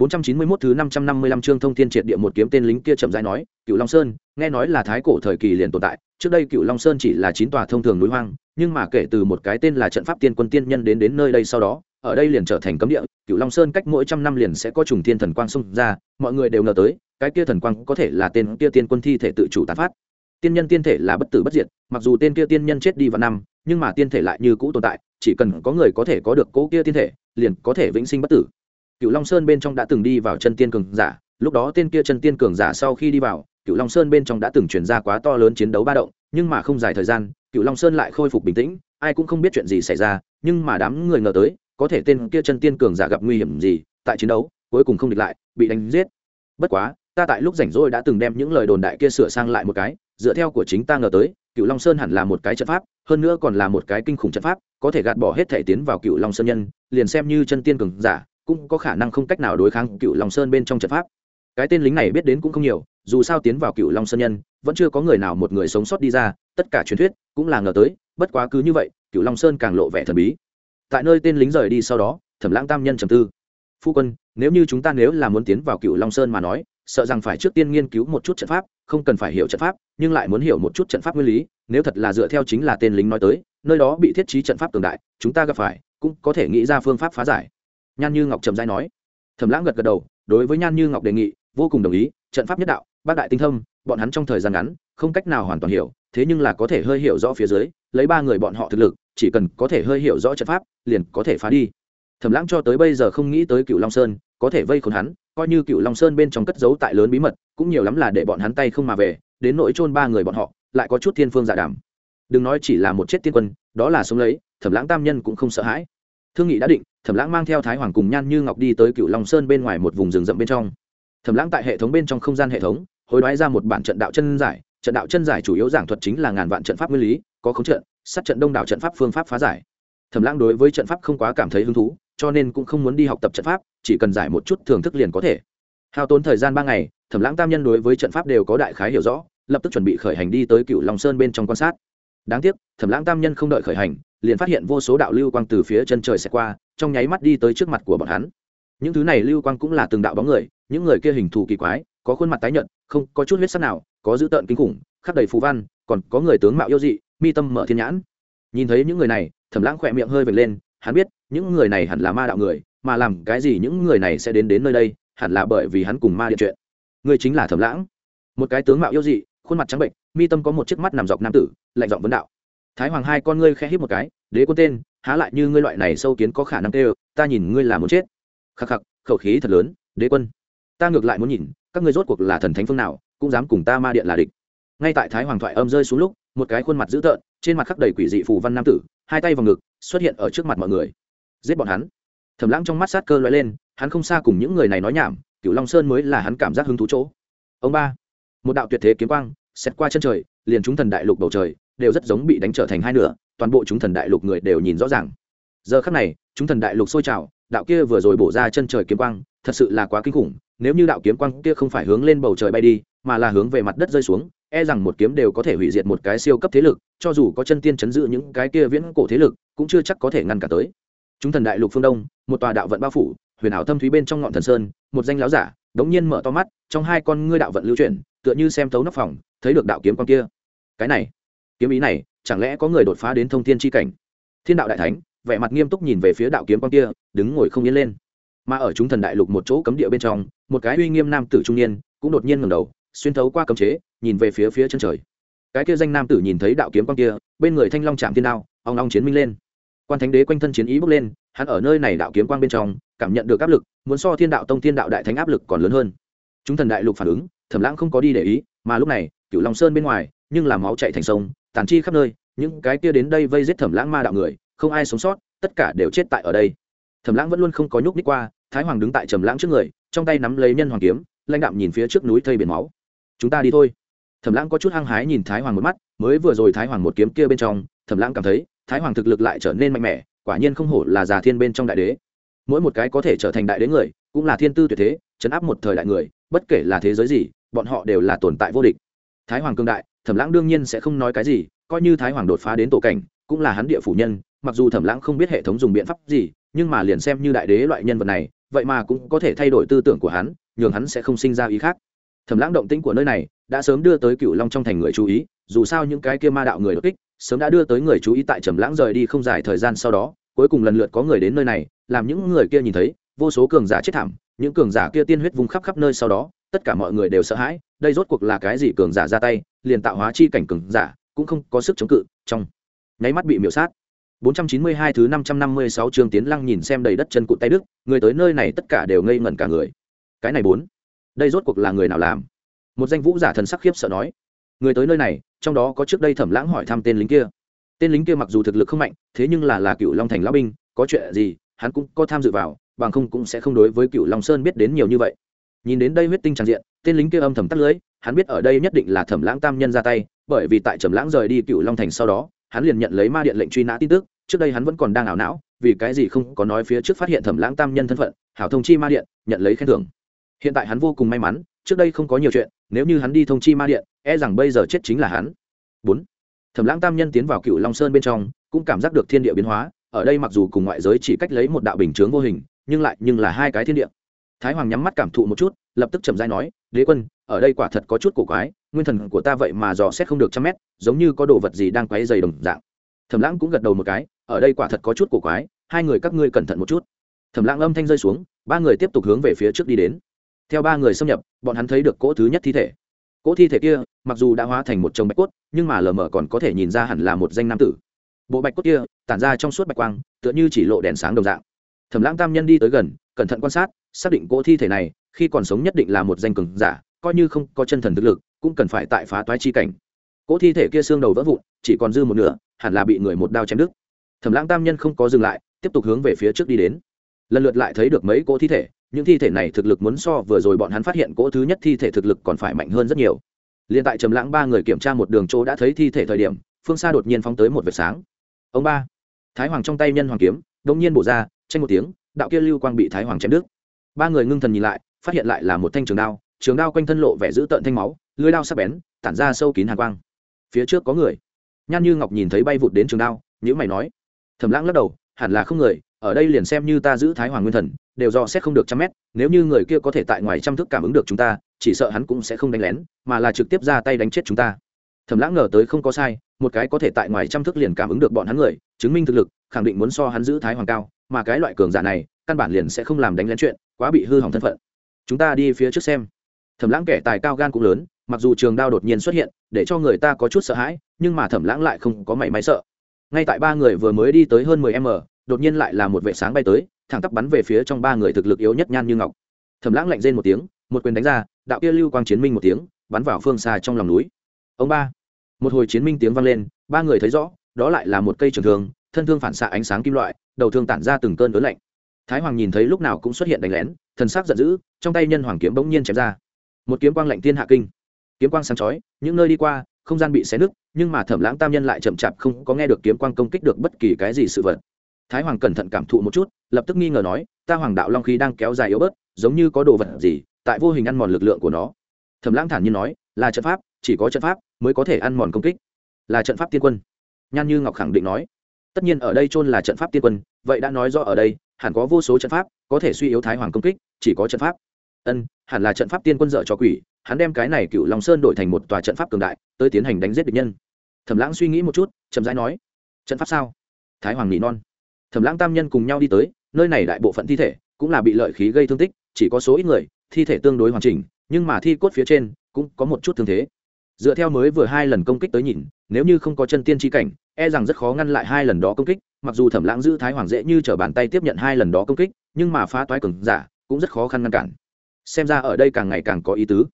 491 thứ 555 chương thông thiên triệt địa một kiếm tên lính kia chậm rãi nói, Cựu Long Sơn, nghe nói là thái cổ thời kỳ liền tồn tại, trước đây Cựu Long Sơn chỉ là chín tòa thông thường núi hoang, nhưng mà kể từ một cái tên là trận pháp tiên quân tiên nhân đến đến nơi đây sau đó, ở đây liền trở thành cấm địa, Cựu Long Sơn cách mỗi trăm năm liền sẽ có trùng thiên thần quang xung ra, mọi người đều ngờ tới, cái kia thần quang có thể là tên kia tiên quân thi thể tự chủ tán phát. Tiên nhân tiên thể là bất tử bất diệt, mặc dù tên kia tiên nhân chết đi vào năm, nhưng mà tiên thể lại như cũ tồn tại, chỉ cần có người có thể có được cố kia tiên thể, liền có thể vĩnh sinh bất tử cựu long sơn bên trong đã từng đi vào chân tiên cường giả, lúc đó tên kia chân tiên cường giả sau khi đi vào cựu long sơn bên trong đã từng chuyển ra quá to lớn chiến đấu ba động, nhưng mà không dài thời gian cựu long sơn lại khôi phục bình tĩnh, ai cũng không biết chuyện gì xảy ra, nhưng mà đám người ngờ tới, có thể tên kia chân tiên cường giả gặp nguy hiểm gì, tại chiến đấu, cuối cùng không địch lại, bị đánh giết. Bất quá, ta tại lúc rảnh rỗi đã từng đem những lời đồn đại kia sửa sang lại một cái, dựa theo của chính ta ngờ tới cựu long sơn hẳn là một cái trận pháp, hơn nữa còn là một cái kinh khủng trận pháp, có thể gạt bỏ hết thể tiến vào cựu long sơn nhân, liền xem như chân tiên cường giả cũng có khả năng không cách nào đối kháng cựu long sơn bên trong trận pháp cái tên lính này biết đến cũng không nhiều dù sao tiến vào cựu long sơn nhân vẫn chưa có người nào một người sống sót đi ra tất cả truyền thuyết cũng là ngờ tới bất quá cứ như vậy cựu long sơn càng lộ vẻ thần bí tại nơi tên lính rời đi sau đó thẩm lãng tam nhân trầm tư phu quân nếu như chúng ta nếu là muốn tiến vào cựu long sơn mà nói sợ rằng phải trước tiên nghiên cứu một chút trận pháp không cần phải hiểu trận pháp nhưng lại muốn hiểu một chút trận pháp nguyên lý nếu thật là dựa theo chính là tên lính nói tới nơi đó bị thiết trí trận pháp tương đại chúng ta gặp phải cũng có thể nghĩ ra phương pháp phá giải nhan như ngọc trầm dai nói. Thẩm lãng gật gật đầu đối với nhan như ngọc đề nghị vô cùng đồng ý trận pháp nhất đạo bác đại tinh thông, bọn hắn trong thời gian ngắn không cách nào hoàn toàn hiểu thế nhưng là có thể hơi hiểu rõ phía dưới lấy ba người bọn họ thực lực chỉ cần có thể hơi hiểu rõ trận pháp liền có thể phá đi. Thẩm lãng cho tới bây giờ không nghĩ tới cựu long sơn có thể vây khốn hắn coi như cựu long sơn bên trong cất giấu tại lớn bí mật cũng nhiều lắm là để bọn hắn tay không mà về đến nỗi chôn ba người bọn họ lại có chút thiên phương dạ giả đảm đừng nói chỉ là một chết tiên quân đó là sống lấy thẩm lãng tam nhân cũng không sợ hãi thương nghị đã định, thẩm lãng mang theo thái hoàng cùng nhan như ngọc đi tới cựu long sơn bên ngoài một vùng rừng rậm bên trong. Thẩm lãng tại hệ thống bên trong không gian hệ thống, hối đoái ra một bản trận đạo chân giải. Trận đạo chân giải chủ yếu giảng thuật chính là ngàn vạn trận pháp nguyên lý, có khống trận, sát trận đông đảo trận pháp phương pháp phá giải. Thẩm lãng đối với trận pháp không quá cảm thấy hứng thú, cho nên cũng không muốn đi học tập trận pháp, chỉ cần giải một chút thưởng thức liền có thể. Hao tốn thời gian ba ngày, thẩm lãng tam nhân đối với trận pháp đều có đại khái hiểu rõ, lập tức chuẩn bị khởi hành đi tới cựu long sơn bên trong quan sát. Đáng tiếc, thẩm lãng tam nhân không đợi khởi hành liền phát hiện vô số đạo lưu quang từ phía chân trời xẹt qua, trong nháy mắt đi tới trước mặt của bọn hắn. Những thứ này lưu quang cũng là từng đạo bóng người, những người kia hình thù kỳ quái, có khuôn mặt tái nhợt, không, có chút huyết sắc nào, có dữ tợn kinh khủng, khắc đầy phù văn, còn có người tướng mạo yêu dị, mi tâm mở thiên nhãn. Nhìn thấy những người này, thẩm lãng khỏe miệng hơi vệt lên, hắn biết, những người này hẳn là ma đạo người, mà làm cái gì những người này sẽ đến đến nơi đây, hẳn là bởi vì hắn cùng ma điện chuyện. Người chính là thẩm lãng. Một cái tướng mạo yêu dị, khuôn mặt trắng bệnh mi tâm có một chiếc mắt nằm dọc nam tử, lạnh giọng vấn đạo. Thái hoàng hai con ngươi khẽ hít một cái đế quân tên, há lại như ngươi loại này sâu kiến có khả năng tê ta nhìn ngươi là muốn chết. Khắc khắc, khẩu khí thật lớn, đế quân. Ta ngược lại muốn nhìn, các ngươi rốt cuộc là thần thánh phương nào, cũng dám cùng ta ma điện là địch. Ngay tại thái hoàng thoại âm rơi xuống lúc, một cái khuôn mặt dữ tợn, trên mặt khắc đầy quỷ dị phù văn nam tử, hai tay vào ngực, xuất hiện ở trước mặt mọi người. Giết bọn hắn. Thầm lãng trong mắt sát cơ loại lên, hắn không xa cùng những người này nói nhảm cựu long sơn mới là hắn cảm giác hứng thú chỗ. Ông ba. Một đạo tuyệt thế kiếm quang xét qua chân trời, liền chúng thần đại lục bầu trời đều rất giống bị đánh trở thành hai nửa, toàn bộ chúng thần đại lục người đều nhìn rõ ràng. Giờ khắc này, chúng thần đại lục sôi trào, đạo kia vừa rồi bổ ra chân trời kiếm quang, thật sự là quá kinh khủng, nếu như đạo kiếm quang kia không phải hướng lên bầu trời bay đi, mà là hướng về mặt đất rơi xuống e rằng một kiếm đều có thể hủy diệt một cái siêu cấp thế lực, cho dù có chân tiên chấn giữ những cái kia viễn cổ thế lực, cũng chưa chắc có thể ngăn cả tới. Chúng thần đại lục phương đông, một tòa đạo vận bao phủ, huyền ảo thâm thúy bên trong ngọn thần sơn, một danh láo giả, đống nhiên mở to mắt, trong hai con ngươi đạo vận lưu chuyển, tựa như xem thấu nóc phòng, thấy được đạo kiếm quang kia. Cái này kiếm ý này, chẳng lẽ có người đột phá đến thông thiên tri cảnh? Thiên đạo đại thánh, vẻ mặt nghiêm túc nhìn về phía đạo kiếm quang kia, đứng ngồi không yên lên. Mà ở chúng thần đại lục một chỗ cấm địa bên trong, một cái uy nghiêm nam tử trung niên cũng đột nhiên ngầm đầu, xuyên thấu qua cấm chế, nhìn về phía phía chân trời. Cái kia danh nam tử nhìn thấy đạo kiếm quang kia, bên người thanh long chạm thiên đao ông long chiến minh lên. Quan thánh đế quanh thân chiến ý bước lên, hắn ở nơi này đạo kiếm quang bên trong, cảm nhận được áp lực, muốn so thiên đạo tông thiên đạo đại thánh áp lực còn lớn hơn. Chúng thần đại lục phản ứng thẩm lãng không có đi để ý, mà lúc này cựu long sơn bên ngoài, nhưng là máu chạy thành sông tàn chi khắp nơi, những cái kia đến đây vây giết thẩm lãng ma đạo người, không ai sống sót, tất cả đều chết tại ở đây. Thẩm lãng vẫn luôn không có nhúc ních qua, thái hoàng đứng tại trầm lãng trước người, trong tay nắm lấy nhân hoàng kiếm, lãnh đạm nhìn phía trước núi thây biển máu. Chúng ta đi thôi. Thẩm lãng có chút hăng hái nhìn thái hoàng một mắt, mới vừa rồi thái hoàng một kiếm kia bên trong, thẩm lãng cảm thấy, thái hoàng thực lực lại trở nên mạnh mẽ, quả nhiên không hổ là già thiên bên trong đại đế. Mỗi một cái có thể trở thành đại đế người, cũng là thiên tư tuyệt thế, chấn áp một thời đại người, bất kể là thế giới gì, bọn họ đều là tồn tại vô địch. Thái hoàng cương đại thẩm lãng đương nhiên sẽ không nói cái gì, coi như thái hoàng đột phá đến tổ cảnh, cũng là hắn địa phủ nhân, mặc dù thẩm lãng không biết hệ thống dùng biện pháp gì, nhưng mà liền xem như đại đế loại nhân vật này, vậy mà cũng có thể thay đổi tư tưởng của hắn, nhường hắn sẽ không sinh ra ý khác. Thẩm lãng động tĩnh của nơi này, đã sớm đưa tới cựu long trong thành người chú ý, dù sao những cái kia ma đạo người đột kích, sớm đã đưa tới người chú ý tại trầm lãng rời đi không dài thời gian sau đó, cuối cùng lần lượt có người đến nơi này, làm những người kia nhìn thấy, vô số cường giả chết thảm, những cường giả kia tiên huyết vung khắp khắp nơi sau đó tất cả mọi người đều sợ hãi đây rốt cuộc là cái gì cường giả ra tay liền tạo hóa chi cảnh cường giả cũng không có sức chống cự trong nháy mắt bị miểu sát 492 thứ 556 chương Tiến Lăng nhìn xem đầy đất chân cụt tay đức, người tới nơi này tất cả đều ngây ngẩn cả người. Cái này bốn, đây rốt cuộc là người nào làm? Một danh vũ giả thần sắc khiếp sợ nói. Người tới nơi này, trong đó có trước đây Thẩm Lãng hỏi thăm tên lính kia. Tên lính kia mặc dù thực lực không mạnh, thế nhưng là là Cựu Long Thành lão binh, có chuyện gì, hắn cũng có tham dự vào, bằng không cũng sẽ không đối với Cựu Long Sơn biết đến nhiều như vậy. Nhìn đến đây huyết tinh tràn diện, tên lính kia âm thầm tắt lưới, hắn biết ở đây nhất định là Thẩm Lãng tam nhân ra tay, bởi vì tại Trầm Lãng rời đi Cựu Long Thành sau đó, hắn liền nhận lấy ma điện lệnh truy nã tin tức trước đây hắn vẫn còn đang ảo não vì cái gì không có nói phía trước phát hiện thẩm lãng tam nhân thân phận hảo thông chi ma điện nhận lấy khen thưởng. Hiện tại hắn vô cùng may mắn trước đây không có nhiều chuyện nếu như hắn đi thông chi ma điện e rằng bây giờ chết chính là hắn. Bốn thẩm lãng tam nhân tiến vào cựu long sơn bên trong cũng cảm giác được thiên địa biến hóa ở đây mặc dù cùng ngoại giới chỉ cách lấy một đạo bình chướng vô hình nhưng lại nhưng là hai cái thiên địa thái hoàng nhắm mắt cảm thụ một chút, lập tức chậm dai nói, đế quân, ở đây quả thật có chút cổ quái, nguyên thần của ta vậy mà dò xét không được trăm mét, giống như có đồ vật gì đang quấy dày đồng dạng. Thẩm lãng cũng gật đầu một cái, ở đây quả thật có chút cổ quái, hai người các ngươi cẩn thận một chút. Thẩm lãng âm thanh rơi xuống, ba người tiếp tục hướng về phía trước đi đến. Theo ba người xâm nhập, bọn hắn thấy được cỗ thứ nhất thi thể. Cỗ thi thể kia, mặc dù đã hóa thành một chồng bạch cốt, nhưng mà lờ mờ còn có thể nhìn ra hẳn là một danh nam tử. Bộ bạch cốt kia, tản ra trong suốt bạch quang, tựa như chỉ lộ đèn sáng đồng dạng. Thẩm lãng tam nhân đi tới gần, cẩn thận quan sát xác định cỗ thi thể này, khi còn sống nhất định là một danh cường giả, coi như không có chân thần thực lực, cũng cần phải tại phá toái chi cảnh. Cỗ thi thể kia xương đầu vỡ vụn, chỉ còn dư một nửa, hẳn là bị người một đao chém đứt. Thẩm lãng tam nhân không có dừng lại, tiếp tục hướng về phía trước đi đến. Lần lượt lại thấy được mấy cỗ thi thể, những thi thể này thực lực muốn so vừa rồi bọn hắn phát hiện cỗ thứ nhất thi thể thực lực còn phải mạnh hơn rất nhiều. Liền tại trầm lãng ba người kiểm tra một đường chỗ đã thấy thi thể thời điểm, phương xa đột nhiên phóng tới một vệt sáng. Ông ba, thái hoàng trong tay nhân hoàng kiếm đông nhiên bổ ra, tranh một tiếng, đạo kia lưu quang bị thái hoàng chém đứt ba người ngưng thần nhìn lại, phát hiện lại là một thanh trường đao trường đao quanh thân lộ vẻ giữ tợn thanh máu lưới đao sắc bén, tản ra sâu kín hàng quang. Phía trước có người. Nhan như ngọc nhìn thấy bay vụt đến trường đao nhữ mày nói thầm lãng lắc đầu, hẳn là không người, ở đây liền xem như ta giữ thái hoàng nguyên thần, đều do xét không được trăm mét, nếu như người kia có thể tại ngoài trăm thức cảm ứng được chúng ta, chỉ sợ hắn cũng sẽ không đánh lén, mà là trực tiếp ra tay đánh chết chúng ta. Thầm lãng ngờ tới không có sai, một cái có thể tại ngoài trăm thức liền cảm ứng được bọn hắn người, chứng minh thực lực, khẳng định muốn so hắn giữ thái hoàng cao, mà cái loại cường giả này, căn bản liền sẽ không làm đánh lén chuyện quá bị hư hỏng thân phận. Chúng ta đi phía trước xem. Thẩm lãng kẻ tài cao gan cũng lớn, mặc dù trường đao đột nhiên xuất hiện, để cho người ta có chút sợ hãi, nhưng mà thẩm lãng lại không có mảy may sợ. Ngay tại ba người vừa mới đi tới hơn mười m, đột nhiên lại là một vệ sáng bay tới, thẳng tắp bắn về phía trong ba người thực lực yếu nhất nhan như ngọc. Thẩm lãng lạnh rên một tiếng, một quyền đánh ra, đạo kia lưu quang chiến minh một tiếng, bắn vào phương xa trong lòng núi. Ông ba, một hồi chiến minh tiếng vang lên, ba người thấy rõ, đó lại là một cây trường thương, thân thương phản xạ ánh sáng kim loại, đầu thương tản ra từng cơn lớn lạnh thái hoàng nhìn thấy lúc nào cũng xuất hiện đánh lén, thần sắc giận dữ, trong tay nhân hoàng kiếm bỗng nhiên chém ra. Một kiếm quang lạnh thiên hạ kinh. Kiếm quang sáng chói, những nơi đi qua, không gian bị xé nứt, nhưng mà thẩm lãng tam nhân lại chậm chạp không có nghe được kiếm quang công kích được bất kỳ cái gì sự vật. Thái hoàng cẩn thận cảm thụ một chút, lập tức nghi ngờ nói, ta hoàng đạo long khí đang kéo dài yếu bớt, giống như có đồ vật gì, tại vô hình ăn mòn lực lượng của nó. Thẩm lãng thản nhiên nói, là trận pháp, chỉ có trận pháp mới có thể ăn mòn công kích. Là trận pháp tiên quân. Nhan như ngọc khẳng định nói, tất nhiên ở đây trôn là trận pháp tiên quân, vậy đã nói rõ ở đây hẳn có vô số trận pháp, có thể suy yếu thái hoàng công kích, chỉ có trận pháp. Ân, hẳn là trận pháp tiên quân dợ cho quỷ, hắn đem cái này cựu long sơn đổi thành một tòa trận pháp cường đại, tới tiến hành đánh giết địch nhân. Thẩm lãng suy nghĩ một chút, chậm rãi nói, trận pháp sao? Thái hoàng nỉ non. Thẩm lãng tam nhân cùng nhau đi tới, nơi này đại bộ phận thi thể cũng là bị lợi khí gây thương tích, chỉ có số ít người, thi thể tương đối hoàn chỉnh, nhưng mà thi cốt phía trên cũng có một chút thương thế. Dựa theo mới vừa hai lần công kích tới nhìn, nếu như không có chân tiên tri cảnh e rằng rất khó ngăn lại hai lần đó công kích, mặc dù thẩm lãng giữ thái hoàng dễ như t r ở bàn tay tiếp nhận hai lần đó công kích, nhưng mà phá toái cường giả cũng rất khó khăn ngăn cản. Xem ra ở đây càng ngày càng có ý tứ.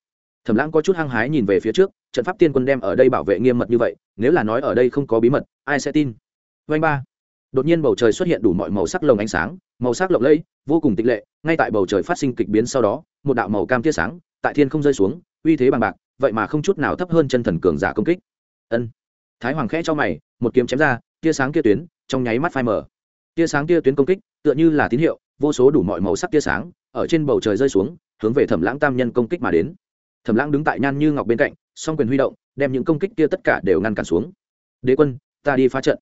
Thẩm lãng có chút hăng hái nhìn về phía trước, trận pháp tiên quân đem ở đây bảo vệ nghiêm mật như vậy, nếu là nói ở đây không có bí mật, ai sẽ tin? Vanh ba. Đột nhiên bầu trời xuất hiện đủ mọi màu sắc lồng ánh sáng, màu sắc lộng lẫy, vô cùng tịch lệ, ngay tại bầu trời phát sinh kịch biến sau đó, một đạo màu cam tia sáng, tại thiên không rơi xuống, uy thế bằng bạc, vậy mà không chút nào thấp hơn chân thần cường giả công kích. Ân thái hoàng khẽ cho mày, một kiếm chém ra, tia sáng kia tuyến, trong nháy mắt phai mở tia sáng kia tuyến công kích, tựa như là tín hiệu, vô số đủ mọi màu sắc tia sáng, ở trên bầu trời rơi xuống, hướng về thẩm lãng tam nhân công kích mà đến. Thẩm lãng đứng tại nhan như ngọc bên cạnh, song quyền huy động, đem những công kích kia tất cả đều ngăn cản xuống. Đế quân, ta đi phá trận.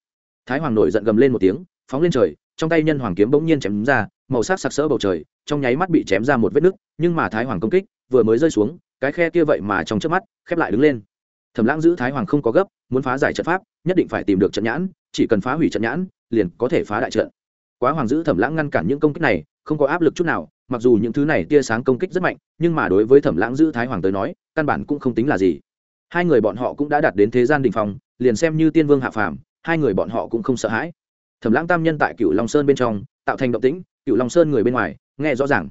Thái hoàng nổi giận gầm lên một tiếng, phóng lên trời, trong tay nhân hoàng kiếm bỗng nhiên chém ra, màu sắc sặc sỡ bầu trời, trong nháy mắt bị chém ra một vết nứt, nhưng mà thái hoàng công kích vừa mới rơi xuống, cái khe kia vậy mà trong trước mắt khép lại đứng lên. Thẩm lãng giữ thái hoàng không có gấp muốn phá giải trận pháp, nhất định phải tìm được trận nhãn, chỉ cần phá hủy trận nhãn, liền có thể phá đại trận. Quá hoàng giữ thẩm lãng ngăn cản những công kích này, không có áp lực chút nào, mặc dù những thứ này tia sáng công kích rất mạnh, nhưng mà đối với thẩm lãng giữ thái hoàng tới nói, căn bản cũng không tính là gì. Hai người bọn họ cũng đã đạt đến thế gian đình phòng liền xem như tiên vương hạ phàm, hai người bọn họ cũng không sợ hãi. Thẩm lãng tam nhân tại cựu long sơn bên trong, tạo thành động tĩnh cựu long sơn người bên ngoài, nghe rõ ràng.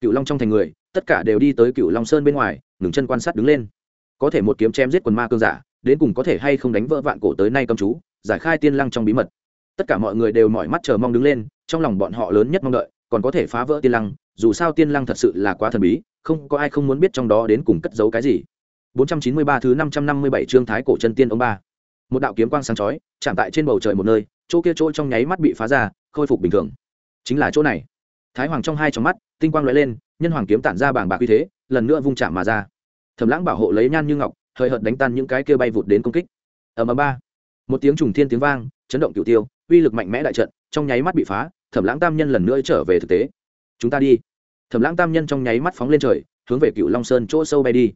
Cựu long trong thành người, tất cả đều đi tới cựu long sơn bên ngoài, ngừng chân quan sát đứng lên. Có thể một kiếm chém giết quần ma cương giả đến cùng có thể hay không đánh vỡ vạn cổ tới nay cầm chú, giải khai tiên lăng trong bí mật. Tất cả mọi người đều mỏi mắt chờ mong đứng lên, trong lòng bọn họ lớn nhất mong đợi, còn có thể phá vỡ tiên lăng, dù sao tiên lăng thật sự là quá thần bí, không có ai không muốn biết trong đó đến cùng cất giấu cái gì. 493 thứ 557 chương thái cổ chân tiên ông ba. Một đạo kiếm quang sáng chói, chạm tại trên bầu trời một nơi, chỗ kia chỗ trong nháy mắt bị phá ra, khôi phục bình thường. Chính là chỗ này. Thái hoàng trong hai trong mắt, tinh quang lóe lên, nhân hoàng kiếm tản ra bảng bạc uy thế, lần nữa vung chạm mà ra. Thẩm lãng bảo hộ lấy nhan như ngọc hời hợt đánh tan những cái kia bay vụt đến công kích. Ở mà ba. Một tiếng trùng thiên tiếng vang, chấn động cửu tiêu, uy lực mạnh mẽ đại trận, trong nháy mắt bị phá, thẩm lãng tam nhân lần nữa trở về thực tế. Chúng ta đi. Thẩm lãng tam nhân trong nháy mắt phóng lên trời, hướng về cựu long sơn chỗ sâu bay đi.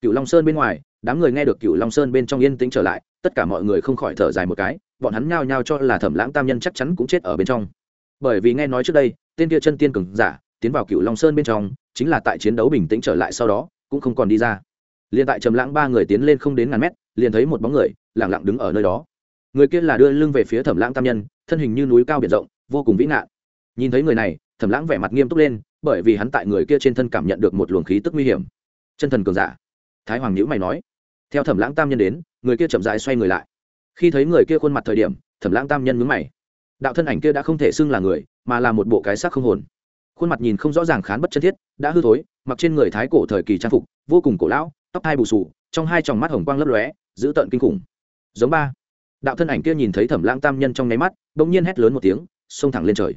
Cựu long sơn bên ngoài, đám người nghe được cựu long sơn bên trong yên tĩnh trở lại, tất cả mọi người không khỏi thở dài một cái, bọn hắn nhao nhao cho là thẩm lãng tam nhân chắc chắn cũng chết ở bên trong. Bởi vì nghe nói trước đây, tên kia chân tiên cường giả, tiến vào cựu long sơn bên trong, chính là tại chiến đấu bình tĩnh trở lại sau đó, cũng không còn đi ra liền tại trầm lãng ba người tiến lên không đến ngàn mét, liền thấy một bóng người lặng lặng đứng ở nơi đó. Người kia là đưa lưng về phía thẩm lãng tam nhân, thân hình như núi cao biển rộng, vô cùng vĩ ngạn. Nhìn thấy người này, thẩm lãng vẻ mặt nghiêm túc lên, bởi vì hắn tại người kia trên thân cảm nhận được một luồng khí tức nguy hiểm. Chân thần cường giả. Thái hoàng nhữ mày nói. Theo thẩm lãng tam nhân đến, người kia chậm rãi xoay người lại. Khi thấy người kia khuôn mặt thời điểm, thẩm lãng tam nhân mướn mày. Đạo thân ảnh kia đã không thể xưng là người, mà là một bộ cái xác không hồn. Khuôn mặt nhìn không rõ ràng khán bất chân thiết, đã hư thối, mặc trên người thái cổ thời kỳ trang phục, vô cùng cổ lão tóc hai bù sù, trong hai tròng mắt hồng quang lấp lóe, dữ tợn kinh khủng. Giống ba. Đạo thân ảnh kia nhìn thấy thẩm lãng tam nhân trong nháy mắt đ ỗ n g nhiên hét lớn một tiếng, xông thẳng lên trời.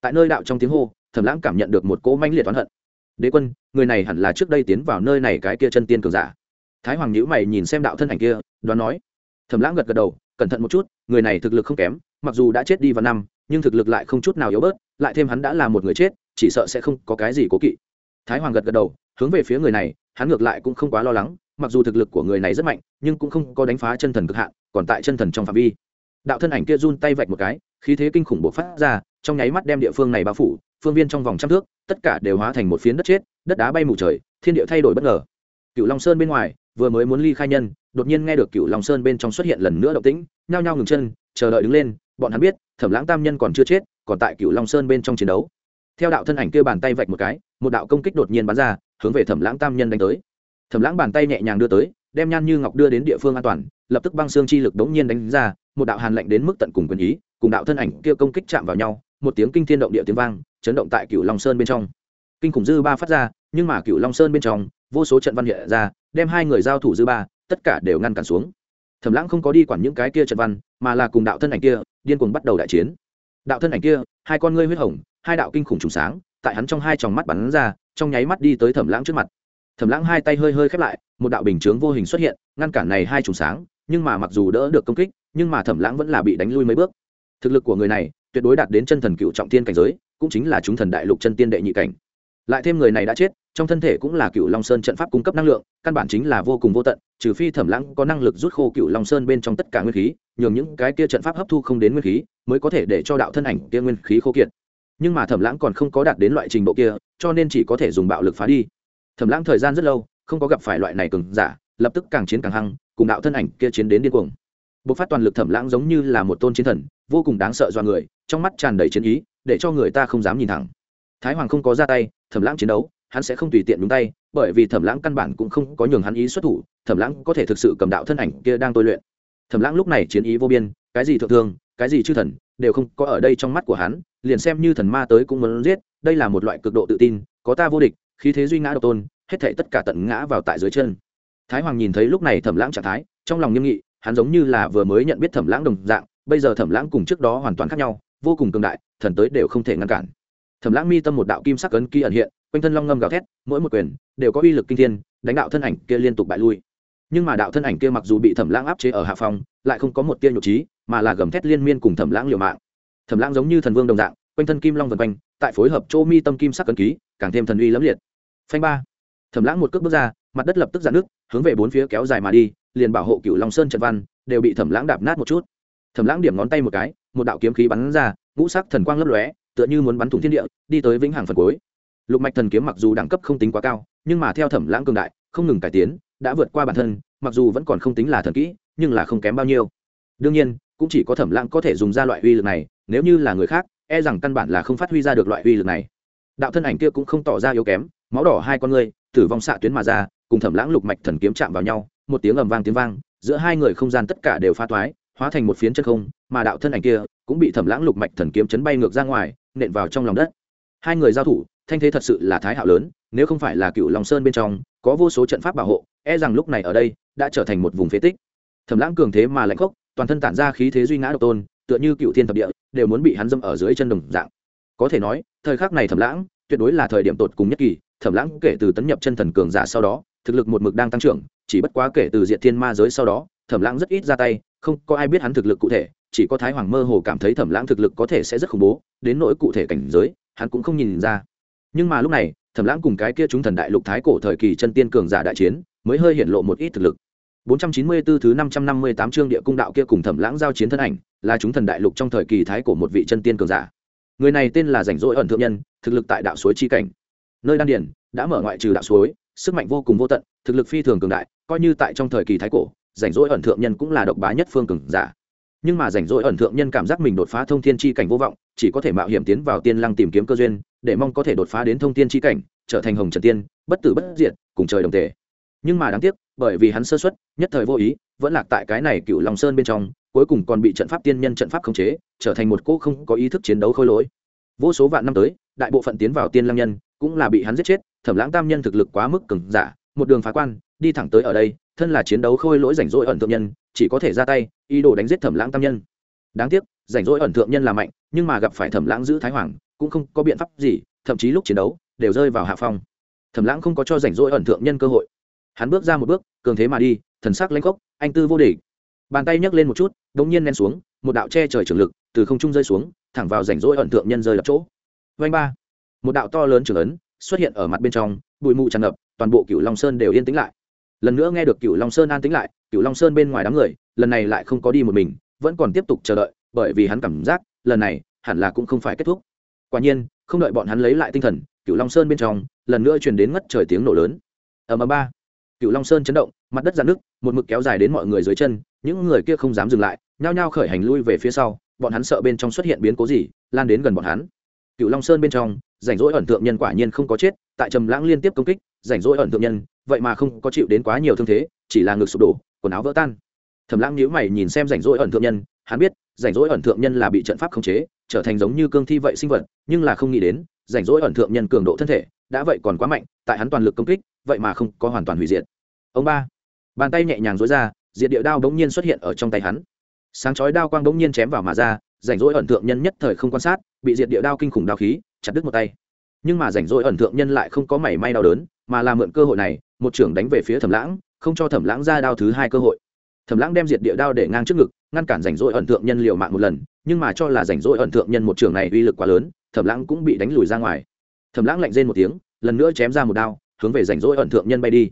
Tại nơi đạo trong tiếng hô, thẩm lãng cảm nhận được một cỗ manh liệt oán hận. Đế quân, người này hẳn là trước đây tiến vào nơi này cái kia chân tiên cường giả. Thái hoàng nhữ mày nhìn xem đạo thân ảnh kia, đoán nói. Thẩm lãng gật gật đầu, cẩn thận một chút, người này thực lực không kém, mặc dù đã chết đi vào năm, nhưng thực lực lại không chút nào yếu bớt, lại thêm hắn đã là một người chết, chỉ sợ sẽ không có cái gì cố kỵ. Thái hoàng gật gật đầu hướng về phía người này, hắn ngược lại cũng không quá lo lắng, mặc dù thực lực của người này rất mạnh, nhưng cũng không có đánh phá chân thần cực hạn, còn tại chân thần trong phạm vi. Đạo thân ảnh kia run tay vạch một cái, khí thế kinh khủng bộc phát ra, trong nháy mắt đem địa phương này bao phủ, phương viên trong vòng trăm thước, tất cả đều hóa thành một phiến đất chết, đất đá bay mù trời, thiên địa thay đổi bất ngờ. Cựu long sơn bên ngoài, vừa mới muốn ly khai nhân, đột nhiên nghe được cựu long sơn bên trong xuất hiện lần nữa động tĩnh, nhao nhao ngừng chân, chờ đợi đứng lên, bọn hắn biết, thẩm lãng tam nhân còn chưa chết, còn tại cựu long sơn bên trong chiến đấu. Theo đạo thân ảnh kia bàn tay vạch một cái, một đạo công kích đột nhiên bắn ra hướng về thẩm lãng tam nhân đánh tới. Thẩm lãng bàn tay nhẹ nhàng đưa tới, đem nhan như ngọc đưa đến địa phương an toàn, lập tức băng xương chi lực đống nhiên đánh ra, một đạo hàn lạnh đến mức tận cùng quyền ý, cùng đạo thân ảnh kia công kích chạm vào nhau, một tiếng kinh thiên động địa tiếng vang, chấn động tại cửu long sơn bên trong. Kinh khủng dư ba phát ra, nhưng mà cửu long sơn bên trong, vô số trận văn hiện ra, đem hai người giao thủ dư ba, tất cả đều ngăn cản xuống. Thẩm lãng không có đi quản những cái kia trận văn, mà là cùng đạo thân ảnh kia, điên cuồng bắt đầu đại chiến. Đạo thân ảnh kia, hai con ngươi huyết hồng, hai đạo kinh khủng trùng sáng, tại hắn trong hai tròng mắt bắn ra trong nháy mắt đi tới thẩm lãng trước mặt. Thẩm lãng hai tay hơi hơi khép lại, một đạo bình chướng vô hình xuất hiện, ngăn cản này hai trùng sáng, nhưng mà mặc dù đỡ được công kích, nhưng mà thẩm lãng vẫn là bị đánh lui mấy bước. Thực lực của người này, tuyệt đối đạt đến chân thần cựu trọng tiên cảnh giới, cũng chính là chúng thần đại lục chân tiên đệ nhị cảnh. Lại thêm người này đã chết, trong thân thể cũng là cựu long sơn trận pháp cung cấp năng lượng, căn bản chính là vô cùng vô tận, trừ phi thẩm lãng có năng lực rút khô cựu long sơn bên trong tất cả nguyên khí, nhường những cái kia trận pháp hấp thu không đến nguyên khí, mới có thể để cho đạo thân ảnh kia nguyên khí khô kiệt nhưng mà thẩm lãng còn không có đạt đến loại trình độ kia, cho nên chỉ có thể dùng bạo lực phá đi. Thẩm lãng thời gian rất lâu, không có gặp phải loại này cường giả, lập tức càng chiến càng hăng, cùng đạo thân ảnh kia chiến đến điên cuồng. Bộc phát toàn lực thẩm lãng giống như là một tôn chiến thần, vô cùng đáng sợ do người, trong mắt tràn đầy chiến ý, để cho người ta không dám nhìn thẳng. Thái hoàng không có ra tay, thẩm lãng chiến đấu, hắn sẽ không tùy tiện nhúng tay, bởi vì thẩm lãng căn bản cũng không có nhường hắn ý xuất thủ, thẩm lãng có thể thực sự cầm đạo thân ảnh kia đang tôi luyện. Thẩm lãng lúc này chiến ý vô biên, cái gì thượng thương cái gì chư thần, đều không có ở đây trong mắt của hắn, liền xem như thần ma tới cũng muốn giết, đây là một loại cực độ tự tin, có ta vô địch, khí thế duy ngã độc tôn, hết thảy tất cả tận ngã vào tại dưới chân. Thái hoàng nhìn thấy lúc này thẩm lãng trạng thái, trong lòng nghiêm nghị, hắn giống như là vừa mới nhận biết thẩm lãng đồng dạng, bây giờ thẩm lãng cùng trước đó hoàn toàn khác nhau, vô cùng cường đại, thần tới đều không thể ngăn cản. Thẩm lãng mi tâm một đạo kim sắc ấn ký ẩn hiện, quanh thân long ngâm gào thét, mỗi một quyền đều có uy lực kinh thiên, đánh đạo thân ảnh kia liên tục bại lui. Nhưng mà đạo thân ảnh kia mặc dù bị thẩm lãng áp chế ở hạ phòng lại không có một tia nhục trí mà là gầm thét liên miên cùng thẩm lãng liều mạng. Thẩm lãng giống như thần vương đồng dạng, quanh thân kim long vần quanh, tại phối hợp chỗ mi tâm kim sắc cân ký, càng thêm thần uy lẫm liệt. Phanh ba. Thẩm lãng một cước bước ra, mặt đất lập tức dạn nước hướng về bốn phía kéo dài mà đi, liền bảo hộ cựu long sơn trận văn, đều bị thẩm lãng đạp nát một chút. Thẩm lãng điểm ngón tay một cái, một đạo kiếm khí bắn ra, ngũ sắc thần quang lấp lóe, tựa như muốn bắn thủng thiên địa, đi tới vĩnh hằng phần cuối. Lục mạch thần kiếm mặc dù đẳng cấp không tính quá cao, nhưng mà theo thẩm lãng cường đại, không ngừng cải tiến, đã vượt qua bản thân, mặc dù vẫn còn không tính là thần kỹ, nhưng là không kém bao nhiêu. Đương nhiên cũng chỉ có thẩm lãng có thể dùng ra loại uy lực này, nếu như là người khác e rằng căn bản là không phát huy ra được loại uy lực này. Đạo thân ảnh kia cũng không tỏ ra yếu kém, máu đỏ hai con người tử vong xạ tuyến mà ra, cùng thẩm lãng lục mạch thần kiếm chạm vào nhau, một tiếng ầm vang tiếng vang, giữa hai người không gian tất cả đều pha toái, hóa thành một phiến chân không, mà đạo thân ảnh kia cũng bị thẩm lãng lục mạch thần kiếm chấn bay ngược ra ngoài, nện vào trong lòng đất. Hai người giao thủ, thanh thế thật sự là thái hạo lớn, nếu không phải là cựu long sơn bên trong, có vô số trận pháp bảo hộ e rằng lúc này ở đây đã trở thành một vùng phế tích. Thẩm lãng cường thế mà lạnh khốc toàn thân tản ra khí thế duy ngã độc tôn, tựa như cựu thiên thập địa, đều muốn bị hắn dâm ở dưới chân đồng dạng. Có thể nói, thời khắc này thẩm lãng, tuyệt đối là thời điểm tột cùng nhất kỳ, thẩm lãng kể từ tấn nhập chân thần cường giả sau đó, thực lực một mực đang tăng trưởng, chỉ bất quá kể từ diện thiên ma giới sau đó, thẩm lãng rất ít ra tay, không có ai biết hắn thực lực cụ thể, chỉ có thái hoàng mơ hồ cảm thấy thẩm lãng thực lực có thể sẽ rất khủng bố, đến nỗi cụ thể cảnh giới, hắn cũng không nhìn ra. Nhưng mà lúc này, thẩm lãng cùng cái kia chúng thần đại lục thái cổ thời kỳ chân tiên cường giả đại chiến, mới hơi hiện lộ một ít thực lực. 494 thứ 558 chương địa cung đạo kia cùng thẩm lãng giao chiến thân ảnh, là chúng thần đại lục trong thời kỳ thái cổ một vị chân tiên cường giả. Người này tên là rảnh rỗi ẩn thượng nhân, thực lực tại đạo suối chi cảnh. Nơi đan điền, đã mở ngoại trừ đạo suối, sức mạnh vô cùng vô tận, thực lực phi thường cường đại, coi như tại trong thời kỳ thái cổ, rảnh rỗi ẩn thượng nhân cũng là độc bá nhất phương cường giả. Nhưng mà rảnh rỗi ẩn thượng nhân cảm giác mình đột phá thông thiên chi cảnh vô vọng, chỉ có thể mạo hiểm tiến vào tiên lăng tìm kiếm cơ duyên, để mong có thể đột phá đến thông thiên chi cảnh, trở thành hồng trần tiên, bất tử bất diệt, cùng trời đồng thể nhưng mà đáng tiếc, bởi vì hắn sơ xuất nhất thời vô ý, vẫn lạc tại cái này cựu lòng sơn bên trong, cuối cùng còn bị trận pháp tiên nhân trận pháp khống chế, trở thành một cô không có ý thức chiến đấu khôi lỗi. Vô số vạn năm tới, đại bộ phận tiến vào tiên lăng nhân, cũng là bị hắn giết chết, thẩm lãng tam nhân thực lực quá mức cứng giả, một đường phá quan, đi thẳng tới ở đây, thân là chiến đấu khôi lỗi rảnh rỗi ẩn thượng nhân, chỉ có thể ra tay, ý đồ đánh giết thẩm lãng tam nhân. Đáng tiếc, rảnh rỗi ẩn thượng nhân là mạnh, nhưng mà gặp phải thẩm lãng giữ thái hoàng, cũng không có biện pháp gì, thậm chí lúc chiến đấu, đều rơi vào hạ phong. Thẩm lãng không có cho rảnh rỗi ẩn thượng nhân cơ hội hắn bước ra một bước, cường thế mà đi, thần sắc lãnh cốc anh tư vô địch. Bàn tay nhấc lên một chút đ ỗ n g nhiên nén xuống, một đạo che trời trường lực từ không trung rơi xuống, thẳng vào rảnh rỗi ẩn tượng nhân rơi lập chỗ. Vanh ba. Một đạo to lớn trường ấn xuất hiện ở mặt bên trong, bụi mù tràn ngập, toàn bộ cựu long sơn đều yên tĩnh lại. Lần nữa nghe được cựu long sơn an tĩnh lại cựu long sơn bên ngoài đám người, lần này lại không có đi một mình, vẫn còn tiếp tục chờ đợi, bởi vì hắn cảm giác, lần này, hẳn là cũng không phải kết thúc. Quả nhiên, không đợi bọn hắn lấy lại tinh thần cựu long sơn bên trong, lần nữa truyền đến ngất trời tiếng nổ lớn. Ở mà ba cựu long sơn chấn động, mặt đất dạn nước một mực kéo dài đến mọi người dưới chân, những người kia không dám dừng lại, nhao nhao khởi hành lui về phía sau, bọn hắn sợ bên trong xuất hiện biến cố gì, lan đến gần bọn hắn. Cựu long sơn bên trong, rảnh rỗi ẩn tượng nhân quả nhiên không có chết, tại trầm lãng liên tiếp công kích, rảnh rỗi ẩn tượng nhân, vậy mà không có chịu đến quá nhiều thương thế, chỉ là ngực sụp đổ, quần áo vỡ tan. Thầm lãng nhíu mày nhìn xem rảnh rỗi ẩn tượng nhân, hắn biết, rảnh rỗi ẩn tượng nhân là bị trận pháp khống chế, trở thành giống như cương thi vậy sinh vật, nhưng là không nghĩ đến, rảnh rỗi ẩn tượng nhân cường độ thân thể, đã vậy còn quá mạnh, tại hắn toàn lực công kích vậy mà không có hoàn toàn hủy diệt. Ông ba, bàn tay nhẹ nhàng dối ra, diệt địa đao bỗng nhiên xuất hiện ở trong tay hắn. Sáng chói đao quang bỗng nhiên chém vào mà ra, rảnh rỗi ẩn tượng nhân nhất thời không quan sát, bị diệt địa đao kinh khủng đao khí, chặt đứt một tay. Nhưng mà rảnh rỗi ẩn tượng nhân lại không có mảy may đau đớn, mà là mượn cơ hội này, một trưởng đánh về phía thẩm lãng, không cho thẩm lãng ra đao thứ hai cơ hội. Thẩm lãng đem diệt địa đao để ngang trước ngực, ngăn cản rảnh rỗi ẩn tượng nhân liều mạng một lần, nhưng mà cho là rảnh rỗi ẩn tượng nhân một trưởng này uy lực quá lớn, thẩm lãng cũng bị đánh lùi ra ngoài. Thẩm lãng lạnh rên một tiếng, lần nữa chém ra một đao hướng về rảnh rỗi ẩn thượng nhân bay đi.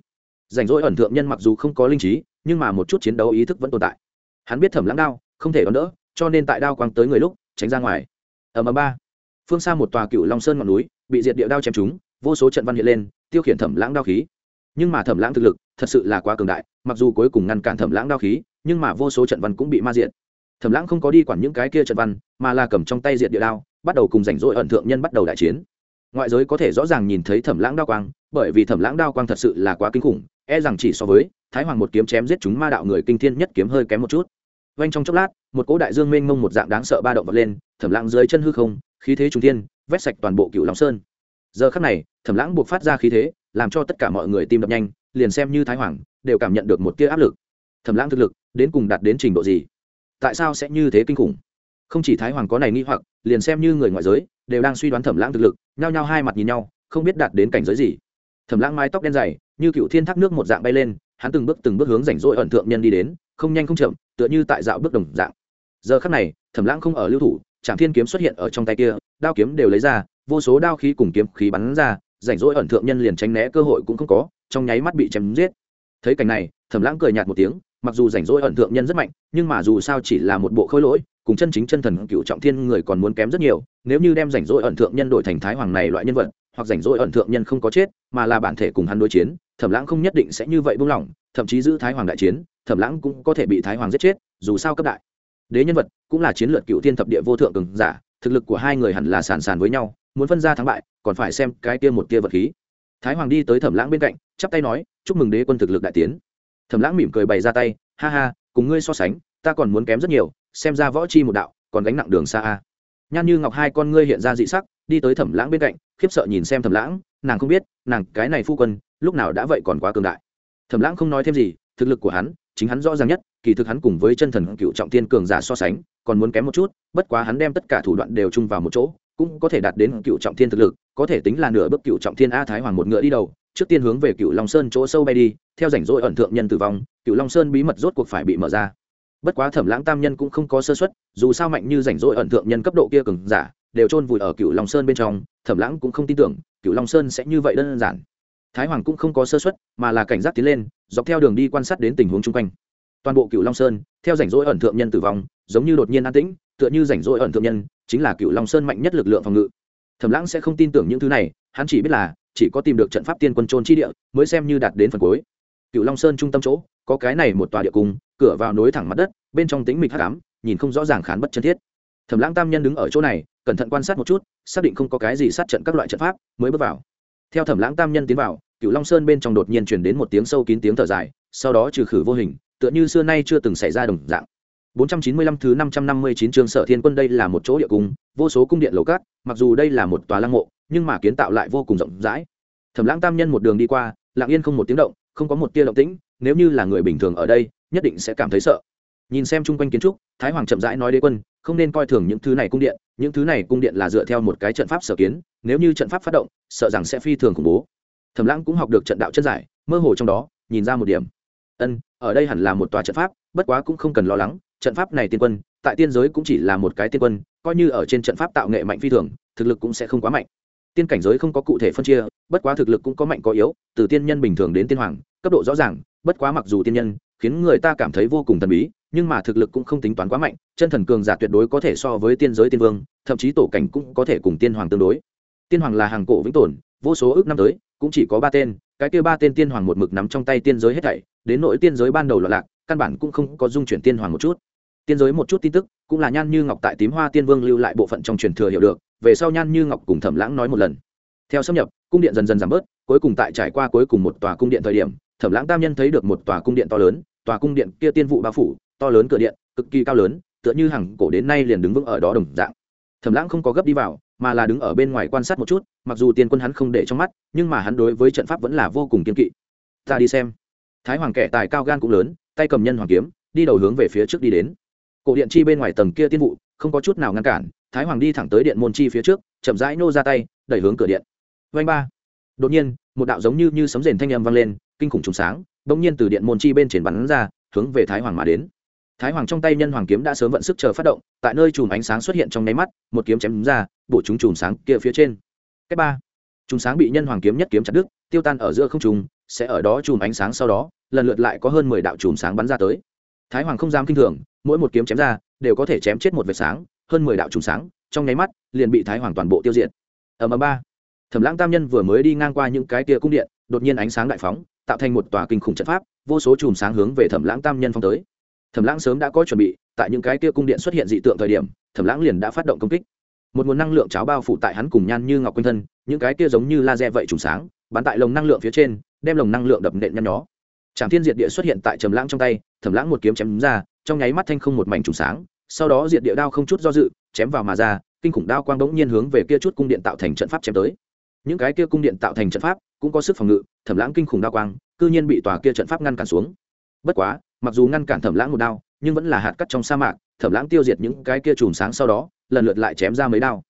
Rảnh rỗi ẩn thượng nhân mặc dù không có linh trí, nhưng mà một chút chiến đấu ý thức vẫn tồn tại. Hắn biết thẩm lãng đao, không thể đón đỡ, cho nên tại đao quang tới người lúc, tránh ra ngoài. Ở mờ ba. Phương xa một tòa cựu long sơn ngọn núi, bị diệt địa đao chém chúng vô số trận văn hiện lên, tiêu khiển thẩm lãng đao khí. Nhưng mà thẩm lãng thực lực thật sự là quá cường đại, mặc dù cuối cùng ngăn cản thẩm lãng đao khí, nhưng mà vô số trận văn cũng bị ma diện thẩm lãng không có đi quản những cái kia trận văn, mà là cầm trong tay diệt địa đao, bắt đầu cùng rảnh rỗi ẩn thượng nhân bắt đầu đại chiến. Ngoại giới có thể rõ ràng nhìn thấy thẩm lãng đao quang bởi vì thẩm lãng đao quang thật sự là quá kinh khủng e rằng chỉ so với thái hoàng một kiếm chém giết chúng ma đạo người kinh thiên nhất kiếm hơi kém một chút. Vanh trong chốc lát, một cỗ đại dương mênh mông một dạng đáng sợ ba động vật lên, thẩm lãng dưới chân hư không, khí thế trung thiên, vét sạch toàn bộ cựu long sơn. Giờ khắc này, thẩm lãng buộc phát ra khí thế, làm cho tất cả mọi người tim đập nhanh, liền xem như thái hoàng, đều cảm nhận được một tia áp lực. Thẩm lãng thực lực, đến cùng đạt đến trình độ gì? Tại sao sẽ như thế kinh khủng? Không chỉ thái hoàng có này nghi hoặc, liền xem như người ngoại giới, đều đang suy đoán thẩm lãng thực lực, nhao nhao hai mặt nhìn nhau, không biết đạt đến cảnh giới gì thẩm lãng mái tóc đen dày, như cựu thiên thác nước một dạng bay lên, hắn từng bước từng bước hướng rảnh rỗi ẩn thượng nhân đi đến, không nhanh không chậm, tựa như tại dạo bước đồng dạng. Giờ khắc này thẩm lãng không ở lưu thủ trạm thiên kiếm xuất hiện ở trong tay kia, đao kiếm đều lấy ra, vô số đao khí cùng kiếm khí bắn ra, rảnh rỗi ẩn thượng nhân liền tránh né cơ hội cũng không có, trong nháy mắt bị chém giết. Thấy cảnh này thẩm lãng cười nhạt một tiếng, mặc dù rảnh rỗi ẩn thượng nhân rất mạnh, nhưng mà dù sao chỉ là một bộ khôi lỗi, cùng chân chính chân thần cựu trọng thiên người còn muốn kém rất nhiều, nếu như đem rảnh rỗi ẩn thượng nhân đổi thành thái hoàng này loại nhân vật hoặc rảnh rỗi ẩn thượng nhân không có chết, mà là bản thể cùng hắn đối chiến, thẩm lãng không nhất định sẽ như vậy buông lỏng, thậm chí giữ thái hoàng đại chiến, thẩm lãng cũng có thể bị thái hoàng giết chết, dù sao cấp đại. Đế nhân vật cũng là chiến lược cựu thiên thập địa vô thượng cường giả, thực lực của hai người hẳn là sàn sàn với nhau, muốn phân ra thắng bại, còn phải xem cái kia một kia vật khí. Thái hoàng đi tới thẩm lãng bên cạnh, chắp tay nói, chúc mừng đế quân thực lực đại tiến. Thẩm lãng mỉm cười bày ra tay, ha ha, cùng ngươi so sánh, ta còn muốn kém rất nhiều, xem ra võ chi một đạo, còn gánh nặng đường xa a. Nhan như ngọc hai con ngươi hiện ra dị sắc đi tới thẩm lãng bên cạnh, khiếp sợ nhìn xem thẩm lãng, nàng không biết, nàng, cái này phu quân, lúc nào đã vậy còn quá cường đại. Thẩm lãng không nói thêm gì, thực lực của hắn, chính hắn rõ ràng nhất, kỳ thực hắn cùng với chân thần cựu trọng tiên cường giả so sánh, còn muốn kém một chút, bất quá hắn đem tất cả thủ đoạn đều chung vào một chỗ, cũng có thể đạt đến cựu trọng thiên thực lực, có thể tính là nửa bước cựu trọng thiên a thái hoàng một ngựa đi đầu, trước tiên hướng về cựu long sơn chỗ sâu bay đi, theo rảnh rỗi ẩn thượng nhân tử vong, cựu long sơn bí mật rốt cuộc phải bị mở ra. Bất quá thẩm lãng tam nhân cũng không có sơ xuất dù sao mạnh như rảnh rỗi ẩn thượng nhân cấp độ kia cường giả đều chôn vùi ở cựu long sơn bên trong, thẩm lãng cũng không tin tưởng cựu long sơn sẽ như vậy đơn giản. Thái hoàng cũng không có sơ xuất mà là cảnh giác tiến lên, dọc theo đường đi quan sát đến tình huống chung quanh. Toàn bộ cựu long sơn, theo rảnh rỗi ẩn thượng nhân tử vong, giống như đột nhiên an tĩnh, tựa như rảnh rỗi ẩn thượng nhân, chính là cựu long sơn mạnh nhất lực lượng phòng ngự. Thẩm lãng sẽ không tin tưởng những thứ này, hắn chỉ biết là, chỉ có tìm được trận pháp tiên quân trôn chi địa, mới xem như đạt đến phần cuối. Cựu long sơn trung tâm chỗ, có cái này một tòa địa cung, cửa vào nối thẳng mặt đất, bên trong tính mịch hắc ám, nhìn không rõ ràng khán bất chân thiết thẩm lãng tam nhân đứng ở chỗ này cẩn thận quan sát một chút xác định không có cái gì sát trận các loại trận pháp mới bước vào theo thẩm lãng tam nhân tiến vào cựu long sơn bên trong đột nhiên chuyển đến một tiếng sâu kín tiếng thở dài sau đó trừ khử vô hình tựa như xưa nay chưa từng xảy ra đồng dạng 495 thứ 559 chương Sở Thiên Quân đây là một chỗ địa cung, vô số cung điện lầu cát, mặc dù đây là một tòa lăng mộ, nhưng mà kiến tạo lại vô cùng rộng rãi. Thẩm Lãng Tam nhân một đường đi qua, lặng yên không một tiếng động, không có một tia động tĩnh, nếu như là người bình thường ở đây, nhất định sẽ cảm thấy sợ. Nhìn xem chung quanh kiến trúc, Thái Hoàng chậm rãi nói đế quân, không nên coi thường những thứ này cung điện, những thứ này cung điện là dựa theo một cái trận pháp sở kiến, nếu như trận pháp phát động, sợ rằng sẽ phi thường khủng bố. Thẩm Lãng cũng học được trận đạo chân giải, mơ hồ trong đó, nhìn ra một điểm. Ân, ở đây hẳn là một tòa trận pháp, bất quá cũng không cần lo lắng, trận pháp này tiên quân tại tiên giới cũng chỉ là một cái tiên quân coi như ở trên trận pháp tạo nghệ mạnh phi thường thực lực cũng sẽ không quá mạnh tiên cảnh giới không có cụ thể phân chia bất quá thực lực cũng có mạnh có yếu từ tiên nhân bình thường đến tiên hoàng cấp độ rõ ràng bất quá mặc dù tiên nhân khiến người ta cảm thấy vô cùng thần bí, nhưng mà thực lực cũng không tính toán quá mạnh, chân thần cường giả tuyệt đối có thể so với tiên giới tiên vương, thậm chí tổ cảnh cũng có thể cùng tiên hoàng tương đối. Tiên hoàng là hàng cổ vĩnh tồn, vô số ước năm tới, cũng chỉ có ba tên, cái kia ba tên tiên hoàng một mực nắm trong tay tiên giới hết thảy, đến nội tiên giới ban đầu loạn lạc, căn bản cũng không có dung chuyển tiên hoàng một chút. Tiên giới một chút tin tức, cũng là nhan như ngọc tại tím hoa tiên vương lưu lại bộ phận trong truyền thừa hiểu được, về sau nhan như ngọc cùng thẩm lãng nói một lần. Theo xâm nhập, cung điện dần dần giảm bớt cuối cùng tại trải qua cuối cùng một tòa cung điện thời điểm, thẩm lãng tam nhân thấy được một tòa cung điện to lớn, tòa cung điện kia tiên vụ bao phủ, to lớn cửa điện, cực kỳ cao lớn, tựa như hàng cổ đến nay liền đứng vững ở đó đồng dạng. Thẩm lãng không có gấp đi vào, mà là đứng ở bên ngoài quan sát một chút, mặc dù tiên quân hắn không để trong mắt, nhưng mà hắn đối với trận pháp vẫn là vô cùng kiên kỵ. Ta đi xem. Thái hoàng kẻ tài cao gan cũng lớn, tay cầm nhân hoàng kiếm, đi đầu hướng về phía trước đi đến. Cổ điện chi bên ngoài tầng kia tiên vụ, không có chút nào ngăn cản, thái hoàng đi thẳng tới điện môn chi phía trước, chậm rãi nô ra tay, đẩy hướng cửa điện. Vanh ba đột nhiên, một đạo giống như như sấm rền thanh âm vang lên, kinh khủng trùng sáng, bỗng nhiên từ điện môn chi bên trên bắn ra, hướng về thái hoàng mà đến. Thái hoàng trong tay nhân hoàng kiếm đã sớm vận sức chờ phát động, tại nơi chùm ánh sáng xuất hiện trong nháy mắt, một kiếm chém ra, bổ chúng chùm sáng kia phía trên. Cách ba, chùm sáng bị nhân hoàng kiếm nhất kiếm chặt đứt, tiêu tan ở giữa không trùng sẽ ở đó chùm ánh sáng sau đó, lần lượt lại có hơn mười đạo chùm sáng bắn ra tới. Thái hoàng không dám kinh thường, mỗi một kiếm chém ra, đều có thể chém chết một vệt sáng, hơn mười đạo chùm sáng, trong nháy mắt, liền bị thái hoàng toàn bộ tiêu diệt. Ở mờ ba thẩm lãng tam nhân vừa mới đi ngang qua những cái tia cung điện, đột nhiên ánh sáng đại phóng, tạo thành một tòa kinh khủng trận pháp, vô số chùm sáng hướng về thẩm lãng tam nhân phong tới. Thẩm lãng sớm đã có chuẩn bị, tại những cái tia cung điện xuất hiện dị tượng thời điểm, thẩm lãng liền đã phát động công kích. Một nguồn năng lượng cháo bao phủ tại hắn cùng nhan như ngọc quanh thân, những cái kia giống như laser vậy trùng sáng, bắn tại lồng năng lượng phía trên, đem lồng năng lượng đập nện nhăn nhó. Tràng thiên diệt địa xuất hiện tại trầm lãng trong tay, thẩm lãng một kiếm chém ra, trong nháy mắt thanh không một mảnh trùng sáng, sau đó diệt địa đao không chút do dự, chém vào mà ra, kinh khủng đao quang bỗng nhiên hướng về kia chút cung điện tạo thành trận pháp chém tới những cái kia cung điện tạo thành trận pháp, cũng có sức phòng ngự, thẩm lãng kinh khủng đa quang, cư nhiên bị tòa kia trận pháp ngăn cản xuống. Bất quá, mặc dù ngăn cản thẩm lãng một đao, nhưng vẫn là hạt cắt trong sa mạc, thẩm lãng tiêu diệt những cái kia chùm sáng sau đó, lần lượt lại chém ra mấy đao.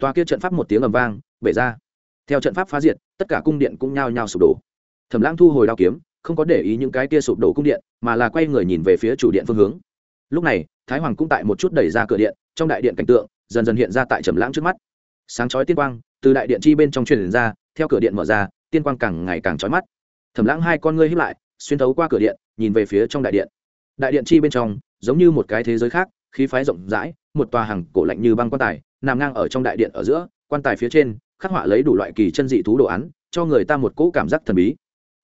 Tòa kia trận pháp một tiếng ầm vang, bể ra. Theo trận pháp phá diệt, tất cả cung điện cũng nhao nhao sụp đổ. Thẩm lãng thu hồi đao kiếm, không có để ý những cái kia sụp đổ cung điện, mà là quay người nhìn về phía chủ điện phương hướng. Lúc này, thái hoàng cũng tại một chút đẩy ra cửa điện, trong đại điện cảnh tượng, dần dần hiện ra tại trầm lãng trước mắt sáng chói tiên quang từ đại điện chi bên trong truyền ra, theo cửa điện mở ra, tiên quang càng ngày càng chói mắt. Thẩm lãng hai con ngươi hiếp lại, xuyên thấu qua cửa điện, nhìn về phía trong đại điện. Đại điện chi bên trong, giống như một cái thế giới khác, khí phái rộng rãi, một tòa hàng cổ lạnh như băng quan tài, nằm ngang ở trong đại điện ở giữa, quan tài phía trên, khắc họa lấy đủ loại kỳ chân dị thú đồ án, cho người ta một cỗ cảm giác thần bí.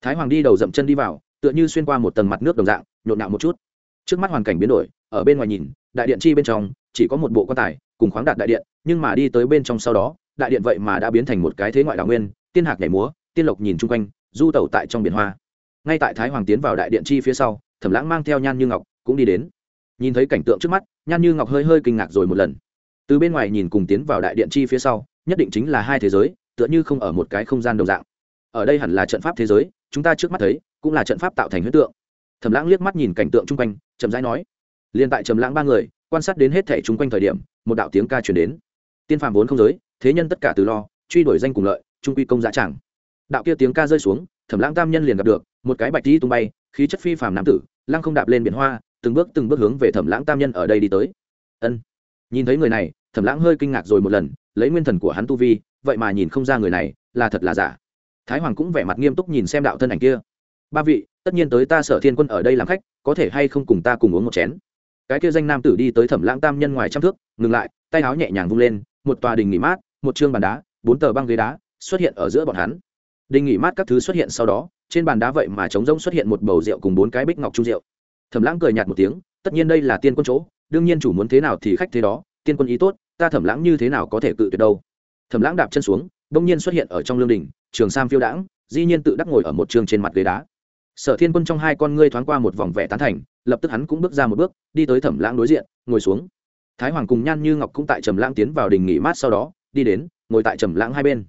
Thái hoàng đi đầu dậm chân đi vào, tựa như xuyên qua một tầng mặt nước đồng dạng, nhộn nhạo một chút. Trước mắt hoàn cảnh biến đổi, ở bên ngoài nhìn, đại điện chi bên trong, chỉ có một bộ quan tài cùng khoáng đạt đại điện, nhưng mà đi tới bên trong sau đó, đại điện vậy mà đã biến thành một cái thế ngoại đào nguyên, tiên hạc nhảy múa, tiên lộc nhìn chung quanh, du tẩu tại trong biển hoa. Ngay tại thái hoàng tiến vào đại điện chi phía sau, thẩm lãng mang theo nhan như ngọc cũng đi đến. Nhìn thấy cảnh tượng trước mắt, nhan như ngọc hơi hơi kinh ngạc rồi một lần. Từ bên ngoài nhìn cùng tiến vào đại điện chi phía sau, nhất định chính là hai thế giới, tựa như không ở một cái không gian đồng dạng. Ở đây hẳn là trận pháp thế giới, chúng ta trước mắt thấy, cũng là trận pháp tạo thành huyết tượng. Thẩm lãng liếc mắt nhìn cảnh tượng chung quanh, chậm rãi nói. Liên tại trầm lãng ba người, quan sát đến hết thể chung quanh thời điểm một đạo tiếng ca truyền đến. Tiên phàm vốn không giới, thế nhân tất cả từ lo, truy đuổi danh cùng lợi trung quy công giá chẳng. Đạo kia tiếng ca rơi xuống, thẩm lãng tam nhân liền gặp được, một cái bạch đi tung bay, khí chất phi phàm nam tử, lăng không đạp lên biển hoa, từng bước từng bước hướng về thẩm lãng tam nhân ở đây đi tới. Ân. Nhìn thấy người này, thẩm lãng hơi kinh ngạc rồi một lần, lấy nguyên thần của hắn tu vi, vậy mà nhìn không ra người này, là thật là giả. Thái hoàng cũng vẻ mặt nghiêm túc nhìn xem đạo thân ảnh kia. Ba vị, tất nhiên tới ta sở thiên quân ở đây làm khách, có thể hay không cùng ta cùng uống một chén? Cái kia danh nam tử đi tới thẩm lãng tam nhân ngoài trăm thước, ngừng lại, tay áo nhẹ nhàng vung lên, một tòa đình nghỉ mát, một chương bàn đá, bốn tờ băng ghế đá xuất hiện ở giữa bọn hắn. Đình nghỉ mát các thứ xuất hiện sau đó, trên bàn đá vậy mà trống rỗng xuất hiện một bầu rượu cùng bốn cái bích ngọc trung rượu. Thẩm lãng cười nhạt một tiếng, tất nhiên đây là tiên quân chỗ, đương nhiên chủ muốn thế nào thì khách thế đó, tiên quân ý tốt, ta thẩm lãng như thế nào có thể cự tuyệt đâu. Thẩm lãng đạp chân xuống đông nhiên xuất hiện ở trong lương đình, trường sam phiêu đãng di nhiên tự đắc ngồi ở một trường trên mặt ghế đá sở thiên quân trong hai con ngươi thoáng qua một vòng vẻ tán thành, lập tức hắn cũng bước ra một bước, đi tới thẩm lãng đối diện, ngồi xuống. Thái hoàng cùng nhan như ngọc cũng tại trầm lãng tiến vào đình nghỉ mát sau đó, đi đến, ngồi tại trầm lãng hai bên.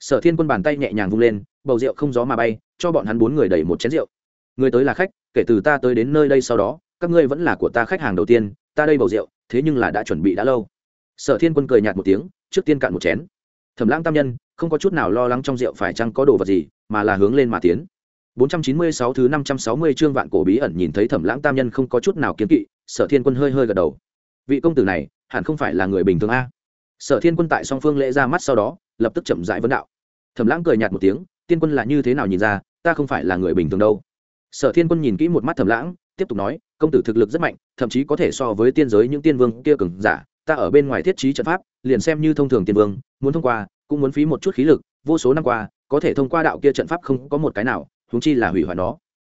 Sở thiên quân bàn tay nhẹ nhàng vung lên, bầu rượu không gió mà bay, cho bọn hắn bốn người đẩy một chén rượu. Người tới là khách, kể từ ta tới đến nơi đây sau đó, các ngươi vẫn là của ta khách hàng đầu tiên, ta đây bầu rượu, thế nhưng là đã chuẩn bị đã lâu. Sở thiên quân cười nhạt một tiếng, trước tiên cạn một chén. Thẩm lãng tam nhân, không có chút nào lo lắng trong rượu phải chăng có đồ vật gì, mà là hướng lên mà tiến. 496 thứ 560 chương vạn cổ bí ẩn nhìn thấy Thẩm Lãng Tam Nhân không có chút nào kiến kỵ, Sở Thiên Quân hơi hơi gật đầu. Vị công tử này, hẳn không phải là người bình thường a. Sở Thiên Quân tại song phương lễ ra mắt sau đó, lập tức chậm rãi vấn đạo. Thẩm Lãng cười nhạt một tiếng, Tiên Quân là như thế nào nhìn ra, ta không phải là người bình thường đâu. Sở Thiên Quân nhìn kỹ một mắt Thẩm Lãng, tiếp tục nói, công tử thực lực rất mạnh, thậm chí có thể so với tiên giới những tiên vương kia cường giả, ta ở bên ngoài thiết trí trận pháp, liền xem như thông thường tiên vương, muốn thông qua, cũng muốn phí một chút khí lực, vô số năm qua, có thể thông qua đạo kia trận pháp không có một cái nào, huống chi là hủy hoại nó.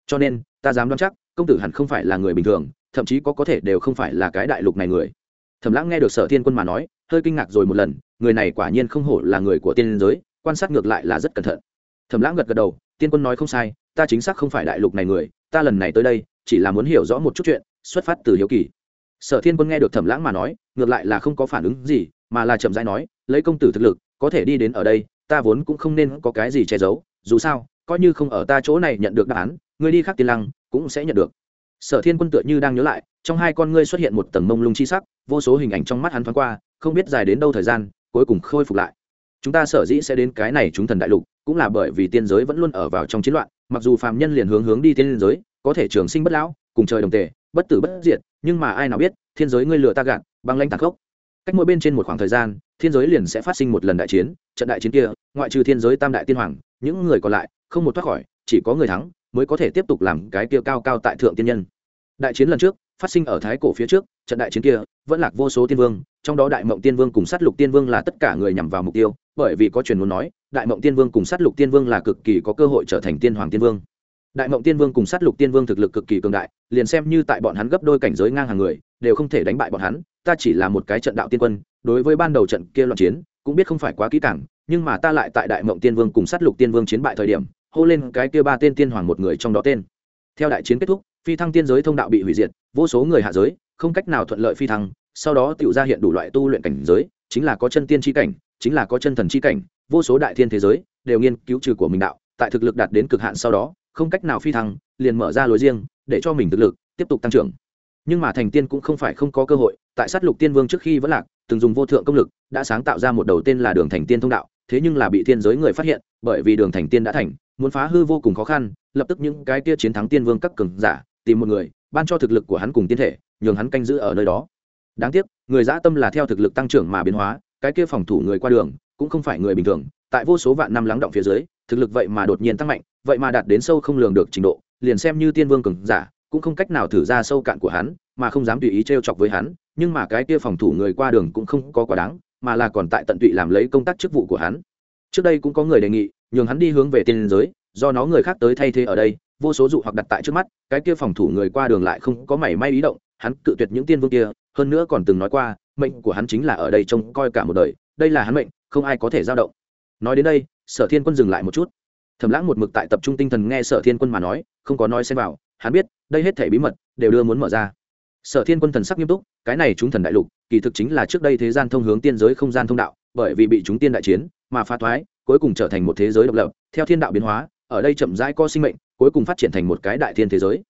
Cho nên, ta dám đoán chắc, công tử hẳn không phải là người bình thường, thậm chí có có thể đều không phải là cái đại lục này người. Thẩm lãng nghe được sở thiên quân mà nói, hơi kinh ngạc rồi một lần, người này quả nhiên không hổ là người của tiên giới, quan sát ngược lại là rất cẩn thận. Thẩm lãng gật gật đầu, tiên quân nói không sai, ta chính xác không phải đại lục này người, ta lần này tới đây, chỉ là muốn hiểu rõ một chút chuyện, xuất phát từ hiếu kỳ. Sở thiên quân nghe được thẩm lãng mà nói, ngược lại là không có phản ứng gì, mà là chậm rãi nói, lấy công tử thực lực, có thể đi đến ở đây, ta vốn cũng không nên có cái gì che giấu, dù sao coi như không ở ta chỗ này nhận được đáp án, ngươi đi khác tiên lăng, cũng sẽ nhận được. Sở thiên quân tựa như đang nhớ lại, trong hai con ngươi xuất hiện một tầng mông lung chi sắc, vô số hình ảnh trong mắt hắn thoáng qua, không biết dài đến đâu thời gian, cuối cùng khôi phục lại. Chúng ta sở dĩ sẽ đến cái này chúng thần đại lục, cũng là bởi vì tiên giới vẫn luôn ở vào trong chiến loạn, mặc dù phàm nhân liền hướng hướng đi tiên giới, có thể trường sinh bất lão, cùng trời đồng tề, bất tử bất diệt, nhưng mà ai nào biết, thiên giới ngươi lừa ta gạt, băng lanh tàn khốc. Cách mỗi bên trên một khoảng thời gian, thiên giới liền sẽ phát sinh một lần đại chiến, trận đại chiến kia, ngoại trừ thiên giới tam đại tiên hoàng, những người còn lại không một thoát khỏi, chỉ có người thắng mới có thể tiếp tục làm cái kia cao cao tại thượng tiên nhân. Đại chiến lần trước, phát sinh ở thái cổ phía trước, trận đại chiến kia, vẫn lạc vô số tiên vương, trong đó đại mộng tiên vương cùng sát lục tiên vương là tất cả người nhằm vào mục tiêu, bởi vì có truyền muốn nói, đại mộng tiên vương cùng sát lục tiên vương là cực kỳ có cơ hội trở thành tiên hoàng tiên vương. Đại mộng tiên vương cùng sát lục tiên vương thực lực cực kỳ cường đại, liền xem như tại bọn hắn gấp đôi cảnh giới ngang hàng người, đều không thể đánh bại bọn hắn, ta chỉ là một cái trận đạo tiên quân, đối với ban đầu trận kia loạn chiến, cũng biết không phải quá kỹ càng, nhưng mà ta lại tại đại mộng tiên vương cùng sát lục tiên vương chiến bại thời điểm hô lên cái kia ba tên tiên hoàng một người trong đó tên. Theo đại chiến kết thúc, phi thăng tiên giới thông đạo bị hủy diệt, vô số người hạ giới, không cách nào thuận lợi phi thăng, sau đó tự ra hiện đủ loại tu luyện cảnh giới, chính là có chân tiên tri cảnh, chính là có chân thần tri cảnh, vô số đại thiên thế giới đều nghiên cứu trừ của mình đạo, tại thực lực đạt đến cực hạn sau đó, không cách nào phi thăng, liền mở ra lối riêng, để cho mình thực lực tiếp tục tăng trưởng. Nhưng mà thành tiên cũng không phải không có cơ hội, tại sát lục tiên vương trước khi vẫn lạc, từng dùng vô thượng công lực, đã sáng tạo ra một đầu tên là đường thành tiên thông đạo, thế nhưng là bị thiên giới người phát hiện, bởi vì đường thành tiên đã thành muốn phá hư vô cùng khó khăn, lập tức những cái kia chiến thắng tiên vương các cường giả, tìm một người, ban cho thực lực của hắn cùng tiên thể, nhường hắn canh giữ ở nơi đó. Đáng tiếc, người dã tâm là theo thực lực tăng trưởng mà biến hóa, cái kia phòng thủ người qua đường cũng không phải người bình thường, tại vô số vạn năm lắng động phía dưới, thực lực vậy mà đột nhiên tăng mạnh, vậy mà đạt đến sâu không lường được trình độ, liền xem như tiên vương cường giả, cũng không cách nào thử ra sâu cạn của hắn, mà không dám tùy ý t chọc với hắn, nhưng mà cái kia phòng thủ người qua đường cũng không có quá đáng, mà là còn tại tận tụy làm lấy công tác chức vụ của hắn trước đây cũng có người đề nghị, nhường hắn đi hướng về tiên giới, do nó người khác tới thay thế ở đây, vô số dụ hoặc đặt tại trước mắt, cái kia phòng thủ người qua đường lại không có mảy may ý động, hắn cự tuyệt những tiên vương kia, hơn nữa còn từng nói qua, mệnh của hắn chính là ở đây trông coi cả một đời, đây là hắn mệnh, không ai có thể giao động. Nói đến đây, sở thiên quân dừng lại một chút. Thầm lãng một mực tại tập trung tinh thần nghe sở thiên quân mà nói, không có nói xem vào, hắn biết, đây hết thể bí mật, đều đưa muốn mở ra. Sở thiên quân thần sắc nghiêm túc, cái này chúng thần đại lục, kỳ thực chính là trước đây thế gian thông hướng tiên giới không gian thông đạo bởi vì bị chúng tiên đại chiến mà phá thoái, cuối cùng trở thành một thế giới độc lập, theo thiên đạo biến hóa, ở đây chậm rãi có sinh mệnh, cuối cùng phát triển thành một cái đại thiên thế giới.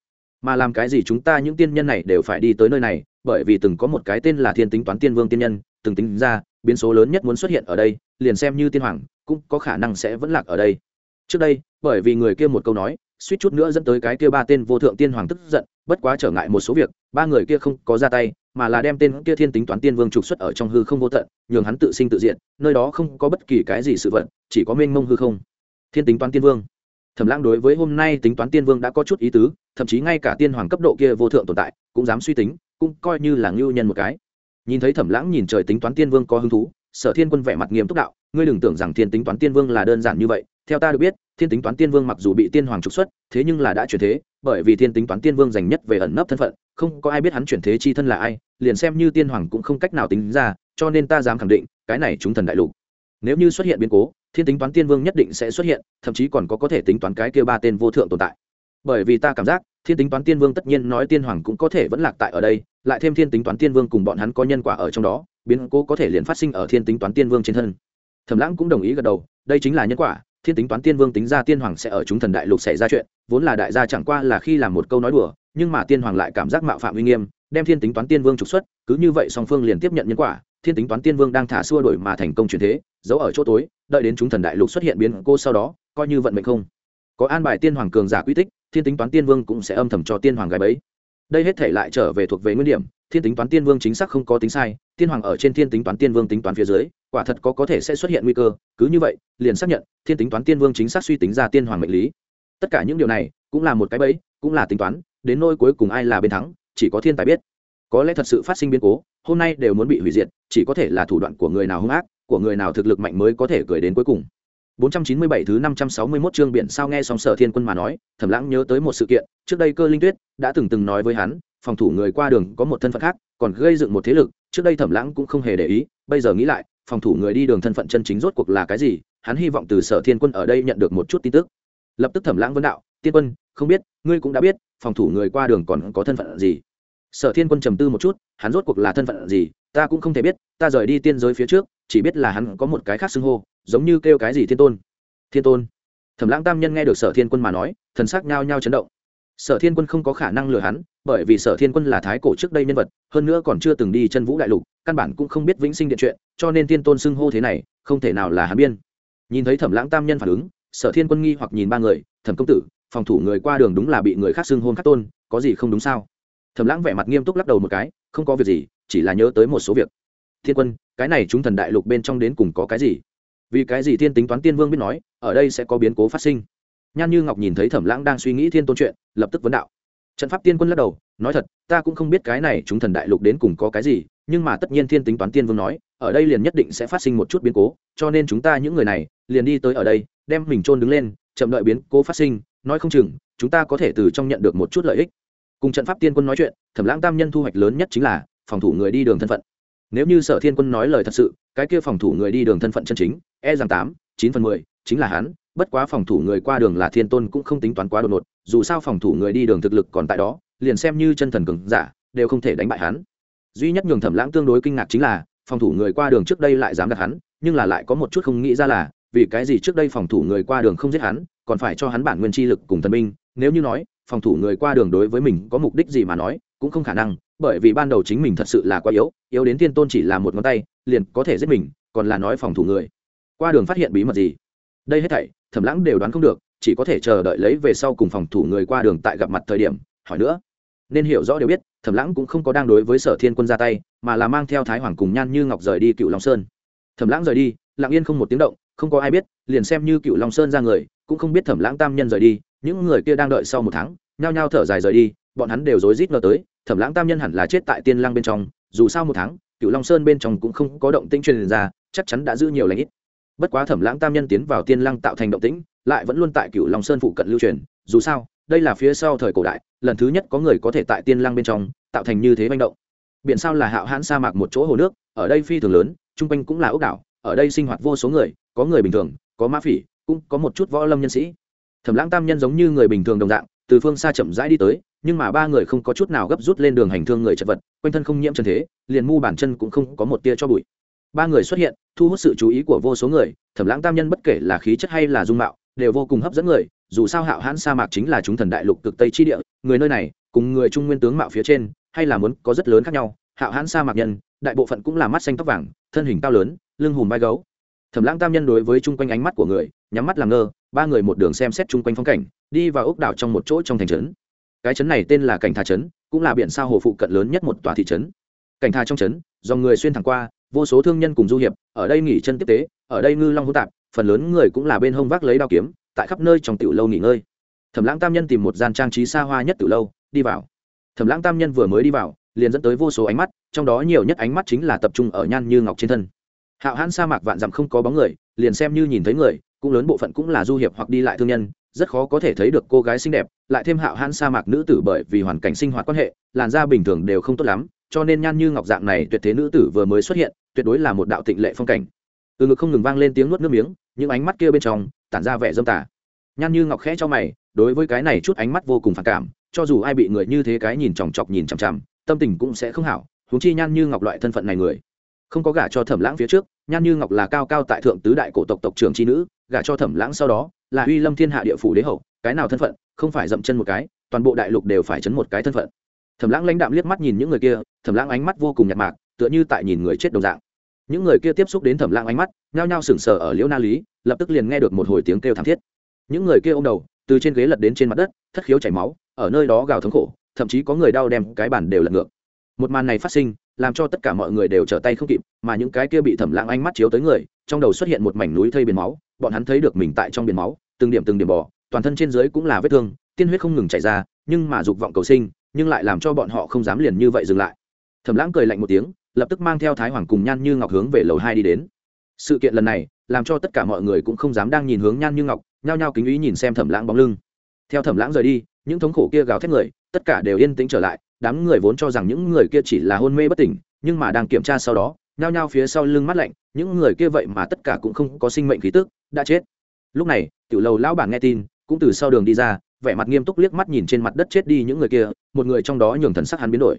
Mà làm cái gì chúng ta những tiên nhân này đều phải đi tới nơi này, bởi vì từng có một cái tên là thiên tính toán tiên vương tiên nhân, từng tính ra, biến số lớn nhất muốn xuất hiện ở đây, liền xem như tiên hoàng, cũng có khả năng sẽ vẫn lạc ở đây. Trước đây, bởi vì người kia một câu nói, suýt chút nữa dẫn tới cái kia ba tên vô thượng tiên hoàng tức giận, bất quá trở ngại một số việc, ba người kia không có ra tay mà là đem tên kia thiên tính toán tiên vương trục xuất ở trong hư không vô tận, nhường hắn tự sinh tự diện nơi đó không có bất kỳ cái gì sự vận chỉ có mênh mông hư không. Thiên tính toán tiên vương. Thẩm lãng đối với hôm nay tính toán tiên vương đã có chút ý tứ, thậm chí ngay cả tiên hoàng cấp độ kia vô thượng tồn tại, cũng dám suy tính, cũng coi như là ngưu nhân một cái. Nhìn thấy thẩm lãng nhìn trời tính toán tiên vương có hứng thú, sở thiên quân vẻ mặt nghiêm túc đạo, ngươi đừng tưởng rằng thiên tính toán tiên vương là đơn giản như vậy theo ta được biết, thiên tính toán tiên vương mặc dù bị tiên hoàng trục xuất, thế nhưng là đã chuyển thế, bởi vì thiên tính toán tiên vương dành nhất về ẩn nấp thân phận, không có ai biết hắn chuyển thế chi thân là ai, liền xem như tiên hoàng cũng không cách nào tính ra, cho nên ta dám khẳng định, cái này chúng thần đại lục. Nếu như xuất hiện biến cố, thiên tính toán tiên vương nhất định sẽ xuất hiện, thậm chí còn có có thể tính toán cái kia ba tên vô thượng tồn tại. Bởi vì ta cảm giác, thiên tính toán tiên vương tất nhiên nói tiên hoàng cũng có thể vẫn lạc tại ở đây, lại thêm thiên tính toán tiên vương cùng bọn hắn có nhân quả ở trong đó, biến cố có thể liền phát sinh ở thiên tính toán tiên vương trên thân. Thẩm lãng cũng đồng ý gật đầu, đây chính là nhân quả thiên tính toán tiên vương tính ra tiên hoàng sẽ ở chúng thần đại lục xảy ra chuyện, vốn là đại gia chẳng qua là khi làm một câu nói đùa, nhưng mà tiên hoàng lại cảm giác mạo phạm uy nghiêm, đem thiên tính toán tiên vương trục xuất, cứ như vậy song phương liền tiếp nhận nhân quả, thiên tính toán tiên vương đang thả xua đổi mà thành công chuyển thế, giấu ở chỗ tối, đợi đến chúng thần đại lục xuất hiện biến cô sau đó, coi như vận mệnh không có an bài tiên hoàng cường giả quy tích, thiên tính toán tiên vương cũng sẽ âm thầm cho tiên hoàng gái bấy đây hết thể lại trở về thuộc về nguyên điểm, thiên tính toán tiên vương chính xác không có tính sai, tiên hoàng ở trên thiên tính toán tiên vương tính toán phía dưới, quả thật có có thể sẽ xuất hiện nguy cơ, cứ như vậy, liền xác nhận, thiên tính toán tiên vương chính xác suy tính ra tiên hoàng mệnh lý. Tất cả những điều này, cũng là một cái bẫy, cũng là tính toán, đến nôi cuối cùng ai là bên thắng, chỉ có thiên tài biết. Có lẽ thật sự phát sinh biến cố, hôm nay đều muốn bị hủy diệt, chỉ có thể là thủ đoạn của người nào hung ác, của người nào thực lực mạnh mới có thể gửi đến cuối cùng. 497 thứ 561 chương biển sao nghe xong Sở Thiên Quân mà nói, Thẩm Lãng nhớ tới một sự kiện, trước đây Cơ Linh Tuyết đã từng từng nói với hắn, phòng thủ người qua đường có một thân phận khác, còn gây dựng một thế lực, trước đây Thẩm Lãng cũng không hề để ý, bây giờ nghĩ lại, phòng thủ người đi đường thân phận chân chính rốt cuộc là cái gì, hắn hy vọng từ Sở Thiên Quân ở đây nhận được một chút tin tức. Lập tức Thẩm Lãng vấn đạo, "Tiên Quân, không biết, ngươi cũng đã biết, phòng thủ người qua đường còn có thân phận gì?" Sở Thiên Quân trầm tư một chút, hắn rốt cuộc là thân phận gì, ta cũng không thể biết, ta rời đi tiên giới phía trước, chỉ biết là hắn có một cái khác xưng hô, giống như kêu cái gì thiên tôn. Thiên tôn? Thẩm lãng tam nhân nghe được sở thiên quân mà nói, thần sắc nhao nhao chấn động. Sở thiên quân không có khả năng lừa hắn, bởi vì sở thiên quân là thái cổ trước đây nhân vật, hơn nữa còn chưa từng đi chân vũ đại lục, căn bản cũng không biết vĩnh sinh điện chuyện, cho nên thiên tôn xưng hô thế này, không thể nào là hắn biên. Nhìn thấy thẩm lãng tam nhân phản ứng, sở thiên quân nghi hoặc nhìn ba người, thẩm công tử, phòng thủ người qua đường đúng là bị người khác xưng hôn khắc tôn, có gì không đúng sao? Thẩm lãng vẻ mặt nghiêm túc lắc đầu một cái, không có việc gì, chỉ là nhớ tới một số việc. Thiên quân, cái này chúng thần đại lục bên trong đến cùng có cái gì? Vì cái gì thiên tính toán tiên vương biết nói, ở đây sẽ có biến cố phát sinh. Nhan như ngọc nhìn thấy thẩm lãng đang suy nghĩ thiên tôn chuyện, lập tức vấn đạo. Trận pháp tiên quân lắc đầu, nói thật, ta cũng không biết cái này chúng thần đại lục đến cùng có cái gì, nhưng mà tất nhiên thiên tính toán tiên vương nói, ở đây liền nhất định sẽ phát sinh một chút biến cố, cho nên chúng ta những người này, liền đi tới ở đây, đem mình trôn đứng lên, chậm đợi biến cố phát sinh, nói không chừng, chúng ta có thể từ trong nhận được một chút lợi ích. Cùng trận pháp tiên quân nói chuyện, thẩm lãng tam nhân thu hoạch lớn nhất chính là phòng thủ người đi đường thân phận nếu như sở thiên quân nói lời thật sự, cái kia phòng thủ người đi đường thân phận chân chính e rằng tám, chín phần mười, chính là hắn, bất quá phòng thủ người qua đường là thiên tôn cũng không tính toán quá đột ngột, dù sao phòng thủ người đi đường thực lực còn tại đó, liền xem như chân thần cường giả, đều không thể đánh bại hắn duy nhất nhường thẩm lãng tương đối kinh ngạc chính là, phòng thủ người qua đường trước đây lại dám đặt hắn, nhưng là lại có một chút không nghĩ ra là, vì cái gì trước đây phòng thủ người qua đường không giết hắn, còn phải cho hắn bản nguyên chi lực cùng thần minh. nếu như nói, phòng thủ người qua đường đối với mình có mục đích gì mà nói, cũng không khả năng bởi vì ban đầu chính mình thật sự là quá yếu yếu đến thiên tôn chỉ là một ngón tay, liền có thể giết mình, còn là nói phòng thủ người. Qua đường phát hiện bí mật gì? Đây hết thảy, thẩm lãng đều đoán không được, chỉ có thể chờ đợi lấy về sau cùng phòng thủ người qua đường tại gặp mặt thời điểm, hỏi nữa. Nên hiểu rõ đều biết, thẩm lãng cũng không có đang đối với sở thiên quân ra tay, mà là mang theo thái hoàng cùng nhan như ngọc rời đi cựu long sơn. Thẩm lãng rời đi, lặng yên không một tiếng động, không có ai biết, liền xem như cựu long sơn ra người, cũng không biết thẩm lãng tam nhân rời đi, những người kia đang đợi sau một tháng, nhao nhao thở dài rời đi, bọn hắn đều rối rít ngờ tới thẩm lãng tam nhân hẳn là chết tại tiên lang bên trong, dù sao một tháng cựu long sơn bên trong cũng không có động tĩnh truyền ra, chắc chắn đã giữ nhiều lãnh ít. Bất quá thẩm lãng tam nhân tiến vào tiên lăng tạo thành động tĩnh, lại vẫn luôn tại cựu long sơn phụ cận lưu truyền, dù sao, đây là phía sau thời cổ đại, lần thứ nhất có người có thể tại tiên lăng bên trong, tạo thành như thế manh động. Biển sao là hạo hãn sa mạc một chỗ hồ nước, ở đây phi thường lớn, chung quanh cũng là ốc đảo, ở đây sinh hoạt vô số người, có người bình thường, có ma phỉ, cũng có một chút võ lâm nhân sĩ. Thẩm lãng tam nhân giống như người bình thường đồng dạng, từ phương xa chậm rãi đi tới nhưng mà ba người không có chút nào gấp rút lên đường hành thương người chật vật, quanh thân không nhiễm trần thế, liền mu bản chân cũng không có một tia cho bụi. Ba người xuất hiện, thu hút sự chú ý của vô số người, thẩm lãng tam nhân bất kể là khí chất hay là dung mạo, đều vô cùng hấp dẫn người, dù sao hạo hãn sa mạc chính là chúng thần đại lục cực tây chi địa, người nơi này, cùng người trung nguyên tướng mạo phía trên, hay là muốn có rất lớn khác nhau, hạo hãn sa mạc nhân, đại bộ phận cũng là mắt xanh tóc vàng, thân hình cao lớn, lưng hùm vai gấu. Thẩm lãng tam nhân đối với chung quanh ánh mắt của người, nhắm mắt làm ngơ, ba người một đường xem xét chung quanh phong cảnh, đi vào ốc đảo trong một chỗ trong thành trấn cái trấn này tên là cảnh thà trấn, cũng là biển sao hồ phụ cận lớn nhất một tòa thị trấn. Cảnh thà trong trấn, do người xuyên thẳng qua, vô số thương nhân cùng du hiệp, ở đây nghỉ chân tiếp tế, ở đây ngư long hỗn tạp, phần lớn người cũng là bên hông vác lấy đao kiếm, tại khắp nơi trong tiểu lâu nghỉ ngơi. Thẩm lãng tam nhân tìm một gian trang trí xa hoa nhất tiểu lâu, đi vào. Thẩm lãng tam nhân vừa mới đi vào, liền dẫn tới vô số ánh mắt, trong đó nhiều nhất ánh mắt chính là tập trung ở nhan như ngọc trên thân. Hạo hãn sa mạc vạn dặm không có bóng người, liền xem như nhìn thấy người, cũng lớn bộ phận cũng là du hiệp hoặc đi lại thương nhân rất khó có thể thấy được cô gái xinh đẹp, lại thêm hạo hãn sa mạc nữ tử bởi vì hoàn cảnh sinh hoạt quan hệ, làn da bình thường đều không tốt lắm, cho nên nhan như ngọc dạng này tuyệt thế nữ tử vừa mới xuất hiện, tuyệt đối là một đạo tịnh lệ phong cảnh. Từ ngực không ngừng vang lên tiếng nuốt nước miếng, những ánh mắt kia bên trong, tản ra vẻ dâm tả nhan như ngọc khẽ cho mày, đối với cái này chút ánh mắt vô cùng phản cảm, cho dù ai bị người như thế cái nhìn chòng chọc nhìn chằm chằm, tâm tình cũng sẽ không hảo, huống chi nhan như ngọc loại thân phận này người. Không có gả cho thẩm lãng phía trước, nhan như ngọc là cao cao tại thượng tứ đại cổ tộc tộc trưởng tri nữ, gả cho thẩm lãng sau đó là uy lâm thiên hạ địa phủ đế hậu, cái nào thân phận, không phải dậm chân một cái, toàn bộ đại lục đều phải chấn một cái thân phận. Thẩm lãng lãnh đạm liếc mắt nhìn những người kia, thẩm lãng ánh mắt vô cùng nhạt mạc, tựa như tại nhìn người chết đồng dạng. Những người kia tiếp xúc đến thẩm lãng ánh mắt, nhao nhao sững sờ ở liễu na lý, lập tức liền nghe được một hồi tiếng kêu thảm thiết. Những người kia ô m đầu, từ trên ghế lật đến trên mặt đất, thất khiếu chảy máu, ở nơi đó gào thống khổ, thậm chí có người đau đem cái bản đều lật ngược. Một màn này phát sinh, làm cho tất cả mọi người đều trở tay không kịp, mà những cái kia bị thẩm lãng ánh mắt chiếu tới người, trong đầu xuất hiện một mảnh núi thây biển máu bọn hắn thấy được mình tại trong biển máu, từng điểm từng điểm bò, toàn thân trên dưới cũng là vết thương, tiên huyết không ngừng chảy ra, nhưng mà dục vọng cầu sinh, nhưng lại làm cho bọn họ không dám liền như vậy dừng lại. Thẩm lãng cười lạnh một tiếng, lập tức mang theo thái hoàng cùng nhan như ngọc hướng về lầu hai đi đến. Sự kiện lần này, làm cho tất cả mọi người cũng không dám đang nhìn hướng nhan như ngọc, nhao nhao kính ý nhìn xem thẩm lãng bóng lưng. Theo thẩm lãng rời đi, những thống khổ kia gào thét người, tất cả đều yên tĩnh trở lại, đám người vốn cho rằng những người kia chỉ là hôn mê bất tỉnh, nhưng mà đang kiểm tra sau đó nhao nhao phía sau lưng mắt lạnh, những người kia vậy mà tất cả cũng không có sinh mệnh khí tức, đã chết. Lúc này, tiểu lầu lão bản nghe tin, cũng từ sau đường đi ra, vẻ mặt nghiêm túc liếc mắt nhìn trên mặt đất chết đi những người kia, một người trong đó nhường thần sắc hắn biến đổi.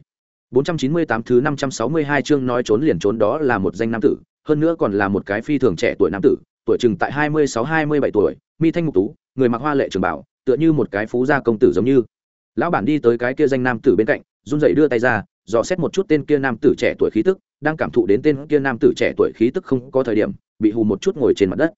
498 thứ 562 chương nói trốn liền trốn đó là một danh nam tử, hơn nữa còn là một cái phi thường trẻ tuổi nam tử, tuổi chừng tại 26-27 tuổi, mi thanh mục tú, người mặc hoa lệ trường bảo, tựa như một cái phú gia công tử giống như. Lão bản đi tới cái kia danh nam tử bên cạnh, run rẩy đưa tay ra, dò xét một chút tên kia nam tử trẻ tuổi khí tức đang cảm thụ đến tên kia nam tử trẻ tuổi khí tức không có thời điểm, bị hù một chút ngồi trên mặt đất.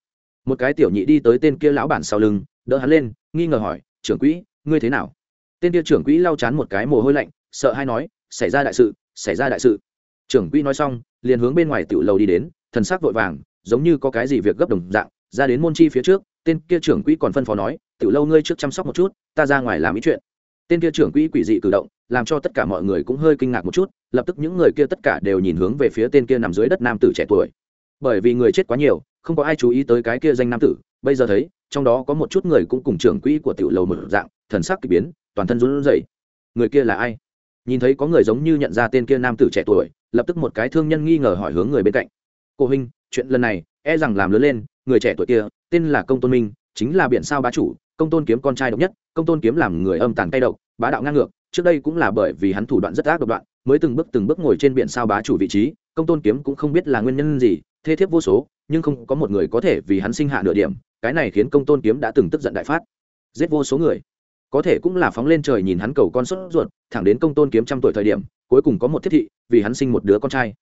Một cái tiểu nhị đi tới tên kia lão bản sau lưng, đỡ hắn lên, nghi ngờ hỏi, trưởng quỹ, ngươi thế nào? Tên kia trưởng quỹ lau chán một cái mồ hôi lạnh, sợ hay nói, xảy ra đại sự, xảy ra đại sự. Trưởng quỹ nói xong, liền hướng bên ngoài tiểu lầu đi đến, thần sắc vội vàng, giống như có cái gì việc gấp đồng dạng, ra đến môn chi phía trước, tên kia trưởng quỹ còn phân phó nói, tiểu lâu ngươi trước chăm sóc một chút, ta ra ngoài làm ý chuyện. Tên kia trưởng quỹ quỷ dị cử động làm cho tất cả mọi người cũng hơi kinh ngạc một chút, lập tức những người kia tất cả đều nhìn hướng về phía tên kia nằm dưới đất nam tử trẻ tuổi. Bởi vì người chết quá nhiều, không có ai chú ý tới cái kia danh nam tử, bây giờ thấy, trong đó có một chút người cũng cùng trưởng quỹ của tiểu lầu một dạng, thần sắc k ỳ biến, toàn thân run rẩy. Người kia là ai? Nhìn thấy có người giống như nhận ra tên kia nam tử trẻ tuổi, lập tức một cái thương nhân nghi ngờ hỏi hướng người bên cạnh. Cô huynh, chuyện lần này e rằng làm lớn lên, người trẻ tuổi kia, tên là công tôn minh, chính là biển sao bá chủ, công tôn kiếm con trai độc nhất, công tôn kiếm làm người âm tàn cay độc, bá đạo ngang ngược trước đây cũng là bởi vì hắn thủ đoạn rất ác độc đoạn, mới từng bước từng bước ngồi trên biển sao bá chủ vị trí, công tôn kiếm cũng không biết là nguyên nhân gì, thê thiếp vô số, nhưng không có một người có thể vì hắn sinh hạ nửa điểm, cái này khiến công tôn kiếm đã từng tức giận đại phát. Giết vô số người. Có thể cũng là phóng lên trời nhìn hắn cầu con sốt ruột, thẳng đến công tôn kiếm trăm tuổi thời điểm, cuối cùng có một thiết thị, vì hắn sinh một đứa con trai.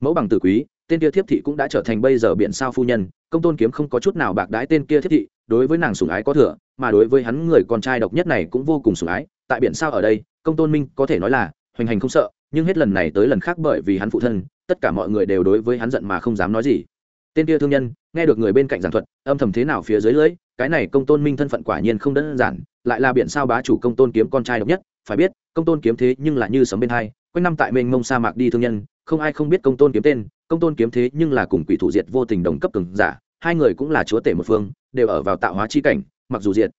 Mẫu bằng tử quý, tên kia thiếp thị cũng đã trở thành bây giờ biển sao phu nhân, công tôn kiếm không có chút nào bạc đái tên kia thiếp thị, đối với nàng sủng ái có thừa mà đối với hắn người con trai độc nhất này cũng vô cùng sủng ái, tại biển sao ở đây, công tôn minh có thể nói là hoành hành không sợ, nhưng hết lần này tới lần khác bởi vì hắn phụ thân, tất cả mọi người đều đối với hắn giận mà không dám nói gì. Tên kia thương nhân, nghe được người bên cạnh giảng thuật, âm thầm thế nào phía dưới lưỡi cái này công tôn minh thân phận quả nhiên không đơn giản, lại là biển sao bá chủ công tôn kiếm con trai độc nhất, phải biết, công tôn kiếm thế nhưng là như sấm bên hai, quanh năm tại mênh mông sa mạc đi thương nhân, không ai không biết công tôn kiếm tên, công tôn kiếm thế nhưng là cùng quỷ thủ diệt vô tình đồng cấp cường giả, hai người cũng là chúa tể một phương, đều ở vào tạo hóa chi cảnh mặc dù diệt.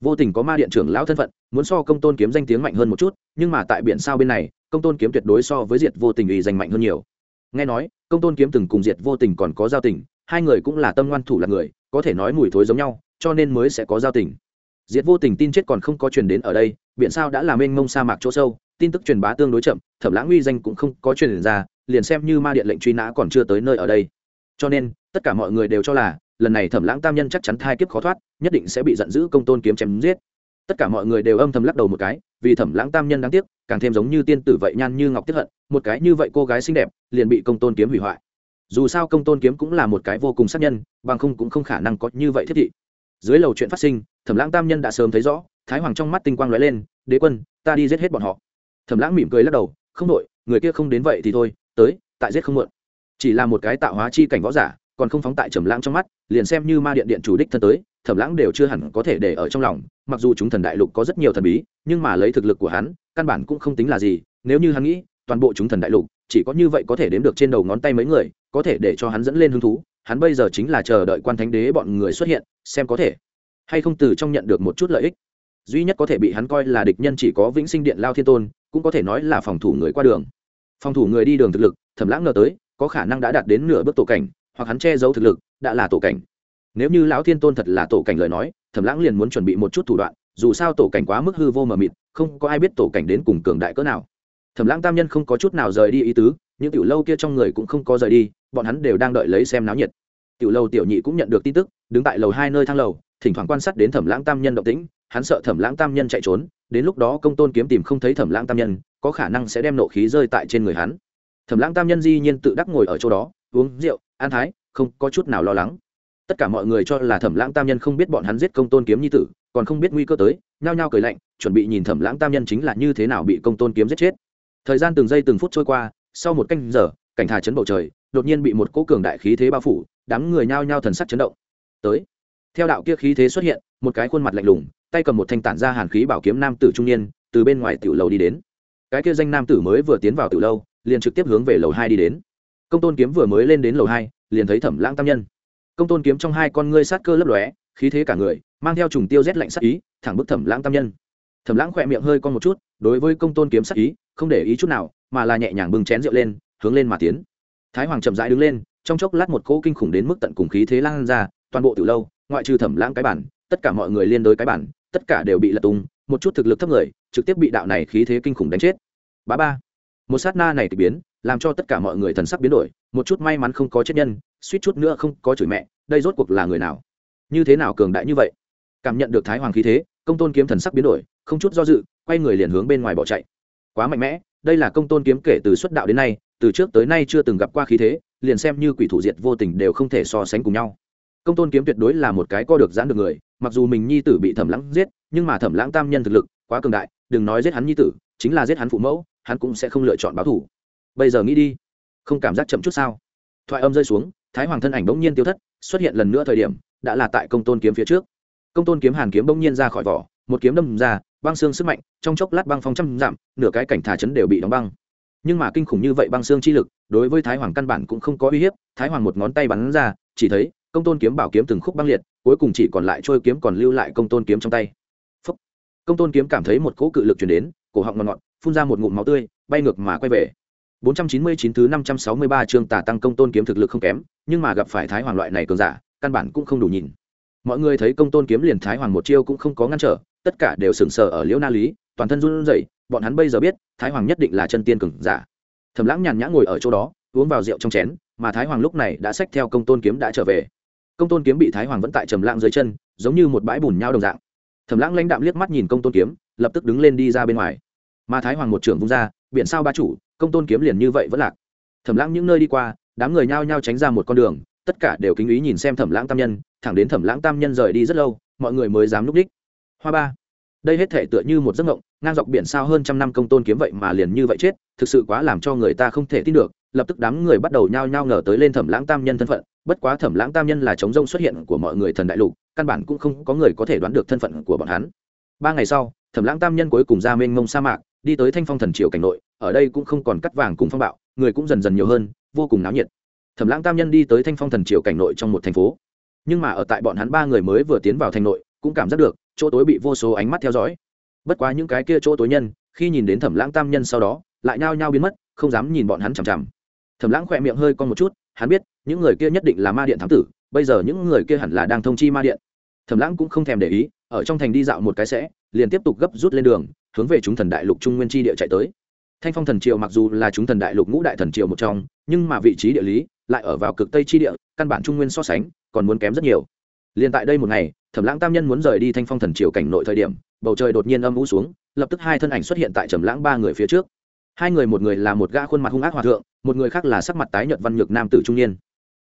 Vô tình có ma điện trưởng lão thân phận, muốn so công tôn kiếm danh tiếng mạnh hơn một chút, nhưng mà tại biển sao bên này, công tôn kiếm tuyệt đối so với diệt vô tình ủy danh mạnh hơn nhiều. Nghe nói, công tôn kiếm từng cùng diệt vô tình còn có giao tình, hai người cũng là tâm ngoan thủ là người, có thể nói mùi thối giống nhau, cho nên mới sẽ có giao tình. Diệt vô tình tin chết còn không có truyền đến ở đây, biển sao đã làm mênh mông sa mạc chỗ sâu, tin tức truyền bá tương đối chậm, thẩm lãng uy danh cũng không có truyền ra, liền xem như ma điện lệnh truy nã còn chưa tới nơi ở đây. Cho nên, tất cả mọi người đều cho là lần này thẩm lãng tam nhân chắc chắn thai kiếp khó thoát, nhất định sẽ bị giận dữ công tôn kiếm chém giết. Tất cả mọi người đều âm thầm lắc đầu một cái, vì thẩm lãng tam nhân đáng tiếc, càng thêm giống như tiên tử vậy nhan như ngọc tiếp hận, một cái như vậy cô gái xinh đẹp, liền bị công tôn kiếm hủy hoại. Dù sao công tôn kiếm cũng là một cái vô cùng sát nhân, bằng không cũng không khả năng có như vậy thiết thị. Dưới lầu chuyện phát sinh, thẩm lãng tam nhân đã sớm thấy rõ, thái hoàng trong mắt tinh quang lóe lên, đế quân, ta đi giết hết bọn họ. Thẩm lãng mỉm cười lắc đầu, không đội người kia không đến vậy thì thôi, tới, tại giết không muộn. Chỉ là một cái tạo hóa chi cảnh võ giả còn không phóng tại trầm lãng trong mắt, liền xem như ma điện điện chủ đích thân tới, thẩm lãng đều chưa hẳn có thể để ở trong lòng, mặc dù chúng thần đại lục có rất nhiều thần bí, nhưng mà lấy thực lực của hắn, căn bản cũng không tính là gì, nếu như hắn nghĩ, toàn bộ chúng thần đại lục, chỉ có như vậy có thể đếm được trên đầu ngón tay mấy người, có thể để cho hắn dẫn lên hứng thú, hắn bây giờ chính là chờ đợi quan thánh đế bọn người xuất hiện, xem có thể hay không từ trong nhận được một chút lợi ích. Duy nhất có thể bị hắn coi là địch nhân chỉ có vĩnh sinh điện lao thiên tôn, cũng có thể nói là phòng thủ người qua đường. Phòng thủ người đi đường thực lực, thẩm lãng ngờ tới, có khả năng đã đạt đến nửa bước tổ cảnh hoặc hắn che giấu thực lực, đã là tổ cảnh. Nếu như lão thiên tôn thật là tổ cảnh lời nói, thẩm lãng liền muốn chuẩn bị một chút thủ đoạn, dù sao tổ cảnh quá mức hư vô mờ mịt, không có ai biết tổ cảnh đến cùng cường đại cỡ nào. Thẩm lãng tam nhân không có chút nào rời đi ý tứ, những tiểu lâu kia trong người cũng không có rời đi, bọn hắn đều đang đợi lấy xem náo nhiệt. Tiểu lâu tiểu nhị cũng nhận được tin tức, đứng tại lầu hai nơi thang lầu, thỉnh thoảng quan sát đến thẩm lãng tam nhân động tĩnh, hắn sợ thẩm lãng tam nhân chạy trốn, đến lúc đó công tôn kiếm tìm không thấy thẩm lãng tam nhân, có khả năng sẽ đem nộ khí rơi tại trên người hắn. Thẩm lãng tam nhân di nhiên tự đắc ngồi ở chỗ đó uống rượu, an thái, không có chút nào lo lắng. Tất cả mọi người cho là thẩm lãng tam nhân không biết bọn hắn giết công tôn kiếm nhi tử, còn không biết nguy cơ tới, nhao nhao cười lạnh, chuẩn bị nhìn thẩm lãng tam nhân chính là như thế nào bị công tôn kiếm giết chết. Thời gian từng giây từng phút trôi qua, sau một canh giờ, cảnh thà chấn bầu trời, đột nhiên bị một cỗ cường đại khí thế bao phủ, đám người nhao nhao thần sắc chấn động. Tới, theo đạo kia khí thế xuất hiện, một cái khuôn mặt lạnh lùng, tay cầm một thanh tản ra hàn khí bảo kiếm nam tử trung niên, từ bên ngoài tiểu lầu đi đến. Cái kia danh nam tử mới vừa tiến vào tiểu lâu, liền trực tiếp hướng về lầu hai đi đến công tôn kiếm vừa mới lên đến lầu hai, liền thấy thẩm lãng tam nhân. Công tôn kiếm trong hai con ngươi sát cơ lấp lóe, khí thế cả người, mang theo trùng tiêu rét lạnh sát ý, thẳng bức thẩm lãng tam nhân. Thẩm lãng khỏe miệng hơi con một chút, đối với công tôn kiếm sát ý, không để ý chút nào, mà là nhẹ nhàng bưng chén rượu lên, hướng lên mà tiến. Thái hoàng chậm rãi đứng lên, trong chốc lát một cỗ kinh khủng đến mức tận cùng khí thế lan ra, toàn bộ từ lâu, ngoại trừ thẩm lãng cái bản, tất cả mọi người liên đối cái bản, tất cả đều bị lật tung, một chút thực lực thấp người, trực tiếp bị đạo này khí thế kinh khủng đánh chết. Bá ba một sát na này thì biến, làm cho tất cả mọi người thần sắc biến đổi, một chút may mắn không có chết nhân, suýt chút nữa không có chửi mẹ, đây rốt cuộc là người nào? Như thế nào cường đại như vậy? Cảm nhận được thái hoàng khí thế, công tôn kiếm thần sắc biến đổi, không chút do dự, quay người liền hướng bên ngoài bỏ chạy. Quá mạnh mẽ, đây là công tôn kiếm kể từ xuất đạo đến nay, từ trước tới nay chưa từng gặp qua khí thế, liền xem như quỷ thủ diệt vô tình đều không thể so sánh cùng nhau. Công tôn kiếm tuyệt đối là một cái co được giãn được người, mặc dù mình nhi tử bị thẩm lãng giết, nhưng mà thẩm lãng tam nhân thực lực quá cường đại, đừng nói giết hắn nhi tử, chính là giết hắn phụ mẫu hắn cũng sẽ không lựa chọn báo thủ. Bây giờ nghĩ đi. Không cảm giác chậm chút sao? Thoại âm rơi xuống, thái hoàng thân ảnh bỗng nhiên tiêu thất, xuất hiện lần nữa thời điểm, đã là tại công tôn kiếm phía trước. Công tôn kiếm hàn kiếm bỗng nhiên ra khỏi vỏ, một kiếm đâm ra, băng xương sức mạnh, trong chốc lát băng phong trăm dặm, nửa cái cảnh thả chấn đều bị đóng băng. Nhưng mà kinh khủng như vậy băng xương chi lực, đối với thái hoàng căn bản cũng không có uy hiếp, thái hoàng một ngón tay bắn ra, chỉ thấy công tôn kiếm bảo kiếm từng khúc băng liệt, cuối cùng chỉ còn lại trôi kiếm còn lưu lại công tôn kiếm trong tay. Phúc. công tôn kiếm cảm thấy một cỗ cự lực chuyển đến, cổ họng ngọt ngọt phun ra một ngụm máu tươi bay ngược mà quay về 499 thứ 563 chương tả tăng công tôn kiếm thực lực không kém, nhưng mà gặp phải Thái Hoàng loại này cường giả, căn bản cũng không đủ nhìn. Mọi người thấy công tôn kiếm liền Thái Hoàng một chiêu cũng không có ngăn trở, tất cả đều sững sờ ở Liễu Na Lý, toàn thân run rẩy, bọn hắn bây giờ biết, Thái Hoàng nhất định là chân tiên cường giả. Thẩm Lãng nhàn nhã ngồi ở chỗ đó, uống vào rượu trong chén, mà Thái Hoàng lúc này đã xách theo công tôn kiếm đã trở về. Công tôn kiếm bị Thái Hoàng vẫn tại trầm lãng dưới chân, giống như một bãi bùn nhau đồng dạng. Thẩm Lãng lãnh đạm liếc mắt nhìn công tôn kiếm, lập tức đứng lên đi ra bên ngoài. Mà Thái Hoàng một trưởng vung ra, biển sao ba chủ, công tôn kiếm liền như vậy vẫn lạc. Thẩm lãng những nơi đi qua đám người nhao nhao tránh ra một con đường tất cả đều kính ý nhìn xem thẩm lãng tam nhân thẳng đến thẩm lãng tam nhân rời đi rất lâu mọi người mới dám núp đích. Hoa ba. Đây hết thể tựa như một giấc ngộng ngang dọc biển sao hơn trăm năm công tôn kiếm vậy mà liền như vậy chết thực sự quá làm cho người ta không thể tin được. Lập tức đám người bắt đầu nhao nhao ngờ tới lên thẩm lãng tam nhân thân phận bất quá thẩm lãng tam nhân là chống rông xuất hiện của mọi người thần đại lục căn bản cũng không có người có thể đoán được thân phận của bọn hắn. Ba ngày sau thẩm lãng tam nhân cuối cùng ra mênh mông sa mạc đi tới thanh phong thần triều cảnh nội, ở đây cũng không còn cắt vàng cùng phong bạo, người cũng dần dần nhiều hơn, vô cùng náo nhiệt. Thẩm lãng tam nhân đi tới thanh phong thần triều cảnh nội trong một thành phố. Nhưng mà ở tại bọn hắn ba người mới vừa tiến vào thành nội, cũng cảm giác được, chỗ tối bị vô số ánh mắt theo dõi. Bất quá những cái kia chỗ tối nhân, khi nhìn đến thẩm lãng tam nhân sau đó, lại nhao nhao biến mất, không dám nhìn bọn hắn chằm chằm. Thẩm lãng khỏe miệng hơi con một chút, hắn biết, những người kia nhất định là ma điện thám tử, bây giờ những người kia hẳn là đang thông chi ma điện. Thẩm lãng cũng không thèm để ý, ở trong thành đi dạo một cái sẽ, liền tiếp tục gấp rút lên đường hướng về chúng thần đại lục trung nguyên tri địa chạy tới. Thanh phong thần triều mặc dù là chúng thần đại lục ngũ đại thần triều một trong, nhưng mà vị trí địa lý lại ở vào cực tây tri địa, căn bản trung nguyên so sánh, còn muốn kém rất nhiều. Liền tại đây một ngày, thẩm lãng tam nhân muốn rời đi thanh phong thần triều cảnh nội thời điểm, bầu trời đột nhiên âm u xuống, lập tức hai thân ảnh xuất hiện tại trầm lãng ba người phía trước. Hai người một người là một gã khuôn mặt hung ác hòa thượng, một người khác là sắc mặt tái nhợt văn nhược nam tử trung niên.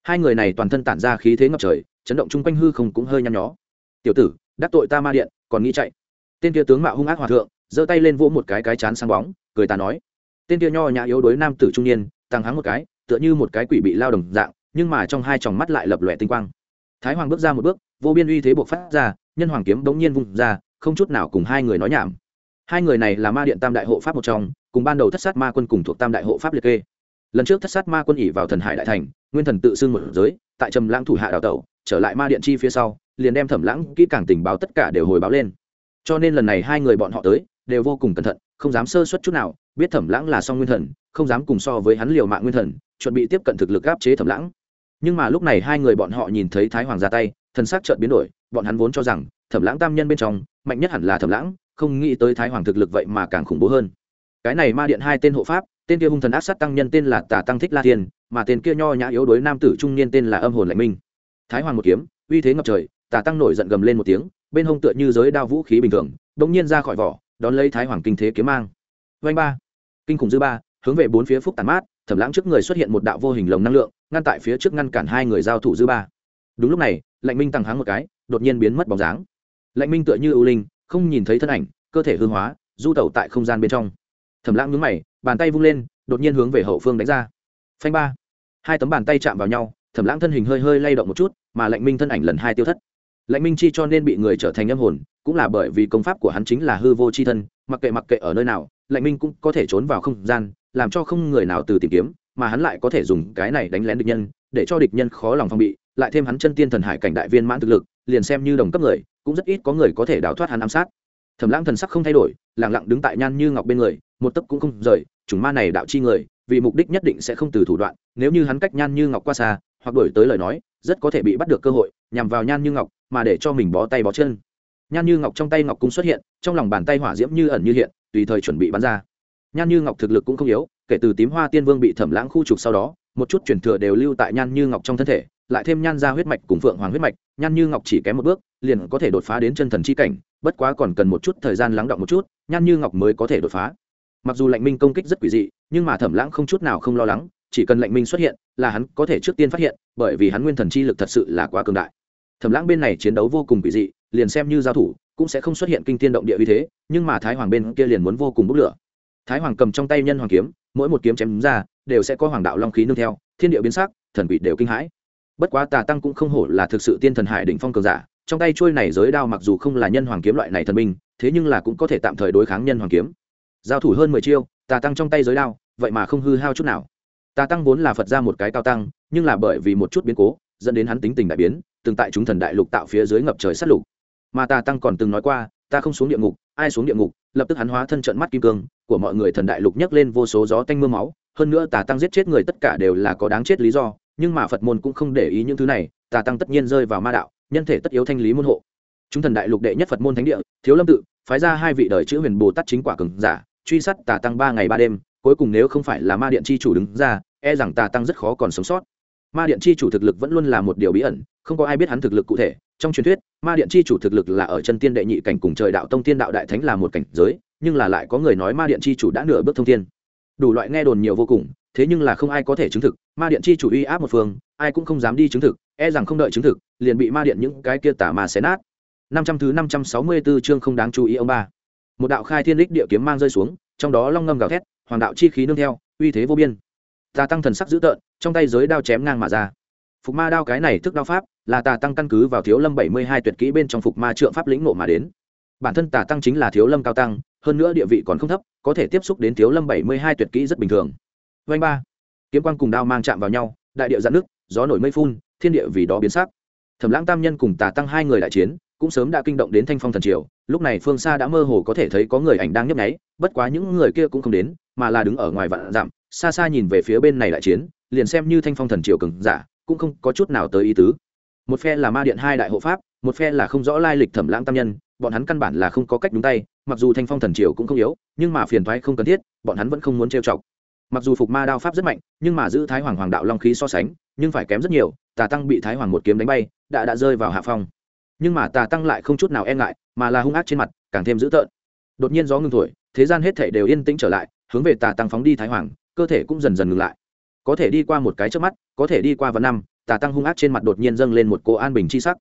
Hai người này toàn thân tản ra khí thế ngập trời, chấn động chung quanh hư không cũng hơi nhăn nhó. Tiểu tử, đắc tội ta ma điện, còn nghĩ chạy. Tên kia tướng mạo hung ác hòa thượng giơ tay lên vỗ một cái cái chán sáng bóng, cười ta nói. Tên kia nho nhã yếu đối nam tử trung niên, tăng hắng một cái, tựa như một cái quỷ bị lao đồng dạng, nhưng mà trong hai tròng mắt lại lập lòe tinh quang. Thái hoàng bước ra một bước, vô biên uy thế buộc phát ra, nhân hoàng kiếm bỗng nhiên vung ra, không chút nào cùng hai người nói nhảm. Hai người này là ma điện tam đại hộ pháp một trong, cùng ban đầu thất sát ma quân cùng thuộc tam đại hộ pháp liệt kê. Lần trước thất sát ma quân ỉ vào thần hải đại thành, nguyên thần tự xưng một giới, tại trầm lãng thủ hạ đào tẩu, trở lại ma điện chi phía sau, liền đem thẩm lãng kỹ càng tình báo tất cả đều hồi báo lên. Cho nên lần này hai người bọn họ tới đều vô cùng cẩn thận, không dám sơ suất chút nào, biết thẩm lãng là song nguyên thần, không dám cùng so với hắn liều mạng nguyên thần, chuẩn bị tiếp cận thực lực áp chế thẩm lãng. Nhưng mà lúc này hai người bọn họ nhìn thấy thái hoàng ra tay, thần sắc chợt biến đổi, bọn hắn vốn cho rằng, thẩm lãng tam nhân bên trong, mạnh nhất hẳn là thẩm lãng, không nghĩ tới thái hoàng thực lực vậy mà càng khủng bố hơn. Cái này ma điện hai tên hộ pháp, tên kia hung thần ác sát tăng nhân tên là tả tăng thích la thiên, mà tên kia nho nhã yếu đối nam tử trung niên tên là âm hồn lạnh minh. Thái hoàng một kiếm, uy thế ngập trời tả tăng nổi giận gầm lên một tiếng, bên hông tựa như giới đao vũ khí bình thường đ nhiên ra khỏi vỏ đón lấy thái hoàng kinh thế kiếm mang. Vanh ba. Kinh khủng dư ba, hướng về bốn phía phúc tàn mát, thẩm lãng trước người xuất hiện một đạo vô hình lồng năng lượng, ngăn tại phía trước ngăn cản hai người giao thủ dư ba. Đúng lúc này, lạnh minh tăng háng một cái, đột nhiên biến mất bóng dáng. Lạnh minh tựa như ưu linh, không nhìn thấy thân ảnh, cơ thể hư hóa, du tẩu tại không gian bên trong. Thẩm lãng nhướng mày, bàn tay vung lên, đột nhiên hướng về hậu phương đánh ra. Phanh ba. Hai tấm bàn tay chạm vào nhau, thẩm lãng thân hình hơi hơi lay động một chút, mà lạnh minh thân ảnh lần hai tiêu thất. Lạnh minh chi cho nên bị người trở thành âm hồn cũng là bởi vì công pháp của hắn chính là hư vô c h i thân, mặc kệ mặc kệ ở nơi nào, lạnh minh cũng có thể trốn vào không gian, làm cho không người nào từ tìm kiếm, mà hắn lại có thể dùng cái này đánh lén địch nhân, để cho địch nhân khó lòng phong bị, lại thêm hắn chân tiên thần hải cảnh đại viên mãn thực lực, liền xem như đồng cấp người, cũng rất ít có người có thể đào thoát hắn ám sát. Thẩm lãng thần sắc không thay đổi lẳng lặng đứng tại nhan như ngọc bên người, một tấc cũng không rời, chủng ma này đạo chi người, vì mục đích nhất định sẽ không từ thủ đoạn, nếu như hắn cách nhan như ngọc qua xa, hoặc đổi tới lời nói, rất có thể bị bắt được cơ hội, nhằm vào nhan như ngọc, mà để cho mình bó tay bó chân nhan như ngọc trong tay ngọc cung xuất hiện, trong lòng bàn tay hỏa diễm như ẩn như hiện, tùy thời chuẩn bị bắn ra. Nhan như ngọc thực lực cũng không yếu, kể từ tím hoa tiên vương bị thẩm lãng khu trục sau đó, một chút truyền thừa đều lưu tại nhan như ngọc trong thân thể, lại thêm nhan ra huyết mạch cùng phượng hoàng huyết mạch, nhan như ngọc chỉ kém một bước, liền có thể đột phá đến chân thần c h i cảnh, bất quá còn cần một chút thời gian lắng động một chút, nhan như ngọc mới có thể đột phá. Mặc dù lạnh minh công kích rất quỷ dị, nhưng mà thẩm lãng không chút nào không lo lắng, chỉ cần lạnh minh xuất hiện, là hắn có thể trước tiên phát hiện, bởi vì hắn nguyên thần chi lực thật sự là quá cường đại. Thẩm lãng bên này chiến đấu vô cùng quỷ dị liền xem như giao thủ, cũng sẽ không xuất hiện kinh tiên động địa uy thế, nhưng mà thái hoàng bên kia liền muốn vô cùng bốc lửa. Thái hoàng cầm trong tay nhân hoàng kiếm, mỗi một kiếm chém ra, đều sẽ có hoàng đạo long khí nương theo, thiên địa biến sắc, thần quỷ đều kinh hãi. Bất quá tà tăng cũng không hổ là thực sự tiên thần hải đỉnh phong cường giả, trong tay trôi này giới đao mặc dù không là nhân hoàng kiếm loại này thần minh thế nhưng là cũng có thể tạm thời đối kháng nhân hoàng kiếm. Giao thủ hơn mười chiêu, tà tăng trong tay giới đao, vậy mà không hư hao chút nào. Tà tăng vốn là phật ra một cái cao tăng, nhưng là bởi vì một chút biến cố, dẫn đến hắn tính tình đại biến, từng tại chúng thần đại lục tạo phía dưới ngập trời sát lục mà tà tăng còn từng nói qua, ta không xuống địa ngục, ai xuống địa ngục, lập tức hắn hóa thân trận mắt kim cương, của mọi người thần đại lục nhấc lên vô số gió tanh mưa máu, hơn nữa tà tăng giết chết người tất cả đều là có đáng chết lý do, nhưng mà phật môn cũng không để ý những thứ này, tà tăng tất nhiên rơi vào ma đạo, nhân thể tất yếu thanh lý môn hộ. Chúng thần đại lục đệ nhất phật môn thánh địa, thiếu lâm tự, phái ra hai vị đời chữ huyền bồ tát chính quả cường giả, truy sát tà tăng ba ngày ba đêm, cuối cùng nếu không phải là ma điện chi chủ đứng ra e rằng tà tăng rất khó còn sống sót. Ma điện chi chủ thực lực vẫn luôn là một điều bí ẩn, không có ai biết hắn thực lực cụ thể trong truyền thuyết, ma điện chi chủ thực lực là ở chân tiên đệ nhị cảnh cùng trời đạo tông tiên đạo đại thánh là một cảnh giới, nhưng là lại có người nói ma điện chi chủ đã nửa bước thông tiên đủ loại nghe đồn nhiều vô cùng, thế nhưng là không ai có thể chứng thực, ma điện chi chủ uy áp một phương, ai cũng không dám đi chứng thực e rằng không đợi chứng thực, liền bị ma điện những cái kia tả mà xé nát. Năm trăm thứ năm trăm sáu mươi 564 chương không đáng chú ý ông ba. Một đạo khai thiên đích địa kiếm mang rơi xuống, trong đó long ngâm gào thét, hoàng đạo chi khí nương theo, uy thế vô biên. Ta tăng thần sắc dữ tợn, trong tay giới đao chém ngang mà ra phục ma đao cái này thức đao pháp, là tà tăng căn cứ vào thiếu lâm bảy mươi hai tuyệt kỹ bên trong phục ma trượng pháp lĩnh nộ mà đến. Bản thân tà tăng chính là thiếu lâm cao tăng, hơn nữa địa vị còn không thấp, có thể tiếp xúc đến thiếu lâm bảy mươi hai tuyệt kỹ rất bình thường. Vanh ba. Kiếm quang cùng đao mang chạm vào nhau, đại địa dạn nước, gió nổi mây phun, thiên địa vì đó biến sắc. Thẩm lãng tam nhân cùng tà tăng hai người đại chiến, cũng sớm đã kinh động đến thanh phong thần triều, lúc này phương xa đã mơ hồ có thể thấy có người ảnh đang nhấp nháy, bất quá những người kia cũng không đến, mà là đứng ở ngoài vạn dặm, xa xa nhìn về phía bên này đại chiến, liền xem như thanh phong thần triều cường giả cũng không có chút nào tới ý tứ. Một phe là ma điện hai đại hộ pháp, một phe là không rõ lai lịch thẩm lãng tam nhân, bọn hắn căn bản là không có cách đúng tay, mặc dù thanh phong thần triều cũng không yếu, nhưng mà phiền thoái không cần thiết, bọn hắn vẫn không muốn trêu chọc. Mặc dù phục ma đao pháp rất mạnh, nhưng mà giữ thái hoàng hoàng đạo long khí so sánh, nhưng phải kém rất nhiều, tà tăng bị thái hoàng một kiếm đánh bay, đã đã rơi vào hạ phong. Nhưng mà tà tăng lại không chút nào e ngại, mà là hung ác trên mặt, càng thêm dữ tợn. Đột nhiên gió ngưng thổi, thế gian hết thể đều yên tĩnh trở lại, hướng về tà tăng phóng đi thái hoàng, cơ thể cũng dần dần ngừng lại có thể đi qua một cái trước mắt, có thể đi qua vài năm, tà tăng hung ác trên mặt đột nhiên dâng lên một cô an bình chi sắc.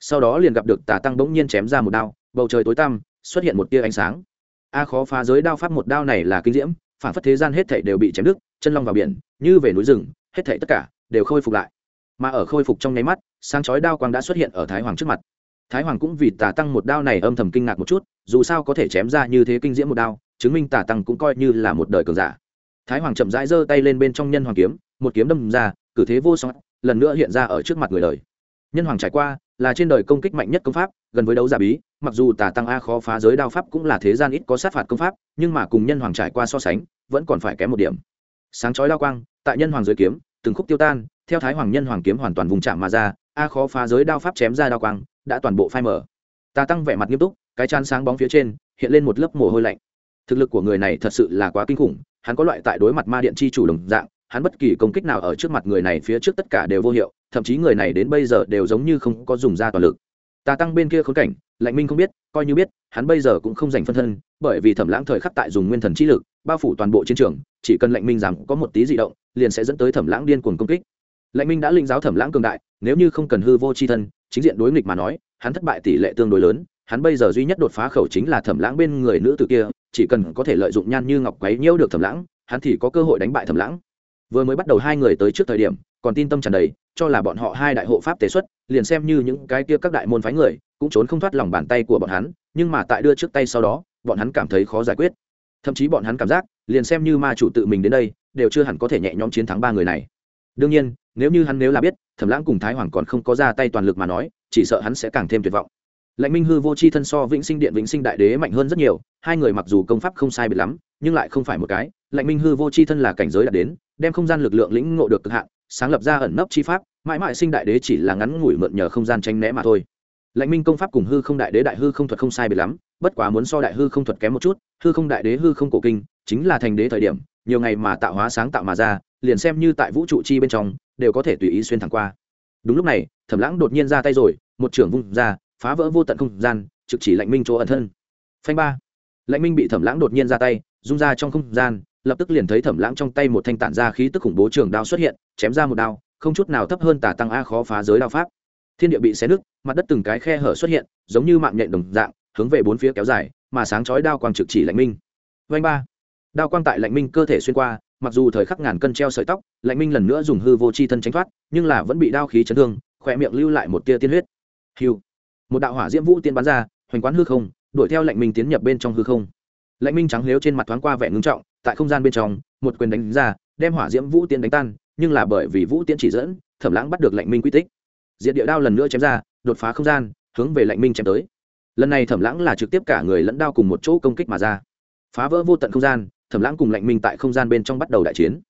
Sau đó liền gặp được tà tăng bỗng nhiên chém ra một đao, bầu trời tối tăm, xuất hiện một tia ánh sáng. A khó phá giới đao pháp một đao này là kinh diễm, phản phất thế gian hết thảy đều bị chém đứt, chân long vào biển, như về núi rừng, hết thảy tất cả đều khôi phục lại. Mà ở khôi phục trong nháy mắt, sáng chói đao quang đã xuất hiện ở thái hoàng trước mặt. Thái hoàng cũng vì tà tăng một đao này âm thầm kinh ngạc một chút, dù sao có thể chém ra như thế kinh diễm một đao, chứng minh tà tăng cũng coi như là một đời cường giả thái hoàng chậm rãi giơ tay lên bên trong nhân hoàng kiếm, một kiếm đâm ra, cử thế vô song, lần nữa hiện ra ở trước mặt người đời. Nhân hoàng trải qua, là trên đời công kích mạnh nhất công pháp, gần với đấu giả bí, mặc dù tà tăng a khó phá giới đao pháp cũng là thế gian ít có sát phạt công pháp, nhưng mà cùng nhân hoàng trải qua so sánh, vẫn còn phải kém một điểm. Sáng chói lao quang, tại nhân hoàng giới kiếm, từng khúc tiêu tan, theo thái hoàng nhân hoàng kiếm hoàn toàn vùng chạm mà ra, a khó phá giới đao pháp chém ra đao quang, đã toàn bộ phai mở tà tăng vẻ mặt nghiêm túc, cái chán sáng bóng phía trên, hiện lên một lớp mồ hôi lạnh. Thực lực của người này thật sự là quá kinh khủng hắn có loại tại đối mặt ma điện chi chủ đồng dạng, hắn bất kỳ công kích nào ở trước mặt người này phía trước tất cả đều vô hiệu, thậm chí người này đến bây giờ đều giống như không có dùng ra toàn lực. Tà tăng bên kia khốn cảnh, lạnh minh không biết, coi như biết, hắn bây giờ cũng không dành phân thân, bởi vì thẩm lãng thời khắc tại dùng nguyên thần chi lực, bao phủ toàn bộ chiến trường, chỉ cần lạnh minh rằng có một tí dị động, liền sẽ dẫn tới thẩm lãng điên cuồng công kích. Lạnh minh đã linh giáo thẩm lãng cường đại, nếu như không cần hư vô c h i thân, chính diện đối nghịch mà nói, hắn thất bại tỷ lệ tương đối lớn, hắn bây giờ duy nhất đột phá khẩu chính là thẩm lãng bên người nữ tử kia chỉ cần có thể lợi dụng nhan như ngọc quấy nhiễu được thẩm lãng, hắn thì có cơ hội đánh bại thẩm lãng. Vừa mới bắt đầu hai người tới trước thời điểm, còn tin tâm tràn đầy, cho là bọn họ hai đại hộ pháp tế xuất, liền xem như những cái kia các đại môn phái người, cũng trốn không thoát lòng bàn tay của bọn hắn, nhưng mà tại đưa trước tay sau đó, bọn hắn cảm thấy khó giải quyết. Thậm chí bọn hắn cảm giác, liền xem như ma chủ tự mình đến đây, đều chưa hẳn có thể nhẹ nhõm chiến thắng ba người này. Đương nhiên, nếu như hắn nếu là biết thẩm lãng cùng thái hoàng còn không có ra tay toàn lực mà nói, chỉ sợ hắn sẽ càng thêm tuyệt vọng lạnh minh hư vô c h i thân so vĩnh sinh điện, vĩnh sinh đại đế mạnh hơn rất nhiều, hai người mặc dù công pháp không sai biệt lắm, nhưng lại không phải một cái. Lạnh minh hư vô c h i thân là cảnh giới đạt đến, đem không gian lực lượng lĩnh ngộ được cực hạn, sáng lập ra ẩn nấp chi pháp, mãi mãi sinh đại đế chỉ là ngắn ngủi mượn nhờ không gian tranh né mà thôi. Lạnh minh công pháp cùng hư không đại đế, đại hư không thuật không sai biệt lắm, bất quá muốn so đại hư không thuật kém một chút, hư không đại đế, hư không cổ kinh, chính là thành đế thời điểm, nhiều ngày mà tạo hóa sáng tạo mà ra, liền xem như tại vũ trụ chi bên trong, đều có thể tùy ý xuyên thẳng qua. Đúng lúc này, thẩm lãng đột nhiên ra tay rồi, một trưởng vung ra phá vỡ vô tận không gian, trực chỉ lạnh minh chỗ ẩn thân. Phanh ba. Lạnh minh bị thẩm lãng đột nhiên ra tay, rung ra trong không gian, lập tức liền thấy thẩm lãng trong tay một thanh tản ra khí tức khủng bố trường đao xuất hiện, chém ra một đao, không chút nào thấp hơn tả tăng a khó phá giới đao pháp. Thiên địa bị xé nứt, mặt đất từng cái khe hở xuất hiện, giống như mạng nhện đồng dạng, hướng về bốn phía kéo dài, mà sáng chói đao quang trực chỉ lạnh minh. Vanh ba. Đao quang tại lạnh minh cơ thể xuyên qua, mặc dù thời khắc ngàn cân treo sợi tóc, lạnh minh lần nữa dùng hư vô chi thân tránh thoát, nhưng là vẫn bị đao khí chấn thương khỏe miệng lưu lại một tia tiên huyết. Hiu một đạo hỏa diễm vũ tiên bắn ra, hoành quán hư không, đuổi theo lệnh minh tiến nhập bên trong hư không. Lệnh minh trắng liếu trên mặt thoáng qua vẻ ngưng trọng, tại không gian bên trong, một quyền đánh ra, đem hỏa diễm vũ tiên đánh tan, nhưng là bởi vì vũ tiên chỉ dẫn, thẩm lãng bắt được lệnh minh quy tích. Diện địa đao lần nữa chém ra, đột phá không gian, hướng về lệnh minh chém tới. Lần này thẩm lãng là trực tiếp cả người lẫn đao cùng một chỗ công kích mà ra. Phá vỡ vô tận không gian, thẩm lãng cùng lệnh minh tại không gian bên trong bắt đầu đại chiến.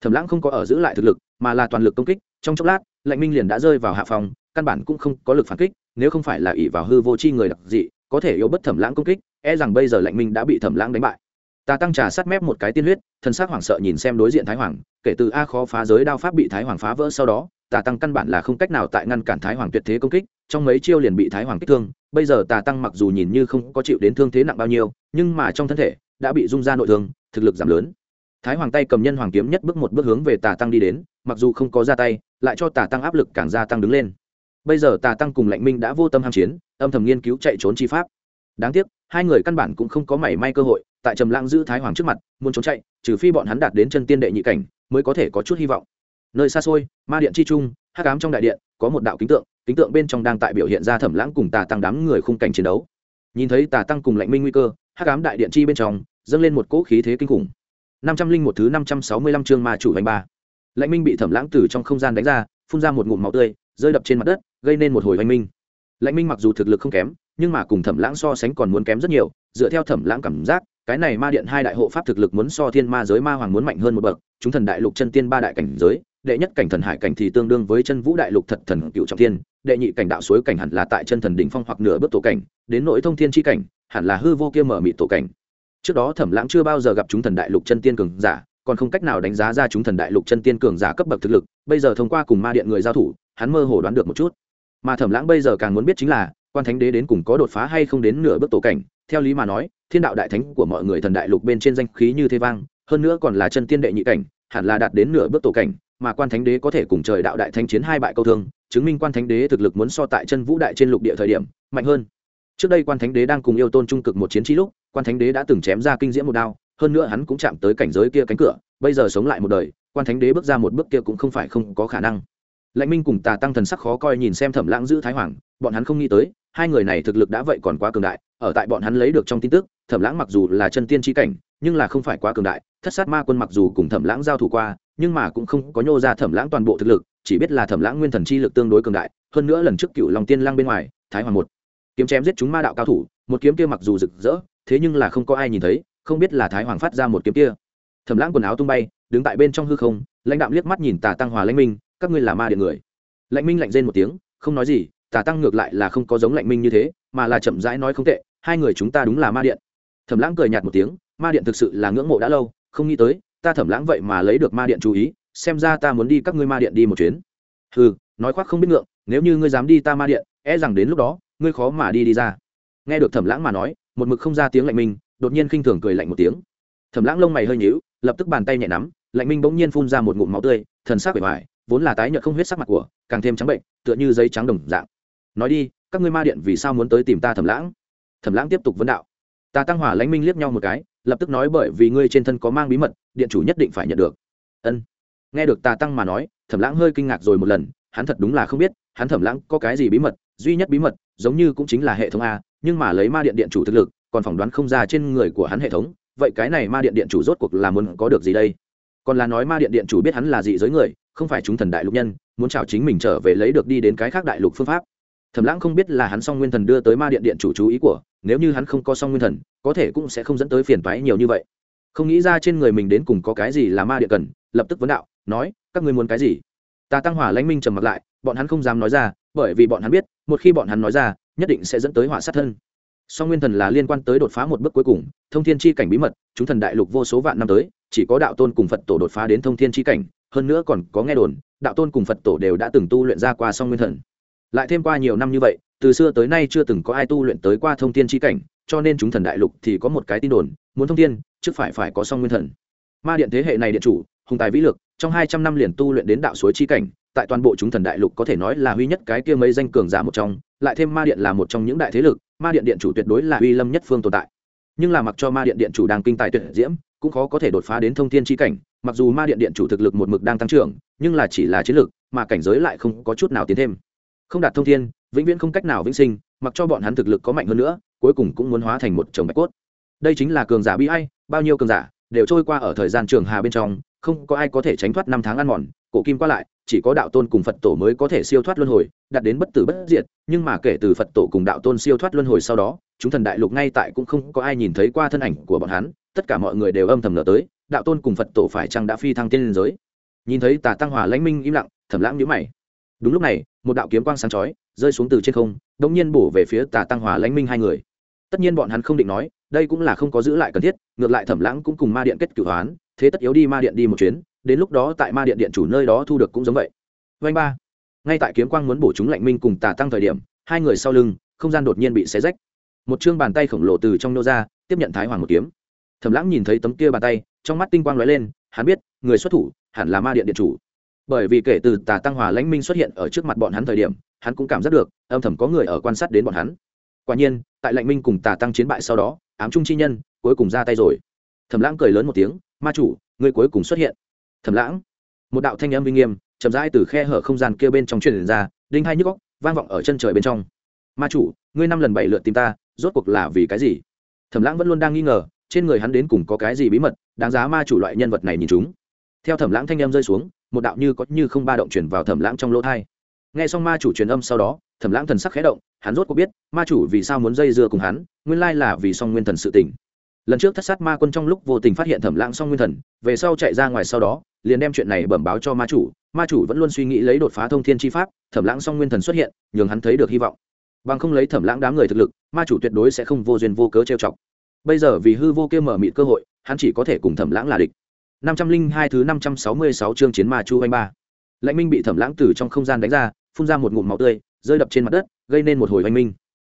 Thẩm lãng không có ở giữ lại thực lực, mà là toàn lực công kích, trong chốc lát, lệnh minh liền đã rơi vào hạ phòng, căn bản cũng không có lực phản kích nếu không phải là ỷ vào hư vô chi người đặc dị, có thể yếu bất thẩm lãng công kích e rằng bây giờ lạnh minh đã bị thẩm lãng đánh bại. Ta tăng trà sát mép một cái tiên huyết thân xác hoảng sợ nhìn xem đối diện thái hoàng, kể từ a khó phá giới đao pháp bị thái hoàng phá vỡ sau đó tà tăng căn bản là không cách nào tại ngăn cản thái hoàng tuyệt thế công kích, trong mấy chiêu liền bị thái hoàng kích thương, bây giờ tà tăng mặc dù nhìn như không có chịu đến thương thế nặng bao nhiêu, nhưng mà trong thân thể đã bị rung ra nội thương, thực lực giảm lớn. Thái hoàng tay cầm nhân hoàng kiếm nhất bước một bước hướng về tà tăng đi đến, mặc dù không có ra tay, lại cho tà tăng áp lực càng gia tăng đứng lên bây giờ tà tăng cùng lãnh minh đã vô tâm ham chiến, âm thầm nghiên cứu chạy trốn chi pháp. Đáng tiếc, hai người căn bản cũng không có mảy may cơ hội, tại trầm lãng giữ thái hoàng trước mặt, muốn trốn chạy, trừ phi bọn hắn đạt đến chân tiên đệ nhị cảnh, mới có thể có chút hy vọng. Nơi xa xôi, ma điện chi trung, hắc ám trong đại điện, có một đạo kính tượng kính tượng bên trong đang tại biểu hiện ra thẩm lãng cùng tà tăng đám người khung cảnh chiến đấu. Nhìn thấy tà tăng cùng lãnh minh nguy cơ, hắc ám đại điện chi bên trong, dâng lên một cỗ khí thế kinh khủng. Năm trăm linh một thứ năm trăm sáu mươi lăm chương ma chủ hành ba. Lãnh minh bị thẩm lãng từ trong không gian đánh ra, phun ra một ngụm máu tươi rơi đập trên mặt đất, gây nên một hồi oanh minh. Lạnh minh mặc dù thực lực không kém, nhưng mà cùng thẩm lãng so sánh còn muốn kém rất nhiều, dựa theo thẩm lãng cảm giác, cái này ma điện hai đại hộ pháp thực lực muốn so thiên ma giới ma hoàng muốn mạnh hơn một bậc, chúng thần đại lục chân tiên ba đại cảnh giới, đệ nhất cảnh thần hải cảnh thì tương đương với chân vũ đại lục thật thần cựu trọng thiên đệ nhị cảnh đạo suối cảnh hẳn là tại chân thần đỉnh phong hoặc nửa bước tổ cảnh, đến nội thông thiên tri cảnh, hẳn là hư vô kia mở mị tổ cảnh. Trước đó thẩm lãng chưa bao giờ gặp chúng thần đại lục chân tiên cường giả, còn không cách nào đánh giá ra chúng thần đại lục chân tiên cường giả cấp bậc thực lực, bây giờ thông qua cùng ma điện người giao thủ hắn mơ hồ đoán được một chút. Mà thẩm lãng bây giờ càng muốn biết chính là, quan thánh đế đến cùng có đột phá hay không đến nửa bước tổ cảnh, theo lý mà nói, thiên đạo đại thánh của mọi người thần đại lục bên trên danh khí như thế vang, hơn nữa còn là chân tiên đệ nhị cảnh, hẳn là đạt đến nửa bước tổ cảnh, mà quan thánh đế có thể cùng trời đạo đại thánh chiến hai bại câu thương, chứng minh quan thánh đế thực lực muốn so tại chân vũ đại trên lục địa thời điểm, mạnh hơn. Trước đây quan thánh đế đang cùng yêu tôn trung cực một chiến trí lúc, quan thánh đế đã từng chém ra kinh diễm một đao, hơn nữa hắn cũng chạm tới cảnh giới kia cánh cửa, bây giờ sống lại một đời, quan thánh đế bước ra một bước kia cũng không phải không có khả năng lãnh minh cùng tà tăng thần sắc khó coi nhìn xem thẩm lãng giữ thái hoàng, bọn hắn không nghĩ tới, hai người này thực lực đã vậy còn quá cường đại, ở tại bọn hắn lấy được trong tin tức, thẩm lãng mặc dù là chân tiên tri cảnh, nhưng là không phải quá cường đại, thất sát ma quân mặc dù cùng thẩm lãng giao thủ qua, nhưng mà cũng không có nhô ra thẩm lãng toàn bộ thực lực, chỉ biết là thẩm lãng nguyên thần chi lực tương đối cường đại, hơn nữa lần trước cựu lòng tiên lang bên ngoài, thái hoàng một kiếm chém giết chúng ma đạo cao thủ, một kiếm kia mặc dù rực rỡ, thế nhưng là không có ai nhìn thấy, không biết là thái hoàng phát ra một kiếm kia. Thẩm lãng quần áo tung bay, đứng tại bên trong hư không, lãnh đạo liếc mắt nhìn tà tăng hòa lãnh minh các ngươi là ma điện người. Lạnh minh lạnh rên một tiếng, không nói gì, tà tăng ngược lại là không có giống lạnh minh như thế, mà là chậm rãi nói không tệ, hai người chúng ta đúng là ma điện. Thẩm lãng cười nhạt một tiếng, ma điện thực sự là ngưỡng mộ đã lâu, không nghĩ tới, ta thẩm lãng vậy mà lấy được ma điện chú ý, xem ra ta muốn đi các ngươi ma điện đi một chuyến. Ừ nói khoác không biết ngượng, nếu như ngươi dám đi ta ma điện e rằng đến lúc đó, ngươi khó mà đi đi ra. Nghe được thẩm lãng mà nói, một mực không ra tiếng lạnh minh, đột nhiên khinh thường cười lạnh một tiếng. Thẩm lãng lông mày hơi nhíu, lập tức bàn tay nhẹ nắm, lạnh minh bỗng nhiên phun ra một ngụm máu tươi, thần sắc bề ngoài vốn là tái nhợt không huyết sắc mặt của, càng thêm trắng bệnh, tựa như giấy trắng đồng dạng. Nói đi, các ngươi ma điện vì sao muốn tới tìm ta thẩm lãng? Thẩm lãng tiếp tục vấn đạo. Ta tăng hỏa lãnh minh liếc nhau một cái, lập tức nói bởi vì ngươi trên thân có mang bí mật, điện chủ nhất định phải nhận được. Ân. Nghe được tà tăng mà nói, thẩm lãng hơi kinh ngạc rồi một lần, hắn thật đúng là không biết, hắn thẩm lãng có cái gì bí mật, duy nhất bí mật, giống như cũng chính là hệ thống a, nhưng mà lấy ma điện điện chủ thực lực, còn phỏng đoán không ra trên người của hắn hệ thống, vậy cái này ma điện điện chủ rốt cuộc là muốn có được gì đây? Còn là nói ma điện điện chủ biết hắn là dị giới người không phải chúng thần đại lục nhân, muốn chào chính mình trở về lấy được đi đến cái khác đại lục phương pháp. Thẩm lãng không biết là hắn song nguyên thần đưa tới ma điện điện chủ chú ý của, nếu như hắn không có song nguyên thần, có thể cũng sẽ không dẫn tới phiền toái nhiều như vậy. Không nghĩ ra trên người mình đến cùng có cái gì là ma điện cần, lập tức vấn đạo, nói, các ngươi muốn cái gì? Ta tăng hỏa lãnh minh trầm mặt lại, bọn hắn không dám nói ra, bởi vì bọn hắn biết, một khi bọn hắn nói ra, nhất định sẽ dẫn tới hỏa sát thân. Song nguyên thần là liên quan tới đột phá một bước cuối cùng, thông thiên chi cảnh bí mật, chúng thần đại lục vô số vạn năm tới, chỉ có đạo tôn cùng phật tổ đột phá đến thông thiên chi cảnh hơn nữa còn có nghe đồn, đạo tôn cùng phật tổ đều đã từng tu luyện ra qua song nguyên thần. Lại thêm qua nhiều năm như vậy, từ xưa tới nay chưa từng có ai tu luyện tới qua thông thiên chi cảnh, cho nên chúng thần đại lục thì có một cái tin đồn, muốn thông thiên, trước phải phải có song nguyên thần. Ma điện thế hệ này điện chủ, hùng tài vĩ lực, trong hai trăm năm liền tu luyện đến đạo suối chi cảnh, tại toàn bộ chúng thần đại lục có thể nói là huy nhất cái kia mấy danh cường giả một trong, lại thêm ma điện là một trong những đại thế lực, ma điện điện chủ tuyệt đối là uy lâm nhất phương tồn tại. Nhưng là mặc cho ma điện điện chủ đang kinh tài tuyệt diễm, cũng khó có thể đột phá đến thông thiên chi cảnh mặc dù ma điện điện chủ thực lực một mực đang tăng trưởng, nhưng là chỉ là chiến lược, mà cảnh giới lại không có chút nào tiến thêm. Không đạt thông thiên, vĩnh viễn không cách nào vĩnh sinh, mặc cho bọn hắn thực lực có mạnh hơn nữa, cuối cùng cũng muốn hóa thành một chồng bạch cốt. Đây chính là cường giả bi ai, bao nhiêu cường giả, đều trôi qua ở thời gian trường hà bên trong, không có ai có thể tránh thoát năm tháng ăn mòn, cổ kim qua lại, chỉ có đạo tôn cùng phật tổ mới có thể siêu thoát luân hồi, đạt đến bất tử bất diệt, nhưng mà kể từ phật tổ cùng đạo tôn siêu thoát luân hồi sau đó, chúng thần đại lục ngay tại cũng không có ai nhìn thấy qua thân ảnh của bọn hắn, tất cả mọi người đều âm thầm nở tới đạo tôn cùng phật tổ phải chăng đã phi thăng tiên liên giới? Nhìn thấy tà tăng hòa lãnh minh im lặng, thẩm lãng nhíu mày. Đúng lúc này, một đạo kiếm quang sáng chói, rơi xuống từ trên không đống nhiên bổ về phía tà tăng hòa lãnh minh hai người. Tất nhiên bọn hắn không định nói, đây cũng là không có giữ lại cần thiết, ngược lại thẩm lãng cũng cùng ma điện kết cửu hoán, thế tất yếu đi ma điện đi một chuyến, đến lúc đó tại ma điện điện chủ nơi đó thu được cũng giống vậy. Vanh ba. Ngay tại kiếm quang muốn bổ chúng lạnh minh cùng tà tăng thời điểm, hai người sau lưng, không gian đột nhiên bị xé rách. Một chương bàn tay khổng lồ từ trong nô ra, tiếp nhận thái hoàng một kiếm. Thẩm lãng nhìn thấy tấm kia bàn tay trong mắt tinh quang lóe lên, hắn biết, người xuất thủ hẳn là ma điện điện chủ. Bởi vì kể từ tà tăng hòa lãnh minh xuất hiện ở trước mặt bọn hắn thời điểm, hắn cũng cảm giác được, âm thầm có người ở quan sát đến bọn hắn. Quả nhiên, tại lãnh minh cùng tà tăng chiến bại sau đó, ám trung chi nhân cuối cùng ra tay rồi. Thẩm lãng cười lớn một tiếng, ma chủ, người cuối cùng xuất hiện. Thẩm lãng, một đạo thanh âm uy nghiêm, chậm rãi từ khe hở không gian kia bên trong truyền ra, đinh hai nhức góc vang vọng ở chân trời bên trong. Ma chủ, ngươi năm lần bảy lượt tìm ta, rốt cuộc là vì cái gì? Thẩm lãng vẫn luôn đang nghi ngờ, trên người hắn đến cùng có cái gì bí mật đáng giá ma chủ loại nhân vật này nhìn chúng. Theo thẩm lãng thanh âm rơi xuống, một đạo như có như không ba động chuyển vào thẩm lãng trong lỗ thai. Nghe xong ma chủ truyền âm sau đó, thẩm lãng thần sắc khẽ động, hắn rốt có biết, ma chủ vì sao muốn dây dưa cùng hắn, nguyên lai là vì song nguyên thần sự tình. lần trước thất sát ma quân trong lúc vô tình phát hiện thẩm lãng song nguyên thần, về sau chạy ra ngoài sau đó, liền đem chuyện này bẩm báo cho ma chủ ma chủ vẫn luôn suy nghĩ lấy đột phá thông thiên chi pháp, thẩm lãng song nguyên thần xuất hiện, nhường hắn thấy được hy vọng. Bằng không lấy thẩm lãng đám người thực lực, ma chủ tuyệt đối sẽ không vô duyên vô cớ trêu chọc. Bây giờ vì hư vô kia mở mịt cơ hội hắn chỉ có thể cùng thẩm lãng là địch. Năm trăm linh hai thứ năm trăm sáu mươi sáu chương chiến ma chu anh ba. Lãnh minh bị thẩm lãng từ trong không gian đánh ra, phun ra một ngụm máu tươi, rơi đập trên mặt đất, gây nên một hồi oanh minh.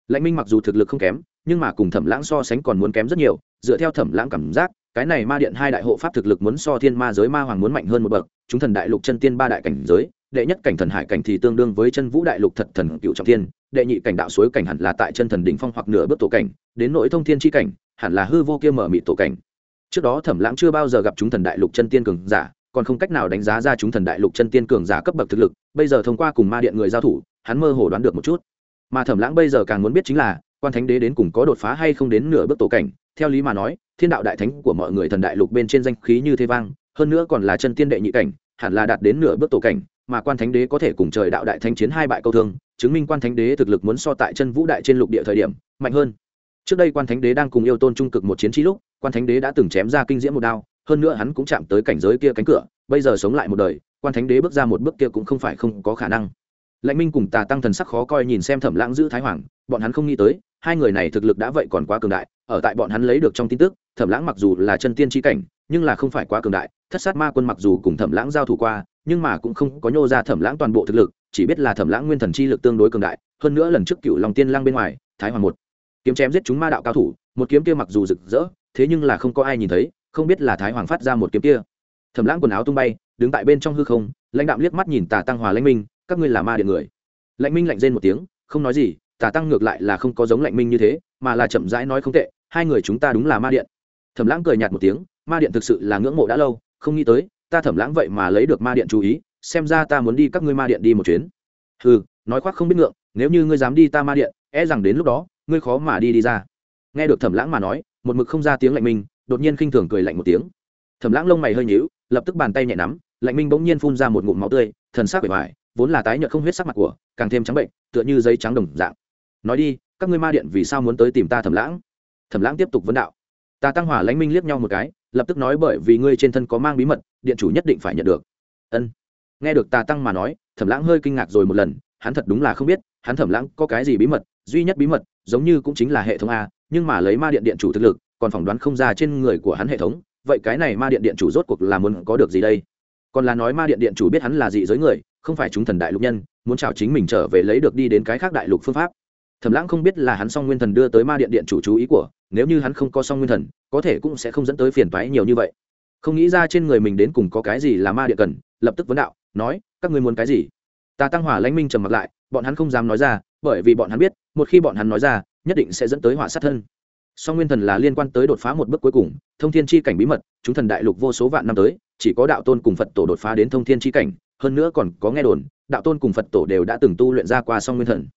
Lãnh minh mặc dù thực lực không kém, nhưng mà cùng thẩm lãng so sánh còn muốn kém rất nhiều, dựa theo thẩm lãng cảm giác, cái này ma điện hai đại hộ pháp thực lực muốn so thiên ma giới ma hoàng muốn mạnh hơn một bậc, chúng thần đại lục chân tiên ba đại cảnh giới, đệ nhất cảnh thần hải cảnh thì tương đương với chân vũ đại lục thật thần cựu trọng thiên, đệ nhị cảnh đạo suối cảnh hẳn là tại chân thần đỉnh phong hoặc nửa bước tổ cảnh, đến nội thông thiên tri cảnh, hẳn là hư vô kia mở mị tổ cảnh trước đó thẩm lãng chưa bao giờ gặp chúng thần đại lục chân tiên cường giả, còn không cách nào đánh giá ra chúng thần đại lục chân tiên cường giả cấp bậc thực lực, bây giờ thông qua cùng ma điện người giao thủ, hắn mơ hồ đoán được một chút. Mà thẩm lãng bây giờ càng muốn biết chính là, quan thánh đế đến cùng có đột phá hay không đến nửa bước tổ cảnh, theo lý mà nói, thiên đạo đại thánh của mọi người thần đại lục bên trên danh khí như thế vang, hơn nữa còn là chân tiên đệ nhị cảnh, hẳn là đạt đến nửa bước tổ cảnh, mà quan thánh đế có thể cùng trời đạo đại thánh chiến hai bại câu thương, chứng minh quan thánh đế thực lực muốn so tại chân vũ đại trên lục địa thời điểm, mạnh hơn. Trước đây quan thánh đế đang cùng yêu tôn trung cực một chiến trí lúc quan thánh đế đã từng chém ra kinh diễm một đao, hơn nữa hắn cũng chạm tới cảnh giới kia cánh cửa, bây giờ sống lại một đời, quan thánh đế bước ra một bước kia cũng không phải không có khả năng. Lãnh minh cùng tà tăng thần sắc khó coi nhìn xem thẩm lãng giữ thái hoàng, bọn hắn không nghĩ tới, hai người này thực lực đã vậy còn quá cường đại, ở tại bọn hắn lấy được trong tin tức, thẩm lãng mặc dù là chân tiên tri cảnh, nhưng là không phải quá cường đại, thất sát ma quân mặc dù cùng thẩm lãng giao thủ qua, nhưng mà cũng không có nhô ra thẩm lãng toàn bộ thực lực, chỉ biết là thẩm lãng nguyên thần chi lực tương đối cường đại, hơn nữa lần trước cựu lòng tiên lang bên ngoài, thái hoàng một kiếm chém giết chúng ma đạo cao thủ, một kiếm kia mặc dù rực rỡ thế nhưng là không có ai nhìn thấy, không biết là thái hoàng phát ra một kiếm kia. Thẩm lãng quần áo tung bay, đứng tại bên trong hư không, lãnh đạo liếc mắt nhìn tà tăng hòa lãnh minh, các ngươi là ma điện người. Lãnh minh lạnh rên một tiếng, không nói gì, tà tăng ngược lại là không có giống lãnh minh như thế, mà là chậm rãi nói không tệ, hai người chúng ta đúng là ma điện. Thẩm lãng cười nhạt một tiếng, ma điện thực sự là ngưỡng mộ đã lâu, không nghĩ tới, ta thẩm lãng vậy mà lấy được ma điện chú ý, xem ra ta muốn đi các ngươi ma điện đi một chuyến. Ừ nói khoác không biết ngượng, nếu như ngươi dám đi ta ma điện e rằng đến lúc đó, ngươi khó mà đi đi ra. Nghe được thẩm lãng mà nói một mực không ra tiếng lạnh minh đột nhiên khinh thường cười lạnh một tiếng. Thẩm lãng lông mày hơi nhíu, lập tức bàn tay nhẹ nắm, lạnh minh bỗng nhiên phun ra một ngụm máu tươi, thần sắc bề ngoài vốn là tái nhợt không huyết sắc mặt của, càng thêm trắng bệnh, tựa như giấy trắng đồng dạng. Nói đi, các ngươi ma điện vì sao muốn tới tìm ta thẩm lãng? Thẩm lãng tiếp tục vấn đạo. Ta tăng hỏa lãnh minh liếc nhau một cái, lập tức nói bởi vì ngươi trên thân có mang bí mật, điện chủ nhất định phải nhận được. Ân. Nghe được ta tăng mà nói, thẩm lãng hơi kinh ngạc rồi một lần, hắn thật đúng là không biết, hắn thẩm lãng có cái gì bí mật, duy nhất bí mật, giống như cũng chính là hệ thống a nhưng mà lấy ma điện điện chủ thực lực, còn phỏng đoán không ra trên người của hắn hệ thống, vậy cái này ma điện điện chủ rốt cuộc là muốn có được gì đây? Còn là nói ma điện điện chủ biết hắn là dị giới người, không phải chúng thần đại lục nhân, muốn chào chính mình trở về lấy được đi đến cái khác đại lục phương pháp. Thẩm lãng không biết là hắn song nguyên thần đưa tới ma điện điện chủ chú ý của, nếu như hắn không có song nguyên thần, có thể cũng sẽ không dẫn tới phiền toái nhiều như vậy. Không nghĩ ra trên người mình đến cùng có cái gì là ma điện cần, lập tức vấn đạo, nói, các ngươi muốn cái gì? Ta tăng hỏa lãnh minh trầm mặt lại, bọn hắn không dám nói ra, bởi vì bọn hắn biết, một khi bọn hắn nói ra nhất định sẽ dẫn tới họa sát thân. Song nguyên thần là liên quan tới đột phá một bước cuối cùng, thông thiên chi cảnh bí mật, chúng thần đại lục vô số vạn năm tới, chỉ có đạo tôn cùng phật tổ đột phá đến thông thiên chi cảnh, hơn nữa còn có nghe đồn, đạo tôn cùng phật tổ đều đã từng tu luyện ra qua song nguyên thần.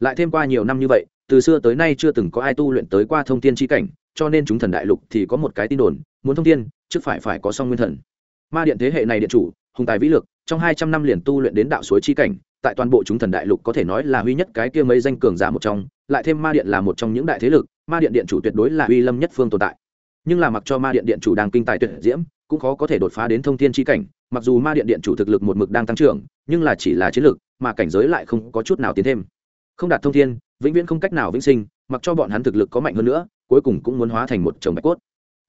Lại thêm qua nhiều năm như vậy, từ xưa tới nay chưa từng có ai tu luyện tới qua thông thiên chi cảnh, cho nên chúng thần đại lục thì có một cái tin đồn, muốn thông thiên trước phải phải có song nguyên thần. Ma điện thế hệ này điện chủ, hùng tài vĩ lực, trong hai trăm năm liền tu luyện đến đạo suối chi cảnh, tại toàn bộ chúng thần đại lục có thể nói là huy nhất cái kia mấy danh cường giả một trong lại thêm ma điện là một trong những đại thế lực ma điện điện chủ tuyệt đối là uy lâm nhất phương tồn tại. Nhưng là mặc cho ma điện điện chủ đang kinh tài tuyệt diễm cũng khó có thể đột phá đến thông thiên chi cảnh mặc dù ma điện điện chủ thực lực một mực đang tăng trưởng nhưng là chỉ là chiến lực, mà cảnh giới lại không có chút nào tiến thêm. Không đạt thông thiên vĩnh viễn không cách nào vĩnh sinh mặc cho bọn hắn thực lực có mạnh hơn nữa cuối cùng cũng muốn hóa thành một chồng bạch cốt.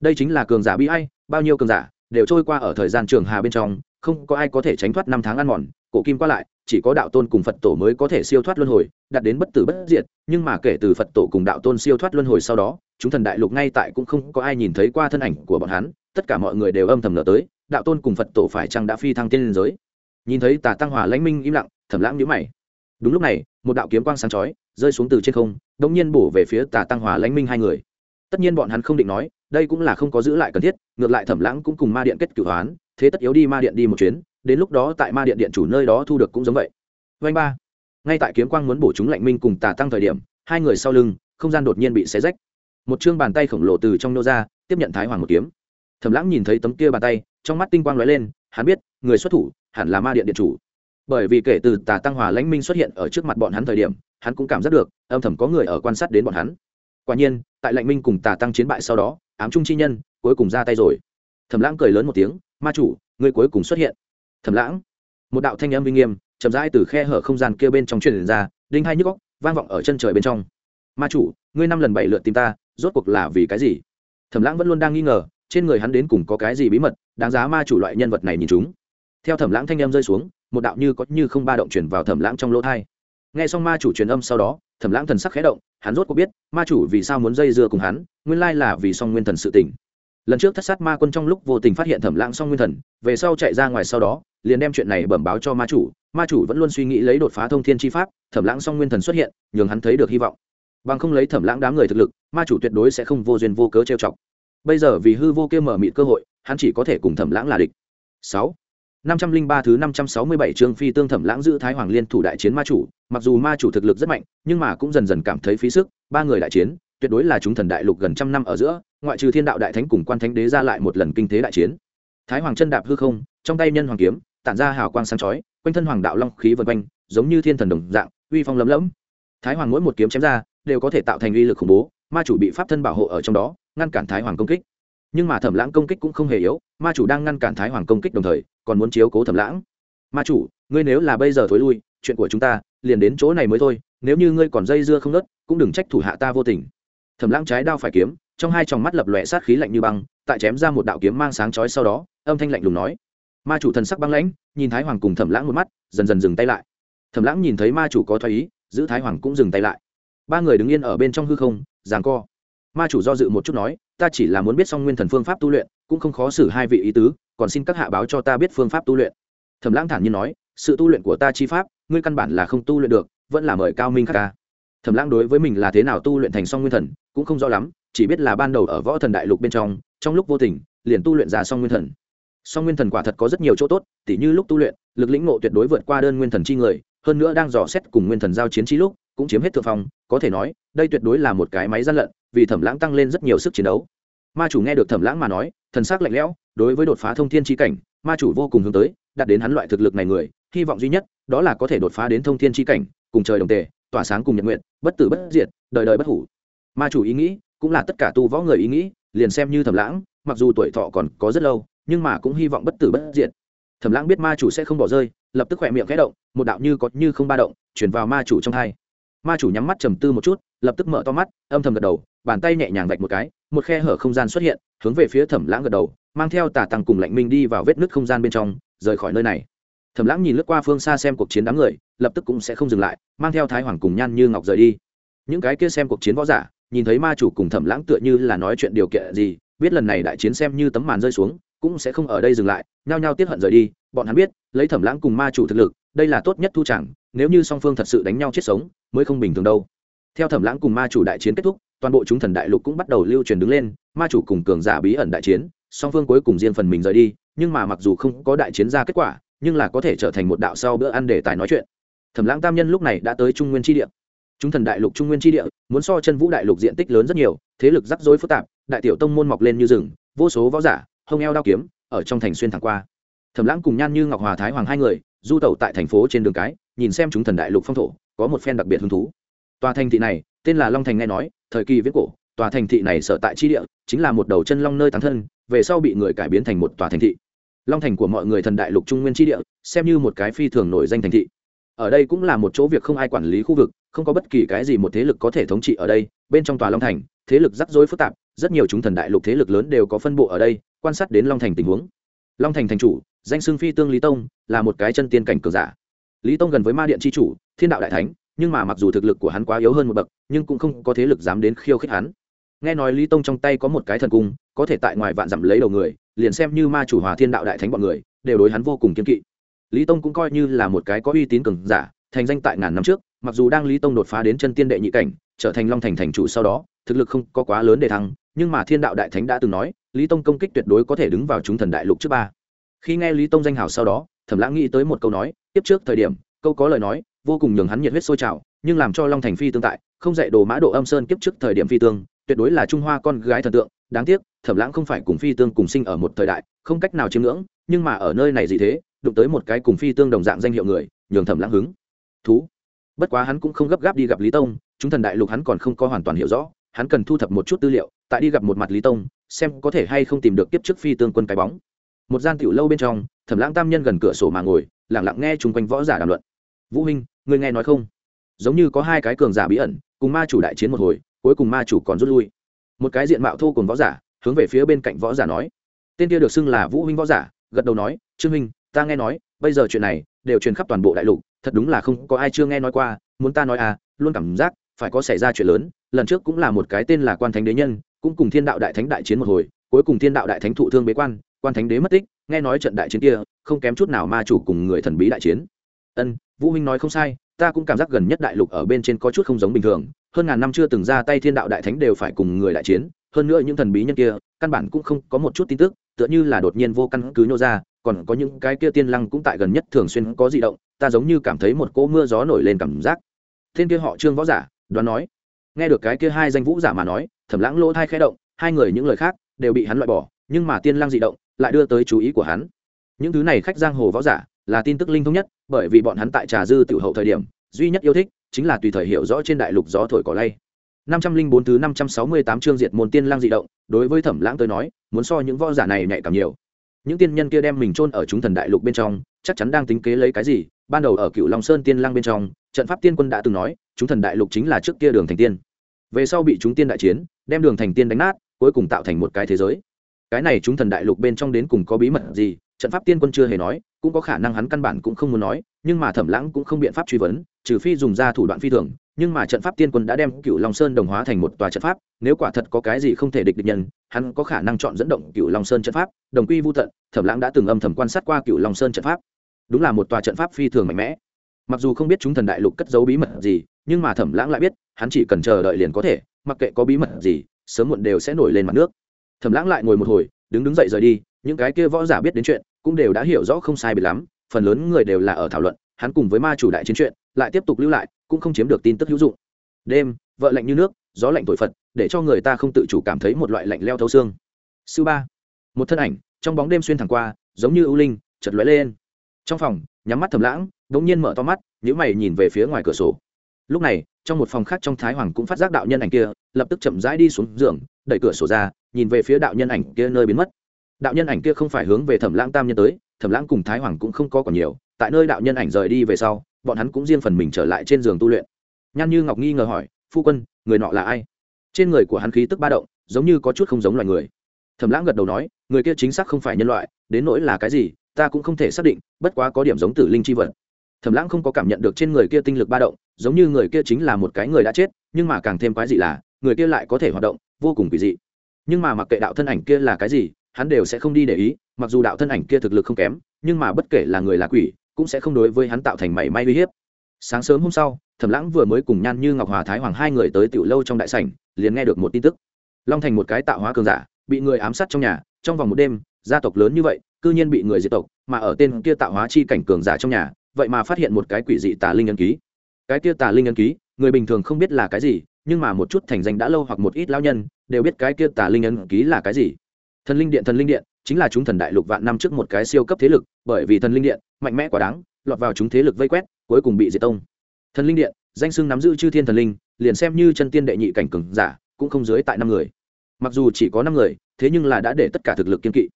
Đây chính là cường giả bi hay bao nhiêu cường giả đều trôi qua ở thời gian trường hà bên trong không có ai có thể tránh thoát năm tháng ăn mòn cổ kim qua lại chỉ có đạo tôn cùng phật tổ mới có thể siêu thoát luân hồi, đạt đến bất tử bất diệt, nhưng mà kể từ phật tổ cùng đạo tôn siêu thoát luân hồi sau đó, chúng thần đại lục ngay tại cũng không có ai nhìn thấy qua thân ảnh của bọn hắn, tất cả mọi người đều âm thầm nở tới, đạo tôn cùng phật tổ phải chăng đã phi thăng tiên liên giới? Nhìn thấy tà tăng hòa lãnh minh im lặng thẩm lãng nhíu mày. Đúng lúc này, một đạo kiếm quang sáng chói, rơi xuống từ trên không đống nhiên bổ về phía tà tăng hòa lãnh minh hai người. Tất nhiên bọn hắn không định nói, đây cũng là không có giữ lại cần thiết, ngược lại thẩm lãng cũng cùng ma điện kết cửu hoán thế tất yếu đi ma điện đi một chuyến, đến lúc đó tại ma điện điện chủ nơi đó thu được cũng giống vậy. Vanh ba, ngay tại kiếm quang muốn bổ chúng lạnh minh cùng tà tăng thời điểm, hai người sau lưng, không gian đột nhiên bị xé rách. Một chương bàn tay khổng lồ từ trong nô ra, tiếp nhận thái hoàng một kiếm. Thẩm lãng nhìn thấy tấm kia bàn tay, trong mắt tinh quang lóe lên, hắn biết, người xuất thủ hẳn là ma điện điện chủ. Bởi vì kể từ tà tăng hòa lãnh minh xuất hiện ở trước mặt bọn hắn thời điểm, hắn cũng cảm giác được, âm thầm có người ở quan sát đến bọn hắn. Quả nhiên, tại lãnh minh cùng tà tăng chiến bại sau đó, ám trung chi nhân cuối cùng ra tay rồi. Thẩm lãng cười lớn một tiếng ma chủ người cuối cùng xuất hiện. Thẩm lãng, một đạo thanh âm uy nghiêm, chậm rãi từ khe hở không gian kia bên trong truyền ra, đinh hai nhức góc vang vọng ở chân trời bên trong. Ma chủ, ngươi năm lần bảy lượt tìm ta, rốt cuộc là vì cái gì? Thẩm lãng vẫn luôn đang nghi ngờ, trên người hắn đến cùng có cái gì bí mật, đáng giá ma chủ loại nhân vật này nhìn chúng. Theo thẩm lãng thanh âm rơi xuống, một đạo như có như không ba động chuyển vào thẩm lãng trong lỗ thai. Nghe xong ma chủ truyền âm sau đó, thẩm lãng thần sắc khẽ động, hắn rốt cuộc biết, ma chủ vì sao muốn dây dưa cùng hắn, nguyên lai là vì song nguyên thần sự tỉnh lần trước thất sát ma quân trong lúc vô tình phát hiện thẩm lãng song nguyên thần, về sau chạy ra ngoài sau đó, liền đem chuyện này bẩm báo cho ma chủ. Ma chủ vẫn luôn suy nghĩ lấy đột phá thông thiên chi pháp, thẩm lãng song nguyên thần xuất hiện, nhường hắn thấy được hy vọng. Bằng không lấy thẩm lãng đám người thực lực, ma chủ tuyệt đối sẽ không vô duyên vô cớ trêu chọc. Bây giờ vì hư vô kia mở mịt cơ hội, hắn chỉ có thể cùng thẩm lãng là địch. Sáu. Năm trăm linh ba thứ năm trăm sáu mươi bảy chương phi tương thẩm lãng giữ thái hoàng liên thủ đại chiến ma chủ. Mặc dù ma chủ thực lực rất mạnh, nhưng mà cũng dần dần cảm thấy phí sức, ba người đại chiến tuyệt đối là chúng thần đại lục gần trăm năm ở giữa, ngoại trừ thiên đạo đại thánh cùng quan thánh đế ra lại một lần kinh thế đại chiến. Thái hoàng chân đạp hư không, trong tay nhân hoàng kiếm, tản ra hào quang sáng chói, quanh thân hoàng đạo long khí vần quanh, giống như thiên thần đồng dạng, uy phong lấm lẫm. Thái hoàng mỗi một kiếm chém ra, đều có thể tạo thành uy lực khủng bố, ma chủ bị pháp thân bảo hộ ở trong đó, ngăn cản thái hoàng công kích. Nhưng mà thẩm lãng công kích cũng không hề yếu, ma chủ đang ngăn cản thái hoàng công kích đồng thời, còn muốn chiếu cố thẩm lãng. Ma chủ, ngươi nếu là bây giờ thối lui, chuyện của chúng ta liền đến chỗ này mới thôi, nếu như ngươi còn dây dưa không nớt cũng đừng trách thủ hạ ta vô tình thẩm lãng trái đao phải kiếm, trong hai tròng mắt lập lòe sát khí lạnh như băng, tại chém ra một đạo kiếm mang sáng chói sau đó, âm thanh lạnh lùng nói. Ma chủ thần sắc băng lãnh, nhìn thái hoàng cùng thẩm lãng một mắt, dần dần dừng tay lại. Thẩm lãng nhìn thấy ma chủ có thoái ý, giữ thái hoàng cũng dừng tay lại. Ba người đứng yên ở bên trong hư không, giằng co. Ma chủ do dự một chút nói, ta chỉ là muốn biết xong nguyên thần phương pháp tu luyện, cũng không khó xử hai vị ý tứ, còn xin các hạ báo cho ta biết phương pháp tu luyện. Thẩm lãng thản nhiên nói, sự tu luyện của ta chi pháp, ngươi căn bản là không tu luyện được, vẫn là mời cao minh khắc ca thẩm lãng đối với mình là thế nào tu luyện thành song nguyên thần, cũng không rõ lắm, chỉ biết là ban đầu ở võ thần đại lục bên trong trong lúc vô tình, liền tu luyện ra song nguyên thần. Song nguyên thần quả thật có rất nhiều chỗ tốt, tỉ như lúc tu luyện, lực lĩnh ngộ tuyệt đối vượt qua đơn nguyên thần chi người, hơn nữa đang dò xét cùng nguyên thần giao chiến trí lúc, cũng chiếm hết thượng phong, có thể nói, đây tuyệt đối là một cái máy gian lận, vì thẩm lãng tăng lên rất nhiều sức chiến đấu. Ma chủ nghe được thẩm lãng mà nói, thần s ắ c lạnh lẽo, đối với đột phá thông thiên Chi cảnh, ma chủ vô cùng hướng tới đạt đến hắn loại thực lực này người, hy vọng duy nhất, đó là có thể đột phá đến thông thiên Chi cảnh, cùng trời đồng tề tỏa sáng cùng nhật nguyện, bất tử bất diệt, đời đời bất hủ. Ma chủ ý nghĩ cũng là tất cả tu võ người ý nghĩ, liền xem như thẩm lãng, mặc dù tuổi thọ còn có rất lâu, nhưng mà cũng hy vọng bất tử bất diệt. Thẩm lãng biết ma chủ sẽ không bỏ rơi, lập tức khỏe miệng khẽ động, một đạo như có như không ba động, chuyển vào ma chủ trong thai ma chủ nhắm mắt trầm tư một chút, lập tức mở to mắt, âm thầm gật đầu, bàn tay nhẹ nhàng vạch một cái, một khe hở không gian xuất hiện, hướng về phía thẩm lãng gật đầu, mang theo tà tăng cùng lạnh minh đi vào vết nứt không gian bên trong, rời khỏi nơi này. Thẩm lãng nhìn lướt qua phương xa xem cuộc chiến đám người lập tức cũng sẽ không dừng lại, mang theo thái hoàng cùng nhan như ngọc rời đi. Những cái kia xem cuộc chiến võ giả, nhìn thấy ma chủ cùng thẩm lãng tựa như là nói chuyện điều kiện gì, biết lần này đại chiến xem như tấm màn rơi xuống, cũng sẽ không ở đây dừng lại, nhao nhao tiếp hận rời đi. Bọn hắn biết, lấy thẩm lãng cùng ma chủ thực lực, đây là tốt nhất thu chẳng, nếu như song phương thật sự đánh nhau chết sống, mới không bình thường đâu. Theo thẩm lãng cùng ma chủ đại chiến kết thúc, toàn bộ chúng thần đại lục cũng bắt đầu lưu truyền đứng lên, ma chủ cùng cường giả bí ẩn đại chiến, song phương cuối cùng riêng phần mình rời đi, nhưng mà mặc dù không có đại chiến ra kết quả, nhưng là có thể trở thành một đạo sau bữa ăn để tài nói chuyện thẩm lãng tam nhân lúc này đã tới trung nguyên tri địa. Chúng thần đại lục trung nguyên tri địa muốn so chân vũ đại lục diện tích lớn rất nhiều, thế lực rắc rối phức tạp, đại tiểu tông môn mọc lên như rừng, vô số võ giả hông eo đao kiếm, ở trong thành xuyên thẳng qua. Thẩm lãng cùng nhan như ngọc hòa thái hoàng hai người, du tẩu tại thành phố trên đường cái, nhìn xem chúng thần đại lục phong thổ, có một phen đặc biệt hứng thú. Tòa thành thị này, tên là long thành nghe nói, thời kỳ viễn cổ, tòa thành thị này sở tại chi địa, chính là một đầu chân long nơi tán thân, về sau bị người cải biến thành một tòa thành thị. Long thành của mọi người thần đại lục trung nguyên chi địa, xem như một cái phi thường nổi danh thành thị ở đây cũng là một chỗ việc không ai quản lý khu vực, không có bất kỳ cái gì một thế lực có thể thống trị ở đây, bên trong tòa long thành, thế lực rắc rối phức tạp, rất nhiều chúng thần đại lục thế lực lớn đều có phân bộ ở đây, quan sát đến long thành tình huống. Long thành thành chủ, danh xưng phi tương lý tông, là một cái chân tiên cảnh cường giả. Lý tông gần với ma điện c h i chủ, thiên đạo đại thánh, nhưng mà mặc dù thực lực của hắn quá yếu hơn một bậc, nhưng cũng không có thế lực dám đến khiêu khích hắn. Nghe nói lý tông trong tay có một cái thần cung, có thể tại ngoài vạn dặm lấy đầu người, liền xem như ma chủ hòa thiên đạo đại thánh bọn người, đều đối hắn vô cùng kiên kỵ lý tông cũng coi như là một cái có uy tín cường giả, thành danh tại ngàn năm trước, mặc dù đang lý tông đột phá đến chân tiên đệ nhị cảnh, trở thành long thành thành chủ sau đó, thực lực không có quá lớn để thăng, nhưng mà thiên đạo đại thánh đã từng nói, lý tông công kích tuyệt đối có thể đứng vào chúng thần đại lục trước ba. Khi nghe lý tông danh hào sau đó, thẩm lãng nghĩ tới một câu nói, tiếp trước thời điểm, câu có lời nói, vô cùng nhường hắn nhiệt huyết sôi trào, nhưng làm cho long thành phi tương tại, không dạy đồ mã độ âm sơn kiếp trước thời điểm phi tương, tuyệt đối là trung hoa con gái thần tượng, đáng tiếc, thẩm lãng không phải cùng phi tương cùng sinh ở một thời đại, không cách nào chiếm ngưỡng, nhưng mà ở nơi này gì thế đụng tới một cái cùng phi tương đồng dạng danh hiệu người, nhường thẩm lãng hứng. Thú. Bất quá hắn cũng không gấp gáp đi gặp lý tông, chúng thần đại lục hắn còn không có hoàn toàn hiểu rõ, hắn cần thu thập một chút tư liệu, tại đi gặp một mặt lý tông, xem có thể hay không tìm được tiếp trước phi tương quân cái bóng. Một gian tiểu lâu bên trong, thẩm lãng tam nhân gần cửa sổ mà ngồi lẳng lặng nghe chung quanh võ giả đàm luận. Vũ huynh người nghe nói không? Giống như có hai cái cường giả bí ẩn, cùng ma chủ đại chiến một hồi, cuối cùng ma chủ còn rút lui. Một cái diện mạo thô cùng võ giả, hướng về phía bên cạnh võ giả nói. Tên kia được xưng là vũ huynh võ giả, gật đầu nói, trương huynh ta nghe nói, bây giờ chuyện này đều truyền khắp toàn bộ đại lục, thật đúng là không có ai chưa nghe nói qua, muốn ta nói à luôn cảm giác phải có xảy ra chuyện lớn, lần trước cũng là một cái tên là quan thánh đế nhân, cũng cùng thiên đạo đại thánh đại chiến một hồi, cuối cùng thiên đạo đại thánh thụ thương bế quan quan thánh đế mất tích, nghe nói trận đại chiến kia không kém chút nào ma chủ cùng người thần bí đại chiến. Ân, vũ huynh nói không sai, ta cũng cảm giác gần nhất đại lục ở bên trên có chút không giống bình thường, hơn ngàn năm chưa từng ra tay thiên đạo đại thánh đều phải cùng người đại chiến, hơn nữa những thần bí nhân kia căn bản cũng không có một chút tin tức, tựa như là đột nhiên vô căn cứ nhô ra còn có những cái kia tiên lăng cũng tại gần nhất thường xuyên có di động, ta giống như cảm thấy một cỗ mưa gió nổi lên cảm giác. Thiên kia họ trương võ giả, đoán nói. Nghe được cái kia hai danh vũ giả mà nói, thẩm lãng lỗ thai khẽ động, hai người những lời khác đều bị hắn loại bỏ, nhưng mà tiên lăng di động lại đưa tới chú ý của hắn. Những thứ này khách giang hồ võ giả là tin tức linh thông nhất, bởi vì bọn hắn tại trà dư tiểu hậu thời điểm, duy nhất yêu thích chính là tùy thời hiểu rõ trên đại lục gió thổi cỏ lay. năm trăm linh bốn thứ năm trăm sáu mươi tám chương diệt môn tiên lang dị động, đối với thẩm lãng tới nói, muốn so những võ giả này nhạy cảm nhiều những tiên nhân kia đem mình chôn ở chúng thần đại lục bên trong, chắc chắn đang tính kế lấy cái gì? Ban đầu ở cựu long sơn tiên lang bên trong, trận pháp tiên quân đã từng nói, chúng thần đại lục chính là trước kia đường thành tiên. Về sau bị chúng tiên đại chiến, đem đường thành tiên đánh nát, cuối cùng tạo thành một cái thế giới. Cái này chúng thần đại lục bên trong đến cùng có bí mật gì? Trận pháp tiên quân chưa hề nói, cũng có khả năng hắn căn bản cũng không muốn nói, nhưng mà thẩm lãng cũng không biện pháp truy vấn, trừ phi dùng ra thủ đoạn phi thường nhưng mà trận pháp tiên quân đã đem cựu long sơn đồng hóa thành một tòa trận pháp, nếu quả thật có cái gì không thể địch địch nhân, hắn có khả năng chọn dẫn động cựu long sơn trận pháp. Đồng quy vô tận, thẩm lãng đã từng âm thầm quan sát qua cựu long sơn trận pháp. Đúng là một tòa trận pháp phi thường mạnh mẽ. Mặc dù không biết chúng thần đại lục cất giấu bí mật gì, nhưng mà thẩm lãng lại biết, hắn chỉ cần chờ đợi liền có thể, mặc kệ có bí mật gì, sớm muộn đều sẽ nổi lên mặt nước. Thẩm lãng lại ngồi một hồi, đứng đứng dậy rời đi, những cái kia võ giả biết đến chuyện, cũng đều đã hiểu rõ không sai biệt lắm, phần lớn người đều là ở thảo luận, hắn cùng với ma chủ đại chiến chuyện lại tiếp tục lưu lại, cũng không chiếm được tin tức hữu dụng. Đêm, vợ lạnh như nước, gió lạnh thổi phật, để cho người ta không tự chủ cảm thấy một loại lạnh leo thấu xương. Sư ba, một thân ảnh, trong bóng đêm xuyên thẳng qua, giống như ưu linh chật lóe lên. Trong phòng, nhắm mắt thầm lãng đ ỗ n g nhiên mở to mắt nhữ mày nhìn về phía ngoài cửa sổ. Lúc này, trong một phòng khác trong thái hoàng cũng phát giác đạo nhân ảnh kia, lập tức chậm rãi đi xuống giường, đẩy cửa sổ ra, nhìn về phía đạo nhân ảnh kia nơi biến mất. Đạo nhân ảnh kia không phải hướng về thẩm lãng tam nhân tới thẩm lãng cùng thái hoàng cũng không có còn nhiều, tại nơi đạo nhân ảnh rời đi về sau bọn hắn cũng riêng phần mình trở lại trên giường tu luyện. Nhan như ngọc nghi ngờ hỏi, phu quân, người nọ là ai? Trên người của hắn khí tức ba động, giống như có chút không giống loài người. Thẩm lãng gật đầu nói, người kia chính xác không phải nhân loại, đến nỗi là cái gì, ta cũng không thể xác định, bất quá có điểm giống tử linh c h i vật. Thẩm lãng không có cảm nhận được trên người kia tinh lực ba động, giống như người kia chính là một cái người đã chết, nhưng mà càng thêm quái dị là, người kia lại có thể hoạt động, vô cùng kỳ dị. Nhưng mà mặc kệ đạo thân ảnh kia là cái gì, hắn đều sẽ không đi để ý, mặc dù đạo thân ảnh kia thực lực không kém, nhưng mà bất kể là người là quỷ cũng sẽ không đối với hắn tạo thành mảy may uy hiếp. Sáng sớm hôm sau, thẩm lãng vừa mới cùng nhan như ngọc hòa thái hoàng hai người tới tiểu lâu trong đại sảnh, liền nghe được một tin tức. Long thành một cái tạo hóa cường giả, bị người ám sát trong nhà, trong vòng một đêm, gia tộc lớn như vậy, cư nhiên bị người diệt tộc, mà ở tên kia tạo hóa chi cảnh cường giả trong nhà, vậy mà phát hiện một cái quỷ dị tà linh ấn ký. Cái kia tà linh ấn ký, người bình thường không biết là cái gì, nhưng mà một chút thành danh đã lâu hoặc một ít lao nhân, đều biết cái kia tà linh ấn ký là cái gì. Thần linh điện, thần linh điện, chính là chúng thần đại lục vạn năm trước một cái siêu cấp thế lực, bởi vì thần linh điện mạnh mẽ quá đáng, lọt vào chúng thế lực vây quét, cuối cùng bị diệt tông. Thần linh điện, danh sưng nắm giữ chư thiên thần linh, liền xem như chân tiên đệ nhị cảnh cường giả, cũng không dưới tại năm người. Mặc dù chỉ có năm người, thế nhưng là đã để tất cả thực lực kiên kỵ.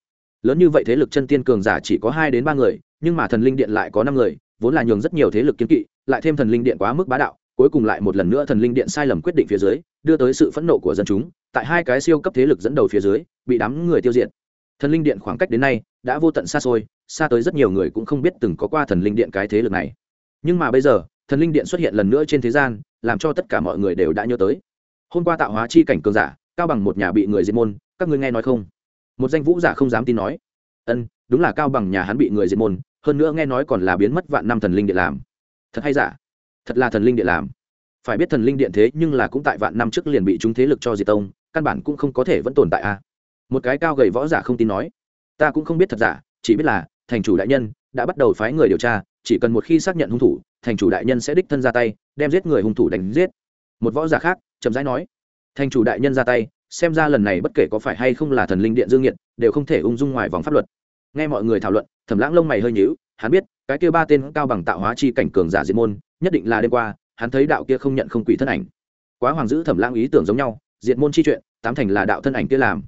Lớn như vậy thế lực chân tiên cường giả chỉ có hai đến ba người, nhưng mà thần linh điện lại có năm người, vốn là nhường rất nhiều thế lực kiên kỵ, lại thêm thần linh điện quá mức bá đạo, cuối cùng lại một lần nữa thần linh điện sai lầm quyết định phía dưới, đưa tới sự phẫn nộ của dân chúng, tại hai cái siêu cấp thế lực dẫn đầu phía dưới, bị đám người tiêu diệt thần linh điện khoảng cách đến nay đã vô tận xa xôi, xa tới rất nhiều người cũng không biết từng có qua thần linh điện cái thế lực này. Nhưng mà bây giờ, thần linh điện xuất hiện lần nữa trên thế gian, làm cho tất cả mọi người đều đã nhớ tới. Hôm qua tạo hóa chi cảnh cường giả, cao bằng một nhà bị người diệt môn, các ngươi nghe nói không? Một danh vũ giả không dám tin nói. Ân, đúng là cao bằng nhà hắn bị người diệt môn, hơn nữa nghe nói còn là biến mất vạn năm thần linh điện làm. Thật hay giả? Thật là thần linh điện làm. Phải biết thần linh điện thế nhưng là cũng tại vạn năm trước liền bị chúng thế lực cho diệt tông, căn bản cũng không có thể vẫn tồn tại a. à? Một cái cao gầy võ giả không tin nói ta cũng không biết thật giả chỉ biết là thành chủ đại nhân đã bắt đầu phái người điều tra chỉ cần một khi xác nhận hung thủ thành chủ đại nhân sẽ đích thân ra tay đem giết người hung thủ đánh giết. Một võ giả khác chậm rãi nói thành chủ đại nhân ra tay xem ra lần này bất kể có phải hay không là thần linh điện dương nghiện, đều không thể ung dung ngoài vòng pháp luật. Nghe mọi người thảo luận thẩm lãng lông mày hơi nhíu hắn biết cái kia ba tên cao bằng tạo hóa chi cảnh cường giả diệt môn nhất định là đêm qua hắn thấy đạo kia không nhận không quỷ thân ảnh. Quá hoàng giữ thẩm lãng ý tưởng giống nhau diệt môn chi chuyện tám thành là đạo thân ảnh kia làm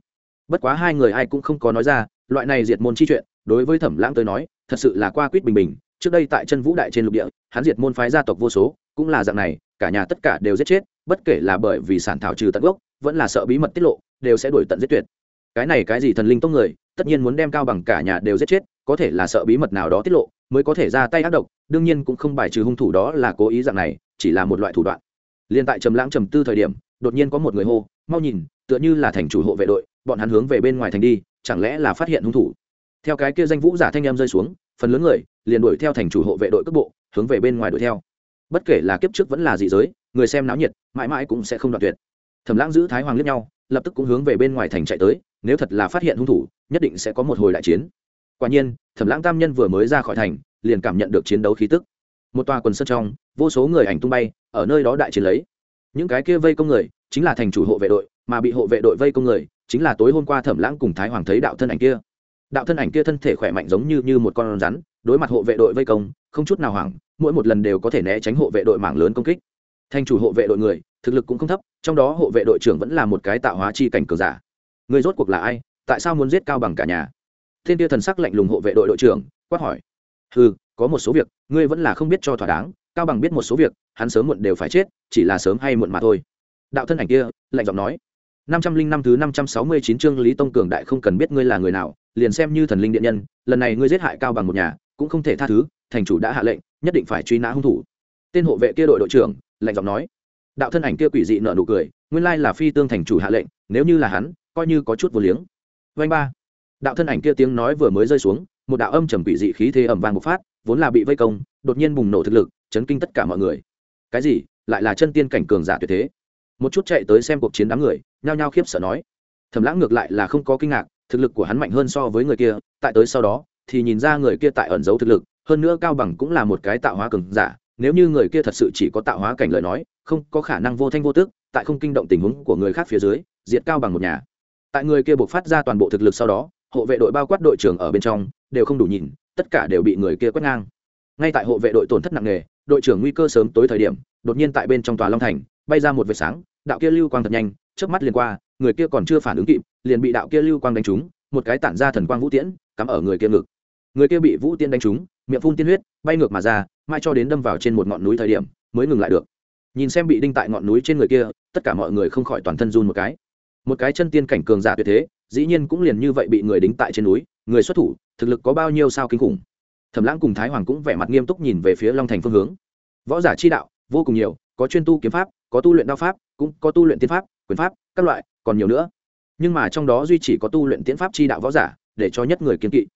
bất quá hai người ai cũng không có nói ra, loại này diệt môn chi chuyện, đối với thẩm lãng tới nói, thật sự là qua quýt bình bình. Trước đây tại chân vũ đại trên lục địa, hắn diệt môn phái gia tộc vô số, cũng là dạng này, cả nhà tất cả đều giết chết, bất kể là bởi vì sản thảo trừ tận gốc, vẫn là sợ bí mật tiết lộ, đều sẽ đuổi tận giết tuyệt. Cái này cái gì thần linh tông người, tất nhiên muốn đem cao bằng cả nhà đều giết chết, có thể là sợ bí mật nào đó tiết lộ, mới có thể ra tay ác độc, đương nhiên cũng không bài trừ hung thủ đó là cố ý dạng này, chỉ là một loại thủ đoạn. Liên tại trầm lãng trầm tư thời điểm, đột nhiên có một người hô, mau nhìn, tựa như là thành chủ hộ vệ đội bọn hắn hướng về bên ngoài thành đi, chẳng lẽ là phát hiện hung thủ? Theo cái kia danh vũ giả thanh em rơi xuống, phần lớn người liền đuổi theo thành chủ hộ vệ đội cấp bộ, hướng về bên ngoài đuổi theo. Bất kể là kiếp trước vẫn là dị giới, người xem náo nhiệt, mãi mãi cũng sẽ không đoạn tuyệt. Thẩm lãng giữ thái hoàng liếc nhau, lập tức cũng hướng về bên ngoài thành chạy tới, nếu thật là phát hiện hung thủ, nhất định sẽ có một hồi đại chiến. Quả nhiên, thẩm lãng tam nhân vừa mới ra khỏi thành, liền cảm nhận được chiến đấu khí tức. Một tòa quần sân trong, vô số người ảnh tung bay, ở nơi đó đại chiến lấy. Những cái kia vây công người, chính là thành chủ hộ vệ đội, mà bị hộ vệ đội vây công người chính là tối hôm qua thẩm lãng cùng thái hoàng thấy đạo thân ảnh kia. Đạo thân ảnh kia thân thể khỏe mạnh giống như như một con rắn, đối mặt hộ vệ đội vây công, không chút nào hoảng, mỗi một lần đều có thể né tránh hộ vệ đội mảng lớn công kích. Thành chủ hộ vệ đội người, thực lực cũng không thấp, trong đó hộ vệ đội trưởng vẫn là một cái tạo hóa chi cảnh cường giả. Người rốt cuộc là ai? Tại sao muốn giết cao bằng cả nhà? Thiên tia thần sắc lạnh lùng hộ vệ đội đội trưởng, quát hỏi. Ừ có một số việc, ngươi vẫn là không biết cho thỏa đáng, cao bằng biết một số việc, hắn sớm muộn đều phải chết, chỉ là sớm hay muộn mà thôi. Đạo thân ảnh kia, lạnh giọng nói năm trăm linh năm thứ năm trăm sáu mươi chín chương lý tông cường đại không cần biết ngươi là người nào, liền xem như thần linh điện nhân, lần này ngươi giết hại cao bằng một nhà, cũng không thể tha thứ, thành chủ đã hạ lệnh, nhất định phải truy nã hung thủ. Tên hộ vệ kia đội đội trưởng, lạnh giọng nói. Đạo thân ảnh kia quỷ dị nở nụ cười, nguyên lai là phi tương thành chủ hạ lệnh, nếu như là hắn, coi như có chút vô liếng. Vành ba. Đạo thân ảnh kia tiếng nói vừa mới rơi xuống, một đạo âm trầm quỷ dị khí thế ầm vang bộc phát, vốn là bị vây công, đột nhiên bùng nổ thực lực, chấn kinh tất cả mọi người. Cái gì? Lại là chân tiên cảnh cường giả tuyệt thế một chút chạy tới xem cuộc chiến đám người, nhao nhao khiếp sợ nói. Thầm lãng ngược lại là không có kinh ngạc, thực lực của hắn mạnh hơn so với người kia, tại tới sau đó, thì nhìn ra người kia tại ẩn giấu thực lực, hơn nữa cao bằng cũng là một cái tạo hóa cường giả, nếu như người kia thật sự chỉ có tạo hóa cảnh lời nói, không có khả năng vô thanh vô tức, tại không kinh động tình huống của người khác phía dưới, diệt cao bằng một nhà. Tại người kia buộc phát ra toàn bộ thực lực sau đó, hộ vệ đội bao quát đội trưởng ở bên trong, đều không đủ nhìn, tất cả đều bị người kia quét ngang. Ngay tại hộ vệ đội tổn thất nặng nề, đội trưởng nguy cơ sớm tối thời điểm, đột nhiên tại bên trong tòa long thành bay ra một vệt sáng, đạo kia lưu quang thật nhanh, chớp mắt liền qua, người kia còn chưa phản ứng kịp, liền bị đạo kia lưu quang đánh trúng, một cái tản ra thần quang vũ tiễn, cắm ở người kia ngực. Người kia bị vũ tiễn đánh trúng, miệng phun tiên huyết, bay ngược mà ra mai cho đến đâm vào trên một ngọn núi thời điểm, mới ngừng lại được. Nhìn xem bị đinh tại ngọn núi trên người kia, tất cả mọi người không khỏi toàn thân run một cái. Một cái chân tiên cảnh cường giả tuyệt thế, dĩ nhiên cũng liền như vậy bị người đính tại trên núi, người xuất thủ, thực lực có bao nhiêu sao kinh khủng. Thẩm lãng cùng thái hoàng cũng vẻ mặt nghiêm túc nhìn về phía long thành phương hướng. Võ giả chi đạo, vô cùng nhiều có chuyên tu kiếm pháp, có tu luyện đao pháp, cũng có tu luyện tiên pháp, quyền pháp, các loại, còn nhiều nữa. Nhưng mà trong đó duy chỉ có tu luyện tiễn pháp chi đạo võ giả, để cho nhất người kiên kỵ.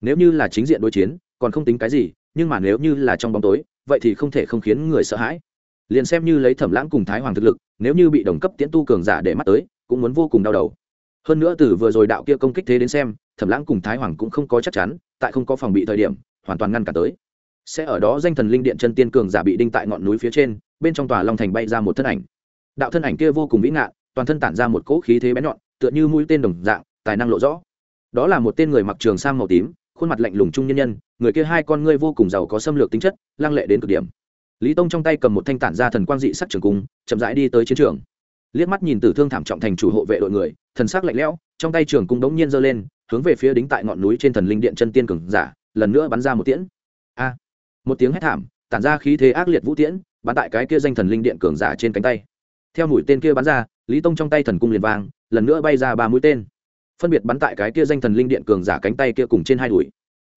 Nếu như là chính diện đối chiến, còn không tính cái gì, nhưng mà nếu như là trong bóng tối, vậy thì không thể không khiến người sợ hãi. Liền xem như lấy thẩm lãng cùng thái hoàng thực lực, nếu như bị đồng cấp tiễn tu cường giả để mắt tới, cũng muốn vô cùng đau đầu. Hơn nữa từ vừa rồi đạo kia công kích thế đến xem, thẩm lãng cùng thái hoàng cũng không có chắc chắn, tại không có phòng bị thời điểm, hoàn toàn ngăn cản tới. Sẽ ở đó danh thần linh điện chân tiên cường giả bị đinh tại ngọn núi phía trên bên trong tòa long thành bay ra một thân ảnh. Đạo thân ảnh kia vô cùng vĩ ngạn, toàn thân tản ra một cỗ khí thế bén nhọn, tựa như mũi tên đồng dạng, tài năng lộ rõ. Đó là một tên người mặc trường sang màu tím, khuôn mặt lạnh lùng trung nhân nhân, người kia hai con ngươi vô cùng giàu có xâm lược tính chất, lăng lệ đến cực điểm. Lý tông trong tay cầm một thanh tản ra thần quang dị sắc trường cung, chậm rãi đi tới chiến trường. Liếc mắt nhìn tử thương thảm trọng thành chủ hộ vệ đội người, thần sắc lạnh lẽo, trong tay trường cung đống nhiên giơ lên, hướng về phía đính tại ngọn núi trên thần linh điện chân tiên cường giả, lần nữa bắn ra một tiễn. A! Một tiếng hét thảm, tản ra khí thế ác liệt vũ tiễn bắn tại cái kia danh thần linh điện cường giả trên cánh tay. Theo mũi tên kia bắn ra, lý tông trong tay thần cung liền vang, lần nữa bay ra ba mũi tên. Phân biệt bắn tại cái kia danh thần linh điện cường giả cánh tay kia cùng trên hai đùi.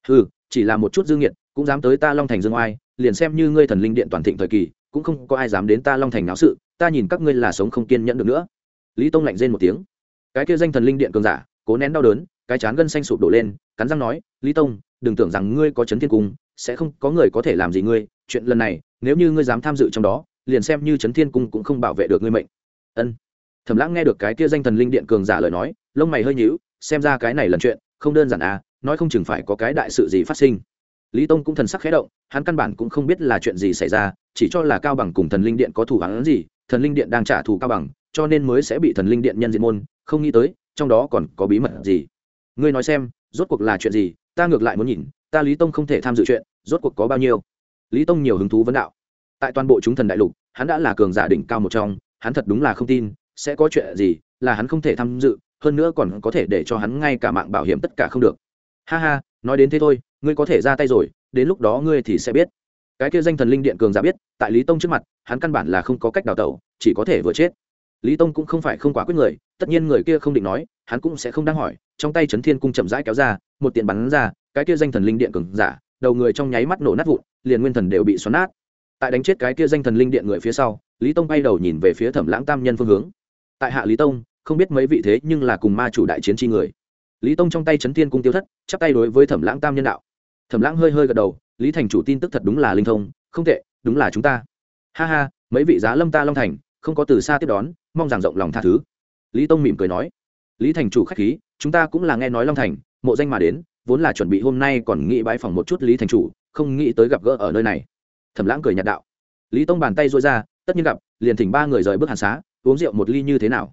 Ừ chỉ là một chút dương nhiệt cũng dám tới ta long thành dương oai, liền xem như ngươi thần linh điện toàn thịnh thời kỳ, cũng không có ai dám đến ta long thành náo sự, ta nhìn các ngươi là sống không kiên nhẫn được nữa. Lý tông lạnh rên một tiếng. Cái kia danh thần linh điện cường giả, cố nén đau đớn, cái chán gân xanh sụp đổ lên, cắn răng nói, lý tông, đừng tưởng rằng ngươi có chấn thiên cung, sẽ không có người có thể làm gì ngươi chuyện lần này, nếu như ngươi dám tham dự trong đó, liền xem như chấn thiên cung cũng không bảo vệ được ngươi mệnh. Ân. Thẩm lãng nghe được cái kia danh thần linh điện cường giả lời nói, lông mày hơi nhíu, xem ra cái này lần chuyện, không đơn giản à nói không chừng phải có cái đại sự gì phát sinh. Lý tông cũng thần sắc khẽ động, hắn căn bản cũng không biết là chuyện gì xảy ra, chỉ cho là cao bằng cùng thần linh điện có thủ hắn gì, thần linh điện đang trả thù cao bằng, cho nên mới sẽ bị thần linh điện nhân diện môn, không nghĩ tới, trong đó còn có bí mật gì. Ngươi nói xem, rốt cuộc là chuyện gì, ta ngược lại muốn nhìn, ta lý tông không thể tham dự chuyện, rốt cuộc có bao nhiêu? Lý tông nhiều hứng thú vấn đạo. Tại toàn bộ chúng thần đại lục, hắn đã là cường giả đỉnh cao một trong, hắn thật đúng là không tin, sẽ có chuyện gì là hắn không thể tham dự, hơn nữa còn có thể để cho hắn ngay cả mạng bảo hiểm tất cả không được. Ha ha, nói đến thế thôi, ngươi có thể ra tay rồi, đến lúc đó ngươi thì sẽ biết. Cái kia danh thần linh điện cường giả biết, tại lý tông trước mặt, hắn căn bản là không có cách đào tẩu, chỉ có thể vừa chết. Lý tông cũng không phải không quả quyết người, tất nhiên người kia không định nói, hắn cũng sẽ không đang hỏi, trong tay trấn thiên cung chậm rãi kéo ra, một tiện bắn ra, cái kia danh thần linh điện cường giả, đầu người trong nháy mắt nổ nát vụn liền nguyên thần đều bị xoắn nát. Tại đánh chết cái kia danh thần linh điện người phía sau, lý tông bay đầu nhìn về phía thẩm lãng tam nhân phương hướng. Tại hạ lý tông, không biết mấy vị thế nhưng là cùng ma chủ đại chiến chi người. Lý tông trong tay chấn thiên cung tiêu thất, chắp tay đối với thẩm lãng tam nhân đạo. Thẩm lãng hơi hơi gật đầu, lý thành chủ tin tức thật đúng là linh thông, không tệ, đúng là chúng ta. Ha ha, mấy vị giá lâm ta long thành, không có từ xa tiếp đón, mong rằng rộng lòng tha thứ. Lý tông mỉm cười nói. Lý thành chủ k h á c h khí, chúng ta cũng là nghe nói long thành, mộ danh mà đến, vốn là chuẩn bị hôm nay còn nghĩ bãi phòng một chút lý thành chủ không nghĩ tới gặp gỡ ở nơi này. Thẩm lãng cười nhạt đạo. Lý tông bàn tay dôi ra, tất nhiên gặp, liền thỉnh ba người rời bước hàn xá, uống rượu một ly như thế nào?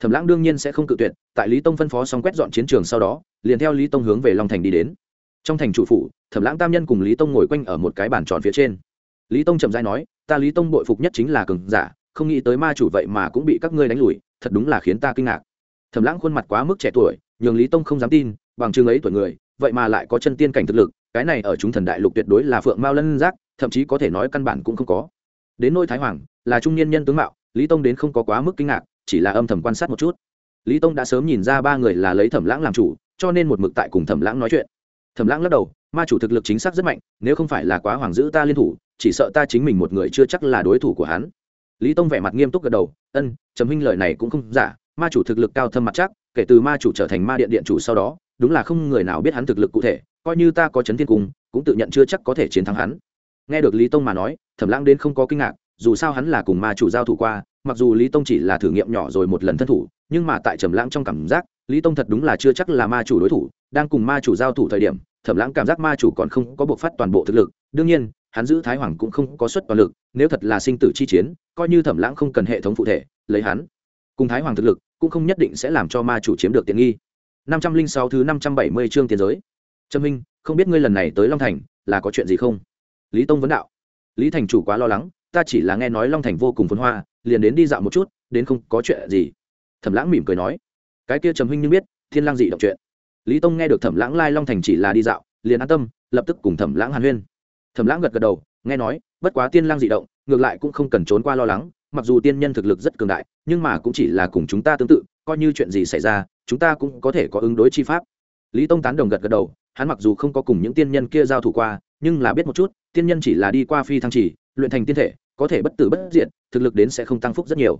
Thẩm lãng đương nhiên sẽ không cự tuyệt, tại lý tông phân phó xong quét dọn chiến trường sau đó, liền theo lý tông hướng về long thành đi đến. Trong thành chủ phủ, thẩm lãng tam nhân cùng lý tông ngồi quanh ở một cái bàn tròn phía trên. Lý tông chậm dai nói, ta lý tông bội phục nhất chính là cường giả, không nghĩ tới ma chủ vậy mà cũng bị các ngươi đánh lùi, thật đúng là khiến ta kinh ngạc. Thẩm lãng khuôn mặt quá mức trẻ tuổi, nhường lý tông không dám tin, bằng chương ấy tuổi người, vậy mà lại có chân tiên cảnh thực lực cái này ở chúng thần đại lục tuyệt đối là phượng mao lân giác, thậm chí có thể nói căn bản cũng không có. Đến nôi thái hoàng, là trung niên nhân tướng mạo, lý tông đến không có quá mức kinh ngạc, chỉ là âm thầm quan sát một chút. Lý tông đã sớm nhìn ra ba người là lấy thẩm lãng làm chủ, cho nên một mực tại cùng thẩm lãng nói chuyện. Thẩm lãng lắc đầu, ma chủ thực lực chính xác rất mạnh, nếu không phải là quá hoàng giữ ta liên thủ, chỉ sợ ta chính mình một người chưa chắc là đối thủ của hắn. Lý tông vẻ mặt nghiêm túc gật đầu, ân, trầm huynh lời này cũng không giả, ma chủ thực lực cao thâm mặt chắc, kể từ ma chủ trở thành ma điện điện chủ sau đó đúng là không người nào biết hắn thực lực cụ thể, coi như ta có chấn thiên cung, cũng tự nhận chưa chắc có thể chiến thắng hắn. Nghe được lý tông mà nói, thẩm lãng đến không có kinh ngạc, dù sao hắn là cùng ma chủ giao thủ qua, mặc dù lý tông chỉ là thử nghiệm nhỏ rồi một lần thân thủ, nhưng mà tại trầm lãng trong cảm giác, lý tông thật đúng là chưa chắc là ma chủ đối thủ, đang cùng ma chủ giao thủ thời điểm, thẩm lãng cảm giác ma chủ còn không có buộc phát toàn bộ thực lực, đương nhiên, hắn giữ thái hoàng cũng không có suất toàn lực, nếu thật là sinh tử chi chiến, coi như thẩm lãng không cần hệ thống phụ thể, lấy hắn cùng thái hoàng thực lực, cũng không nhất định sẽ làm cho ma chủ chiếm được tiện nghi năm trăm linh sáu thứ năm trăm bảy mươi chương tiền giới. Trâm minh không biết ngươi lần này tới long thành là có chuyện gì không? Lý tông vấn đạo. Lý thành chủ quá lo lắng, ta chỉ là nghe nói long thành vô cùng phồn hoa, liền đến đi dạo một chút, đến không có chuyện gì. Thẩm lãng mỉm cười nói. Cái kia trầm huynh như biết, thiên lang dị động chuyện. Lý tông nghe được thẩm lãng lai long thành chỉ là đi dạo, liền an tâm, lập tức cùng thẩm lãng hàn huyên. Thẩm lãng gật gật đầu, nghe nói, bất quá tiên lang dị động, ngược lại cũng không cần trốn qua lo lắng, mặc dù tiên nhân thực lực rất cường đại, nhưng mà cũng chỉ là cùng chúng ta tương tự coi như chuyện gì xảy ra, chúng ta cũng có thể có ứng đối chi pháp. Lý tông tán đồng gật gật đầu, hắn mặc dù không có cùng những tiên nhân kia giao thủ qua, nhưng là biết một chút, tiên nhân chỉ là đi qua phi thăng chỉ, luyện thành tiên thể, có thể bất tử bất diện thực lực đến sẽ không tăng phúc rất nhiều.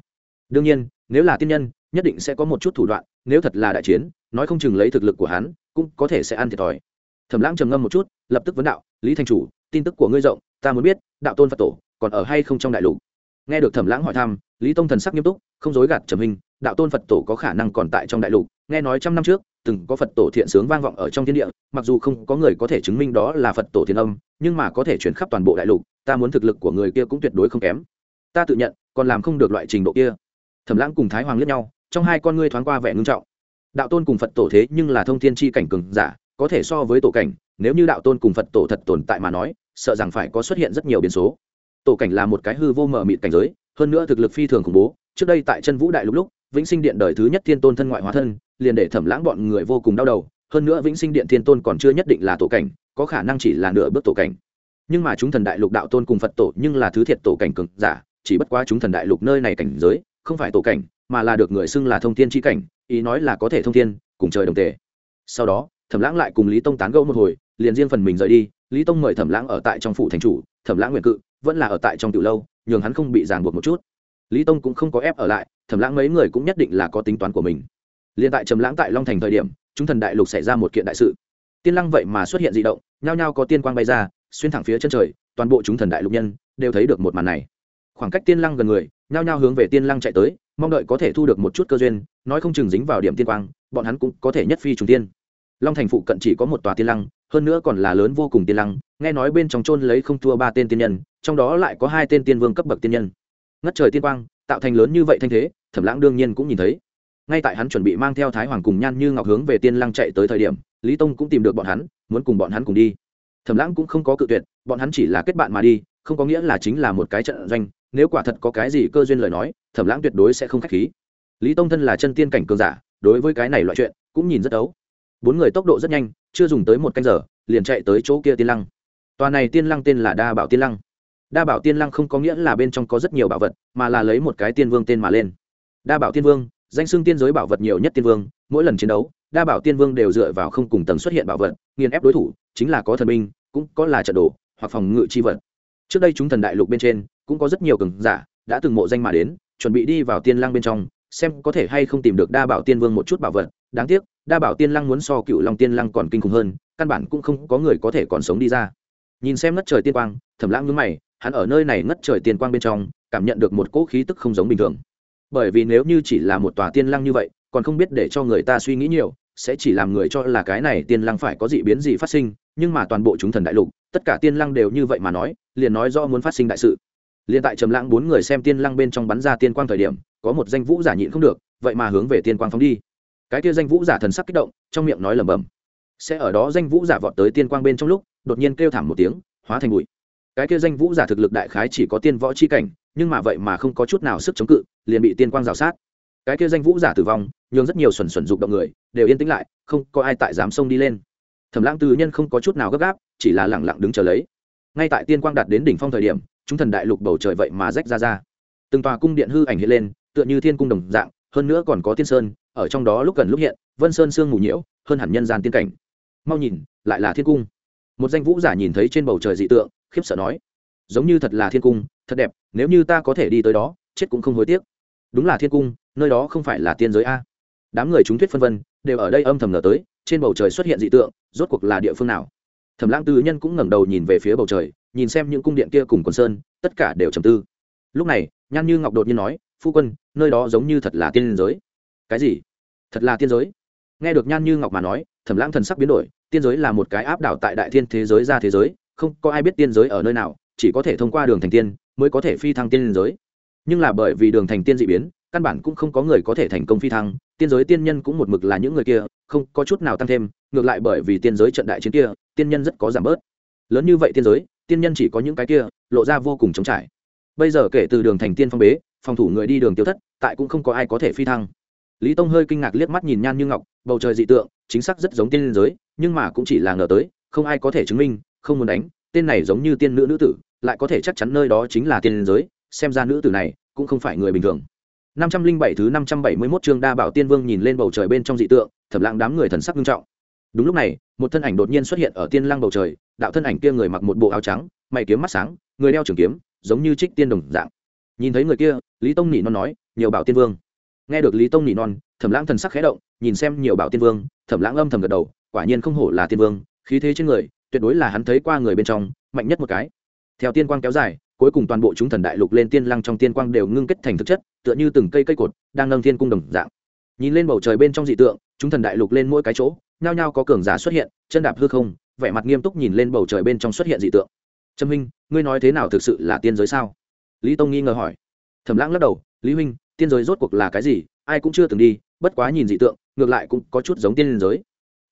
Đương nhiên, nếu là tiên nhân, nhất định sẽ có một chút thủ đoạn, nếu thật là đại chiến, nói không chừng lấy thực lực của hắn, cũng có thể sẽ ăn thiệt thòi. Thẩm lãng trầm ngâm một chút, lập tức vấn đạo, lý thanh chủ, tin tức của ngươi rộng, ta muốn biết, đạo tôn phật tổ còn ở hay không trong đại lục? Nghe được thẩm lãng hỏi thăm lý tông thần sắc nghiêm túc, không dối gạt trầm hình, đạo tôn phật tổ có khả năng còn tại trong đại lục, nghe nói trăm năm trước, từng có phật tổ thiện sướng vang vọng ở trong thiên địa, mặc dù không có người có thể chứng minh đó là phật tổ thiên âm, nhưng mà có thể chuyển khắp toàn bộ đại lục, ta muốn thực lực của người kia cũng tuyệt đối không kém. Ta tự nhận, còn làm không được loại trình độ kia. Thẩm lãng cùng thái hoàng liếc nhau, trong hai con ngươi thoáng qua vẻ ngưng trọng. Đạo tôn cùng phật tổ thế nhưng là thông thiên chi cảnh cường giả, có thể so với tổ cảnh, nếu như đạo tôn cùng phật tổ thật tồn tại mà nói, sợ rằng phải có xuất hiện rất nhiều biến số. Tổ cảnh là một cái hư vô mờ mịt cảnh giới hơn nữa thực lực phi thường khủng bố, trước đây tại chân vũ đại lúc lúc, vĩnh sinh điện đời thứ nhất thiên tôn thân ngoại hóa thân, liền để thẩm lãng bọn người vô cùng đau đầu, hơn nữa vĩnh sinh điện thiên tôn còn chưa nhất định là tổ cảnh, có khả năng chỉ là nửa bước tổ cảnh. Nhưng mà chúng thần đại lục đạo tôn cùng phật tổ nhưng là thứ thiệt tổ cảnh cường giả, chỉ bất quá chúng thần đại lục nơi này cảnh giới, không phải tổ cảnh, mà là được người xưng là thông thiên chi cảnh, ý nói là có thể thông thiên, cùng trời đồng tề. Sau đó, thẩm lãng lại cùng lý tông tán gẫu một hồi, liền riêng phần mình rời đi, lý tông mời thẩm lãng ở tại trong phủ thành chủ, thẩm lãng nguyện cự, vẫn là ở tại trong tiểu lâu nhường hắn không bị ràng buộc một chút. Lý tông cũng không có ép ở lại, thẩm lãng mấy người cũng nhất định là có tính toán của mình. Liên tại trầm lãng tại long thành thời điểm, chúng thần đại lục xảy ra một kiện đại sự. Tiên lăng vậy mà xuất hiện dị động, nhao nhao có tiên quang bay ra, xuyên thẳng phía chân trời, toàn bộ chúng thần đại lục nhân đều thấy được một màn này. Khoảng cách tiên lăng gần người, nhao nhao hướng về tiên lăng chạy tới, mong đợi có thể thu được một chút cơ duyên, nói không chừng dính vào điểm tiên quang, bọn hắn cũng có thể nhất phi trùng tiên. Long thành phụ cận chỉ có một tòa tiên lăng hơn nữa còn là lớn vô cùng tiên lăng, nghe nói bên trong trôn lấy không thua ba tên tiên nhân, trong đó lại có hai tên tiên vương cấp bậc tiên nhân. Ngất trời tiên quang, tạo thành lớn như vậy thanh thế, thẩm lãng đương nhiên cũng nhìn thấy. Ngay tại hắn chuẩn bị mang theo thái hoàng cùng nhan như ngọc hướng về tiên lăng chạy tới thời điểm, lý tông cũng tìm được bọn hắn, muốn cùng bọn hắn cùng đi. Thẩm lãng cũng không có cự tuyệt, bọn hắn chỉ là kết bạn mà đi, không có nghĩa là chính là một cái trận doanh, nếu quả thật có cái gì cơ duyên lời nói, thẩm lãng tuyệt đối sẽ không k h á c h khí. Lý tông thân là chân tiên cảnh cường giả, đối với cái này loại chuyện, cũng nhìn rất ấu bốn người tốc độ rất nhanh, chưa dùng tới một canh giờ, liền chạy tới chỗ kia tiên lăng. Tòa này tiên lăng tên là đa bảo tiên lăng. Đa bảo tiên lăng không có nghĩa là bên trong có rất nhiều bảo vật, mà là lấy một cái tiên vương tên mà lên. Đa bảo tiên vương, danh xưng tiên giới bảo vật nhiều nhất tiên vương, mỗi lần chiến đấu, đa bảo tiên vương đều dựa vào không cùng tầng xuất hiện bảo vật, nghiền ép đối thủ, chính là có thần binh, cũng có là trận đồ, hoặc phòng ngự chi vật. Trước đây chúng thần đại lục bên trên, cũng có rất nhiều cường giả, đã từng mộ danh mà đến, chuẩn bị đi vào tiên lăng bên trong, xem có thể hay không tìm được đa bảo tiên vương một chút bảo vật, đáng tiếc đa bảo tiên lăng muốn so cựu long tiên lăng còn kinh khủng hơn, căn bản cũng không có người có thể còn sống đi ra. Nhìn xem ngất trời tiên quang, thẩm lãng nhướng mày, hắn ở nơi này ngất trời tiên quang bên trong, cảm nhận được một cỗ khí tức không giống bình thường. Bởi vì nếu như chỉ là một tòa tiên lăng như vậy, còn không biết để cho người ta suy nghĩ nhiều, sẽ chỉ làm người cho là cái này tiên lăng phải có dị biến gì phát sinh, nhưng mà toàn bộ chúng thần đại lục, tất cả tiên lăng đều như vậy mà nói, liền nói do muốn phát sinh đại sự. Liền tại trầm lãng bốn người xem tiên lăng bên trong bắn ra tiên quang thời điểm, có một danh vũ giả nhịn không được, vậy mà hướng về tiên quang phóng đi cái kia danh vũ giả thần sắc kích động, trong miệng nói lẩm bẩm. Sẽ ở đó danh vũ giả vọt tới tiên quang bên trong lúc, đột nhiên kêu thảm một tiếng, hóa thành bụi. Cái kia danh vũ giả thực lực đại khái chỉ có tiên võ chi cảnh, nhưng mà vậy mà không có chút nào sức chống cự, liền bị tiên quang rào sát. Cái kia danh vũ giả tử vong, nhường rất nhiều xuẩn xuẩn dục động người, đều yên tĩnh lại, không có ai tại dám xông đi lên. Thẩm lãng tư nhân không có chút nào gấp gáp, chỉ là lẳng lặng đứng chờ lấy. Ngay tại tiên quang đạt đến đỉnh phong thời điểm, chúng thần đại lục bầu trời vậy mà rách ra ra. Từng tòa cung điện hư ảnh hiện lên, tựa như thiên cung đồng dạng, hơn nữa còn có tiên sơn ở trong đó lúc gần lúc hiện, vân sơn sương mù nhiễu, hơn hẳn nhân gian tiên cảnh. Mau nhìn, lại là thiên cung. Một danh vũ giả nhìn thấy trên bầu trời dị tượng, khiếp sợ nói, giống như thật là thiên cung, thật đẹp, nếu như ta có thể đi tới đó, chết cũng không hối tiếc. Đúng là thiên cung, nơi đó không phải là tiên giới a? Đám người chúng thuyết phân vân, đều ở đây âm thầm ngờ tới, trên bầu trời xuất hiện dị tượng, rốt cuộc là địa phương nào? Thẩm lãng tư nhân cũng ngẩng đầu nhìn về phía bầu trời, nhìn xem những cung điện kia cùng quần sơn, tất cả đều trầm tư. Lúc này, nhan như ngọc đột nhiên nói, phu quân, nơi đó giống như thật là tiên giới cái gì? Thật là tiên giới. Nghe được nhan như ngọc mà nói, thẩm lãng thần sắc biến đổi, tiên giới là một cái áp đảo tại đại thiên thế giới ra thế giới, không có ai biết tiên giới ở nơi nào, chỉ có thể thông qua đường thành tiên mới có thể phi thăng tiên giới. Nhưng là bởi vì đường thành tiên dị biến, căn bản cũng không có người có thể thành công phi thăng, tiên giới tiên nhân cũng một mực là những người kia, không có chút nào tăng thêm, ngược lại bởi vì tiên giới trận đại chiến kia, tiên nhân rất có giảm bớt. Lớn như vậy tiên giới, tiên nhân chỉ có những cái kia, lộ ra vô cùng trống trải. Bây giờ kể từ đường thành tiên phong bế, phòng thủ người đi đường tiêu thất, tại cũng không có ai có thể phi thăng lý tông hơi kinh ngạc liếc mắt nhìn nhan như ngọc, bầu trời dị tượng, chính xác rất giống tiên giới, nhưng mà cũng chỉ là ngờ tới, không ai có thể chứng minh, không muốn đánh, tên này giống như tiên nữ nữ tử, lại có thể chắc chắn nơi đó chính là tiên giới, xem ra nữ tử này cũng không phải người bình thường. năm trăm linh bảy thứ năm trăm bảy mươi 571 chương đa bảo tiên vương nhìn lên bầu trời bên trong dị tượng thẩm lặng đám người thần sắc nghiêm trọng. Đúng lúc này, một thân ảnh đột nhiên xuất hiện ở tiên lang bầu trời, đạo thân ảnh kia người mặc một bộ áo trắng, mày kiếm mắt sáng, người đeo trường kiếm, giống như trích tiên đồng dạng. Nhìn thấy người kia, lý tông Nghị nó nói, nhiều bảo tiên vương nghe được lý tông nỉ non, thẩm lãng thần sắc khẽ động, nhìn xem nhiều bảo tiên vương, thẩm lãng âm thầm gật đầu, quả nhiên không hổ là tiên vương, khí thế trên người, tuyệt đối là hắn thấy qua người bên trong, mạnh nhất một cái. Theo tiên quang kéo dài, cuối cùng toàn bộ chúng thần đại lục lên tiên lăng trong tiên quang đều ngưng kết thành thực chất, tựa như từng cây cây cột, đang nâng thiên cung đồng dạng. Nhìn lên bầu trời bên trong dị tượng, chúng thần đại lục lên mỗi cái chỗ, nhao nhao có cường giả xuất hiện, chân đạp hư không, vẻ mặt nghiêm túc nhìn lên bầu trời bên trong xuất hiện dị tượng. Trâm minh ngươi nói thế nào thực sự là tiên giới sao? Lý tông nghi ngờ hỏi. Thẩm lãng lắc đầu, lý huynh tiên giới rốt cuộc là cái gì, ai cũng chưa từng đi, bất quá nhìn dị tượng, ngược lại cũng có chút giống tiên giới.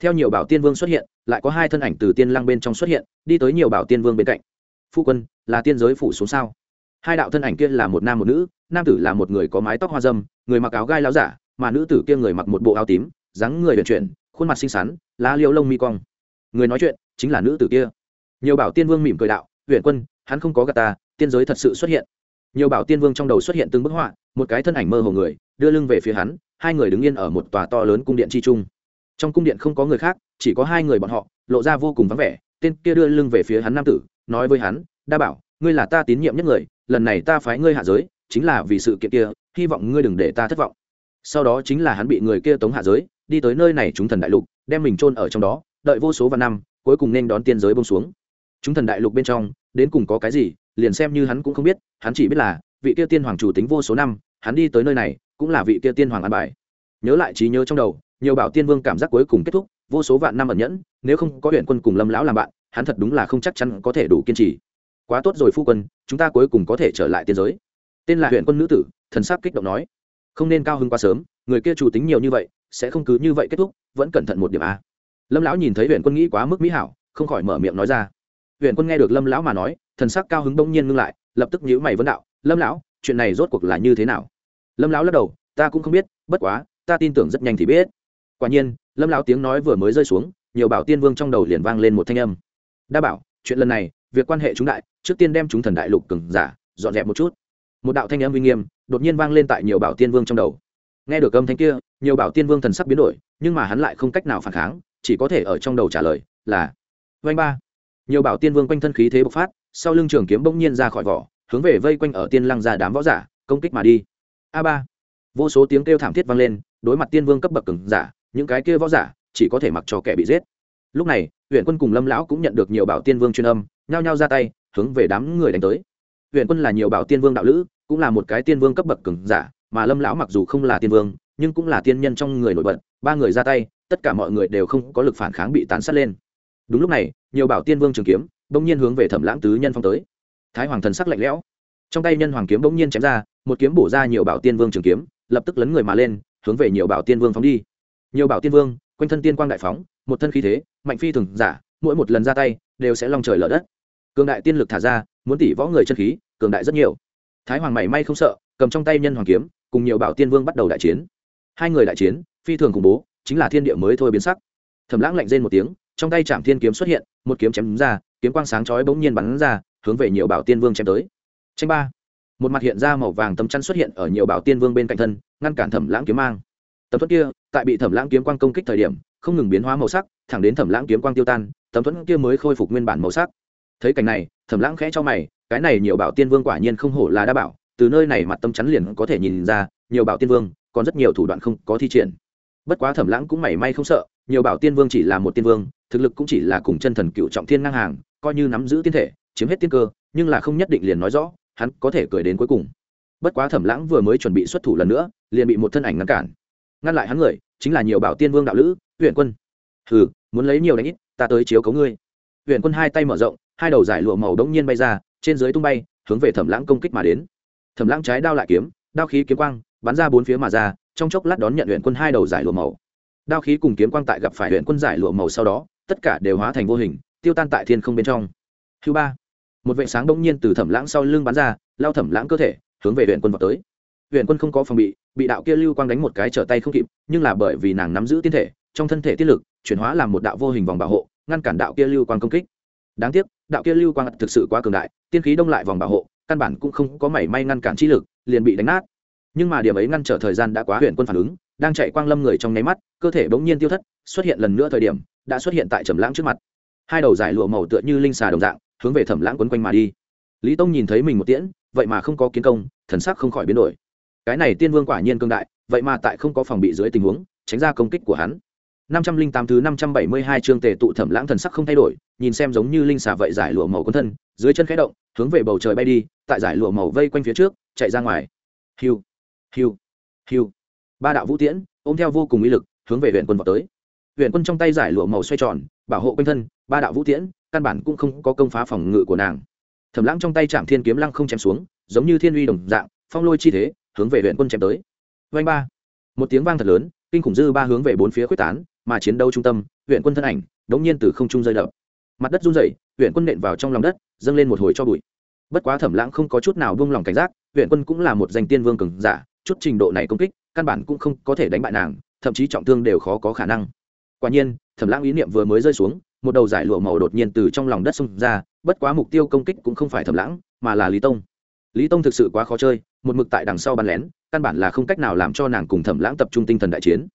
Theo nhiều bảo tiên vương xuất hiện, lại có hai thân ảnh từ tiên lăng bên trong xuất hiện, đi tới nhiều bảo tiên vương bên cạnh. Phu quân, là tiên giới phủ xuống sao? Hai đạo thân ảnh kia là một nam một nữ, nam tử là một người có mái tóc hoa dâm, người mặc áo gai láo giả, mà nữ tử kia người mặc một bộ áo tím, dáng người vận chuyển, khuôn mặt xinh xắn, lá liêu lông mi cong. Người nói chuyện chính là nữ tử kia. Nhiều bảo tiên vương mỉm cười đạo huyện quân, hắn không có gà ta, tiên giới thật sự xuất hiện nhiều bảo tiên vương trong đầu xuất hiện từng bức họa, một cái thân ảnh mơ hồ người, đưa lưng về phía hắn, hai người đứng yên ở một tòa to lớn cung điện chi trung. Trong cung điện không có người khác, chỉ có hai người bọn họ, lộ ra vô cùng vắng vẻ, tên kia đưa lưng về phía hắn nam tử, nói với hắn, đa bảo, ngươi là ta tín nhiệm nhất người, lần này ta phái ngươi hạ giới, chính là vì sự kiện kia, hy vọng ngươi đừng để ta thất vọng. Sau đó chính là hắn bị người kia tống hạ giới, đi tới nơi này chúng thần đại lục, đem mình chôn ở trong đó, đợi vô số vạn năm, cuối cùng nên đón tiên giới bông xuống. Chúng thần đại lục bên trong, đến cùng có cái gì liền xem như hắn cũng không biết, hắn chỉ biết là, vị kia tiên hoàng chủ tính vô số năm, hắn đi tới nơi này, cũng là vị kia tiên hoàng an bài. Nhớ lại trí nhớ trong đầu, nhiều bảo tiên vương cảm giác cuối cùng kết thúc, vô số vạn năm ẩn nhẫn, nếu không có huyện quân cùng lâm lão làm bạn, hắn thật đúng là không chắc chắn có thể đủ kiên trì. Quá tốt rồi phu quân, chúng ta cuối cùng có thể trở lại tiên giới. Tên là huyện quân nữ tử, thần sắc kích động nói. Không nên cao hơn quá sớm, người kia chủ tính nhiều như vậy, sẽ không cứ như vậy kết thúc, vẫn cẩn thận một điểm a. Lâm lão nhìn thấy huyện quân nghĩ quá mức mỹ hảo, không khỏi mở miệng nói ra huyện quân nghe được lâm lão mà nói, thần sắc cao hứng bỗng nhiên ngưng lại, lập tức nhíu mày vấn đạo, lâm lão, chuyện này rốt cuộc là như thế nào? Lâm lão lắc đầu, ta cũng không biết, bất quá, ta tin tưởng rất nhanh thì biết. Quả nhiên, lâm lão tiếng nói vừa mới rơi xuống, nhiều bảo tiên vương trong đầu liền vang lên một thanh âm. Đa bảo, chuyện lần này, việc quan hệ chúng đại, trước tiên đem chúng thần đại lục cừng giả, dọn dẹp một chút. Một đạo thanh âm uy nghiêm, đột nhiên vang lên tại nhiều bảo tiên vương trong đầu. Nghe được âm thanh kia, nhiều bảo tiên vương thần sắc biến đổi, nhưng mà hắn lại không cách nào phản kháng, chỉ có thể ở trong đầu trả lời là vanh ba nhiều bảo tiên vương quanh thân khí thế bộc phát, sau lưng trường kiếm bỗng nhiên ra khỏi vỏ, hướng về vây quanh ở tiên lăng ra đám võ giả, công kích mà đi. A ba. Vô số tiếng kêu thảm thiết vang lên, đối mặt tiên vương cấp bậc cứng giả, những cái kia võ giả chỉ có thể mặc cho kẻ bị giết. Lúc này huyện quân cùng lâm lão cũng nhận được nhiều bảo tiên vương chuyên âm, nhao nhao ra tay, hướng về đám người đánh tới. Huyện quân là nhiều bảo tiên vương đạo lữ, cũng là một cái tiên vương cấp bậc cứng giả, mà lâm lão mặc dù không là tiên vương, nhưng cũng là tiên nhân trong người nổi bật. Ba người ra tay, tất cả mọi người đều không có lực phản kháng bị tàn sát lên đúng lúc này, nhiều bảo tiên vương trường kiếm bỗng nhiên hướng về thẩm lãng tứ nhân phong tới. Thái hoàng thần sắc lạnh lẽo. Trong tay nhân hoàng kiếm bỗng nhiên chém ra, một kiếm bổ ra nhiều bảo tiên vương trường kiếm, lập tức lấn người mà lên, hướng về nhiều bảo tiên vương phóng đi. Nhiều bảo tiên vương, quanh thân tiên quang đại phóng, một thân khí thế, mạnh phi thường giả, mỗi một lần ra tay, đều sẽ long trời lở đất. Cường đại tiên lực thả ra, muốn tỷ võ người chân khí, cường đại rất nhiều. Thái hoàng mảy may không sợ, cầm trong tay nhân hoàng kiếm, cùng nhiều bảo tiên vương bắt đầu đại chiến. Hai người đại chiến, phi thường khủng bố, chính là thiên địa mới thôi biến sắc. Thẩm lãng lạnh rên một tiếng trong tay trạm thiên kiếm xuất hiện, một kiếm chém ra, kiếm quang sáng chói bỗng nhiên bắn ra, hướng về nhiều bảo tiên vương chém tới. Tranh ba. Một mặt hiện ra màu vàng tấm chắn xuất hiện ở nhiều bảo tiên vương bên cạnh thân, ngăn cản thẩm lãng kiếm mang. Tấm thuẫn kia, tại bị thẩm lãng kiếm quang công kích thời điểm, không ngừng biến hóa màu sắc, thẳng đến thẩm lãng kiếm quang tiêu tan, tấm thuẫn kia mới khôi phục nguyên bản màu sắc. Thấy cảnh này, thẩm lãng khẽ cho mày, cái này nhiều bảo tiên vương quả nhiên không hổ là đa bảo, từ nơi này mặt tâm chắn liền có thể nhìn ra, nhiều bảo tiên vương còn rất nhiều thủ đoạn không có thi triển. Bất quá thẩm lãng cũng mảy may không sợ, nhiều bảo tiên vương chỉ là một tiên vương thực lực cũng chỉ là cùng chân thần cựu trọng thiên ngang hàng, coi như nắm giữ tiên thể, chiếm hết tiên cơ, nhưng là không nhất định liền nói rõ, hắn có thể cười đến cuối cùng. Bất quá thẩm lãng vừa mới chuẩn bị xuất thủ lần nữa, liền bị một thân ảnh ngăn cản. Ngăn lại hắn người, chính là nhiều bảo tiên vương đạo lữ huyện quân. Hừ, muốn lấy nhiều đánh ít, ta tới chiếu cấu ngươi. Huyện quân hai tay mở rộng, hai đầu giải lụa màu đống nhiên bay ra, trên dưới tung bay, hướng về thẩm lãng công kích mà đến. Thẩm lãng trái đao lại kiếm, đao khí kiếm quang, bắn ra bốn phía mà ra, trong chốc lát đón nhận huyện quân hai đầu giải lụa màu. Đao khí cùng kiếm quang tại gặp phải huyện quân giải lụa màu sau đó tất cả đều hóa thành vô hình, tiêu tan tại thiên không bên trong. Thứ ba, một vệ sáng đông nhiên từ thẩm lãng sau lưng bắn ra, lao thẩm lãng cơ thể, hướng về huyện quân vào tới. Huyện quân không có phòng bị bị đạo kia lưu quang đánh một cái trở tay không kịp, nhưng là bởi vì nàng nắm giữ tiên thể, trong thân thể tiết lực, chuyển hóa làm một đạo vô hình vòng bảo hộ, ngăn cản đạo kia lưu quang công kích. Đáng tiếc, đạo kia lưu quang thực sự quá cường đại, tiên khí đông lại vòng bảo hộ, căn bản cũng không có mảy may ngăn cản chi lực, liền bị đánh nát. Nhưng mà điểm ấy ngăn trở thời gian đã quá huyện quân phản ứng, đang chạy quang lâm người trong nháy mắt, cơ thể bỗng nhiên tiêu thất, xuất hiện lần nữa thời điểm đã xuất hiện tại trầm lãng trước mặt. Hai đầu giải lụa màu tựa như linh xà đồng dạng, hướng về thẩm lãng quấn quanh mà đi. Lý tông nhìn thấy mình một tiễn, vậy mà không có kiến công, thần sắc không khỏi biến đổi. Cái này tiên vương quả nhiên cương đại, vậy mà tại không có phòng bị dưới tình huống, tránh ra công kích của hắn. Năm trăm linh tám thứ năm trăm bảy mươi hai chương tề tụ thẩm lãng thần sắc không thay đổi, nhìn xem giống như linh xà vậy giải lụa màu quân thân, dưới chân khẽ động, hướng về bầu trời bay đi, tại giải lụa màu vây quanh phía trước, chạy ra ngoài. Hiu hiu hiu. Ba đạo vũ tiễn, ôm theo vô cùng uy lực, hướng về huyện quân vào tới huyện quân trong tay giải lụa màu xoay tròn, bảo hộ quanh thân, ba đạo vũ tiễn, căn bản cũng không có công phá phòng ngự của nàng. Thẩm lãng trong tay chạm thiên kiếm lăng không chém xuống, giống như thiên uy đồng dạng, phong lôi chi thế, hướng về huyện quân chém tới. Vanh ba. Một tiếng vang thật lớn, kinh khủng dư ba hướng về bốn phía quyết tán, mà chiến đấu trung tâm huyện quân thân ảnh, đống nhiên từ không trung rơi đập. Mặt đất run rẩy huyện quân nện vào trong lòng đất, dâng lên một hồi cho bụi. Bất quá thẩm lãng không có chút nào buông lòng cảnh giác huyện quân cũng là một danh tiên vương cường giả, chút trình độ này công kích, căn bản cũng không có thể đánh bại nàng, thậm chí trọng thương đều khó có khả năng quả nhiên, thẩm lãng ý niệm vừa mới rơi xuống, một đầu giải lụa màu đột nhiên từ trong lòng đất xông ra, bất quá mục tiêu công kích cũng không phải thẩm lãng, mà là lý tông. Lý tông thực sự quá khó chơi, một mực tại đằng sau bắn lén, căn bản là không cách nào làm cho nàng cùng thẩm lãng tập trung tinh thần đại chiến.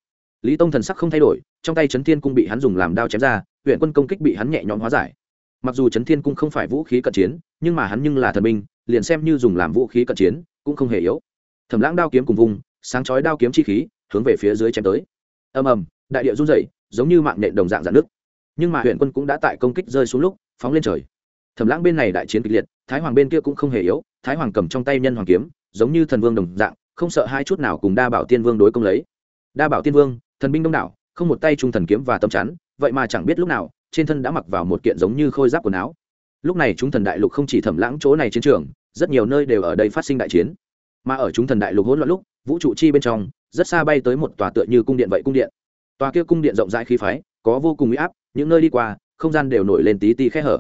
Lý tông thần sắc không thay đổi, trong tay trấn thiên cung bị hắn dùng làm đao chém ra, huyện quân công kích bị hắn nhẹ nhõm hóa giải. Mặc dù trấn thiên cung không phải vũ khí cận chiến, nhưng mà hắn nhưng là thần minh liền xem như dùng làm vũ khí cận chiến, cũng không hề yếu. Thẩm lãng đao kiếm cùng vùng, sáng chói đao kiếm chi khí, hướng về phía dưới chém tới. Ầm ầm, đại địa run rẩy giống như mạng nện đồng dạng dạng nước. Nhưng mà huyện quân cũng đã tại công kích rơi xuống lúc, phóng lên trời. Thẩm lãng bên này đại chiến kịch liệt, thái hoàng bên kia cũng không hề yếu, thái hoàng cầm trong tay nhân hoàng kiếm, giống như thần vương đồng dạng, không sợ hai chút nào cùng đa bảo tiên vương đối công lấy. Đa bảo tiên vương, thần binh đông đảo, không một tay trung thần kiếm và tâm chắn, vậy mà chẳng biết lúc nào, trên thân đã mặc vào một kiện giống như khôi giáp quần áo. Lúc này chúng thần đại lục không chỉ thẩm lãng chỗ này chiến trường, rất nhiều nơi đều ở đây phát sinh đại chiến. Mà ở chúng thần đại lục hỗn loạn lúc, vũ trụ chi bên trong, rất xa bay tới một tòa tựa như cung điện vậy cung điện tòa kia cung điện rộng rãi khí phái, có vô cùng uy áp, những nơi đi qua, không gian đều nổi lên tí tí khe hở.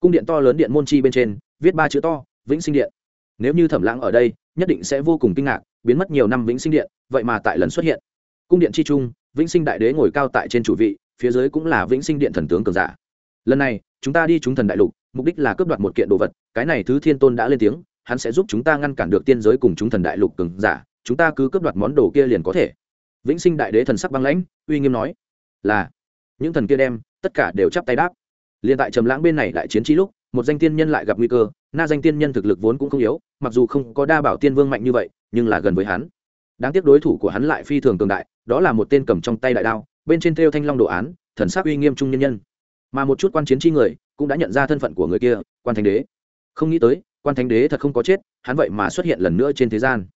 Cung điện to lớn điện môn chi bên trên, viết ba chữ to, vĩnh sinh điện. Nếu như thẩm lãng ở đây, nhất định sẽ vô cùng kinh ngạc, biến mất nhiều năm vĩnh sinh điện, vậy mà tại lần xuất hiện. Cung điện chi trung, vĩnh sinh đại đế ngồi cao tại trên chủ vị, phía dưới cũng là vĩnh sinh điện thần tướng cường giả. Lần này, chúng ta đi chúng thần đại lục, mục đích là cướp đoạt một kiện đồ vật, cái này thứ thiên tôn đã lên tiếng, hắn sẽ giúp chúng ta ngăn cản được tiên giới cùng chúng thần đại lục cường giả, chúng ta cứ cướp đoạt món đồ kia liền có thể vĩnh sinh đại đế thần sắc băng lãnh, uy nghiêm nói, là. Những thần kia đem, tất cả đều chắp tay đáp. Liền tại trầm lãng bên này đại chiến trí lúc, một danh tiên nhân lại gặp nguy cơ, na danh tiên nhân thực lực vốn cũng không yếu, mặc dù không có đa bảo tiên vương mạnh như vậy, nhưng là gần với hắn. Đáng tiếc đối thủ của hắn lại phi thường cường đại, đó là một tên cầm trong tay đại đao, bên trên thêu thanh long đồ án, thần sắc uy nghiêm trung nhân nhân. Mà một chút quan chiến chi người, cũng đã nhận ra thân phận của người kia, quan thánh đế. Không nghĩ tới, quan thánh đế thật không có chết, hắn vậy mà xuất hiện lần nữa trên thế gian.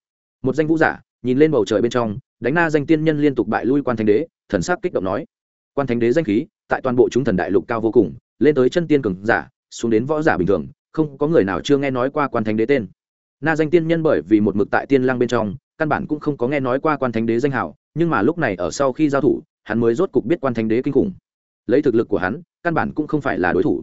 Một danh vũ giả, nhìn lên bầu trời bên trong đánh na danh tiên nhân liên tục bại lui quan thánh đế, thần sắc kích động nói. Quan thánh đế danh khí, tại toàn bộ chúng thần đại lục cao vô cùng, lên tới chân tiên cường giả, xuống đến võ giả bình thường, không có người nào chưa nghe nói qua quan thánh đế tên. Na danh tiên nhân bởi vì một mực tại tiên lang bên trong, căn bản cũng không có nghe nói qua quan thánh đế danh hảo nhưng mà lúc này ở sau khi giao thủ, hắn mới rốt cục biết quan thánh đế kinh khủng. Lấy thực lực của hắn, căn bản cũng không phải là đối thủ.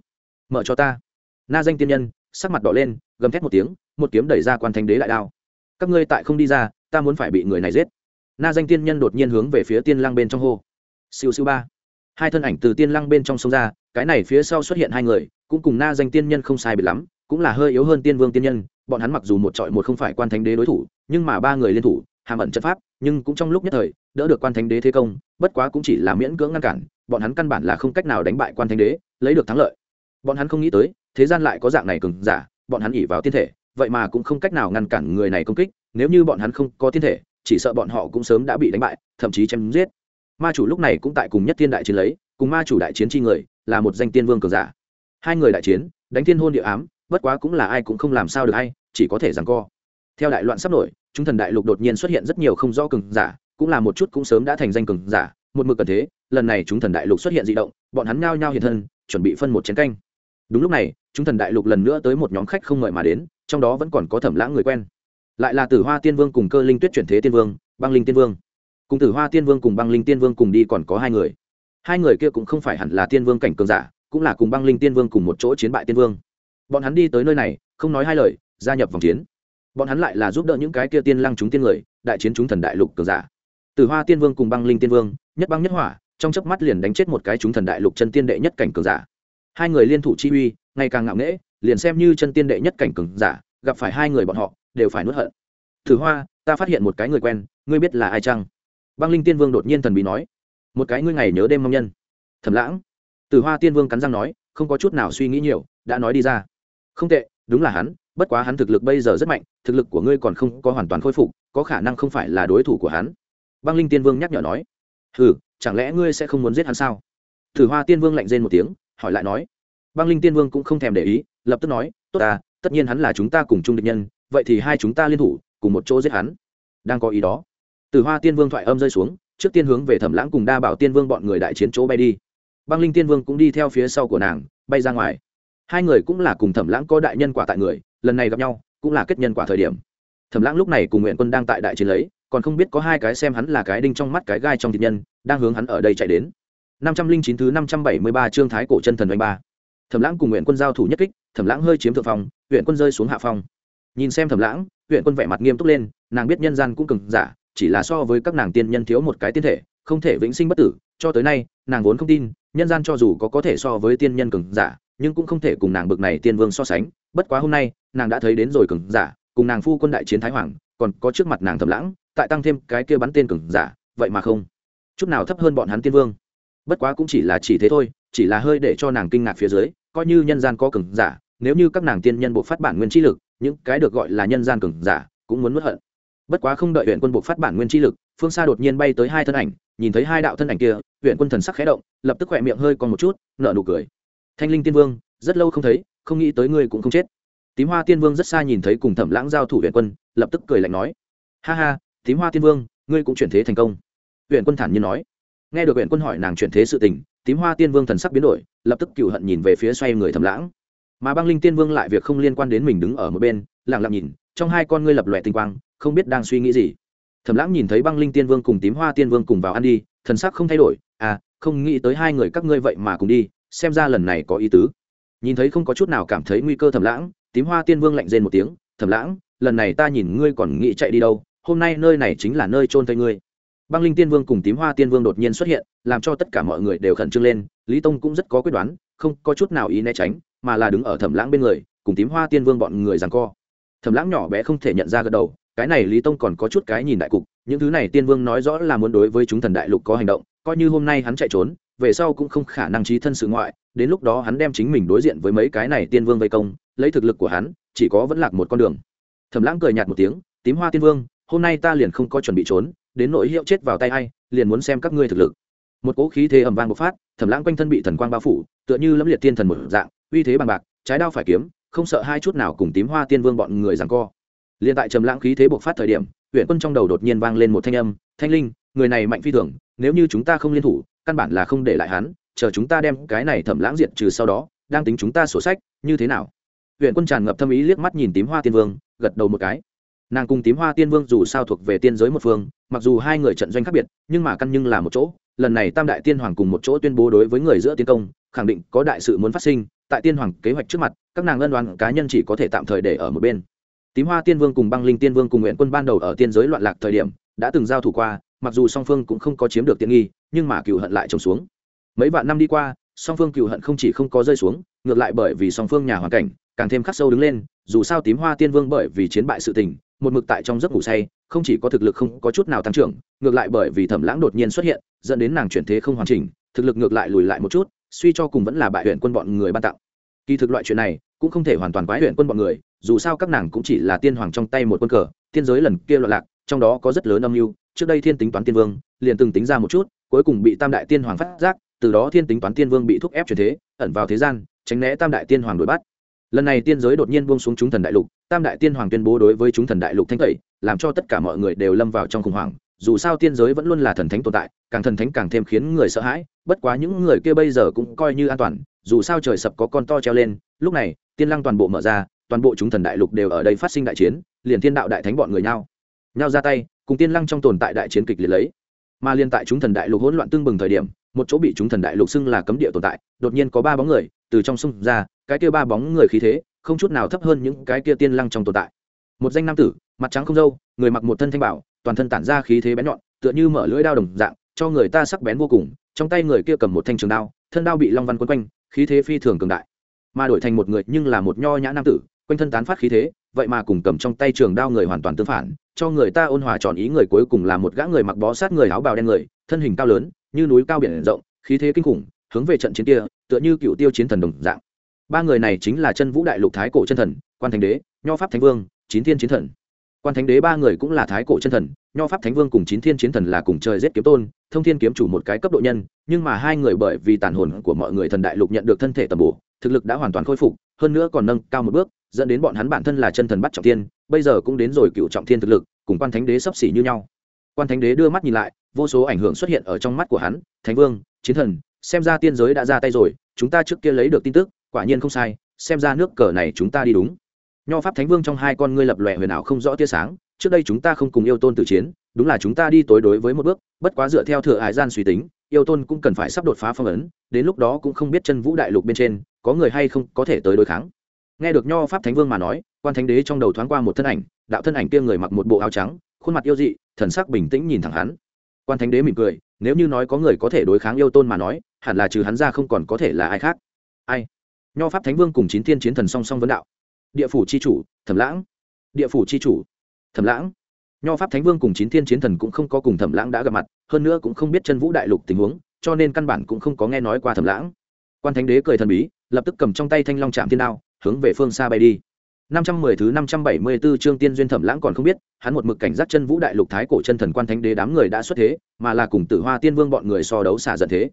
Mở cho ta. Na danh tiên nhân, sắc mặt đỏ lên, gầm thét một tiếng, một kiếm đẩy ra quan thánh đế lại đao. Các ngươi tại không đi ra, ta muốn phải bị người này giết na danh tiên nhân đột nhiên hướng về phía tiên lăng bên trong hô. Siêu siêu ba. Hai thân ảnh từ tiên lăng bên trong sông ra, cái này phía sau xuất hiện hai người, cũng cùng na danh tiên nhân không sai biệt lắm, cũng là hơi yếu hơn tiên vương tiên nhân, bọn hắn mặc dù một trọi một không phải quan thánh đế đối thủ, nhưng mà ba người liên thủ, hàm ẩn chất pháp, nhưng cũng trong lúc nhất thời, đỡ được quan thánh đế thế công, bất quá cũng chỉ là miễn cưỡng ngăn cản, bọn hắn căn bản là không cách nào đánh bại quan thánh đế, lấy được thắng lợi. Bọn hắn không nghĩ tới, thế gian lại có dạng này cường giả, bọn hắn ỉ vào tiên thể, vậy mà cũng không cách nào ngăn cản người này công kích, nếu như bọn hắn không có tiên thể chỉ sợ bọn họ cũng sớm đã bị đánh bại thậm chí chém giết. Ma chủ lúc này cũng tại cùng nhất tiên đại chiến lấy cùng ma chủ đại chiến chi người là một danh tiên vương cường giả. Hai người đại chiến đánh thiên hôn địa ám bất quá cũng là ai cũng không làm sao được ai, chỉ có thể rằng co. Theo đại loạn sắp nổi chúng thần đại lục đột nhiên xuất hiện rất nhiều không rõ cường giả cũng là một chút cũng sớm đã thành danh cường giả một mực cần thế lần này chúng thần đại lục xuất hiện dị động bọn hắn nhao nhao hiện thân chuẩn bị phân một chiến canh. Đúng lúc này chúng thần đại lục lần nữa tới một nhóm khách không mời mà đến trong đó vẫn còn có thẩm lãng người quen lại là tử hoa tiên vương cùng cơ linh tuyết chuyển thế tiên vương, băng linh tiên vương. Cùng tử hoa tiên vương cùng băng linh tiên vương cùng đi còn có hai người. Hai người kia cũng không phải hẳn là tiên vương cảnh cường giả, cũng là cùng băng linh tiên vương cùng một chỗ chiến bại tiên vương. Bọn hắn đi tới nơi này, không nói hai lời, gia nhập vòng chiến. Bọn hắn lại là giúp đỡ những cái kia tiên lăng chúng tiên người, đại chiến chúng thần đại lục cường giả. Tử hoa tiên vương cùng băng linh tiên vương, nhất băng nhất hỏa, trong chớp mắt liền đánh chết một cái chúng thần đại lục chân tiên đệ nhất cảnh cường giả. Hai người liên thủ chi uy, ngày càng ngạo nghễ, liền xem như chân tiên đệ nhất cảnh cường giả gặp phải hai người bọn họ, đều phải nuốt hận. Thử hoa, ta phát hiện một cái người quen, ngươi biết là ai chăng? Băng linh tiên vương đột nhiên thần bí nói. Một cái ngươi ngày nhớ đêm mong nhân. Thầm lãng. Tử hoa tiên vương cắn răng nói, không có chút nào suy nghĩ nhiều, đã nói đi ra. Không tệ, đúng là hắn, bất quá hắn thực lực bây giờ rất mạnh, thực lực của ngươi còn không có hoàn toàn khôi phục, có khả năng không phải là đối thủ của hắn. Băng linh tiên vương nhắc nhở nói. Ừ chẳng lẽ ngươi sẽ không muốn giết hắn sao? Thử hoa tiên vương lạnh rên một tiếng, hỏi lại nói. Băng linh tiên vương cũng không thèm để ý, lập tức nói, tốt ta tất nhiên hắn là chúng ta cùng chung địch nhân, vậy thì hai chúng ta liên thủ, cùng một chỗ giết hắn. Đang có ý đó. Từ hoa tiên vương thoại âm rơi xuống, trước tiên hướng về thẩm lãng cùng đa bảo tiên vương bọn người đại chiến chỗ bay đi. Băng linh tiên vương cũng đi theo phía sau của nàng, bay ra ngoài. Hai người cũng là cùng thẩm lãng có đại nhân quả tại người, lần này gặp nhau, cũng là kết nhân quả thời điểm. Thẩm lãng lúc này cùng nguyện quân đang tại đại chiến lấy, còn không biết có hai cái xem hắn là cái đinh trong mắt cái gai trong thịt nhân, đang hướng hắn ở đây chạy đến. năm trăm linh chín thứ năm trăm bảy mươi ba trương thái cổ chân thần đánh ba thẩm lãng cùng nguyện quân giao thủ nhất kích, thẩm lãng hơi chiếm thượng phong huyện quân rơi xuống hạ phong. Nhìn xem thẩm lãng huyện quân vẻ mặt nghiêm túc lên, nàng biết nhân gian cũng cường giả, chỉ là so với các nàng tiên nhân thiếu một cái tiên thể, không thể vĩnh sinh bất tử, cho tới nay, nàng vốn không tin, nhân gian cho dù có có thể so với tiên nhân cường giả, nhưng cũng không thể cùng nàng bực này tiên vương so sánh. Bất quá hôm nay, nàng đã thấy đến rồi cường giả, cùng nàng phu quân đại chiến thái hoàng, còn có trước mặt nàng thẩm lãng, tại tăng thêm cái kia bắn tên cường giả, vậy mà không. Chút nào thấp hơn bọn hắn tiên vương. Bất quá cũng chỉ là chỉ thế thôi, chỉ là hơi để cho nàng kinh ngạc phía dưới coi như nhân gian có cường giả, nếu như các nàng tiên nhân buộc phát bản nguyên chi lực, những cái được gọi là nhân gian cường giả cũng muốn mất hận. Bất quá không đợi huyện quân buộc phát bản nguyên chi lực, phương xa đột nhiên bay tới hai thân ảnh, nhìn thấy hai đạo thân ảnh kia, huyện quân thần sắc khẽ động, lập tức khỏe miệng hơi còn một chút, nở nụ cười. Thanh linh tiên vương, rất lâu không thấy, không nghĩ tới ngươi cũng không chết. Tím hoa tiên vương rất xa nhìn thấy cùng thẩm lãng giao thủ huyện quân, lập tức cười lạnh nói. Ha ha, tím hoa tiên vương, ngươi cũng chuyển thế thành công. Huyện quân thản nhiên nói. Nghe được huyện quân hỏi nàng chuyển thế sự tình, tím hoa tiên vương thần sắc biến đổi lập tức cựu hận nhìn về phía xoay người thầm lãng. Mà băng linh tiên vương lại việc không liên quan đến mình đứng ở một bên, lặng lặng nhìn, trong hai con ngươi lập lòe tinh quang, không biết đang suy nghĩ gì. Thầm lãng nhìn thấy băng linh tiên vương cùng tím hoa tiên vương cùng vào ăn đi, thần sắc không thay đổi à không nghĩ tới hai người các ngươi vậy mà cùng đi, xem ra lần này có ý tứ. Nhìn thấy không có chút nào cảm thấy nguy cơ thầm lãng, tím hoa tiên vương lạnh rên một tiếng, thầm lãng, lần này ta nhìn ngươi còn nghĩ chạy đi đâu, hôm nay nơi này chính là nơi trôn thây ngươi. Băng linh tiên vương cùng tím hoa tiên vương đột nhiên xuất hiện, làm cho tất cả mọi người đều khẩn trương lên lý tông cũng rất có quyết đoán, không có chút nào ý né tránh, mà là đứng ở thẩm lãng bên người, cùng tím hoa tiên vương bọn người rằng co. Thẩm lãng nhỏ bé không thể nhận ra gật đầu, cái này lý tông còn có chút cái nhìn đại cục, những thứ này tiên vương nói rõ là muốn đối với chúng thần đại lục có hành động, coi như hôm nay hắn chạy trốn, về sau cũng không khả năng trí thân sự ngoại, đến lúc đó hắn đem chính mình đối diện với mấy cái này tiên vương vây công, lấy thực lực của hắn, chỉ có vẫn lạc một con đường. Thẩm lãng cười nhạt một tiếng, tím hoa tiên vương, hôm nay ta liền không có chuẩn bị trốn, đến nỗi hiệu chết vào tay ai, liền muốn xem các ngươi thực lực. Một cỗ khí thế ầm vang bộc phát thẩm lãng quanh thân bị thần quang bao phủ, tựa như lâm liệt tiên thần một dạng, uy thế bằng bạc, trái đao phải kiếm, không sợ hai chút nào cùng tím hoa tiên vương bọn người giằng co. Liền tại trầm lãng khí thế bộc phát thời điểm, huyện quân trong đầu đột nhiên vang lên một thanh âm, thanh linh, người này mạnh phi thường, nếu như chúng ta không liên thủ, căn bản là không để lại hắn, chờ chúng ta đem cái này thẩm lãng diệt trừ sau đó, đang tính chúng ta sổ sách, như thế nào? Huyện quân tràn ngập thâm ý liếc mắt nhìn tím hoa tiên vương, gật đầu một cái. Nàng cùng tím hoa tiên vương dù sao thuộc về tiên giới một phương, mặc dù hai người trận doanh khác biệt, nhưng mà căn nhưng là một chỗ lần này tam đại tiên hoàng cùng một chỗ tuyên bố đối với người giữa tiến công, khẳng định có đại sự muốn phát sinh. Tại tiên hoàng kế hoạch trước mặt, các nàng ân đoàn cá nhân chỉ có thể tạm thời để ở một bên. Tím hoa tiên vương cùng băng linh tiên vương cùng nguyện quân ban đầu ở tiên giới loạn lạc thời điểm, đã từng giao thủ qua, mặc dù song phương cũng không có chiếm được tiện nghi, nhưng mà cựu hận lại trồng xuống. Mấy vạn năm đi qua, song phương cựu hận không chỉ không có rơi xuống, ngược lại bởi vì song phương nhà hoàn cảnh, càng thêm khắc sâu đứng lên dù sao tím hoa tiên vương bởi vì chiến bại sự tình, một mực tại trong giấc ngủ say, không chỉ có thực lực không có chút nào tăng trưởng, ngược lại bởi vì thẩm lãng đột nhiên xuất hiện, dẫn đến nàng chuyển thế không hoàn chỉnh, thực lực ngược lại lùi lại một chút, suy cho cùng vẫn là bại huyện quân bọn người ban tặng. Kỳ thực loại chuyện này cũng không thể hoàn toàn quái huyện quân bọn người, dù sao các nàng cũng chỉ là tiên hoàng trong tay một quân cờ, tiên giới lần kia loạn lạc, trong đó có rất lớn âm mưu, trước đây thiên tính toán tiên vương, liền từng tính ra một chút, cuối cùng bị tam đại tiên hoàng phát giác, từ đó thiên tính toán tiên vương bị thúc ép chuyển thế, ẩn vào thế gian, tránh né tam đại tiên hoàng đuổi bắt lần này tiên giới đột nhiên buông xuống chúng thần đại lục, tam đại tiên hoàng tuyên bố đối với chúng thần đại lục thanh tẩy, làm cho tất cả mọi người đều lâm vào trong khủng hoảng. Dù sao tiên giới vẫn luôn là thần thánh tồn tại, càng thần thánh càng thêm khiến người sợ hãi, bất quá những người kia bây giờ cũng coi như an toàn, dù sao trời sập có con to treo lên, lúc này, tiên lăng toàn bộ mở ra, toàn bộ chúng thần đại lục đều ở đây phát sinh đại chiến, liền thiên đạo đại thánh bọn người nhau nhau ra tay, cùng tiên lăng trong tồn tại đại chiến kịch liệt lấy. Mà liên tại chúng thần đại lục hỗn loạn tương bừng thời điểm, một chỗ bị chúng thần đại lục xưng là cấm địa tồn tại, đột nhiên có ba bóng người từ trong sông ra cái kia ba bóng người khí thế, không chút nào thấp hơn những cái kia tiên lăng trong tồn tại. Một danh nam tử, mặt trắng không dâu người mặc một thân thanh bảo, toàn thân tản ra khí thế bén nhọn, tựa như mở lưỡi đao đồng dạng, cho người ta sắc bén vô cùng, trong tay người kia cầm một thanh trường đao, thân đao bị long văn quấn quanh, khí thế phi thường cường đại. Mà đổi thành một người nhưng là một nho nhã nam tử, quanh thân tán phát khí thế, vậy mà cùng cầm trong tay trường đao người hoàn toàn tương phản, cho người ta ôn hòa tròn ý người cuối cùng là một gã người mặc bó sát người áo bào đen người, thân hình cao lớn, như núi cao biển rộng, khí thế kinh khủng, hướng về trận chiến kia, tựa như cựu tiêu chiến thần đồng dạng ba người này chính là chân vũ đại lục thái cổ chân thần, quan thánh đế, nho pháp thánh vương, chín thiên chiến thần. Quan thánh đế ba người cũng là thái cổ chân thần, nho pháp thánh vương cùng chín thiên chiến thần là cùng trời giết kiếm tôn, thông thiên kiếm chủ một cái cấp độ nhân, nhưng mà hai người bởi vì tàn hồn của mọi người thần đại lục nhận được thân thể tầm bổ, thực lực đã hoàn toàn khôi phục, hơn nữa còn nâng cao một bước, dẫn đến bọn hắn bản thân là chân thần bắt trọng thiên, bây giờ cũng đến rồi cựu trọng thiên thực lực, cùng quan thánh đế sấp xỉ như nhau. Quan thánh đế đưa mắt nhìn lại, vô số ảnh hưởng xuất hiện ở trong mắt của hắn, thánh vương, chiến thần, xem ra tiên giới đã ra tay rồi, chúng ta trước kia lấy được tin tức quả nhiên không sai, xem ra nước cờ này chúng ta đi đúng. Nho pháp thánh vương trong hai con ngươi lập lòe huyền ảo không rõ tia sáng, trước đây chúng ta không cùng yêu tôn tử chiến, đúng là chúng ta đi tối đối với một bước, bất quá dựa theo thừa hải gian suy tính, yêu tôn cũng cần phải sắp đột phá phong ấn, đến lúc đó cũng không biết chân vũ đại lục bên trên, có người hay không có thể tới đối kháng. Nghe được nho pháp thánh vương mà nói, quan thánh đế trong đầu thoáng qua một thân ảnh, đạo thân ảnh kia người mặc một bộ áo trắng, khuôn mặt yêu dị, thần sắc bình tĩnh nhìn thẳng hắn. Quan thánh đế mỉm cười, nếu như nói có người có thể đối kháng yêu tôn mà nói, hẳn là trừ hắn ra không còn có thể là ai khác. Ai? Nho pháp thánh vương cùng chín thiên chiến thần song song vấn đạo. Địa phủ c h i chủ thẩm lãng. Địa phủ c h i chủ thẩm lãng. Nho pháp thánh vương cùng chín thiên chiến thần cũng không có cùng thẩm lãng đã gặp mặt hơn nữa cũng không biết chân vũ đại lục tình huống cho nên căn bản cũng không có nghe nói qua thẩm lãng. Quan thánh đế cười thần bí lập tức cầm trong tay thanh long chạm thiên đao hướng về phương xa bay đi. Năm trăm mười thứ năm trăm bảy mươi 574 chương tiên duyên thẩm lãng còn không biết, hắn một mực cảnh giác chân vũ đại lục thái cổ chân thần quan thánh đế đám người đã xuất thế, mà là cùng Tử Hoa Tiên Vương bọn người so đấu xả giận thế.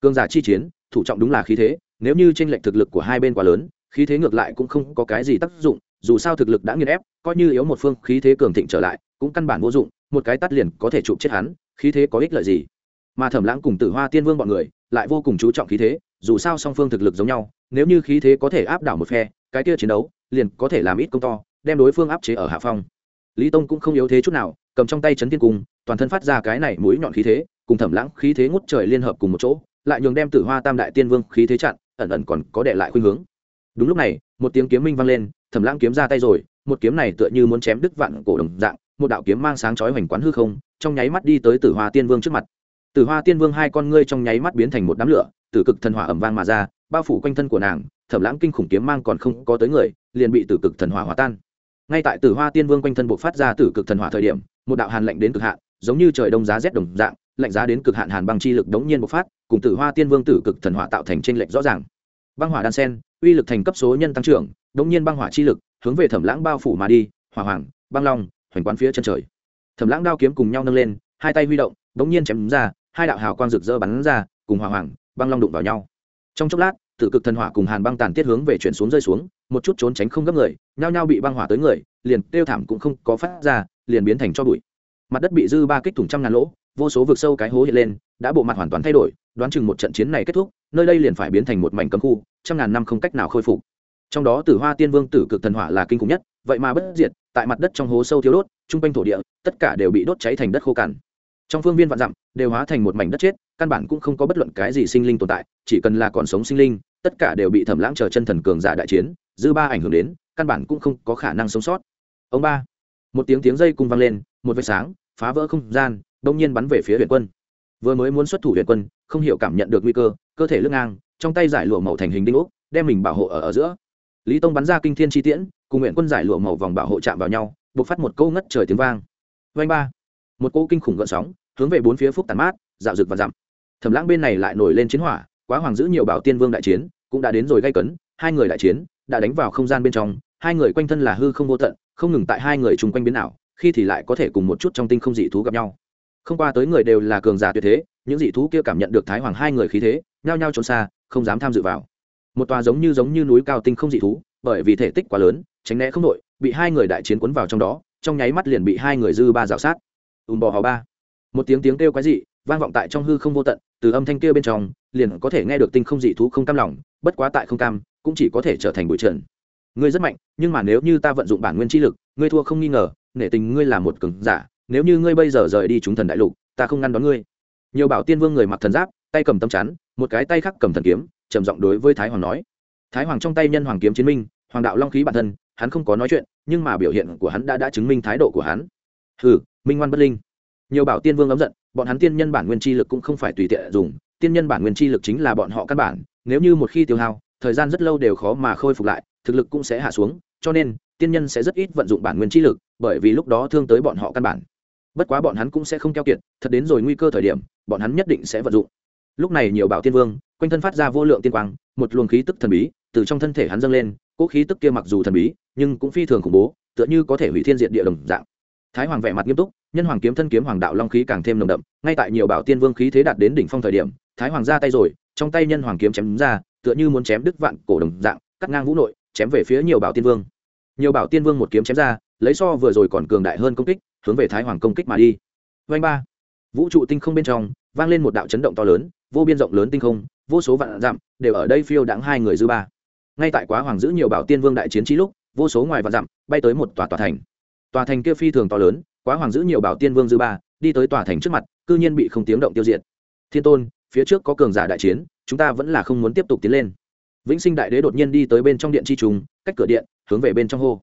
Cương giả chi chiến, thủ trọng đúng là khí thế, nếu như trên lệch thực lực của hai bên quá lớn, khí thế ngược lại cũng không có cái gì tác dụng, dù sao thực lực đã nghiền ép, coi như yếu một phương khí thế cường thịnh trở lại, cũng căn bản vô dụng, một cái tắt liền có thể chụp chết hắn, khí thế có ích lợi gì? mà thẩm lãng cùng tử hoa tiên vương bọn người lại vô cùng chú trọng khí thế dù sao song phương thực lực giống nhau nếu như khí thế có thể áp đảo một phe cái kia chiến đấu liền có thể làm ít công to đem đối phương áp chế ở hạ phong lý tông cũng không yếu thế chút nào cầm trong tay chấn tiên cung toàn thân phát ra cái này mũi nhọn khí thế cùng thẩm lãng khí thế ngút trời liên hợp cùng một chỗ lại nhường đem tử hoa tam đại tiên vương khí thế chặn ẩn ẩn còn có đệ lại khuynh hướng. Đúng lúc này, một tiếng kiếm minh vang lên, thẩm lãng kiếm ra tay rồi, một kiếm này tựa như muốn chém đứt vạn cổ đồng dạng, một đạo kiếm mang sáng chói hoành quán hư không, trong nháy mắt đi tới tử hoa tiên vương trước mặt. Tử hoa tiên vương hai con ngươi trong nháy mắt biến thành một đám lửa, tử cực thần hỏa ẩm vang mà ra, bao phủ quanh thân của nàng, thẩm lãng kinh khủng kiếm mang còn không có tới người, liền bị tử cực thần hỏa hòa tan. Ngay tại tử hoa tiên vương quanh thân buộc phát ra tử cực thần hỏa thời điểm, một đạo hàn lạnh đến cực hạn, giống như trời đông giá rét đồng dạng, lạnh giá đến cực hạn hàn băng chi lực đống nhiên bộc phát cùng tử hoa tiên vương tử cực thần hỏa tạo thành tranh lệch rõ ràng. Băng hỏa đan sen, uy lực thành cấp số nhân tăng trưởng, đống nhiên băng hỏa chi lực hướng về thẩm lãng bao phủ mà đi, hỏa hoàng, băng long, hoành quán phía chân trời. Thẩm lãng đao kiếm cùng nhau nâng lên, hai tay huy động, đống nhiên chém ra, hai đạo hào quang rực rỡ bắn ra, cùng hỏa hoàng, băng long đụng vào nhau. Trong chốc lát, tử cực thần hỏa cùng hàn băng tàn tiết hướng về chuyển xuống rơi xuống, một chút trốn tránh không gấp người, nhao nhao bị băng hỏa tới người, liền kêu thảm cũng không có phát ra, liền biến thành cho bụi. Mặt đất bị dư ba kích thủng trăm ngàn lỗ, vô số vực sâu cái hố hiện lên đã bộ mặt hoàn toàn thay đổi, đoán chừng một trận chiến này kết thúc, nơi đây liền phải biến thành một mảnh cấm khu, trăm ngàn năm không cách nào khôi phục. Trong đó tử hoa tiên vương tử cực thần hỏa là kinh khủng nhất, vậy mà bất diệt, tại mặt đất trong hố sâu thiếu đốt, trung quanh thổ địa, tất cả đều bị đốt cháy thành đất khô cằn. Trong phương viên vạn dặm, đều hóa thành một mảnh đất chết, căn bản cũng không có bất luận cái gì sinh linh tồn tại, chỉ cần là còn sống sinh linh, tất cả đều bị thẩm lãng chờ chân thần cường giả đại chiến, dư ba ảnh hưởng đến, căn bản cũng không có khả năng sống sót. Ông ba, một tiếng tiếng dây cung vang lên, một vệt sáng, phá vỡ không gian đông nhiên bắn về phía huyện quân vừa mới muốn xuất thủ huyện quân không hiểu cảm nhận được nguy cơ cơ thể lưng ngang trong tay giải lụa màu thành hình đinh ốc đem mình bảo hộ ở, ở giữa. Lý tông bắn ra kinh thiên chi tiễn cùng nguyện quân giải lụa màu vòng bảo hộ chạm vào nhau buộc phát một câu ngất trời tiếng vang. Vanh ba. Một cỗ kinh khủng gợn sóng hướng về bốn phía phúc tàn mát dạo rực và dặm. Thẩm lãng bên này lại nổi lên chiến hỏa quá hoàng giữ nhiều bảo tiên vương đại chiến cũng đã đến rồi gây cấn hai người đại chiến đã đánh vào không gian bên trong hai người quanh thân là hư không vô tận không ngừng tại hai người chung quanh biến ảo khi thì lại có thể cùng một chút trong tinh không dị thú gặp nhau không qua tới người đều là cường giả tuyệt thế, những dị thú kia cảm nhận được thái hoàng hai người khí thế, nhao nhao trốn xa, không dám tham dự vào. Một tòa giống như giống như núi cao tinh không dị thú, bởi vì thể tích quá lớn, tránh né không nội bị hai người đại chiến cuốn vào trong đó, trong nháy mắt liền bị hai người dư ba rào sát. Ùm bò hò ba. Một tiếng tiếng kêu quái dị, vang vọng tại trong hư không vô tận, từ âm thanh kia bên trong, liền có thể nghe được tinh không dị thú không cam lòng, bất quá tại không cam, cũng chỉ có thể trở thành bụi trần. Ngươi rất mạnh, nhưng mà nếu như ta vận dụng bản nguyên chi lực, ngươi thua không nghi ngờ, nể tình ngươi là một cường giả nếu như ngươi bây giờ rời đi chúng thần đại lục, ta không ngăn đón ngươi. Nhiều bảo tiên vương người mặc thần giáp, tay cầm tâm chắn, một cái tay khác cầm thần kiếm, trầm giọng đối với thái hoàng nói. Thái hoàng trong tay nhân hoàng kiếm chiến minh, hoàng đạo long khí bản thân, hắn không có nói chuyện, nhưng mà biểu hiện của hắn đã đã chứng minh thái độ của hắn. Hừ, minh ngoan bất linh. Nhiều bảo tiên vương ấm giận, bọn hắn tiên nhân bản nguyên chi lực cũng không phải tùy tiện dùng, tiên nhân bản nguyên chi lực chính là bọn họ căn bản, nếu như một khi tiêu hao, thời gian rất lâu đều khó mà khôi phục lại, thực lực cũng sẽ hạ xuống, cho nên, tiên nhân sẽ rất ít vận dụng bản nguyên chi lực, bởi vì lúc đó thương tới bọn họ căn bản bất quá bọn hắn cũng sẽ không keo kiệt, thật đến rồi nguy cơ thời điểm, bọn hắn nhất định sẽ vận dụng. Lúc này nhiều bảo tiên vương, quanh thân phát ra vô lượng tiên quang, một luồng khí tức thần bí, từ trong thân thể hắn dâng lên, cỗ khí tức kia mặc dù thần bí, nhưng cũng phi thường khủng bố, tựa như có thể hủy thiên diện địa đồng dạng. Thái hoàng vẻ mặt nghiêm túc, nhân hoàng kiếm thân kiếm hoàng đạo long khí càng thêm nồng đậm, ngay tại nhiều bảo tiên vương khí thế đạt đến đỉnh phong thời điểm, thái hoàng ra tay rồi, trong tay nhân hoàng kiếm chém ra, tựa như muốn chém đứt vạn cổ đồng dạng, cắt ngang vũ nội, chém về phía nhiều bảo tiên vương. Nhiều bảo tiên vương một kiếm chém ra, lấy so vừa rồi còn cường đại hơn công kích hướng về thái hoàng công kích mà đi. Vanh ba. Vũ trụ tinh không bên trong, vang lên một đạo chấn động to lớn, vô biên rộng lớn tinh không, vô số vạn dặm, đều ở đây phiêu đáng hai người dư ba. Ngay tại quá hoàng giữ nhiều bảo tiên vương đại chiến trí lúc, vô số ngoài vạn dặm bay tới một tòa tòa thành. Tòa thành kia phi thường to lớn, quá hoàng giữ nhiều bảo tiên vương dư ba, đi tới tòa thành trước mặt, cư nhiên bị không tiếng động tiêu diệt. Thiên tôn, phía trước có cường giả đại chiến, chúng ta vẫn là không muốn tiếp tục tiến lên. Vĩnh sinh đại đế đột nhiên đi tới bên trong điện chi trùng, cách cửa điện, hướng về bên trong hô.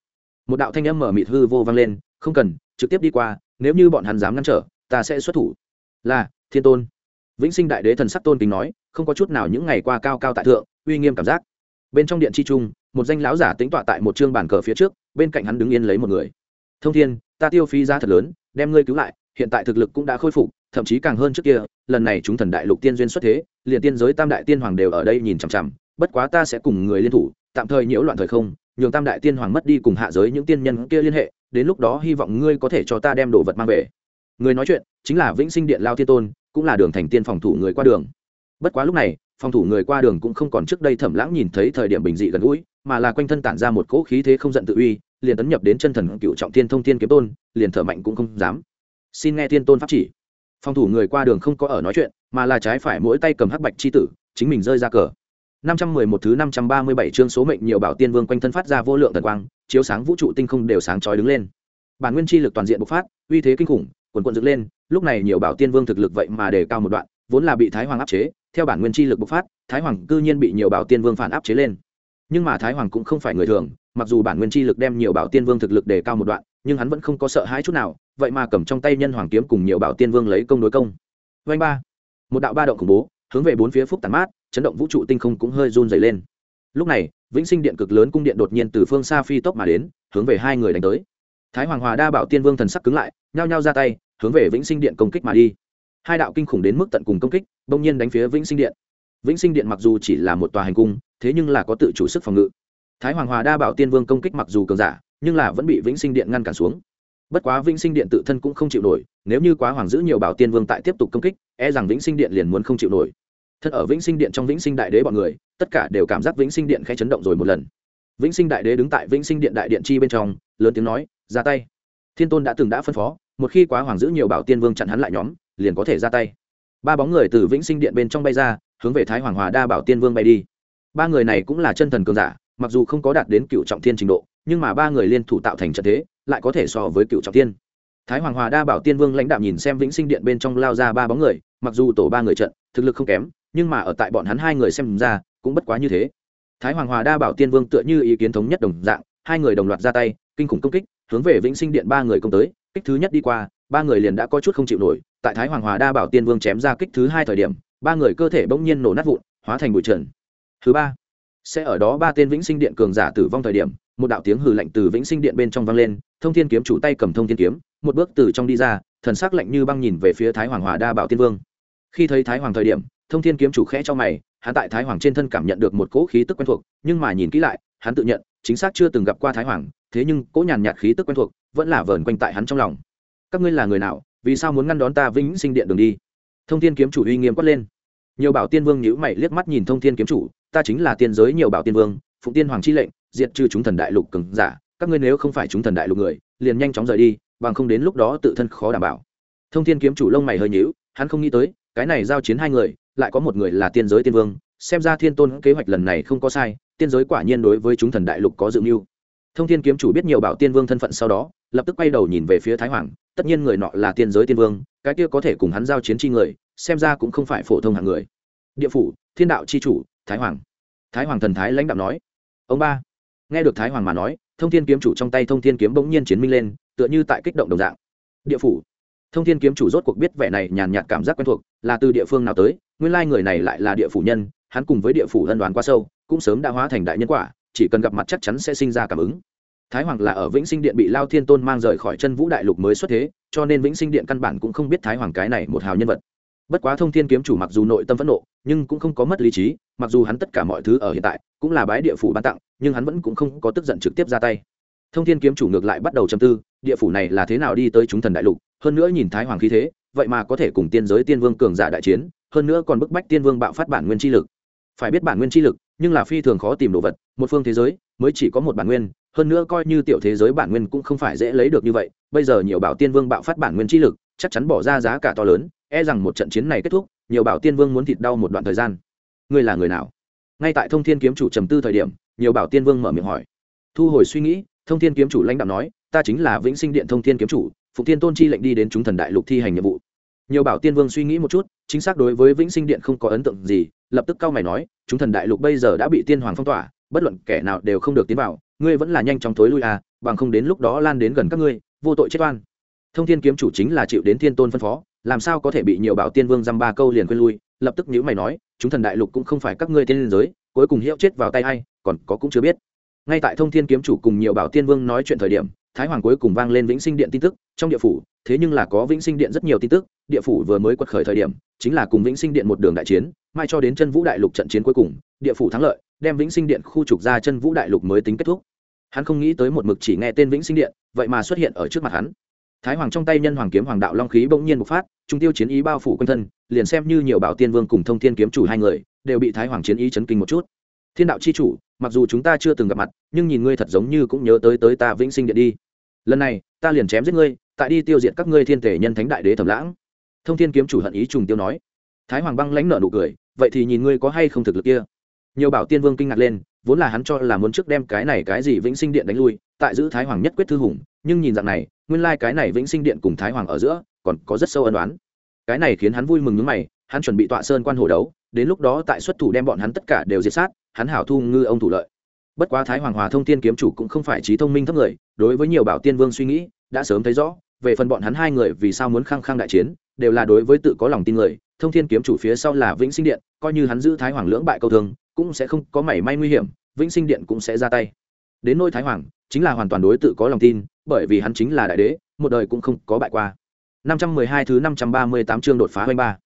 Một đạo thanh âm mở mịt hư vô vang lên, không cần trực tiếp đi qua, nếu như bọn hắn dám ngăn trở, ta sẽ xuất thủ. Là, thiên tôn. Vĩnh sinh đại đế thần sắc tôn kính nói, không có chút nào những ngày qua cao cao tại thượng, uy nghiêm cảm giác. Bên trong điện chi trung, một danh lão giả tính tọa tại một chương bàn cờ phía trước, bên cạnh hắn đứng yên lấy một người. Thông thiên, ta tiêu phí ra thật lớn, đem ngươi cứu lại, hiện tại thực lực cũng đã khôi phục, thậm chí càng hơn trước kia, lần này chúng thần đại lục tiên duyên xuất thế, liền tiên giới tam đại tiên hoàng đều ở đây nhìn chằm chằm, bất quá ta sẽ cùng người liên thủ, tạm thời nhiễu loạn thời không nhường tam đại tiên hoàng mất đi cùng hạ giới những tiên nhân kia liên hệ, đến lúc đó hy vọng ngươi có thể cho ta đem đồ vật mang về. Người nói chuyện chính là vĩnh sinh điện lao Thiên tôn, cũng là đường thành tiên phòng thủ người qua đường. Bất quá lúc này, phòng thủ người qua đường cũng không còn trước đây thẩm lãng nhìn thấy thời điểm bình dị gần gũi, mà là quanh thân tản ra một cỗ khí thế không giận tự uy, liền tấn nhập đến chân thần cựu trọng tiên thông tiên kiếm tôn, liền thở mạnh cũng không dám. Xin nghe tiên tôn pháp chỉ. Phòng thủ người qua đường không có ở nói chuyện, mà là trái phải mỗi tay cầm hắc bạch chi tử, chính mình rơi ra cờ. 511 thứ 537 chương số mệnh nhiều bảo tiên vương quanh thân phát ra vô lượng thần quang, chiếu sáng vũ trụ tinh không đều sáng chói đứng lên. Bản nguyên chi lực toàn diện bộc phát, uy thế kinh khủng, quần quần dựng lên, lúc này nhiều bảo tiên vương thực lực vậy mà đề cao một đoạn, vốn là bị thái hoàng áp chế, theo bản nguyên chi lực bộc phát, thái hoàng cư nhiên bị nhiều bảo tiên vương phản áp chế lên. Nhưng mà thái hoàng cũng không phải người thường, mặc dù bản nguyên chi lực đem nhiều bảo tiên vương thực lực đề cao một đoạn, nhưng hắn vẫn không có sợ hãi chút nào, vậy mà cầm trong tay nhân hoàng kiếm cùng nhiều bảo tiên vương lấy công đối công. Vành ba. Một đạo ba động khủng bố, hướng về bốn phía phúc tàn mát chấn động vũ trụ tinh không cũng hơi run dày lên. Lúc này, vĩnh sinh điện cực lớn cung điện đột nhiên từ phương xa phi tốc mà đến, hướng về hai người đánh tới. Thái hoàng hòa đa bảo tiên vương thần sắc cứng lại, nhao nhao ra tay, hướng về vĩnh sinh điện công kích mà đi. Hai đạo kinh khủng đến mức tận cùng công kích, bỗng nhiên đánh phía vĩnh sinh điện. Vĩnh sinh điện mặc dù chỉ là một tòa hành cung, thế nhưng là có tự chủ sức phòng ngự. Thái hoàng hòa đa bảo tiên vương công kích mặc dù cường giả, nhưng là vẫn bị vĩnh sinh điện ngăn cản xuống. Bất quá vĩnh sinh điện tự thân cũng không chịu nổi, nếu như quá hoàng giữ nhiều bảo tiên vương tại tiếp tục công kích e rằng vĩnh sinh điện liền muốn không chịu nổi thật ở vĩnh sinh điện trong vĩnh sinh đại đế bọn người, tất cả đều cảm giác vĩnh sinh điện khẽ chấn động rồi một lần. Vĩnh sinh đại đế đứng tại vĩnh sinh điện đại điện chi bên trong, lớn tiếng nói, ra tay. Thiên tôn đã từng đã phân phó, một khi quá hoàng giữ nhiều bảo tiên vương chặn hắn lại nhóm, liền có thể ra tay. Ba bóng người từ vĩnh sinh điện bên trong bay ra, hướng về thái hoàng hòa đa bảo tiên vương bay đi. Ba người này cũng là chân thần cường giả, mặc dù không có đạt đến cựu trọng thiên trình độ, nhưng mà ba người liên thủ tạo thành trận thế, lại có thể so với cựu trọng thiên. Thái hoàng hòa đa bảo tiên vương lãnh đạo nhìn xem vĩnh sinh điện bên trong lao ra ba bóng người, mặc dù tổ ba người trận, thực lực không kém nhưng mà ở tại bọn hắn hai người xem ra, cũng bất quá như thế. Thái hoàng hòa đa bảo tiên vương tựa như ý kiến thống nhất đồng dạng, hai người đồng loạt ra tay, kinh khủng công kích, hướng về vĩnh sinh điện ba người công tới, kích thứ nhất đi qua, ba người liền đã có chút không chịu nổi, tại thái hoàng hòa đa bảo tiên vương chém ra kích thứ hai thời điểm, ba người cơ thể bỗng nhiên nổ nát vụn, hóa thành bụi trần. Thứ ba, sẽ ở đó ba tên vĩnh sinh điện cường giả tử vong thời điểm, một đạo tiếng hừ lạnh từ vĩnh sinh điện bên trong vang lên, thông thiên kiếm chủ tay cầm thông thiên kiếm, một bước từ trong đi ra, thần sắc lạnh như băng nhìn về phía thái hoàng hòa đa bảo tiên vương. Khi thấy thái hoàng thời điểm thông thiên kiếm chủ khẽ cho mày, hắn tại thái hoàng trên thân cảm nhận được một cỗ khí tức quen thuộc, nhưng mà nhìn kỹ lại, hắn tự nhận, chính xác chưa từng gặp qua thái hoàng, thế nhưng cỗ nhàn nhạt khí tức quen thuộc vẫn là vờn quanh tại hắn trong lòng. Các ngươi là người nào, vì sao muốn ngăn đón ta vĩnh sinh điện đường đi? Thông thiên kiếm chủ uy nghiêm quát lên. Nhiều bảo tiên vương nhíu mày liếc mắt nhìn thông thiên kiếm chủ, ta chính là tiên giới nhiều bảo tiên vương, phụng tiên hoàng chi lệnh, diệt trừ chúng thần đại lục cứng giả, các ngươi nếu không phải chúng thần đại lục người, liền nhanh chóng rời đi, bằng không đến lúc đó tự thân khó đảm bảo. Thông thiên kiếm chủ lông mày hơi nhíu, hắn không nghĩ tới, cái này giao chiến hai người lại có một người là tiên giới tiên vương, xem ra thiên tôn kế hoạch lần này không có sai, tiên giới quả nhiên đối với chúng thần đại lục có dự mưu. Thông thiên kiếm chủ biết nhiều bảo tiên vương thân phận sau đó, lập tức quay đầu nhìn về phía thái hoàng, tất nhiên người nọ là tiên giới tiên vương, cái kia có thể cùng hắn giao chiến chi người, xem ra cũng không phải phổ thông hạng người. Địa phủ, thiên đạo chi chủ, thái hoàng. Thái hoàng thần thái lãnh đạo nói. Ông ba. Nghe được thái hoàng mà nói, thông thiên kiếm chủ trong tay thông thiên kiếm bỗng nhiên chiến minh lên, tựa như tại kích động đồng dạng. Địa phủ thông thiên kiếm chủ rốt cuộc biết vẻ này nhàn nhạt cảm giác quen thuộc, là từ địa phương nào tới, nguyên lai người này lại là địa phủ nhân, hắn cùng với địa phủ ân đoàn quá sâu, cũng sớm đã hóa thành đại nhân quả, chỉ cần gặp mặt chắc chắn sẽ sinh ra cảm ứng. Thái hoàng là ở vĩnh sinh điện bị lao thiên tôn mang rời khỏi chân vũ đại lục mới xuất thế, cho nên vĩnh sinh điện căn bản cũng không biết thái hoàng cái này một hào nhân vật. Bất quá thông thiên kiếm chủ mặc dù nội tâm phẫn nộ, nhưng cũng không có mất lý trí, mặc dù hắn tất cả mọi thứ ở hiện tại cũng là bái địa phủ ban tặng, nhưng hắn vẫn cũng không có tức giận trực tiếp ra tay. Thông thiên kiếm chủ ngược lại bắt đầu châm tư địa phủ này là thế nào đi tới chúng thần đại lục, hơn nữa nhìn thái hoàng khí thế, vậy mà có thể cùng tiên giới tiên vương cường giả đại chiến, hơn nữa còn bức bách tiên vương bạo phát bản nguyên chi lực. Phải biết bản nguyên chi lực, nhưng là phi thường khó tìm đồ vật, một phương thế giới mới chỉ có một bản nguyên, hơn nữa coi như tiểu thế giới bản nguyên cũng không phải dễ lấy được như vậy, bây giờ nhiều bảo tiên vương bạo phát bản nguyên chi lực, chắc chắn bỏ ra giá cả to lớn e rằng một trận chiến này kết thúc, nhiều bảo tiên vương muốn thịt đau một đoạn thời gian. Ngươi là người nào? Ngay tại thông thiên kiếm chủ trầm tư thời điểm, nhiều bảo tiên vương mở miệng hỏi. Thu hồi suy nghĩ, thông thiên kiếm chủ lãnh đạo nói ta chính là vĩnh sinh điện thông thiên kiếm chủ, phụng thiên tôn chi lệnh đi đến chúng thần đại lục thi hành nhiệm vụ. Nhiều bảo tiên vương suy nghĩ một chút, chính xác đối với vĩnh sinh điện không có ấn tượng gì, lập tức cao mày nói, chúng thần đại lục bây giờ đã bị tiên hoàng phong tỏa, bất luận kẻ nào đều không được tiến vào, ngươi vẫn là nhanh chóng thối lui à bằng không đến lúc đó lan đến gần các ngươi, vô tội chết oan. Thông thiên kiếm chủ chính là chịu đến thiên tôn phân phó, làm sao có thể bị nhiều bảo tiên vương dăm ba câu liền quên lui, lập tức nhữ mày nói, chúng thần đại lục cũng không phải các ngươi tiên liên giới, cuối cùng hiệu chết vào tay hay còn có cũng chưa biết. Ngay tại thông thiên kiếm chủ cùng nhiều bảo tiên vương nói chuyện thời điểm thái hoàng cuối cùng vang lên vĩnh sinh điện tin tức, trong địa phủ, thế nhưng là có vĩnh sinh điện rất nhiều tin tức, địa phủ vừa mới quật khởi thời điểm, chính là cùng vĩnh sinh điện một đường đại chiến, mai cho đến chân vũ đại lục trận chiến cuối cùng, địa phủ thắng lợi, đem vĩnh sinh điện khu trục ra chân vũ đại lục mới tính kết thúc. Hắn không nghĩ tới một mực chỉ nghe tên vĩnh sinh điện, vậy mà xuất hiện ở trước mặt hắn. Thái hoàng trong tay nhân hoàng kiếm hoàng đạo long khí bỗng nhiên bộc phát, trung tiêu chiến ý bao phủ quanh thân, liền xem như nhiều bảo tiên vương cùng thông thiên kiếm chủ hai người, đều bị thái hoàng chiến ý chấn kinh một chút. Thiên đạo c h i chủ mặc dù chúng ta chưa từng gặp mặt, nhưng nhìn ngươi thật giống như cũng nhớ tới tới ta vĩnh sinh điện đi. Lần này, ta liền chém giết ngươi, tại đi tiêu diệt các ngươi thiên thể nhân thánh đại đế thẩm lãng. Thông thiên kiếm chủ hận ý trùng tiêu nói. Thái hoàng băng lãnh nợ nụ cười, vậy thì nhìn ngươi có hay không thực lực kia? Nhiều bảo tiên vương kinh ngạc lên, vốn là hắn cho là muốn trước đem cái này cái gì vĩnh sinh điện đánh lui, tại giữ thái hoàng nhất quyết thư hùng, nhưng nhìn dạng này, nguyên lai cái này vĩnh sinh điện cùng thái hoàng ở giữa, còn có rất sâu ân đoán cái này khiến hắn vui mừng nước mày, hắn chuẩn bị tọa sơn quan hồ đấu, đến lúc đó tại xuất thủ đem bọn hắn tất cả đều diệt sát hắn hảo thu ngư ông thủ lợi. Bất quá thái hoàng hòa thông tiên kiếm chủ cũng không phải trí thông minh thấp người, đối với nhiều bảo tiên vương suy nghĩ, đã sớm thấy rõ, về phần bọn hắn hai người vì sao muốn khăng khăng đại chiến, đều là đối với tự có lòng tin người. Thông thiên kiếm chủ phía sau là vĩnh sinh điện, coi như hắn giữ thái hoàng lưỡng bại câu thương cũng sẽ không có mảy may nguy hiểm, vĩnh sinh điện cũng sẽ ra tay. Đến nôi thái hoàng, chính là hoàn toàn đối tự có lòng tin, bởi vì hắn chính là đại đế, một đời cũng không có bại qua. 512 thứ 538 chương đột phá hoành ba.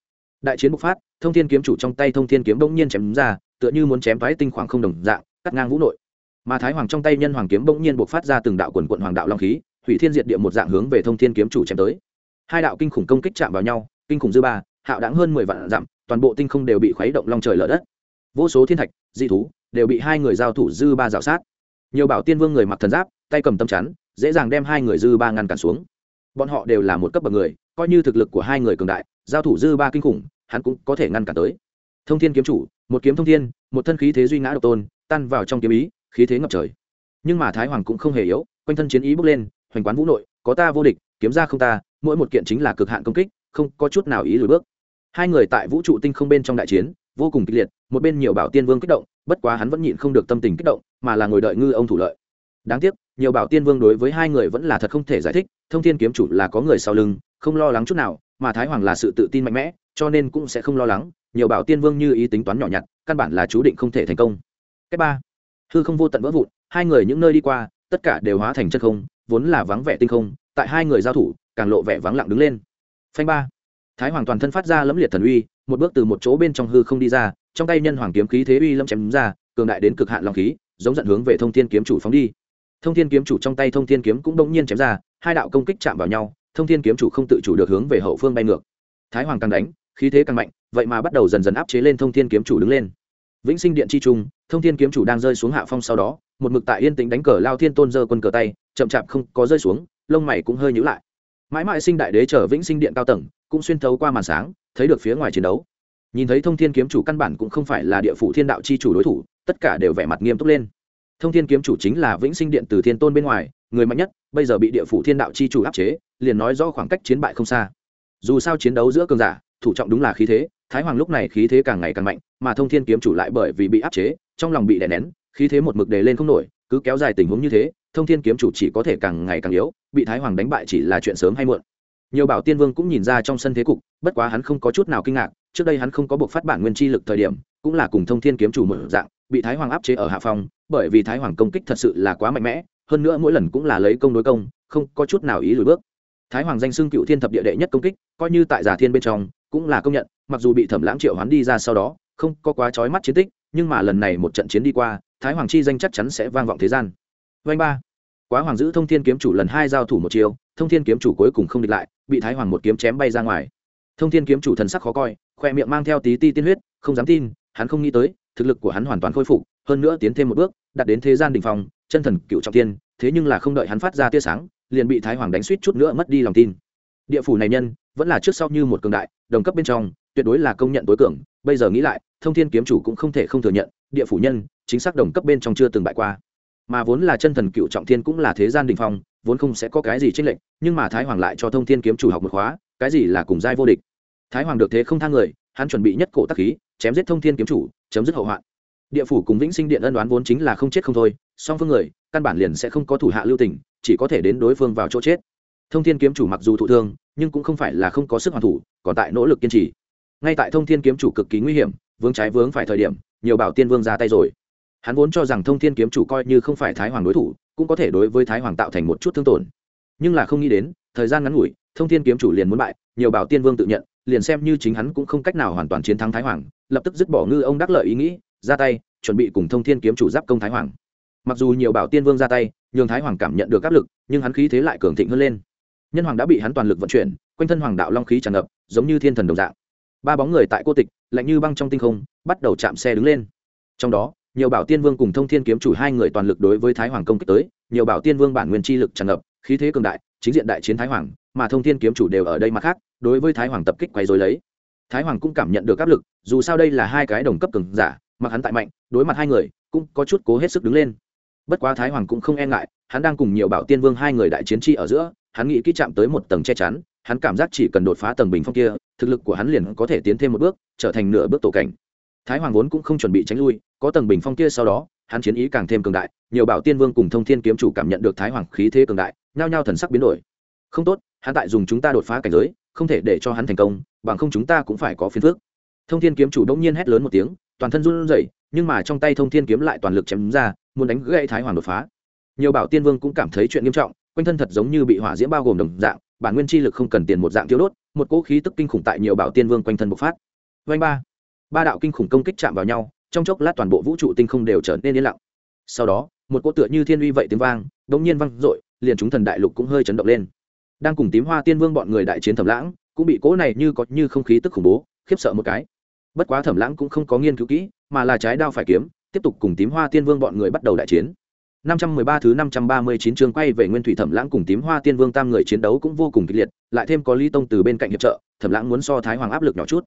Đại chiến bộc phát, thông thiên kiếm chủ trong tay thông thiên kiếm bỗng nhiên chém ra tựa như muốn chém thoái tinh khoảng không đồng dạng, cắt ngang vũ nội. Mà thái hoàng trong tay nhân hoàng kiếm bỗng nhiên bộc phát ra từng đạo quần quận hoàng đạo long khí hủy thiên diệt địa một dạng hướng về thông thiên kiếm chủ chém tới. Hai đạo kinh khủng công kích chạm vào nhau, kinh khủng dư ba, hạo đáng hơn mười vạn dặm, toàn bộ tinh không đều bị khuấy động long trời lở đất. Vô số thiên thạch di thú đều bị hai người giao thủ dư ba rào sát. Nhiều bảo tiên vương người mặc thần giáp, tay cầm tâm chắn, dễ dàng đem hai người dư ba ngăn cản xuống. Bọn họ đều là một cấp bậc người, coi như thực lực của hai người cường đại, giao thủ dư ba kinh khủng, hắn cũng có thể ngăn cản tới thông thiên kiếm chủ, một kiếm thông thiên, một thân khí thế duy ngã độc tôn, tan vào trong kiếm ý, khí thế ngập trời. Nhưng mà thái hoàng cũng không hề yếu, quanh thân chiến ý bước lên, hoành quán vũ nội, có ta vô địch, kiếm ra không ta, mỗi một kiện chính là cực hạn công kích, không có chút nào ý lùi bước. Hai người tại vũ trụ tinh không bên trong đại chiến, vô cùng kịch liệt, một bên nhiều bảo tiên vương kích động, bất quá hắn vẫn nhịn không được tâm tình kích động, mà là ngồi đợi ngư ông thủ lợi. Đáng tiếc, nhiều bảo tiên vương đối với hai người vẫn là thật không thể giải thích, thông thiên kiếm chủ là có người sau lưng không lo lắng chút nào, mà thái hoàng là sự tự tin mạnh mẽ, cho nên cũng sẽ không lo lắng, nhiều bảo tiên vương như ý tính toán nhỏ nhặt, căn bản là chú định không thể thành công. Cái ba, hư không vô tận vỡ vụn, hai người những nơi đi qua, tất cả đều hóa thành chất không, vốn là vắng vẻ tinh không, tại hai người giao thủ, càng lộ vẻ vắng lặng đứng lên. Phanh ba, thái hoàng toàn thân phát ra lẫm liệt thần uy, một bước từ một chỗ bên trong hư không đi ra, trong tay nhân hoàng kiếm khí thế uy lâm chém ra, cường đại đến cực hạn long khí, giống giận hướng về thông thiên kiếm chủ phóng đi. Thông thiên kiếm chủ trong tay thông thiên kiếm cũng đông nhiên chém ra, hai đạo công kích chạm vào nhau thông thiên kiếm chủ không tự chủ được hướng về hậu phương bay ngược. Thái hoàng càng đánh, khí thế càng mạnh, vậy mà bắt đầu dần dần áp chế lên thông thiên kiếm chủ đứng lên. Vĩnh sinh điện chi trung, thông thiên kiếm chủ đang rơi xuống hạ phong sau đó, một mực tại yên tĩnh đánh cờ lao thiên tôn giơ quân cờ tay, chậm chạp không có rơi xuống, lông mày cũng hơi nhữ lại. Mãi mãi sinh đại đế trở vĩnh sinh điện cao tầng, cũng xuyên thấu qua màn sáng, thấy được phía ngoài chiến đấu. Nhìn thấy thông thiên kiếm chủ căn bản cũng không phải là địa phủ thiên đạo chi chủ đối thủ, tất cả đều vẻ mặt nghiêm túc lên thông thiên kiếm chủ chính là vĩnh sinh điện từ thiên tôn bên ngoài, người mạnh nhất, bây giờ bị địa phủ thiên đạo chi chủ áp chế, liền nói do khoảng cách chiến bại không xa. Dù sao chiến đấu giữa cường giả, thủ trọng đúng là khí thế, thái hoàng lúc này khí thế càng ngày càng mạnh, mà thông thiên kiếm chủ lại bởi vì bị áp chế, trong lòng bị đè nén, khí thế một mực đề lên không nổi, cứ kéo dài tình huống như thế, thông thiên kiếm chủ chỉ có thể càng ngày càng yếu, bị thái hoàng đánh bại chỉ là chuyện sớm hay muộn. Nhiều bảo tiên vương cũng nhìn ra trong sân thế cục, bất quá hắn không có chút nào kinh ngạc, trước đây hắn không có buộc phát bản nguyên chi lực thời điểm, cũng là cùng thông thiên kiếm chủ một dạng bị thái hoàng áp chế ở hạ phong, bởi vì thái hoàng công kích thật sự là quá mạnh mẽ, hơn nữa mỗi lần cũng là lấy công đối công, không có chút nào ý lùi bước. Thái hoàng danh xưng cựu thiên thập địa đệ nhất công kích, coi như tại giả thiên bên trong, cũng là công nhận, mặc dù bị thẩm lãng triệu hoán đi ra sau đó, không có quá trói mắt chiến tích, nhưng mà lần này một trận chiến đi qua, thái hoàng chi danh chắc chắn sẽ vang vọng thế gian. Vanh ba. Quá hoàng giữ thông thiên kiếm chủ lần hai giao thủ một chiều thông thiên kiếm chủ cuối cùng không địch lại, bị thái hoàng một kiếm chém bay ra ngoài. Thông thiên kiếm chủ thần sắc khó coi, khoe miệng mang theo tí ti tiên huyết, không dám tin, hắn không nghĩ tới thực lực của hắn hoàn toàn khôi phục, hơn nữa tiến thêm một bước, đạt đến thế gian đình phòng chân thần cựu trọng tiên thế nhưng là không đợi hắn phát ra tia sáng, liền bị thái hoàng đánh suýt chút nữa mất đi lòng tin. Địa phủ này nhân, vẫn là trước sau như một cường đại, đồng cấp bên trong, tuyệt đối là công nhận tối cường, bây giờ nghĩ lại, thông thiên kiếm chủ cũng không thể không thừa nhận, địa phủ nhân, chính xác đồng cấp bên trong chưa từng bại qua. Mà vốn là chân thần cựu trọng thiên cũng là thế gian đình phong, vốn không sẽ có cái gì tranh lệch, nhưng mà thái hoàng lại cho thông thiên kiếm chủ học một khóa, cái gì là cùng giai vô địch. Thái hoàng được thế không thang người, hắn chuẩn bị nhất cổ tắc khí chém giết thông thiên kiếm chủ, chấm dứt hậu hoạn. Địa phủ cùng vĩnh sinh điện ân đoán vốn chính là không chết không thôi, song phương người, căn bản liền sẽ không có thủ hạ lưu tình, chỉ có thể đến đối phương vào chỗ chết. Thông thiên kiếm chủ mặc dù thụ thương, nhưng cũng không phải là không có sức hoàn thủ, còn tại nỗ lực kiên trì. Ngay tại thông thiên kiếm chủ cực kỳ nguy hiểm, vướng trái vướng phải thời điểm, nhiều bảo tiên vương ra tay rồi. Hắn vốn cho rằng thông thiên kiếm chủ coi như không phải thái hoàng đối thủ, cũng có thể đối với thái hoàng tạo thành một chút thương tổn. Nhưng là không nghĩ đến, thời gian ngắn ngủi, thông thiên kiếm chủ liền muốn bại, nhiều bảo tiên vương tự nhận, liền xem như chính hắn cũng không cách nào hoàn toàn chiến thắng thái hoàng lập tức dứt bỏ ngư ông đắc lợi ý nghĩ, ra tay, chuẩn bị cùng thông thiên kiếm chủ giáp công thái hoàng. Mặc dù nhiều bảo tiên vương ra tay, nhường thái hoàng cảm nhận được áp lực, nhưng hắn khí thế lại cường thịnh hơn lên. Nhân hoàng đã bị hắn toàn lực vận chuyển, quanh thân hoàng đạo long khí tràn ngập, giống như thiên thần đồng dạng. Ba bóng người tại cô tịch, lạnh như băng trong tinh không, bắt đầu chạm xe đứng lên. Trong đó, nhiều bảo tiên vương cùng thông thiên kiếm chủ hai người toàn lực đối với thái hoàng công kích tới, nhiều bảo tiên vương bản nguyên chi lực tràn ngập, khí thế cường đại, chính diện đại chiến thái hoàng, mà thông thiên kiếm chủ đều ở đây mặt khác, đối với thái hoàng tập kích quay rồi lấy thái hoàng cũng cảm nhận được áp lực, dù sao đây là hai cái đồng cấp cường giả, mặc hắn tại mạnh, đối mặt hai người, cũng có chút cố hết sức đứng lên. Bất quá thái hoàng cũng không e ngại, hắn đang cùng nhiều bảo tiên vương hai người đại chiến tri ở giữa, hắn nghĩ kỹ chạm tới một tầng che chắn, hắn cảm giác chỉ cần đột phá tầng bình phong kia, thực lực của hắn liền có thể tiến thêm một bước, trở thành nửa bước tổ cảnh. Thái hoàng vốn cũng không chuẩn bị tránh lui, có tầng bình phong kia sau đó, hắn chiến ý càng thêm cường đại, nhiều bảo tiên vương cùng thông thiên kiếm chủ cảm nhận được thái hoàng khí thế cường đại, nhao nhao thần sắc biến đổi. Không tốt, hắn tại dùng chúng ta đột phá cảnh giới, không thể để cho hắn thành công bằng không chúng ta cũng phải có phiền phước thông thiên kiếm chủ đông nhiên hét lớn một tiếng, toàn thân run rẩy, nhưng mà trong tay thông thiên kiếm lại toàn lực chém ra, muốn đánh gãy thái hoàng đột phá. Nhiều bảo tiên vương cũng cảm thấy chuyện nghiêm trọng, quanh thân thật giống như bị hỏa diễm bao gồm đồng dạng, bản nguyên chi lực không cần tiền một dạng thiếu đốt, một cỗ khí tức kinh khủng tại nhiều bảo tiên vương quanh thân bộc phát. Vanh ba. Ba đạo kinh khủng công kích chạm vào nhau, trong chốc lát toàn bộ vũ trụ tinh không đều trở nên yên lặng. Sau đó, một cỗ tựa như thiên uy vậy tiếng vang, đống nhiên vang dội, liền chúng thần đại lục cũng hơi chấn động lên. Đang cùng tím hoa tiên vương bọn người đại chiến thẩm lãng cũng bị cỗ này như có như không khí tức khủng bố khiếp sợ một cái bất quá thẩm lãng cũng không có nghiên cứu kỹ mà là trái đao phải kiếm tiếp tục cùng tím hoa tiên vương bọn người bắt đầu đại chiến 513 thứ 539 chương quay về Nguyên Thủy Thẩm Lãng cùng Tím Hoa Tiên Vương tam người chiến đấu cũng vô cùng kịch liệt, lại thêm có Lý Tông từ bên cạnh hiệp trợ, Thẩm Lãng muốn so Thái Hoàng áp lực nhỏ chút.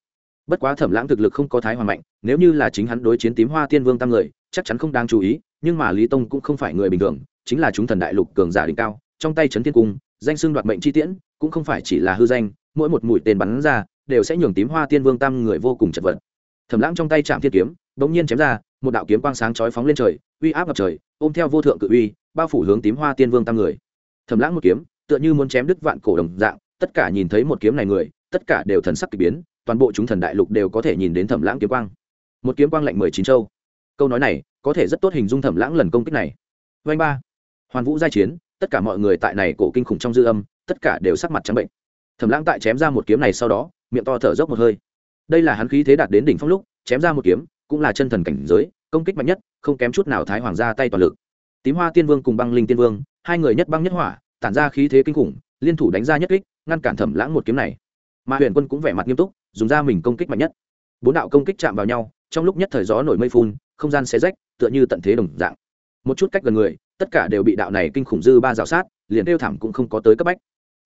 Bất quá Thẩm Lãng thực lực không có Thái Hoàng mạnh, nếu như là chính hắn đối chiến Tím Hoa Tiên Vương tam người, chắc chắn không đáng chú ý, nhưng mà Lý Tông cũng không phải người bình thường, chính là chúng thần đại lục cường giả đỉnh cao, trong tay chấn thiên cung, danh xưng đoạt mệnh chi tiễn, cũng không phải chỉ là hư danh, mỗi một mũi tên bắn ra, đều sẽ nhường Tím Hoa Tiên Vương tam người vô cùng chật vật. Thẩm Lãng trong tay chạm thiên kiếm, bỗng nhiên chém ra, một đạo kiếm quang sáng chói phóng lên trời, uy áp ngập trời, ôm theo vô thượng cự uy, bao phủ hướng tím hoa tiên vương tam người. Thẩm lãng một kiếm tựa như muốn chém đứt vạn cổ đồng dạng tất cả nhìn thấy một kiếm này người tất cả đều thần sắc kỳ biến toàn bộ chúng thần đại lục đều có thể nhìn đến thẩm lãng kiếm quang. Một kiếm quang lạnh mười chín châu. Câu nói này có thể rất tốt hình dung thẩm lãng lần công kích này. Vanh ba. Hoàn vũ giai chiến tất cả mọi người tại này cổ kinh khủng trong dư âm tất cả đều sắc mặt trắng bệnh thẩm lãng tại chém ra một kiếm này sau đó, miệng to thở dốc một hơi. Đây là hắn khí thế đạt đến đỉnh phong lúc, chém ra một kiếm, cũng là chân thần cảnh giới, công kích mạnh nhất, không kém chút nào thái hoàng ra tay toàn lực. Tím hoa tiên vương cùng băng linh tiên vương, hai người nhất băng nhất hỏa, tản ra khí thế kinh khủng, liên thủ đánh ra nhất kích, ngăn cản thẩm lãng một kiếm này. Mà huyền quân cũng vẻ mặt nghiêm túc, dùng ra mình công kích mạnh nhất. Bốn đạo công kích chạm vào nhau, trong lúc nhất thời gió nổi mây phun, không gian xé rách, tựa như tận thế đồng dạng. Một chút cách gần người, tất cả đều bị đạo này kinh khủng dư ba rào sát, liền đeo thảm cũng không có tới cấp bách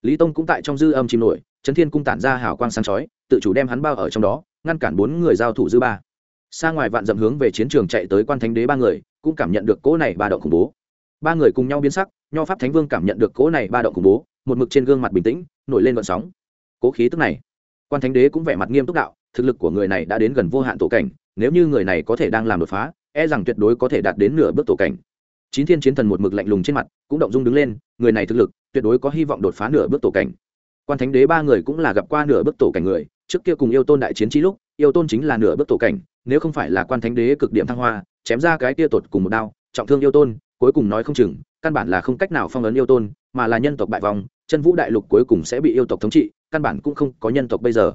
lý tông cũng tại trong dư âm chìm nổi trấn thiên cung tản ra hào quang sáng chói, tự chủ đem hắn bao ở trong đó, ngăn cản bốn người giao thủ dư ba. Xa ngoài vạn dậm hướng về chiến trường chạy tới quan thánh đế ba người, cũng cảm nhận được cỗ này ba động khủng bố. Ba người cùng nhau biến sắc, nho pháp thánh vương cảm nhận được cỗ này ba động khủng bố, một mực trên gương mặt bình tĩnh, nổi lên vận sóng. Cố khí tức này, quan thánh đế cũng vẻ mặt nghiêm túc đạo, thực lực của người này đã đến gần vô hạn tổ cảnh, nếu như người này có thể đang làm đột phá e rằng tuyệt đối có thể đạt đến nửa bước tổ cảnh chín thiên chiến thần một mực lạnh lùng trên mặt, cũng động dung đứng lên, người này thực lực, tuyệt đối có hy vọng đột phá nửa bước tổ cảnh. Quan thánh đế ba người cũng là gặp qua nửa bước tổ cảnh người, trước kia cùng yêu tôn đại chiến trí lúc, yêu tôn chính là nửa bước tổ cảnh, nếu không phải là quan thánh đế cực điểm thăng hoa, chém ra cái kia tột cùng một đao, trọng thương yêu tôn, cuối cùng nói không chừng, căn bản là không cách nào phong ấn yêu tôn, mà là nhân tộc bại vòng chân vũ đại lục cuối cùng sẽ bị yêu tộc thống trị, căn bản cũng không có nhân tộc bây giờ.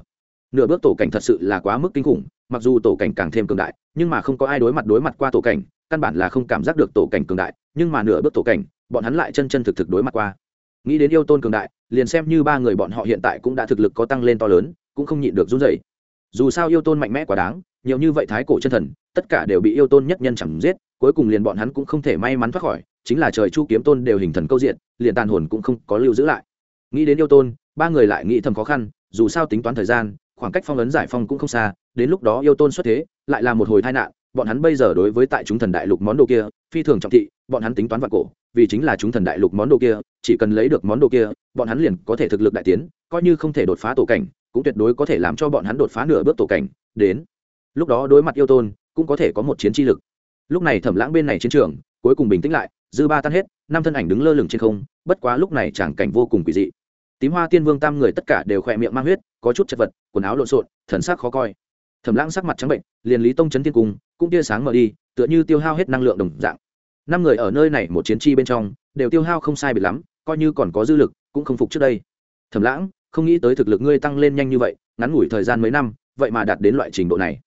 Nửa bước tổ cảnh thật sự là quá mức kinh khủng, mặc dù tổ cảnh càng thêm cường đại, nhưng mà không có ai đối mặt đối mặt qua tổ cảnh căn bản là không cảm giác được tổ cảnh cường đại, nhưng mà nửa bước tổ cảnh, bọn hắn lại chân chân thực thực đối mặt qua. Nghĩ đến yêu tôn cường đại, liền xem như ba người bọn họ hiện tại cũng đã thực lực có tăng lên to lớn, cũng không nhịn được run dậy dù sao yêu tôn mạnh mẽ quá đáng, nhiều như vậy thái cổ chân thần, tất cả đều bị yêu tôn nhất nhân chẳng giết, cuối cùng liền bọn hắn cũng không thể may mắn thoát khỏi, chính là trời chu kiếm tôn đều hình thần câu diện, liền tàn hồn cũng không có lưu giữ lại. Nghĩ đến yêu tôn, ba người lại nghĩ thầm khó khăn, dù sao tính toán thời gian, khoảng cách phong ấn giải phong cũng không xa, đến lúc đó yêu tôn xuất thế, lại là một hồi tai nạn bọn hắn bây giờ đối với tại chúng thần đại lục món đồ kia, phi thường trọng thị, bọn hắn tính toán vạn cổ, vì chính là chúng thần đại lục món đồ kia, chỉ cần lấy được món đồ kia, bọn hắn liền có thể thực lực đại tiến, coi như không thể đột phá tổ cảnh, cũng tuyệt đối có thể làm cho bọn hắn đột phá nửa bước tổ cảnh, đến. Lúc đó đối mặt yêu tôn, cũng có thể có một chiến chi lực. Lúc này thẩm lãng bên này chiến trường, cuối cùng bình tĩnh lại, dư ba tan hết, năm thân ảnh đứng lơ lửng trên không, bất quá lúc này chẳng cảnh vô cùng quỷ dị. Tím hoa tiên vương tam người tất cả đều khỏe miệng mang huyết, có chút chật vật, quần áo lộn xộn, thần sắc khó coi. Thẩm lãng sắc mặt trắng bệnh, liền lý tông chấn tiên cung cũng tia sáng mở đi, tựa như tiêu hao hết năng lượng đồng dạng. Năm người ở nơi này một chiến chi bên trong, đều tiêu hao không sai biệt lắm, coi như còn có dư lực, cũng không phục trước đây. Thẩm lãng, không nghĩ tới thực lực ngươi tăng lên nhanh như vậy, ngắn ngủi thời gian mấy năm, vậy mà đạt đến loại trình độ này.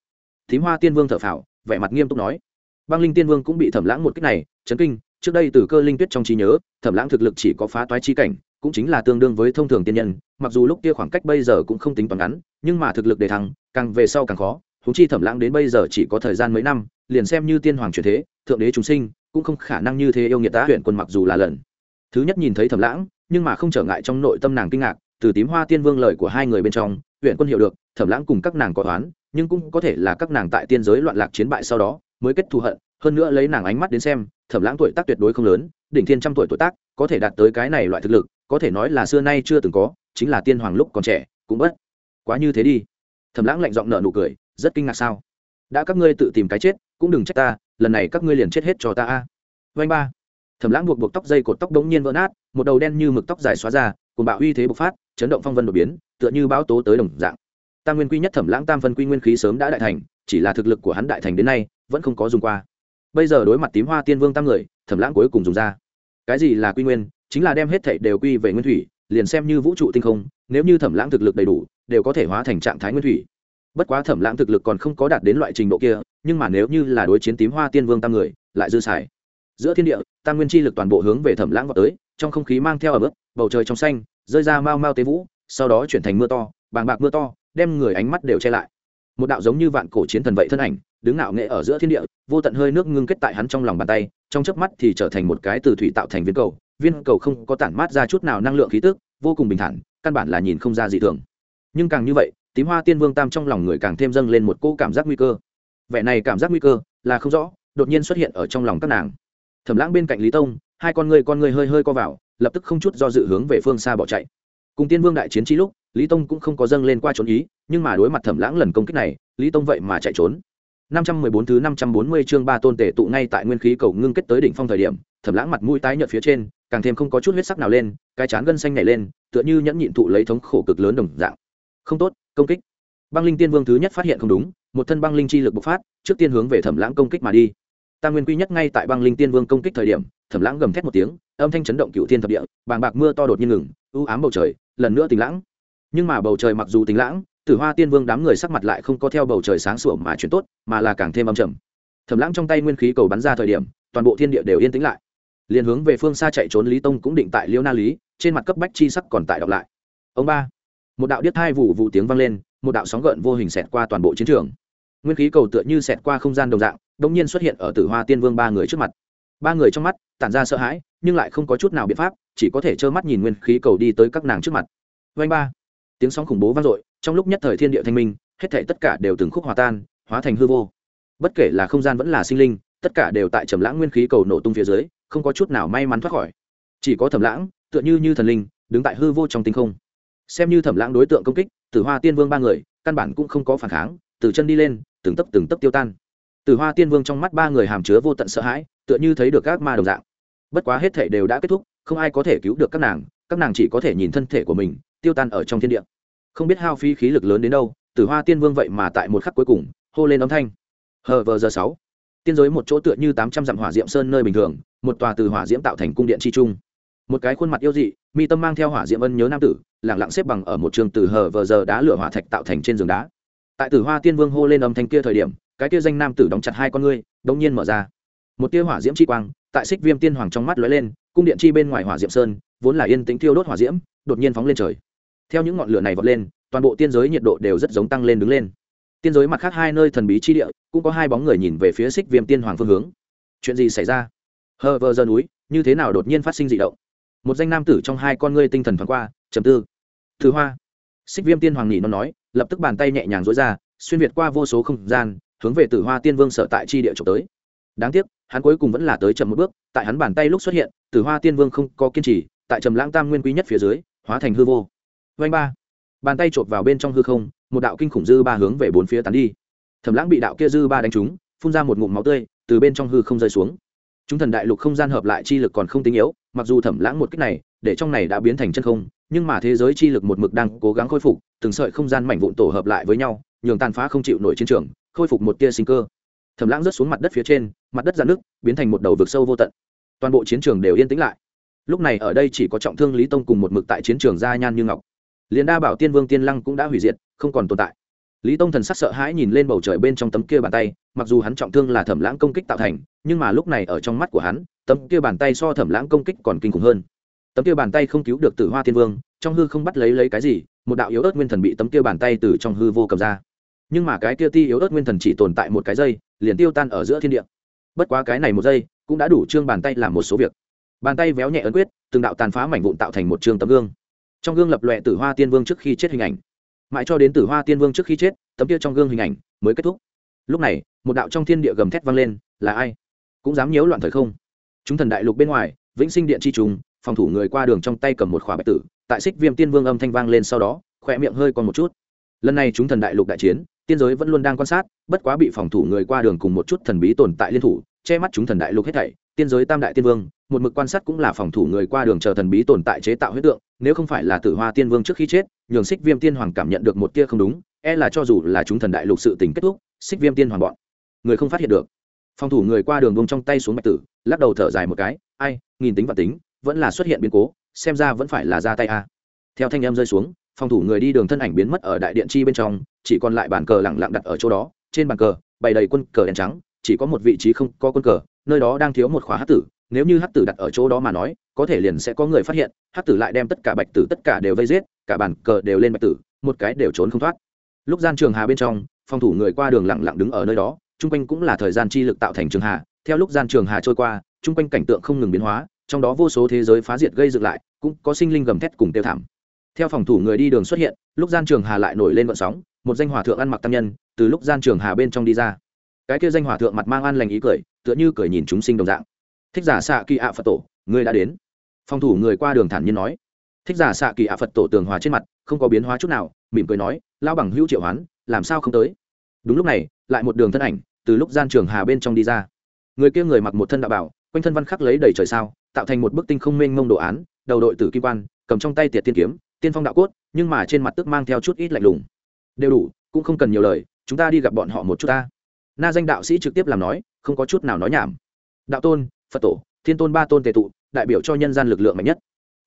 Thím hoa tiên vương thở phào, vẻ mặt nghiêm túc nói. Băng linh tiên vương cũng bị thẩm lãng một cách này, chấn kinh, trước đây từ cơ linh tuyết trong trí nhớ, thẩm lãng thực lực chỉ có phá toái chi cảnh, cũng chính là tương đương với thông thường tiên nhân, mặc dù lúc kia khoảng cách bây giờ cũng không tính toán ngắn, nhưng mà thực lực đề thăng, càng về sau càng khó huống chi thẩm lãng đến bây giờ chỉ có thời gian mấy năm, liền xem như tiên hoàng truyền thế, thượng đế chúng sinh, cũng không khả năng như thế yêu nghiệt tá huyện quân mặc dù là lần. Thứ nhất nhìn thấy thẩm lãng, nhưng mà không trở ngại trong nội tâm nàng kinh ngạc, từ tím hoa tiên vương lời của hai người bên trong huyện quân hiểu được, thẩm lãng cùng các nàng có toán nhưng cũng có thể là các nàng tại tiên giới loạn lạc chiến bại sau đó, mới kết thù hận, hơn nữa lấy nàng ánh mắt đến xem, thẩm lãng tuổi tác tuyệt đối không lớn, đỉnh thiên trăm tuổi tuổi tác, có thể đạt tới cái này loại thực lực, có thể nói là xưa nay chưa từng có, chính là tiên hoàng lúc còn trẻ, cũng bất quá như thế đi. Thẩm lãng lạnh giọng nở nụ cười rất kinh ngạc sao? Đã các ngươi tự tìm cái chết, cũng đừng trách ta, lần này các ngươi liền chết hết cho ta a. Vanh ba. Thẩm lãng buộc buộc tóc dây cột tóc đống nhiên vỡ nát, một đầu đen như mực tóc dài xóa ra cùng bạo uy thế bộc phát, chấn động phong vân đột biến, tựa như bão tố tới đồng dạng. Tam nguyên quy nhất thẩm lãng tam phân quy nguyên khí sớm đã đại thành, chỉ là thực lực của hắn đại thành đến nay, vẫn không có dùng qua. Bây giờ đối mặt tím hoa tiên vương tam người, thẩm lãng cuối cùng dùng ra. Cái gì là quy nguyên? Chính là đem hết thảy đều quy về nguyên thủy, liền xem như vũ trụ tinh không, nếu như thẩm lãng thực lực đầy đủ, đều có thể hóa thành trạng thái nguyên thủy bất quá thẩm lãng thực lực còn không có đạt đến loại trình độ kia, nhưng mà nếu như là đối chiến tím hoa tiên vương tam người, lại dư xài. Giữa thiên địa, tam nguyên chi lực toàn bộ hướng về thẩm lãng vào tới, trong không khí mang theo ở bước bầu trời trong xanh, rơi ra mau mau tế vũ, sau đó chuyển thành mưa to, bàng bạc mưa to, đem người ánh mắt đều che lại. Một đạo giống như vạn cổ chiến thần vậy thân ảnh, đứng ngạo nghệ ở giữa thiên địa, vô tận hơi nước ngưng kết tại hắn trong lòng bàn tay, trong chớp mắt thì trở thành một cái từ thủy tạo thành viên cầu viên cầu không có tản mát ra chút nào năng lượng khí tức, vô cùng bình thản, căn bản là nhìn không ra gì thường. Nhưng càng như vậy tím hoa tiên vương tam trong lòng người càng thêm dâng lên một cô cảm giác nguy cơ. Vẻ này cảm giác nguy cơ là không rõ đột nhiên xuất hiện ở trong lòng các nàng. Thẩm lãng bên cạnh lý tông hai con người con người hơi hơi co vào lập tức không chút do dự hướng về phương xa bỏ chạy. Cùng tiên vương đại chiến trí lúc lý tông cũng không có dâng lên qua trốn ý nhưng mà đối mặt thẩm lãng lần công kích này lý tông vậy mà chạy trốn. 514 thứ 540 chương ba tôn tể tụ ngay tại nguyên khí cầu ngưng kết tới đỉnh phong thời điểm, Thẩm Lãng mặt mũi tái nhợt phía trên, càng thêm không có chút huyết sắc nào lên, cái chán gân xanh nhảy lên, tựa như nhẫn nhịn thụ lấy thống khổ cực lớn đồng dạng. Không tốt, công kích. Băng Linh Tiên Vương thứ nhất phát hiện không đúng, một thân băng linh chi lực bộc phát, trước tiên hướng về Thẩm Lãng công kích mà đi. Tam Nguyên Quy nhất ngay tại Băng Linh Tiên Vương công kích thời điểm, Thẩm Lãng gầm thét một tiếng, âm thanh chấn động cửu thiên thập địa, bàng bạc mưa to đột nhiên ngừng, u ám bầu trời, lần nữa tính lãng. Nhưng mà bầu trời mặc dù tính lãng, tử hoa tiên vương đám người sắc mặt lại không có theo bầu trời sáng sủa mà chuyển tốt mà là càng thêm âm trầm thẩm lãng trong tay nguyên khí cầu bắn ra thời điểm toàn bộ thiên địa đều yên tĩnh lại liền hướng về phương xa chạy trốn lý tông cũng định tại liêu na lý trên mặt cấp bách chi sắc còn tại đọc lại ông ba một đạo điếc hai vụ vụ tiếng vang lên, một đạo sóng gợn vô hình xẹt qua toàn bộ chiến trường. Nguyên khí cầu tựa như xẹt qua không gian đồng dạng đông nhiên xuất hiện ở tử hoa tiên vương ba người trước mặt. Ba người trong mắt, tản ra sợ hãi, nhưng lại không có chút nào biện pháp, chỉ có thể trơ mắt nhìn nguyên khí cầu đi tới các nàng trước mặt. Vanh ba. Tiếng sóng khủng bố vang dội, trong lúc nhất thời thiên địa thanh minh, hết thể tất cả đều từng khúc hòa tan, hóa thành hư vô. Bất kể là không gian vẫn là sinh linh, tất cả đều tại trầm lãng nguyên khí cầu nổ tung phía dưới, không có chút nào may mắn thoát khỏi. Chỉ có thẩm lãng, tựa như như thần linh, đứng tại hư vô trong tinh không xem như thẩm lãng đối tượng công kích, tử hoa tiên vương ba người, căn bản cũng không có phản kháng, từ chân đi lên, từng tấp từng tấp tiêu tan. Tử hoa tiên vương trong mắt ba người hàm chứa vô tận sợ hãi, tựa như thấy được các ma đồng dạng. Bất quá hết thể đều đã kết thúc, không ai có thể cứu được các nàng các nàng chỉ có thể nhìn thân thể của mình, tiêu tan ở trong thiên địa. Không biết hao phí khí lực lớn đến đâu, tử hoa tiên vương vậy mà tại một khắc cuối cùng, hô lên âm thanh. Hờ vờ giờ sáu. Tiên giới một chỗ tựa như tám trăm dặm hỏa diệm sơn nơi bình thường, một tòa từ hỏa diễm tạo thành cung điện chi trung. Một cái khuôn mặt yêu dị, mi tâm mang theo hỏa diệm ân nhớ nam tử lẳng lặng xếp bằng ở một trường từ hờ vờ giờ đá lửa hỏa thạch tạo thành trên giường đá. Tại tử hoa tiên vương hô lên âm thanh kia thời điểm, cái kia danh nam tử đóng chặt hai con ngươi, đống nhiên mở ra. Một tia hỏa diễm chi quang, tại xích viêm tiên hoàng trong mắt lóe lên, cung điện chi bên ngoài hỏa diệm sơn, vốn là yên tĩnh thiêu đốt hỏa diễm, đột nhiên phóng lên trời. Theo những ngọn lửa này vọt lên, toàn bộ tiên giới nhiệt độ đều rất giống tăng lên đứng lên. Tiên giới mặt khác hai nơi thần bí chi địa, cũng có hai bóng người nhìn về phía xích viêm tiên hoàng phương hướng. Chuyện gì xảy ra? Hờ vờ giờ núi, như thế nào đột nhiên phát sinh dị động? Một danh nam tử trong hai con ngươi tinh thần thoáng qua, trầm tư. Thứ hoa. Xích viêm tiên hoàng nhị nó nói, lập tức bàn tay nhẹ nhàng dối ra, xuyên việt qua vô số không gian, hướng về tử hoa tiên vương sở tại chi địa trộm tới. Đáng tiếc, hắn cuối cùng vẫn là tới chậm một bước, tại hắn bàn tay lúc xuất hiện, tử hoa tiên vương không có kiên trì, tại trầm lãng tam nguyên quý nhất phía dưới, hóa thành hư vô. Vanh ba. Bàn tay chộp vào bên trong hư không, một đạo kinh khủng dư ba hướng về bốn phía tán đi. Thẩm lãng bị đạo kia dư ba đánh trúng, phun ra một ngụm máu tươi, từ bên trong hư không rơi xuống. Chúng thần đại lục không gian hợp lại chi lực còn không tính yếu mặc dù thẩm lãng một cách này, để trong này đã biến thành chân không, nhưng mà thế giới chi lực một mực đang cố gắng khôi phục, từng sợi không gian mảnh vụn tổ hợp lại với nhau, nhường tàn phá không chịu nổi chiến trường, khôi phục một tia sinh cơ. Thẩm lãng rớt xuống mặt đất phía trên, mặt đất dạn nước biến thành một đầu vực sâu vô tận. Toàn bộ chiến trường đều yên tĩnh lại. Lúc này ở đây chỉ có trọng thương lý tông cùng một mực tại chiến trường gia nhan như ngọc. Liền đa bảo tiên vương tiên lăng cũng đã hủy diệt, không còn tồn tại lý tông thần sắc sợ hãi nhìn lên bầu trời bên trong tấm kia bàn tay, mặc dù hắn trọng thương là thẩm lãng công kích tạo thành, nhưng mà lúc này ở trong mắt của hắn, tấm kia bàn tay so thẩm lãng công kích còn kinh khủng hơn. Tấm kia bàn tay không cứu được tử hoa Thiên vương, trong hư không bắt lấy lấy cái gì, một đạo yếu ớt nguyên thần bị tấm kia bàn tay từ trong hư vô cầm ra. Nhưng mà cái kia ti yếu ớt nguyên thần chỉ tồn tại một cái giây, liền tiêu tan ở giữa thiên địa. Bất quá cái này một giây, cũng đã đủ trương bàn tay làm một số việc. Bàn tay véo nhẹ ấn quyết, từng đạo tàn phá mảnh vụn tạo thành một trường tấm gương. Trong gương lập lòe tử hoa tiên vương trước khi chết hình ảnh mãi cho đến tử hoa tiên vương trước khi chết, tấm kia trong gương hình ảnh mới kết thúc. Lúc này, một đạo trong thiên địa gầm thét vang lên, là ai? Cũng dám nhiễu loạn thời không? Chúng thần đại lục bên ngoài, vĩnh sinh điện chi trùng, phòng thủ người qua đường trong tay cầm một khỏa bạch tử, tại xích viêm tiên vương âm thanh vang lên sau đó khỏe miệng hơi còn một chút. Lần này chúng thần đại lục đại chiến, tiên giới vẫn luôn đang quan sát, bất quá bị phòng thủ người qua đường cùng một chút thần bí tồn tại liên thủ, che mắt chúng thần đại lục hết thảy tiên giới tam đại tiên vương, một mực quan sát cũng là phòng thủ người qua đường chờ thần bí tồn tại chế tạo huyết tượng, nếu không phải là tử hoa tiên vương trước khi chết, nhường xích viêm tiên hoàng cảm nhận được một tia không đúng e là cho dù là chúng thần đại lục sự tình kết thúc xích viêm tiên hoàng bọn người không phát hiện được. Phòng thủ người qua đường bông trong tay xuống bạch tử, lắc đầu thở dài một cái, ai, nghìn tính và tính, vẫn là xuất hiện biến cố, xem ra vẫn phải là ra tay a. Theo thanh em rơi xuống, phòng thủ người đi đường thân ảnh biến mất ở đại điện chi bên trong, chỉ còn lại bàn cờ lẳng lặng đặt ở chỗ đó, trên bàn cờ, bày đầy quân cờ đen trắng, chỉ có một vị trí không có quân cờ nơi đó đang thiếu một khóa hát tử, nếu như hát tử đặt ở chỗ đó mà nói, có thể liền sẽ có người phát hiện hát tử lại đem tất cả bạch tử tất cả đều vây giết, cả bàn cờ đều lên bạch tử, một cái đều trốn không thoát. Lúc gian trường hà bên trong, phòng thủ người qua đường lặng lặng đứng ở nơi đó, chung quanh cũng là thời gian chi lực tạo thành trường hà. Theo lúc gian trường hà trôi qua, chung quanh cảnh tượng không ngừng biến hóa, trong đó vô số thế giới phá diệt gây dựng lại, cũng có sinh linh gầm thét cùng tiêu thảm. Theo phòng thủ người đi đường xuất hiện, lúc gian trường hà lại nổi lên vận sóng, một danh hòa thượng ăn mặc tăng nhân, từ lúc gian trường hà bên trong đi ra. Cái kia danh hòa thượng mặt mang ăn lành ý cười tựa như cười nhìn chúng sinh đồng dạng. Thích giả xạ kỳ ạ phật tổ người đã đến. Phòng thủ người qua đường thản nhiên nói. Thích giả xạ kỳ ạ phật tổ tường hòa trên mặt, không có biến hóa chút nào, mỉm cười nói lao bằng hữu triệu hoán, làm sao không tới? Đúng lúc này, lại một đường thân ảnh, từ lúc gian trường hà bên trong đi ra. Người kia người mặc một thân đạo bảo, quanh thân văn khắc lấy đầy trời sao, tạo thành một bức tinh không mênh mông đồ án, đầu đội tử kim quan, cầm trong tay tiệt tiên kiếm, tiên phong đạo cốt, nhưng mà trên mặt tức mang theo chút ít lạnh lùng. Đều đủ, cũng không cần nhiều lời, chúng ta đi gặp bọn họ một chút ta. Na danh đạo sĩ trực tiếp làm nói không có chút nào nói nhảm. Đạo tôn, phật tổ, thiên tôn ba tôn tề tụ, đại biểu cho nhân gian lực lượng mạnh nhất.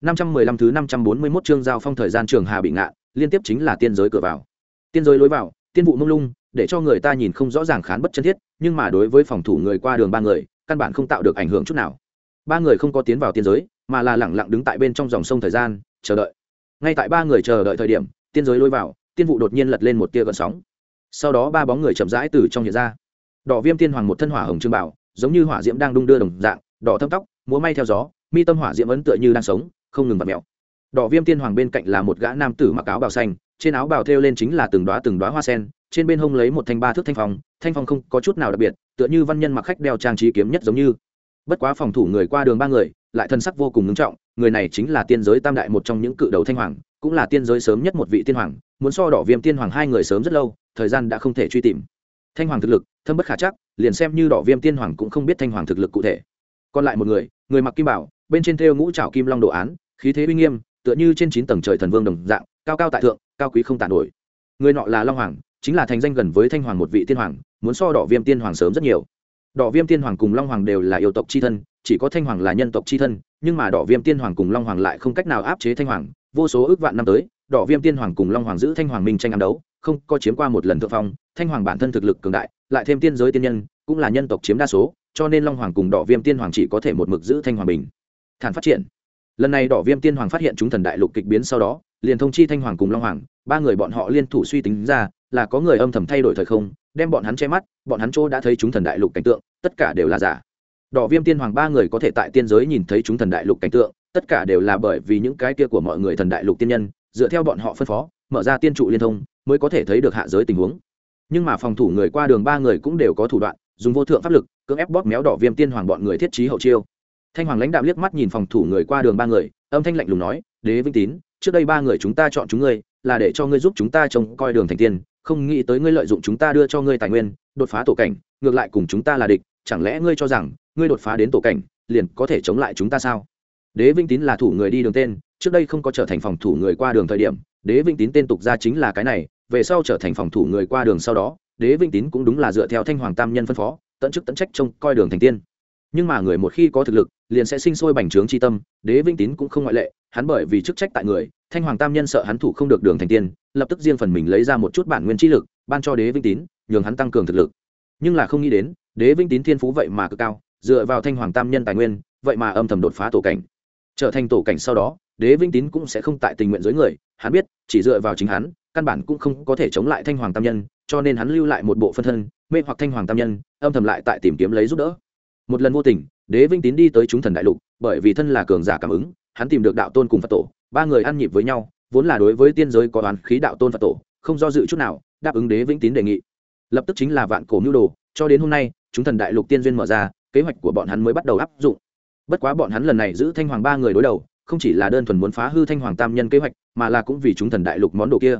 Năm trăm mười lăm thứ năm trăm bốn mươi 541 chương giao phong thời gian trường hà bị ngạ, liên tiếp chính là tiên giới cửa vào. Tiên giới lối vào, tiên vụ mông lung, để cho người ta nhìn không rõ ràng khán bất chân thiết, nhưng mà đối với phòng thủ người qua đường ba người, căn bản không tạo được ảnh hưởng chút nào. Ba người không có tiến vào tiên giới, mà là lẳng lặng đứng tại bên trong dòng sông thời gian, chờ đợi. Ngay tại ba người chờ đợi thời điểm, tiên giới lôi vào, tiên vụ đột nhiên lật lên một tia gợn sóng. Sau đó ba bóng người chậm rãi từ trong hiện ra đỏ viêm tiên hoàng một thân hỏa hồng trương bảo, giống như hỏa diễm đang đung đưa đồng dạng, đỏ thâm tóc, múa may theo gió, mi tâm hỏa diễm ấn tựa như đang sống, không ngừng vặt mẹo đỏ viêm tiên hoàng bên cạnh là một gã nam tử mặc áo bào xanh, trên áo bào thêu lên chính là từng đoá từng đoá hoa sen, trên bên hông lấy một thanh ba thước thanh phong thanh phong không có chút nào đặc biệt, tựa như văn nhân mặc khách đeo trang trí kiếm nhất giống như. Bất quá phòng thủ người qua đường ba người, lại thân sắc vô cùng ngưng trọng, người này chính là tiên giới tam đại một trong những cự đầu thanh hoàng, cũng là tiên giới sớm nhất một vị tiên hoàng, muốn so đỏ viêm tiên hoàng hai người sớm rất lâu, thời gian đã không thể truy tìm thanh hoàng thực lực, thâm bất khả chắc, liền xem như đỏ viêm tiên hoàng cũng không biết thanh hoàng thực lực cụ thể. Còn lại một người người mặc kim bảo, bên trên thêu ngũ trảo kim long đồ án, khí thế uy nghiêm, tựa như trên chín tầng trời thần vương đồng dạng, cao cao tại thượng, cao quý không tàn nổi. Người nọ là long hoàng, chính là thành danh gần với thanh hoàng một vị tiên hoàng, muốn so đỏ viêm tiên hoàng sớm rất nhiều. Đỏ viêm tiên hoàng cùng long hoàng đều là yêu tộc c h i thân, chỉ có thanh hoàng là nhân tộc c h i thân, nhưng mà đỏ viêm tiên hoàng cùng long hoàng lại không cách nào áp chế thanh hoàng, vô số ước vạn năm tới, đỏ viêm tiên hoàng cùng long hoàng giữ thanh hoàng minh tranh ám đấu, không có chiếm qua một lần thượng phong thanh hoàng bản thân thực lực cường đại, lại thêm tiên giới tiên nhân, cũng là nhân tộc chiếm đa số, cho nên long hoàng cùng đỏ viêm tiên hoàng chỉ có thể một mực giữ thanh hoàng bình. Thản phát triển. Lần này đỏ viêm tiên hoàng phát hiện chúng thần đại lục kịch biến sau đó, liền thông chi thanh hoàng cùng long hoàng, ba người bọn họ liên thủ suy tính ra, là có người âm thầm thay đổi thời không, đem bọn hắn che mắt, bọn hắn chỗ đã thấy chúng thần đại lục cảnh tượng, tất cả đều là giả. Đỏ viêm tiên hoàng ba người có thể tại tiên giới nhìn thấy chúng thần đại lục cảnh tượng, tất cả đều là bởi vì những cái kia của mọi người thần đại lục tiên nhân, dựa theo bọn họ phân phó, mở ra tiên trụ liên thông, mới có thể thấy được hạ giới tình huống nhưng mà phòng thủ người qua đường ba người cũng đều có thủ đoạn, dùng vô thượng pháp lực, cưỡng ép bóp méo đỏ viêm tiên hoàng bọn người thiết trí hậu chiêu. Thanh hoàng lãnh đạo liếc mắt nhìn phòng thủ người qua đường ba người, âm thanh lạnh lùng nói, đế vinh tín, trước đây ba người chúng ta chọn chúng ngươi, là để cho ngươi giúp chúng ta trông coi đường thành tiên, không nghĩ tới ngươi lợi dụng chúng ta đưa cho ngươi tài nguyên, đột phá tổ cảnh, ngược lại cùng chúng ta là địch, chẳng lẽ ngươi cho rằng, ngươi đột phá đến tổ cảnh, liền có thể chống lại chúng ta sao? Đế vinh tín là thủ người đi đường tên, trước đây không có trở thành phòng thủ người qua đường thời điểm, đế vinh tín tên tục ra chính là cái này về sau trở thành phòng thủ người qua đường sau đó, đế vinh tín cũng đúng là dựa theo thanh hoàng tam nhân phân phó, tận chức tận trách trông coi đường thành tiên. Nhưng mà người một khi có thực lực, liền sẽ sinh sôi bành trướng tri tâm, đế vinh tín cũng không ngoại lệ, hắn bởi vì chức trách tại người, thanh hoàng tam nhân sợ hắn thủ không được đường thành tiên, lập tức riêng phần mình lấy ra một chút bản nguyên trí lực, ban cho đế vinh tín, nhường hắn tăng cường thực lực. Nhưng là không nghĩ đến, đế vinh tín thiên phú vậy mà cực cao, dựa vào thanh hoàng tam nhân tài nguyên, vậy mà âm thầm đột phá tổ cảnh. Trở thành tổ cảnh sau đó, đế vinh tín cũng sẽ không tại tình nguyện dưới người, hắn biết, chỉ dựa vào chính hắn căn bản cũng không có thể chống lại thanh hoàng tam nhân, cho nên hắn lưu lại một bộ phân thân, mê hoặc thanh hoàng tam nhân, âm thầm lại tại tìm kiếm lấy giúp đỡ. Một lần vô tình, đế vinh tín đi tới chúng thần đại lục, bởi vì thân là cường giả cảm ứng, hắn tìm được đạo tôn cùng phật tổ, ba người ăn nhịp với nhau, vốn là đối với tiên giới có đoán khí đạo tôn phật tổ, không do dự chút nào, đáp ứng đế vĩnh tín đề nghị. Lập tức chính là vạn cổ mưu đồ, cho đến hôm nay, chúng thần đại lục tiên duyên mở ra, kế hoạch của bọn hắn mới bắt đầu áp dụng. Bất quá bọn hắn lần này giữ thanh hoàng ba người đối đầu, không chỉ là đơn thuần muốn phá hư thanh hoàng tam nhân kế hoạch, mà là cũng vì chúng thần đại lục món đồ kia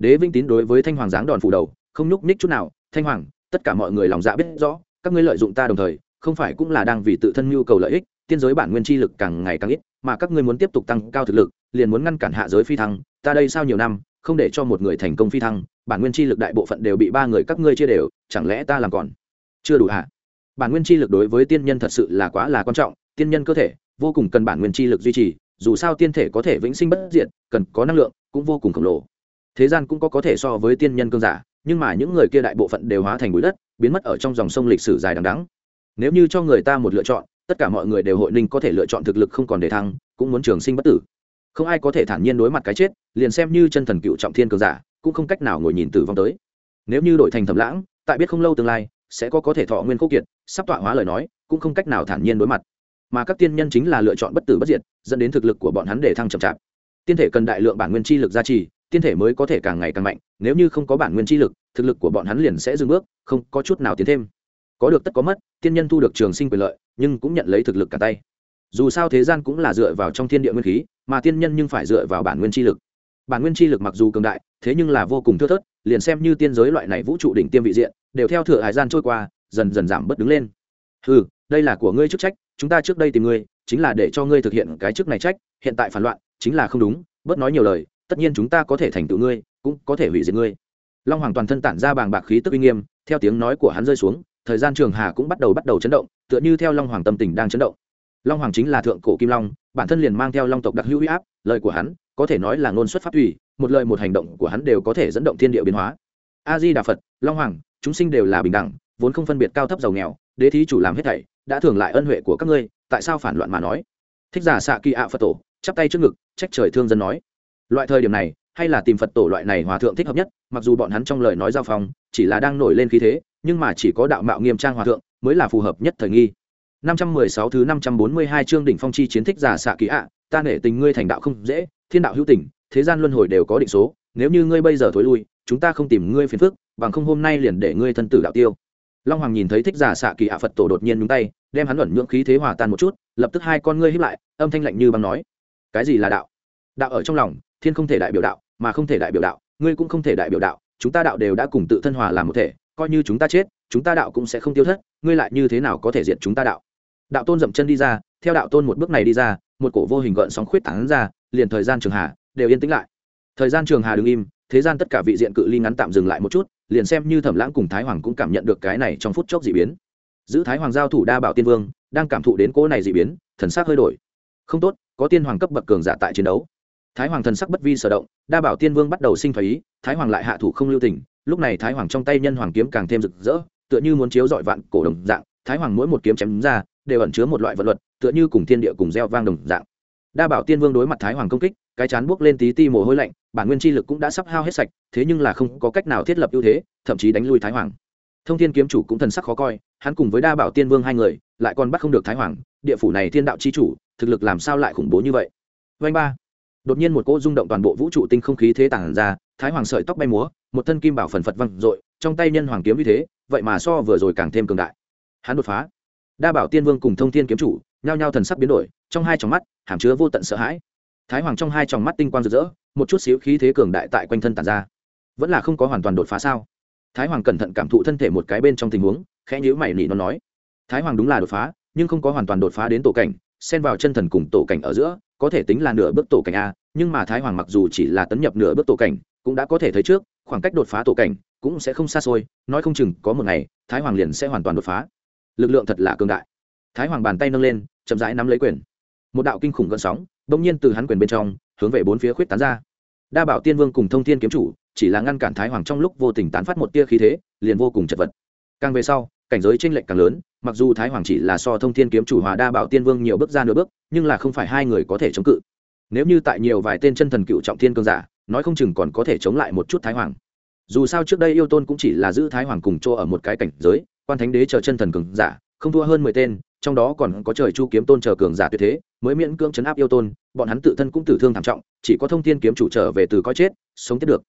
đế vĩnh tín đối với thanh hoàng giáng đòn phủ đầu, không nhúc ních chút nào, thanh hoàng, tất cả mọi người lòng dạ biết rõ, các ngươi lợi dụng ta đồng thời, không phải cũng là đang vì tự thân nhu cầu lợi ích, tiên giới bản nguyên chi lực càng ngày càng ít, mà các ngươi muốn tiếp tục tăng cao thực lực, liền muốn ngăn cản hạ giới phi thăng, ta đây sau nhiều năm, không để cho một người thành công phi thăng, bản nguyên chi lực đại bộ phận đều bị ba người các ngươi chia đều, chẳng lẽ ta làm còn chưa đủ hạ bản nguyên chi lực đối với tiên nhân thật sự là quá là quan trọng, tiên nhân cơ thể, vô cùng cần bản nguyên chi lực duy trì, dù sao tiên thể có thể vĩnh sinh bất diệt, cần có năng lượng, cũng vô cùng khổng lồ thế gian cũng có có thể so với tiên nhân cương giả, nhưng mà những người kia đại bộ phận đều hóa thành bụi đất, biến mất ở trong dòng sông lịch sử dài đằng đắng nếu như cho người ta một lựa chọn, tất cả mọi người đều hội ninh có thể lựa chọn thực lực không còn để thăng, cũng muốn trường sinh bất tử. Không ai có thể thản nhiên đối mặt cái chết, liền xem như chân thần cựu trọng thiên cường giả, cũng không cách nào ngồi nhìn tử vong tới. Nếu như đổi thành thầm lãng, tại biết không lâu tương lai, sẽ có có thể thọ nguyên khúc kiệt, sắp tọa hóa lời nói, cũng không cách nào thản nhiên đối mặt. Mà các tiên nhân chính là lựa chọn bất tử bất diệt, dẫn đến thực lực của bọn hắn để thăng chậm chạp. Tiên thể cần đại lượng bản nguyên chi lực gia trì tiên thể mới có thể càng ngày càng mạnh, nếu như không có bản nguyên chi lực, thực lực của bọn hắn liền sẽ dừng bước, không có chút nào tiến thêm. Có được tất có mất, tiên nhân thu được trường sinh quyền lợi, nhưng cũng nhận lấy thực lực cả tay. Dù sao thế gian cũng là dựa vào trong thiên địa nguyên khí, mà tiên nhân nhưng phải dựa vào bản nguyên chi lực. Bản nguyên chi lực mặc dù cường đại, thế nhưng là vô cùng thưa thớt, liền xem như tiên giới loại này vũ trụ đỉnh tiêm vị diện, đều theo thừa hải gian trôi qua, dần dần giảm bớt đứng lên. Ừ đây là của ngươi chức trách, chúng ta trước đây tìm ngươi, chính là để cho ngươi thực hiện cái chức này trách, hiện tại phản loạn, chính là không đúng, bớt nói nhiều lời tất nhiên chúng ta có thể thành tựu ngươi, cũng có thể hủy diệt ngươi. Long hoàng toàn thân tản ra bàng bạc khí tức uy nghiêm, theo tiếng nói của hắn rơi xuống, thời gian trường hà cũng bắt đầu bắt đầu chấn động, tựa như theo long hoàng tâm tình đang chấn động. Long hoàng chính là thượng cổ kim long, bản thân liền mang theo long tộc đặc hữu huy áp, lời của hắn, có thể nói là ngôn xuất phát thủy, một lời một hành động của hắn đều có thể dẫn động thiên địa biến hóa. A di đà phật, long hoàng, chúng sinh đều là bình đẳng, vốn không phân biệt cao thấp giàu nghèo, đế thí chủ làm hết thảy, đã thường lại ân huệ của các ngươi, tại sao phản loạn mà nói? Thích giả xạ kỳ ạ phật tổ, chắp tay trước ngực, trách trời thương dân nói loại thời điểm này, hay là tìm phật tổ loại này hòa thượng thích hợp nhất, mặc dù bọn hắn trong lời nói giao phong, chỉ là đang nổi lên khí thế, nhưng mà chỉ có đạo mạo nghiêm trang hòa thượng mới là phù hợp nhất thời nghi. 516 thứ 542 chương đỉnh phong chi chiến thích giả xạ kỳ ạ, ta nể tình ngươi thành đạo không dễ, thiên đạo hữu tình, thế gian luân hồi đều có định số, nếu như ngươi bây giờ thối lui, chúng ta không tìm ngươi phiền phức, bằng không hôm nay liền để ngươi thân tử đạo tiêu. Long hoàng nhìn thấy thích giả xạ kỳ ạ, phật tổ đột nhiên nhúng tay, đem hắn luẩn nhượng khí thế hòa tan một chút, lập tức hai con ngươi hiếp lại, âm thanh lạnh như băng nói, cái gì là đạo? Đạo ở trong lòng thiên không thể đại biểu đạo, mà không thể đại biểu đạo, ngươi cũng không thể đại biểu đạo, chúng ta đạo đều đã cùng tự thân hòa làm một thể, coi như chúng ta chết, chúng ta đạo cũng sẽ không tiêu thất, ngươi lại như thế nào có thể diệt chúng ta đạo? Đạo tôn dậm chân đi ra, theo đạo tôn một bước này đi ra, một cổ vô hình gợn sóng khuyết tảng ra, liền thời gian trường hà đều yên tĩnh lại. Thời gian trường hà đứng im, thế gian tất cả vị diện cự ly ngắn tạm dừng lại một chút, liền xem như thẩm lãng cùng thái hoàng cũng cảm nhận được cái này trong phút chốc dị biến. Giữ thái hoàng giao thủ đa bảo tiên vương, đang cảm thụ đến cỗ này dị biến, thần sắc hơi đổi. Không tốt, có tiên hoàng cấp bậc cường giả tại chiến đấu thái hoàng thần sắc bất vi sở động, đa bảo tiên vương bắt đầu sinh thái ý, thái hoàng lại hạ thủ không lưu tình, lúc này thái hoàng trong tay nhân hoàng kiếm càng thêm rực rỡ, tựa như muốn chiếu dọi vạn cổ đồng dạng, thái hoàng mỗi một kiếm chém ra, đều ẩn chứa một loại vật luật, tựa như cùng thiên địa cùng gieo vang đồng dạng. Đa bảo tiên vương đối mặt thái hoàng công kích, cái chán buốc lên tí ti mồ hôi lạnh, bản nguyên chi lực cũng đã sắp hao hết sạch, thế nhưng là không có cách nào thiết lập ưu thế, thậm chí đánh lui thái hoàng. Thông thiên kiếm chủ cũng thần sắc khó coi, hắn cùng với đa bảo tiên vương hai người, lại còn bắt không được thái hoàng, địa phủ này thiên đạo chi chủ, thực lực làm sao lại khủng bố như vậy? Vanh ba đột nhiên một cỗ rung động toàn bộ vũ trụ tinh không khí thế tản ra, thái hoàng sợi tóc bay múa, một thân kim bảo phần phật văng dội, trong tay nhân hoàng kiếm như thế, vậy mà so vừa rồi càng thêm cường đại. Hắn đột phá. Đa bảo tiên vương cùng thông thiên kiếm chủ, nhao nhao thần sắc biến đổi, trong hai tròng mắt, hàm chứa vô tận sợ hãi. Thái hoàng trong hai tròng mắt tinh quang rực rỡ, một chút xíu khí thế cường đại tại quanh thân tàn ra. Vẫn là không có hoàn toàn đột phá sao? Thái hoàng cẩn thận cảm thụ thân thể một cái bên trong tình huống, khẽ nhíu mày nỉ nó nói. Thái hoàng đúng là đột phá, nhưng không có hoàn toàn đột phá đến tổ cảnh, xen vào chân thần cùng tổ cảnh ở giữa có thể tính là nửa bước tổ cảnh a, nhưng mà thái hoàng mặc dù chỉ là tấn nhập nửa bước tổ cảnh, cũng đã có thể thấy trước, khoảng cách đột phá tổ cảnh cũng sẽ không xa xôi, nói không chừng có một ngày, thái hoàng liền sẽ hoàn toàn đột phá. Lực lượng thật là cường đại. Thái hoàng bàn tay nâng lên, chậm rãi nắm lấy quyền. Một đạo kinh khủng gợn sóng, bỗng nhiên từ hắn quyền bên trong, hướng về bốn phía khuyết tán ra. Đa bảo tiên vương cùng thông thiên kiếm chủ, chỉ là ngăn cản thái hoàng trong lúc vô tình tán phát một tia khí thế, liền vô cùng chật vật. Càng về sau cảnh giới tranh lệch càng lớn, mặc dù thái hoàng chỉ là so thông thiên kiếm chủ hòa đa bảo tiên vương nhiều bước ra nửa bước, nhưng là không phải hai người có thể chống cự. Nếu như tại nhiều vài tên chân thần cựu trọng thiên cương giả, nói không chừng còn có thể chống lại một chút thái hoàng. Dù sao trước đây yêu tôn cũng chỉ là giữ thái hoàng cùng chỗ ở một cái cảnh giới, quan thánh đế chờ chân thần cường giả, không thua hơn mười tên, trong đó còn có trời chu kiếm tôn chờ cường giả tuyệt thế, mới miễn cưỡng chấn áp yêu tôn, bọn hắn tự thân cũng tử thương thảm trọng, chỉ có thông thiên kiếm chủ trở về từ coi chết, sống tiếp được.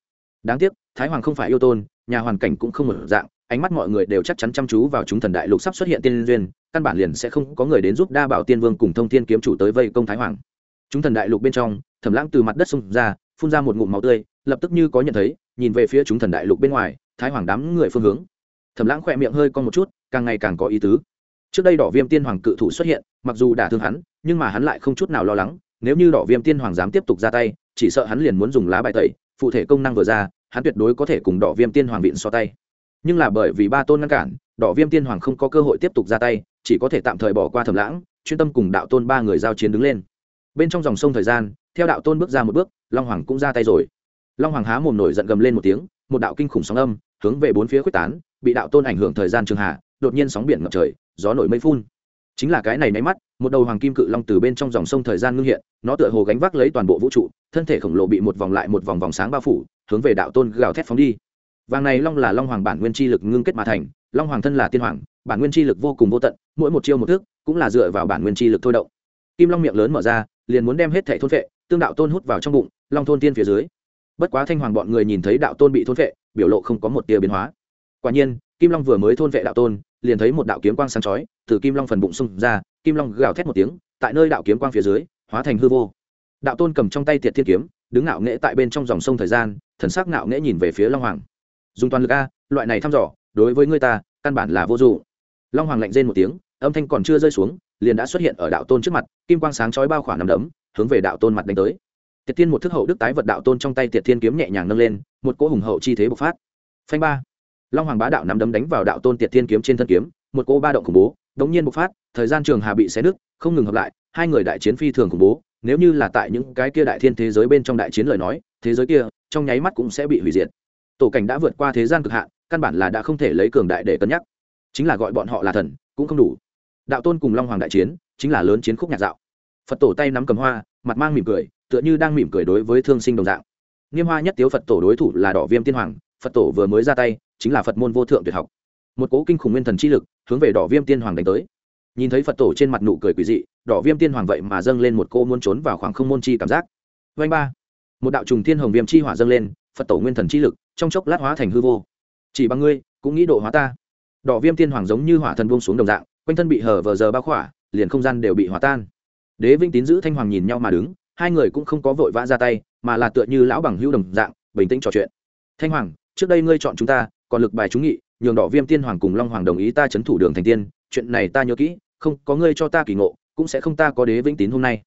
Đáng tiếc, thái hoàng không phải yêu tôn, nhà hoàn cảnh cũng không một dạng ánh mắt mọi người đều chắc chắn chăm chú vào chúng thần đại lục sắp xuất hiện tiên duyên, căn bản liền sẽ không có người đến giúp đa bảo tiên vương cùng thông thiên kiếm chủ tới vây công thái hoàng. Chúng thần đại lục bên trong, thẩm lãng từ mặt đất xông ra, phun ra một ngụm máu tươi, lập tức như có nhận thấy, nhìn về phía chúng thần đại lục bên ngoài, thái hoàng đám người phương hướng. Thẩm lãng khỏe miệng hơi con một chút, càng ngày càng có ý tứ. Trước đây đỏ viêm tiên hoàng cự thủ xuất hiện, mặc dù đả thương hắn, nhưng mà hắn lại không chút nào lo lắng, nếu như đỏ viêm tiên hoàng dám tiếp tục ra tay, chỉ sợ hắn liền muốn dùng lá bài tẩy, phụ thể công năng vừa ra, hắn tuyệt đối có thể cùng đỏ viêm tiên hoàng vịn so tay nhưng là bởi vì ba tôn ngăn cản, đỏ viêm tiên hoàng không có cơ hội tiếp tục ra tay, chỉ có thể tạm thời bỏ qua thầm lãng, chuyên tâm cùng đạo tôn ba người giao chiến đứng lên. Bên trong dòng sông thời gian, theo đạo tôn bước ra một bước, long hoàng cũng ra tay rồi. Long hoàng há mồm nổi giận gầm lên một tiếng, một đạo kinh khủng sóng âm, hướng về bốn phía quyết tán, bị đạo tôn ảnh hưởng thời gian trường hạ, đột nhiên sóng biển ngập trời, gió nổi mây phun. Chính là cái này nháy mắt, một đầu hoàng kim cự long từ bên trong dòng sông thời gian ngưng hiện, nó tựa hồ gánh vác lấy toàn bộ vũ trụ, thân thể khổng lồ bị một vòng lại một vòng vòng sáng bao phủ, hướng về đạo tôn gào thét phóng đi vàng này long là long hoàng bản nguyên chi lực ngưng kết mà thành, long hoàng thân là tiên hoàng, bản nguyên chi lực vô cùng vô tận, mỗi một chiêu một thước cũng là dựa vào bản nguyên chi lực thôi động. Kim long miệng lớn mở ra, liền muốn đem hết thẻ thôn vệ tương đạo tôn hút vào trong bụng, long thôn tiên phía dưới. Bất quá thanh hoàng bọn người nhìn thấy đạo tôn bị thôn vệ biểu lộ không có một tia biến hóa. Quả nhiên, kim long vừa mới thôn vệ đạo tôn, liền thấy một đạo kiếm quang sáng chói, từ kim long phần bụng xung ra, kim long gào thét một tiếng, tại nơi đạo kiếm quang phía dưới, hóa thành hư vô. Đạo tôn cầm trong tay tiệt thiên kiếm, đứng ngạo nghễ tại bên trong dòng sông thời gian, thần sắc ngạo nghễ nhìn về phía long hoàng dùng toàn lực a, loại này thăm dò, đối với người ta, căn bản là vô dụng. Long hoàng lạnh rên một tiếng, âm thanh còn chưa rơi xuống, liền đã xuất hiện ở đạo tôn trước mặt, kim quang sáng chói bao khoảng nằm đấm, hướng về đạo tôn mặt đánh tới. Tiệt thiên một thức hậu đức tái vật đạo tôn trong tay tiệt thiên kiếm nhẹ nhàng nâng lên, một cỗ hùng hậu chi thế bộc phát. Phanh ba. Long hoàng bá đạo nắm đấm đánh vào đạo tôn tiệt thiên kiếm trên thân kiếm, một cỗ ba động khủng bố, đống nhiên bộc phát, thời gian trường hà bị xé nứt, không ngừng hợp lại, hai người đại chiến phi thường khủng bố, nếu như là tại những cái kia đại thiên thế giới bên trong đại chiến lời nói, thế giới kia, trong nháy mắt cũng sẽ bị hủy diệt tổ cảnh đã vượt qua thế gian cực hạn, căn bản là đã không thể lấy cường đại để cân nhắc. Chính là gọi bọn họ là thần, cũng không đủ. Đạo tôn cùng long hoàng đại chiến, chính là lớn chiến khúc nhạc dạo. Phật tổ tay nắm cầm hoa, mặt mang mỉm cười, tựa như đang mỉm cười đối với thương sinh đồng dạng. Nghiêm hoa nhất tiếu phật tổ đối thủ là đỏ viêm tiên hoàng, phật tổ vừa mới ra tay, chính là phật môn vô thượng tuyệt học. Một cố kinh khủng nguyên thần chi lực, hướng về đỏ viêm tiên hoàng đánh tới. Nhìn thấy phật tổ trên mặt nụ cười quỳ dị, đỏ viêm tiên hoàng vậy mà dâng lên một cô muốn trốn vào khoảng không môn chi cảm giác. Vanh ba. Một đạo trùng thiên hồng viêm chi hỏa dâng lên, phật tổ nguyên thần chi lực trong chốc lát hóa thành hư vô. Chỉ bằng ngươi, cũng nghĩ độ hóa ta. Đỏ viêm tiên hoàng giống như hỏa thần buông xuống đồng dạng, quanh thân bị hở vờ giờ bao khỏa, liền không gian đều bị hòa tan. Đế vinh tín giữ thanh hoàng nhìn nhau mà đứng, hai người cũng không có vội vã ra tay, mà là tựa như lão bằng hữu đồng dạng, bình tĩnh trò chuyện. Thanh hoàng, trước đây ngươi chọn chúng ta, còn lực bài chúng nghị, nhường đỏ viêm tiên hoàng cùng long hoàng đồng ý ta chấn thủ đường thành tiên, chuyện này ta nhớ kỹ, không, có ngươi cho ta kỳ ngộ, cũng sẽ không ta có đế vĩnh tín hôm nay.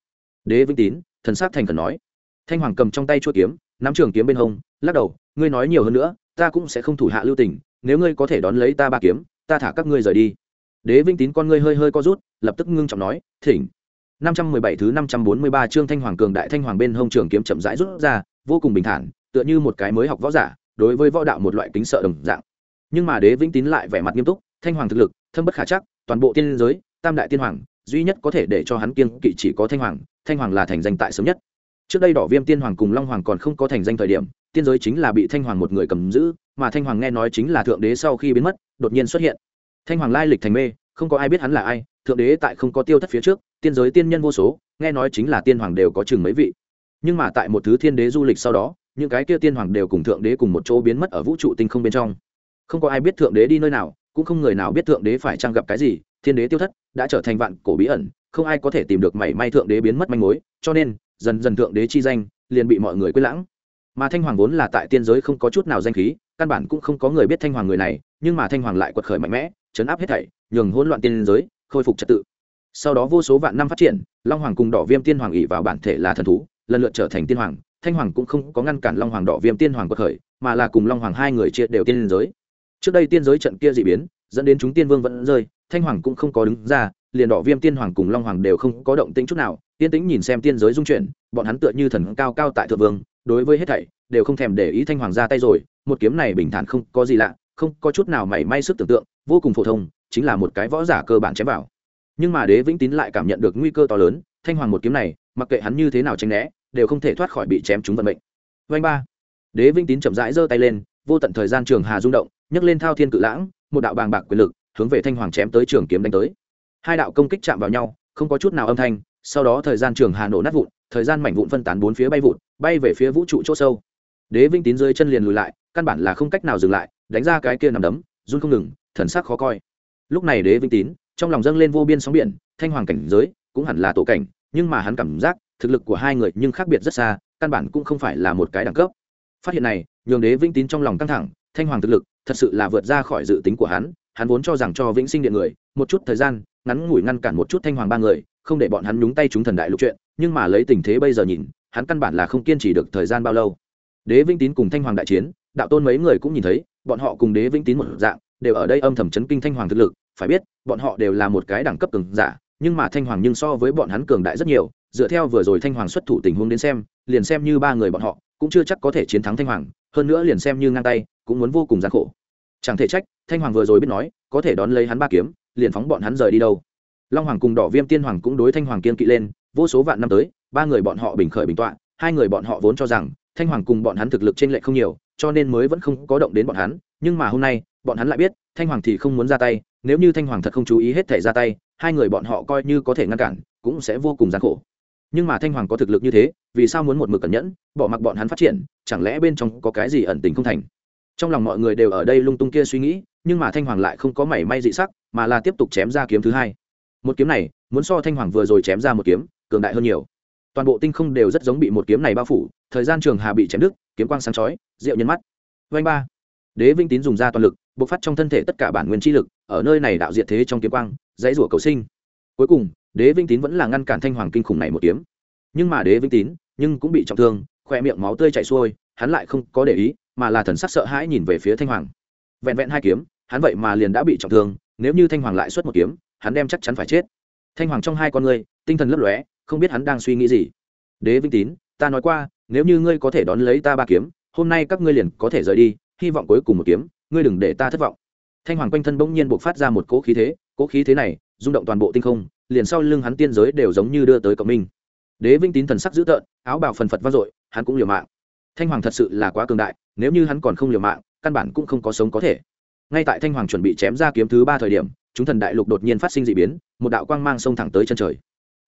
Đế vĩnh tín, thần sát thành cần nói. Thanh hoàng cầm trong tay chuỗi kiếm nắm trường kiếm bên hông, lắc đầu, ngươi nói nhiều hơn nữa, ta cũng sẽ không thủ hạ lưu tình, nếu ngươi có thể đón lấy ta ba kiếm, ta thả các ngươi rời đi. Đế vĩnh tín con ngươi hơi hơi co rút, lập tức ngưng trọng nói, thỉnh. Năm trăm mười bảy thứ năm trăm bốn mươi ba chương thanh hoàng cường đại thanh hoàng bên hông trường kiếm chậm rãi rút ra, vô cùng bình thản, tựa như một cái mới học võ giả, đối với võ đạo một loại kính sợ đồng dạng. Nhưng mà đế vĩnh tín lại vẻ mặt nghiêm túc, thanh hoàng thực lực, thâm bất khả chắc, toàn bộ tiên giới, tam đại tiên hoàng, duy nhất có thể để cho hắn kiêng kỵ chỉ có thanh hoàng thanh hoàng là thành danh tại sớm nhất trước đây đỏ viêm tiên hoàng cùng long hoàng còn không có thành danh thời điểm, tiên giới chính là bị thanh hoàng một người cầm giữ, mà thanh hoàng nghe nói chính là thượng đế sau khi biến mất, đột nhiên xuất hiện. Thanh hoàng lai lịch thành mê, không có ai biết hắn là ai, thượng đế tại không có tiêu thất phía trước, tiên giới tiên nhân vô số, nghe nói chính là tiên hoàng đều có chừng mấy vị. Nhưng mà tại một thứ thiên đế du lịch sau đó, những cái kia tiên hoàng đều cùng thượng đế cùng một chỗ biến mất ở vũ trụ tinh không bên trong. Không có ai biết thượng đế đi nơi nào, cũng không người nào biết thượng đế phải trang gặp cái gì, thiên đế tiêu thất, đã trở thành vạn cổ bí ẩn, không ai có thể tìm được mảy may thượng đế biến mất manh mối, cho nên dần dần thượng đế chi danh, liền bị mọi người quên lãng. Mà thanh hoàng vốn là tại tiên giới không có chút nào danh khí, căn bản cũng không có người biết thanh hoàng người này, nhưng mà thanh hoàng lại quật khởi mạnh mẽ chấn áp hết thảy, nhường hỗn loạn tiên giới, khôi phục trật tự. Sau đó vô số vạn năm phát triển, long hoàng cùng đỏ viêm tiên hoàng ỉ vào bản thể là thần thú, lần lượt trở thành tiên hoàng, thanh hoàng cũng không có ngăn cản long hoàng đỏ viêm tiên hoàng quật khởi, mà là cùng long hoàng hai người chia đều tiên giới. Trước đây tiên giới trận kia dị biến, dẫn đến chúng tiên vương vẫn rơi, thanh hoàng cũng không có đứng ra, liền đỏ viêm tiên hoàng cùng long hoàng đều không có động tĩnh chút nào tiên tĩnh nhìn xem tiên giới dung chuyển, bọn hắn tựa như thần cao cao tại thượng vương, đối với hết thảy, đều không thèm để ý thanh hoàng ra tay rồi, một kiếm này bình thản không có gì lạ, không có chút nào mảy may sức tưởng tượng, vô cùng phổ thông, chính là một cái võ giả cơ bản chém vào. Nhưng mà đế vĩnh tín lại cảm nhận được nguy cơ to lớn, thanh hoàng một kiếm này, mặc kệ hắn như thế nào tranh né, đều không thể thoát khỏi bị chém trúng vận mệnh. Vanh ba. Đế vĩnh tín chậm rãi giơ tay lên, vô tận thời gian trường hà rung động, nhấc lên thao thiên cự lãng, một đạo bàng bạc quyền lực, hướng về thanh hoàng chém tới trường kiếm đánh tới. Hai đạo công kích chạm vào nhau, không có chút nào âm thanh sau đó thời gian trường hà nổ nát vụn, thời gian mảnh vụn phân tán bốn phía bay vụn bay về phía vũ trụ chỗ sâu. Đế vinh tín rơi chân liền lùi lại, căn bản là không cách nào dừng lại, đánh ra cái kia nằm đấm, run không ngừng, thần sắc khó coi. Lúc này đế vinh tín, trong lòng dâng lên vô biên sóng biển, thanh hoàng cảnh giới, cũng hẳn là tổ cảnh, nhưng mà hắn cảm giác, thực lực của hai người nhưng khác biệt rất xa, căn bản cũng không phải là một cái đẳng cấp. Phát hiện này, nhường đế vĩnh tín trong lòng căng thẳng, thanh hoàng thực lực, thật sự là vượt ra khỏi dự tính của hắn hắn vốn cho rằng cho vĩnh sinh điện người, một chút thời gian, ngắn ngủi ngăn cản một chút thanh hoàng ba người không để bọn hắn nhúng tay chúng thần đại lục chuyện, nhưng mà lấy tình thế bây giờ nhìn, hắn căn bản là không kiên trì được thời gian bao lâu. Đế vĩnh tín cùng thanh hoàng đại chiến, đạo tôn mấy người cũng nhìn thấy, bọn họ cùng đế vĩnh tín một dạng, đều ở đây âm thầm chấn kinh thanh hoàng thực lực, phải biết, bọn họ đều là một cái đẳng cấp cường giả, nhưng mà thanh hoàng nhưng so với bọn hắn cường đại rất nhiều, dựa theo vừa rồi thanh hoàng xuất thủ tình huống đến xem, liền xem như ba người bọn họ, cũng chưa chắc có thể chiến thắng thanh hoàng, hơn nữa liền xem như ngang tay, cũng muốn vô cùng gian khổ. Chẳng thể trách, thanh hoàng vừa rồi biết nói, có thể đón lấy hắn ba kiếm, liền phóng bọn hắn rời đi đâu long hoàng cùng đỏ viêm tiên hoàng cũng đối thanh hoàng kiên kỵ lên, vô số vạn năm tới, ba người bọn họ bình khởi bình tọa, hai người bọn họ vốn cho rằng, thanh hoàng cùng bọn hắn thực lực t r ê n lệch không nhiều, cho nên mới vẫn không có động đến bọn hắn, nhưng mà hôm nay, bọn hắn lại biết, thanh hoàng thì không muốn ra tay, nếu như thanh hoàng thật không chú ý hết thể ra tay, hai người bọn họ coi như có thể ngăn cản, cũng sẽ vô cùng gian khổ. Nhưng mà thanh hoàng có thực lực như thế, vì sao muốn một mực cẩn nhẫn, bỏ mặc bọn hắn phát triển, chẳng lẽ bên trong có cái gì ẩn tình không thành? Trong lòng mọi người đều ở đây lung tung kia suy nghĩ, nhưng mà thanh hoàng lại không có mảy may dị sắc, mà là tiếp tục chém ra kiếm thứ hai một kiếm này, muốn so thanh hoàng vừa rồi chém ra một kiếm, cường đại hơn nhiều. Toàn bộ tinh không đều rất giống bị một kiếm này bao phủ, thời gian trường hà bị chém đứt, kiếm quang sáng chói, rượu nhân mắt. Vanh ba. Đế vinh tín dùng ra toàn lực, bộc phát trong thân thể tất cả bản nguyên chi lực, ở nơi này đạo diệt thế trong kiếm quang, dãy rủa cầu sinh. Cuối cùng, đế vinh tín vẫn là ngăn cản thanh hoàng kinh khủng này một kiếm. Nhưng mà đế vinh tín, nhưng cũng bị trọng thương, khỏe miệng máu tươi chảy xuôi, hắn lại không có để ý, mà là thần sắc sợ hãi nhìn về phía thanh hoàng. Vẹn vẹn hai kiếm, hắn vậy mà liền đã bị trọng thương, nếu như thanh hoàng lại xuất một kiếm hắn đem chắc chắn phải chết. Thanh hoàng trong hai con ngươi, tinh thần lấp lóe, không biết hắn đang suy nghĩ gì. Đế vinh tín, ta nói qua, nếu như ngươi có thể đón lấy ta ba kiếm, hôm nay các ngươi liền có thể rời đi, hy vọng cuối cùng một kiếm, ngươi đừng để ta thất vọng. Thanh hoàng quanh thân bỗng nhiên buộc phát ra một cỗ khí thế, cỗ khí thế này, rung động toàn bộ tinh không, liền sau lưng hắn tiên giới đều giống như đưa tới cộng minh. Đế vinh tín thần sắc dữ tợn, áo bào phần phật vang dội, hắn cũng liều mạng. Thanh hoàng thật sự là quá cường đại, nếu như hắn còn không liều mạng, căn bản cũng không có sống có thể. Ngay tại thanh hoàng chuẩn bị chém ra kiếm thứ ba thời điểm chúng thần đại lục đột nhiên phát sinh d ị biến, một đạo quang mang sông thẳng tới chân trời.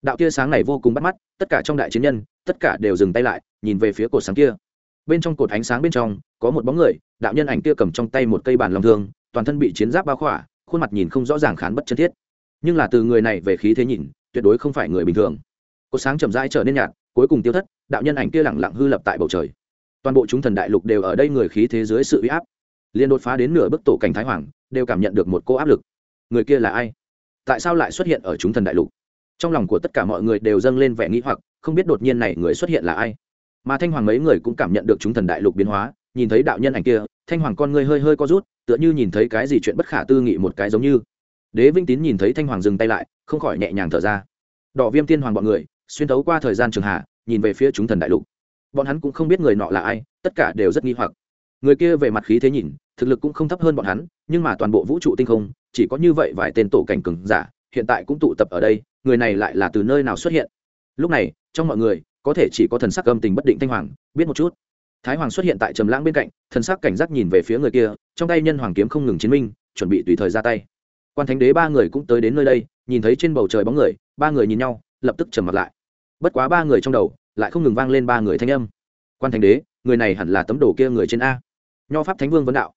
Đạo tia sáng này vô cùng bắt mắt, tất cả trong đại chiến nhân, tất cả đều dừng tay lại, nhìn về phía cột sáng kia. Bên trong cột ánh sáng bên trong, có một bóng người, đạo nhân ảnh kia cầm trong tay một cây bàn lòng thương, toàn thân bị chiến giáp bao khỏa, khuôn mặt nhìn không rõ ràng khán bất chân thiết. Nhưng là từ người này về khí thế nhìn, tuyệt đối không phải người bình thường. Cột sáng chậm rãi trở nên nhạt, cuối cùng tiêu thất, đạo nhân ảnh kia lẳng lặng hư lập tại bầu trời. Toàn bộ chúng thần đại lục đều ở đây người khí thế dưới sự uy áp. Liền đột phá đến nửa bức tổ cảnh thái hoàng, đều cảm nhận được một cô áp lực người kia là ai? Tại sao lại xuất hiện ở chúng thần đại lục? Trong lòng của tất cả mọi người đều dâng lên vẻ nghĩ hoặc, không biết đột nhiên này người xuất hiện là ai. Mà thanh hoàng mấy người cũng cảm nhận được chúng thần đại lục biến hóa, nhìn thấy đạo nhân ảnh kia, thanh hoàng con người hơi hơi co rút, tựa như nhìn thấy cái gì chuyện bất khả tư nghị một cái giống như. Đế vĩnh tín nhìn thấy thanh hoàng dừng tay lại, không khỏi nhẹ nhàng thở ra. Đỏ viêm tiên hoàng bọn người, xuyên thấu qua thời gian trường hạ, nhìn về phía chúng thần đại lục. Bọn hắn cũng không biết người nọ là ai, tất cả đều rất nghi hoặc. Người kia về mặt khí thế nhìn, thực lực cũng không thấp hơn bọn hắn, nhưng mà toàn bộ vũ trụ tinh không chỉ có như vậy vài tên tổ cảnh cường giả, hiện tại cũng tụ tập ở đây, người này lại là từ nơi nào xuất hiện? Lúc này, trong mọi người, có thể chỉ có thần sắc âm tình bất định thanh hoàng, biết một chút. Thái hoàng xuất hiện tại trầm lãng bên cạnh, thần sắc cảnh giác nhìn về phía người kia, trong tay nhân hoàng kiếm không ngừng chiến minh, chuẩn bị tùy thời ra tay. Quan thánh đế ba người cũng tới đến nơi đây, nhìn thấy trên bầu trời bóng người, ba người nhìn nhau, lập tức trầm mặt lại. Bất quá ba người trong đầu, lại không ngừng vang lên ba người thanh âm. Quan thánh đế, người này hẳn là tấm đồ kia người trên a. Nho pháp thánh vương vấn đạo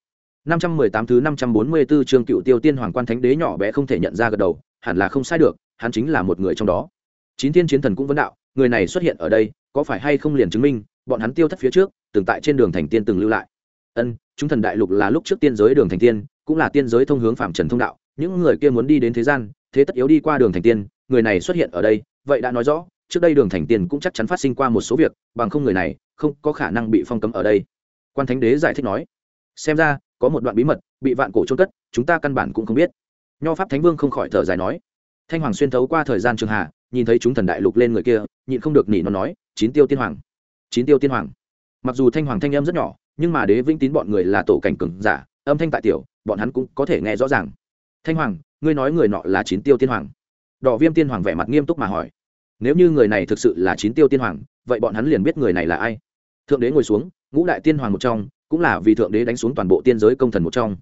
năm trăm mười tám thứ 544 chương cựu tiêu tiên hoàng quan thánh đế nhỏ bé không thể nhận ra gật đầu, hẳn là không sai được, hắn chính là một người trong đó. Chín thiên chiến thần cũng vấn đạo, người này xuất hiện ở đây, có phải hay không liền chứng minh, bọn hắn tiêu thất phía trước, từng tại trên đường thành tiên từng lưu lại. Ân, chúng thần đại lục là lúc trước tiên giới đường thành tiên, cũng là tiên giới thông hướng phạm trần thông đạo, những người kia muốn đi đến thế gian, thế tất yếu đi qua đường thành tiên, người này xuất hiện ở đây, vậy đã nói rõ, trước đây đường thành tiên cũng chắc chắn phát sinh qua một số việc, bằng không người này không có khả năng bị phong cấm ở đây. Quan thánh đế giải thích nói, xem ra có một đoạn bí mật, bị vạn cổ trôn cất, chúng ta căn bản cũng không biết. Nho pháp thánh vương không khỏi thở dài nói, thanh hoàng xuyên thấu qua thời gian trường hạ, nhìn thấy chúng thần đại lục lên người kia, nhịn không được nỉ nó nói, chín tiêu tiên hoàng, chín tiêu tiên hoàng. Mặc dù thanh hoàng thanh âm rất nhỏ, nhưng mà đế vĩnh tín bọn người là tổ cảnh cừng giả, âm thanh tại tiểu, bọn hắn cũng có thể nghe rõ ràng. Thanh hoàng, ngươi nói người nọ là chín tiêu tiên hoàng? Đỏ viêm tiên hoàng vẻ mặt nghiêm túc mà hỏi. Nếu như người này thực sự là chín tiêu tiên hoàng, vậy bọn hắn liền biết người này là ai? Thượng đế ngồi xuống, ngũ đại tiên hoàng một trong cũng là vì thượng đế đánh xuống toàn bộ tiên giới công thần một trong.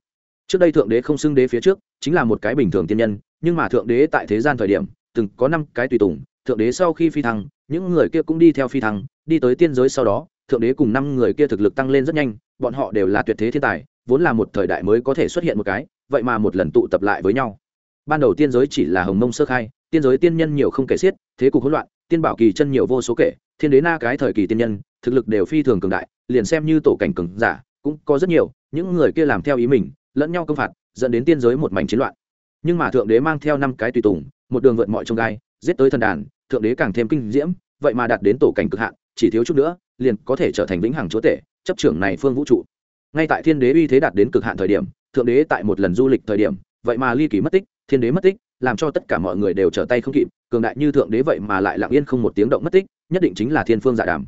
Trước đây thượng đế không xưng đế phía trước, chính là một cái bình thường tiên nhân, nhưng mà thượng đế tại thế gian thời điểm, từng có năm cái tùy tùng, thượng đế sau khi phi thăng, những người kia cũng đi theo phi thăng, đi tới tiên giới sau đó, thượng đế cùng năm người kia thực lực tăng lên rất nhanh, bọn họ đều là tuyệt thế thiên tài, vốn là một thời đại mới có thể xuất hiện một cái, vậy mà một lần tụ tập lại với nhau. Ban đầu tiên giới chỉ là hồng mông sơ khai, tiên giới tiên nhân nhiều không kể xiết, thế cục hỗn loạn, tiên bảo kỳ chân nhiều vô số kể, thiên đế na cái thời kỳ tiên nhân, thực lực đều phi thường cường đại liền xem như tổ cảnh cường giả, cũng có rất nhiều, những người kia làm theo ý mình, lẫn nhau công phạt, dẫn đến tiên giới một mảnh chiến loạn. Nhưng mà thượng đế mang theo năm cái tùy tùng, một đường vượt mọi trông gai, giết tới thần đàn, thượng đế càng thêm kinh diễm, vậy mà đạt đến tổ cảnh cực hạn, chỉ thiếu chút nữa, liền có thể trở thành vĩnh hằng chúa tể, chấp trưởng này phương vũ trụ. Ngay tại thiên đế uy thế đạt đến cực hạn thời điểm, thượng đế tại một lần du lịch thời điểm, vậy mà ly kỳ mất tích, thiên đế mất tích, làm cho tất cả mọi người đều trở tay không kịp, cường đại như thượng đế vậy mà lại lặng yên không một tiếng động mất tích, nhất định chính là thiên phương giả dạ đàm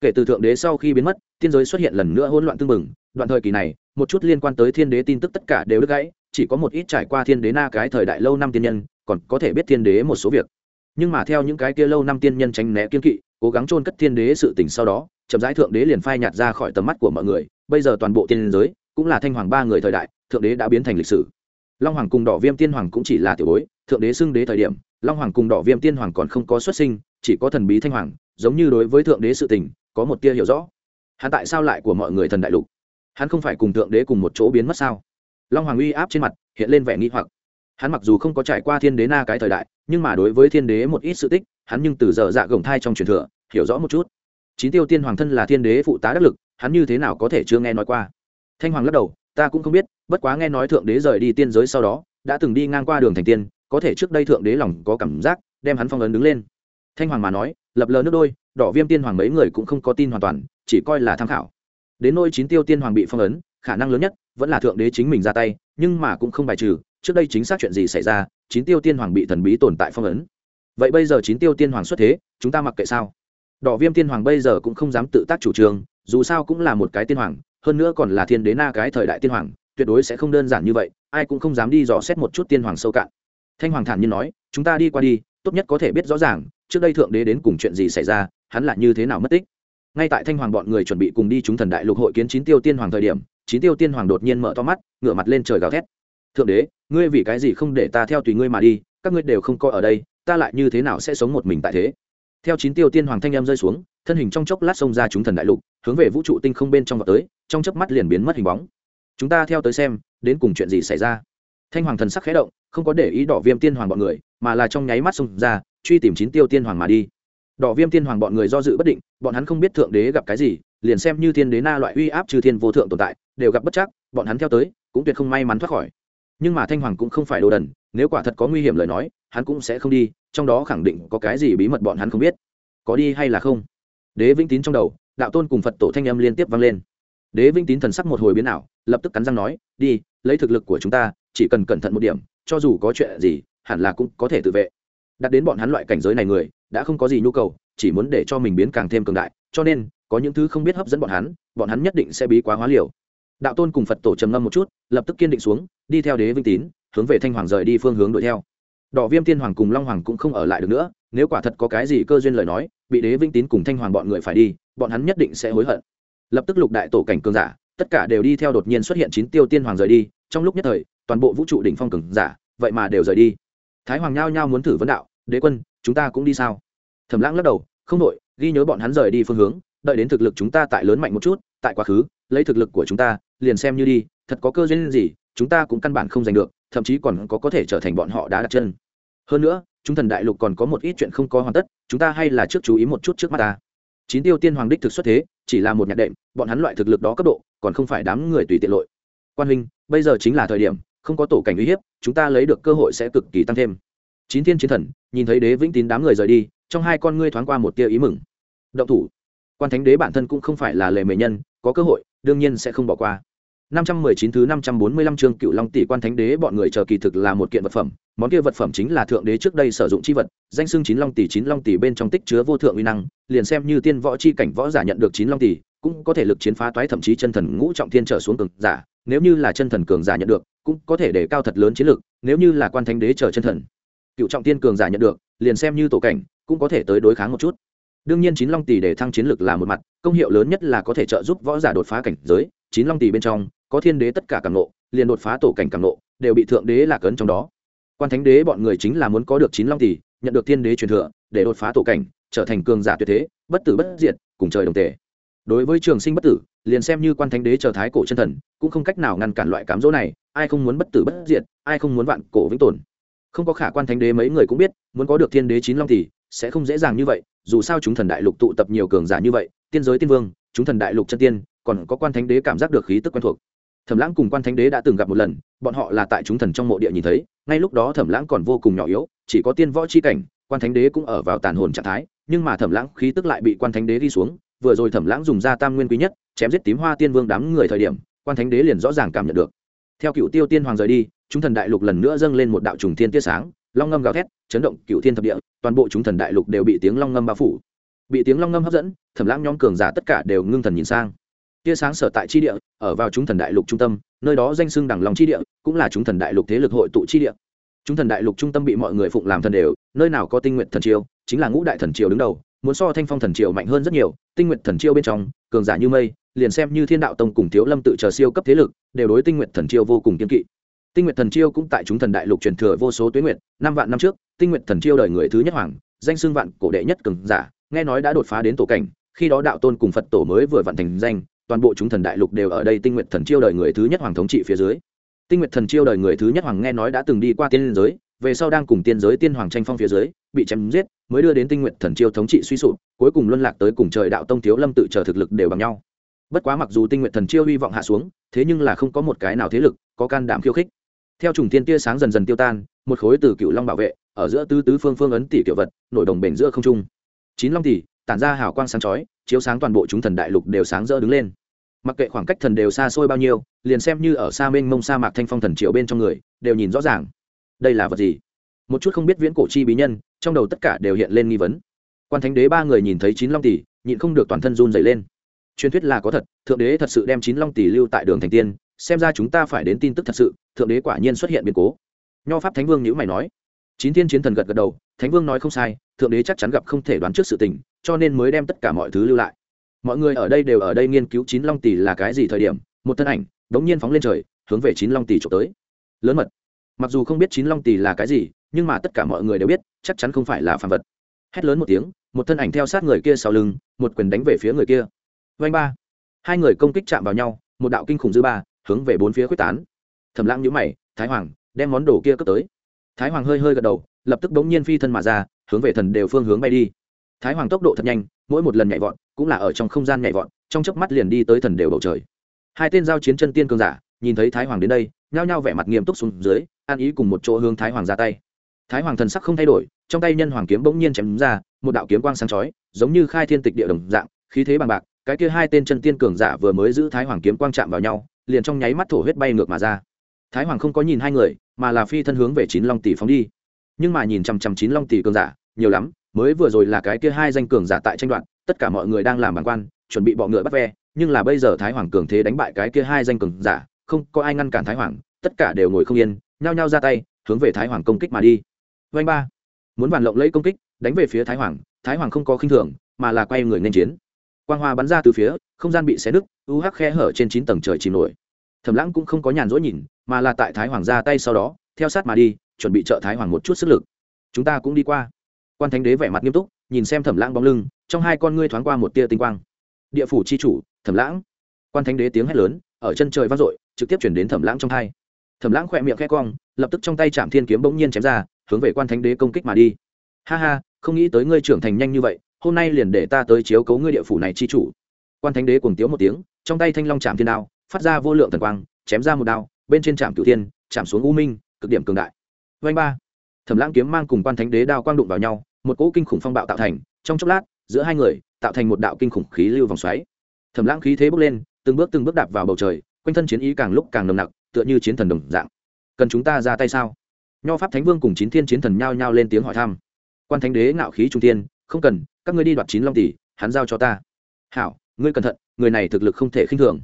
kể từ thượng đế sau khi biến mất, thiên giới xuất hiện lần nữa hỗn loạn tương mừng đoạn thời kỳ này, một chút liên quan tới thiên đế tin tức tất cả đều đứt gãy, chỉ có một ít trải qua thiên đế na cái thời đại lâu năm tiên nhân, còn có thể biết thiên đế một số việc. Nhưng mà theo những cái kia lâu năm tiên nhân tránh né kiên kỵ, cố gắng chôn cất thiên đế sự tình sau đó, chậm rãi thượng đế liền phai nhạt ra khỏi tầm mắt của mọi người. Bây giờ toàn bộ tiên giới, cũng là thanh hoàng ba người thời đại, thượng đế đã biến thành lịch sử. Long hoàng cùng đỏ viêm tiên hoàng cũng chỉ là tiểu bối, thượng đế xưng đế thời điểm, long hoàng cùng đỏ viêm tiên hoàng còn không có xuất sinh, chỉ có thần bí thanh hoàng, giống như đối với thượng đế sự tình có một tia hiểu rõ. Hắn tại sao lại của mọi người thần đại lục? Hắn không phải cùng thượng đế cùng một chỗ biến mất sao? Long hoàng uy áp trên mặt, hiện lên vẻ nghi hoặc. Hắn mặc dù không có trải qua thiên đế na cái thời đại, nhưng mà đối với thiên đế một ít sự tích, hắn nhưng từ giờ dạ gồng thai trong truyền thừa, hiểu rõ một chút. Chín tiêu tiên hoàng thân là thiên đế phụ tá đắc lực, hắn như thế nào có thể chưa nghe nói qua? Thanh hoàng lắc đầu, ta cũng không biết, bất quá nghe nói thượng đế rời đi tiên giới sau đó, đã từng đi ngang qua đường thành tiên, có thể trước đây thượng đế lòng có cảm giác, đem hắn phong ấn đứng lên thanh hoàng mà nói, lập lờ nước đôi, đỏ viêm tiên hoàng mấy người cũng không có tin hoàn toàn, chỉ coi là tham khảo. Đến nôi chín tiêu tiên hoàng bị phong ấn, khả năng lớn nhất vẫn là thượng đế chính mình ra tay, nhưng mà cũng không bài trừ, trước đây chính xác chuyện gì xảy ra, chín tiêu tiên hoàng bị thần bí tồn tại phong ấn. Vậy bây giờ chín tiêu tiên hoàng xuất thế, chúng ta mặc kệ sao? Đỏ viêm tiên hoàng bây giờ cũng không dám tự tác chủ trương, dù sao cũng là một cái tiên hoàng, hơn nữa còn là thiên đế na cái thời đại tiên hoàng, tuyệt đối sẽ không đơn giản như vậy, ai cũng không dám đi dò xét một chút tiên hoàng sâu cạn. Thanh hoàng thản nhiên nói, chúng ta đi qua đi tốt nhất có thể biết rõ ràng, trước đây thượng đế đến cùng chuyện gì xảy ra, hắn là như thế nào mất tích. Ngay tại thanh hoàng bọn người chuẩn bị cùng đi chúng thần đại lục hội kiến chín tiêu tiên hoàng thời điểm, chín tiêu tiên hoàng đột nhiên mở to mắt, ngửa mặt lên trời gào thét. Thượng đế, ngươi vì cái gì không để ta theo tùy ngươi mà đi, các ngươi đều không coi ở đây, ta lại như thế nào sẽ sống một mình tại thế? Theo chín tiêu tiên hoàng thanh em rơi xuống, thân hình trong chốc lát xông ra chúng thần đại lục, hướng về vũ trụ tinh không bên trong vào tới, trong chớp mắt liền biến mất hình bóng. Chúng ta theo tới xem, đến cùng chuyện gì xảy ra? Thanh hoàng thần sắc khẽ động, không có để ý đỏ viêm tiên hoàng bọn người, mà là trong nháy mắt xông ra, truy tìm chín tiêu tiên hoàng mà đi. Đỏ viêm tiên hoàng bọn người do dự bất định, bọn hắn không biết thượng đế gặp cái gì, liền xem như thiên đế na loại uy áp trừ thiên vô thượng tồn tại, đều gặp bất chắc, bọn hắn theo tới, cũng tuyệt không may mắn thoát khỏi. Nhưng mà thanh hoàng cũng không phải đồ đần, nếu quả thật có nguy hiểm lời nói, hắn cũng sẽ không đi, trong đó khẳng định có cái gì bí mật bọn hắn không biết. Có đi hay là không? Đế vĩnh tín trong đầu, đạo tôn cùng phật tổ thanh âm liên tiếp vang lên. Đế vĩnh tín thần sắc một hồi biến ảo, lập tức cắn răng nói, đi, lấy thực lực của chúng ta chỉ cần cẩn thận một điểm, cho dù có chuyện gì, hẳn là cũng có thể tự vệ. Đặt đến bọn hắn loại cảnh giới này người, đã không có gì nhu cầu, chỉ muốn để cho mình biến càng thêm cường đại, cho nên, có những thứ không biết hấp dẫn bọn hắn bọn hắn nhất định sẽ bí quá hóa liều. Đạo tôn cùng phật tổ trầm ngâm một chút, lập tức kiên định xuống, đi theo đế vinh tín, hướng về thanh hoàng rời đi phương hướng đuổi theo. Đỏ viêm tiên hoàng cùng long hoàng cũng không ở lại được nữa, nếu quả thật có cái gì cơ duyên lời nói, bị đế vinh tín cùng thanh hoàng bọn người phải đi, bọn hắn nhất định sẽ hối hận. Lập tức lục đại tổ cảnh cường giả, tất cả đều đi theo đột nhiên xuất hiện chín tiêu tiên hoàng rời đi, trong lúc nhất thời toàn bộ vũ trụ đỉnh phong cường giả, vậy mà đều rời đi. Thái hoàng nhao nhao muốn thử vấn đạo, đế quân, chúng ta cũng đi sao? Thẩm lãng lắc đầu, không đội ghi nhớ bọn hắn rời đi phương hướng, đợi đến thực lực chúng ta tại lớn mạnh một chút, tại quá khứ, lấy thực lực của chúng ta, liền xem như đi, thật có cơ duyên gì, chúng ta cũng căn bản không giành được, thậm chí còn có có thể trở thành bọn họ đã đặt chân. Hơn nữa, chúng thần đại lục còn có một ít chuyện không có hoàn tất, chúng ta hay là trước chú ý một chút trước mắt ta. Chín tiêu tiên hoàng đích thực xuất thế, chỉ là một nhạc đệm, bọn hắn loại thực lực đó cấp độ, còn không phải đám người tùy tiện lội. Quan huynh, bây giờ chính là thời điểm không có tổ cảnh uy hiếp chúng ta lấy được cơ hội sẽ cực kỳ tăng thêm. Chín thiên chiến thần nhìn thấy đế vĩnh tín đám người rời đi trong hai con ngươi thoáng qua một tia ý mừng. Động thủ. Quan thánh đế bản thân cũng không phải là lề mề nhân có cơ hội đương nhiên sẽ không bỏ qua. 519 thứ 545 chương Cựu Long tỷ quan thánh đế bọn người chờ kỳ thực là một kiện vật phẩm, món kia vật phẩm chính là thượng đế trước đây sử dụng chi vật, danh xưng chín long tỷ chín long tỷ bên trong tích chứa vô thượng uy năng, liền xem như tiên võ chi cảnh võ giả nhận được chín long tỷ, cũng có thể lực chiến phá toái thậm chí chân thần ngũ trọng thiên trở xuống cường giả, nếu như là chân thần cường giả nhận được, cũng có thể để cao thật lớn chiến lực, nếu như là quan thánh đế trở chân thần, cựu trọng tiên cường giả nhận được, liền xem như tổ cảnh, cũng có thể tới đối kháng một chút. Đương nhiên chín long tỷ để thăng chiến lực là một mặt, công hiệu lớn nhất là có thể trợ giúp võ giả đột phá cảnh giới, chín long tỷ bên trong có thiên đế tất cả càng nộ liền đột phá tổ cảnh càng nộ đều bị thượng đế lạc ấn trong đó. Quan thánh đế bọn người chính là muốn có được chín long tỷ nhận được thiên đế truyền thừa để đột phá tổ cảnh trở thành cường giả tuyệt thế bất tử bất diệt cùng trời đồng tề. Đối với trường sinh bất tử liền xem như quan thánh đế chờ thái cổ chân thần, cũng không cách nào ngăn cản loại cám dỗ này, ai không muốn bất tử bất diệt, ai không muốn vạn cổ vĩnh tồn. Không có khả quan thánh đế mấy người cũng biết, muốn có được thiên đế chín long thì sẽ không dễ dàng như vậy, dù sao chúng thần đại lục tụ tập nhiều cường giả như vậy, tiên giới tiên vương, chúng thần đại lục chân tiên, còn có quan thánh đế cảm giác được khí tức quen thuộc. Thẩm lãng cùng quan thánh đế đã từng gặp một lần, bọn họ là tại chúng thần trong mộ địa nhìn thấy, ngay lúc đó thẩm lãng còn vô cùng nhỏ yếu, chỉ có tiên võ c h i cảnh, quan thánh đế cũng ở vào tàn hồn trạng thái, nhưng mà thẩm lãng khí tức lại bị quan thánh đế đi xuống, vừa rồi thẩm lãng dùng ra tam nguyên quý nhất chém giết tím hoa tiên vương đám người thời điểm, quan thánh đế liền rõ ràng cảm nhận được. Theo cựu tiêu tiên hoàng rời đi, chúng thần đại lục lần nữa dâng lên một đạo trùng thiên tia sáng, long ngâm gào thét, chấn động cựu thiên thập địa, toàn bộ chúng thần đại lục đều bị tiếng long ngâm bao phủ. Bị tiếng long ngâm hấp dẫn, thẩm lãng nhóm cường giả tất cả đều ngưng thần nhìn sang. Tia sáng sở tại chi địa, ở vào chúng thần đại lục trung tâm, nơi đó danh xưng đẳng lòng chi địa, cũng là chúng thần đại lục thế lực hội tụ chi địa. Chúng thần đại lục trung tâm bị mọi người phụng làm thần đều, nơi nào có tinh nguyện thần triều, chính là ngũ đại thần triều đứng đầu, muốn so thanh phong thần triều mạnh hơn rất nhiều, tinh nguyện thần triều bên trong, cường giả như mây liền xem như thiên đạo tông cùng thiếu lâm tự chờ siêu cấp thế lực, đều đối tinh nguyện thần chiêu vô cùng kiên kỵ. Tinh nguyện thần chiêu cũng tại chúng thần đại lục truyền thừa vô số tuyến nguyện năm vạn năm trước, tinh nguyện thần chiêu đời người thứ nhất hoàng, danh xưng vạn cổ đệ nhất cường giả, nghe nói đã đột phá đến tổ cảnh, khi đó đạo tôn cùng phật tổ mới vừa vạn thành danh, toàn bộ chúng thần đại lục đều ở đây tinh nguyện thần chiêu đời người thứ nhất hoàng thống trị phía dưới. Tinh nguyện thần chiêu đời người thứ nhất hoàng nghe nói đã từng đi qua tiên giới, về sau đang cùng tiên giới tiên hoàng tranh phong phía dưới, bị chém giết, mới đưa đến tinh nguyện thần chiêu thống trị suy sụp, cuối cùng luân lạc tới cùng trời đạo tông thiếu lâm tự chờ thực lực đều bằng nhau bất quá mặc dù tinh nguyện thần chiêu hy vọng hạ xuống, thế nhưng là không có một cái nào thế lực có can đảm khiêu khích. Theo trùng tiên tia sáng dần dần tiêu tan, một khối từ cựu long bảo vệ, ở giữa tứ tứ phương phương ấn tỷ kiểu vật, nổi đồng bền giữa không trung. Chín long tỷ, tản ra hào quang sáng chói, chiếu sáng toàn bộ chúng thần đại lục đều sáng rỡ đứng lên. Mặc kệ khoảng cách thần đều xa xôi bao nhiêu, liền xem như ở xa mênh mông sa mạc thanh phong thần triều bên trong người, đều nhìn rõ ràng. Đây là vật gì? Một chút không biết viễn cổ chi bí nhân, trong đầu tất cả đều hiện lên nghi vấn. Quan thánh đế ba người nhìn thấy chín long tỷ, nhịn không được toàn thân run dày lên truyền thuyết là có thật, thượng đế thật sự đem chín long tỷ lưu tại đường thành tiên, xem ra chúng ta phải đến tin tức thật sự, thượng đế quả nhiên xuất hiện biến cố. Nho pháp thánh vương nhữ mày nói. Chín thiên chiến thần gật gật đầu, thánh vương nói không sai, thượng đế chắc chắn gặp không thể đoán trước sự tình, cho nên mới đem tất cả mọi thứ lưu lại. Mọi người ở đây đều ở đây nghiên cứu chín long tỷ là cái gì thời điểm, một thân ảnh, đống nhiên phóng lên trời, hướng về chín long tỷ trộm tới. Lớn mật. Mặc dù không biết chín long tỷ là cái gì, nhưng mà tất cả mọi người đều biết, chắc chắn không phải là phàm vật. Hét lớn một tiếng, một thân ảnh theo sát người kia sau lưng, một quyền đánh về phía người kia vanh ba. Hai người công kích chạm vào nhau, một đạo kinh khủng dư ba hướng về bốn phía quyết tán. Thẩm lãng nhíu mày, thái hoàng, đem món đồ kia cướp tới. Thái hoàng hơi hơi gật đầu, lập tức bỗng nhiên phi thân mà ra, hướng về thần đều phương hướng bay đi. Thái hoàng tốc độ thật nhanh, mỗi một lần nhảy vọt cũng là ở trong không gian nhảy vọt, trong chớp mắt liền đi tới thần đều bầu trời. Hai tên giao chiến chân tiên cường giả, nhìn thấy thái hoàng đến đây, nhao nhao vẻ mặt nghiêm túc xuống dưới, an ý cùng một chỗ hướng thái hoàng ra tay. Thái hoàng thần sắc không thay đổi, trong tay nhân hoàng kiếm bỗng nhiên chém ra, một đạo kiếm quang sáng chói, giống như khai thiên tịch địa đồng dạng, khí thế bằng bạc cái kia hai tên chân tiên cường giả vừa mới giữ thái hoàng kiếm quang chạm vào nhau, liền trong nháy mắt thổ huyết bay ngược mà ra. Thái hoàng không có nhìn hai người, mà là phi thân hướng về chín long tỷ phóng đi. Nhưng mà nhìn chằm chằm chín long tỷ cường giả, nhiều lắm, mới vừa rồi là cái kia hai danh cường giả tại tranh đoạn tất cả mọi người đang làm bàn quan, chuẩn bị bọ ngựa bắt ve, nhưng là bây giờ thái hoàng cường thế đánh bại cái kia hai danh cường giả, không có ai ngăn cản thái hoàng, tất cả đều ngồi không yên, nhao nhao ra tay, hướng về thái hoàng công kích mà đi. Vanh ba. Muốn bàn lộng lấy công kích, đánh về phía thái hoàng thái hoàng không có khinh thường, mà là quay người nên chiến quang hoa bắn ra từ phía, không gian bị xé nứt, u hắc khe hở trên chín tầng trời chìm nổi. Thẩm lãng cũng không có nhàn rỗi nhìn, mà là tại thái hoàng ra tay sau đó, theo sát mà đi, chuẩn bị trợ thái hoàng một chút sức lực. Chúng ta cũng đi qua. Quan thánh đế vẻ mặt nghiêm túc, nhìn xem thẩm lãng bóng lưng, trong hai con ngươi thoáng qua một tia tinh quang. Địa phủ c h i chủ, thẩm lãng. Quan thánh đế tiếng hét lớn, ở chân trời vang dội, trực tiếp chuyển đến thẩm lãng trong hai thẩm lãng khỏe miệng khẽ cong, lập tức trong tay chạm thiên kiếm bỗng nhiên chém ra, hướng về quan thánh đế công kích mà đi. Ha ha, không nghĩ tới ngươi trưởng thành nhanh như vậy hôm nay liền để ta tới chiếu cấu ngươi địa phủ này chi chủ. Quan thánh đế cuồng tiếu một tiếng, trong tay thanh long chạm thiên đao, phát ra vô lượng thần quang, chém ra một đao, bên trên trạm cửu thiên, chạm xuống u minh, cực điểm cường đại. Vanh ba, thẩm lãng kiếm mang cùng quan thánh đế đao quang đụng vào nhau, một cỗ kinh khủng phong bạo tạo thành, trong chốc lát, giữa hai người, tạo thành một đạo kinh khủng khí lưu vòng xoáy. Thẩm lãng khí thế bốc lên, từng bước từng bước đạp vào bầu trời, quanh thân chiến ý càng lúc càng nồng nặc, tựa như chiến thần đồng dạng. Cần chúng ta ra tay sao? Nho pháp thánh vương cùng chín thiên chiến thần nhao nhao lên tiếng hỏi thăm. Quan thánh đế ngạo khí trung tiên không cần các ngươi đi đoạt chín long tỷ hắn giao cho ta. Hảo ngươi cẩn thận người này thực lực không thể khinh thường.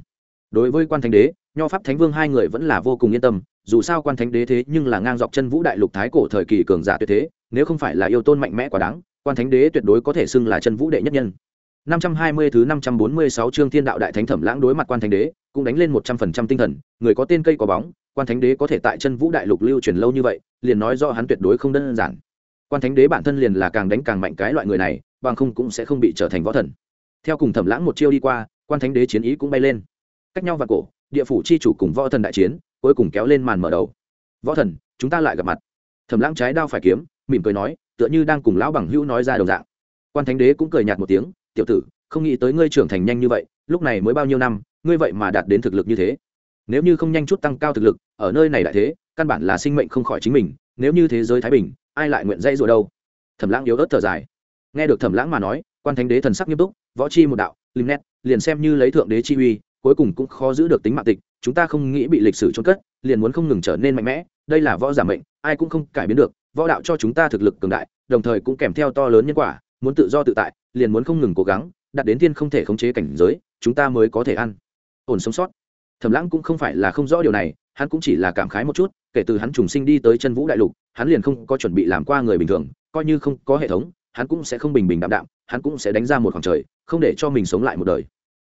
Đối với quan thánh đế nho pháp thánh vương hai người vẫn là vô cùng yên tâm dù sao quan thánh đế thế nhưng là ngang dọc chân vũ đại lục thái cổ thời kỳ cường giả tuyệt thế nếu không phải là yêu tôn mạnh mẽ quá đáng quan thánh đế tuyệt đối có thể xưng là chân vũ đệ nhất nhân. 520 thứ 546 chương Thiên Đạo Đại Thánh Thẩm Lãng đối mặt quan thánh đế, cũng đánh lên 100% tinh thần, người có tên cây có bóng, quan thánh đế có thể tại chân vũ đại lục lưu truyền lâu như vậy liền nói do hắn tuyệt đối không đơn giản quan thánh đế bản thân liền là càng đánh càng mạnh cái loại người này, bằng không cũng sẽ không bị trở thành võ thần. Theo cùng thẩm lãng một chiêu đi qua, quan thánh đế chiến ý cũng bay lên. Cách nhau và cổ, địa phủ chi chủ cùng võ thần đại chiến, cuối cùng kéo lên màn mở đầu. Võ thần, chúng ta lại gặp mặt. Thẩm lãng trái đao phải kiếm, mỉm cười nói, tựa như đang cùng lão bằng hữu nói ra đồng dạng. Quan thánh đế cũng cười nhạt một tiếng, tiểu tử, không nghĩ tới ngươi trưởng thành nhanh như vậy, lúc này mới bao nhiêu năm, ngươi vậy mà đạt đến thực lực như thế. Nếu như không nhanh chút tăng cao thực lực, ở nơi này đại thế, căn bản là sinh mệnh không khỏi chính mình, nếu như thế giới thái bình ai lại nguyện dây rồi đâu? Thẩm lãng yếu ớt thở dài. Nghe được thẩm lãng mà nói, quan thánh đế thần sắc nghiêm túc, võ chi một đạo, lim nét, liền xem như lấy thượng đế chi uy, cuối cùng cũng khó giữ được tính mạng tịch, chúng ta không nghĩ bị lịch sử trôn cất, liền muốn không ngừng trở nên mạnh mẽ, đây là võ giả mệnh, ai cũng không cải biến được, võ đạo cho chúng ta thực lực cường đại, đồng thời cũng kèm theo to lớn nhân quả, muốn tự do tự tại, liền muốn không ngừng cố gắng, đạt đến thiên không thể khống chế cảnh giới, chúng ta mới có thể ăn. Ổn sống sót thẩm lãng cũng không phải là không rõ điều này, hắn cũng chỉ là cảm khái một chút, kể từ hắn trùng sinh đi tới chân vũ đại lục, hắn liền không có chuẩn bị làm qua người bình thường, coi như không có hệ thống, hắn cũng sẽ không bình bình đạm đạm, hắn cũng sẽ đánh ra một khoảng trời, không để cho mình sống lại một đời.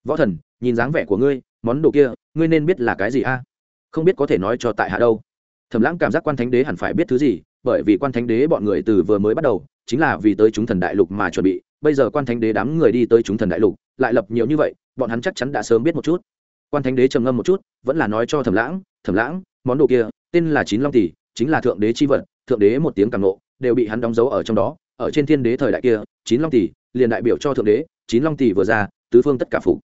Võ thần, nhìn dáng vẻ của ngươi, món đồ kia, ngươi nên biết là cái gì a? À? Không biết có thể nói cho tại hạ đâu. Thẩm lãng cảm giác quan thánh đế hẳn phải biết thứ gì, bởi vì quan thánh đế bọn người từ vừa mới bắt đầu, chính là vì tới chúng thần đại lục mà chuẩn bị, bây giờ quan thánh đế đám người đi tới chúng thần đại lục, lại lập nhiều như vậy, bọn hắn chắc chắn đã sớm biết một chút quan thánh đế trầm ngâm một chút, vẫn là nói cho thẩm lãng thẩm lãng, món đồ kia, tên là chín long tỷ, chính là thượng đế chi vật, thượng đế một tiếng càng nộ, đều bị hắn đóng dấu ở trong đó. Ở trên thiên đế thời đại kia, chín long tỷ liền đại biểu cho thượng đế, chín long tỷ vừa ra, tứ phương tất cả phục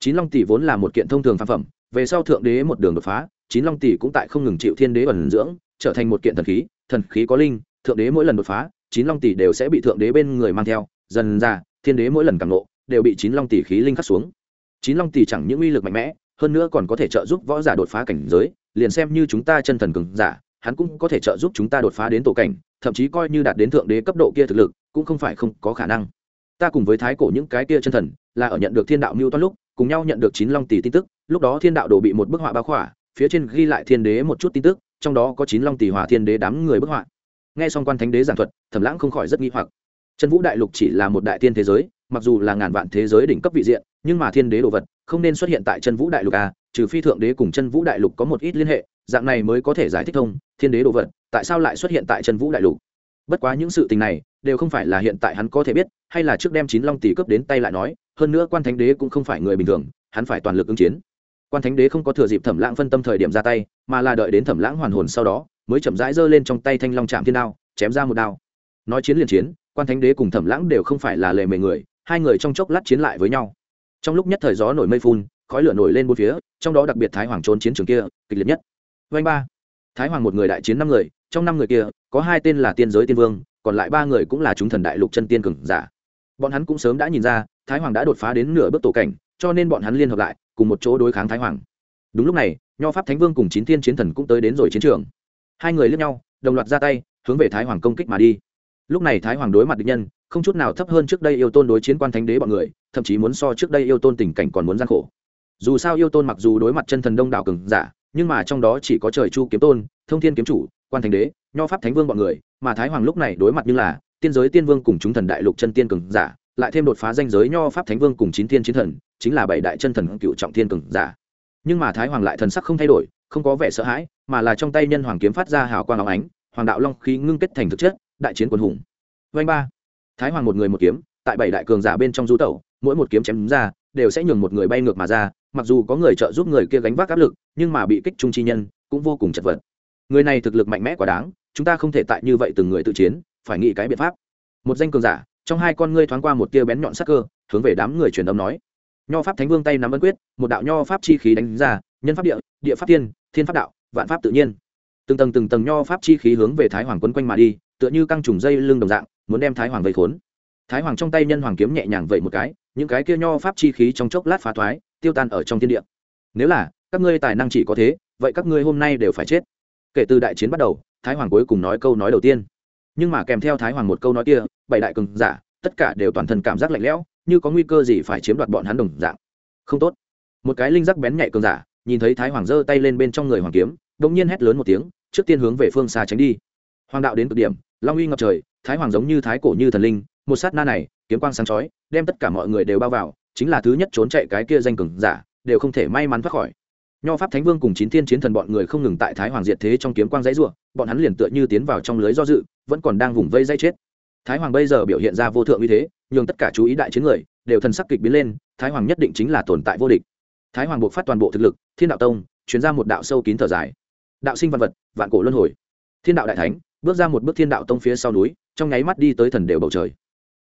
chín long tỷ vốn là một kiện thông thường phàm phẩm, về sau thượng đế một đường đột phá, chín long tỷ cũng tại không ngừng chịu thiên đế ẩn dưỡng, trở thành một kiện thần khí thần khí có linh, thượng đế mỗi lần đột phá, chín long tỷ đều sẽ bị thượng đế bên người mang theo, dần ra, thiên đế mỗi lần càng nộ, đều bị chín long tỷ khí linh khắc xuống. Chín long tỷ chẳng những uy lực mạnh mẽ hơn nữa còn có thể trợ giúp võ giả đột phá cảnh giới, liền xem như chúng ta chân thần cường giả, hắn cũng có thể trợ giúp chúng ta đột phá đến tổ cảnh, thậm chí coi như đạt đến thượng đế cấp độ kia thực lực, cũng không phải không có khả năng. Ta cùng với thái cổ những cái kia chân thần, là ở nhận được thiên đạo mưu toan lúc, cùng nhau nhận được chín long tỷ tin tức, lúc đó thiên đạo đổ bị một bức họa bao khỏa, phía trên ghi lại thiên đế một chút tin tức, trong đó có chín long tỷ hòa thiên đế đám người bức họa. Nghe xong quan thánh đế giảng thuật, thẩm lãng không khỏi rất nghi hoặc. Chân vũ đại lục chỉ là một đại thiên thế giới mặc dù là ngàn vạn thế giới đỉnh cấp vị diện, nhưng mà thiên đế đồ vật không nên xuất hiện tại chân vũ đại lục a trừ phi thượng đế cùng chân vũ đại lục có một ít liên hệ, dạng này mới có thể giải thích thông, thiên đế đồ vật tại sao lại xuất hiện tại chân vũ đại lục. Bất quá những sự tình này đều không phải là hiện tại hắn có thể biết, hay là trước đem chín long tỷ cướp đến tay lại nói, hơn nữa quan thánh đế cũng không phải người bình thường, hắn phải toàn lực ứng chiến. Quan thánh đế không có thừa dịp thẩm lãng phân tâm thời điểm ra tay, mà là đợi đến thẩm lãng hoàn hồn sau đó, mới chậm rãi giơ lên trong tay thanh long chạm thiên đao, chém ra một đao. Nói chiến liền chiến, quan thánh đế cùng thẩm lãng đều không phải là lề mề người hai người trong chốc lát chiến lại với nhau. Trong lúc nhất thời gió nổi mây phun, khói lửa nổi lên bốn phía, trong đó đặc biệt thái hoàng trốn chiến trường kia, kịch liệt nhất. Vanh ba. Thái hoàng một người đại chiến năm người, trong năm người kia, có hai tên là tiên giới tiên vương, còn lại ba người cũng là chúng thần đại lục chân tiên cường giả. Bọn hắn cũng sớm đã nhìn ra, thái hoàng đã đột phá đến nửa bước tổ cảnh, cho nên bọn hắn liên hợp lại, cùng một chỗ đối kháng thái hoàng. Đúng lúc này, nho pháp thánh vương cùng chín tiên chiến thần cũng tới đến rồi chiến trường. Hai người lướt nhau, đồng loạt ra tay, hướng về thái hoàng công kích mà đi lúc này thái hoàng đối mặt địch nhân, không chút nào thấp hơn trước đây yêu tôn đối chiến quan thánh đế bọn người, thậm chí muốn so trước đây yêu tôn tình cảnh còn muốn gian khổ. Dù sao yêu tôn mặc dù đối mặt chân thần đông đảo cường giả, nhưng mà trong đó chỉ có trời chu kiếm tôn, thông thiên kiếm chủ, quan thánh đế, nho pháp thánh vương bọn người, mà thái hoàng lúc này đối mặt như là tiên giới tiên vương cùng chúng thần đại lục chân tiên cường giả, lại thêm đột phá danh giới nho pháp thánh vương cùng chín tiên chiến thần, chính là bảy đại chân thần cựu trọng thiên cường giả. Nhưng mà thái hoàng lại thần sắc không thay đổi, không có vẻ sợ hãi, mà là trong tay nhân hoàng kiếm phát ra hào quang óng ánh, hoàng đạo long khí ngưng kết thành thực chất đại chiến quân hùng. Vanh ba. Thái hoàng một người một kiếm, tại bảy đại cường giả bên trong du tẩu, mỗi một kiếm chém ra, đều sẽ nhường một người bay ngược mà ra, mặc dù có người trợ giúp người kia gánh vác áp lực, nhưng mà bị kích trung chi nhân cũng vô cùng chật vật. Người này thực lực mạnh mẽ quá đáng, chúng ta không thể tại như vậy từng người tự chiến, phải nghĩ cái biện pháp. Một danh cường giả, trong hai con ngươi thoáng qua một tia bén nhọn sắc cơ, hướng về đám người truyền âm nói. Nho pháp thánh vương tay nắm ấn quyết, một đạo nho pháp chi khí đánh ra, nhân pháp địa địa pháp thiên thiên pháp đạo, vạn pháp tự nhiên. Từng tầng từng tầng nho pháp chi khí hướng về thái hoàng quấn quanh mà đi tựa như căng trùng dây lưng đồng dạng, muốn đem thái hoàng vây khốn. Thái hoàng trong tay nhân hoàng kiếm nhẹ nhàng vậy một cái, những cái kia nho pháp chi khí trong chốc lát phá thoái, tiêu tan ở trong thiên địa. Nếu là, các ngươi tài năng chỉ có thế, vậy các ngươi hôm nay đều phải chết. Kể từ đại chiến bắt đầu, thái hoàng cuối cùng nói câu nói đầu tiên. Nhưng mà kèm theo thái hoàng một câu nói kia, bảy đại cường giả, tất cả đều toàn thân cảm giác lạnh lẽo, như có nguy cơ gì phải chiếm đoạt bọn hắn đồng dạng. Không tốt. Một cái linh giác bén nhạy cường giả, nhìn thấy thái hoàng giơ tay lên bên trong người hoàng kiếm đ ỗ n g nhiên hét lớn một tiếng, trước tiên hướng về phương xa tránh đi hoàng đạo đến cực điểm, long uy ngập trời, thái hoàng giống như thái cổ như thần linh, một sát na này, kiếm quang sáng chói, đem tất cả mọi người đều bao vào, chính là thứ nhất trốn chạy cái kia danh cường giả, đều không thể may mắn thoát khỏi. Nho pháp thánh vương cùng chín thiên chiến thần bọn người không ngừng tại thái hoàng diệt thế trong kiếm quang dãy ruộng bọn hắn liền tựa như tiến vào trong lưới do dự, vẫn còn đang vùng vây dây chết. Thái hoàng bây giờ biểu hiện ra vô thượng uy thế, nhường tất cả chú ý đại chiến người, đều thần sắc kịch biến lên, thái hoàng nhất định chính là tồn tại vô địch. Thái hoàng buộc phát toàn bộ thực lực, thiên đạo tông chuyển ra một đạo sâu kín thở dài. Đạo sinh văn vật, vạn cổ luân hồi. Thiên đạo đại thánh bước ra một bước thiên đạo tông phía sau núi trong nháy mắt đi tới thần đều bầu trời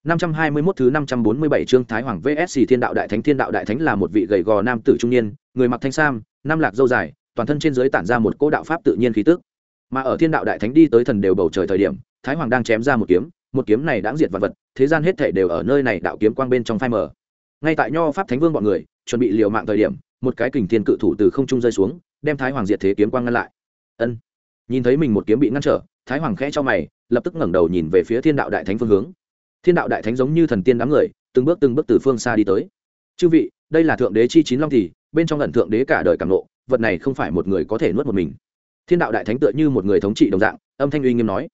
521 thứ 547 chương Thái Hoàng VS Thiên Đạo Đại Thánh Thiên Đạo Đại Thánh là một vị gầy gò nam tử trung niên, người mặc thanh sam, nam lạc dâu dài, toàn thân trên dưới tản ra một cỗ đạo pháp tự nhiên khí tức. Mà ở Thiên Đạo Đại Thánh đi tới thần đều bầu trời thời điểm, Thái Hoàng đang chém ra một kiếm, một kiếm này đã diệt vạn vật, thế gian hết thảy đều ở nơi này đạo kiếm quang bên trong phai mờ. Ngay tại Nho Pháp Thánh Vương bọn người chuẩn bị liều mạng thời điểm, một cái kình thiên cự thủ từ không trung rơi xuống, đem Thái Hoàng diệt thế kiếm quang ngăn lại. Ân. Nhìn thấy mình một kiếm bị ngăn trở, Thái Hoàng khẽ cho mày, lập tức ngẩng đầu nhìn về phía Thiên Đạo Đại Thánh phương hướng. Thiên đạo đại thánh giống như thần tiên đám người từng bước từng bước từ phương xa đi tới. Chư vị đây là thượng đế chi chín long thì bên trong lần thượng đế cả đời cảm lộ vật này không phải một người có thể nuốt một mình. Thiên đạo đại thánh tựa như một người thống trị đồng dạng âm thanh uy nghiêm nói.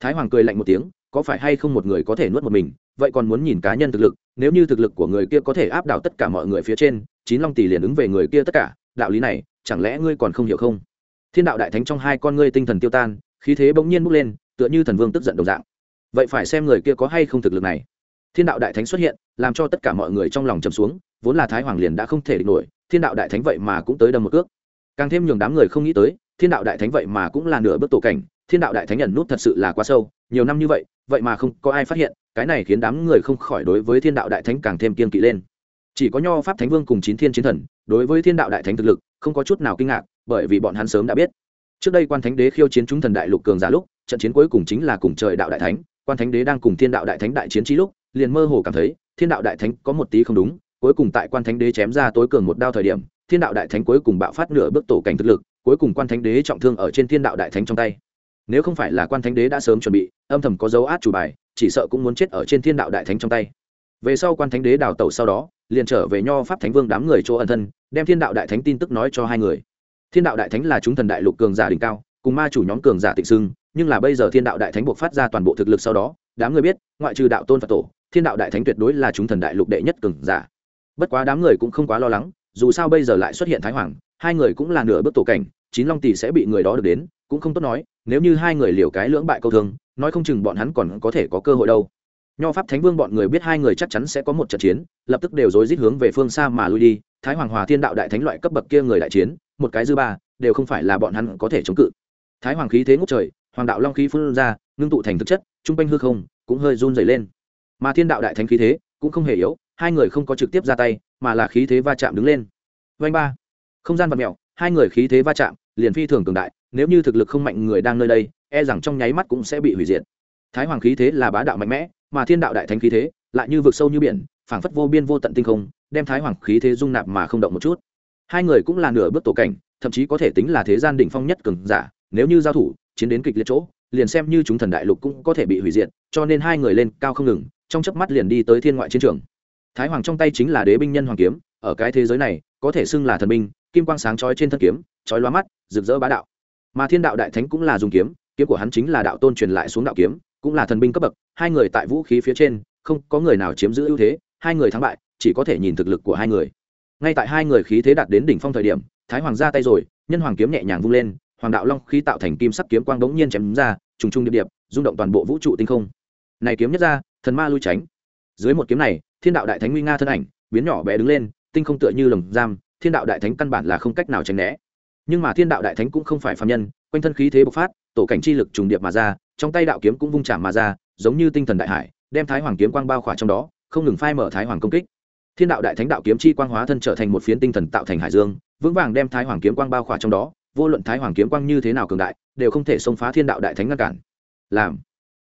Thái hoàng cười lạnh một tiếng có phải hay không một người có thể nuốt một mình? Vậy còn muốn nhìn cá nhân thực lực nếu như thực lực của người kia có thể áp đảo tất cả mọi người phía trên chín long tỷ liền ứng về người kia tất cả. Đạo lý này chẳng lẽ ngươi còn không hiểu không? Thiên đạo đại thánh trong hai con ngươi tinh thần tiêu tan khí thế bỗng nhiên bốc lên, tựa như thần vương tức giận đồng dạng. Vậy phải xem người kia có hay không thực lực này. Thiên đạo đại thánh xuất hiện, làm cho tất cả mọi người trong lòng trầm xuống, vốn là thái hoàng liền đã không thể địch nổi, thiên đạo đại thánh vậy mà cũng tới đâm một cước. Càng thêm nhường đám người không nghĩ tới, thiên đạo đại thánh vậy mà cũng là nửa bước tổ cảnh, thiên đạo đại thánh nhận nút thật sự là quá sâu, nhiều năm như vậy vậy mà không có ai phát hiện, cái này khiến đám người không khỏi đối với thiên đạo đại thánh càng thêm kiên kỵ lên. Chỉ có nho pháp thánh vương cùng chín thiên chiến thần, đối với thiên đạo đại thánh thực lực, không có chút nào kinh ngạc, bởi vì bọn hắn sớm đã biết trước đây quan thánh đế khiêu chiến chúng thần đại lục cường giả lúc, trận chiến cuối cùng chính là cùng trời đạo đại thánh, quan thánh đế đang cùng thiên đạo đại thánh đại chiến trí lúc, liền mơ hồ cảm thấy, thiên đạo đại thánh có một tí không đúng, cuối cùng tại quan thánh đế chém ra tối cường một đao thời điểm, thiên đạo đại thánh cuối cùng bạo phát nửa bước tổ cảnh thực lực, cuối cùng quan thánh đế trọng thương ở trên thiên đạo đại thánh trong tay. Nếu không phải là quan thánh đế đã sớm chuẩn bị, âm thầm có dấu át chủ bài, chỉ sợ cũng muốn chết ở trên thiên đạo đại thánh trong tay. Về sau quan thánh đế đào tẩu sau đó, liền trở về nho pháp thánh vương đám người chỗ ẩn thân, đem thiên đạo đại thánh tin tức nói cho hai người thiên đạo đại thánh là chúng thần đại lục cường giả đỉnh cao, cùng ma chủ nhóm cường giả tịnh sưng nhưng là bây giờ thiên đạo đại thánh buộc phát ra toàn bộ thực lực sau đó, đám người biết, ngoại trừ đạo tôn phật tổ, thiên đạo đại thánh tuyệt đối là chúng thần đại lục đệ nhất cường giả. Bất quá đám người cũng không quá lo lắng, dù sao bây giờ lại xuất hiện thái hoàng, hai người cũng là nửa bước tổ cảnh, chín long tỷ sẽ bị người đó được đến, cũng không tốt nói, nếu như hai người liều cái lưỡng bại câu thương, nói không chừng bọn hắn còn có thể có cơ hội đâu. Nho pháp thánh vương bọn người biết hai người chắc chắn sẽ có một trận chiến, lập tức đều rối rít hướng về phương xa mà lui đi, thái hoàng hòa thiên đạo đại thánh loại cấp bậc kia người đại chiến một cái dư ba, đều không phải là bọn hắn có thể chống cự. Thái hoàng khí thế ngốc trời, hoàng đạo long khí phun ra, ngưng tụ thành thực chất, trung quanh hư không cũng hơi run dày lên. Mà thiên đạo đại thánh khí thế cũng không hề yếu, hai người không có trực tiếp ra tay, mà là khí thế va chạm đứng lên. Vanh ba, không gian vật mẹo hai người khí thế va chạm, liền phi thường cường đại, nếu như thực lực không mạnh người đang nơi đây e rằng trong nháy mắt cũng sẽ bị hủy diệt. Thái hoàng khí thế là bá đạo mạnh mẽ, mà thiên đạo đại thánh khí thế lại như vực sâu như biển, phảng phất vô biên vô tận tinh không, đem thái hoàng khí thế dung nạp mà không động một chút hai người cũng là nửa bước tổ cảnh, thậm chí có thể tính là thế gian đỉnh phong nhất cường giả, nếu như giao thủ, chiến đến kịch liệt chỗ, liền xem như chúng thần đại lục cũng có thể bị hủy diệt, cho nên hai người lên cao không ngừng, trong chớp mắt liền đi tới thiên ngoại chiến trường. Thái hoàng trong tay chính là đế binh nhân hoàng kiếm, ở cái thế giới này, có thể xưng là thần binh, kim quang sáng chói trên thân kiếm, chói loa mắt, rực rỡ bá đạo. Mà thiên đạo đại thánh cũng là dùng kiếm kiếm của hắn chính là đạo tôn truyền lại xuống đạo kiếm, cũng là thần binh cấp bậc, hai người tại vũ khí phía trên, không có người nào chiếm giữ ưu thế, hai người thắng bại, chỉ có thể nhìn thực lực của hai người ngay tại hai người khí thế đạt đến đỉnh phong thời điểm, thái hoàng ra tay rồi, nhân hoàng kiếm nhẹ nhàng vung lên, hoàng đạo long khí tạo thành kim sắc kiếm quang đống nhiên chém ra, trùng trùng điệp điệp, rung động toàn bộ vũ trụ tinh không. Này kiếm nhất ra, thần ma lui tránh. Dưới một kiếm này, thiên đạo đại thánh nguy nga thân ảnh, biến nhỏ bé đứng lên, tinh không tựa như lồng giam, thiên đạo đại thánh căn bản là không cách nào tránh né. Nhưng mà thiên đạo đại thánh cũng không phải phạm nhân, quanh thân khí thế bộc phát, tổ cảnh chi lực trùng điệp mà ra, trong tay đạo kiếm cũng vung chạm mà ra, giống như tinh thần đại hải, đem thái hoàng kiếm quang bao khỏa trong đó, không ngừng phai mở thái hoàng công kích thiên đạo đại thánh đạo kiếm chi quang hóa thân trở thành một phiến tinh thần tạo thành hải dương, vững vàng đem thái hoàng kiếm quang bao khỏa trong đó, vô luận thái hoàng kiếm quang như thế nào cường đại, đều không thể xông phá thiên đạo đại thánh ngăn cản. Làm.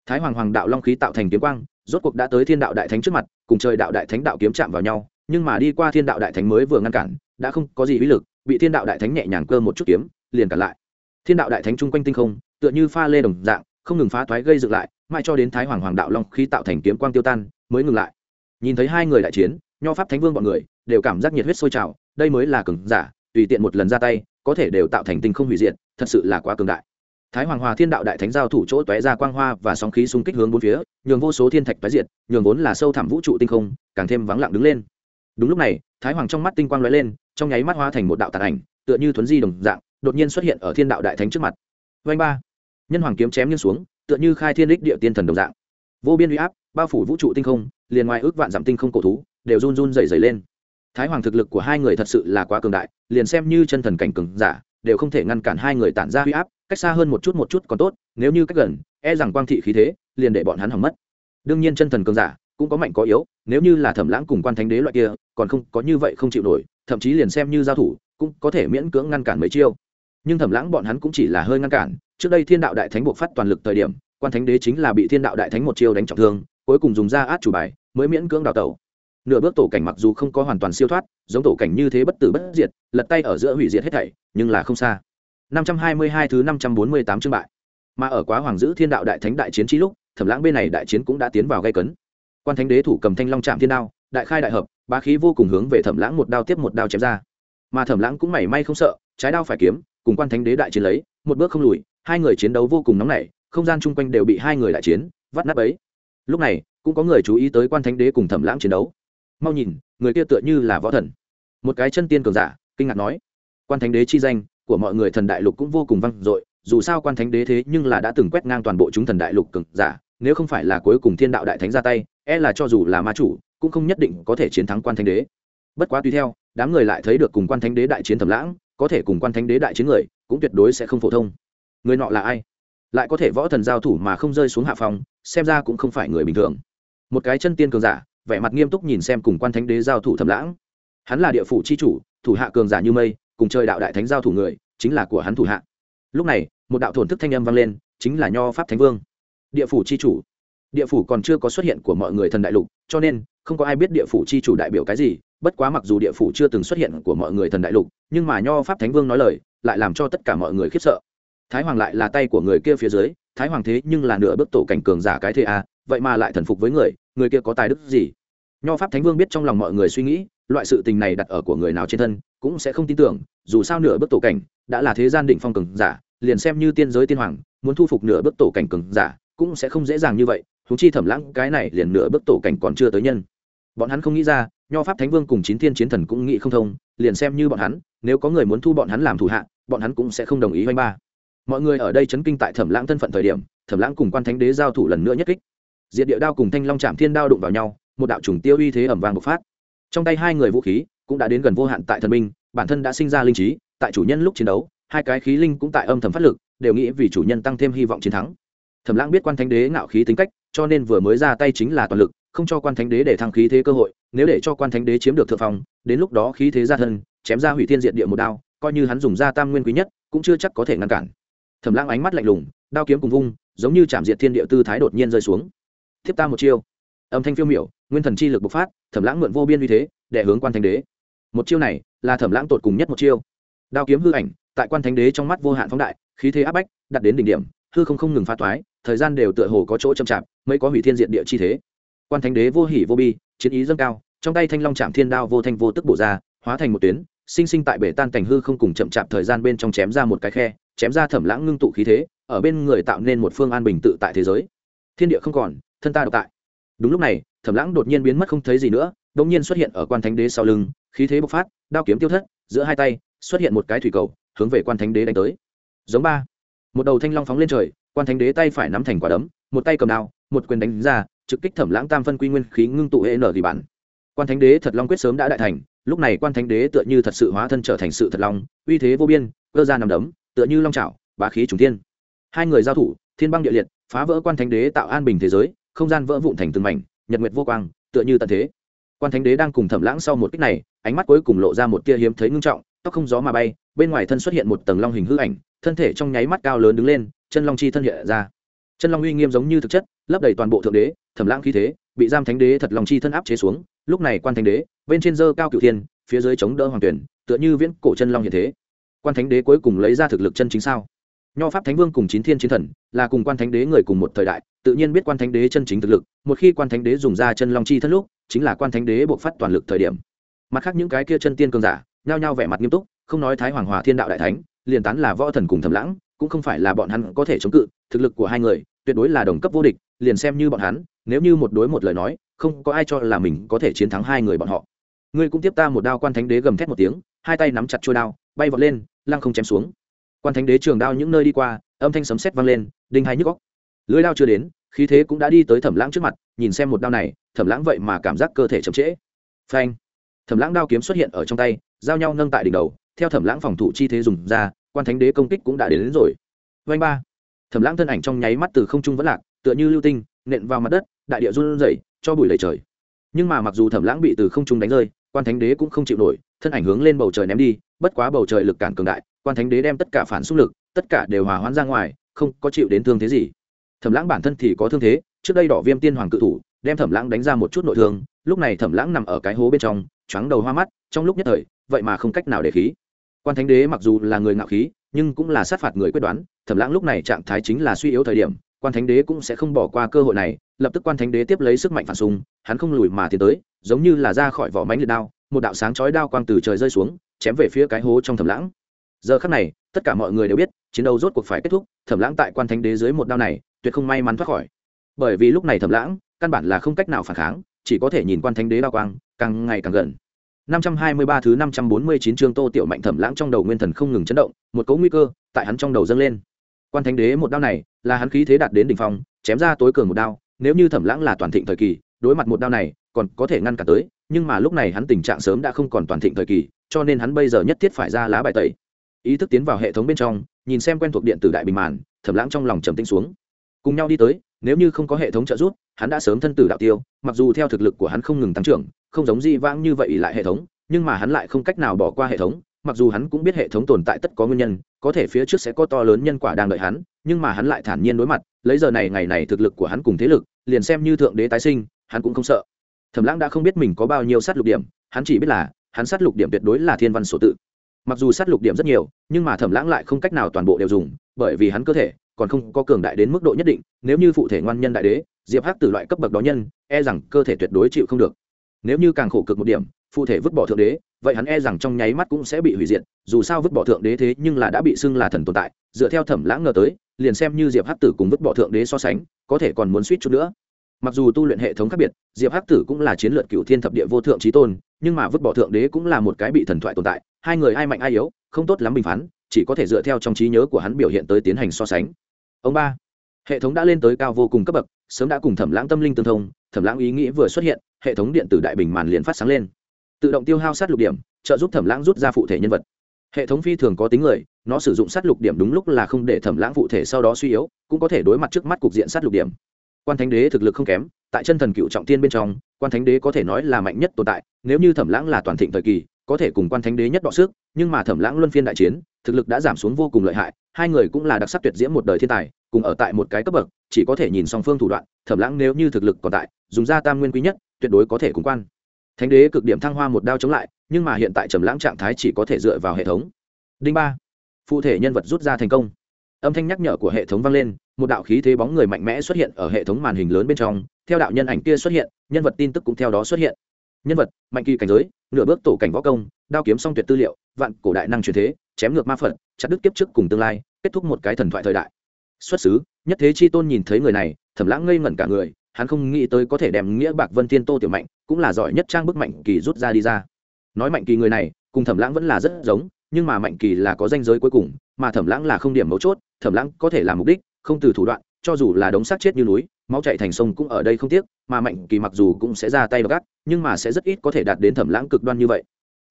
Thái hoàng hoàng đạo long khí tạo thành kiếm quang, rốt cuộc đã tới thiên đạo đại thánh trước mặt, cùng trời đạo đại thánh đạo kiếm chạm vào nhau, nhưng mà đi qua thiên đạo đại thánh mới vừa ngăn cản, đã không có gì uy lực, bị thiên đạo đại thánh nhẹ nhàng cơ một chút kiếm, liền cản lại. Thiên đạo đại thánh chung quanh tinh không, tựa như pha lê đồng dạng, không ngừng phá thoái gây dựng lại, mãi cho đến thái hoàng hoàng đạo long khí tạo thành kiếm quang tiêu tan, mới ngừng lại. Nhìn thấy hai người đại chiến nho pháp thánh vương bọn người đều cảm giác nhiệt huyết sôi trào, đây mới là cường giả, tùy tiện một lần ra tay, có thể đều tạo thành tinh không hủy diệt, thật sự là quá cường đại. Thái hoàng hòa thiên đạo đại thánh giao thủ chỗ tóe ra quang hoa và sóng khí xung kích hướng bốn phía, nhường vô số thiên thạch tái diệt, nhường vốn là sâu thẳm vũ trụ tinh không, càng thêm vắng lặng đứng lên. Đúng lúc này, thái hoàng trong mắt tinh quang lóe lên, trong nháy mắt hoa thành một đạo tàn ảnh, tựa như thuấn di đồng dạng, đột nhiên xuất hiện ở thiên đạo đại thánh trước mặt. Vanh ba, nhân hoàng kiếm chém nghiêng xuống, tựa như khai thiên đích địa tiên thần đồng dạng. Vô biên uy áp, bao phủ vũ trụ tinh không, liền ngoài ước vạn giảm tinh không cổ thú đều run run rẩy rẩy lên. Thái hoàng thực lực của hai người thật sự là quá cường đại, liền xem như chân thần cảnh cường giả, đều không thể ngăn cản hai người tản ra huy áp, cách xa hơn một chút một chút còn tốt, nếu như cách gần e rằng quang thị khí thế, liền để bọn hắn hỏng mất. Đương nhiên chân thần cường giả cũng có mạnh có yếu, nếu như là thẩm lãng cùng quan thánh đế loại kia, còn không, có như vậy không chịu nổi, thậm chí liền xem như giao thủ, cũng có thể miễn cưỡng ngăn cản mấy chiêu. Nhưng thẩm lãng bọn hắn cũng chỉ là hơi ngăn cản, trước đây thiên đạo đại thánh buộc phát toàn lực thời điểm, quan thánh đế chính là bị thiên đạo đại thánh một chiêu đánh trọng thương, cuối cùng dùng ra át chủ bài, mới miễn cưỡng đào tẩu nửa bước tổ cảnh mặc dù không có hoàn toàn siêu thoát, giống tổ cảnh như thế bất tử bất diệt, lật tay ở giữa hủy diệt hết thảy, nhưng là không xa. 522 thứ 548 chương bại. Mà ở quá hoàng giữ thiên đạo đại thánh đại chiến trí lúc, thẩm lãng bên này đại chiến cũng đã tiến vào gây cấn. Quan thánh đế thủ cầm thanh long chạm thiên đao, đại khai đại hợp, bá khí vô cùng hướng về thẩm lãng một đao tiếp một đao chém ra. Mà thẩm lãng cũng mảy may không sợ, trái đao phải kiếm, cùng quan thánh đế đại chiến lấy, một bước không lùi, hai người chiến đấu vô cùng nóng nảy, không gian chung quanh đều bị hai người đại chiến vắt nát ấy lúc này, cũng có người chú ý tới quan thánh đế cùng thẩm lãng chiến đấu mau nhìn, người kia tựa như là võ thần. Một cái chân tiên cường giả, kinh ngạc nói, quan thánh đế chi danh của mọi người thần đại lục cũng vô cùng vang dội, dù sao quan thánh đế thế nhưng là đã từng quét ngang toàn bộ chúng thần đại lục cường giả, nếu không phải là cuối cùng thiên đạo đại thánh ra tay e là cho dù là ma chủ, cũng không nhất định có thể chiến thắng quan thánh đế. Bất quá tùy theo, đám người lại thấy được cùng quan thánh đế đại chiến thầm lãng, có thể cùng quan thánh đế đại chiến người, cũng tuyệt đối sẽ không phổ thông. Người nọ là ai? Lại có thể võ thần giao thủ mà không rơi xuống hạ phòng, xem ra cũng không phải người bình thường. Một cái chân tiên cường giả vẻ mặt nghiêm túc nhìn xem cùng quan thánh đế giao thủ thẩm lãng. Hắn là địa phủ c h i chủ, thủ hạ cường giả như mây, cùng chơi đạo đại thánh giao thủ người, chính là của hắn thủ hạ. Lúc này, một đạo thổn thức thanh âm vang lên, chính là nho pháp thánh vương. Địa phủ c h i chủ. Địa phủ còn chưa có xuất hiện của mọi người thần đại lục, cho nên, không có ai biết địa phủ c h i chủ đại biểu cái gì, bất quá mặc dù địa phủ chưa từng xuất hiện của mọi người thần đại lục, nhưng mà nho pháp thánh vương nói lời, lại làm cho tất cả mọi người khiếp sợ. Thái hoàng lại là tay của người kia phía dưới, thái hoàng thế nhưng là nửa bước tổ cảnh cường giả cái thế a vậy mà lại thần phục với người người kia có tài đức gì? Nho pháp thánh vương biết trong lòng mọi người suy nghĩ, loại sự tình này đặt ở của người nào trên thân, cũng sẽ không tin tưởng, dù sao nửa bước tổ cảnh đã là thế gian định phong cường giả, liền xem như tiên giới tiên hoàng, muốn thu phục nửa bước tổ cảnh cường giả, cũng sẽ không dễ dàng như vậy thú chi thẩm lãng cái này liền nửa bước tổ cảnh còn chưa tới nhân. Bọn hắn không nghĩ ra, nho pháp thánh vương cùng chín thiên chiến thần cũng nghĩ không thông, liền xem như bọn hắn, nếu có người muốn thu bọn hắn làm thủ hạ, bọn hắn cũng sẽ không đồng ý oanh ba. Mọi người ở đây chấn kinh tại thẩm lãng thân phận thời điểm, thẩm lãng cùng quan thánh đế giao thủ lần nữa nhất kích diệt địa đao cùng thanh long chạm thiên đao đụng vào nhau một đạo trùng tiêu uy thế ẩm vàng bộc phát. Trong tay hai người vũ khí cũng đã đến gần vô hạn tại thần minh bản thân đã sinh ra linh trí tại chủ nhân lúc chiến đấu hai cái khí linh cũng tại âm thầm phát lực đều nghĩ vì chủ nhân tăng thêm hy vọng chiến thắng. Thẩm lãng biết quan thánh đế ngạo khí tính cách cho nên vừa mới ra tay chính là toàn lực không cho quan thánh đế để thăng khí thế cơ hội nếu để cho quan thánh đế chiếm được thượng phòng, đến lúc đó khí thế ra thân chém ra hủy thiên diện địa một đao coi như hắn dùng ra tam nguyên quý nhất cũng chưa chắc có thể ngăn cản. Thẩm lãng ánh mắt lạnh lùng đao kiếm cùng vung giống như chạm diệt thiên địa tư thái đột nhiên rơi xuống thiếp ta một chiêu. Âm thanh phiêu miểu, nguyên thần chi lực bộc phát, thẩm lãng mượn vô biên uy thế, để hướng quan thánh đế. Một chiêu này, là thẩm lãng tột cùng nhất một chiêu. Đao kiếm hư ảnh, tại quan thánh đế trong mắt vô hạn phóng đại, khí thế áp bách, đặt đến đỉnh điểm, hư không không ngừng phá toái, thời gian đều tựa hồ có chỗ chậm chạp, mới có hủy thiên diện địa chi thế. Quan thánh đế vô hỉ vô bi, chiến ý dâng cao, trong tay thanh long chạm thiên đao vô thanh vô tức bổ ra, hóa thành một tuyến, sinh sinh tại bể tan cảnh hư không cùng chậm chạp thời gian bên trong chém ra một cái khe, chém ra thẩm lãng ngưng tụ khí thế, ở bên người tạo nên một phương an bình tự tại thế giới. Thiên địa không còn thân ta độc tại. Đúng lúc này, thẩm lãng đột nhiên biến mất không thấy gì nữa, đột nhiên xuất hiện ở quan thánh đế sau lưng, khí thế bộc phát, đao kiếm tiêu thất, giữa hai tay xuất hiện một cái thủy cầu, hướng về quan thánh đế đánh tới. Giống ba. Một đầu thanh long phóng lên trời, quan thánh đế tay phải nắm thành quả đấm, một tay cầm đao, một quyền đánh ra, trực kích thẩm lãng tam phân quy nguyên khí ngưng tụ hệ nở thì bản. Quan thánh đế thật long quyết sớm đã đại thành, lúc này quan thánh đế tựa như thật sự hóa thân trở thành sự thật long, uy thế vô biên, cơ ra nằm đấm, tựa như long chảo, bá khí trùng thiên. Hai người giao thủ, thiên băng địa liệt, phá vỡ quan thánh đế tạo an bình thế giới không gian vỡ vụn thành từng mảnh, nhật nguyệt vô quang, tựa như tận thế. Quan thánh đế đang cùng thẩm lãng sau một kích này, ánh mắt cuối cùng lộ ra một tia hiếm thấy ngưng trọng, tóc không gió mà bay, bên ngoài thân xuất hiện một tầng long hình hư ảnh, thân thể trong nháy mắt cao lớn đứng lên, chân long chi thân hiện ra. Chân long uy nghiêm giống như thực chất, lấp đầy toàn bộ thượng đế, thẩm lãng khí thế, bị giam thánh đế thật long chi thân áp chế xuống, lúc này quan thánh đế, bên trên dơ cao cửu thiên, phía dưới chống đỡ hoàng tuyển, tựa như viễn cổ chân long hiện thế. Quan thánh đế cuối cùng lấy ra thực lực chân chính sao? Nho pháp thánh vương cùng chín thiên chiến thần, là cùng quan thánh đế người cùng một thời đại tự nhiên biết quan thánh đế chân chính thực lực, một khi quan thánh đế dùng ra chân long chi thân lúc, chính là quan thánh đế buộc phát toàn lực thời điểm. Mặt khác những cái kia chân tiên cường giả, nhao nhao vẻ mặt nghiêm túc, không nói thái hoàng hòa thiên đạo đại thánh, liền tán là võ thần cùng thầm lãng, cũng không phải là bọn hắn có thể chống cự, thực lực của hai người, tuyệt đối là đồng cấp vô địch, liền xem như bọn hắn, nếu như một đối một lời nói, không có ai cho là mình có thể chiến thắng hai người bọn họ. Ngươi cũng tiếp ta một đao quan thánh đế gầm thét một tiếng, hai tay nắm chặt trôi đao, bay vọt lên, lăng không chém xuống. Quan thánh đế trường đao những nơi đi qua, âm thanh sấm sét vang lên, đinh hai nhức góc lưới đao chưa đến khí thế cũng đã đi tới thẩm lãng trước mặt nhìn xem một đao này thẩm lãng vậy mà cảm giác cơ thể chậm trễ. Phanh! Thẩm lãng đao kiếm xuất hiện ở trong tay giao nhau nâng tại đỉnh đầu theo thẩm lãng phòng thủ chi thế dùng ra quan thánh đế công kích cũng đã đến, đến rồi. Vanh ba! Thẩm lãng thân ảnh trong nháy mắt từ không trung vẫn lạc tựa như lưu tinh nện vào mặt đất đại địa run rẩy cho bụi lầy trời. Nhưng mà mặc dù thẩm lãng bị từ không trung đánh rơi quan thánh đế cũng không chịu nổi thân ảnh hướng lên bầu trời ném đi bất quá bầu trời lực cản cường đại quan thánh đế đem tất cả phản xung lực tất cả đều hòa hoãn ra ngoài không có chịu đến thương thế gì thẩm lãng bản thân thì có thương thế, trước đây đỏ viêm tiên hoàng cự thủ, đem thẩm lãng đánh ra một chút nội thương, lúc này thẩm lãng nằm ở cái hố bên trong, choáng đầu hoa mắt, trong lúc nhất thời, vậy mà không cách nào để khí. Quan thánh đế mặc dù là người ngạo khí, nhưng cũng là sát phạt người quyết đoán, thẩm lãng lúc này trạng thái chính là suy yếu thời điểm, quan thánh đế cũng sẽ không bỏ qua cơ hội này, lập tức quan thánh đế tiếp lấy sức mạnh phản xung, hắn không lùi mà tiến tới, giống như là ra khỏi vỏ mánh liệt đao, một đạo sáng chói đao quang từ trời rơi xuống, chém về phía cái hố trong thẩm lãng. Giờ khắc này, tất cả mọi người đều biết, chiến đấu rốt cuộc phải kết thúc, thẩm lãng tại quan thánh đế dưới một đao này tuyệt không may mắn thoát khỏi bởi vì lúc này thẩm lãng căn bản là không cách nào phản kháng chỉ có thể nhìn quan thánh đế đao quang càng ngày càng gần 523 thứ 549 chương Tô Tiểu Mạnh thẩm lãng trong đầu nguyên thần không ngừng chấn động, một cỗ nguy cơ tại hắn trong đầu dâng lên. Quan Thánh Đế một đao này, là hắn khí thế đạt đến đỉnh phong, chém ra tối cường một đao, nếu như thẩm lãng là toàn thịnh thời kỳ, đối mặt một đao này, còn có thể ngăn cản tới, nhưng mà lúc này hắn tình trạng sớm đã không còn toàn thịnh thời kỳ, cho nên hắn bây giờ nhất thiết phải ra lá bài tẩy. Ý thức tiến vào hệ thống bên trong, nhìn xem quen thuộc điện tử đại bình màn, thẩm lãng trong lòng trầm tĩnh xuống. Cùng nhau đi tới, nếu như không có hệ thống trợ giúp, hắn đã sớm thân tử đạo tiêu, mặc dù theo thực lực của hắn không ngừng tăng trưởng, không giống di vãng như vậy lại hệ thống, nhưng mà hắn lại không cách nào bỏ qua hệ thống mặc dù hắn cũng biết hệ thống tồn tại tất có nguyên nhân có thể phía trước sẽ có to lớn nhân quả đang đợi hắn nhưng mà hắn lại thản nhiên đối mặt lấy giờ này ngày này thực lực của hắn cùng thế lực liền xem như thượng đế tái sinh hắn cũng không sợ. Thẩm lãng đã không biết mình có bao nhiêu sát lục điểm hắn chỉ biết là hắn sát lục điểm tuyệt đối là thiên văn sổ tự. Mặc dù sát lục điểm rất nhiều nhưng mà thẩm lãng lại không cách nào toàn bộ đều dùng bởi vì hắn cơ thể còn không có cường đại đến mức độ nhất định, nếu như phụ thể ngoan nhân đại đế, diệp hắc từ loại cấp bậc đó nhân e rằng cơ thể tuyệt đối chịu không được. Nếu như càng khổ cực một điểm, phụ thể vứt bỏ thượng đế, vậy hắn e rằng trong nháy mắt cũng sẽ bị hủy diệt, dù sao vứt bỏ thượng đế thế nhưng là đã bị xưng là thần tồn tại, dựa theo thẩm lãng ngờ tới, liền xem như diệp hắc tử cùng vứt bỏ thượng đế so sánh, có thể còn muốn suýt chút nữa. Mặc dù tu luyện hệ thống khác biệt, diệp hắc tử cũng là chiến lược cựu thiên thập địa vô thượng trí tôn, nhưng mà vứt bỏ thượng đế cũng là một cái bị thần thoại tồn tại, hai người ai mạnh ai yếu, không tốt lắm bình phán, chỉ có thể dựa theo trong trí nhớ của hắn biểu hiện tới tiến hành so sánh ông ba, hệ thống đã lên tới cao vô cùng cấp bậc, sớm đã cùng thẩm lãng tâm linh tương thông, thẩm lãng ý nghĩ vừa xuất hiện, hệ thống điện tử đại bình màn liền phát sáng lên. Tự động tiêu hao sát lục điểm, trợ giúp thẩm lãng rút ra phụ thể nhân vật. Hệ thống phi thường có tính người, nó sử dụng sát lục điểm đúng lúc là không để thẩm lãng phụ thể sau đó suy yếu, cũng có thể đối mặt trước mắt cục diện sát lục điểm. Quan thánh đế thực lực không kém, tại chân thần cựu trọng tiên bên trong, quan thánh đế có thể nói là mạnh nhất tồn tại, nếu như thẩm lãng là toàn thịnh thời kỳ, có thể cùng quan thánh đế nhất đọ sức, nhưng mà thẩm lãng luân phiên đại chiến, thực lực đã giảm xuống vô cùng lợi hại hai người cũng là đặc sắc tuyệt diễm một đời thiên tài, cùng ở tại một cái cấp bậc, chỉ có thể nhìn song phương thủ đoạn, thẩm lãng nếu như thực lực còn tại, dùng ra tam nguyên quý nhất, tuyệt đối có thể cùng quan. Thánh đế cực điểm thăng hoa một đao chống lại, nhưng mà hiện tại trầm lãng trạng thái chỉ có thể dựa vào hệ thống. Đinh ba. Phụ thể nhân vật rút ra thành công. Âm thanh nhắc nhở của hệ thống vang lên, một đạo khí thế bóng người mạnh mẽ xuất hiện ở hệ thống màn hình lớn bên trong, theo đạo nhân ảnh kia xuất hiện, nhân vật tin tức cũng theo đó xuất hiện. Nhân vật, mạnh kỳ cảnh giới, nửa bước tổ cảnh võ công, đao kiếm song tuyệt tư liệu, vạn cổ đại năng truyền thế, chém ngược ma phật chặt đứt kiếp trước cùng tương lai, kết thúc một cái thần thoại thời đại. Xuất xứ, nhất thế chi tôn nhìn thấy người này thẩm lãng ngây ngẩn cả người, hắn không nghĩ tới có thể đem nghĩa bạc vân thiên tô tiểu mạnh, cũng là giỏi nhất trang bức mạnh kỳ rút ra đi ra. Nói mạnh kỳ người này, cùng thẩm lãng vẫn là rất giống, nhưng mà mạnh kỳ là có danh giới cuối cùng, mà thẩm lãng là không điểm mấu chốt, thẩm lãng có thể làm mục đích, không từ thủ đoạn, cho dù là đống xác chết như núi, máu chạy thành sông cũng ở đây không tiếc, mà mạnh kỳ mặc dù cũng sẽ ra tay gắt, nhưng mà sẽ rất ít có thể đạt đến thẩm lãng cực đoan như vậy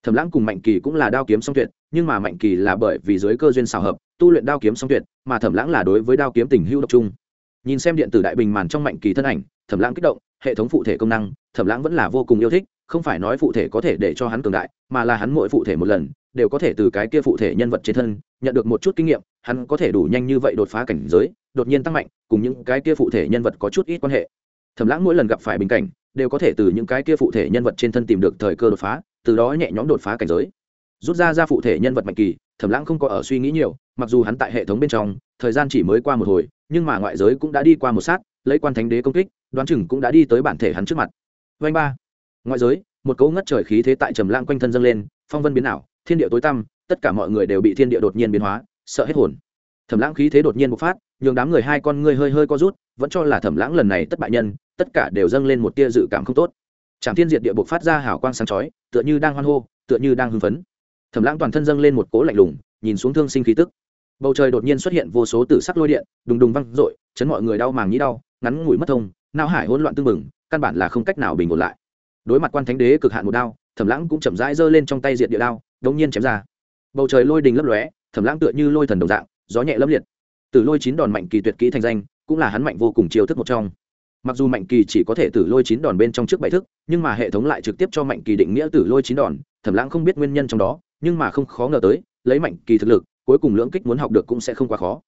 thẩm lãng cùng mạnh kỳ cũng là đao kiếm song tuyệt, nhưng mà mạnh kỳ là bởi vì dưới cơ duyên xào hợp, tu luyện đao kiếm song tuyệt, mà thẩm lãng là đối với đao kiếm tình hưu độc trung nhìn xem điện tử đại bình màn trong mạnh kỳ thân ảnh, thẩm lãng kích động, hệ thống phụ thể công năng, thẩm lãng vẫn là vô cùng yêu thích, không phải nói phụ thể có thể để cho hắn cường đại, mà là hắn mỗi phụ thể một lần, đều có thể từ cái kia phụ thể nhân vật trên thân, nhận được một chút kinh nghiệm, hắn có thể đủ nhanh như vậy đột phá cảnh giới, đột nhiên tăng mạnh, cùng những cái kia phụ thể nhân vật có chút ít quan hệ. Thẩm lãng mỗi lần gặp phải bình cảnh đều có thể từ những cái kia phụ thể nhân vật trên thân tìm được thời cơ đột phá, từ đó nhẹ nhõm đột phá cảnh giới. Rút ra ra phụ thể nhân vật mạnh kỳ, thẩm lãng không có ở suy nghĩ nhiều, mặc dù hắn tại hệ thống bên trong, thời gian chỉ mới qua một hồi, nhưng mà ngoại giới cũng đã đi qua một sát, lấy quan thánh đế công kích, đoán chừng cũng đã đi tới bản thể hắn trước mặt. Vanh ba. Ngoại giới, một cấu ngất trời khí thế tại trầm lãng quanh thân dâng lên, phong vân biến ảo, thiên địa tối tăm, tất cả mọi người đều bị thiên địa đột nhiên biến hóa, sợ hết hồn. Thẩm lãng khí thế đột nhiên bộc phát, nhường đám người hai con ngươi hơi hơi co rút, vẫn cho là thẩm lãng lần này tất bại nhân tất cả đều dâng lên một tia dự cảm không tốt. Trạm thiên diệt địa buộc phát ra hào quang sáng chói, tựa như đang hoan hô, tựa như đang hưng phấn. Thẩm lãng toàn thân dâng lên một cố lạnh lùng, nhìn xuống thương sinh khí tức. Bầu trời đột nhiên xuất hiện vô số tử sắc lôi điện, đùng đùng văng r chấn mọi người đau màng nhĩ đau, ngắn ngủi mất thông nao hải hỗn loạn tưng bừng, căn bản là không cách nào bình ổn lại. Đối mặt quan thánh đế cực hạn một đao, thẩm lãng cũng chậm rãi giơ lên trong tay diệt địa đao, đống nhiên chém ra. Bầu trời lôi đình lấp lóe, thẩm lãng tựa như lôi thần đồng dạng, gió nhẹ lấp liệt. Từ lôi chín đòn mạnh kỳ tuyệt kỹ thành danh, cũng là hắn mạnh vô cùng chiêu thức một trong mặc dù mạnh kỳ chỉ có thể tử lôi chín đòn bên trong trước bảy thức, nhưng mà hệ thống lại trực tiếp cho mạnh kỳ định nghĩa tử lôi chín đòn, thẩm lãng không biết nguyên nhân trong đó, nhưng mà không khó ngờ tới, lấy mạnh kỳ thực lực, cuối cùng lưỡng kích muốn học được cũng sẽ không quá khó.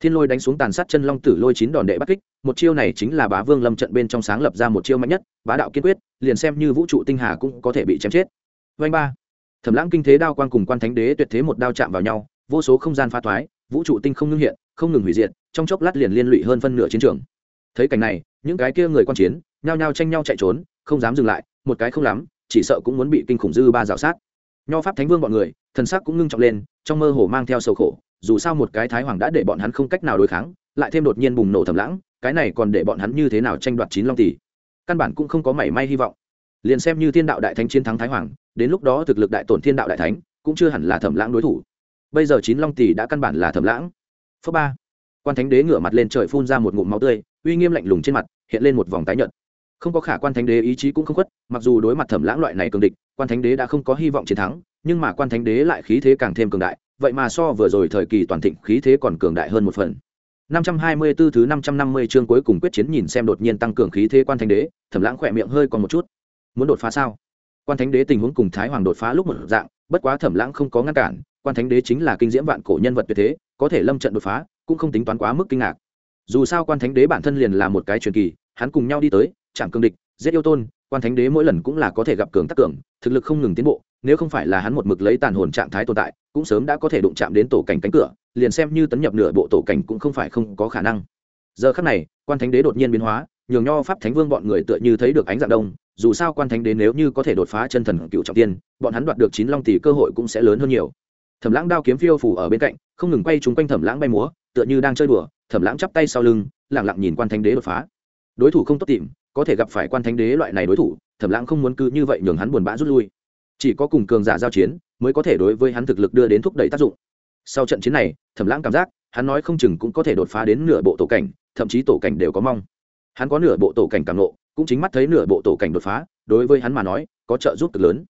Thiên lôi đánh xuống tàn sát chân long tử lôi chín đòn đệ bắt kích, một chiêu này chính là bá vương lâm trận bên trong sáng lập ra một chiêu mạnh nhất, bá đạo kiên quyết, liền xem như vũ trụ tinh hà cũng có thể bị chém chết. Vanh ba. Thẩm lãng kinh thế đao quan cùng quan thánh đế tuyệt thế một đao chạm vào nhau, vô số không gian pha thoái, vũ trụ tinh không ngưng hiện, không ngừng hủy diệt, trong chốc lát liền liên lụy hơn phân nửa chiến trường thấy cảnh này, những cái kia người quan chiến, nhao nhao tranh nhau chạy trốn, không dám dừng lại, một cái không lắm, chỉ sợ cũng muốn bị kinh khủng dư ba rào sát. Nho pháp thánh vương bọn người, thần sắc cũng ngưng trọng lên, trong mơ hồ mang theo sầu khổ, dù sao một cái thái hoàng đã để bọn hắn không cách nào đối kháng, lại thêm đột nhiên bùng nổ thầm lãng, cái này còn để bọn hắn như thế nào tranh đoạt chín long tỷ? Căn bản cũng không có mảy may hy vọng. Liền xem như thiên đạo đại thánh chiến thắng thái hoàng, đến lúc đó thực lực đại tổn thiên đạo đại thánh, cũng chưa hẳn là thẩm lãng đối thủ. Bây giờ chín long tỷ đã căn bản là thẩm lãng. Phớ ba. Quan thánh đế ngửa mặt lên trời phun ra một ngụm máu tươi uy nghiêm lạnh lùng trên mặt, hiện lên một vòng tái nhợt. Không có khả quan thánh đế ý chí cũng không khuất, mặc dù đối mặt thẩm lãng loại này cường địch, quan thánh đế đã không có hy vọng chiến thắng, nhưng mà quan thánh đế lại khí thế càng thêm cường đại, vậy mà so vừa rồi thời kỳ toàn thịnh khí thế còn cường đại hơn một phần. 524 thứ 550 chương cuối cùng quyết chiến nhìn xem đột nhiên tăng cường khí thế quan thánh đế, thẩm lãng khỏe miệng hơi còn một chút. Muốn đột phá sao? Quan thánh đế tình huống cùng thái hoàng đột phá lúc một dạng, bất quá thẩm lãng không có ngăn cản, quan thánh đế chính là kinh diễm vạn cổ nhân vật tuyệt thế, có thể lâm trận đột phá, cũng không tính toán quá mức kinh ngạc dù sao quan thánh đế bản thân liền là một cái truyền kỳ, hắn cùng nhau đi tới, chạm cương địch, giết yêu tôn, quan thánh đế mỗi lần cũng là có thể gặp cường tác cường, thực lực không ngừng tiến bộ, nếu không phải là hắn một mực lấy tàn hồn trạng thái tồn tại, cũng sớm đã có thể đụng chạm đến tổ cảnh cánh cửa, liền xem như tấn nhập nửa bộ tổ cảnh cũng không phải không có khả năng. Giờ khắc này, quan thánh đế đột nhiên biến hóa, nhường nho pháp thánh vương bọn người tựa như thấy được ánh dạng đông, dù sao quan thánh đế nếu như có thể đột phá chân thần cựu trọng tiên, bọn hắn đoạt được chín long tỷ cơ hội cũng sẽ lớn hơn nhiều. Thẩm lãng đao kiếm phiêu phủ ở bên cạnh, không ngừng quay chúng quanh thẩm lãng bay múa, tựa như đang chơi đùa thẩm lãng chắp tay sau lưng lẳng lặng nhìn quan thánh đế đột phá. Đối thủ không tốt tìm, có thể gặp phải quan thánh đế loại này đối thủ, thẩm lãng không muốn cứ như vậy nhường hắn buồn bã rút lui. Chỉ có cùng cường giả giao chiến, mới có thể đối với hắn thực lực đưa đến thúc đẩy tác dụng. Sau trận chiến này, thẩm lãng cảm giác, hắn nói không chừng cũng có thể đột phá đến nửa bộ tổ cảnh, thậm chí tổ cảnh đều có mong. Hắn có nửa bộ tổ cảnh càng nộ, cũng chính mắt thấy nửa bộ tổ cảnh đột phá, đối với hắn mà nói, có trợ giúp cực lớn.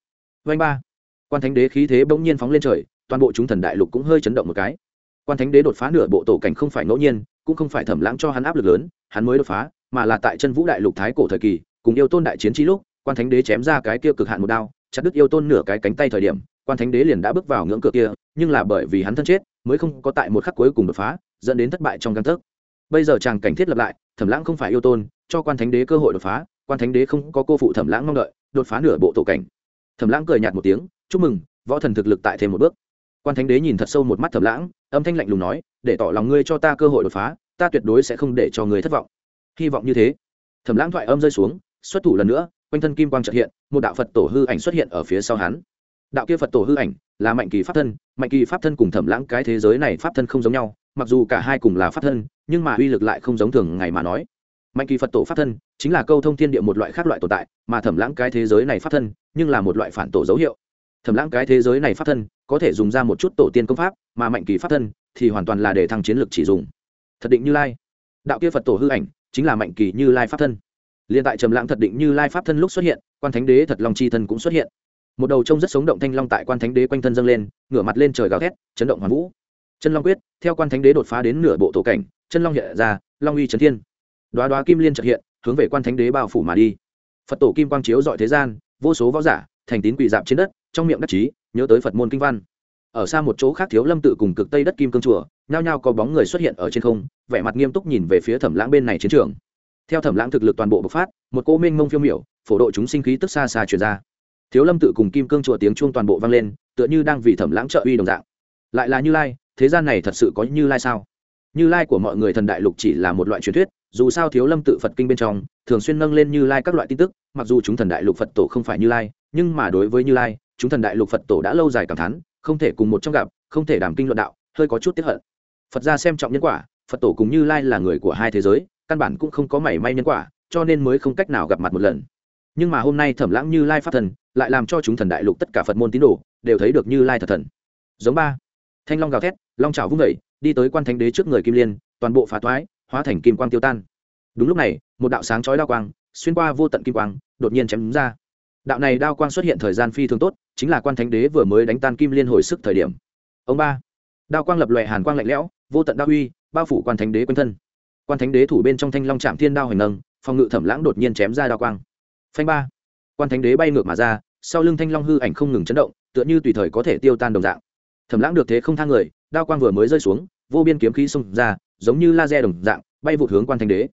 Vanh ba. Quan thánh đế khí thế bỗng nhiên phóng lên trời, toàn bộ chúng thần đại lục cũng hơi chấn động một cái. Quan thánh đế đột phá nửa bộ tổ cảnh không phải ngẫu nhiên cũng không phải thẩm lãng cho hắn áp lực lớn, hắn mới đột phá, mà là tại chân vũ đại lục thái cổ thời kỳ, cùng yêu tôn đại chiến trí lúc, quan thánh đế chém ra cái kia cực hạn một đao, chặt đứt yêu tôn nửa cái cánh tay thời điểm, quan thánh đế liền đã bước vào ngưỡng cửa kia, nhưng là bởi vì hắn thân chết, mới không có tại một khắc cuối cùng đột phá, dẫn đến thất bại trong căn thức bây giờ chàng cảnh thiết lập lại, thẩm lãng không phải yêu tôn, cho quan thánh đế cơ hội đột phá, quan thánh đế không có cô phụ thẩm lãng mong đợi, đột phá nửa bộ tổ cảnh. Thẩm lãng cười nhạt một tiếng, chúc mừng, võ thần thực lực tại thêm một bước. Quan thánh đế nhìn thật sâu một mắt thẩm lãng, âm thanh lạnh lùng nói, để tỏ lòng ngươi cho ta cơ hội đột phá ta tuyệt đối sẽ không để cho người thất vọng. Hy vọng như thế. Thẩm lãng thoại âm rơi xuống, xuất thủ lần nữa, quanh thân kim quang trợ hiện, một đạo phật tổ hư ảnh xuất hiện ở phía sau hắn. Đạo kia phật tổ hư ảnh là mạnh kỳ pháp thân, mạnh kỳ pháp thân cùng thẩm lãng cái thế giới này pháp thân không giống nhau, mặc dù cả hai cùng là pháp thân, nhưng mà uy lực lại không giống thường ngày mà nói. Mạnh kỳ phật tổ pháp thân chính là câu thông thiên địa một loại khác loại tồn tại, mà thẩm lãng cái thế giới này pháp thân nhưng là một loại phản tổ dấu hiệu. Thẩm lãng cái thế giới này pháp thân có thể dùng ra một chút tổ tiên công pháp, mà mạnh kỳ pháp thân thì hoàn toàn là để thăng chiến lược chỉ dùng thật định như lai. Đạo kia phật tổ hư ảnh chính là mạnh kỳ như lai pháp thân. Liên tại trầm lãng thật định như lai pháp thân lúc xuất hiện, quan thánh đế thật long chi thân cũng xuất hiện. Một đầu trông rất sống động thanh long tại quan thánh đế quanh thân dâng lên, ngửa mặt lên trời gào thét, chấn động hoàn vũ. Chân long quyết, theo quan thánh đế đột phá đến nửa bộ tổ cảnh, chân long hiện ra, long uy trấn thiên. Đoá đoá kim liên trật hiện, hướng về quan thánh đế bao phủ mà đi. Phật tổ kim quang chiếu dọi thế gian, vô số võ giả, thành tín quỳ dạp trên đất, trong miệng đắc chí, nhớ tới phật môn kinh văn ở xa một chỗ khác thiếu lâm tự cùng cực tây đất kim cương chùa, nhao nhao có bóng người xuất hiện ở trên không, vẻ mặt nghiêm túc nhìn về phía thẩm lãng bên này chiến trường. Theo thẩm lãng thực lực toàn bộ bộc phát, một cô minh mông phiêu miểu, phổ độ chúng sinh khí tức xa xa truyền ra. Thiếu lâm tự cùng kim cương chùa tiếng chuông toàn bộ vang lên, tựa như đang vì thẩm lãng trợ uy đồng dạng. Lại là như lai, thế gian này thật sự có như lai sao? Như lai của mọi người thần đại lục chỉ là một loại truyền thuyết, dù sao thiếu lâm tự phật kinh bên trong, thường xuyên nâng lên như lai các loại tin tức, mặc dù chúng thần đại lục phật tổ không phải như lai, nhưng mà đối với như lai, chúng thần đại lục phật tổ đã lâu dài cảm thán không thể cùng một trong gặp, không thể đàm kinh luận đạo, hơi có chút tiếp hận. Phật gia xem trọng nhân quả, phật tổ cùng như lai là người của hai thế giới, căn bản cũng không có mảy may nhân quả, cho nên mới không cách nào gặp mặt một lần. Nhưng mà hôm nay thẩm lãng như lai pháp thần, lại làm cho chúng thần đại lục tất cả phật môn tín đồ đều thấy được như lai thật thần. Giống ba. Thanh long gào thét, long trào vung vẩy đi tới quan thánh đế trước người kim liên, toàn bộ phá toái, hóa thành kim quang tiêu tan. Đúng lúc này, một đạo sáng chói đao quang, xuyên qua vô tận kim quang, đột nhiên chém đúng ra đạo này đao quang xuất hiện thời gian phi thường tốt, chính là quan thánh đế vừa mới đánh tan kim liên hồi sức thời điểm. Ông ba, đao quang lập lòe hàn quang lạnh lẽo, vô tận đao uy, bao phủ quan thánh đế quanh thân. Quan thánh đế thủ bên trong thanh long trạm thiên đao hành nâng, phòng ngự thẩm lãng đột nhiên chém ra đao quang. Phanh ba, quan thánh đế bay ngược mà ra, sau lưng thanh long hư ảnh không ngừng chấn động, tựa như tùy thời có thể tiêu tan đồng dạng. Thẩm lãng được thế không thang người, đao quang vừa mới rơi xuống, vô biên kiếm khí xông ra, giống như laser đồng dạng, bay vụt hướng quan thánh đế.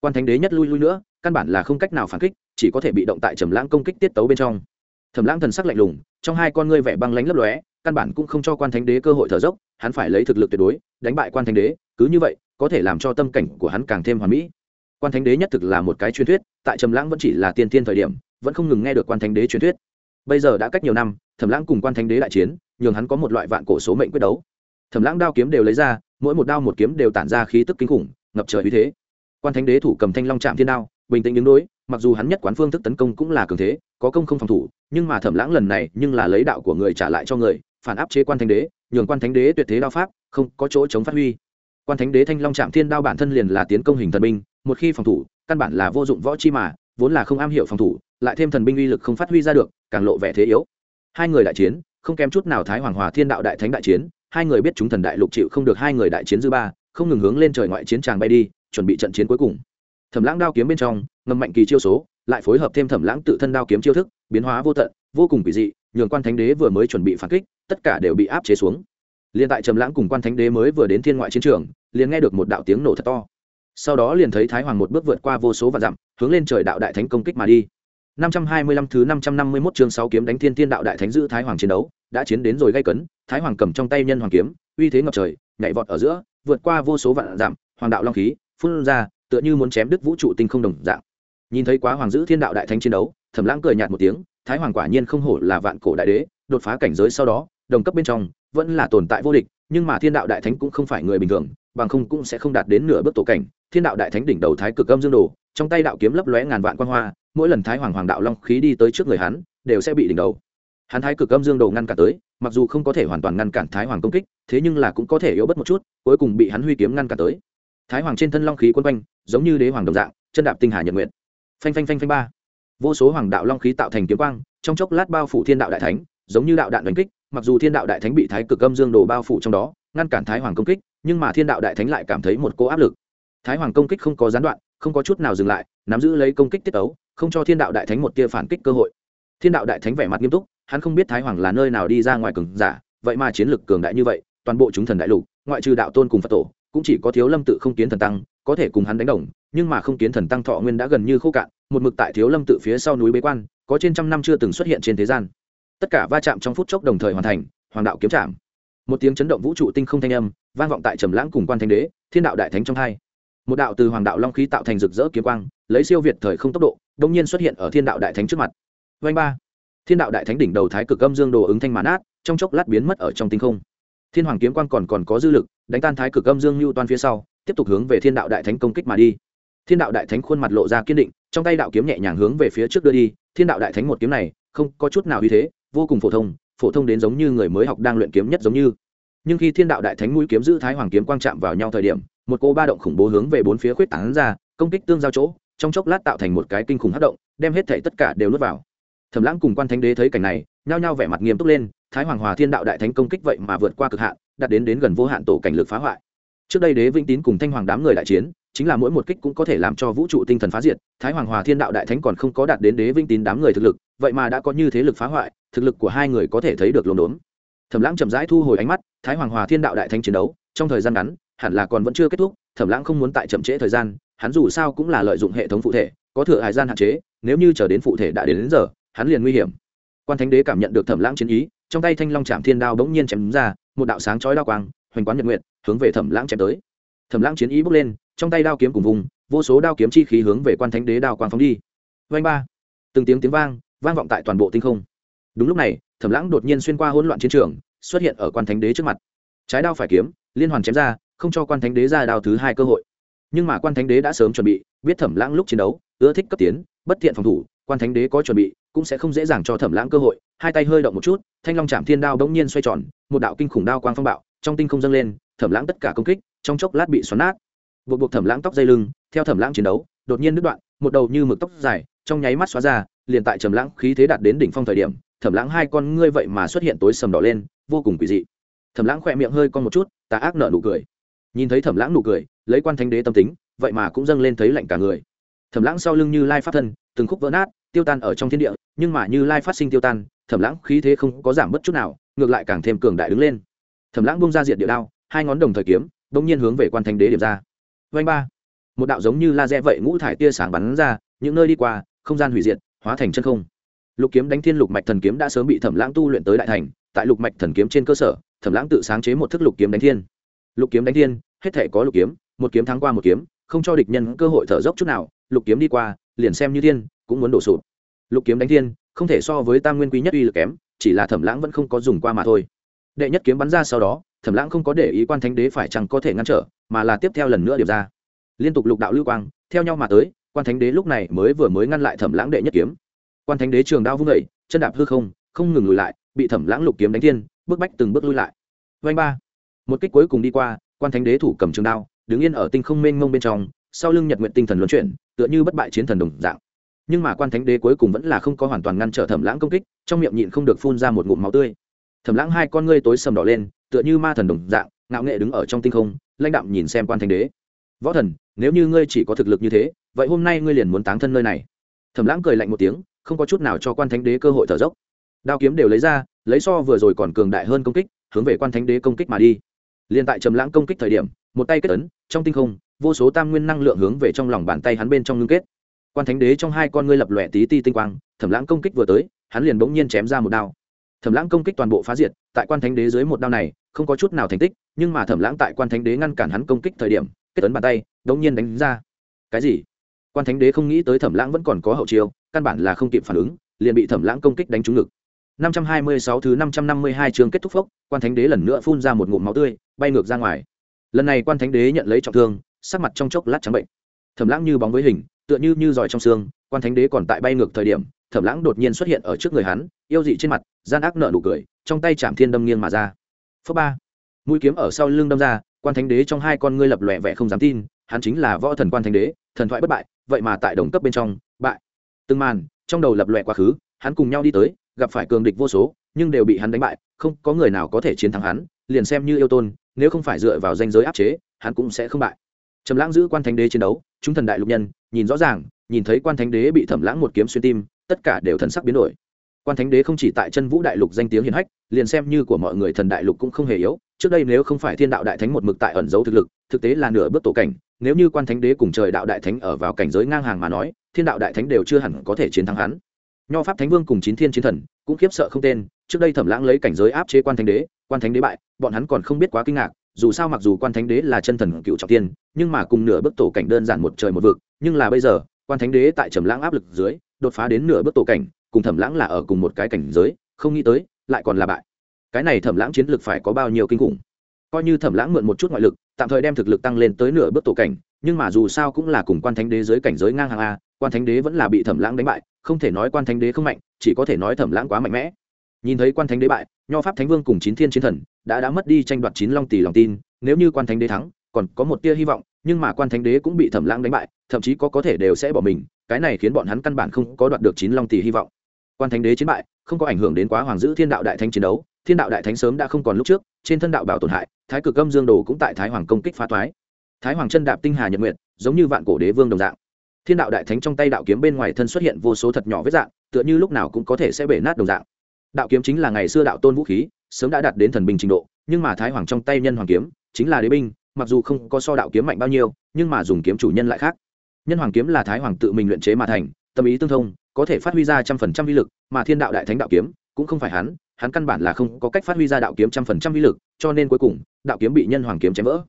Quan thánh đế nhất lui lui nữa căn bản là không cách nào phản kích, chỉ có thể bị động tại trầm lãng công kích tiết tấu bên trong. Thẩm lãng thần sắc lạnh lùng, trong hai con ngươi vẻ băng lánh lấp lóe, căn bản cũng không cho quan thánh đế cơ hội thở dốc, hắn phải lấy thực lực tuyệt đối, đánh bại quan thánh đế, cứ như vậy, có thể làm cho tâm cảnh của hắn càng thêm hoàn mỹ. Quan thánh đế nhất thực là một cái truyền thuyết, tại trầm lãng vẫn chỉ là tiên tiên thời điểm, vẫn không ngừng nghe được quan thánh đế truyền thuyết. Bây giờ đã cách nhiều năm thẩm lãng cùng quan thánh đế đại chiến, nhường hắn có một loại vạn cổ số mệnh quyết đấu. Thẩm lãng đao kiếm đều lấy ra, mỗi một đao một kiếm đều tản ra khí tức kinh khủng, ngập trời uy thế. Quan thánh đế thủ cầm thanh long trạm thiên đao bình tĩnh đứng đối, mặc dù hắn nhất quán phương thức tấn công cũng là cường thế, có công không phòng thủ, nhưng mà thẩm lãng lần này nhưng là lấy đạo của người trả lại cho người, phản áp chế quan thánh đế, nhường quan thánh đế tuyệt thế đao pháp, không có chỗ chống phát huy. Quan thánh đế thanh long trạm thiên đao bản thân liền là tiến công hình thần binh, một khi phòng thủ, căn bản là vô dụng võ chi mà, vốn là không am hiểu phòng thủ, lại thêm thần binh uy lực không phát huy ra được, càng lộ vẻ thế yếu. Hai người đại chiến, không kém chút nào thái hoàng hòa thiên đạo đại thánh đại chiến, hai người biết chúng thần đại lục chịu không được hai người đại chiến dư ba, không ngừng hướng lên trời ngoại chiến tràng bay đi, chuẩn bị trận chiến cuối cùng thẩm lãng đao kiếm bên trong ngầm mạnh kỳ chiêu số lại phối hợp thêm thẩm lãng tự thân đao kiếm chiêu thức biến hóa vô tận vô cùng kỳ dị nhường quan thánh đế vừa mới chuẩn bị phản kích tất cả đều bị áp chế xuống. Liền tại trầm lãng cùng quan thánh đế mới vừa đến thiên ngoại chiến trường liền nghe được một đạo tiếng nổ thật to. Sau đó liền thấy thái hoàng một bước vượt qua vô số vạn dặm hướng lên trời đạo đại thánh công kích mà đi. 525 thứ 551 chương 6 kiếm đánh thiên tiên đạo đại thánh giữ thái hoàng chiến đấu đã chiến đến rồi gây cấn thái hoàng cầm trong tay nhân hoàng kiếm uy thế ngập trời nhảy vọt ở giữa vượt qua vô số vạn giảm, hoàng đạo long khí phun ra tựa như muốn chém đứt vũ trụ tinh không đồng dạng. Nhìn thấy quá hoàng giữ thiên đạo đại thánh chiến đấu, thẩm lãng cười nhạt một tiếng, thái hoàng quả nhiên không hổ là vạn cổ đại đế, đột phá cảnh giới sau đó, đồng cấp bên trong, vẫn là tồn tại vô địch, nhưng mà thiên đạo đại thánh cũng không phải người bình thường, bằng không cũng sẽ không đạt đến nửa bước tổ cảnh. Thiên đạo đại thánh đỉnh đầu thái cực âm dương đồ, trong tay đạo kiếm lấp lóe ngàn vạn quan hoa, mỗi lần thái hoàng hoàng đạo long khí đi tới trước người hắn, đều sẽ bị đỉnh đầu. Hắn thái cực âm dương đồ ngăn cản tới, mặc dù không có thể hoàn toàn ngăn cản thái hoàng công kích, thế nhưng là cũng có thể yếu bất một chút, cuối cùng bị hắn huy kiếm ngăn cản tới thái hoàng trên thân long khí quân quanh, giống như đế hoàng đồng dạng, chân đạp tinh hà nhật nguyện phanh phanh phanh phanh ba. Vô số hoàng đạo long khí tạo thành kiếm quang, trong chốc lát bao phủ thiên đạo đại thánh, giống như đạo đạn đánh kích, mặc dù thiên đạo đại thánh bị thái cực âm dương đồ bao phủ trong đó, ngăn cản thái hoàng công kích, nhưng mà thiên đạo đại thánh lại cảm thấy một cô áp lực. Thái hoàng công kích không có gián đoạn, không có chút nào dừng lại, nắm giữ lấy công kích tiết ấu, không cho thiên đạo đại thánh một tia phản kích cơ hội. Thiên đạo đại thánh vẻ mặt nghiêm túc, hắn không biết thái hoàng là nơi nào đi ra ngoài cường giả, vậy mà chiến lực cường đại như vậy, toàn bộ chúng thần đại lục, ngoại trừ đạo tôn cùng phật tổ cũng chỉ có thiếu lâm tự không kiến thần tăng, có thể cùng hắn đánh đồng, nhưng mà không kiến thần tăng thọ nguyên đã gần như khô cạn, một mực tại thiếu lâm tự phía sau núi bế quan, có trên trăm năm chưa từng xuất hiện trên thế gian. Tất cả va chạm trong phút chốc đồng thời hoàn thành, hoàng đạo kiếm chạm một tiếng chấn động vũ trụ tinh không thanh âm, vang vọng tại trầm lãng cùng quan thánh đế, thiên đạo đại thánh trong hai. Một đạo từ hoàng đạo long khí tạo thành rực rỡ kiếm quang, lấy siêu việt thời không tốc độ đông nhiên xuất hiện ở thiên đạo đại thánh trước mặt. Vanh ba. Thiên đạo đại thánh đỉnh đầu thái cực âm dương đồ ứng thanh mãn át trong chốc lát biến mất ở trong tinh không. Thiên hoàng kiếm quang còn còn có dư lực đánh tan thái cực âm dương lưu toan phía sau, tiếp tục hướng về thiên đạo đại thánh công kích mà đi. Thiên đạo đại thánh khuôn mặt lộ ra kiên định, trong tay đạo kiếm nhẹ nhàng hướng về phía trước đưa đi. Thiên đạo đại thánh một kiếm này, không có chút nào uy thế, vô cùng phổ thông phổ thông đến giống như người mới học đang luyện kiếm nhất giống như. Nhưng khi thiên đạo đại thánh mũi kiếm giữ thái hoàng kiếm quang chạm vào nhau thời điểm, một cô ba động khủng bố hướng về bốn phía khuyết tảng ra, công kích tương giao chỗ, trong chốc lát tạo thành một cái kinh khủng hất động, đem hết thảy tất cả đều nuốt vào. Thẩm lãng cùng quan thánh đế thấy cảnh này nhao nhao vẻ mặt nghiêm túc lên thái hoàng hòa thiên đạo đại thánh công kích vậy mà vượt qua cực hạn đạt đến đến gần vô hạn tổ cảnh lực phá hoại. Trước đây đế vĩnh tín cùng thanh hoàng đám người đại chiến chính là mỗi một kích cũng có thể làm cho vũ trụ tinh thần phá diệt thái hoàng hòa thiên đạo đại thánh còn không có đạt đến đế vĩnh tín đám người thực lực vậy mà đã có như thế lực phá hoại thực lực của hai người có thể thấy được lồn đốn. Thẩm lãng chậm rãi thu hồi ánh mắt thái hoàng hòa thiên đạo đại thánh chiến đấu trong thời gian ngắn hẳn là còn vẫn chưa kết thúc thẩm lãng không muốn tại chậm trễ thời gian hắn dù sao cũng là lợi dụng hệ thống phụ thể có thừa hải gian hạn chế nếu như chờ đến phụ thể đã đến, đến giờ hắn liền nguy hiểm quan thánh đế cảm nhận được thẩm lãng chiến ý, trong tay thanh long chạm thiên đao bỗng nhiên chém ra, một đạo sáng chói đao quang, hoành quán nhật nguyện hướng về thẩm lãng chém tới. Thẩm lãng chiến ý bước lên, trong tay đao kiếm cùng vùng, vô số đao kiếm chi khí hướng về quan thánh đế đao quang phóng đi. Vanh ba. Từng tiếng tiếng vang vang vọng tại toàn bộ tinh không. Đúng lúc này, thẩm lãng đột nhiên xuyên qua hỗn loạn chiến trường, xuất hiện ở quan thánh đế trước mặt. Trái đao phải kiếm, liên hoàn chém ra, không cho quan thánh đế ra đao thứ hai cơ hội. Nhưng mà quan thánh đế đã sớm chuẩn bị, biết thẩm lãng lúc chiến đấu, ưa thích cấp tiến, bất thiện phòng thủ quan thánh đế có chuẩn bị, cũng sẽ không dễ dàng cho thẩm lãng cơ hội. Hai tay hơi động một chút, thanh long chạm thiên đao bỗng nhiên xoay tròn, một đạo kinh khủng đao quang phong bạo, trong tinh không dâng lên, thẩm lãng tất cả công kích, trong chốc lát bị xoắn nát. Buộc buộc thẩm lãng tóc dây lưng, theo thẩm lãng chiến đấu, đột nhiên đứt đoạn, một đầu như mực tóc dài, trong nháy mắt xóa ra, liền tại trầm lãng khí thế đạt đến đỉnh phong thời điểm, thẩm lãng hai con ngươi vậy mà xuất hiện tối sầm đỏ lên, vô cùng quỷ dị. Thẩm lãng khỏe miệng hơi con một chút, tà ác nở nụ cười. Nhìn thấy thẩm lãng nụ cười, lấy quan thánh đế tâm tính, vậy mà cũng dâng lên thấy lạnh cả người. Thẩm lãng sau lưng như lai phát thân từng khúc vỡ nát, tiêu tan ở trong thiên địa, nhưng mà như lai phát sinh tiêu tan, thẩm lãng khí thế không có giảm bất chút nào, ngược lại càng thêm cường đại đứng lên. Thẩm lãng bung ra diện địa đao, hai ngón đồng thời kiếm, bỗng nhiên hướng về quan thánh đế điểm ra. Vanh ba. Một đạo giống như laser vậy ngũ thải tia sáng bắn ra, những nơi đi qua, không gian hủy diệt, hóa thành chân không. Lục kiếm đánh thiên lục mạch thần kiếm đã sớm bị thẩm lãng tu luyện tới đại thành, tại lục mạch thần kiếm trên cơ sở, thẩm lãng tự sáng chế một thức lục kiếm đánh thiên. Lục kiếm đánh thiên, hết thể có lục kiếm, một kiếm thắng qua một kiếm, không cho địch nhân cơ hội thở dốc chút nào, lục kiếm đi qua liền xem như thiên, cũng muốn đổ sụp. Lục kiếm đánh thiên, không thể so với tam nguyên quý nhất uy lực kém, chỉ là thẩm lãng vẫn không có dùng qua mà thôi. Đệ nhất kiếm bắn ra sau đó, thẩm lãng không có để ý quan thánh đế phải chăng có thể ngăn trở, mà là tiếp theo lần nữa điệp ra. Liên tục lục đạo lưu quang, theo nhau mà tới, quan thánh đế lúc này mới vừa mới ngăn lại thẩm lãng đệ nhất kiếm. Quan thánh đế trường đao vung vẩy chân đạp hư không không ngừng lùi lại, bị thẩm lãng lục kiếm đánh thiên bước bách từng bước lui lại. Vanh ba. Một kích cuối cùng đi qua, quan thánh đế thủ cầm trường đao, đứng yên ở tinh không mênh mông bên trong sau lưng nhật nguyện tinh thần luân chuyển, tựa như bất bại chiến thần đồng dạng. Nhưng mà quan thánh đế cuối cùng vẫn là không có hoàn toàn ngăn trở thẩm lãng công kích, trong miệng nhịn không được phun ra một ngụm máu tươi. Thẩm lãng hai con ngươi tối sầm đỏ lên, tựa như ma thần đồng dạng, ngạo nghệ đứng ở trong tinh không, lãnh đạm nhìn xem quan thánh đế. Võ thần, nếu như ngươi chỉ có thực lực như thế, vậy hôm nay ngươi liền muốn táng thân nơi này. Thẩm lãng cười lạnh một tiếng, không có chút nào cho quan thánh đế cơ hội thở dốc. Đao kiếm đều lấy ra, lấy so vừa rồi còn cường đại hơn công kích, hướng về quan thánh đế công kích mà đi. Liền tại trầm lãng công kích thời điểm, một tay kết ấn, trong tinh không vô số tam nguyên năng lượng hướng về trong lòng bàn tay hắn bên trong ngưng kết. Quan thánh đế trong hai con ngươi lập lòe tí ti tinh quang, thẩm lãng công kích vừa tới, hắn liền bỗng nhiên chém ra một đao. Thẩm lãng công kích toàn bộ phá diệt, tại quan thánh đế dưới một đao này, không có chút nào thành tích, nhưng mà thẩm lãng tại quan thánh đế ngăn cản hắn công kích thời điểm, kết ấn bàn tay, đống nhiên đánh ra. Cái gì? Quan thánh đế không nghĩ tới thẩm lãng vẫn còn có hậu chiêu, căn bản là không kịp phản ứng, liền bị thẩm lãng công kích đánh trúng ngực. 526 thứ 552 chương kết thúc phốc, quan thánh đế lần nữa phun ra một ngụm máu tươi, bay ngược ra ngoài. Lần này quan thánh đế nhận lấy trọng thương sắc mặt trong chốc lát trắng bệnh. Thẩm lãng như bóng với hình, tựa như như giỏi trong xương, quan thánh đế còn tại bay ngược thời điểm, thẩm lãng đột nhiên xuất hiện ở trước người hắn, yêu dị trên mặt, gian ác nợ nụ cười, trong tay chạm thiên đâm nghiêng mà ra. Phá ba. Mũi kiếm ở sau lưng đâm ra, quan thánh đế trong hai con ngươi lập lòe vẻ không dám tin, hắn chính là võ thần quan thánh đế, thần thoại bất bại, vậy mà tại đồng cấp bên trong, bại. Từng màn, trong đầu lập lòe quá khứ, hắn cùng nhau đi tới, gặp phải cường địch vô số, nhưng đều bị hắn đánh bại, không có người nào có thể chiến thắng hắn, liền xem như yêu tôn, nếu không phải dựa vào danh giới áp chế, hắn cũng sẽ không bại trầm lãng giữ quan thánh đế chiến đấu, chúng thần đại lục nhân, nhìn rõ ràng, nhìn thấy quan thánh đế bị thẩm lãng một kiếm xuyên tim, tất cả đều thần sắc biến đổi. Quan thánh đế không chỉ tại chân vũ đại lục danh tiếng hiển hách, liền xem như của mọi người thần đại lục cũng không hề yếu. Trước đây nếu không phải thiên đạo đại thánh một mực tại ẩn giấu thực lực, thực tế là nửa bước tổ cảnh, nếu như quan thánh đế cùng trời đạo đại thánh ở vào cảnh giới ngang hàng mà nói, thiên đạo đại thánh đều chưa hẳn có thể chiến thắng hắn. Nho pháp thánh vương cùng chín thiên chiến thần cũng khiếp sợ không tên, trước đây thẩm lãng lấy cảnh giới áp chế quan thánh đế, quan thánh đế bại, bọn hắn còn không biết quá kinh ngạc dù sao mặc dù quan thánh đế là chân thần cựu trọng tiên, nhưng mà cùng nửa bước tổ cảnh đơn giản một trời một vực, nhưng là bây giờ, quan thánh đế tại trầm lãng áp lực dưới, đột phá đến nửa bước tổ cảnh, cùng thẩm lãng là ở cùng một cái cảnh giới, không nghĩ tới, lại còn là bại. Cái này thẩm lãng chiến lực phải có bao nhiêu kinh khủng. Coi như thẩm lãng mượn một chút ngoại lực, tạm thời đem thực lực tăng lên tới nửa bước tổ cảnh, nhưng mà dù sao cũng là cùng quan thánh đế dưới cảnh giới ngang hàng a, quan thánh đế vẫn là bị thẩm lãng đánh bại, không thể nói quan thánh đế không mạnh, chỉ có thể nói thẩm lãng quá mạnh mẽ nhìn thấy quan thánh đế bại, nho pháp thánh vương cùng chín thiên chiến thần đã đã mất đi tranh đoạt chín long tỷ lòng tin, nếu như quan thánh đế thắng, còn có một tia hy vọng, nhưng mà quan thánh đế cũng bị thẩm lãng đánh bại, thậm chí có có thể đều sẽ bỏ mình, cái này khiến bọn hắn căn bản không có đoạt được chín long tỷ hy vọng. Quan thánh đế chiến bại, không có ảnh hưởng đến quá hoàng giữ thiên đạo đại thánh chiến đấu, thiên đạo đại thánh sớm đã không còn lúc trước, trên thân đạo bảo tổn hại, thái cực âm dương đồ cũng tại thái hoàng công kích phá toái. Thái hoàng chân đạp tinh hà nhật nguyện giống như vạn cổ đế vương đồng dạng. Thiên đạo đại thánh trong tay đạo kiếm bên ngoài thân xuất hiện vô số thật nhỏ vết dạng, tựa như lúc nào cũng có thể sẽ bể nát đồng dạng đạo kiếm chính là ngày xưa đạo tôn vũ khí, sớm đã đạt đến thần binh trình độ, nhưng mà thái hoàng trong tay nhân hoàng kiếm, chính là đế binh, mặc dù không có so đạo kiếm mạnh bao nhiêu, nhưng mà dùng kiếm chủ nhân lại khác. Nhân hoàng kiếm là thái hoàng tự mình luyện chế mà thành, tâm ý tương thông, có thể phát huy ra trăm phần trăm vi lực, mà thiên đạo đại thánh đạo kiếm cũng không phải hắn hắn căn bản là không có cách phát huy ra đạo kiếm trăm phần trăm vi lực, cho nên cuối cùng, đạo kiếm bị nhân hoàng kiếm chém vỡ.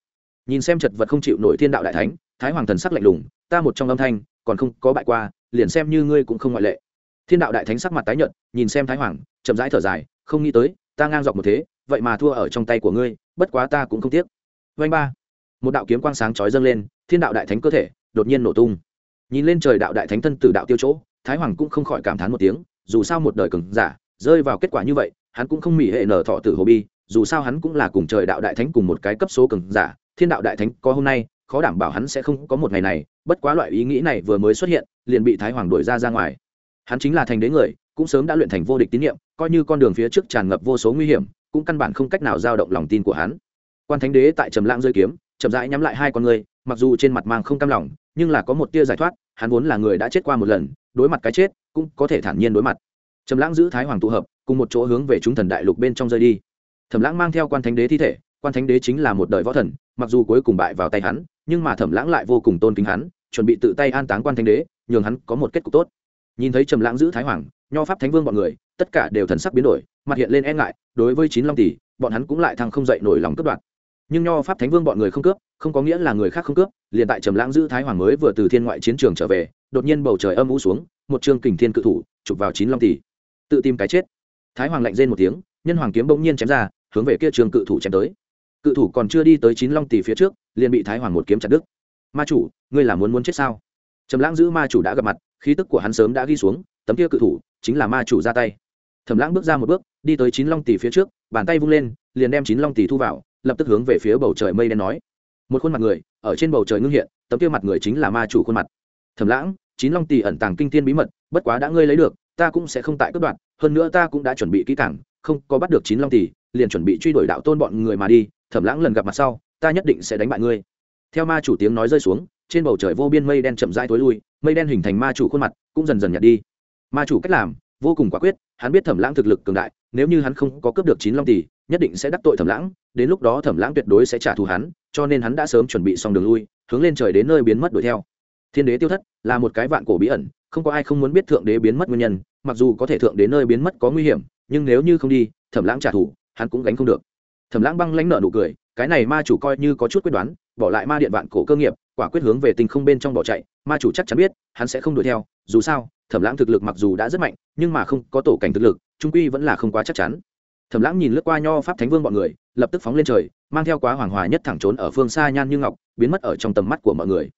Nhìn xem chật vật không chịu nổi thiên đạo đại thánh, thái hoàng thần sắc lạnh lùng, ta một trong âm thanh, còn không có bại qua, liền xem như ngươi cũng không ngoại lệ thiên đạo đại thánh sắc mặt tái nhợt, nhìn xem thái hoàng, chậm rãi thở dài, không nghĩ tới, ta ngang dọc một thế, vậy mà thua ở trong tay của ngươi, bất quá ta cũng không tiếc. Vanh ba, một đạo kiếm quang sáng chói dâng lên, thiên đạo đại thánh cơ thể, đột nhiên nổ tung. Nhìn lên trời đạo đại thánh thân từ đạo tiêu chỗ, thái hoàng cũng không khỏi cảm thán một tiếng, dù sao một đời cường giả, rơi vào kết quả như vậy, hắn cũng không mỉ hệ nở thọ tử hồ bi, dù sao hắn cũng là cùng trời đạo đại thánh cùng một cái cấp số cường giả, thiên đạo đại thánh có hôm nay, khó đảm bảo hắn sẽ không có một ngày này, bất quá loại ý nghĩ này vừa mới xuất hiện, liền bị thái hoàng đuổi ra ra ngoài hắn chính là thành đế người, cũng sớm đã luyện thành vô địch tín nhiệm, coi như con đường phía trước tràn ngập vô số nguy hiểm, cũng căn bản không cách nào giao động lòng tin của hắn. Quan thánh đế tại trầm lãng rơi kiếm, chậm rãi nhắm lại hai con người, mặc dù trên mặt mang không cam lòng, nhưng là có một tia giải thoát, hắn vốn là người đã chết qua một lần, đối mặt cái chết, cũng có thể thản nhiên đối mặt. Trầm lãng giữ thái hoàng tụ hợp, cùng một chỗ hướng về chúng thần đại lục bên trong rơi đi. Thẩm lãng mang theo quan thánh đế thi thể, quan thánh đế chính là một đời võ thần, mặc dù cuối cùng bại vào tay hắn, nhưng mà thẩm lãng lại vô cùng tôn kính hắn, chuẩn bị tự tay an táng quan thánh đế, nhường hắn có một kết cục tốt nhìn thấy trầm lãng giữ thái hoàng, nho pháp thánh vương bọn người, tất cả đều thần sắc biến đổi, mặt hiện lên e ngại, đối với chín long tỷ, bọn hắn cũng lại thăng không dậy nổi lòng cướp đoạt. Nhưng nho pháp thánh vương bọn người không cướp, không có nghĩa là người khác không cướp, liền tại trầm lãng giữ thái hoàng mới vừa từ thiên ngoại chiến trường trở về, đột nhiên bầu trời âm u xuống, một trương kình thiên cự thủ chụp vào chín long tỷ. Tự tìm cái chết. Thái hoàng lạnh rên một tiếng, nhân hoàng kiếm bỗng nhiên chém ra, hướng về kia trường cự thủ chém tới. Cự thủ còn chưa đi tới chín long tỷ phía trước, liền bị thái hoàng một kiếm chặt đứt. Ma chủ, ngươi là muốn muốn chết sao? Trầm lãng giữ ma chủ đã gặp mặt khí tức của hắn sớm đã ghi xuống, tấm kia cự thủ chính là ma chủ ra tay. Thẩm lãng bước ra một bước, đi tới chín long tỷ phía trước, bàn tay vung lên, liền đem chín long tỷ thu vào, lập tức hướng về phía bầu trời mây đen nói. Một khuôn mặt người, ở trên bầu trời ngưng hiện, tấm kia mặt người chính là ma chủ khuôn mặt. Thẩm lãng, chín long tỷ ẩn tàng kinh thiên bí mật, bất quá đã ngươi lấy được, ta cũng sẽ không tại cướp đoạt, hơn nữa ta cũng đã chuẩn bị kỹ càng, không có bắt được chín long tỷ liền chuẩn bị truy đuổi đạo tôn bọn người mà đi. Thẩm lãng lần gặp mặt sau, ta nhất định sẽ đánh bại ngươi. Theo ma chủ tiếng nói rơi xuống trên bầu trời vô biên mây đen chậm rãi tối lui, mây đen hình thành ma chủ khuôn mặt, cũng dần dần nhạt đi. Ma chủ cách làm, vô cùng quả quyết, hắn biết thẩm lãng thực lực cường đại, nếu như hắn không có cướp được chín long tỷ, nhất định sẽ đắc tội thẩm lãng, đến lúc đó thẩm lãng tuyệt đối sẽ trả thù hắn, cho nên hắn đã sớm chuẩn bị xong đường lui, hướng lên trời đến nơi biến mất đuổi theo. Thiên đế tiêu thất là một cái vạn cổ bí ẩn, không có ai không muốn biết thượng đế biến mất nguyên nhân, mặc dù có thể thượng đế nơi biến mất có nguy hiểm, nhưng nếu như không đi, thẩm lãng trả thù, hắn cũng gánh không được. Thẩm lãng băng lãnh nợ nụ cười, cái này ma chủ coi như có chút quyết đoán, bỏ lại ma điện vạn cổ cơ nghiệp quả quyết hướng về tinh không bên trong bỏ chạy, ma chủ chắc chắn biết, hắn sẽ không đuổi theo, dù sao, thẩm lãng thực lực mặc dù đã rất mạnh, nhưng mà không có tổ cảnh thực lực, trung quy vẫn là không quá chắc chắn. Thẩm lãng nhìn lướt qua nho pháp thánh vương bọn người, lập tức phóng lên trời, mang theo quá hoàng hòa nhất thẳng trốn ở phương xa nhan như ngọc, biến mất ở trong tầm mắt của mọi người.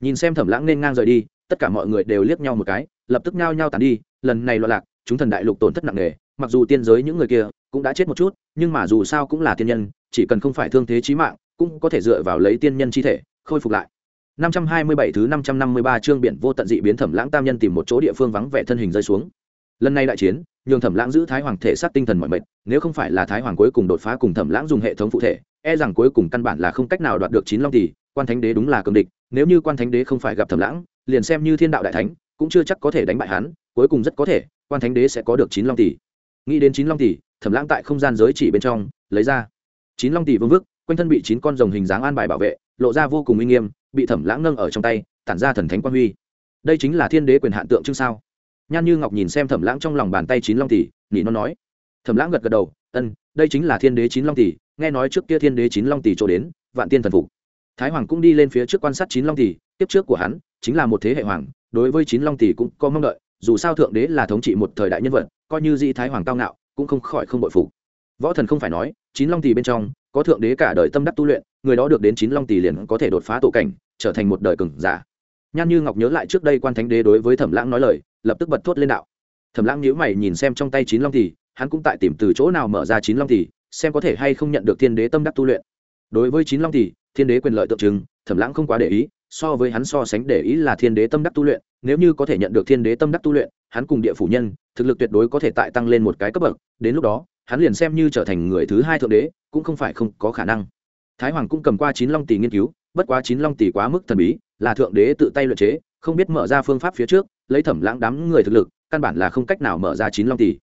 Nhìn xem thẩm lãng nên ngang rời đi, tất cả mọi người đều liếc nhau một cái, lập tức nhao nhao tàn đi, lần này loạn lạc, chúng thần đại lục tổn thất nặng nề, mặc dù tiên giới những người kia cũng đã chết một chút, nhưng mà dù sao cũng là tiên nhân, chỉ cần không phải thương thế chí mạng, cũng có thể dựa vào lấy tiên nhân chi thể, khôi phục lại. 527 thứ 553 chương biển vô tận dị biến Thẩm Lãng Tam nhân tìm một chỗ địa phương vắng vẻ thân hình rơi xuống. Lần này đại chiến, nhường Thẩm Lãng giữ Thái Hoàng thể sát tinh thần mọi mệt, nếu không phải là Thái Hoàng cuối cùng đột phá cùng Thẩm Lãng dùng hệ thống phụ thể, e rằng cuối cùng căn bản là không cách nào đoạt được chín long tỷ, Quan Thánh Đế đúng là cường địch, nếu như Quan Thánh Đế không phải gặp Thẩm Lãng, liền xem như Thiên Đạo đại thánh, cũng chưa chắc có thể đánh bại hắn, cuối cùng rất có thể, Quan Thánh Đế sẽ có được chín long tỷ. Nghĩ đến chín long tỷ, Thẩm Lãng tại không gian giới chỉ bên trong, lấy ra chín long tỷ vương vức, quanh thân bị chín con rồng hình dáng an bài bảo vệ, lộ ra vô cùng uy nghiêm, bị thẩm lãng nâng ở trong tay, tản ra thần thánh quan huy. Đây chính là thiên đế quyền hạn tượng trưng sao? Nhan như ngọc nhìn xem thẩm lãng trong lòng bàn tay chín long tỷ nhị nó nói. Thẩm lãng gật gật đầu, ân, đây chính là thiên đế chín long tỷ, nghe nói trước kia thiên đế chín long tỷ chỗ đến, vạn tiên thần phục. Thái hoàng cũng đi lên phía trước quan sát chín long tỷ, tiếp trước của hắn chính là một thế hệ hoàng, đối với chín long tỷ cũng có mong đợi, dù sao thượng đế là thống trị một thời đại nhân vật, coi như di thái hoàng cao ngạo, cũng không khỏi không bội phục. Võ thần không phải nói, chín long tỷ bên trong, có thượng đế cả đời tâm đắc tu luyện, người đó được đến chín long tỷ liền có thể đột phá tổ cảnh trở thành một đời cường giả. Nhan như ngọc nhớ lại trước đây quan thánh đế đối với thẩm lãng nói lời, lập tức bật thốt lên đạo. Thẩm lãng nhíu mày nhìn xem trong tay chín long tỷ hắn cũng tại tìm từ chỗ nào mở ra chín long tỷ xem có thể hay không nhận được thiên đế tâm đắc tu luyện. Đối với chín long tỷ thiên đế quyền lợi tượng trưng, thẩm lãng không quá để ý, so với hắn so sánh để ý là thiên đế tâm đắc tu luyện, nếu như có thể nhận được thiên đế tâm đắc tu luyện, hắn cùng địa phủ nhân, thực lực tuyệt đối có thể tại tăng lên một cái cấp bậc, đến lúc đó, hắn liền xem như trở thành người thứ hai thượng đế, cũng không phải không có khả năng thái hoàng cũng cầm qua chín long tỷ nghiên cứu, bất quá chín long tỷ quá mức thần bí, là thượng đế tự tay luyện chế, không biết mở ra phương pháp phía trước, lấy thẩm lãng đám người thực lực, căn bản là không cách nào mở ra chín long tỷ.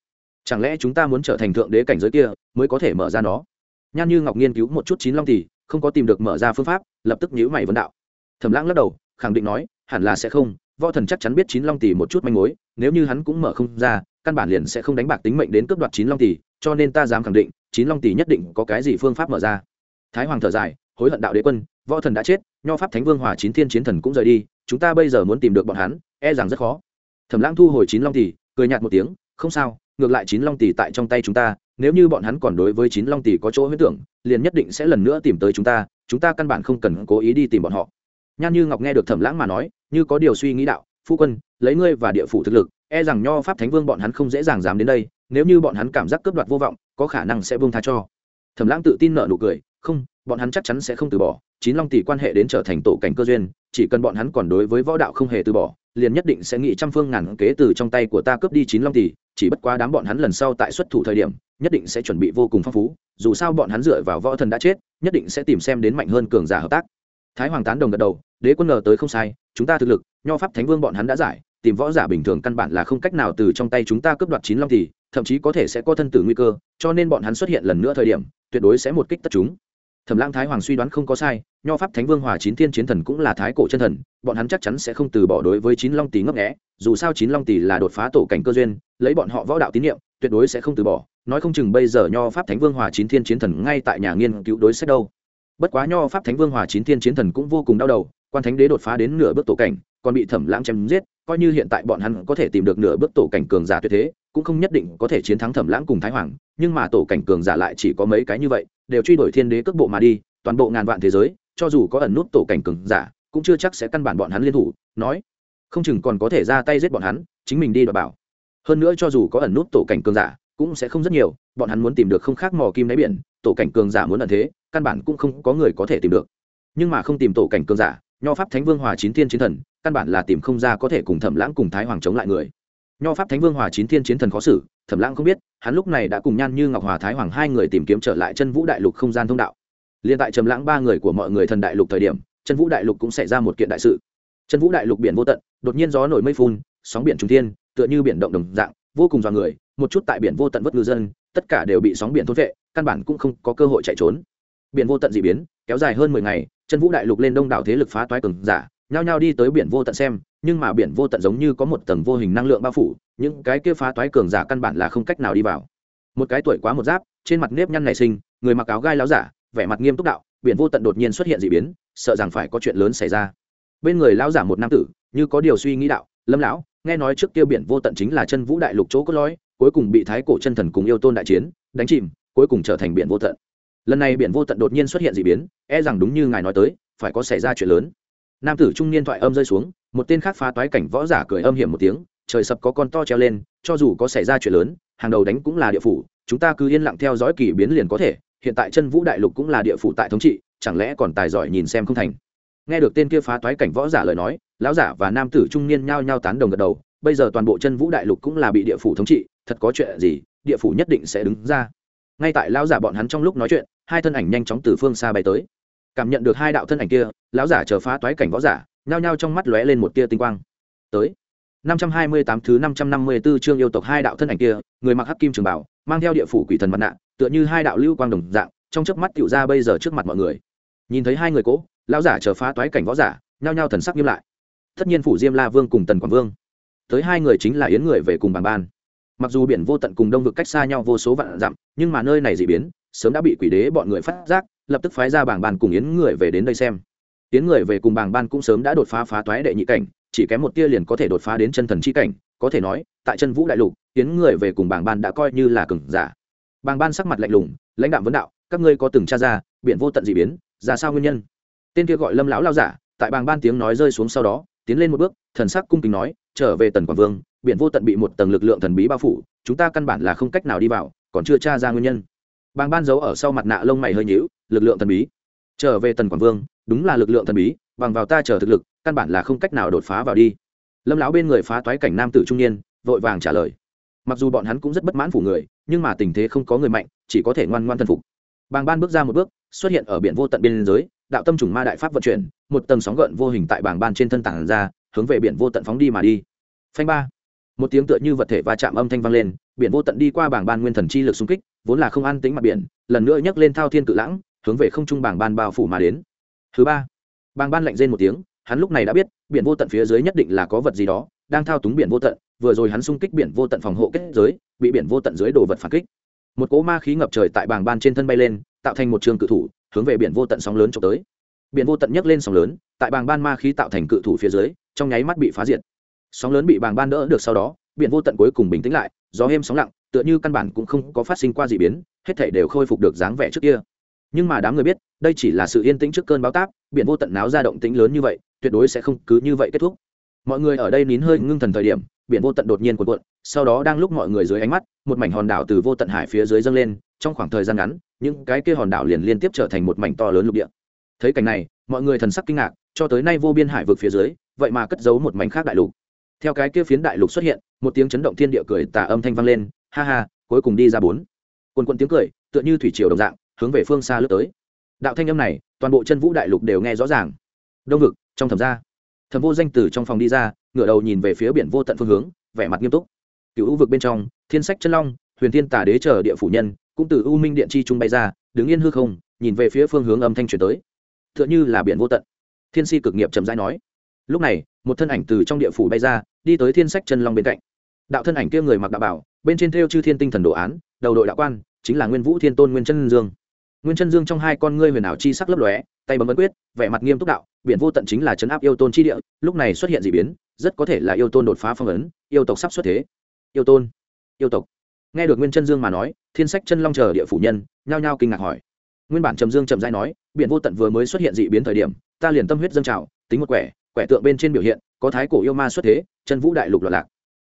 Chẳng lẽ chúng ta muốn trở thành thượng đế cảnh giới kia, mới có thể mở ra nó? Nhan như ngọc nghiên cứu một chút chín long tỷ, không có tìm được mở ra phương pháp, lập tức nhíu mày vấn đạo. Thẩm lãng lắc đầu, khẳng định nói, hẳn là sẽ không, võ thần chắc chắn biết chín long tỷ một chút manh mối, nếu như hắn cũng mở không ra, căn bản liền sẽ không đánh bạc tính mệnh đến cướp đoạt chín long tỷ, cho nên ta dám khẳng định, chín long tỷ nhất định có cái gì phương pháp mở ra thái hoàng thở dài, hối hận đạo đế quân, võ thần đã chết, nho pháp thánh vương hòa chín thiên chiến thần cũng rời đi, chúng ta bây giờ muốn tìm được bọn hắn e rằng rất khó. Thẩm lãng thu hồi chín long tỷ, cười nhạt một tiếng, không sao, ngược lại chín long tỷ tại trong tay chúng ta, nếu như bọn hắn còn đối với chín long tỷ có chỗ huyết tưởng, liền nhất định sẽ lần nữa tìm tới chúng ta chúng ta căn bản không cần cố ý đi tìm bọn họ. Nhan như ngọc nghe được thẩm lãng mà nói, như có điều suy nghĩ đạo, phu quân, lấy ngươi và địa phủ thực lực e rằng nho pháp thánh vương bọn hắn không dễ dàng dám đến đây, nếu như bọn hắn cảm giác cướp đoạt vô vọng, có khả năng sẽ vương tha cho. Thẩm lãng tự tin nợ nụ cười không, bọn hắn chắc chắn sẽ không từ bỏ, chín long tỷ quan hệ đến trở thành tổ cảnh cơ duyên, chỉ cần bọn hắn còn đối với võ đạo không hề từ bỏ, liền nhất định sẽ nghĩ trăm phương ngàn kế từ trong tay của ta cướp đi chín long tỷ, chỉ bất quá đám bọn hắn lần sau tại xuất thủ thời điểm, nhất định sẽ chuẩn bị vô cùng phong phú, dù sao bọn hắn dựa vào võ thần đã chết, nhất định sẽ tìm xem đến mạnh hơn cường giả hợp tác. Thái hoàng tán đồng gật đầu, đế quân ngờ tới không sai, chúng ta thực lực, nho pháp thánh vương bọn hắn đã giải, tìm võ giả bình thường căn bản là không cách nào từ trong tay chúng ta cướp đoạt chín long tỷ, thậm chí có thể sẽ có thân tử nguy cơ, cho nên bọn hắn xuất hiện lần nữa thời điểm, tuyệt đối sẽ một kích tất chúng thẩm lãng thái hoàng suy đoán không có sai, nho pháp thánh vương hòa chín thiên chiến thần cũng là thái cổ chân thần, bọn hắn chắc chắn sẽ không từ bỏ đối với chín long tỷ ngấp nghẽ dù sao chín long tỷ là đột phá tổ cảnh cơ duyên, lấy bọn họ võ đạo tín nhiệm tuyệt đối sẽ không từ bỏ. Nói không chừng bây giờ nho pháp thánh vương hòa chín thiên chiến thần ngay tại nhà nghiên cứu đối sách đâu. Bất quá nho pháp thánh vương hòa chín thiên chiến thần cũng vô cùng đau đầu, quan thánh đế đột phá đến nửa bước tổ cảnh còn bị thẩm lãng chém giết, coi như hiện tại bọn hắn có thể tìm được nửa bước tổ cảnh cường giả tuyệt thế, cũng không nhất định có thể chiến thắng thẩm lãng cùng thái hoàng, nhưng mà tổ cảnh cường giả lại chỉ có mấy cái như vậy, đều truy đuổi thiên đế cước bộ mà đi, toàn bộ ngàn vạn thế giới, cho dù có ẩn nút tổ cảnh cường giả, cũng chưa chắc sẽ căn bản bọn hắn liên thủ, nói, không chừng còn có thể ra tay giết bọn hắn, chính mình đi đòi bảo. Hơn nữa cho dù có ẩn nút tổ cảnh cường giả, cũng sẽ không rất nhiều, bọn hắn muốn tìm được không khác mò kim đáy biển, tổ cảnh cường giả muốn ẩn thế, căn bản cũng không có người có thể tìm được. Nhưng mà không tìm tổ cảnh cường giả, nho pháp thánh vương hòa chín thiên chiến thần căn bản là tìm không ra có thể cùng thẩm lãng cùng thái hoàng chống lại người. Nho pháp thánh vương hòa chín thiên chiến thần khó xử, thẩm lãng không biết, hắn lúc này đã cùng nhan như ngọc hòa thái hoàng hai người tìm kiếm trở lại chân vũ đại lục không gian thông đạo. Liên tại trầm lãng ba người của mọi người thần đại lục thời điểm, chân vũ đại lục cũng xảy ra một kiện đại sự. Chân vũ đại lục biển vô tận, đột nhiên gió nổi mây phun, sóng biển trung thiên, tựa như biển động đồng dạng, vô cùng dọa người, một chút tại biển vô tận vất ngư dân, tất cả đều bị sóng biển thốt vệ căn bản cũng không có cơ hội chạy trốn. Biển vô tận dị biến, kéo dài hơn mười ngày, chân vũ đại lục lên đông đảo thế lực phá toái cường giả nhao nhao đi tới biển vô tận xem, nhưng mà biển vô tận giống như có một tầng vô hình năng lượng bao phủ, những cái kia phá toái cường giả căn bản là không cách nào đi vào. Một cái tuổi quá một giáp, trên mặt nếp nhăn nảy sinh, người mặc áo gai láo giả, vẻ mặt nghiêm túc đạo, biển vô tận đột nhiên xuất hiện d ị biến, sợ rằng phải có chuyện lớn xảy ra. Bên người lão giả một nam tử, như có điều suy nghĩ đạo, lâm lão, nghe nói trước kia biển vô tận chính là chân vũ đại lục chỗ cốt lõi, cuối cùng bị thái cổ chân thần cùng yêu tôn đại chiến, đánh chìm, cuối cùng trở thành biển vô tận. Lần này biển vô tận đột nhiên xuất hiện d ị biến e rằng đúng như ngài nói tới, phải có xảy ra chuyện lớn nam tử trung niên thoại âm rơi xuống, một tên khác phá toái cảnh võ giả cười âm hiểm một tiếng, trời sập có con to treo lên, cho dù có xảy ra chuyện lớn, hàng đầu đánh cũng là địa phủ, chúng ta cứ yên lặng theo dõi kỳ biến liền có thể, hiện tại chân vũ đại lục cũng là địa phủ tại thống trị, chẳng lẽ còn tài giỏi nhìn xem không thành? Nghe được tên kia phá toái cảnh võ giả lời nói, lão giả và nam tử trung niên nhao nhao tán đồng gật đầu, bây giờ toàn bộ chân vũ đại lục cũng là bị địa phủ thống trị, thật có chuyện gì, địa phủ nhất định sẽ đứng ra. Ngay tại lão giả bọn hắn trong lúc nói chuyện, hai thân ảnh nhanh chóng từ phương xa bay tới cảm nhận được hai đạo thân ảnh kia lão giả chờ phá toái cảnh võ giả nhao nhao trong mắt lóe lên một tia tinh quang tới 528 thứ 554 chương yêu tộc hai đạo thân ảnh kia, người mặc hắc kim trường bảo, mang theo địa phủ quỷ thần mặt nạ, tựa như hai đạo lưu quang đồng dạng, trong chớp mắt tiểu ra bây giờ trước mặt mọi người. Nhìn thấy hai người cố, lão giả chờ phá toái cảnh võ giả, nhao nhao thần sắc nghiêm lại. Tất nhiên phủ Diêm La Vương cùng Tần Quảng Vương, tới hai người chính là yến người về cùng bàn ban. Mặc dù biển vô tận cùng đông vực cách xa nhau vô số vạn dặm, nhưng mà nơi này dị biến, sớm đã bị quỷ đế bọn người phát giác, lập tức phái ra bảng bàn cùng yến người về đến đây xem. Yến người về cùng bảng ban cũng sớm đã đột phá phá toái đệ nhị cảnh, chỉ kém một tia liền có thể đột phá đến chân thần chi cảnh, có thể nói, tại chân vũ đại lục, yến người về cùng bảng ban đã coi như là cường giả. Bảng ban sắc mặt lạnh lùng, lãnh đạm vấn đạo, các ngươi có từng tra ra, biển vô tận dị biến, ra sao nguyên nhân? Tên kia gọi Lâm lão lao giả, tại bảng ban tiếng nói rơi xuống sau đó, tiến lên một bước, thần sắc cung kính nói, trở về tần quảng vương, biển vô tận bị một tầng lực lượng thần bí bao phủ, chúng ta căn bản là không cách nào đi vào, còn chưa tra ra nguyên nhân. Bàng ban giấu ở sau mặt nạ lông mày hơi nhíu, lực lượng thần bí. Trở về tần quảng vương, đúng là lực lượng thần bí, bằng vào ta chờ thực lực, căn bản là không cách nào đột phá vào đi. Lâm lão bên người phá toái cảnh nam tử trung niên vội vàng trả lời. Mặc dù bọn hắn cũng rất bất mãn phủ người nhưng mà tình thế không có người mạnh chỉ có thể ngoan ngoan thần phục. Bàng ban bước ra một bước xuất hiện ở biển vô tận biên giới đạo tâm trùng ma đại pháp vận chuyển một tầng sóng gợn vô hình tại bảng ban trên thân tảng ra hướng về biển vô tận phóng đi mà đi. Phanh ba. Một tiếng tựa như vật thể va chạm âm thanh vang lên biển vô tận đi qua bảng ban nguyên thần chi lực xung kích vốn là không an tính mặt biển lần nữa nhấc lên thao thiên cự lãng hướng về không trung bảng ban bao phủ mà đến. Thứ ba bảng ban lạnh rên một tiếng, hắn lúc này đã biết, biển vô tận phía dưới nhất định là có vật gì đó, đang thao túng biển vô tận, vừa rồi hắn xung kích biển vô tận phòng hộ kết giới, bị biển vô tận dưới đồ vật phản kích. Một cỗ ma khí ngập trời tại bảng ban trên thân bay lên, tạo thành một trường cự thủ, hướng về biển vô tận sóng lớn trộm tới. Biển vô tận nhấc lên sóng lớn, tại bảng ban ma khí tạo thành cự thủ phía dưới, trong nháy mắt bị phá diệt. Sóng lớn bị bảng ban đỡ được sau đó, biển vô tận cuối cùng bình tĩnh lại, gió êm sóng lặng, tựa như căn bản cũng không có phát sinh qua d ị biến, hết thể đều khôi phục được dáng vẻ trước kia nhưng mà đám người biết, đây chỉ là sự yên tĩnh trước cơn báo táp, biển vô tận náo ra động tĩnh lớn như vậy, tuyệt đối sẽ không cứ như vậy kết thúc. Mọi người ở đây nín hơi ngưng thần thời điểm, biển vô tận đột nhiên cuộn cuộn, sau đó đang lúc mọi người dưới ánh mắt, một mảnh hòn đảo từ vô tận hải phía dưới dâng lên, trong khoảng thời gian ngắn, những cái kia hòn đảo liền liên tiếp trở thành một mảnh to lớn lục địa. Thấy cảnh này, mọi người thần sắc kinh ngạc, cho tới nay vô biên hải vực phía dưới, vậy mà cất giấu một mảnh khác đại lục. Theo cái kia phiến đại lục xuất hiện, một tiếng chấn động thiên địa cười tà âm thanh vang lên, ha ha, cuối cùng đi ra bốn. Quần quần tiếng cười, tựa như thủy triều đồng dạng hướng về phương xa lướt tới. Đạo thanh âm này, toàn bộ chân vũ đại lục đều nghe rõ ràng. Đông vực, trong thẩm gia. Thẩm vô danh từ trong phòng đi ra, ngửa đầu nhìn về phía biển vô tận phương hướng, vẻ mặt nghiêm túc. Cựu u vực bên trong, thiên sách chân long, huyền thiên tả đế chờ địa phủ nhân, cũng từ u minh điện chi trung bay ra, đứng yên hư không, nhìn về phía phương hướng âm thanh chuyển tới. T h ư ợ n h ư là biển vô tận. Thiên si cực nghiệp chậm rãi nói. Lúc này, một thân ảnh từ trong địa phủ bay ra, đi tới thiên sách chân long bên cạnh. Đạo thân ảnh kia người mặc đạo bảo, bên trên theo chư thiên tinh thần đồ án, đầu đội đạo quan, chính là nguyên vũ thiên tôn nguyên chân dương nguyên chân dương trong hai con ngươi huyền ảo chi sắc lấp lóe, tay bấm ấn quyết, vẻ mặt nghiêm túc đạo, biển vô tận chính là chấn áp yêu tôn chi địa, lúc này xuất hiện d ị biến, rất có thể là yêu tôn đột phá phong ấn, yêu tộc sắp xuất thế. Yêu tôn? Yêu tộc? Nghe được nguyên chân dương mà nói, thiên sách chân long chờ địa phủ nhân, nhao nhao kinh ngạc hỏi. Nguyên bản trầm dương chậm dãi nói, biển vô tận vừa mới xuất hiện dị biến thời điểm, ta liền tâm huyết dâng trào, tính một quẻ quẻ tượng bên trên biểu hiện, có thái cổ yêu ma xuất thế, chân vũ đại lục loạn lạc.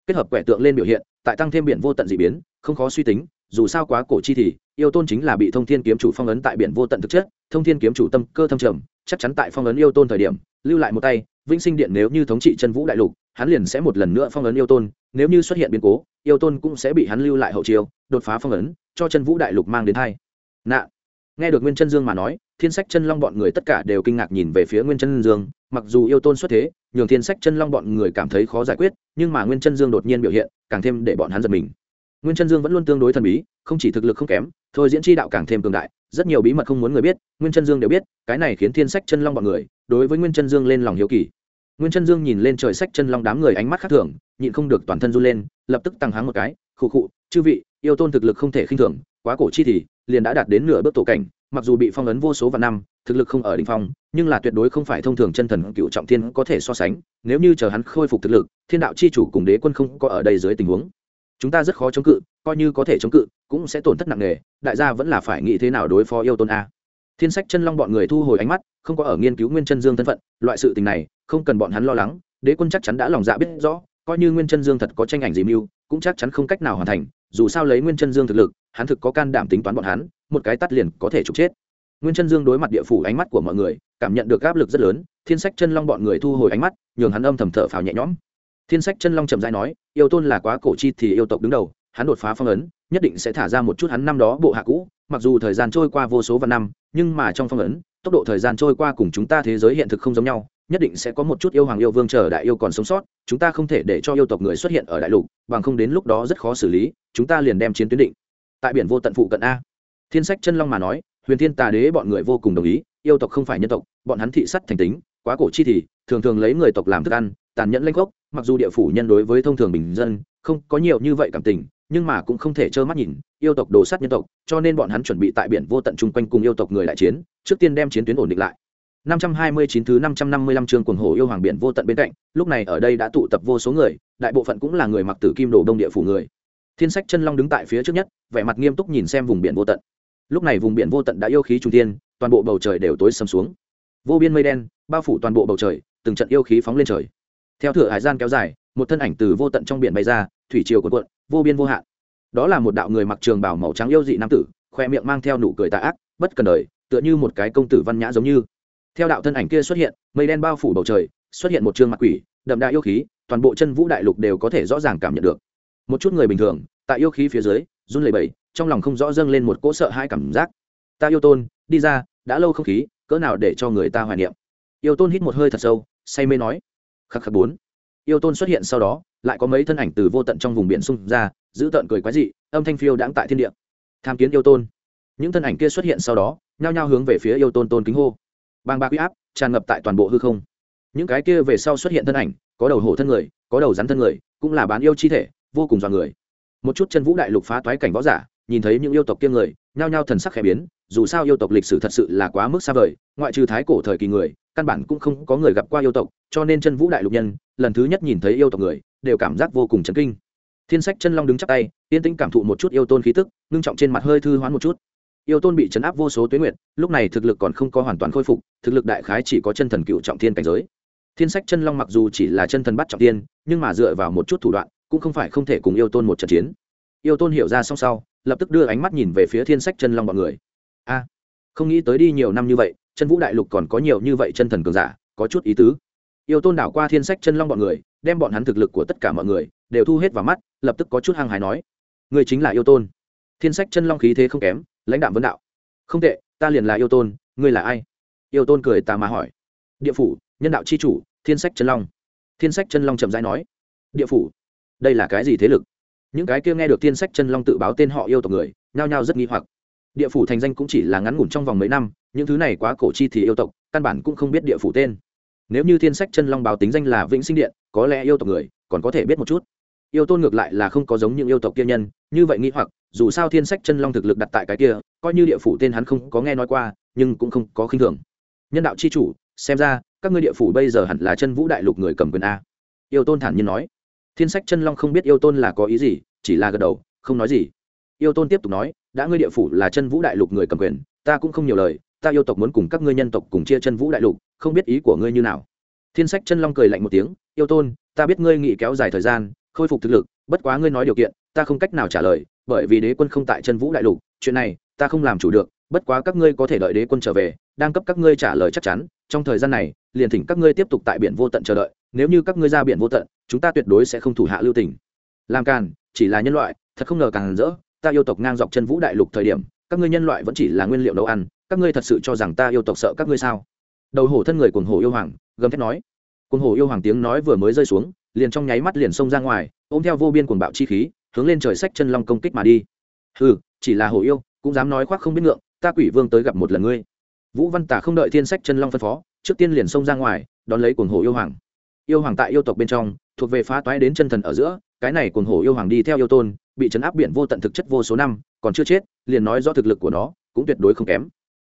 Kết hợp quẻ tượng lên biểu hiện, tại tăng thêm biển vô tận dị biến, không khó suy tính dù sao quá cổ chi thì, yêu tôn chính là bị thông thiên kiếm chủ phong ấn tại biển vô tận thực chất, thông thiên kiếm chủ tâm cơ thâm trầm, chắc chắn tại phong ấn yêu tôn thời điểm, lưu lại một tay, vĩnh sinh điện nếu như thống trị chân vũ đại lục, hắn liền sẽ một lần nữa phong ấn yêu tôn, nếu như xuất hiện biến cố, yêu tôn cũng sẽ bị hắn lưu lại hậu chiêu, đột phá phong ấn, cho chân vũ đại lục mang đến thay nạ. Nghe được nguyên chân dương mà nói, thiên sách chân long bọn người tất cả đều kinh ngạc nhìn về phía nguyên chân dương, mặc dù yêu tôn xuất thế, nhường thiên sách chân long bọn người cảm thấy khó giải quyết, nhưng mà nguyên chân dương đột nhiên biểu hiện, càng thêm để bọn hắn giật mình nguyên chân dương vẫn luôn tương đối thần bí, không chỉ thực lực không kém, thôi diễn tri đạo càng thêm cường đại, rất nhiều bí mật không muốn người biết, nguyên chân dương đều biết, cái này khiến thiên sách chân long bọn người, đối với nguyên chân dương lên lòng hiếu kỳ. Nguyên chân dương nhìn lên trời sách chân long đám người ánh mắt khác thường, nhịn không được toàn thân run lên, lập tức tăng háng một cái, khụ khụ, chư vị, yêu tôn thực lực không thể khinh thường, quá cổ chi thì, liền đã đạt đến nửa bước tổ cảnh, mặc dù bị phong ấn vô số và năm, thực lực không ở đỉnh phong, nhưng là tuyệt đối không phải thông thường chân thần cựu trọng thiên có thể so sánh, nếu như chờ hắn khôi phục thực lực, thiên đạo chi chủ cùng đế quân không có ở đây dưới tình huống chúng ta rất khó chống cự, coi như có thể chống cự, cũng sẽ tổn thất nặng nề, đại gia vẫn là phải nghĩ thế nào đối phó yêu tôn a. Thiên sách chân long bọn người thu hồi ánh mắt, không có ở nghiên cứu nguyên chân dương thân phận, loại sự tình này, không cần bọn hắn lo lắng, đế quân chắc chắn đã lòng dạ biết rõ, coi như nguyên chân dương thật có tranh ảnh gì mưu, cũng chắc chắn không cách nào hoàn thành, dù sao lấy nguyên chân dương thực lực, hắn thực có can đảm tính toán bọn hắn, một cái tắt liền có thể trục chết. Nguyên chân dương đối mặt địa phủ ánh mắt của mọi người, cảm nhận được áp lực rất lớn, thiên sách chân long bọn người thu hồi ánh mắt, nhường hắn âm thầm thở phào nhẹ nhõm thiên sách chân long trầm dãi nói, yêu tôn là quá cổ chi thì yêu tộc đứng đầu, hắn đột phá phong ấn, nhất định sẽ thả ra một chút hắn năm đó bộ hạ cũ, mặc dù thời gian trôi qua vô số và năm, nhưng mà trong phong ấn, tốc độ thời gian trôi qua cùng chúng ta thế giới hiện thực không giống nhau, nhất định sẽ có một chút yêu hoàng yêu vương chờ đại yêu còn sống sót, chúng ta không thể để cho yêu tộc người xuất hiện ở đại lục, bằng không đến lúc đó rất khó xử lý, chúng ta liền đem chiến tuyến định. Tại biển vô tận phụ cận a. Thiên sách chân long mà nói, huyền thiên tà đế bọn người vô cùng đồng ý, yêu tộc không phải nhân tộc, bọn hắn thị sắt thành tính, quá cổ chi thì, thường thường lấy người tộc làm thức ăn, tàn nhẫn lanh gốc mặc dù địa phủ nhân đối với thông thường bình dân không có nhiều như vậy cảm tình nhưng mà cũng không thể trơ mắt nhìn yêu tộc đồ sát nhân tộc cho nên bọn hắn chuẩn bị tại biển vô tận chung quanh cùng yêu tộc người đại chiến trước tiên đem chiến tuyến ổn định lại 529 thứ 555 chương cuồng hổ yêu hoàng biển vô tận bên cạnh, lúc này ở đây đã tụ tập vô số người, đại bộ phận cũng là người mặc tử kim đồ đông địa phủ người. Thiên Sách chân long đứng tại phía trước nhất, vẻ mặt nghiêm túc nhìn xem vùng biển vô tận. Lúc này vùng biển vô tận đã yêu khí trung thiên, toàn bộ bầu trời đều tối sầm xuống. Vô biên mây đen bao phủ toàn bộ bầu trời, từng trận yêu khí phóng lên trời. Theo thửa hải gian kéo dài, một thân ảnh từ vô tận trong biển bay ra, thủy triều cuộn cuộn, vô biên vô hạn. Đó là một đạo người mặc trường bào màu trắng yêu dị nam tử, khoe miệng mang theo nụ cười tà ác, bất cần đời, tựa như một cái công tử văn nhã giống như. Theo đạo thân ảnh kia xuất hiện mây đen bao phủ bầu trời xuất hiện một trương mặt quỷ đậm đà yêu khí toàn bộ chân vũ đại lục đều có thể rõ ràng cảm nhận được. Một chút người bình thường tại yêu khí phía dưới run lẩy bẩy trong lòng không rõ dâng lên một cỗ sợ hai cảm giác. Ta yêu tôn đi ra đã lâu không khí cỡ nào để cho người ta hoài niệm. Yêu tôn hít một hơi thật sâu say mê nói khắc khắc bốn. Yêu tôn xuất hiện sau đó, lại có mấy thân ảnh từ vô tận trong vùng biển xung ra, giữ tợn cười quái dị, âm thanh phiêu đãng tại thiên địa. Tham kiến yêu tôn. Những thân ảnh kia xuất hiện sau đó, nhao nhao hướng về phía yêu tôn tôn kính hô. Bang ba quý áp tràn ngập tại toàn bộ hư không. Những cái kia về sau xuất hiện thân ảnh, có đầu hổ thân người, có đầu rắn thân người, cũng là bán yêu chi thể, vô cùng dọa người. Một chút chân vũ đại lục phá toái cảnh võ giả nhìn thấy những yêu tộc kia người, nhao nhao thần sắc khẽ biến, dù sao yêu tộc lịch sử thật sự là quá mức xa vời, ngoại trừ thái cổ thời kỳ người, căn bản cũng không có người gặp qua yêu tộc, cho nên chân vũ đại lục nhân, lần thứ nhất nhìn thấy yêu tộc người, đều cảm giác vô cùng chấn kinh. Thiên sách chân long đứng chắp tay, yên tĩnh cảm thụ một chút yêu tôn khí tức, ngưng trọng trên mặt hơi thư hoán một chút. Yêu tôn bị chấn áp vô số tuyến nguyện lúc này thực lực còn không có hoàn toàn khôi phục, thực lực đại khái chỉ có chân thần cựu trọng thiên cảnh giới. Thiên sách chân long mặc dù chỉ là chân thần bắt trọng tiên nhưng mà dựa vào một chút thủ đoạn, cũng không phải không thể cùng yêu tôn một trận chiến. Yêu tôn hiểu ra xong sau lập tức đưa ánh mắt nhìn về phía thiên sách chân long bọn người. A, không nghĩ tới đi nhiều năm như vậy, chân vũ đại lục còn có nhiều như vậy chân thần cường giả, có chút ý tứ. Yêu tôn đảo qua thiên sách chân long bọn người, đem bọn hắn thực lực của tất cả mọi người đều thu hết vào mắt, lập tức có chút hăng hái nói người chính là yêu tôn. Thiên sách chân long khí thế không kém, lãnh đạo vấn đạo, không tệ, ta liền là yêu tôn, ngươi là ai? Yêu tôn cười ta mà hỏi, địa phủ, nhân đạo c h i chủ, thiên sách chân long. Thiên sách chân long chậm rãi nói, địa phủ, đây là cái gì thế lực? Những cái kia nghe được tiên sách chân long tự báo tên họ yêu tộc người, nhao nhao rất nghi hoặc. Địa phủ thành danh cũng chỉ là ngắn ngủn trong vòng mấy năm, những thứ này quá cổ chi thì yêu tộc, căn bản cũng không biết địa phủ tên. Nếu như thiên sách chân long báo tính danh là vĩnh sinh điện, có lẽ yêu tộc người còn có thể biết một chút. Yêu tôn ngược lại là không có giống những yêu tộc kia nhân, như vậy nghĩ hoặc, dù sao thiên sách chân long thực lực đặt tại cái kia, coi như địa phủ tên hắn không có nghe nói qua, nhưng cũng không có khinh thường. Nhân đạo c h i chủ, xem ra, các ngươi địa phủ bây giờ hẳn là chân vũ đại lục người cầm quyền a. Yêu tôn thản nhiên nói thiên sách chân long không biết yêu tôn là có ý gì, chỉ là gật đầu, không nói gì. Yêu tôn tiếp tục nói, đã ngươi địa phủ là chân vũ đại lục người cầm quyền, ta cũng không nhiều lời, ta yêu tộc muốn cùng các ngươi nhân tộc cùng chia chân vũ đại lục, không biết ý của ngươi như nào. Thiên sách chân long cười lạnh một tiếng, yêu tôn, ta biết ngươi nghĩ kéo dài thời gian, khôi phục thực lực, bất quá ngươi nói điều kiện, ta không cách nào trả lời, bởi vì đế quân không tại chân vũ đại lục, chuyện này, ta không làm chủ được, bất quá các ngươi có thể đợi đế quân trở về, đang cấp các ngươi trả lời chắc chắn, trong thời gian này, liền thỉnh các ngươi tiếp tục tại biển vô tận chờ đợi nếu như các ngươi ra biển vô tận, chúng ta tuyệt đối sẽ không thủ hạ lưu tình. Làm càn, chỉ là nhân loại, thật không ngờ càng rỡ, ta yêu tộc ngang dọc chân vũ đại lục thời điểm, các ngươi nhân loại vẫn chỉ là nguyên liệu nấu ăn, các ngươi thật sự cho rằng ta yêu tộc sợ các ngươi sao? Đầu hổ thân người cuồng hổ yêu hoàng, gầm thét nói. Cuồng hổ yêu hoàng tiếng nói vừa mới rơi xuống, liền trong nháy mắt liền xông ra ngoài, ôm theo vô biên cuồng bạo chi khí, hướng lên trời sách chân long công kích mà đi. Ừ chỉ là hổ yêu, cũng dám nói khoác không biết ngượng, ta quỷ vương tới gặp một lần ngươi. Vũ văn tả không đợi thiên sách chân long phân phó, trước tiên liền xông ra ngoài, đón lấy cuồng hổ yêu hoàng yêu hoàng tại yêu tộc bên trong, thuộc về phá toái đến chân thần ở giữa, cái này cuồng hổ yêu hoàng đi theo yêu tôn, bị chấn áp biển vô tận thực chất vô số năm, còn chưa chết, liền nói do thực lực của nó, cũng tuyệt đối không kém.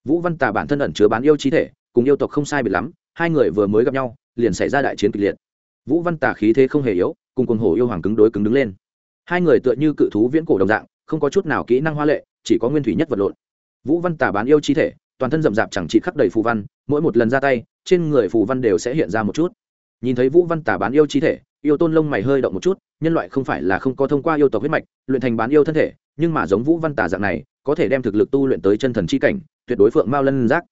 Vũ văn tà bản thân ẩn chứa bán yêu chi thể, cùng yêu tộc không sai biệt lắm, hai người vừa mới gặp nhau, liền xảy ra đại chiến kịch liệt. Vũ văn tà khí thế không hề yếu, cùng cuồng hổ yêu hoàng cứng đối cứng đứng lên. Hai người tựa như cự thú viễn cổ đồng dạng, không có chút nào kỹ năng hoa lệ, chỉ có nguyên thủy nhất vật lộn. Vũ văn tà bán yêu chi thể, toàn thân rậm rạp chẳng chỉ khắc đầy phù văn, mỗi một lần ra tay, trên người phù văn đều sẽ hiện ra một chút nhìn thấy vũ văn tà bán yêu chi thể, yêu tôn lông mày hơi động một chút, nhân loại không phải là không có thông qua yêu tộc huyết mạch, luyện thành bán yêu thân thể, nhưng mà giống vũ văn tà dạng này, có thể đem thực lực tu luyện tới chân thần chi cảnh, tuyệt đối phượng mao lân giác.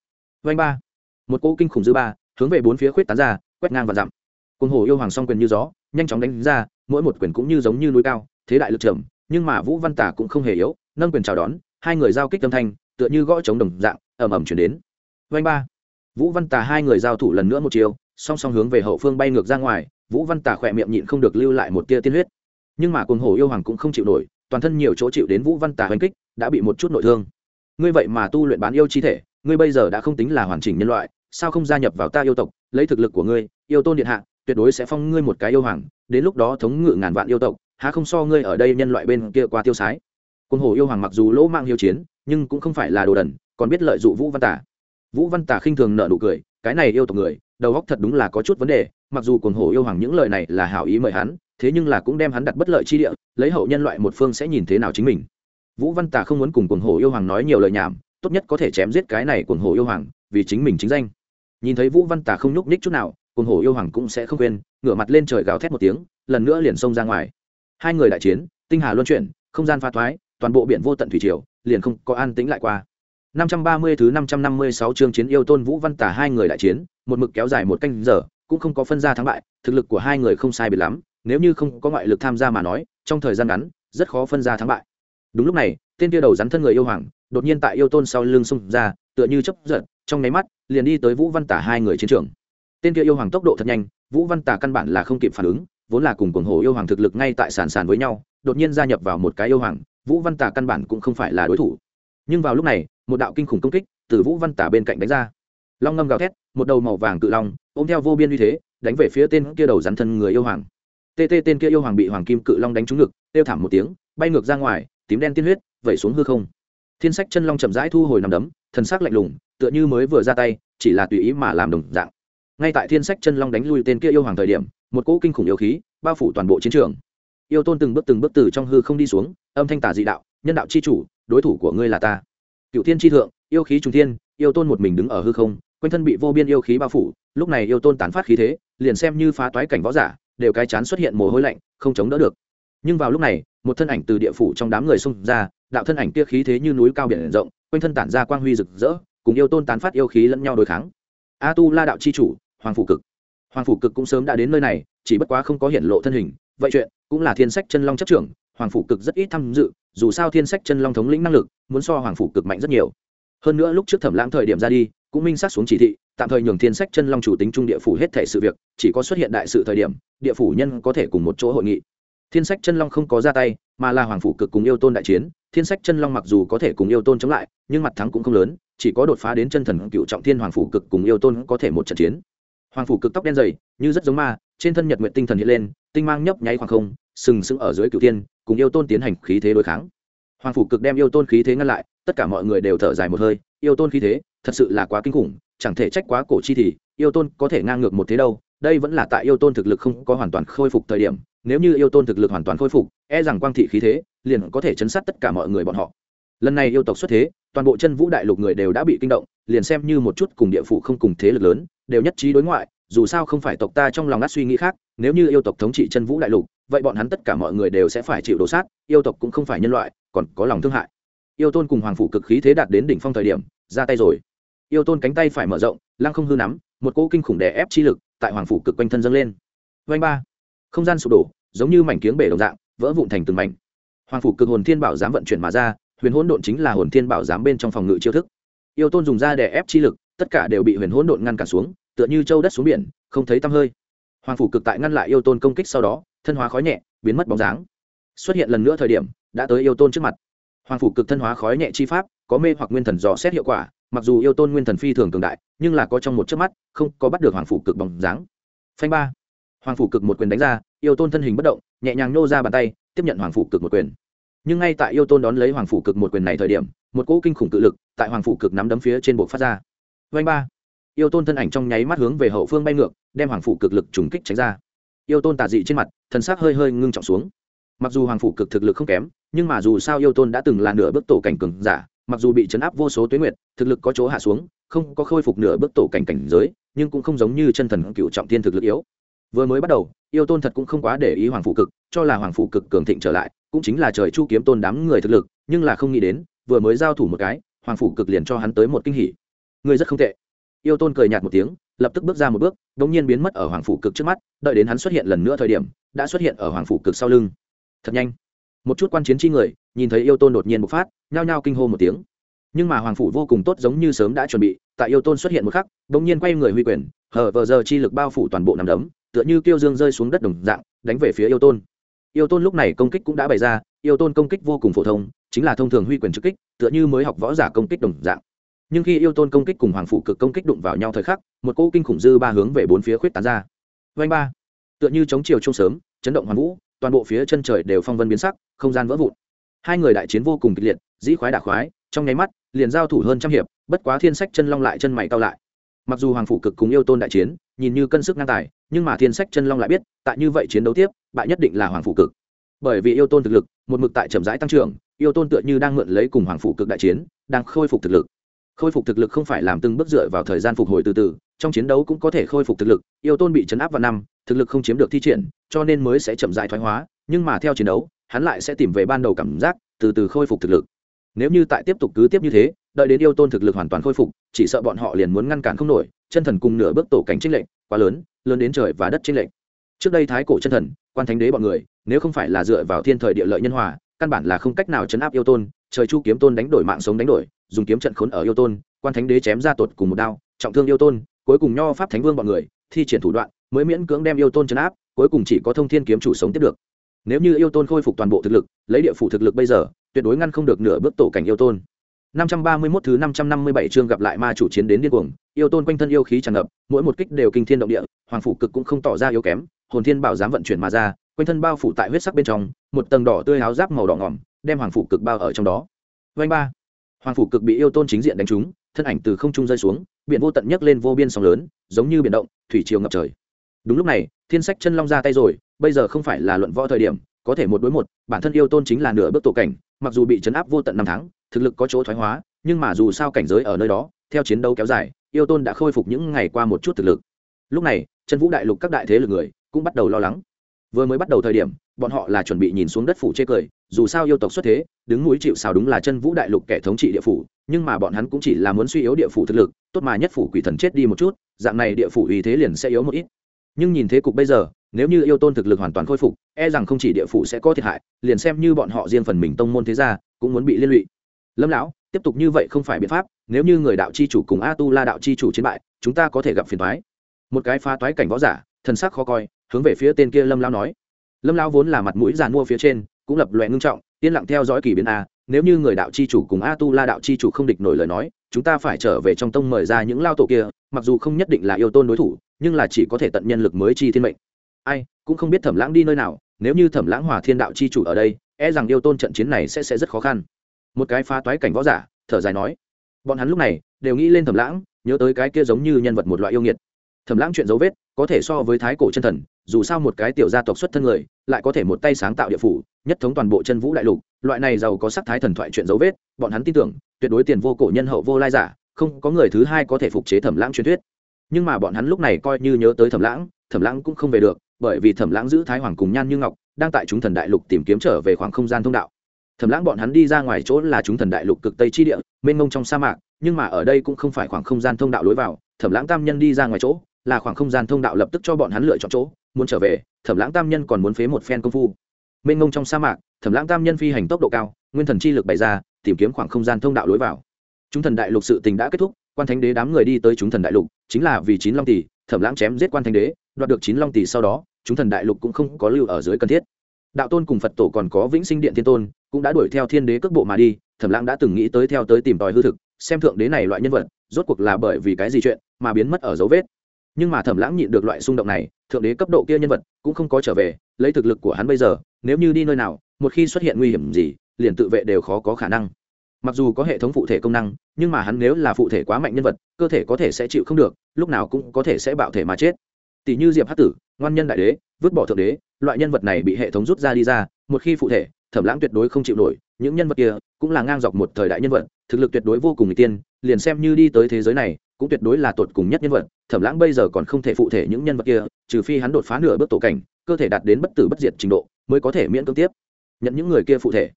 Vanh ba. Một cỗ kinh khủng dư ba, hướng về bốn phía khuyết tán ra, quét ngang và dặm. Cùng hồ yêu hoàng song quyền như gió, nhanh chóng đánh ra, mỗi một quyền cũng như giống như núi cao, thế đại lực trưởng nhưng mà vũ văn tả cũng không hề yếu, nâng quyền chào đón, hai người giao kích âm thanh, tựa như gõ chống đồng dạng, ầm ầm chuyển đến. Vanh ba. Vũ văn tà hai người giao thủ lần nữa một chiều song song hướng về hậu phương bay ngược ra ngoài, vũ văn tả khỏe miệng nhịn không được lưu lại một tia tiên huyết. Nhưng mà cuồng hổ yêu hoàng cũng không chịu nổi, toàn thân nhiều chỗ chịu đến vũ văn tả hành kích, đã bị một chút nội thương. Ngươi vậy mà tu luyện bán yêu chi thể, ngươi bây giờ đã không tính là hoàn chỉnh nhân loại, sao không gia nhập vào ta yêu tộc, lấy thực lực của ngươi, yêu tôn điện hạ, tuyệt đối sẽ phong ngươi một cái yêu hoàng, đến lúc đó thống ngự ngàn vạn yêu tộc, há không so ngươi ở đây nhân loại bên kia qua tiêu sái. Cuồng hổ yêu hoàng mặc dù lỗ mạng hiếu chiến, nhưng cũng không phải là đồ đần, còn biết lợi dụng vũ văn tả vũ văn tả khinh thường nợ nụ cười, cái này yêu tộc người đầu óc thật đúng là có chút vấn đề mặc dù cuồng hổ yêu hoàng những lời này là hảo ý mời hắn thế nhưng là cũng đem hắn đặt bất lợi chi địa lấy hậu nhân loại một phương sẽ nhìn thế nào chính mình. Vũ văn tả không muốn cùng cuồng hổ yêu hoàng nói nhiều lời nhảm tốt nhất có thể chém giết cái này cuồng hổ yêu hoàng vì chính mình chính danh. Nhìn thấy vũ văn tả không nhúc nhích chút nào cuồng hổ yêu hoàng cũng sẽ không quên ngửa mặt lên trời gào thét một tiếng lần nữa liền xông ra ngoài. Hai người đại chiến tinh hà luân chuyển không gian pha thoái toàn bộ biển vô tận thủy triều liền không có an tĩnh lại qua. 530 thứ 556 chương chiến yêu tôn Vũ Văn Tả hai người đại chiến, một mực kéo dài một canh giờ, cũng không có phân ra thắng bại, thực lực của hai người không sai biệt lắm, nếu như không có ngoại lực tham gia mà nói, trong thời gian ngắn, rất khó phân ra thắng bại. Đúng lúc này, tên kia đầu rắn thân người yêu hoàng, đột nhiên tại yêu tôn sau lưng xung ra, tựa như chớp giật, trong nháy mắt, liền đi tới Vũ Văn Tả hai người chiến trường. Tên kia yêu hoàng tốc độ thật nhanh, Vũ Văn Tả căn bản là không kịp phản ứng, vốn là cùng cuồng hổ yêu hoàng thực lực ngay tại sàn sàn với nhau, đột nhiên gia nhập vào một cái yêu hoàng, Vũ Văn Tả căn bản cũng không phải là đối thủ. Nhưng vào lúc này, một đạo kinh khủng công kích từ vũ văn tả bên cạnh đánh ra long ngâm gào thét, một đầu màu vàng cự long, ôm theo vô biên uy thế, đánh về phía tên kia đầu rắn thân người yêu hoàng. Tê tê tên kia yêu hoàng bị hoàng kim cự long đánh trúng ngực, kêu thảm một tiếng, bay ngược ra ngoài, tím đen tiên huyết, vẩy xuống hư không. Thiên sách chân long chậm rãi thu hồi nằm đấm, thần sắc lạnh lùng, tựa như mới vừa ra tay, chỉ là tùy ý mà làm đồng dạng. Ngay tại thiên sách chân long đánh lui tên kia yêu hoàng thời điểm, một cỗ kinh khủng yêu khí bao phủ toàn bộ chiến trường. Yêu tôn từng bước từng bước từ trong hư không đi xuống, âm thanh tả dị đạo, nhân đạo c h i chủ, đối thủ của ngươi là ta. Cựu thiên tri thượng, yêu khí trung thiên, yêu tôn một mình đứng ở hư không quanh thân bị vô biên yêu khí bao phủ, lúc này yêu tôn tán phát khí thế, liền xem như phá toái cảnh võ giả, đều cái chán xuất hiện mồ hôi lạnh, không chống đỡ được. Nhưng vào lúc này, một thân ảnh từ địa phủ trong đám người xông ra, đạo thân ảnh kia khí thế như núi cao biển rộng, quanh thân tản ra quang huy rực rỡ, cùng yêu tôn tán phát yêu khí lẫn nhau đối kháng. A tu la đạo c h i chủ, hoàng phủ cực. Hoàng phủ cực cũng sớm đã đến nơi này, chỉ bất quá không có hiện lộ thân hình, vậy chuyện cũng là thiên sách chân long chấp trưởng, hoàng phủ cực rất ít tham dự, dù sao thiên sách chân long thống lĩnh năng lực, muốn so hoàng phủ cực mạnh rất nhiều. Hơn nữa lúc trước thẩm lãng thời điểm ra đi cũng minh sát xuống chỉ thị, tạm thời nhường thiên sách chân long chủ tính trung địa phủ hết thể sự việc, chỉ có xuất hiện đại sự thời điểm, địa phủ nhân có thể cùng một chỗ hội nghị. Thiên sách chân long không có ra tay, mà là hoàng phủ cực cùng yêu tôn đại chiến. Thiên sách chân long mặc dù có thể cùng yêu tôn chống lại, nhưng mặt thắng cũng không lớn, chỉ có đột phá đến chân thần cựu trọng thiên hoàng phủ cực cùng yêu tôn có thể một trận chiến. Hoàng phủ cực tóc đen dày, như rất giống ma, trên thân nhật nguyện tinh thần hiện lên, tinh mang nhấp nháy khoảng không, sừng sững ở dưới cựu tiên cùng yêu tôn tiến hành khí thế đối kháng. Hoàng phủ cực đem yêu tôn khí thế ngăn lại, tất cả mọi người đều thở dài một hơi, yêu tôn khí thế thật sự là quá kinh khủng, chẳng thể trách quá cổ chi thì, yêu tôn có thể ngang ngược một thế đâu, đây vẫn là tại yêu tôn thực lực không có hoàn toàn khôi phục thời điểm, nếu như yêu tôn thực lực hoàn toàn khôi phục e rằng quang thị khí thế liền có thể chấn sát tất cả mọi người bọn họ. Lần này yêu tộc xuất thế, toàn bộ chân vũ đại lục người đều đã bị kinh động, liền xem như một chút cùng địa phủ không cùng thế lực lớn, đều nhất trí đối ngoại, dù sao không phải tộc ta trong lòng ngắt suy nghĩ khác, nếu như yêu tộc thống trị chân vũ đại lục, vậy bọn hắn tất cả mọi người đều sẽ phải chịu đổ sát, yêu tộc cũng không phải nhân loại, còn có lòng thương hại. Yêu tôn cùng hoàng phủ cực khí thế đạt đến đỉnh phong thời điểm, ra tay rồi yêu tôn cánh tay phải mở rộng, lăng không hư nắm, một cỗ kinh khủng đè ép chi lực tại hoàng phủ cực quanh thân dâng lên. Vanh ba, không gian sụp đổ, giống như mảnh kiếng bể đồng dạng, vỡ vụn thành từng mảnh. Hoàng phủ cực hồn thiên bảo giám vận chuyển mà ra, huyền hỗn độn chính là hồn thiên bảo giám bên trong phòng ngự chiêu thức. Yêu tôn dùng ra đè ép chi lực, tất cả đều bị huyền hỗn độn ngăn cản xuống, tựa như châu đất xuống biển, không thấy tăm hơi. Hoàng phủ cực tại ngăn lại yêu tôn công kích sau đó, thân hóa khói nhẹ, biến mất bóng dáng. Xuất hiện lần nữa thời điểm, đã tới yêu tôn trước mặt. Hoàng phủ cực thân hóa khói nhẹ chi pháp, có mê hoặc nguyên thần dò xét hiệu quả mặc dù yêu tôn nguyên thần phi thường cường đại, nhưng là có trong một chớp mắt, không có bắt được hoàng phủ cực bóng dáng. Phanh ba. Hoàng phủ cực một quyền đánh ra, yêu tôn thân hình bất động, nhẹ nhàng nô ra bàn tay, tiếp nhận hoàng phủ cực một quyền. Nhưng ngay tại yêu tôn đón lấy hoàng phủ cực một quyền này thời điểm, một cỗ kinh khủng tự lực tại hoàng phủ cực nắm đấm phía trên bộ phát ra. Vanh ba. Yêu tôn thân ảnh trong nháy mắt hướng về hậu phương bay ngược, đem hoàng phủ cực lực trùng kích tránh ra. Yêu tôn tà dị trên mặt, thần sắc hơi hơi ngưng trọng xuống. Mặc dù hoàng phủ cực thực lực không kém, nhưng mà dù sao yêu tôn đã từng là nửa bước tổ cảnh cường giả mặc dù bị chấn áp vô số tuyến nguyệt, thực lực có chỗ hạ xuống, không có khôi phục nửa bước tổ cảnh cảnh giới, nhưng cũng không giống như chân thần cựu trọng thiên thực lực yếu. Vừa mới bắt đầu, yêu tôn thật cũng không quá để ý hoàng phủ cực, cho là hoàng phủ cực cường thịnh trở lại, cũng chính là trời chu kiếm tôn đám người thực lực, nhưng là không nghĩ đến, vừa mới giao thủ một cái, hoàng phủ cực liền cho hắn tới một kinh hỉ. Người rất không tệ. Yêu tôn cười nhạt một tiếng, lập tức bước ra một bước đ ỗ n g nhiên biến mất ở hoàng phủ cực trước mắt, đợi đến hắn xuất hiện lần nữa thời điểm, đã xuất hiện ở hoàng phủ cực sau lưng. Thật nhanh một chút quan chiến chi người, nhìn thấy yêu tôn đột nhiên bộc phát, nhao nhao kinh hô một tiếng. Nhưng mà hoàng phủ vô cùng tốt giống như sớm đã chuẩn bị, tại yêu tôn xuất hiện một khắc đ ỗ n g nhiên quay người huy quyền hở vờ giờ chi lực bao phủ toàn bộ nằm đấm, tựa như kiêu dương rơi xuống đất đồng dạng, đánh về phía yêu tôn. Yêu tôn lúc này công kích cũng đã bày ra, yêu tôn công kích vô cùng phổ thông, chính là thông thường huy quyền trực kích, tựa như mới học võ giả công kích đồng dạng. Nhưng khi yêu tôn công kích cùng hoàng phủ cực công kích đụng vào nhau thời khắc, một cỗ kinh khủng dư ba hướng về bốn phía khuyết tán ra. Vanh ba. Tựa như chống chiều trông sớm, chấn động hoàn vũ toàn bộ phía chân trời đều phong vân biến sắc, không gian vỡ vụn. Hai người đại chiến vô cùng kịch liệt, dĩ khoái đả khoái, trong nháy mắt, liền giao thủ hơn trăm hiệp, bất quá thiên sách chân long lại chân mày cao lại. Mặc dù hoàng phủ cực cùng yêu tôn đại chiến, nhìn như cân sức ngang tài, nhưng mà thiên sách chân long lại biết, tại như vậy chiến đấu tiếp, bại nhất định là hoàng phủ cực. Bởi vì yêu tôn thực lực, một mực tại chậm rãi tăng trưởng, yêu tôn tựa như đang mượn lấy cùng hoàng phủ cực đại chiến, đang khôi phục thực lực. Khôi phục thực lực không phải làm từng bước dựa vào thời gian phục hồi từ từ, trong chiến đấu cũng có thể khôi phục thực lực, yêu tôn bị chấn áp vào năm thực lực không chiếm được thi triển, cho nên mới sẽ chậm dại thoái hóa, nhưng mà theo chiến đấu, hắn lại sẽ tìm về ban đầu cảm giác, từ từ khôi phục thực lực. Nếu như tại tiếp tục cứ tiếp như thế, đợi đến yêu tôn thực lực hoàn toàn khôi phục, chỉ sợ bọn họ liền muốn ngăn cản không nổi, chân thần cùng nửa bước tổ cảnh trinh lệnh quá lớn lớn đến trời và đất trinh lệnh trước đây thái cổ chân thần, quan thánh đế bọn người, nếu không phải là dựa vào thiên thời địa lợi nhân hòa, căn bản là không cách nào chấn áp yêu tôn, trời chu kiếm tôn đánh đổi mạng sống đánh đổi, dùng kiếm trận khốn ở yêu tôn, quan thánh đế chém ra tột cùng một đao, trọng thương yêu tôn, cuối cùng nho pháp thánh vương bọn người, thi triển thủ đoạn mới miễn cưỡng đem yêu tôn chấn áp cuối cùng chỉ có thông thiên kiếm chủ sống tiếp được. Nếu như yêu tôn khôi phục toàn bộ thực lực lấy địa phủ thực lực bây giờ tuyệt đối ngăn không được nửa bước tổ cảnh yêu tôn. 531 thứ 557 chương gặp lại ma chủ chiến đến điên cuồng, yêu tôn quanh thân yêu khí tràn ngập, mỗi một kích đều kinh thiên động địa, hoàng phủ cực cũng không tỏ ra yếu kém, hồn thiên bảo dám vận chuyển mà ra, quanh thân bao phủ tại huyết sắc bên trong, một tầng đỏ tươi áo giáp màu đỏ ngòm, đem hoàng phủ cực bao ở trong đó. Vành ba, hoàng phủ cực bị yêu tôn chính diện đánh trúng thân ảnh từ không trung rơi xuống biển vô tận nhấc lên vô biên sóng lớn giống như biển động thủy triều ngập trời đúng lúc này, thiên sách chân long ra tay rồi, bây giờ không phải là luận võ thời điểm, có thể một đối một, bản thân yêu tôn chính là nửa bước tổ cảnh, mặc dù bị chấn áp vô tận năm tháng, thực lực có chỗ thoái hóa, nhưng mà dù sao cảnh giới ở nơi đó, theo chiến đấu kéo dài, yêu tôn đã khôi phục những ngày qua một chút thực lực. Lúc này chân vũ đại lục các đại thế lực người cũng bắt đầu lo lắng. Vừa mới bắt đầu thời điểm, bọn họ là chuẩn bị nhìn xuống đất phủ chê cười, dù sao yêu tộc xuất thế, đứng núi chịu sao đúng là chân vũ đại lục kẻ thống trị địa phủ, nhưng mà bọn hắn cũng chỉ là muốn suy yếu địa phủ thực lực, tốt mà nhất phủ quỷ thần chết đi một chút, dạng này địa phủ uy thế liền sẽ yếu một ít nhưng nhìn thế cục bây giờ, nếu như yêu tôn thực lực hoàn toàn khôi phục e rằng không chỉ địa phủ sẽ có thiệt hại, liền xem như bọn họ riêng phần mình tông môn thế gia, cũng muốn bị liên lụy. Lâm lão, tiếp tục như vậy không phải biện pháp, nếu như người đạo chi chủ cùng a tu la đạo chi chủ chiến bại, chúng ta có thể gặp phiền toái. Một cái phá toái cảnh võ giả, thần sắc khó coi, hướng về phía tên kia lâm lão nói. Lâm lão vốn là mặt mũi giàn mua phía trên, cũng lập loẹ ngưng trọng, yên lặng theo dõi kỳ biến a, nếu như người đạo chi chủ cùng a tu la đạo chi chủ không địch nổi lời nói, chúng ta phải trở về trong tông mời ra những lao tổ kia mặc dù không nhất định là yêu tôn đối thủ, nhưng là chỉ có thể tận nhân lực mới chi thiên mệnh. Ai, cũng không biết thẩm lãng đi nơi nào, nếu như thẩm lãng hòa thiên đạo chi chủ ở đây e rằng yêu tôn trận chiến này sẽ sẽ rất khó khăn. Một cái phá toái cảnh võ giả, thở dài nói. Bọn hắn lúc này, đều nghĩ lên thẩm lãng, nhớ tới cái kia giống như nhân vật một loại yêu nghiệt. Thẩm lãng chuyện dấu vết, có thể so với thái cổ chân thần, dù sao một cái tiểu gia tộc xuất thân người, lại có thể một tay sáng tạo địa phủ, nhất thống toàn bộ chân vũ đại lục, loại này giàu có sắc thái thần thoại chuyện dấu vết, bọn hắn tin tưởng, tuyệt đối tiền vô cổ nhân hậu vô lai giả không có người thứ hai có thể phục chế thẩm lãng truyền thuyết. Nhưng mà bọn hắn lúc này coi như nhớ tới thẩm lãng thẩm lãng cũng không về được, bởi vì thẩm lãng giữ thái hoàng cùng nhan như ngọc, đang tại chúng thần đại lục tìm kiếm trở về khoảng không gian thông đạo. Thẩm lãng bọn hắn đi ra ngoài chỗ là chúng thần đại lục cực tây chi địa, mênh mông trong sa mạc, nhưng mà ở đây cũng không phải khoảng không gian thông đạo lối vào, thẩm lãng tam nhân đi ra ngoài chỗ, là khoảng không gian thông đạo lập tức cho bọn hắn lựa chọn chỗ, muốn trở về, thẩm lãng tam nhân còn muốn phế một phen công phu. Mênh mông trong sa mạc, thẩm lãng tam nhân phi hành tốc độ cao, nguyên thần chi lực bày ra, tìm kiếm khoảng không gian thông đạo lối vào chúng thần đại lục sự tình đã kết thúc, quan thánh đế đám người đi tới chúng thần đại lục, chính là vì chín long tỷ, thẩm lãng chém giết quan thánh đế, đoạt được chín long tỷ sau đó, chúng thần đại lục cũng không có lưu ở dưới cần thiết. Đạo tôn cùng phật tổ còn có vĩnh sinh điện thiên tôn, cũng đã đuổi theo thiên đế cước bộ mà đi, thẩm lãng đã từng nghĩ tới theo tới tìm tòi hư thực, xem thượng đế này loại nhân vật, rốt cuộc là bởi vì cái gì chuyện mà biến mất ở dấu vết. Nhưng mà thẩm lãng nhịn được loại xung động này, thượng đế cấp độ kia nhân vật cũng không có trở về, lấy thực lực của hắn bây giờ, nếu như đi nơi nào, một khi xuất hiện nguy hiểm gì, liền tự vệ đều khó có khả năng mặc dù có hệ thống phụ thể công năng, nhưng mà hắn nếu là phụ thể quá mạnh nhân vật, cơ thể có thể sẽ chịu không được, lúc nào cũng có thể sẽ bạo thể mà chết. Tỷ như diệp hát tử, ngoan nhân đại đế, vứt bỏ thượng đế, loại nhân vật này bị hệ thống rút ra đi ra, một khi phụ thể, thẩm lãng tuyệt đối không chịu nổi, những nhân vật kia cũng là ngang dọc một thời đại nhân vật, thực lực tuyệt đối vô cùng n tiên, liền xem như đi tới thế giới này, cũng tuyệt đối là tột cùng nhất nhân vật, thẩm lãng bây giờ còn không thể phụ thể những nhân vật kia, trừ phi hắn đột phá nửa bước tổ cảnh, cơ thể đạt đến bất tử bất diệt trình độ, mới có thể miễn cưỡng tiếp nhận những người kia phụ thể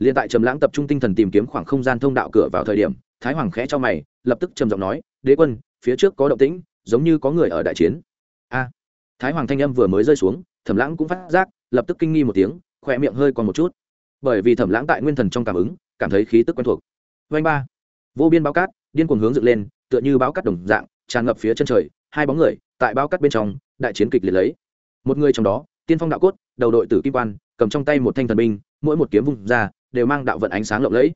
liền tại trầm lãng tập trung tinh thần tìm kiếm khoảng không gian thông đạo cửa vào thời điểm, thái hoàng khẽ cho mày, lập tức trầm giọng nói, đế quân, phía trước có động tĩnh, giống như có người ở đại chiến. A. Thái hoàng thanh âm vừa mới rơi xuống, thẩm lãng cũng phát giác, lập tức kinh nghi một tiếng, khỏe miệng hơi còn một chút. Bởi vì thẩm lãng tại nguyên thần trong cảm ứng, cảm thấy khí tức quen thuộc. Vanh ba. Vô biên báo cát, điên cuồng hướng dựng lên, tựa như báo cát đồng dạng, tràn ngập phía chân trời, hai bóng người, tại báo cát bên trong, đại chiến kịch liệt lấy. Một người trong đó, tiên phong đạo cốt, đầu đội tử kim quan, cầm trong tay một thanh thần binh, mỗi một kiếm vung ra đều mang đạo vận ánh sáng lộng lẫy,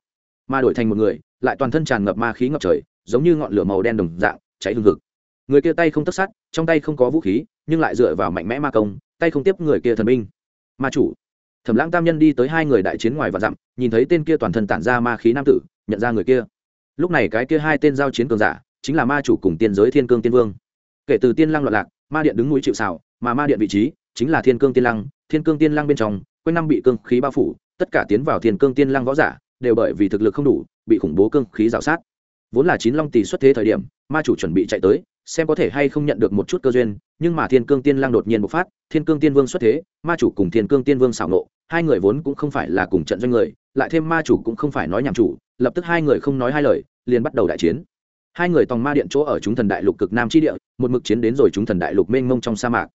mà đổi thành một người, lại toàn thân tràn ngập ma khí ngập trời, giống như ngọn lửa màu đen đồng dạng, cháy hương hực. Người kia tay không tất sắt trong tay không có vũ khí, nhưng lại dựa vào mạnh mẽ ma công, tay không tiếp người kia thần binh. Ma chủ. Thẩm lãng tam nhân đi tới hai người đại chiến ngoài và dặm, nhìn thấy tên kia toàn thân tản ra ma khí nam tử, nhận ra người kia. Lúc này cái kia hai tên giao chiến cường giả, chính là ma chủ cùng tiên giới thiên cương tiên vương. Kể từ tiên lăng loạn lạc, ma điện đứng núi chịu xảo mà ma điện vị trí chính là thiên cương tiên lăng, thiên cương tiên lăng bên trong, quanh năm bị cương khí bao phủ tất cả tiến vào thiên cương tiên lăng võ giả đều bởi vì thực lực không đủ, bị khủng bố cương khí rào sát. Vốn là chín long tỷ xuất thế thời điểm, ma chủ chuẩn bị chạy tới, xem có thể hay không nhận được một chút cơ duyên, nhưng mà thiên cương tiên lang đột nhiên bộc phát, thiên cương tiên vương xuất thế, ma chủ cùng thiên cương tiên vương xảo nộ, hai người vốn cũng không phải là cùng trận doanh người, lại thêm ma chủ cũng không phải nói nhảm chủ, lập tức hai người không nói hai lời, liền bắt đầu đại chiến. Hai người tòng ma điện chỗ ở chúng thần đại lục cực nam chi địa, một mực chiến đến rồi chúng thần đại lục mênh mông trong sa mạc.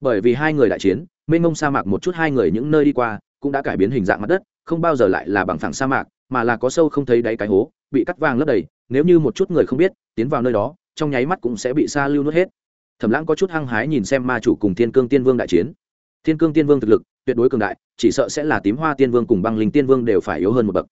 Bởi vì hai người đại chiến, mênh mông sa mạc một chút hai người những nơi đi qua cũng đã cải biến hình dạng mặt đất, không bao giờ lại là bằng phẳng sa mạc, mà là có sâu không thấy đáy cái hố, bị cắt vàng lấp đầy, nếu như một chút người không biết, tiến vào nơi đó, trong nháy mắt cũng sẽ bị sa lưu nuốt hết. Thẩm lãng có chút hăng hái nhìn xem ma chủ cùng thiên cương tiên vương đại chiến. Thiên cương tiên vương thực lực, tuyệt đối cường đại, chỉ sợ sẽ là tím hoa tiên vương cùng băng linh tiên vương đều phải yếu hơn một bậc.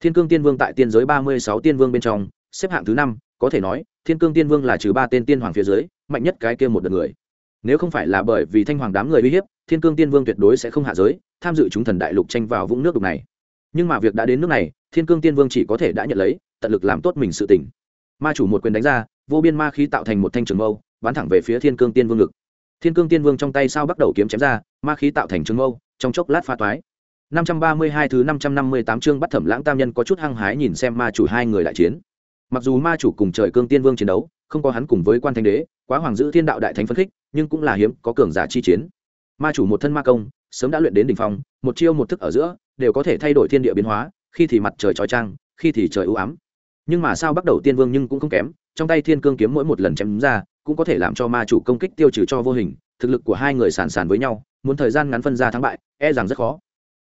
Thiên cương tiên vương tại tiên giới ba mươi sáu tiên vương bên trong, xếp hạng thứ năm, có thể nói, thiên cương tiên vương là trừ ba tên tiên hoàng phía dưới, mạnh nhất cái kia một đợt người nếu không phải là bởi vì thanh hoàng đám người uy hiếp, thiên cương tiên vương tuyệt đối sẽ không hạ giới, tham dự chúng thần đại lục tranh vào vũng nước đục này. Nhưng mà việc đã đến nước này, thiên cương tiên vương chỉ có thể đã nhận lấy, tận lực làm tốt mình sự tỉnh ma chủ một quyền đánh ra, vô biên ma khí tạo thành một thanh trường mâu, bắn thẳng về phía thiên cương tiên vương ngực. Thiên cương tiên vương trong tay sao bắt đầu kiếm chém ra, ma khí tạo thành trường mâu, trong chốc lát pha toái. 532 thứ 558 chương bắt thẩm lãng tam nhân có chút hăng hái nhìn xem ma chủ hai người đại chiến. Mặc dù ma chủ cùng trời cương tiên vương chiến đấu không có hắn cùng với quan thanh đế, quá hoàng giữ thiên đạo đại thánh phân khích, nhưng cũng là hiếm, có cường giả chi chiến. Ma chủ một thân ma công, sớm đã luyện đến đỉnh phong, một chiêu một thức ở giữa, đều có thể thay đổi thiên địa biến hóa, khi thì mặt trời trói trang, khi thì trời ưu ám. Nhưng mà sao bắt đầu tiên vương nhưng cũng không kém, trong tay thiên cương kiếm mỗi một lần chém ra, cũng có thể làm cho ma chủ công kích tiêu trừ cho vô hình, thực lực của hai người sàn sàn với nhau, muốn thời gian ngắn phân ra thắng bại e rằng rất khó.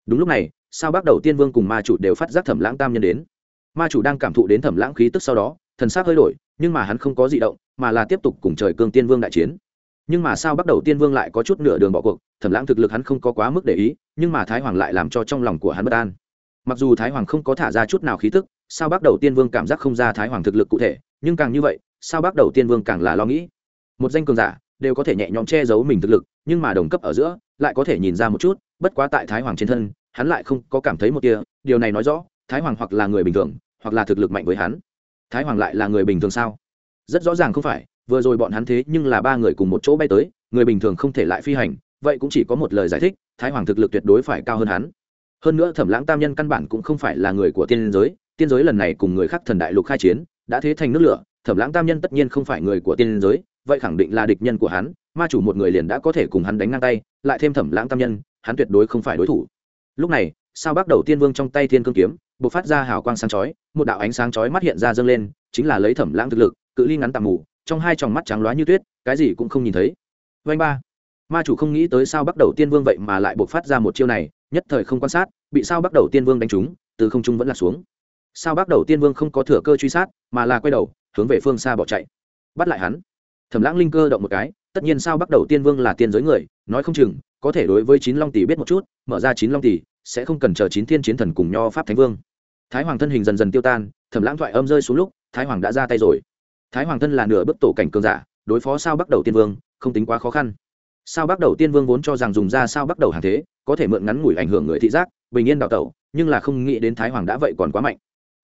Đúng lúc này, sao bắt đầu tiên vương cùng ma chủ đều phát giác thẩm lãng tam nhân đến. Ma chủ đang cảm thụ đến thẩm lãng khí tức sau đó thần sắc hơi đổi, nhưng mà hắn không có gì động, mà là tiếp tục cùng trời cương tiên vương đại chiến. Nhưng mà sao bắt đầu tiên vương lại có chút nửa đường bỏ cuộc, thẩm lãng thực lực hắn không có quá mức để ý, nhưng mà thái hoàng lại làm cho trong lòng của hắn bất an. Mặc dù thái hoàng không có thả ra chút nào khí tức, sao bắt đầu tiên vương cảm giác không ra thái hoàng thực lực cụ thể, nhưng càng như vậy, sao bắt đầu tiên vương càng là lo nghĩ. Một danh cường giả, đều có thể nhẹ nhõm che giấu mình thực lực, nhưng mà đồng cấp ở giữa, lại có thể nhìn ra một chút, bất quá tại thái hoàng trên thân, hắn lại không có cảm thấy một tia, điều này nói rõ, thái hoàng hoặc là người bình thường, hoặc là thực lực mạnh với hắn thái hoàng lại là người bình thường sao? Rất rõ ràng không phải, vừa rồi bọn hắn thế nhưng là ba người cùng một chỗ bay tới, người bình thường không thể lại phi hành, vậy cũng chỉ có một lời giải thích, thái hoàng thực lực tuyệt đối phải cao hơn hắn. Hơn nữa thẩm lãng tam nhân căn bản cũng không phải là người của tiên giới tiên giới lần này cùng người khác thần đại lục khai chiến, đã thế thành nước lửa, thẩm lãng tam nhân tất nhiên không phải người của tiên giới, vậy khẳng định là địch nhân của hắn, ma chủ một người liền đã có thể cùng hắn đánh ngang tay, lại thêm thẩm lãng tam nhân, hắn tuyệt đối không phải đối thủ. Lúc này sao bắt đầu tiên vương trong tay thiên cương kiếm b ộ c phát ra hào quang sáng chói, một đạo ánh sáng chói mắt hiện ra dâng lên, chính là lấy thẩm lãng thực lực, cự ly ngắn tạm mù, trong hai tròng mắt trắng loá như tuyết, cái gì cũng không nhìn thấy. Vanh ba. Ma chủ không nghĩ tới sao bắt đầu tiên vương vậy mà lại buộc phát ra một chiêu này, nhất thời không quan sát, bị sao bắt đầu tiên vương đánh trúng, từ không trung vẫn là xuống. Sao bắt đầu tiên vương không có thừa cơ truy sát, mà là quay đầu, hướng về phương xa bỏ chạy. Bắt lại hắn. Thẩm lãng linh cơ động một cái, tất nhiên sao bắt đầu tiên vương là tiên giới người, nói không chừng, có thể đối với chín long tỷ biết một chút, mở ra chín long tỷ sẽ không cần chờ chín thiên chiến thần cùng nho pháp thánh vương. Thái hoàng thân hình dần dần tiêu tan, thẩm lãng thoại âm rơi xuống lúc, thái hoàng đã ra tay rồi. Thái hoàng thân là nửa bức tổ cảnh cường giả, đối phó sao bắt đầu tiên vương, không tính quá khó khăn. Sao bắt đầu tiên vương vốn cho rằng dùng ra sao bắt đầu hàng thế, có thể mượn ngắn ngủi ảnh hưởng người thị giác, bình yên đào tẩu, nhưng là không nghĩ đến thái hoàng đã vậy còn quá mạnh.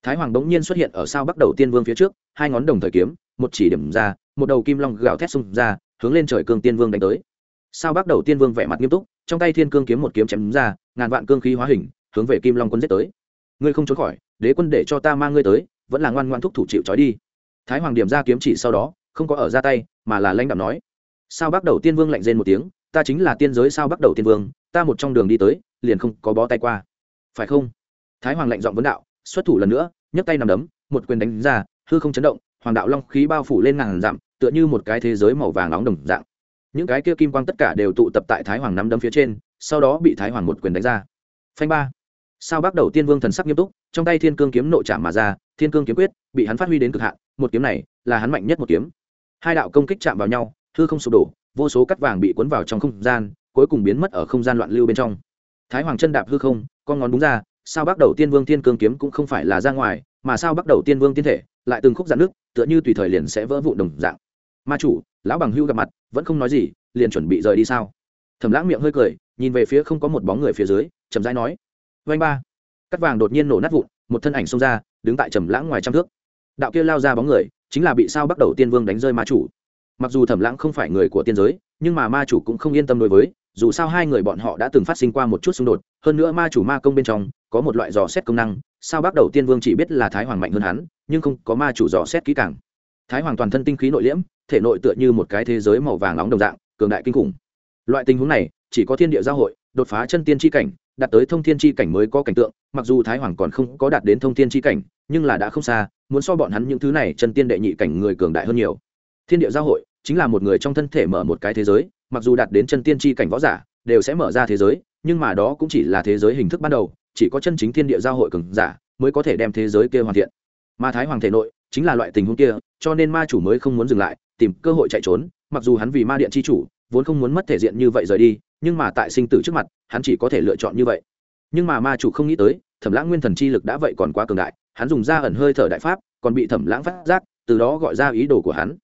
Thái hoàng đống nhiên xuất hiện ở sao bắt đầu tiên vương phía trước, hai ngón đồng thời kiếm, một chỉ điểm ra, một đầu kim long gào thét xung ra, hướng lên trời cương tiên vương đánh tới. Sao bắt đầu tiên vương vẻ mặt nghiêm túc trong tay thiên cương kiếm một kiếm chém ra, ngàn vạn cương khí hóa hình, hướng về kim long quân giết tới. Ngươi không trốn khỏi, đế quân để cho ta mang ngươi tới, vẫn là ngoan ngoan thúc thủ chịu trói đi. Thái hoàng điểm ra kiếm chỉ sau đó, không có ở ra tay, mà là lãnh đạo nói. Sao bắt đầu tiên vương lạnh rên một tiếng, ta chính là tiên giới sao bắt đầu tiên vương, ta một trong đường đi tới, liền không có bó tay qua. Phải không? Thái hoàng lạnh giọng vấn đạo, xuất thủ lần nữa, nhấc tay nằm đấm, một quyền đánh ra, hư không chấn động, hoàng đạo long khí bao phủ lên ngàn dặm, tựa như một cái thế giới màu vàng nóng đồng dạng những cái kia kim quang tất cả đều tụ tập tại thái hoàng nắm đấm phía trên, sau đó bị thái hoàng một quyền đánh ra. Phanh ba. Sao bắt đầu tiên vương thần sắc nghiêm túc, trong tay thiên cương kiếm nộ chạm mà ra, thiên cương kiếm quyết bị hắn phát huy đến cực hạn, một kiếm này là hắn mạnh nhất một kiếm. Hai đạo công kích chạm vào nhau, hư không sụp đổ, vô số cắt vàng bị cuốn vào trong không gian, cuối cùng biến mất ở không gian loạn lưu bên trong. Thái hoàng chân đạp hư không, con ngón đúng ra, sao bắt đầu tiên vương thiên cương kiếm cũng không phải là ra ngoài, mà sao bắt đầu tiên vương tiên thể lại từng khúc giãn nước, tựa như tùy thời liền sẽ vỡ vụn đồng dạng. Ma chủ, lão bằng hưu gặp mặt vẫn không nói gì, liền chuẩn bị rời đi sao? Thẩm lãng miệng hơi cười, nhìn về phía không có một bóng người phía dưới, chậm rãi nói vanh ba. Cắt vàng đột nhiên nổ nát vụn, một thân ảnh xông ra, đứng tại trầm lãng ngoài trăm thước. Đạo kia lao ra bóng người, chính là bị sao bắt đầu tiên vương đánh rơi ma chủ. Mặc dù thẩm lãng không phải người của tiên giới, nhưng mà ma chủ cũng không yên tâm đối với, dù sao hai người bọn họ đã từng phát sinh qua một chút xung đột, hơn nữa ma chủ ma công bên trong, có một loại dò xét công năng, sao bắt đầu tiên vương chỉ biết là thái hoàng mạnh hơn hắn, nhưng không có ma chủ dò xét kỹ càng. Thái hoàng toàn thân tinh khí nội liễm thể nội tựa như một cái thế giới màu vàng nóng đồng dạng, cường đại kinh khủng. Loại tình huống này, chỉ có thiên địa giao hội, đột phá chân tiên tri cảnh, đạt tới thông thiên tri cảnh mới có cảnh tượng, mặc dù thái hoàng còn không có đạt đến thông thiên tri cảnh, nhưng là đã không xa, muốn so bọn hắn những thứ này chân tiên đệ nhị cảnh người cường đại hơn nhiều. Thiên địa giao hội, chính là một người trong thân thể mở một cái thế giới, mặc dù đạt đến chân tiên tri cảnh võ giả, đều sẽ mở ra thế giới, nhưng mà đó cũng chỉ là thế giới hình thức ban đầu, chỉ có chân chính thiên địa giao hội cường giả, mới có thể đem thế giới kia hoàn thiện. Mà thái hoàng thể nội chính là loại tình huống kia, cho nên ma chủ mới không muốn dừng lại, tìm cơ hội chạy trốn, mặc dù hắn vì ma điện c h i chủ, vốn không muốn mất thể diện như vậy rời đi, nhưng mà tại sinh tử trước mặt, hắn chỉ có thể lựa chọn như vậy. Nhưng mà ma chủ không nghĩ tới, thẩm lãng nguyên thần chi lực đã vậy còn quá cường đại, hắn dùng ra ẩn hơi thở đại pháp, còn bị thẩm lãng phát giác, từ đó gọi ra ý đồ của hắn.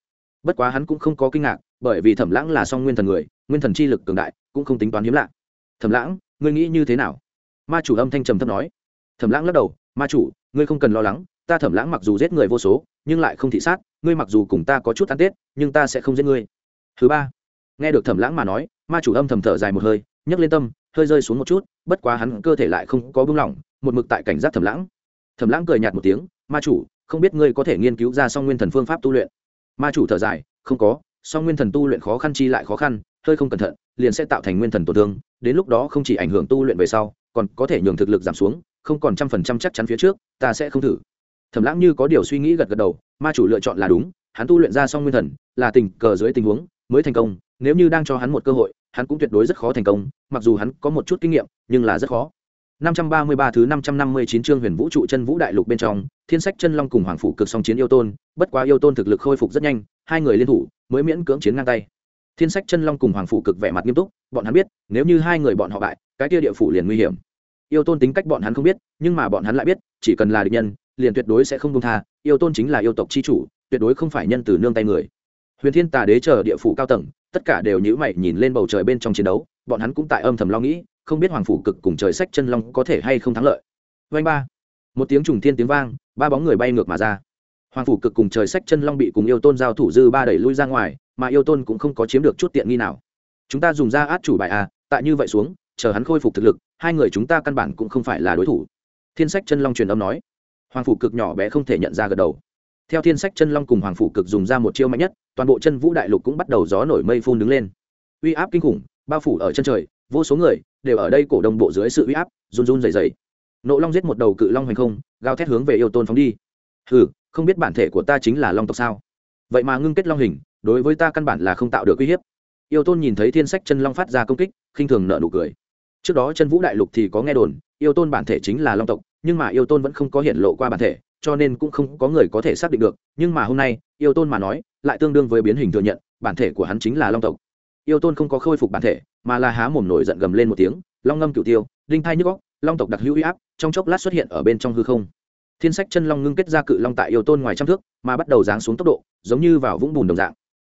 Bất quá hắn cũng không có kinh ngạc, bởi vì thẩm lãng là song nguyên thần người, nguyên thần chi lực cường đại, cũng không tính toán hiếm lạ. Thẩm lãng, ngươi nghĩ như thế nào? Ma chủ âm thanh trầm thấp nói. Thẩm lãng lắc đầu. Ma chủ, ngươi không cần lo lắng ta thẩm lãng mặc dù giết người vô số, nhưng lại không thị sát, ngươi mặc dù cùng ta có chút ăn tết, nhưng ta sẽ không giết ngươi. Thứ ba, nghe được thẩm lãng mà nói, ma chủ âm thầm thở dài một hơi, nhấc lên tâm, hơi rơi xuống một chút, bất quá hắn cơ thể lại không có buông lỏng, một mực tại cảnh giác thẩm lãng. Thẩm lãng cười nhạt một tiếng, ma chủ, không biết ngươi có thể nghiên cứu ra song nguyên thần phương pháp tu luyện? Ma chủ thở dài, không có, song nguyên thần tu luyện khó khăn chi lại khó khăn, hơi không cẩn thận, liền sẽ tạo thành nguyên thần tổn thương, đến lúc đó không chỉ ảnh hưởng tu luyện về sau, còn có thể nhường thực lực giảm xuống, không còn trăm phần trăm chắc chắn phía trước, ta sẽ không thử thẩm lãng như có điều suy nghĩ gật gật đầu ma chủ lựa chọn là đúng hắn tu luyện ra song nguyên thần là tình cờ dưới tình huống mới thành công nếu như đang cho hắn một cơ hội hắn cũng tuyệt đối rất khó thành công mặc dù hắn có một chút kinh nghiệm nhưng là rất khó 533 thứ 559 chương Huyền Vũ trụ chân vũ đại lục bên trong, Thiên Sách chân long cùng Hoàng phủ cực song chiến yêu tôn, bất quá yêu tôn thực lực khôi phục rất nhanh, hai người liên thủ mới miễn cưỡng chiến ngang tay. Thiên Sách chân long cùng Hoàng phủ cực vẻ mặt nghiêm túc, bọn hắn biết, nếu như hai người bọn họ bại, cái kia địa phủ liền nguy hiểm. Yêu tôn tính cách bọn hắn không biết, nhưng mà bọn hắn lại biết, chỉ cần là địch nhân, liền tuyệt đối sẽ không công tha, yêu tôn chính là yêu tộc chi chủ, tuyệt đối không phải nhân từ nương tay người. Huyền Thiên Tà Đế chờ địa phủ cao tầng, tất cả đều nhíu mày nhìn lên bầu trời bên trong chiến đấu, bọn hắn cũng tại âm thầm lo nghĩ, không biết hoàng phủ cực cùng trời sách chân long có thể hay không thắng lợi. Vanh ba. Một tiếng trùng thiên tiếng vang ba bóng người bay ngược mà ra. Hoàng phủ cực cùng trời sách chân long bị cùng yêu tôn giao thủ dư ba đẩy lui ra ngoài mà yêu tôn cũng không có chiếm được chút tiện nghi nào. Chúng ta dùng ra át chủ bài à tại như vậy xuống chờ hắn khôi phục thực lực hai người chúng ta căn bản cũng không phải là đối thủ. Thiên sách chân long truyền âm nói hoàng phủ cực nhỏ bé không thể nhận ra gật đầu. Theo thiên sách chân long cùng hoàng phủ cực dùng ra một chiêu mạnh nhất toàn bộ chân vũ đại lục cũng bắt đầu gió nổi mây phun đứng lên. Uy áp kinh khủng bao phủ ở chân trời vô số người đều ở đây cổ đồng bộ dưới sự uy áp run run dày dày nộ long giết một đầu cự long hành không gào thét hướng về yêu tôn phóng đi. Hừ, không biết bản thể của ta chính là long tộc sao? Vậy mà ngưng kết long hình đối với ta căn bản là không tạo được uy hiếp. Yêu tôn nhìn thấy thiên sách chân long phát ra công kích khinh thường nợ nụ cười. Trước đó chân vũ đại lục thì có nghe đồn yêu tôn bản thể chính là long tộc nhưng mà yêu tôn vẫn không có hiện lộ qua bản thể, cho nên cũng không có người có thể xác định được, nhưng mà hôm nay, yêu tôn mà nói, lại tương đương với biến hình thừa nhận, bản thể của hắn chính là long tộc. Yêu tôn không có khôi phục bản thể, mà là há mồm nổi giận gầm lên một tiếng, long ngâm cửu tiêu, đinh thai nhức góc long tộc đặc hữu uy áp, trong chốc lát xuất hiện ở bên trong hư không. Thiên sách chân long ngưng kết ra cự long tại yêu tôn ngoài trăm thước, mà bắt đầu giáng xuống tốc độ, giống như vào vũng bùn đồng dạng.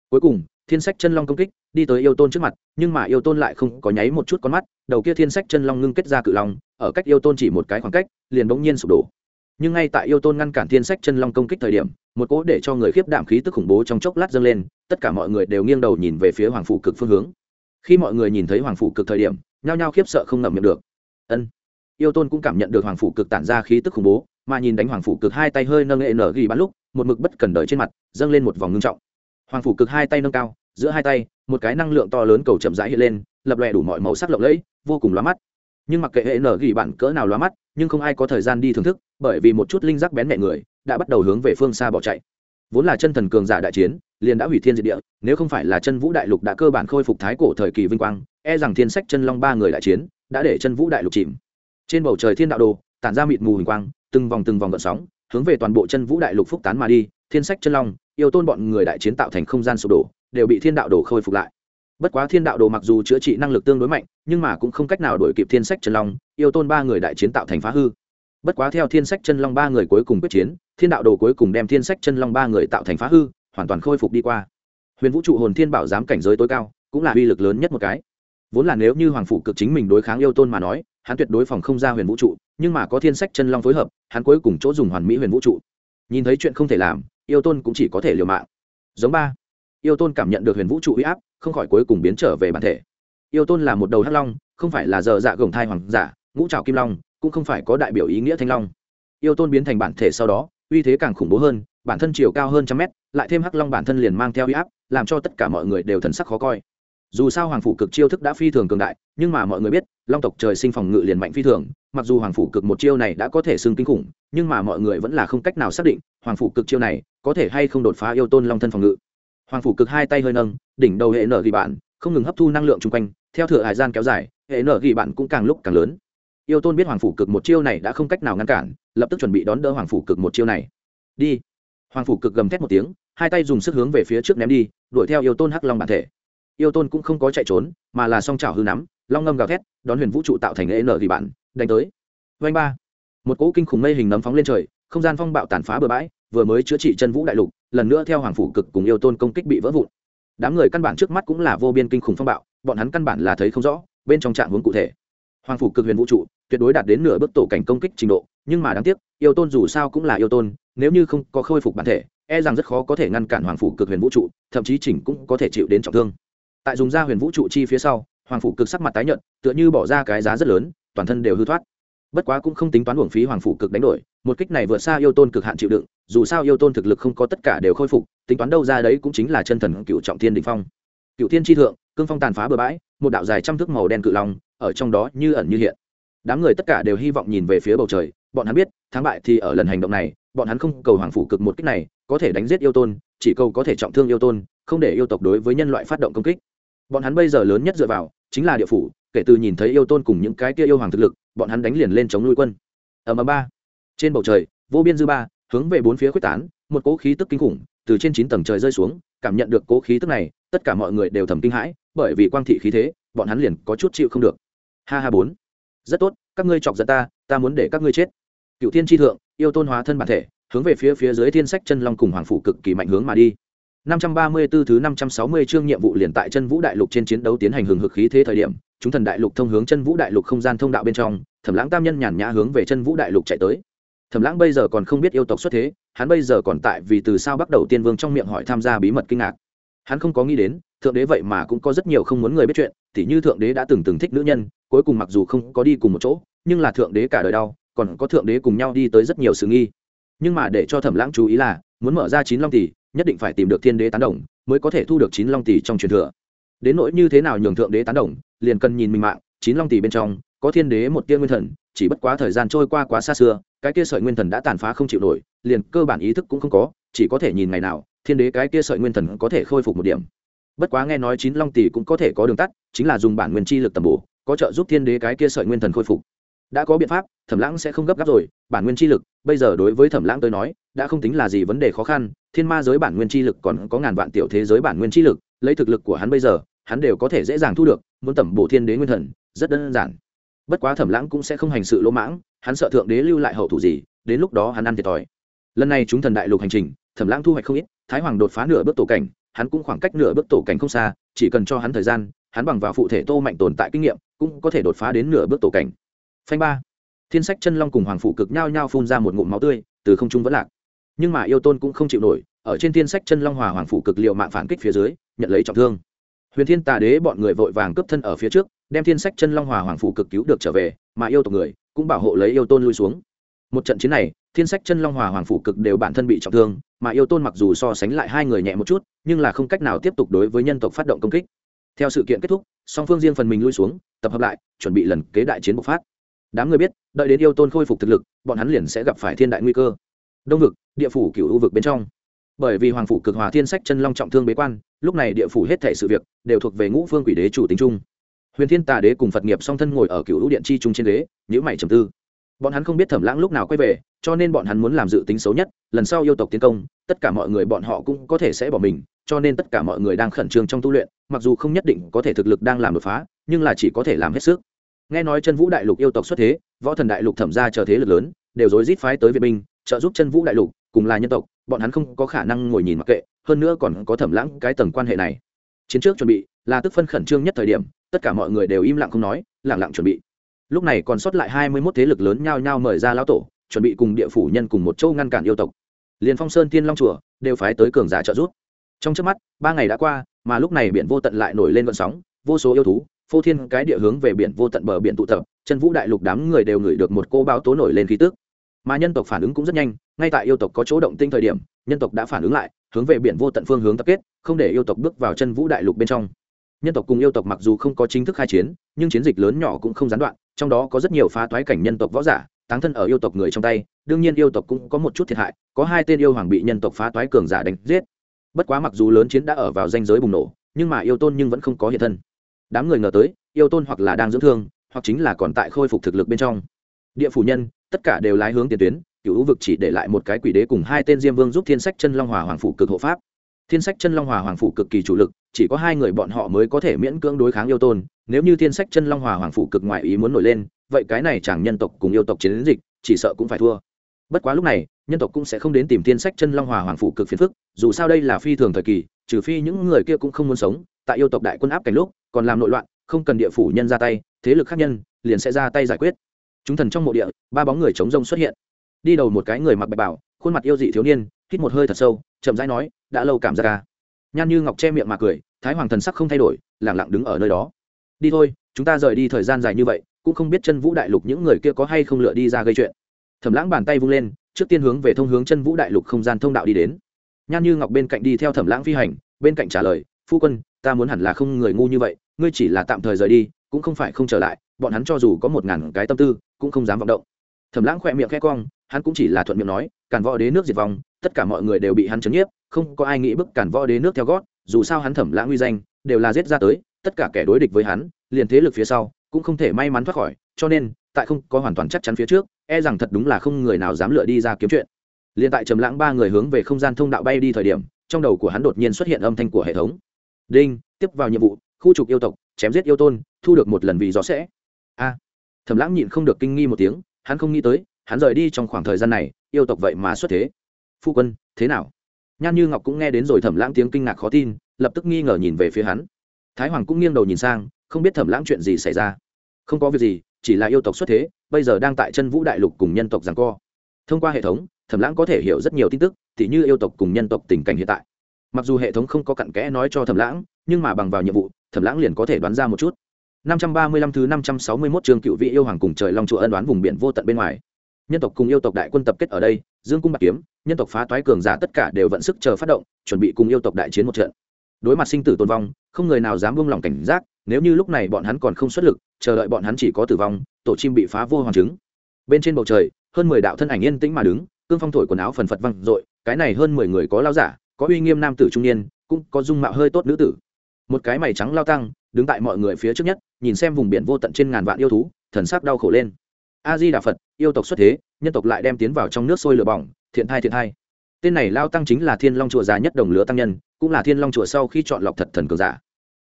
Cuối cùng, thiên sách chân long công kích, đi tới yêu tôn trước mặt, nhưng mà yêu tôn lại không có nháy một chút con mắt, đầu kia thiên sách chân long ngưng kết ra cự long ở cách yêu tôn chỉ một cái khoảng cách, liền bỗng nhiên sụp đổ. Nhưng ngay tại yêu tôn ngăn cản thiên sách chân long công kích thời điểm, một cỗ để cho người khiếp đạm khí tức khủng bố trong chốc lát dâng lên, tất cả mọi người đều nghiêng đầu nhìn về phía hoàng phủ cực phương hướng. Khi mọi người nhìn thấy hoàng phủ cực thời điểm, nhao nhao khiếp sợ không ngậm miệng được. Ân. Yêu tôn cũng cảm nhận được hoàng phủ cực tản ra khí tức khủng bố, mà nhìn đánh hoàng phủ cực hai tay hơi nâng nghệ nở ghi bắn lúc, một mực bất cần đời trên mặt, dâng lên một vòng ngưng trọng. Hoàng phủ cực hai tay nâng cao, giữa hai tay, một cái năng lượng to lớn cầu chậm rãi hiện lên, lập lòe đủ mọi màu sắc lộng lẫy, vô cùng lóa mắt nhưng mặc kệ hệ nở gỉ bản cỡ nào lóa mắt, nhưng không ai có thời gian đi thưởng thức, bởi vì một chút linh giác bén mẹ người đã bắt đầu hướng về phương xa bỏ chạy. Vốn là chân thần cường giả đại chiến, liền đã hủy thiên diệt địa, nếu không phải là chân vũ đại lục đã cơ bản khôi phục thái cổ thời kỳ vinh quang e rằng thiên sách chân long ba người đại chiến đã để chân vũ đại lục chìm. Trên bầu trời thiên đạo đồ, tản ra mịt mù hình quang, từng vòng từng vòng gợn sóng, hướng về toàn bộ chân vũ đại lục phúc tán mà đi, thiên sách chân long, yêu tôn bọn người đại chiến tạo thành không gian sụp đổ, đều bị thiên đạo đồ khôi phục lại bất quá thiên đạo đồ mặc dù chữa trị năng lực tương đối mạnh, nhưng mà cũng không cách nào đổi kịp thiên sách chân long, yêu tôn ba người đại chiến tạo thành phá hư. Bất quá theo thiên sách chân long ba người cuối cùng quyết chiến, thiên đạo đồ cuối cùng đem thiên sách chân long ba người tạo thành phá hư, hoàn toàn khôi phục đi qua. Huyền vũ trụ hồn thiên bảo giám cảnh giới tối cao, cũng là uy lực lớn nhất một cái. Vốn là nếu như hoàng phủ cực chính mình đối kháng yêu tôn mà nói, hắn tuyệt đối phòng không ra huyền vũ trụ, nhưng mà có thiên sách chân long phối hợp, hắn cuối cùng chỗ dùng hoàn mỹ huyền vũ trụ. Nhìn thấy chuyện không thể làm, yêu tôn cũng chỉ có thể liều mạng. Giống ba yêu tôn cảm nhận được huyền vũ trụ uy áp, không khỏi cuối cùng biến trở về bản thể. Yêu tôn là một đầu hắc long, không phải là giờ dạ gồng thai hoàng giả, ngũ trào kim long, cũng không phải có đại biểu ý nghĩa thanh long. Yêu tôn biến thành bản thể sau đó, uy thế càng khủng bố hơn, bản thân chiều cao hơn trăm mét, lại thêm hắc long bản thân liền mang theo uy áp, làm cho tất cả mọi người đều thần sắc khó coi. Dù sao hoàng phủ cực chiêu thức đã phi thường cường đại, nhưng mà mọi người biết, long tộc trời sinh phòng ngự liền mạnh phi thường, mặc dù hoàng phủ cực một chiêu này đã có thể xưng kinh khủng, nhưng mà mọi người vẫn là không cách nào xác định, hoàng phủ cực chiêu này có thể hay không đột phá yêu tôn long thân phòng ngự hoàng phủ cực hai tay hơi nâng, đỉnh đầu hệ nở ghi bạn, không ngừng hấp thu năng lượng chung quanh, theo thửa hải gian kéo dài, hệ nở ghi bạn cũng càng lúc càng lớn. Yêu tôn biết hoàng phủ cực một chiêu này đã không cách nào ngăn cản, lập tức chuẩn bị đón đỡ hoàng phủ cực một chiêu này. Đi. Hoàng phủ cực gầm thét một tiếng, hai tay dùng sức hướng về phía trước ném đi, đuổi theo yêu tôn hắc long bản thể. Yêu tôn cũng không có chạy trốn, mà là song trào hư nắm, long ngâm gào thét, đón huyền vũ trụ tạo thành lễ nở ghi bạn, đánh tới. Vanh ba. Một cỗ kinh khủng mây hình nấm phóng lên trời, không gian phong bạo tàn phá bừa bãi, vừa mới chữa trị chân vũ đại lục lần nữa theo hoàng phủ cực cùng yêu tôn công kích bị vỡ vụn. Đám người căn bản trước mắt cũng là vô biên kinh khủng phong bạo, bọn hắn căn bản là thấy không rõ, bên trong trạng hướng cụ thể. Hoàng phủ cực huyền vũ trụ, tuyệt đối đạt đến nửa bước tổ cảnh công kích trình độ, nhưng mà đáng tiếc, yêu tôn dù sao cũng là yêu tôn, nếu như không có khôi phục bản thể e rằng rất khó có thể ngăn cản hoàng phủ cực huyền vũ trụ, thậm chí chỉnh cũng có thể chịu đến trọng thương. Tại dùng ra huyền vũ trụ chi phía sau, hoàng phủ cực sắc mặt tái nhợt, tựa như bỏ ra cái giá rất lớn, toàn thân đều hư thoát bất quá cũng không tính toán uổng phí hoàng phủ cực đánh đổi, một kích này vượt xa yêu tôn cực hạn chịu đựng, dù sao yêu tôn thực lực không có tất cả đều khôi phục, tính toán đâu ra đấy cũng chính là chân thần cựu trọng thiên đình phong. Cựu thiên tri thượng, cương phong tàn phá bừa bãi, một đạo dài trăm thước màu đen cự long, ở trong đó như ẩn như hiện. Đám người tất cả đều hy vọng nhìn về phía bầu trời, bọn hắn biết, thắng bại thì ở lần hành động này, bọn hắn không cầu hoàng phủ cực một kích này, có thể đánh giết yêu tôn, chỉ cầu có thể trọng thương yêu tôn, không để yêu tộc đối với nhân loại phát động công kích. Bọn hắn bây giờ lớn nhất dựa vào, chính là địa phủ, kể từ nhìn thấy yêu tôn cùng những cái kia yêu hoàng thực lực bọn hắn đánh liền lên chống nuôi quân. Ở ầm ba. Trên bầu trời vô biên dư ba hướng về bốn phía quyết tán một cỗ khí tức kinh khủng từ trên chín tầng trời rơi xuống cảm nhận được cỗ khí tức này tất cả mọi người đều thầm kinh hãi bởi vì quang thị khí thế bọn hắn liền có chút chịu không được. Ha ha bốn. Rất tốt các ngươi chọc giận ta ta muốn để các ngươi chết. Cựu thiên tri thượng yêu tôn hóa thân bản thể hướng về phía phía dưới thiên sách chân long cùng hoàng phủ cực kỳ mạnh hướng mà đi. 534 thứ 560 chương nhiệm vụ liền tại chân vũ đại lục trên chiến đấu tiến hành hừng hực khí thế thời điểm, chúng thần đại lục thông hướng chân vũ đại lục không gian thông đạo bên trong, Thẩm Lãng tam nhân nhàn nhã hướng về chân vũ đại lục chạy tới. Thẩm Lãng bây giờ còn không biết yêu tộc xuất thế, hắn bây giờ còn tại vì từ sao bắt đầu tiên vương trong miệng hỏi tham gia bí mật kinh ngạc. Hắn không có nghĩ đến, thượng đế vậy mà cũng có rất nhiều không muốn người biết chuyện, tỉ như thượng đế đã từng từng thích nữ nhân, cuối cùng mặc dù không có đi cùng một chỗ, nhưng là thượng đế cả đời đau, còn có thượng đế cùng nhau đi tới rất nhiều sự nghi. Nhưng mà để cho Thẩm Lãng chú ý là, muốn mở ra chín long tỷ, nhất định phải tìm được thiên đế tán đồng mới có thể thu được chín long tỷ trong truyền thừa đến nỗi như thế nào nhường thượng đế tán đồng liền cần nhìn mình mạng, chín long tỷ bên trong, có thiên đế một tia nguyên thần, chỉ bất quá thời gian trôi qua quá xa xưa, cái kia sợi nguyên thần đã tàn phá không chịu nổi, liền cơ bản ý thức cũng không có, chỉ có thể nhìn ngày nào, thiên đế cái kia sợi nguyên thần có thể khôi phục một điểm. Bất quá nghe nói chín long tỷ cũng có thể có đường tắt, chính là dùng bản nguyên chi lực tầm bổ, có trợ giúp thiên đế cái kia sợi nguyên thần khôi phục. Đã có biện pháp, thẩm lãng sẽ không gấp gáp rồi, bản nguyên chi lực, bây giờ đối với thẩm lãng tới nói, đã không tính là gì vấn đề khó khăn, thiên ma giới bản nguyên chi lực còn có ngàn vạn tiểu thế giới bản nguyên chi lực, lấy thực lực của hắn bây giờ, hắn đều có thể dễ dàng thu được muốn tẩm bổ thiên đế nguyên thần, rất đơn giản. Bất quá thẩm lãng cũng sẽ không hành sự lỗ mãng, hắn sợ thượng đế lưu lại hậu thủ gì, đến lúc đó hắn ăn thiệt thòi. Lần này chúng thần đại lục hành trình, thẩm lãng thu hoạch không ít, thái hoàng đột phá nửa bước tổ cảnh, hắn cũng khoảng cách nửa bước tổ cảnh không xa, chỉ cần cho hắn thời gian, hắn bằng vào phụ thể tô mạnh tồn tại kinh nghiệm, cũng có thể đột phá đến nửa bước tổ cảnh. Phanh ba. Thiên sách chân long cùng hoàng phụ cực nhao nhao phun ra một ngụm máu tươi, từ không trung vẫn lạc. Nhưng mà yêu tôn cũng không chịu nổi, ở trên thiên sách chân long hòa hoàng phụ cực liệu mạng phản kích phía dưới, nhận lấy trọng thương huyền thiên tà đế bọn người vội vàng cướp thân ở phía trước, đem thiên sách chân long hòa hoàng phụ cực cứu được trở về, mà yêu tộc người cũng bảo hộ lấy yêu tôn lui xuống. Một trận chiến này, thiên sách chân long hòa hoàng phụ cực đều bản thân bị trọng thương, mà yêu tôn mặc dù so sánh lại hai người nhẹ một chút, nhưng là không cách nào tiếp tục đối với nhân tộc phát động công kích. Theo sự kiện kết thúc, song phương riêng phần mình lui xuống, tập hợp lại, chuẩn bị lần kế đại chiến bộc phát. Đám người biết, đợi đến yêu tôn khôi phục thực lực, bọn hắn liền sẽ gặp phải thiên đại nguy cơ. Đông vực, địa phủ cựu u vực bên trong. Bởi vì hoàng phủ cực hòa thiên sách chân long trọng thương bế quan lúc này địa phủ hết thể sự việc đều thuộc về ngũ phương quỷ đế chủ tính trung huyền thiên tà đế cùng phật nghiệp song thân ngồi ở cựu lũ điện chi trung trên đế nhữ mày trầm tư. Bọn hắn không biết thẩm lãng lúc nào quay về, cho nên bọn hắn muốn làm dự tính xấu nhất, lần sau yêu tộc tiến công, tất cả mọi người bọn họ cũng có thể sẽ bỏ mình, cho nên tất cả mọi người đang khẩn trương trong tu luyện, mặc dù không nhất định có thể thực lực đang làm đột phá, nhưng là chỉ có thể làm hết sức. Nghe nói chân vũ đại lục yêu tộc xuất thế, võ thần đại lục thẩm ra chờ thế lực lớn, đều rối rít phái tới viện binh, trợ giúp chân vũ đại lục, cùng là nhân tộc, bọn hắn không có khả năng ngồi nhìn mặc kệ hơn nữa còn có thẩm lãng cái tầng quan hệ này. Chiến trước chuẩn bị, là tức phân khẩn trương nhất thời điểm, tất cả mọi người đều im lặng không nói lẳng lặng chuẩn bị. Lúc này còn sót lại hai mươi mốt thế lực lớn nhao nhao mời ra lão tổ, chuẩn bị cùng địa phủ nhân cùng một châu ngăn cản yêu tộc. Liền phong sơn, tiên long chùa, đều phái tới cường giả trợ giúp. Trong trước mắt, ba ngày đã qua, mà lúc này biển vô tận lại nổi lên vận sóng, vô số yêu thú, phô thiên cái địa hướng về biển vô tận bờ biển tụ tập, chân vũ đại lục đám người đều ngửi được một cô báo tố nổi lên khí tức. Mà nhân tộc phản ứng cũng rất nhanh ngay tại yêu tộc có chỗ động tinh thời điểm, nhân tộc đã phản ứng lại, hướng về biển vô tận phương hướng tập kết, không để yêu tộc bước vào chân vũ đại lục bên trong. Nhân tộc cùng yêu tộc mặc dù không có chính thức khai chiến, nhưng chiến dịch lớn nhỏ cũng không gián đoạn, trong đó có rất nhiều phá toái cảnh nhân tộc võ giả, táng thân ở yêu tộc người trong tay, đương nhiên yêu tộc cũng có một chút thiệt hại, có hai tên yêu hoàng bị nhân tộc phá toái cường giả đánh giết. Bất quá mặc dù lớn chiến đã ở vào danh giới bùng nổ, nhưng mà yêu tôn nhưng vẫn không có hiện thân. Đám người ngờ tới, yêu tôn hoặc là đang dưỡng thương, hoặc chính là còn tại khôi phục thực lực bên trong. Địa phủ nhân, tất cả đều lái hướng tiền tuyến cựu vực chỉ để lại một cái quỷ đế cùng hai tên diêm vương giúp thiên sách chân long hòa hoàng phủ cực hộ pháp. Thiên sách chân long hòa hoàng phủ cực kỳ chủ lực, chỉ có hai người bọn họ mới có thể miễn cưỡng đối kháng yêu tôn. Nếu như thiên sách chân long hòa hoàng phủ cực ngoại ý muốn nổi lên, vậy cái này chẳng nhân tộc cùng yêu tộc chiến dịch, chỉ sợ cũng phải thua. Bất quá lúc này, nhân tộc cũng sẽ không đến tìm thiên sách chân long hòa hoàng phủ cực phiền phức, dù sao đây là phi thường thời kỳ, trừ phi những người kia cũng không muốn sống, tại yêu tộc đại quân áp cảnh lúc, còn làm nội loạn, không cần địa phủ nhân ra tay, thế lực khác nhân, liền sẽ ra tay giải quyết. Chúng thần trong mộ địa, ba bóng người chống rông xuất hiện đi đầu một cái người mặc bạch bảo, khuôn mặt yêu dị thiếu niên, hít một hơi thật sâu, chậm rãi nói, đã lâu cảm giác ca nhan như ngọc che miệng mà cười, thái hoàng thần sắc không thay đổi lẳng lặng đứng ở nơi đó. Đi thôi, chúng ta rời đi thời gian dài như vậy, cũng không biết chân vũ đại lục những người kia có hay không lựa đi ra gây chuyện. Thẩm lãng bàn tay vung lên, trước tiên hướng về thông hướng chân vũ đại lục không gian thông đạo đi đến. Nhan như ngọc bên cạnh đi theo thẩm lãng phi hành, bên cạnh trả lời, phu quân, ta muốn hẳn là không người ngu như vậy, ngươi chỉ là tạm thời rời đi, cũng không phải không trở lại, bọn hắn cho dù có một ngàn cái tâm tư, cũng không dám vọng động thẩm lãng khỏe miệng khẽ cong, hắn cũng chỉ là thuận miệng nói cản võ đế nước diệt vong, tất cả mọi người đều bị hắn chấn nhiếp, không có ai nghĩ bức cản võ đế nước theo gót, dù sao hắn thẩm lãng uy danh, đều là giết ra tới, tất cả kẻ đối địch với hắn, liền thế lực phía sau, cũng không thể may mắn thoát khỏi, cho nên, tại không có hoàn toàn chắc chắn phía trước e rằng thật đúng là không người nào dám lựa đi ra kiếm chuyện. Liền tại trầm lãng ba người hướng về không gian thông đạo bay đi thời điểm, trong đầu của hắn đột nhiên xuất hiện âm thanh của hệ thống. Đinh, tiếp vào nhiệm vụ, khu trục yêu tộc, chém giết yêu tôn, thu được một lần vì rõ sẽ. A. Thẩm lãng nhịn không được kinh nghi một tiếng hắn không nghĩ tới, hắn rời đi trong khoảng thời gian này, yêu tộc vậy mà xuất thế. Phu quân, thế nào? Nhan như ngọc cũng nghe đến rồi thẩm lãng tiếng kinh ngạc khó tin, lập tức nghi ngờ nhìn về phía hắn. Thái hoàng cũng nghiêng đầu nhìn sang, không biết thẩm lãng chuyện gì xảy ra. Không có việc gì, chỉ là yêu tộc xuất thế, bây giờ đang tại chân vũ đại lục cùng nhân tộc rằng co. Thông qua hệ thống, thẩm lãng có thể hiểu rất nhiều tin tức t h như yêu tộc cùng nhân tộc tình cảnh hiện tại. Mặc dù hệ thống không có cặn kẽ nói cho thẩm lãng, nhưng mà bằng vào nhiệm vụ, thẩm lãng liền có thể đoán ra một chút. 535 thứ 561 chương cựu vị yêu hoàng cùng trời long chùa ân đoán vùng biển vô tận bên ngoài. Nhân tộc cùng yêu tộc đại quân tập kết ở đây, dương cung bạc kiếm, nhân tộc phá toái cường giả tất cả đều vận sức chờ phát động, chuẩn bị cùng yêu tộc đại chiến một trận. Đối mặt sinh tử tồn vong, không người nào dám buông lòng cảnh giác, nếu như lúc này bọn hắn còn không xuất lực, chờ đợi bọn hắn chỉ có tử vong, tổ chim bị phá vô hoàn chứng. Bên trên bầu trời, hơn mười đạo thân ảnh yên tĩnh mà đứng, cương phong thổi quần áo phần phật văng dội, cái này hơn mười người có lao giả, có uy nghiêm nam tử trung niên, cũng có dung mạo hơi tốt nữ tử. Một cái mày trắng lao tăng, đứng tại mọi người phía trước nhất nhìn xem vùng biển vô tận trên ngàn vạn yêu thú, thần sắc đau khổ lên. A di đà phật yêu tộc xuất thế, nhân tộc lại đem tiến vào trong nước sôi lửa bỏng, thiện thai thiện thai. Tên này lao tăng chính là thiên long chùa già nhất đồng lứa tăng nhân, cũng là thiên long chùa sau khi chọn lọc thật thần cường giả.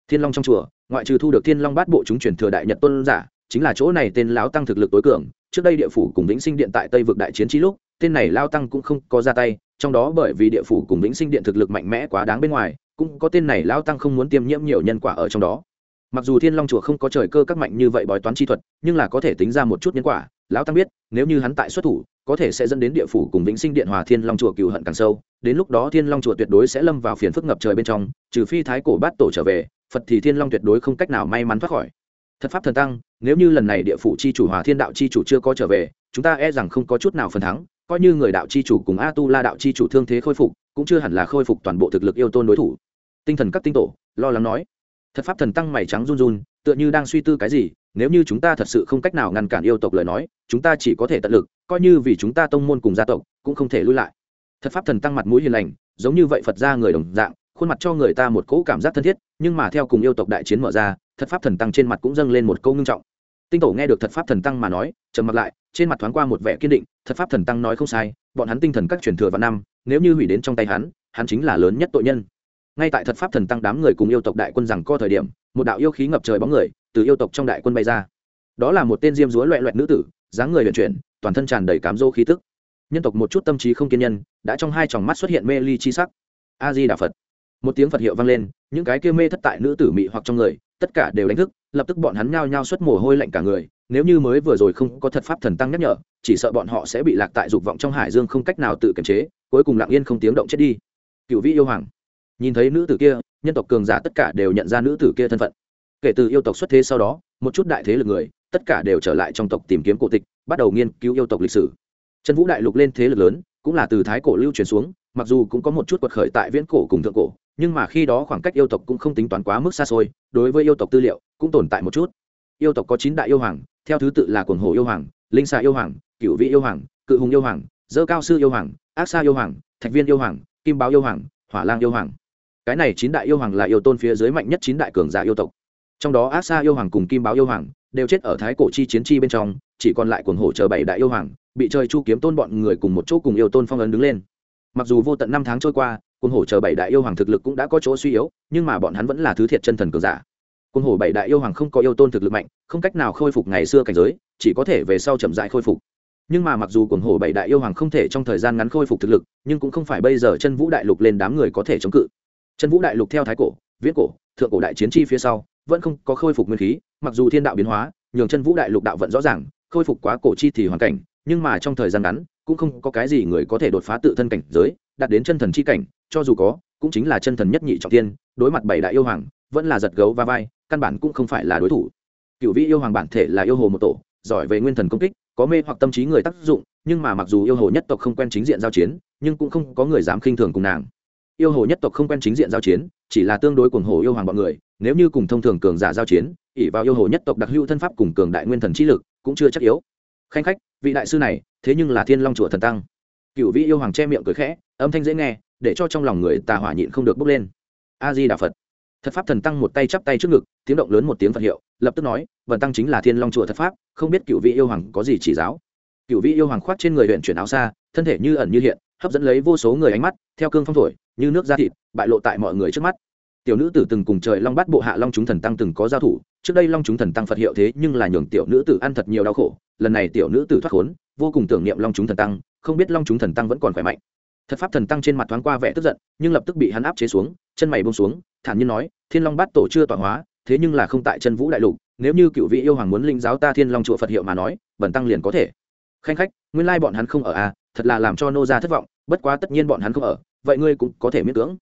Thiên long trong chùa, ngoại trừ thu được thiên long bát bộ chúng truyền thừa đại nhật tôn giả, chính là chỗ này tên lão tăng thực lực tối cường. Trước đây địa phủ cùng vĩnh sinh điện tại tây vực đại chiến trí lúc, tên này lao tăng cũng không có ra tay, trong đó bởi vì địa phủ cùng vĩnh sinh điện thực lực mạnh mẽ quá đáng bên ngoài, cũng có tên này lao tăng không muốn tiêm nhiễm nhiều nhân quả ở trong đó mặc dù thiên long chùa không có trời cơ các mạnh như vậy bói toán chi thuật, nhưng là có thể tính ra một chút nhân quả, lão tăng biết, nếu như hắn tại xuất thủ, có thể sẽ dẫn đến địa phủ cùng vĩnh sinh điện hòa thiên long chùa cừu hận càng sâu, đến lúc đó thiên long chùa tuyệt đối sẽ lâm vào phiền phức ngập trời bên trong, trừ phi thái cổ bát tổ trở về, phật thì thiên long tuyệt đối không cách nào may mắn thoát khỏi. Thật pháp thần tăng, nếu như lần này địa phủ chi chủ hòa thiên đạo chi chủ chưa có trở về, chúng ta e rằng không có chút nào phần thắng, coi như người đạo chi chủ cùng a tu la đạo chi chủ thương thế khôi phục, cũng chưa hẳn là khôi phục toàn bộ thực lực yêu tôn đối thủ. Tinh thần các tinh tổ, lo lắng nói thật pháp thần tăng mày trắng run run, tựa như đang suy tư cái gì, nếu như chúng ta thật sự không cách nào ngăn cản yêu tộc lời nói, chúng ta chỉ có thể tận lực, coi như vì chúng ta tông môn cùng gia tộc, cũng không thể lui lại. Thật pháp thần tăng mặt mũi hiền lành, giống như vậy phật ra người đồng dạng, khuôn mặt cho người ta một cỗ cảm giác thân thiết, nhưng mà theo cùng yêu tộc đại chiến mở ra, thật pháp thần tăng trên mặt cũng dâng lên một câu ngưng trọng. Tinh tổ nghe được thật pháp thần tăng mà nói, trầm mặt lại, trên mặt thoáng qua một vẻ kiên định, thật pháp thần tăng nói không sai, bọn hắn tinh thần các truyền thừa và năm, nếu như hủy đến trong tay hắn hắn chính là lớn nhất tội nhân ngay tại thật pháp thần tăng đám người cùng yêu tộc đại quân rằng co thời điểm, một đạo yêu khí ngập trời bóng người từ yêu tộc trong đại quân bay ra. Đó là một tên diêm dúa loẹ loẹt nữ tử, dáng người vận chuyển, toàn thân tràn đầy cám dỗ khí tức. Nhân tộc một chút tâm trí không kiên nhân đã trong hai tròng mắt xuất hiện mê ly chi sắc. A di đà phật. Một tiếng phật hiệu vang lên, những cái kia mê thất tại nữ tử mị hoặc trong người, tất cả đều đánh thức, lập tức bọn hắn nhao nhao xuất mồ hôi lạnh cả người, nếu như mới vừa rồi không có thật pháp thần tăng nhắc nhở, chỉ sợ bọn họ sẽ bị lạc tại dục vọng trong hải dương không cách nào tự kiềm chế, cuối cùng lặng yên không tiếng động chết đi. Cựu vị yêu hoàng nhìn thấy nữ tử kia, nhân tộc cường giả tất cả đều nhận ra nữ tử kia thân phận. Kể từ yêu tộc xuất thế sau đó, một chút đại thế lực người, tất cả đều trở lại trong tộc tìm kiếm cổ tịch, bắt đầu nghiên cứu yêu tộc lịch sử. Trần vũ đại lục lên thế lực lớn, cũng là từ thái cổ lưu truyền xuống, mặc dù cũng có một chút quật khởi tại viễn cổ cùng thượng cổ, nhưng mà khi đó khoảng cách yêu tộc cũng không tính toán quá mức xa xôi, đối với yêu tộc tư liệu cũng tồn tại một chút. Yêu tộc có chín đại yêu hoàng, theo thứ tự là quần hồ yêu hoàng, linh xà yêu hoàng cựu vị yêu hoàng, cự hùng yêu hoàng, dơ cao sư yêu hoàng, ác xa yêu hoàng, thạch viên yêu hoàng, kim báo yêu hoàng, hỏa lang yêu hoàng cái này chín đại yêu hoàng là yêu tôn phía dưới mạnh nhất chín đại cường giả yêu tộc. Trong đó ác xa yêu hoàng cùng kim báo yêu hoàng đều chết ở thái cổ chi chiến chi bên trong, chỉ còn lại cuồng hổ chờ bảy đại yêu hoàng, bị trời chu kiếm tôn bọn người cùng một chỗ cùng yêu tôn phong ấn đứng lên. Mặc dù vô tận năm tháng trôi qua, cuồng hổ chờ bảy đại yêu hoàng thực lực cũng đã có chỗ suy yếu, nhưng mà bọn hắn vẫn là thứ thiệt chân thần cường giả. Cuồng hổ bảy đại yêu hoàng không có yêu tôn thực lực mạnh, không cách nào khôi phục ngày xưa cảnh giới, chỉ có thể về sau chậm dại khôi phục. Nhưng mà mặc dù cuồng hổ bảy đại yêu hoàng không thể trong thời gian ngắn khôi phục thực lực, nhưng cũng không phải bây giờ chân vũ đại lục lên đám người có thể chống cự chân vũ đại lục theo thái cổ viết cổ, thượng cổ đại chiến chi phía sau, vẫn không có khôi phục nguyên khí, mặc dù thiên đạo biến hóa, nhường chân vũ đại lục đạo vẫn rõ ràng, khôi phục quá cổ chi thì hoàn cảnh, nhưng mà trong thời gian ngắn, cũng không có cái gì người có thể đột phá tự thân cảnh giới, đạt đến chân thần chi cảnh, cho dù có, cũng chính là chân thần nhất nhị trọng tiên đối mặt bảy đại yêu hoàng, vẫn là giật gấu va vai, căn bản cũng không phải là đối thủ. Cựu vị yêu hoàng bản thể là yêu hồ một tổ, giỏi về nguyên thần công kích, có mê hoặc tâm trí người tác dụng, nhưng mà mặc dù yêu hồ nhất tộc không quen chính diện giao chiến, nhưng cũng không có người dám khinh thường cùng nàng yêu hồ nhất tộc không quen chính diện giao chiến, chỉ là tương đối cuồng hồ yêu hoàng bọn người, nếu như cùng thông thường cường giả giao chiến ỉ vào yêu hồ nhất tộc đặc hữu thân pháp cùng cường đại nguyên thần trí lực, cũng chưa chắc yếu. Khanh khách, vị đại sư này, thế nhưng là thiên long chùa thần tăng. Cựu vị yêu hoàng che miệng cười khẽ, âm thanh dễ nghe, để cho trong lòng người tà hỏa nhịn không được bốc lên. A di đà phật. Thật pháp thần tăng một tay chắp tay trước ngực, tiếng động lớn một tiếng phật hiệu, lập tức nói, vần tăng chính là thiên long chùa thật pháp, không biết cựu vị yêu hoàng có gì chỉ giáo? Cựu vị yêu hoàng khoác trên người huyện chuyển áo xa thân thể như ẩn như hiện, hấp dẫn lấy vô số người ánh mắt, theo cương phong thổi như nước da thịt, bại lộ tại mọi người trước mắt. Tiểu nữ tử từng cùng trời long bắt bộ hạ long chúng thần tăng từng có giao thủ. Trước đây long chúng thần tăng phật hiệu thế nhưng là nhường tiểu nữ tử ăn thật nhiều đau khổ. Lần này tiểu nữ tử thoát khốn, vô cùng tưởng niệm long chúng thần tăng, không biết long chúng thần tăng vẫn còn khỏe mạnh. Thật pháp thần tăng trên mặt thoáng qua vẻ tức giận, nhưng lập tức bị hắn áp chế xuống, chân mày bông xuống, thản nhiên nói, thiên long bát tổ chưa tọa hóa, thế nhưng là không tại chân vũ đại lục, nếu như cựu vị yêu hoàng muốn linh giáo ta thiên long chùa phật hiệu mà nói, bẩn tăng liền có thể. Khanh khách, nguyên lai bọn hắn không ở à thật là làm cho nô gia thất vọng bất quá tất nhiên bọn hắn không ở, vậy ngươi cũng có thể miễn cưỡng.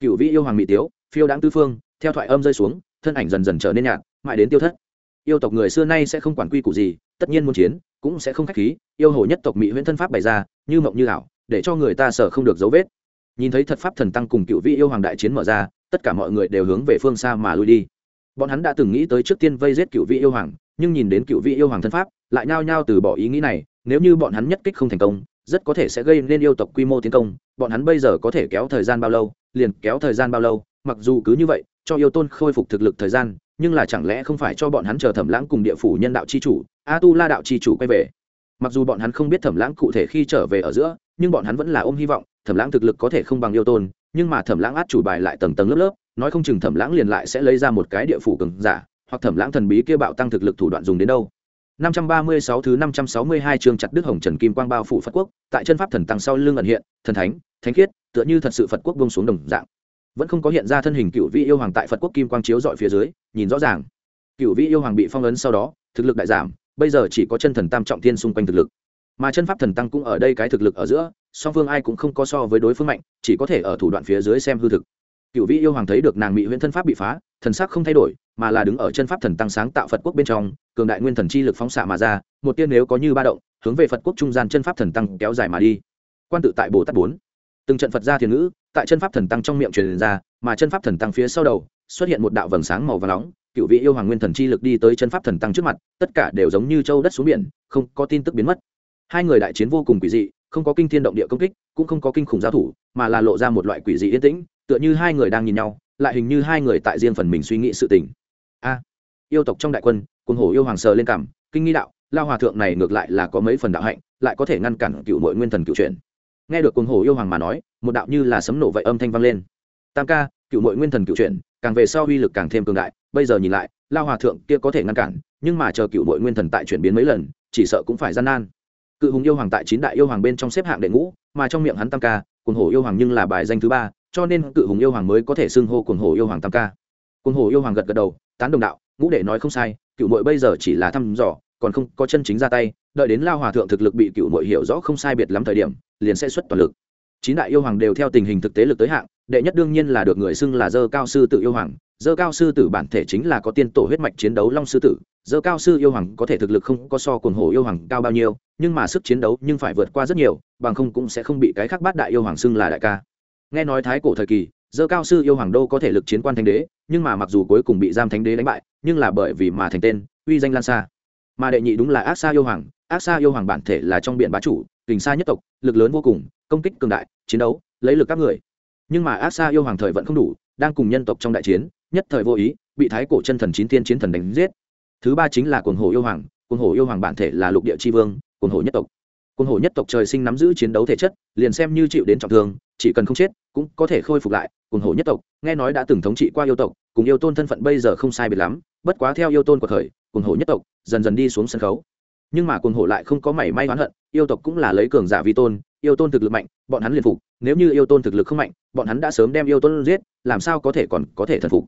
Cựu vị yêu hoàng mỹ tiếu, phiêu đáng tư phương, theo thoại âm rơi xuống, thân ảnh dần dần trở nên nhạt, mãi đến tiêu thất. Yêu tộc người xưa nay sẽ không quản quy củ gì, tất nhiên muốn chiến, cũng sẽ không khách khí, yêu hồ nhất tộc mỹ huyễn thân pháp bày ra, như mộng như ảo, để cho người ta sợ không được dấu vết. Nhìn thấy thật pháp thần tăng cùng cựu vị yêu hoàng đại chiến mở ra, tất cả mọi người đều hướng về phương xa mà lui đi. Bọn hắn đã từng nghĩ tới trước tiên vây giết cựu vị yêu hoàng, nhưng nhìn đến cựu vị yêu hoàng thân pháp, lại nhao nhao từ bỏ ý nghĩ này, nếu như bọn hắn nhất kích không thành công rất có thể sẽ gây nên yêu tộc quy mô tiến công, bọn hắn bây giờ có thể kéo thời gian bao lâu, liền kéo thời gian bao lâu, mặc dù cứ như vậy, cho yêu tôn khôi phục thực lực thời gian, nhưng là chẳng lẽ không phải cho bọn hắn chờ thẩm lãng cùng địa phủ nhân đạo c h i chủ a tu la đạo c h i chủ quay về. Mặc dù bọn hắn không biết thẩm lãng cụ thể khi trở về ở giữa, nhưng bọn hắn vẫn là ôm hy vọng, thẩm lãng thực lực có thể không bằng yêu tôn, nhưng mà thẩm lãng át chủ bài lại tầng tầng lớp lớp, nói không chừng thẩm lãng liền lại sẽ lấy ra một cái địa phủ cường giả, hoặc thẩm lãng thần bí kia bạo tăng thực lực thủ đoạn dùng đến đâu. 536 thứ 562 chương chặt Đức Hồng Trần Kim Quang bao phủ Phật quốc, tại chân pháp thần tăng sau lưng ẩn hiện, thần thánh, thánh khiết, tựa như thật sự Phật quốc buông xuống đồng dạng. Vẫn không có hiện ra thân hình cựu vị yêu hoàng tại Phật quốc kim quang chiếu dọi phía dưới, nhìn rõ ràng. Cựu vị yêu hoàng bị phong ấn sau đó, thực lực đại giảm, bây giờ chỉ có chân thần tam trọng thiên xung quanh thực lực. Mà chân pháp thần tăng cũng ở đây cái thực lực ở giữa, song phương ai cũng không có so với đối phương mạnh, chỉ có thể ở thủ đoạn phía dưới xem hư thực cựu vị yêu hoàng thấy được nàng mỹ huyễn thân pháp bị phá thần sắc không thay đổi mà là đứng ở chân pháp thần tăng sáng tạo phật quốc bên trong, cường đại nguyên thần chi lực phóng xạ mà ra, một tiên nếu có như ba động, hướng về phật quốc trung gian chân pháp thần tăng kéo dài mà đi. Quan tự tại bồ tát bốn. Từng trận phật gia thiền ngữ, tại chân pháp thần tăng trong miệng truyền ra, mà chân pháp thần tăng phía sau đầu, xuất hiện một đạo vầng sáng màu và nóng, cựu vị yêu hoàng nguyên thần chi lực đi tới chân pháp thần tăng trước mặt, tất cả đều giống như châu đất xuống biển, không có tin tức biến mất. Hai người đại chiến vô cùng quỷ dị, không có kinh thiên động địa công kích, cũng không có kinh khủng giao thủ, mà là lộ ra một loại quỷ dị yên tĩnh, tựa như hai người đang nhìn nhau, lại hình như hai người tại riêng phần mình suy nghĩ sự tình a, yêu tộc trong đại quân quân hổ yêu hoàng sờ lên cảm, kinh nghi đạo, lao hòa thượng này ngược lại là có mấy phần đạo hạnh, lại có thể ngăn cản cựu mội nguyên thần cựu truyền nghe được quân hổ yêu hoàng mà nói, một đạo như là sấm nổ vậy âm thanh vang lên. Tam ca, cựu mội nguyên thần cựu truyền càng về sau uy lực càng thêm cường đại, bây giờ nhìn lại, lao hòa thượng kia có thể ngăn cản, nhưng mà chờ cựu mội nguyên thần tại chuyển biến mấy lần, chỉ sợ cũng phải gian nan. Cự hùng yêu hoàng tại chín đại yêu hoàng bên trong xếp hạng đệ ngũ, mà trong miệng hắn tam ca, cùng hổ yêu hoàng nhưng là bài danh thứ ba, cho nên cự hùng yêu hoàng mới có thể xưng hô cùng hồ yêu hoàng tam ca cuồng hồ yêu hoàng gật gật đầu, tán đồng đạo, ngũ đệ nói không sai, cựu mội bây giờ chỉ là thăm dò, còn không có chân chính ra tay, đợi đến lao hòa thượng thực lực bị cựu mội hiểu rõ không sai biệt lắm thời điểm, liền sẽ xuất toàn lực. Chín đại yêu hoàng đều theo tình hình thực tế lực tới hạng, đệ nhất đương nhiên là được người xưng là dơ cao sư tự yêu hoàng, dơ cao sư tử bản thể chính là có tiên tổ huyết mạch chiến đấu long sư tử, dơ cao sư yêu hoàng có thể thực lực không có so cuồng hồ yêu hoàng cao bao nhiêu, nhưng mà sức chiến đấu nhưng phải vượt qua rất nhiều, bằng không cũng sẽ không bị cái khác bát đại yêu hoàng xưng là đại ca. Nghe nói thái cổ thời kỳ dơ cao sư yêu hoàng đô có thể lực chiến quan thánh đế, nhưng mà mặc dù cuối cùng bị giam thánh đế đánh bại, nhưng là bởi vì mà thành tên, uy danh lan xa. Mà đệ nhị đúng là ác xa yêu hoàng, ác xa yêu hoàng bản thể là trong biển bá chủ, kình xa nhất tộc, lực lớn vô cùng, công kích cường đại, chiến đấu, lấy lực các người. Nhưng mà ác xa yêu hoàng thời vẫn không đủ, đang cùng nhân tộc trong đại chiến, nhất thời vô ý, bị thái cổ chân thần chín tiên chiến thần đánh giết. Thứ ba chính là cuồng hồ yêu hoàng, cuồng hồ yêu hoàng bản thể là lục địa tri vương, cuồng hồ nhất tộc cuồng Hổ nhất tộc trời sinh nắm giữ chiến đấu thể chất, liền xem như chịu đến trọng thương, chỉ cần không chết, cũng có thể khôi phục lại. Cuồng hổ nhất tộc, nghe nói đã từng thống trị qua yêu tộc, cùng yêu tôn thân phận bây giờ không sai biệt lắm, bất quá theo yêu tôn của thời Cuồng hổ nhất tộc dần dần đi xuống sân khấu. Nhưng mà Cuồng hổ lại không có mảy may oán hận, yêu tộc cũng là lấy cường giả vi tôn, yêu tôn thực lực mạnh, bọn hắn liền phục, nếu như yêu tôn thực lực không mạnh, bọn hắn đã sớm đem yêu tôn giết, làm sao có thể còn có thể thần phục?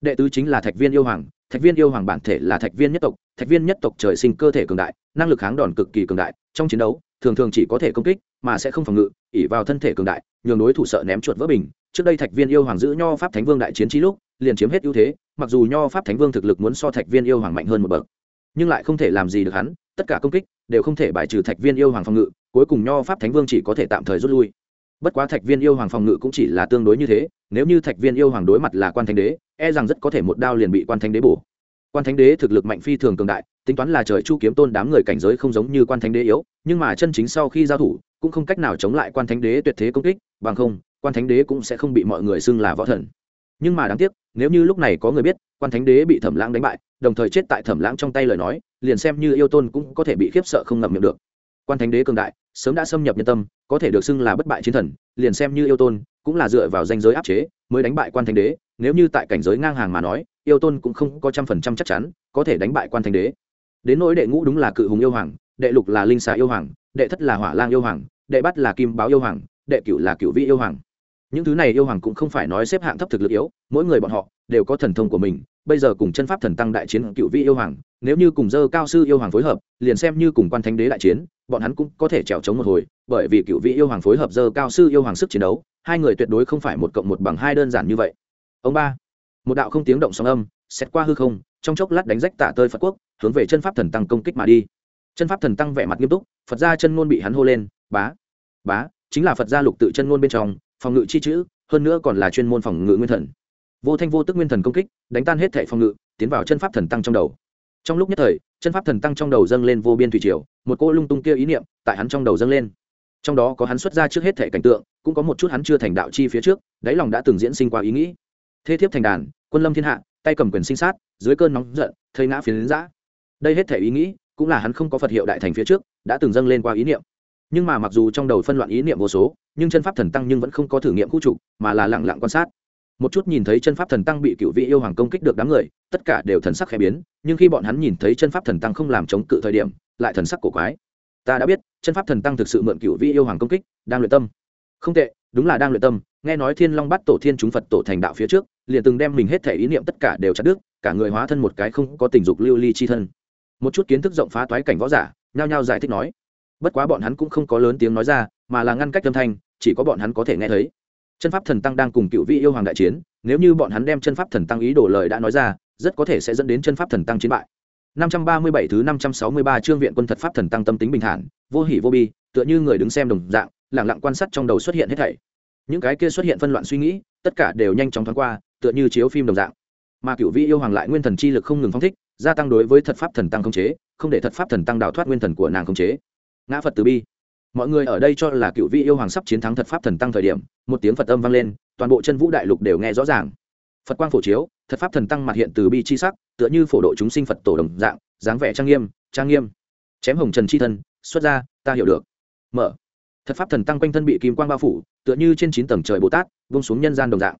Đệ tứ chính là thạch viên yêu hoàng, thạch viên yêu hoàng bản thể là thạch viên nhất tộc, thạch viên nhất tộc trời sinh cơ thể cường đại, năng lực kháng đòn cực kỳ cường đại trong chiến đấu, thường thường chỉ có thể công kích, mà sẽ không phòng ngự ỉ vào thân thể cường đại, nhường đối thủ sợ ném chuột vỡ bình. Trước đây thạch viên yêu hoàng giữ nho pháp thánh vương đại chiến trí lúc, liền chiếm hết ưu thế, mặc dù nho pháp thánh vương thực lực muốn so thạch viên yêu hoàng mạnh hơn một bậc, nhưng lại không thể làm gì được hắn, tất cả công kích đều không thể bài trừ thạch viên yêu hoàng phòng ngự, cuối cùng nho pháp thánh vương chỉ có thể tạm thời rút lui. Bất quá thạch viên yêu hoàng phòng ngự cũng chỉ là tương đối như thế, nếu như thạch viên yêu hoàng đối mặt là quan thánh đế e rằng rất có thể một đao liền bị quan thánh đế bổ. Quan thánh đế thực lực mạnh phi thường cường đại tính toán là trời chu kiếm tôn đám người cảnh giới không giống như quan thánh đế yếu, nhưng mà chân chính sau khi giao thủ, cũng không cách nào chống lại quan thánh đế tuyệt thế công kích, bằng không, quan thánh đế cũng sẽ không bị mọi người xưng là võ thần. Nhưng mà đáng tiếc, nếu như lúc này có người biết, quan thánh đế bị thẩm lãng đánh bại, đồng thời chết tại thẩm lãng trong tay lời nói, liền xem như yêu tôn cũng có thể bị khiếp sợ không ngậm miệng được. Quan thánh đế cường đại, sớm đã xâm nhập nhân tâm, có thể được xưng là bất bại chiến thần, liền xem như yêu tôn, cũng là dựa vào danh giới áp chế, mới đánh bại quan thánh đế. Nếu như tại cảnh giới ngang hàng mà nói, yêu tôn cũng không có trăm phần trăm chắc chắn có thể đánh bại quan thánh đế đến nỗi đệ ngũ đúng là cự hùng yêu hoàng, đệ lục là linh xà yêu hoàng, đệ thất là hỏa lang yêu hoàng, đệ bắt là kim báo yêu hoàng, đệ cửu là cửu vị yêu hoàng. Những thứ này yêu hoàng cũng không phải nói xếp hạng thấp thực lực yếu, mỗi người bọn họ đều có thần thông của mình, bây giờ cùng chân pháp thần tăng đại chiến cựu vị yêu hoàng, nếu như cùng dơ cao sư yêu hoàng phối hợp, liền xem như cùng quan thánh đế đại chiến, bọn hắn cũng có thể trèo chống một hồi, bởi vì cựu vị yêu hoàng phối hợp dơ cao sư yêu hoàng sức chiến đấu, hai người tuyệt đối không phải một cộng một bằng hai đơn giản như vậy. Ông ba, một đạo không tiếng động sóng âm xét qua hư không trong chốc lát đánh rách tạ tơi phật quốc, hướng về chân pháp thần tăng công kích mà đi. Chân pháp thần tăng vẻ mặt nghiêm túc, phật gia chân ngôn bị hắn hô lên, bá bá, chính là phật gia lục tự chân ngôn bên trong, phòng ngự chi chữ, hơn nữa còn là chuyên môn phòng ngự nguyên thần. Vô thanh vô tức nguyên thần công kích, đánh tan hết thệ phòng ngự, tiến vào chân pháp thần tăng trong đầu. Trong lúc nhất thời, chân pháp thần tăng trong đầu dâng lên vô biên thủy triều, một cô lung tung kia ý niệm tại hắn trong đầu dâng lên. Trong đó có hắn xuất ra trước hết thể cảnh tượng, cũng có một chút hắn chưa thành đạo chi phía trước, đáy lòng đã từng diễn sinh qua ý nghĩ. Thế thiếp thành đàn, quân lâm thiên hạ tay cầm quyền sinh sát, dưới cơn nóng giận, thây ngã phiến giã. Đây hết thể ý nghĩ, cũng là hắn không có phật hiệu đại thành phía trước, đã từng dâng lên qua ý niệm. Nhưng mà mặc dù trong đầu phân loạn ý niệm vô số, nhưng chân pháp thần tăng nhưng vẫn không có thử nghiệm khu trục, mà là lặng lặng quan sát. Một chút nhìn thấy chân pháp thần tăng bị cựu vị yêu hoàng công kích được đám người, tất cả đều thần sắc khẽ biến, nhưng khi bọn hắn nhìn thấy chân pháp thần tăng không làm chống cự thời điểm, lại thần sắc cổ quái. Ta đã biết, chân pháp thần tăng thực sự mượn cựu vị yêu hoàng công kích, đang luyện tâm. Không tệ, đúng là đang luyện tâm, nghe nói thiên long bắt tổ thiên chúng phật tổ thành đạo phía trước liền từng đem mình hết thể ý niệm tất cả đều chặt đứt, cả người hóa thân một cái không có tình dục lưu ly chi thân. Một chút kiến thức rộng phá toái cảnh võ giả, nhao nhao giải thích nói. Bất quá bọn hắn cũng không có lớn tiếng nói ra, mà là ngăn cách âm thanh, chỉ có bọn hắn có thể nghe thấy. Chân pháp thần tăng đang cùng cựu vị yêu hoàng đại chiến, nếu như bọn hắn đem chân pháp thần tăng ý đồ lời đã nói ra, rất có thể sẽ dẫn đến chân pháp thần tăng chiến bại. 537 thứ 563 chương viện quân thật pháp thần tăng tâm tính bình thản, vô hỉ vô bi, tựa như người đứng xem đồng dạng, lặng lặng quan sát trong đầu xuất hiện hết thảy. Những cái kia xuất hiện phân loạn suy nghĩ, tất cả đều nhanh chóng thoáng qua tựa như chiếu phim đồng dạng. Mà cựu vị yêu hoàng lại nguyên thần chi lực không ngừng phong thích, gia tăng đối với thật pháp thần tăng không chế, không để thật pháp thần tăng đào thoát nguyên thần của nàng không chế. Ngã phật từ bi. Mọi người ở đây cho là cựu vị yêu hoàng sắp chiến thắng thật pháp thần tăng thời điểm, một tiếng phật âm vang lên, toàn bộ chân vũ đại lục đều nghe rõ ràng. Phật quang phổ chiếu, thật pháp thần tăng mặt hiện từ bi chi sắc, tựa như phổ độ chúng sinh phật tổ đồng dạng, dáng vẻ trang nghiêm trang nghiêm. Chém hồng trần chi thân, xuất ra, ta hiểu được. Mở. Thật pháp thần tăng quanh thân bị kim quang bao phủ, tựa như trên chín tầng trời bồ tát vung xuống nhân gian đồng dạng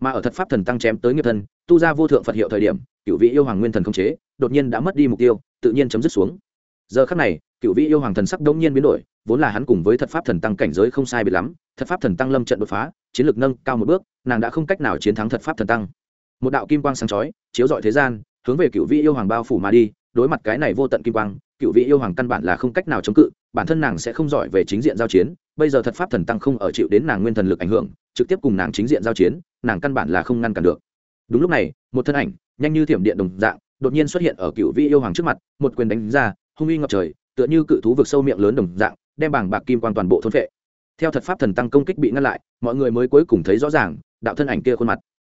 mà ở thật pháp thần tăng chém tới nghiệp thân, tu ra vô thượng phật hiệu thời điểm cựu vị yêu hoàng nguyên thần không chế, đột nhiên đã mất đi mục tiêu, tự nhiên chấm dứt xuống. Giờ khắc này cựu vị yêu hoàng thần sắc đông nhiên biến đổi, vốn là hắn cùng với thật pháp thần tăng cảnh giới không sai biệt lắm, thật pháp thần tăng lâm trận đột phá, chiến lược nâng cao một bước, nàng đã không cách nào chiến thắng thật pháp thần tăng. Một đạo kim quang sáng chói, chiếu rọi thế gian, hướng về cựu vị yêu hoàng bao phủ mà đi, đối mặt cái này vô tận kim quang cựu vị yêu hoàng căn bản là không cách nào chống cự, bản thân nàng sẽ không giỏi về chính diện giao chiến bây giờ thật pháp thần tăng không ở chịu đến nàng nguyên thần lực ảnh hưởng, trực tiếp cùng nàng chính diện giao chiến, nàng căn bản là không ngăn cản được. Đúng lúc này, một thân ảnh, nhanh như thiểm điện đồng dạng, đột nhiên xuất hiện ở cựu vị yêu hoàng trước mặt, một quyền đánh ra, hung uy ngập trời, tựa như cự thú vực sâu miệng lớn đồng dạng, đem bảng bạc kim quan toàn bộ thôn phệ. Theo thật pháp thần tăng công kích bị ngăn lại, mọi người mới cuối cùng thấy rõ ràng, đạo thân ảnh kia khuôn mặt.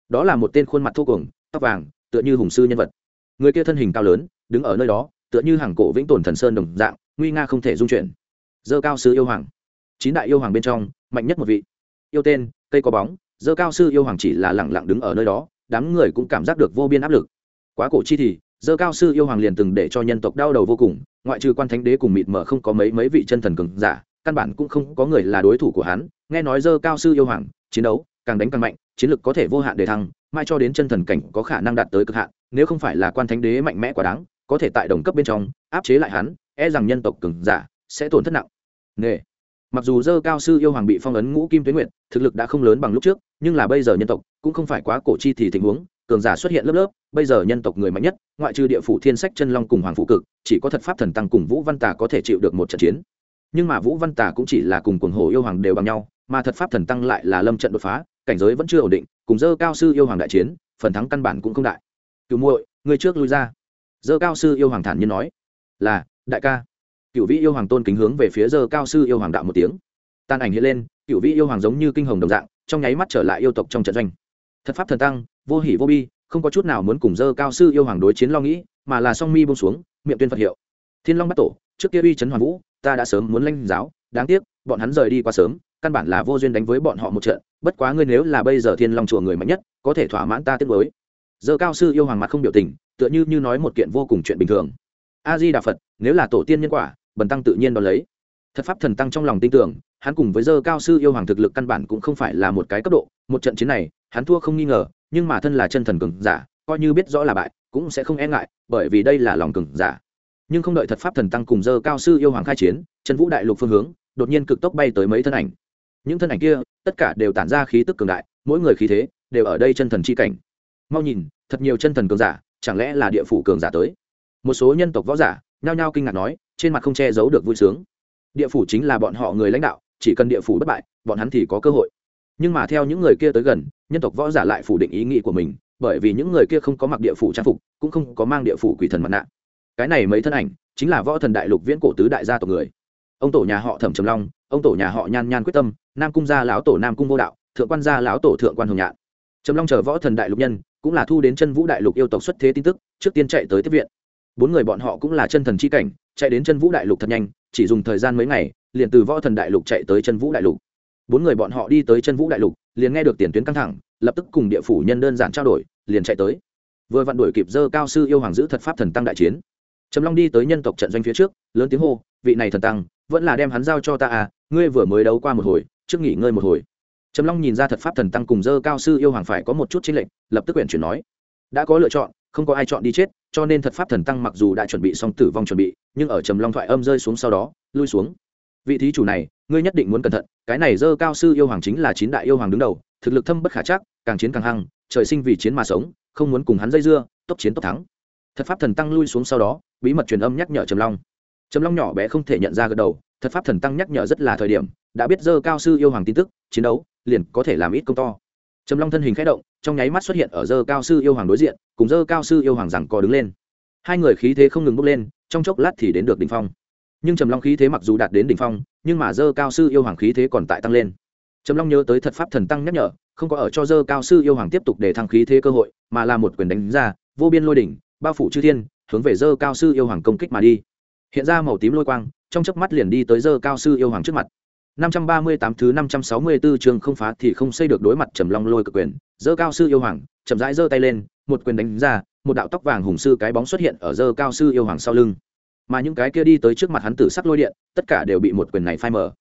Đó là một tên khuôn mặt thô cuồng, tóc vàng, tựa như hùng sư nhân vật. Người kia thân hình cao lớn, đứng ở nơi đó, tựa như hàng cổ vĩnh tồn thần sơn đồng dạng, nguy nga không thể dung chuyển. Dơ cao sứ yêu hoàng chín đại yêu hoàng bên trong, mạnh nhất một vị. Yêu tên, cây có bóng, dơ cao sư yêu hoàng chỉ là lẳng lặng đứng ở nơi đó, đám người cũng cảm giác được vô biên áp lực. Quá cổ chi thì, dơ cao sư yêu hoàng liền từng để cho nhân tộc đau đầu vô cùng, ngoại trừ quan thánh đế cùng mịt mờ không có mấy mấy vị chân thần cường giả, căn bản cũng không có người là đối thủ của hắn. Nghe nói dơ cao sư yêu hoàng, chiến đấu càng đánh càng mạnh, chiến lực có thể vô hạn để thăng, mai cho đến chân thần cảnh có khả năng đạt tới cực hạn, nếu không phải là quan thánh đế mạnh mẽ quá đáng, có thể tại đồng cấp bên trong, áp chế lại hắn e rằng nhân tộc cường giả sẽ tổn thất nặng. Nghề mặc dù dơ cao sư yêu hoàng bị phong ấn ngũ kim tuyến nguyện thực lực đã không lớn bằng lúc trước, nhưng là bây giờ nhân tộc cũng không phải quá cổ chi thì tình huống, cường giả xuất hiện lớp lớp, bây giờ nhân tộc người mạnh nhất, ngoại trừ địa phủ thiên sách chân long cùng hoàng phụ cực, chỉ có thật pháp thần tăng cùng vũ văn tà có thể chịu được một trận chiến. Nhưng mà vũ văn tà cũng chỉ là cùng cuồng hồ yêu hoàng đều bằng nhau, mà thật pháp thần tăng lại là lâm trận đột phá, cảnh giới vẫn chưa ổn định, cùng dơ cao sư yêu hoàng đại chiến, phần thắng căn bản cũng không đại. Cứu muội người trước lui ra. Dơ cao sư yêu hoàng thản nhiên nói. Là, đại ca cựu vĩ yêu hoàng tôn kính hướng về phía giờ cao sư yêu hoàng đạo một tiếng. Tàn ảnh hiện lên cựu vĩ yêu hoàng giống như kinh hồng đồng dạng, trong nháy mắt trở lại yêu tộc trong trận doanh. Thật pháp thần tăng, vô hỉ vô bi, không có chút nào muốn cùng dơ cao sư yêu hoàng đối chiến lo nghĩ, mà là song mi bông xuống, miệng tuyên phật hiệu. Thiên long bắt tổ, trước kia uy trấn hoàng vũ, ta đã sớm muốn lanh giáo, đáng tiếc, bọn hắn rời đi quá sớm, căn bản là vô duyên đánh với bọn họ một trận, bất quá ngươi nếu là bây giờ thiên long chùa người mạnh nhất, có thể thỏa mãn ta tiếc với dơ cao sư yêu hoàng mặt không biểu tình, tựa như như nói một kiện vô cùng chuyện bình thường. A di đà phật, nếu là tổ tiên nhân quả bần tăng tự nhiên đón lấy. Thật pháp thần tăng trong lòng tin tưởng, hắn cùng với dơ cao sư yêu hoàng thực lực căn bản cũng không phải là một cái cấp độ, một trận chiến này, hắn thua không nghi ngờ, nhưng mà thân là chân thần cường giả, coi như biết rõ là bại, cũng sẽ không e ngại, bởi vì đây là lòng cường giả. Nhưng không đợi thật pháp thần tăng cùng dơ cao sư yêu hoàng khai chiến, chân vũ đại lục phương hướng, đột nhiên cực tốc bay tới mấy thân ảnh. Những thân ảnh kia, tất cả đều tản ra khí tức cường đại, mỗi người khí thế, đều ở đây chân thần chi cảnh. Mau nhìn, thật nhiều chân thần cường giả, chẳng lẽ là địa phủ cường giả tới? Một số nhân tộc võ giả, nhao nhao kinh ngạc nói trên mặt không che giấu được vui sướng. Địa phủ chính là bọn họ người lãnh đạo, chỉ cần địa phủ bất bại, bọn hắn thì có cơ hội. Nhưng mà theo những người kia tới gần, nhân tộc võ giả lại phủ định ý nghĩ của mình, bởi vì những người kia không có mặc địa phủ trang phục, cũng không có mang địa phủ quỷ thần mặt nạ. Cái này mấy thân ảnh, chính là võ thần đại lục viễn cổ tứ đại gia tộc người. Ông tổ nhà họ thẩm trầm long, ông tổ nhà họ nhan nhan quyết tâm, nam cung gia lão tổ nam cung vô đạo, thượng quan gia lão tổ thượng quan hồng nhạn. Trầm long chờ võ thần đại lục nhân, cũng là thu đến chân vũ đại lục yêu tộc xuất thế tin tức, trước tiên chạy tới tiếp viện bốn người bọn họ cũng là chân thần c h i cảnh, chạy đến chân vũ đại lục thật nhanh, chỉ dùng thời gian mấy ngày, liền từ võ thần đại lục chạy tới chân vũ đại lục. Bốn người bọn họ đi tới chân vũ đại lục, liền nghe được tiền tuyến căng thẳng, lập tức cùng địa phủ nhân đơn giản trao đổi, liền chạy tới. Vừa vặn đuổi kịp dơ cao sư yêu hoàng giữ thật pháp thần tăng đại chiến. Trầm long đi tới nhân tộc trận doanh phía trước, lớn tiếng hô, vị này thần tăng, vẫn là đem hắn giao cho ta à ngươi vừa mới đấu qua một hồi, trước nghỉ ngơi một hồi. Trầm long nhìn ra thật pháp thần tăng cùng dơ cao sư yêu hoàng phải có một chút chính lệnh lập tức quyển chuyển nói, đã có lựa chọn không có ai chọn đi chết, cho nên thật pháp thần tăng mặc dù đã chuẩn bị xong tử vong chuẩn bị, nhưng ở trầm long thoại âm rơi xuống sau đó, lui xuống. Vị thí chủ này, ngươi nhất định muốn cẩn thận, cái này dơ cao sư yêu hoàng chính là chín đại yêu hoàng đứng đầu, thực lực thâm bất khả chắc, càng chiến càng hăng, trời sinh vì chiến mà sống, không muốn cùng hắn dây dưa, tốc chiến tốc thắng. Thật pháp thần tăng lui xuống sau đó, bí mật truyền âm nhắc nhở trầm long. Trầm long nhỏ bé không thể nhận ra gật đầu, thật pháp thần tăng nhắc nhở rất là thời điểm, đã biết dơ cao sư yêu hoàng tin tức, chiến đấu, liền có thể làm ít công to trầm long thân hình k h ẽ động, trong nháy mắt xuất hiện ở dơ cao sư yêu hoàng đối diện, cùng dơ cao sư yêu hoàng rằng co đứng lên. Hai người khí thế không ngừng bốc lên, trong chốc lát thì đến được đ ỉ n h phong. Nhưng trầm long khí thế mặc dù đạt đến đ ỉ n h phong, nhưng mà dơ cao sư yêu hoàng khí thế còn tại tăng lên. Trầm long nhớ tới thật pháp thần tăng nhắc nhở, không có ở cho dơ cao sư yêu hoàng tiếp tục để thăng khí thế cơ hội, mà là một quyền đánh ra, vô biên lôi đỉnh, bao phủ chư thiên, hướng về dơ cao sư yêu hoàng công kích mà đi. Hiện ra màu tím lôi quang, trong chớp mắt liền đi tới dơ cao sư yêu hoàng trước mặt. 538 thứ 564 trường không phá thì không xây được đối mặt Trầm Long lôi cực quyền, dơ cao sư yêu hoàng, chậm rãi giơ tay lên, một quyền đánh ra, một đạo tóc vàng hùng sư cái bóng xuất hiện ở dơ cao sư yêu hoàng sau lưng. Mà những cái kia đi tới trước mặt hắn tử sắc lôi điện, tất cả đều bị một quyền này phai mở.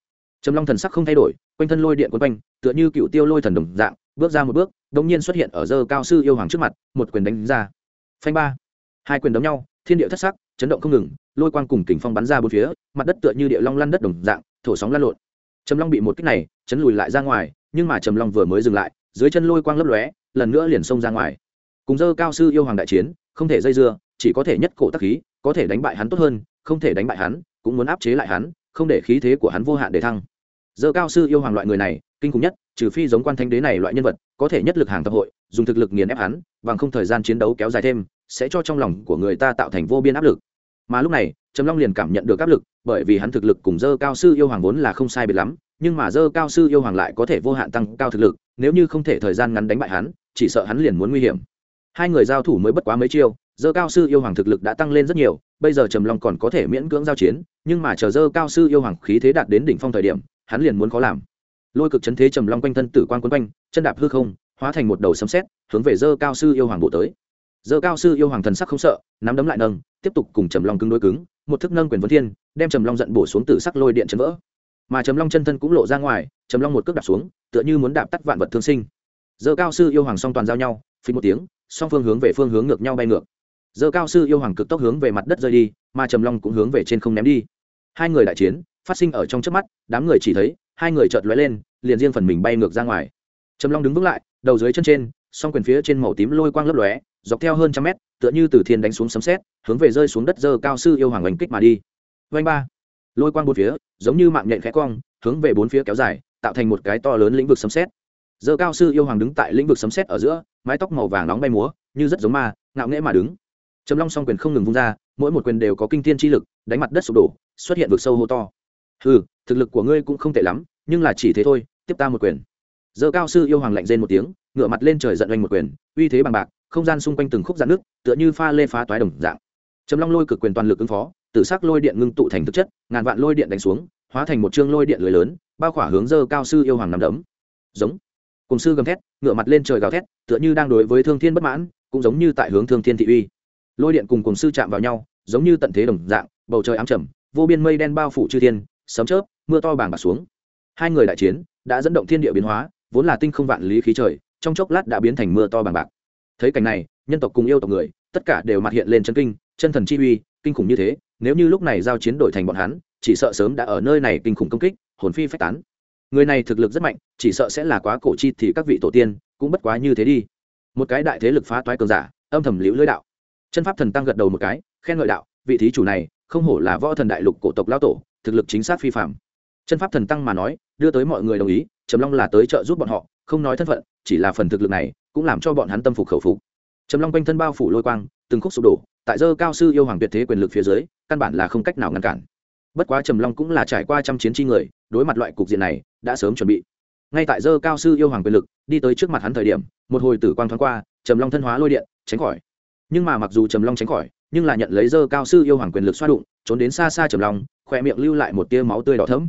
Trầm Long thần sắc không thay đổi, quanh thân lôi điện quấn quanh, tựa như cựu tiêu lôi thần đồng dạng, bước ra một bước, đột nhiên xuất hiện ở dơ cao sư yêu hoàng trước mặt, một quyền đánh ra. Phanh ba. Hai quyền đấm nhau, thiên địa thất sắc, chấn động không ngừng, lôi quang cùng kình phong bắn ra bốn phía, mặt đất tựa như địa long lăn đất đồng dạng, thổ sóng lan lộn trầm long bị một kích này, chấn lùi lại ra ngoài, nhưng mà trầm long vừa mới dừng lại, dưới chân lôi quang lấp lóe, lần nữa liền xông ra ngoài. Cùng dơ cao sư yêu hoàng đại chiến, không thể dây dưa, chỉ có thể nhất cổ tắc khí, có thể đánh bại hắn tốt hơn, không thể đánh bại hắn, cũng muốn áp chế lại hắn, không để khí thế của hắn vô hạn để thăng. Dơ cao sư yêu hoàng loại người này, kinh khủng nhất, trừ phi giống quan thanh đế này loại nhân vật, có thể nhất lực hàng tập hội, dùng thực lực nghiền ép hắn, bằng không thời gian chiến đấu kéo dài thêm, sẽ cho trong lòng của người ta tạo thành vô biên áp lực mà lúc này, trầm long liền cảm nhận được áp lực, bởi vì hắn thực lực cùng dơ cao sư yêu hoàng vốn là không sai biệt lắm, nhưng mà dơ cao sư yêu hoàng lại có thể vô hạn tăng cao thực lực, nếu như không thể thời gian ngắn đánh bại hắn, chỉ sợ hắn liền muốn nguy hiểm. Hai người giao thủ mới bất quá mấy chiêu, dơ cao sư yêu hoàng thực lực đã tăng lên rất nhiều, bây giờ trầm long còn có thể miễn cưỡng giao chiến, nhưng mà chờ dơ cao sư yêu hoàng khí thế đạt đến đỉnh phong thời điểm, hắn liền muốn khó làm. Lôi cực chấn thế trầm long quanh thân tử quan quấn quanh, chân đạp hư không, hóa thành một đầu sấm xét hướng về dơ cao sư yêu hoàng bộ tới dơ cao sư yêu hoàng thần sắc không sợ, nắm đấm lại nâng, tiếp tục cùng trầm long cứng đối cứng, một thức nâng quyền vấn thiên, đem trầm long giận bổ xuống từ sắc lôi điện chấn vỡ. Mà trầm long chân thân cũng lộ ra ngoài, trầm long một cước đạp xuống, tựa như muốn đạp tắt vạn vật thương sinh. Dơ cao sư yêu hoàng song toàn giao nhau, phí một tiếng, song phương hướng về phương hướng ngược nhau bay ngược. Dơ cao sư yêu hoàng cực tốc hướng về mặt đất rơi đi, mà trầm long cũng hướng về trên không ném đi. Hai người đại chiến, phát sinh ở trong trước mắt, đám người chỉ thấy, hai người chợt lóe lên, liền riêng phần mình bay ngược ra ngoài. Trầm long đứng vững lại, đầu dưới chân trên, song quyền phía trên màu tím lôi quang lấp lóe dọc theo hơn trăm mét, tựa như từ thiên đánh xuống sấm xét hướng về rơi xuống đất dơ cao sư yêu hoàng oanh kích mà đi. Vanh ba. Lôi quang bốn phía, giống như mạng nhện khẽ cong, hướng về bốn phía kéo dài, tạo thành một cái to lớn lĩnh vực sấm xét dơ cao sư yêu hoàng đứng tại lĩnh vực sấm xét ở giữa, mái tóc màu vàng nóng bay múa, như rất giống ma, ngạo nghễ mà đứng. Trầm long song quyền không ngừng vung ra, mỗi một quyền đều có kinh thiên chi lực, đánh mặt đất sụp đổ, xuất hiện vực sâu hô to. Ừ thực lực của ngươi cũng không tệ lắm, nhưng là chỉ thế thôi, tiếp ta một quyền. Dơ cao sư yêu hoàng lạnh rên một tiếng ngựa mặt lên trời giận oanh một quyền, uy thế bằng bạc không gian xung quanh từng khúc giãn nước, tựa như pha lê phá toái đồng dạng. Trầm long lôi cực quyền toàn lực ứng phó tự sắc lôi điện ngưng tụ thành thực chất, ngàn vạn lôi điện đánh xuống, hóa thành một chương lôi điện lưới lớn, bao khỏa hướng dơ cao sư yêu hoàng nằm đấm. Giống. Cùng sư gầm thét ngựa mặt lên trời gào thét, tựa như đang đối với thương thiên bất mãn, cũng giống như tại hướng thương thiên thị uy. Lôi điện cùng cùng sư chạm vào nhau, giống như tận thế đồng dạng, bầu trời ám trầm, vô biên mây đen bao phủ chư thiên, sấm chớp, mưa to bàng bạc xuống. Hai người đại chiến, đã dẫn động thiên địa biến hóa, vốn là tinh không vạn lý khí trời, trong chốc lát đã biến thành mưa to bàng bạc thấy cảnh này, nhân tộc cùng yêu tộc người, tất cả đều mặt hiện lên chân kinh, chân thần chi uy, kinh khủng như thế, nếu như lúc này giao chiến đổi thành bọn hắn, chỉ sợ sớm đã ở nơi này kinh khủng công kích, hồn phi phách tán. Người này thực lực rất mạnh, chỉ sợ sẽ là quá cổ chi thì các vị tổ tiên, cũng bất quá như thế đi. Một cái đại thế lực phá toái cường giả, âm thầm liễu lưỡi đạo. Chân pháp thần tăng gật đầu một cái, khen ngợi đạo, vị thí chủ này, không hổ là võ thần đại lục cổ tộc lao tổ, thực lực chính xác phi phạm chân pháp thần tăng mà nói, đưa tới mọi người đồng ý, trầm long là tới trợ giúp bọn họ, không nói thân phận, chỉ là phần thực lực này cũng làm cho bọn hắn tâm phục khẩu phục. Trầm long quanh thân bao phủ lôi quang, từng khúc sụp đổ, tại dơ cao sư yêu hoàng tuyệt thế quyền lực phía dưới, căn bản là không cách nào ngăn cản. Bất quá trầm long cũng là trải qua trăm chiến chi người, đối mặt loại cục diện này, đã sớm chuẩn bị. Ngay tại dơ cao sư yêu hoàng quyền lực, đi tới trước mặt hắn thời điểm, một hồi tử quang thoáng qua, trầm long thân hóa lôi điện, tránh khỏi. Nhưng mà mặc dù trầm long tránh khỏi, nhưng là nhận lấy dơ cao sư yêu hoàng quyền lực xoa đụng, trốn đến xa xa trầm long, khỏe miệng lưu lại một tia máu tươi đỏ thẫm.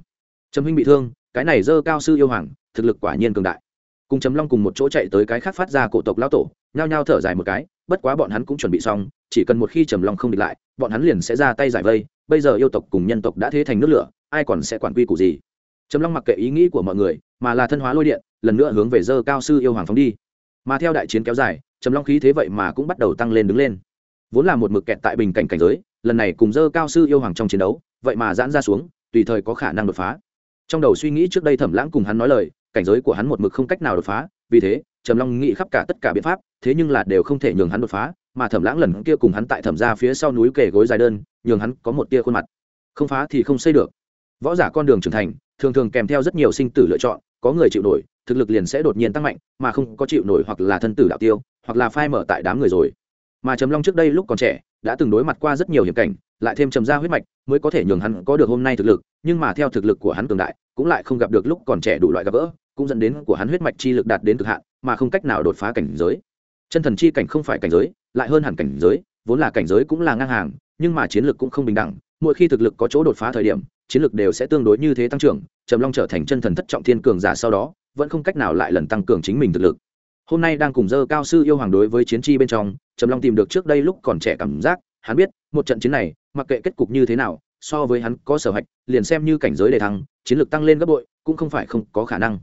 trầm huynh bị thương, cái này dơ cao sư yêu hoàng, thực lực quả nhiên cường đại cùng trầm long cùng một chỗ chạy tới cái khác phát ra cổ tộc lao tổ, nhao nhao thở dài một cái, bất quá bọn hắn cũng chuẩn bị xong, chỉ cần một khi trầm long không địch lại, bọn hắn liền sẽ ra tay giải vây, bây giờ yêu tộc cùng nhân tộc đã thế thành nước lửa, ai còn sẽ quản quy củ gì? Trầm long mặc kệ ý nghĩ của mọi người, mà là thân hóa lôi điện, lần nữa hướng về dơ cao sư yêu hoàng phóng đi. Mà theo đại chiến kéo dài trầm long khí thế vậy mà cũng bắt đầu tăng lên đứng lên. Vốn là một mực kẹt tại bình cảnh cảnh giới, lần này cùng dơ cao sư yêu hoàng trong chiến đấu, vậy mà giãn ra xuống, tùy thời có khả năng đột phá. Trong đầu suy nghĩ trước đây thẩm lãng cùng hắn nói lời cảnh giới của hắn một mực không cách nào đột phá, vì thế, trầm long nghĩ khắp cả tất cả biện pháp, thế nhưng là đều không thể nhường hắn đột phá, mà thẩm lãng lần kia cùng hắn tại thẩm ra phía sau núi kề gối dài đơn, nhường hắn có một tia khuôn mặt. Không phá thì không xây được. Võ giả con đường trưởng thành, thường thường kèm theo rất nhiều sinh tử lựa chọn, có người chịu nổi, thực lực liền sẽ đột nhiên tăng mạnh, mà không có chịu nổi hoặc là thân tử đạo tiêu, hoặc là phai mở tại đám người rồi. Mà trầm long trước đây lúc còn trẻ, đã từng đối mặt qua rất nhiều hiểm cảnh, lại thêm trầm ra huyết mạch, mới có thể nhường hắn có được hôm nay thực lực, nhưng mà theo thực lực của hắn cường đại, cũng lại không gặp được lúc còn trẻ đủ loại gặp gỡ cũng dẫn đến của hắn huyết mạch chi lực đạt đến cực hạn, mà không cách nào đột phá cảnh giới. Chân thần chi cảnh không phải cảnh giới, lại hơn hẳn cảnh giới, vốn là cảnh giới cũng là ngang hàng, nhưng mà chiến lược cũng không bình đẳng, mỗi khi thực lực có chỗ đột phá thời điểm, chiến lược đều sẽ tương đối như thế tăng trưởng, trầm long trở thành chân thần thất trọng thiên cường giả sau đó, vẫn không cách nào lại lần tăng cường chính mình thực lực. Hôm nay đang cùng dơ cao sư yêu hoàng đối với chiến chi bên trong, trầm long tìm được trước đây lúc còn trẻ cảm giác, hắn biết, một trận chiến này, mặc kệ kết cục như thế nào, so với hắn có sở hạch, liền xem như cảnh giới đề thăng, chiến lược tăng lên gấp bội, cũng không phải không có khả năng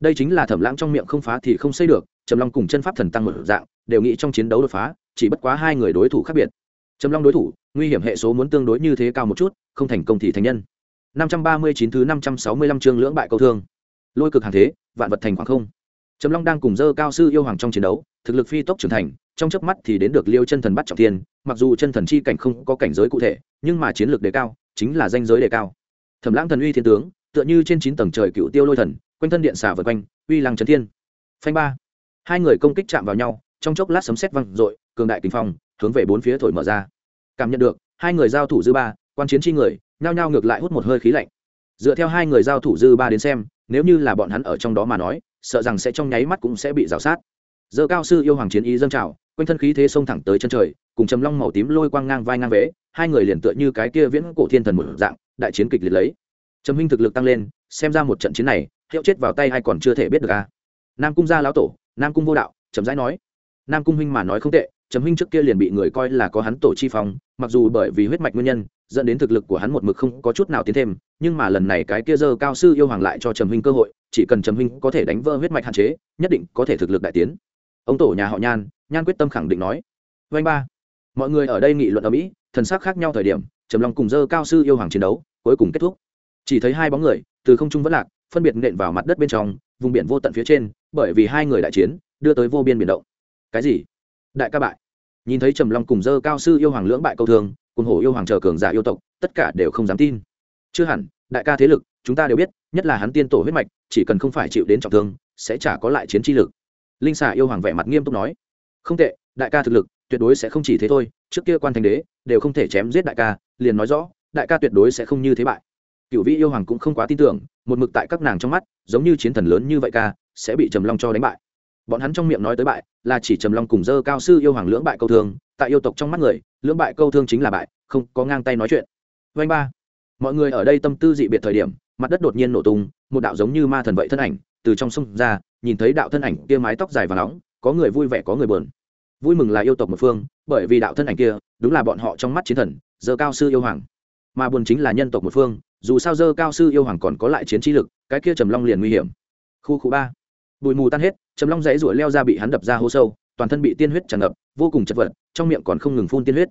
đây chính là thẩm lãng trong miệng không phá thì không xây được, trầm long cùng chân pháp thần tăng một dạng, đều nghĩ trong chiến đấu đột phá, chỉ bất quá hai người đối thủ khác biệt. Trầm long đối thủ, nguy hiểm hệ số muốn tương đối như thế cao một chút, không thành công thì thành nhân. năm trăm ba mươi chín thứ năm trăm sáu mươi lăm chương lưỡng bại câu thương. Lôi cực hàng thế, vạn vật thành khoảng không. Trầm long đang cùng dơ cao sư yêu hoàng trong chiến đấu, thực lực phi tốc trưởng thành, trong chớp mắt thì đến được liêu chân thần bắt trọng thiên, mặc dù chân thần chi cảnh không có cảnh giới cụ thể, nhưng mà chiến lược đề cao, chính là danh giới đề cao. Thẩm lãng thần uy thiên tướng, tựa như trên chín tầng trời cựu tiêu lôi thần quanh thân điện xả vượt quanh, uy lăng trấn thiên. Phanh ba. Hai người công kích chạm vào nhau, trong chốc lát sấm sét văng dội, cường đại kinh phong, hướng về bốn phía thổi mở ra. Cảm nhận được, hai người giao thủ dư ba, quan chiến chi người, nhao nhao ngược lại hút một hơi khí lạnh. Dựa theo hai người giao thủ dư ba đến xem, nếu như là bọn hắn ở trong đó mà nói, sợ rằng sẽ trong nháy mắt cũng sẽ bị rào sát. Giờ cao sư yêu hoàng chiến ý dâng trào, quanh thân khí thế xông thẳng tới chân trời, cùng trầm long màu tím lôi quang ngang vai ngang vế, hai người liền tựa như cái kia viễn cổ thiên thần một dạng, đại chiến kịch liệt lấy. Trầm huynh thực lực tăng lên, xem ra một trận chiến này hiệu chết vào tay hay còn chưa thể biết được à? nam cung gia lão tổ, nam cung vô đạo trầm rãi nói. Nam cung huynh mà nói không tệ, trầm huynh trước kia liền bị người coi là có hắn tổ chi phong, mặc dù bởi vì huyết mạch nguyên nhân, dẫn đến thực lực của hắn một mực không có chút nào tiến thêm, nhưng mà lần này cái kia dơ cao sư yêu hoàng lại cho trầm huynh cơ hội, chỉ cần trầm huynh có thể đánh vỡ huyết mạch hạn chế, nhất định có thể thực lực đại tiến. Ông tổ nhà họ nhan nhan quyết tâm khẳng định nói. Vanh ba, mọi người ở đây nghị luận ở mỹ, thần sắc khác nhau thời điểm, trầm long cùng dơ cao sư yêu hoàng chiến đấu, cuối cùng kết thúc. Chỉ thấy hai bóng người, từ không trung vẫn lạc phân biệt nện vào mặt đất bên trong, vùng biển vô tận phía trên, bởi vì hai người đại chiến, đưa tới vô biên biển động. Cái gì? Đại ca bại. Nhìn thấy trầm long cùng dơ cao sư yêu hoàng lưỡng bại câu thường cùng hổ yêu hoàng chờ cường giả yêu tộc, tất cả đều không dám tin. Chưa hẳn, đại ca thế lực, chúng ta đều biết, nhất là hắn tiên tổ huyết mạch, chỉ cần không phải chịu đến trọng thương, sẽ chả có lại chiến chi lực. Linh xà yêu hoàng vẻ mặt nghiêm túc nói. Không tệ, đại ca thực lực, tuyệt đối sẽ không chỉ thế thôi, trước kia quan thành đế, đều không thể chém giết đại ca, liền nói rõ, đại ca tuyệt đối sẽ không như thế bại cựu vị yêu hoàng cũng không quá tin tưởng, một mực tại các nàng trong mắt, giống như chiến thần lớn như vậy ca, sẽ bị trầm long cho đánh bại. Bọn hắn trong miệng nói tới bại, là chỉ trầm long cùng dơ cao sư yêu hoàng lưỡng bại câu thương, tại yêu tộc trong mắt người, lưỡng bại câu thương chính là bại, không có ngang tay nói chuyện. Vanh ba. Mọi người ở đây tâm tư dị biệt thời điểm, mặt đất đột nhiên nổ tung, một đạo giống như ma thần vậy thân ảnh, từ trong sông ra, nhìn thấy đạo thân ảnh kia mái tóc dài và nóng, có người vui vẻ có người buồn. Vui mừng là yêu tộc một phương, bởi vì đạo thân ảnh kia, đúng là bọn họ trong mắt chiến thần, dơ cao sư yêu hoàng. Mà buồn chính là nhân tộc một phương dù sao dơ cao sư yêu hoàng còn có lại chiến trí lực, cái kia trầm long liền nguy hiểm. Khu khu ba. Bụi mù tan hết, trầm long dãy ruổi leo ra bị hắn đập ra hố sâu, toàn thân bị tiên huyết tràn ngập, vô cùng chật vật, trong miệng còn không ngừng phun tiên huyết.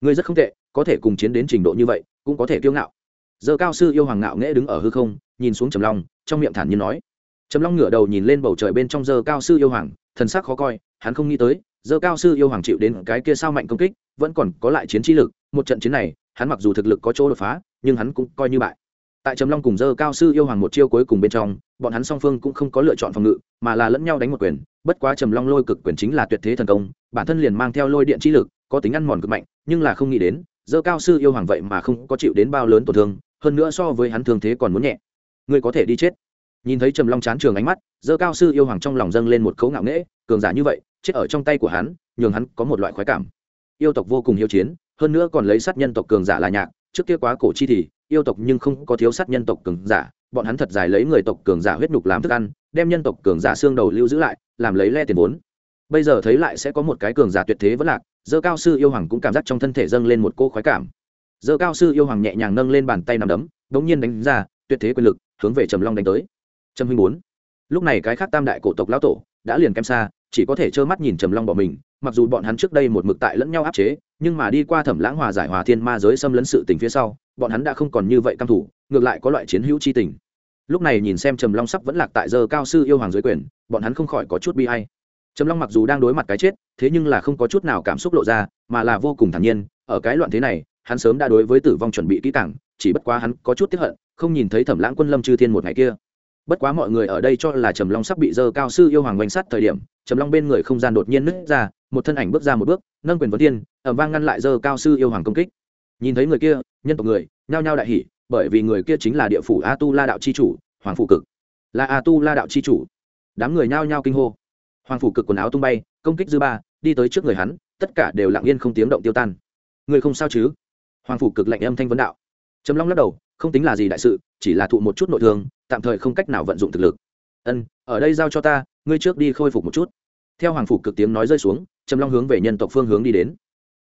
Ngươi rất không tệ, có thể cùng chiến đến trình độ như vậy, cũng có thể kiêu ngạo. Dơ cao sư yêu hoàng ngạo nghễ đứng ở hư không, nhìn xuống trầm long, trong miệng thản nhiên nói. Trầm long ngửa đầu nhìn lên bầu trời bên trong dơ cao sư yêu hoàng, thần sắc khó coi, hắn không nghĩ tới, dơ cao sư yêu hoàng chịu đến cái kia sao mạnh công kích, vẫn còn có lại chiến trí lực, một trận chiến này, hắn mặc dù thực lực có chỗ đột phá nhưng hắn cũng coi như bại. Tại trầm long cùng dơ cao sư yêu hoàng một chiêu cuối cùng bên trong, bọn hắn song phương cũng không có lựa chọn phòng ngự, mà là lẫn nhau đánh một quyền. Bất quá trầm long lôi cực quyền chính là tuyệt thế thần công, bản thân liền mang theo lôi điện trí lực, có tính ăn mòn cực mạnh, nhưng là không nghĩ đến, dơ cao sư yêu hoàng vậy mà không có chịu đến bao lớn tổn thương, hơn nữa so với hắn thương thế còn muốn nhẹ. Ngươi có thể đi chết. Nhìn thấy trầm long chán trường ánh mắt, dơ cao sư yêu hoàng trong lòng dâng lên một khấu ngạo nghễ, cường giả như vậy, chết ở trong tay của hắn, nhường hắn có một loại khoái cảm. Yêu tộc vô cùng hiếu chiến, hơn nữa còn lấy sát nhân tộc cường giả là nhạc trước kia quá cổ chi thì, yêu tộc nhưng không có thiếu sát nhân tộc cường giả, bọn hắn thật dài lấy người tộc cường giả huyết nhục làm thức ăn, đem nhân tộc cường giả xương đầu lưu giữ lại, làm lấy le tiền vốn. Bây giờ thấy lại sẽ có một cái cường giả tuyệt thế vẫn lạc, dơ cao sư yêu hoàng cũng cảm giác trong thân thể dâng lên một cô khoái cảm. Dơ cao sư yêu hoàng nhẹ nhàng nâng lên bàn tay nằm đấm đ ỗ n g nhiên đánh ra, tuyệt thế quyền lực, hướng về trầm long đánh tới. Trầm huynh bốn. Lúc này cái khác tam đại cổ tộc lão tổ đã liền kém xa, chỉ có thể trơ mắt nhìn trầm long bỏ mình, mặc dù bọn hắn trước đây một mực tại lẫn nhau áp chế nhưng mà đi qua thẩm lãng hòa giải hòa thiên ma giới xâm lấn sự tình phía sau, bọn hắn đã không còn như vậy căm thủ, ngược lại có loại chiến hữu chi tình. Lúc này nhìn xem trầm long sắp vẫn lạc tại giờ cao sư yêu hoàng dưới quyền, bọn hắn không khỏi có chút bi hay trầm long mặc dù đang đối mặt cái chết, thế nhưng là không có chút nào cảm xúc lộ ra, mà là vô cùng thản nhiên, ở cái loạn thế này, hắn sớm đã đối với tử vong chuẩn bị kỹ càng, chỉ bất quá hắn có chút tiếp hận, không nhìn thấy thẩm lãng quân lâm chư thiên một ngày kia. Bất quá mọi người ở đây cho là trầm long sắp bị dơ cao sư yêu hoàng oanh sát thời điểm, trầm long bên người không gian đột nhiên nứt ra một thân ảnh bước ra một bước, nâng quyền vấn thiên, ẩm vang ngăn lại dơ cao sư yêu hoàng công kích. Nhìn thấy người kia, nhân tộc người, nhao nhao đại hỉ, bởi vì người kia chính là địa phủ a tu la đạo c h i chủ, hoàng phủ cực. Là a tu la đạo c h i chủ. Đám người nhao nhao kinh hô. Hoàng phủ cực quần áo tung bay, công kích dư ba, đi tới trước người hắn, tất cả đều lặng yên không tiếng động tiêu tan. Người không sao chứ? Hoàng phủ cực lạnh âm thanh vấn đạo. Trầm long lắc đầu, không tính là gì đại sự, chỉ là thụ một chút nội thương, tạm thời không cách nào vận dụng thực lực. Ân, ở đây giao cho ta, ngươi trước đi khôi phục một chút. Theo hoàng phủ cực tiếng nói rơi xuống trầm long hướng về nhân tộc phương hướng đi đến.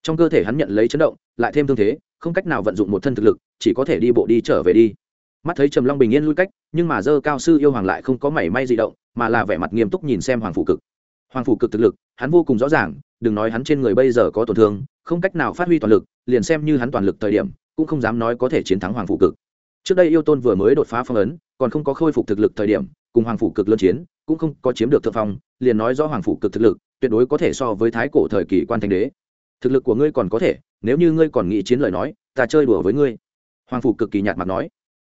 Trong cơ thể hắn nhận lấy chấn động, lại thêm thương thế, không cách nào vận dụng một thân thực lực, chỉ có thể đi bộ đi trở về đi. Mắt thấy trầm long bình yên lui cách, nhưng mà dơ cao sư yêu hoàng lại không có mảy may di động, mà là vẻ mặt nghiêm túc nhìn xem hoàng phủ cực. Hoàng phủ cực thực lực, hắn vô cùng rõ ràng, đừng nói hắn trên người bây giờ có tổn thương, không cách nào phát huy toàn lực, liền xem như hắn toàn lực thời điểm, cũng không dám nói có thể chiến thắng hoàng phủ cực. Trước đây yêu tôn vừa mới đột phá phong ấn, còn không có khôi phục thực lực thời điểm, cùng hoàng phủ cực lân chiến, cũng không có chiếm được thượng phong, liền nói rõ hoàng phủ cực thực lực tuyệt đối có thể so với thái cổ thời kỳ quan Thanh đế. Thực lực của ngươi còn có thể, nếu như ngươi còn nghĩ chiến lời nói, ta chơi đùa với ngươi. Hoàng phủ cực kỳ nhạt mặt nói.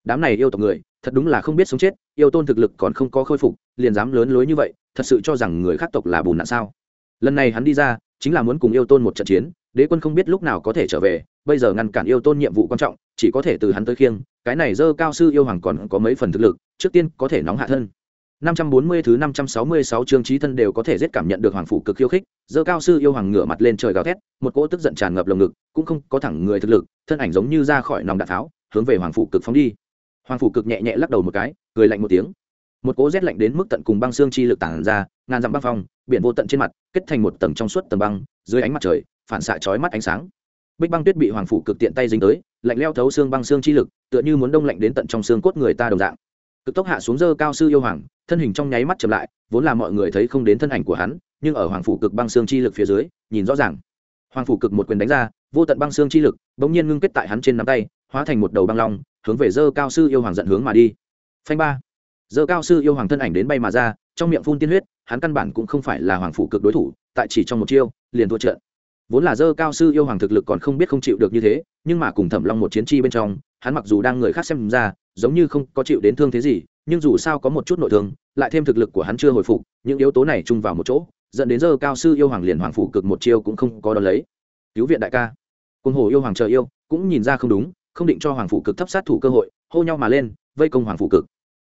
Đám này yêu tộc người, thật đúng là không biết sống chết, yêu tôn thực lực còn không có khôi phục, liền dám lớn lối như vậy, thật sự cho rằng người khác tộc là bùn nạn sao? Lần này hắn đi ra, chính là muốn cùng yêu tôn một trận chiến, đế quân không biết lúc nào có thể trở về, bây giờ ngăn cản yêu tôn nhiệm vụ quan trọng, chỉ có thể từ hắn tới khiêng, cái này dơ cao sư yêu hoàng còn có mấy phần thực lực, trước tiên có thể nóng hạ thân. 540 thứ 566 chương trí thân đều có thể giết cảm nhận được hoàng phủ cực khiêu khích, dơ cao sư yêu hoàng ngửa mặt lên trời gào thét, một cỗ tức giận tràn ngập lồng ngực, cũng không có thẳng người thực lực, thân ảnh giống như ra khỏi nòng đạn tháo, hướng về hoàng phủ cực phóng đi. Hoàng phủ cực nhẹ nhẹ lắc đầu một cái, cười lạnh một tiếng. Một cỗ rét lạnh đến mức tận cùng băng xương chi lực tản ra, ngàn dặm băng phong, biển vô tận trên mặt, kết thành một tầng trong suốt tầng băng, dưới ánh mặt trời, phản xạ chói mắt ánh sáng. Bích băng tuyết bị hoàng phủ cực tiện tay dính tới, lạnh leo thấu xương băng xương chi lực, tựa như muốn đông lạnh đến tận trong xương cốt người ta đồng dạng cực tốc hạ xuống dơ cao sư yêu hoàng thân hình trong nháy mắt chậm lại, vốn là mọi người thấy không đến thân ảnh của hắn, nhưng ở hoàng phủ cực băng xương chi lực phía dưới, nhìn rõ ràng. Hoàng phủ cực một quyền đánh ra, vô tận băng xương chi lực bỗng nhiên ngưng kết tại hắn trên nắm tay, hóa thành một đầu băng long, hướng về dơ cao sư yêu hoàng dẫn hướng mà đi. Phanh ba. Dơ cao sư yêu hoàng thân ảnh đến bay mà ra, trong miệng phun tiên huyết, hắn căn bản cũng không phải là hoàng phủ cực đối thủ, tại chỉ trong một chiêu, liền thua trận. Vốn là dơ cao sư yêu hoàng thực lực còn không biết không chịu được như thế, nhưng mà cùng thẩm long một chiến chi bên trong, hắn mặc dù đang người khác xem ra, giống như không có chịu đến thương thế gì, nhưng dù sao có một chút nội thương lại thêm thực lực của hắn chưa hồi phục, những yếu tố này chung vào một chỗ, dẫn đến giờ cao sư yêu hoàng liền hoàng phủ cực một chiêu cũng không có đón lấy. Cứu viện đại ca. Quân hồ yêu hoàng chờ yêu, cũng nhìn ra không đúng, không định cho hoàng phủ cực thấp sát thủ cơ hội, hô nhau mà lên, vây công hoàng phủ cực.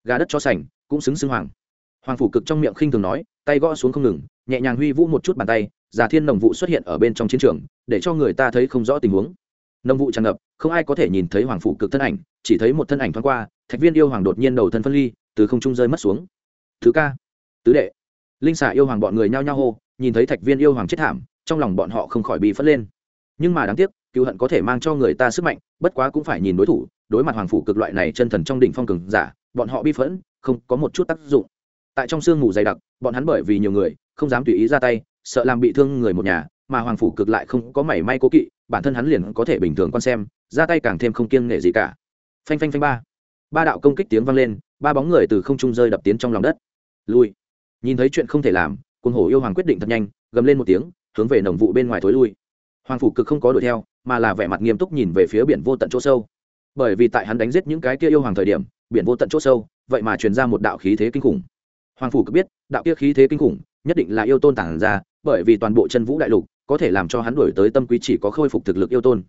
Gà đất cho sành, cũng xứng xưng hoàng. Hoàng phủ cực trong miệng khinh thường nói, tay gõ xuống không ngừng, nhẹ nhàng huy vũ một chút bàn tay, giả thiên nồng vụ xuất hiện ở bên trong chiến trường, để cho người ta thấy không rõ tình huống. Nồng vụ tràn ngập, không ai có thể nhìn thấy hoàng phủ cực thân ảnh, chỉ thấy một thân ảnh thoáng qua, thạch viên yêu hoàng đột nhiên đầu thân phân ly, từ không trung rơi mất xuống thứ ca, tứ đệ. Linh xà yêu hoàng bọn người nhao nhao hô, nhìn thấy thạch viên yêu hoàng chết thảm, trong lòng bọn họ không khỏi bị phất lên. Nhưng mà đáng tiếc cựu hận có thể mang cho người ta sức mạnh, bất quá cũng phải nhìn đối thủ, đối mặt hoàng phủ cực loại này chân thần trong đỉnh phong cường giả, bọn họ bi phẫn, không có một chút tác dụng. Tại trong sương mù dày đặc, bọn hắn bởi vì nhiều người, không dám tùy ý ra tay, sợ làm bị thương người một nhà, mà hoàng phủ cực lại không có mảy may cố kỵ, bản thân hắn liền có thể bình thường quan xem, ra tay càng thêm không kiêng nghệ gì cả. Phanh phanh phanh ba. Ba đạo công kích tiếng vang lên, ba bóng người từ không trung rơi đập tiến trong lòng đất lui. Nhìn thấy chuyện không thể làm quân hổ yêu hoàng quyết định thật nhanh, gầm lên một tiếng, hướng về nồng vụ bên ngoài thối lui. Hoàng phủ cực không có đuổi theo, mà là vẻ mặt nghiêm túc nhìn về phía biển vô tận chỗ sâu. Bởi vì tại hắn đánh giết những cái kia yêu hoàng thời điểm, biển vô tận chỗ sâu, vậy mà truyền ra một đạo khí thế kinh khủng. Hoàng phủ cực biết, đạo kia khí thế kinh khủng, nhất định là yêu tôn tản ra, bởi vì toàn bộ chân vũ đại lục, có thể làm cho hắn đổi tới tâm quý chỉ có khôi phục thực lực yêu tôn.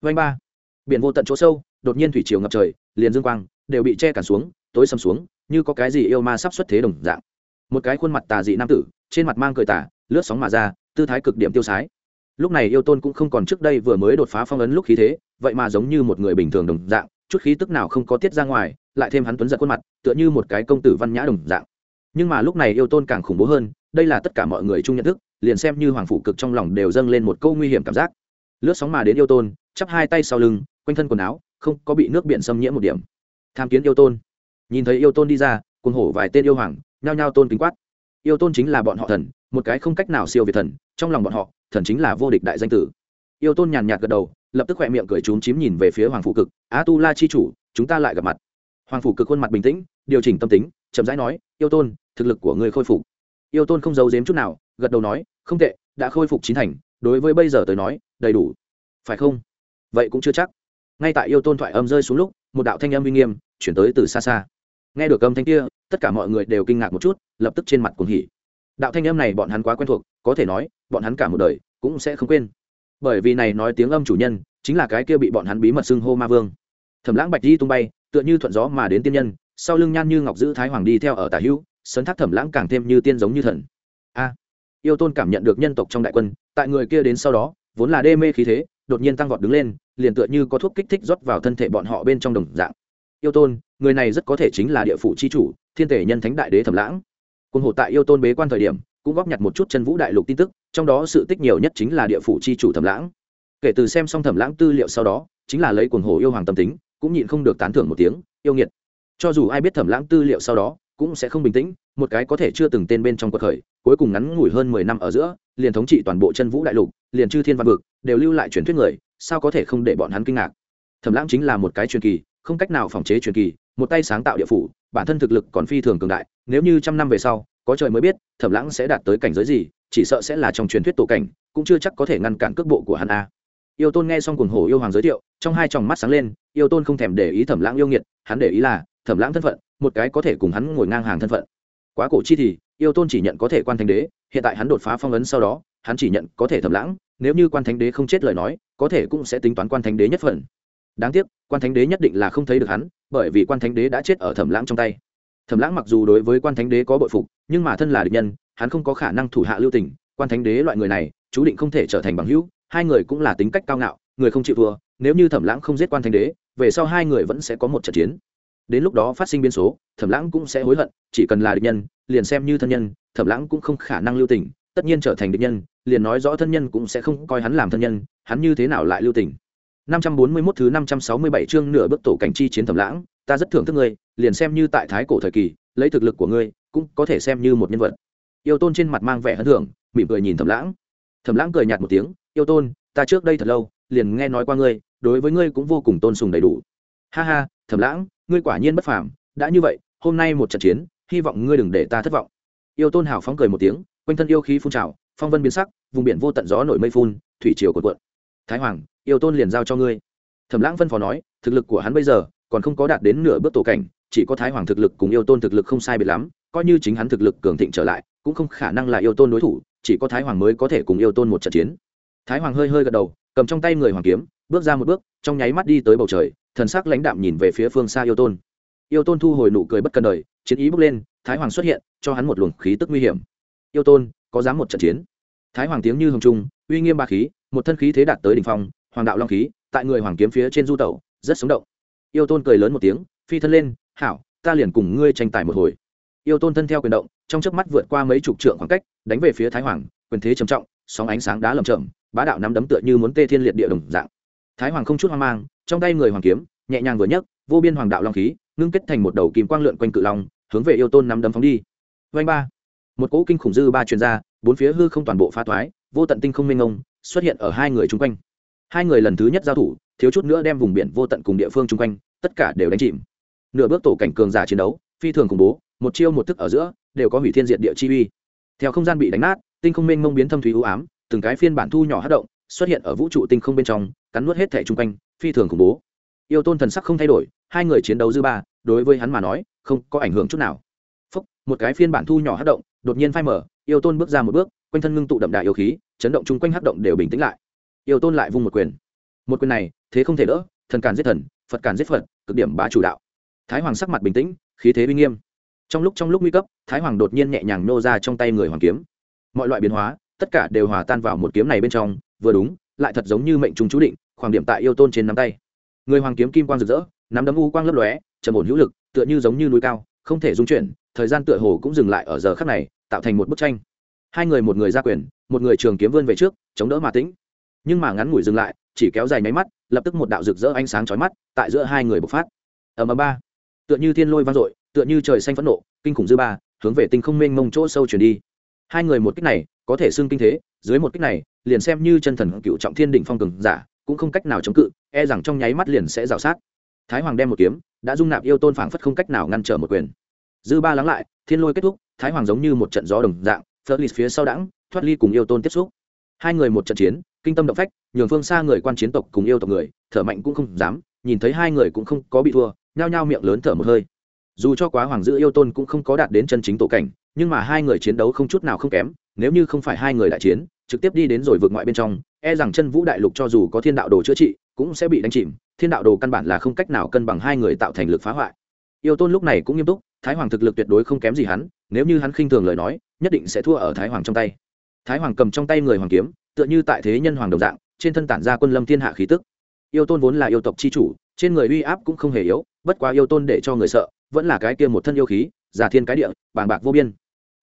Vanh ba. Biển vô tận chỗ sâu, đột nhiên thủy chiều ngập trời, liền dương quang, đều bị che cản xuống, tối sầm xuống như có cái gì yêu ma sắp xuất thế đồng dạng. Một cái khuôn mặt tà dị nam tử, trên mặt mang cười tả lướt sóng mà ra, tư thái cực điểm tiêu sái. Lúc này yêu tôn cũng không còn trước đây vừa mới đột phá phong ấn lúc khí thế, vậy mà giống như một người bình thường đồng dạng, chút khí tức nào không có tiết ra ngoài, lại thêm hắn tuấn giật khuôn mặt, tựa như một cái công tử văn nhã đồng dạng. Nhưng mà lúc này yêu tôn càng khủng bố hơn, đây là tất cả mọi người chung nhận thức, liền xem như hoàng phủ cực trong lòng đều dâng lên một câu nguy hiểm cảm giác. Lướt sóng mà đến yêu tôn, chắp hai tay sau lưng, quanh thân quần áo, không có bị nước biển xâm nhiễm một điểm. Tham kiến yêu tôn nhìn thấy yêu tôn đi ra, cuồng hổ vài tên yêu hoàng, nhao nhao tôn kính quát. Yêu tôn chính là bọn họ thần, một cái không cách nào siêu việt thần, trong lòng bọn họ, thần chính là vô địch đại danh tử. Yêu tôn nhàn nhạt gật đầu, lập tức khỏe miệng cười trúng chím nhìn về phía hoàng phủ cực á tu la chi chủ, chúng ta lại gặp mặt. Hoàng phủ cực khuôn mặt bình tĩnh, điều chỉnh tâm tính, chậm rãi nói, yêu tôn, thực lực của người khôi phục. Yêu tôn không giấu giếm chút nào, gật đầu nói, không tệ, đã khôi phục chín thành, đối với bây giờ tới nói, đầy đủ. Phải không? Vậy cũng chưa chắc. Ngay tại yêu tôn thoại âm rơi xuống lúc, một đạo thanh âm uy nghiêm chuyển tới từ xa xa nghe được âm thanh kia, tất cả mọi người đều kinh ngạc một chút, lập tức trên mặt cuồng hỉ. Đạo thanh âm này bọn hắn quá quen thuộc, có thể nói, bọn hắn cả một đời cũng sẽ không quên. Bởi vì này nói tiếng âm chủ nhân, chính là cái kia bị bọn hắn bí mật xưng hô ma vương. Thẩm lãng bạch di tung bay, tựa như thuận gió mà đến tiên nhân, sau lưng nhan như ngọc giữ thái hoàng đi theo ở tả hữu, sấn thác thẩm lãng càng thêm như tiên giống như thần. A! Yêu tôn cảm nhận được nhân tộc trong đại quân, tại người kia đến sau đó, vốn là đê mê khí thế, đột nhiên tăng vọt đứng lên, liền tựa như có thuốc kích thích rót vào thân thể bọn họ bên trong đồng dạng. Yêu tôn người này rất có thể chính là địa phủ c h i chủ, thiên thể nhân thánh đại đế thẩm lãng. Cùng hộ tại yêu tôn bế quan thời điểm, cũng góp nhặt một chút chân vũ đại lục tin tức, trong đó sự tích nhiều nhất chính là địa phủ c h i chủ thẩm lãng. Kể từ xem xong thẩm lãng tư liệu sau đó, chính là lấy cuồng hồ yêu hoàng tâm tính, cũng nhịn không được tán thưởng một tiếng, yêu nghiệt. Cho dù ai biết thẩm lãng tư liệu sau đó, cũng sẽ không bình tĩnh, một cái có thể chưa từng tên bên trong cuộc khởi, cuối cùng ngắn ngủi hơn mười năm ở giữa, liền thống trị toàn bộ chân vũ đại lục, liền chư thiên văn vực, đều lưu lại truyền thuyết người, sao có thể không để bọn hắn kinh ngạc? Thẩm lãng chính là một cái truyền kỳ, không cách nào phòng chế truyền kỳ một tay sáng tạo địa phủ, bản thân thực lực còn phi thường cường đại, nếu như trăm năm về sau, có trời mới biết, thẩm lãng sẽ đạt tới cảnh giới gì, chỉ sợ sẽ là trong truyền thuyết tổ cảnh, cũng chưa chắc có thể ngăn cản cước bộ của hắn a. Yêu tôn nghe xong cuồng hổ yêu hoàng giới thiệu, trong hai tròng mắt sáng lên, yêu tôn không thèm để ý thẩm lãng yêu nghiệt, hắn để ý là, thẩm lãng thân phận, một cái có thể cùng hắn ngồi ngang hàng thân phận. Quá cổ chi thì, yêu tôn chỉ nhận có thể quan thánh đế, hiện tại hắn đột phá phong ấn sau đó, hắn chỉ nhận có thể thẩm lãng, nếu như quan thánh đế không chết lời nói, có thể cũng sẽ tính toán quan thánh đế nhất phần đáng tiếc, quan thánh đế nhất định là không thấy được hắn, bởi vì quan thánh đế đã chết ở thẩm lãng trong tay. Thẩm lãng mặc dù đối với quan thánh đế có bội phục, nhưng mà thân là địch nhân, hắn không có khả năng thủ hạ lưu tình. Quan thánh đế loại người này, chú định không thể trở thành bằng hữu, hai người cũng là tính cách cao ngạo, người không chịu thua, nếu như thẩm lãng không giết quan thánh đế, về sau hai người vẫn sẽ có một trận chiến. Đến lúc đó phát sinh biến số, thẩm lãng cũng sẽ hối hận, chỉ cần là địch nhân, liền xem như thân nhân, thẩm lãng cũng không khả năng lưu tình, tất nhiên trở thành địch nhân, liền nói rõ thân nhân cũng sẽ không coi hắn làm thân nhân, hắn như thế nào lại lưu tình. 541 thứ 567 chương nửa bước tổ cảnh chi chiến thẩm lãng, ta rất thưởng thức ngươi, liền xem như tại thái cổ thời kỳ, lấy thực lực của ngươi, cũng có thể xem như một nhân vật. Yêu Tôn trên mặt mang vẻ hân thưởng, mỉm cười nhìn Thẩm Lãng. Thẩm Lãng cười nhạt một tiếng, "Yêu Tôn, ta trước đây thật lâu, liền nghe nói qua ngươi, đối với ngươi cũng vô cùng tôn sùng đầy đủ." "Ha ha, Thẩm Lãng, ngươi quả nhiên bất phàm, đã như vậy, hôm nay một trận chiến, hy vọng ngươi đừng để ta thất vọng." Yêu Tôn hào phóng cười một tiếng, quanh thân yêu khí phun trào, phong vân biến sắc, vùng biển vô tận gió nổi mây phun, thủy triều cuộn cuộn. Thái Hoàng, yêu tôn liền giao cho ngươi. Thẩm lãng phân phó nói, thực lực của hắn bây giờ còn không có đạt đến nửa bước tổ cảnh, chỉ có thái hoàng thực lực cùng yêu tôn thực lực không sai biệt lắm, coi như chính hắn thực lực cường thịnh trở lại, cũng không khả năng là yêu tôn đối thủ, chỉ có thái hoàng mới có thể cùng yêu tôn một trận chiến. Thái hoàng hơi hơi gật đầu, cầm trong tay người hoàng kiếm, bước ra một bước, trong nháy mắt đi tới bầu trời, thần sắc lãnh đạm nhìn về phía phương xa yêu tôn. Yêu tôn thu hồi nụ cười bất cần đời, chiến ý bước lên, thái hoàng xuất hiện, cho hắn một luồng khí tức nguy hiểm. Yêu tôn, có dám một trận chiến? Thái hoàng tiếng như hồng trung, uy nghiêm ba khí, một thân khí thế đạt tới đỉnh phong hoàng đạo long khí, tại người hoàng kiếm phía trên du tẩu, rất sống động. Yêu tôn cười lớn một tiếng, phi thân lên, hảo, ta liền cùng ngươi tranh tài một hồi. Yêu tôn thân theo quyền động, trong chớp mắt vượt qua mấy chục trượng khoảng cách, đánh về phía thái hoàng, quyền thế trầm trọng, sóng ánh sáng đá lầm chậm bá đạo nắm đấm tựa như muốn tê thiên liệt địa đồng dạng. Thái hoàng không chút hoang mang, trong tay người hoàng kiếm, nhẹ nhàng vừa nhấc, vô biên hoàng đạo long khí, ngưng kết thành một đầu kim quang lượn quanh cự long, hướng về yêu tôn nắm đấm phóng đi. Vanh ba. Một cỗ kinh khủng dư ba truyền ra, bốn phía hư không toàn bộ phá thoái vô tận tinh không minh ngông xuất hiện ở hai người chung quanh hai người lần thứ nhất giao thủ thiếu chút nữa đem vùng biển vô tận cùng địa phương chung quanh tất cả đều đánh chìm. Nửa bước tổ cảnh cường giả chiến đấu phi thường khủng bố một chiêu một thức ở giữa đều có hủy thiên diệt địa chi uy. Theo không gian bị đánh nát tinh không minh mông biến thâm thúy ưu ám từng cái phiên bản thu nhỏ hát động xuất hiện ở vũ trụ tinh không bên trong cắn nuốt hết thể chung quanh phi thường khủng bố. Yêu tôn thần sắc không thay đổi hai người chiến đấu dư ba đối với hắn mà nói không có ảnh hưởng chút nào. Phúc, một cái phiên bản thu nhỏ hát động đột nhiên phai mở yêu tôn bước ra một bước quanh thân ngưng tụ đậm đại yêu khí chấn động chung quanh hát động đều bình tĩnh lại yêu tôn lại vung một quyền. Một quyền này, thế không thể đỡ, thần càn giết thần, phật càn giết phật, cực điểm bá chủ đạo. Thái hoàng sắc mặt bình tĩnh, khí thế uy nghiêm. Trong lúc trong lúc nguy cấp, thái hoàng đột nhiên nhẹ nhàng nô ra trong tay người hoàng kiếm. Mọi loại biến hóa, tất cả đều hòa tan vào một kiếm này bên trong, vừa đúng, lại thật giống như mệnh trùng chú định, khoảng điểm tại yêu tôn trên nắm tay. Người hoàng kiếm kim quang rực rỡ, nắm đấm u quang lấp lóe, trầm ổn hữu lực, tựa như giống như núi cao, không thể dung chuyển, thời gian tựa hồ cũng dừng lại ở giờ khắc này, tạo thành một bức tranh. Hai người một người ra quyền, một người trường kiếm vươn về trước, chống đỡ mà tĩnh nhưng mà ngắn ngủi dừng lại, chỉ kéo dài nháy mắt, lập tức một đạo rực rỡ ánh sáng chói mắt tại giữa hai người bộc phát. Ầm ầm ba. Tựa như thiên lôi vang dội, tựa như trời xanh phẫn nộ, kinh khủng dư ba, hướng về tinh không mênh mông chỗ sâu chuyển đi. Hai người một kích này, có thể xưng kinh thế, dưới một kích này, liền xem như chân thần cựu trọng thiên đỉnh phong cường giả, cũng không cách nào chống cự e rằng trong nháy mắt liền sẽ rào sát. Thái hoàng đem một kiếm, đã dung nạp yêu tôn phảng phất không cách nào ngăn trở một quyền. Dư ba lắng lại, thiên lôi kết thúc, thái hoàng giống như một trận gió đồng dạng phớt lì phía sau đẳng thoát ly cùng yêu tôn tiếp xúc hai người một trận chiến, kinh tâm động phách, nhường phương xa người quan chiến tộc cùng yêu tộc người, thở mạnh cũng không dám, nhìn thấy hai người cũng không có bị thua, nhao nhao miệng lớn thở một hơi. Dù cho quá hoàng giữ yêu tôn cũng không có đạt đến chân chính tổ cảnh, nhưng mà hai người chiến đấu không chút nào không kém, nếu như không phải hai người đại chiến, trực tiếp đi đến rồi vượt ngoại bên trong e rằng chân vũ đại lục cho dù có thiên đạo đồ chữa trị, cũng sẽ bị đánh chìm, thiên đạo đồ căn bản là không cách nào cân bằng hai người tạo thành lực phá hoại. Yêu tôn lúc này cũng nghiêm túc, thái hoàng thực lực tuyệt đối không kém gì hắn, nếu như hắn khinh thường lời nói, nhất định sẽ thua ở thái hoàng trong tay thái hoàng cầm trong tay người hoàng kiếm, tựa như tại thế nhân hoàng đồng dạng, trên thân tản ra quân lâm thiên hạ khí tức. Yêu tôn vốn là yêu tộc c h i chủ, trên người uy áp cũng không hề yếu, bất quá yêu tôn để cho người sợ, vẫn là cái kia một thân yêu khí, giả thiên cái địa, bàng bạc vô biên.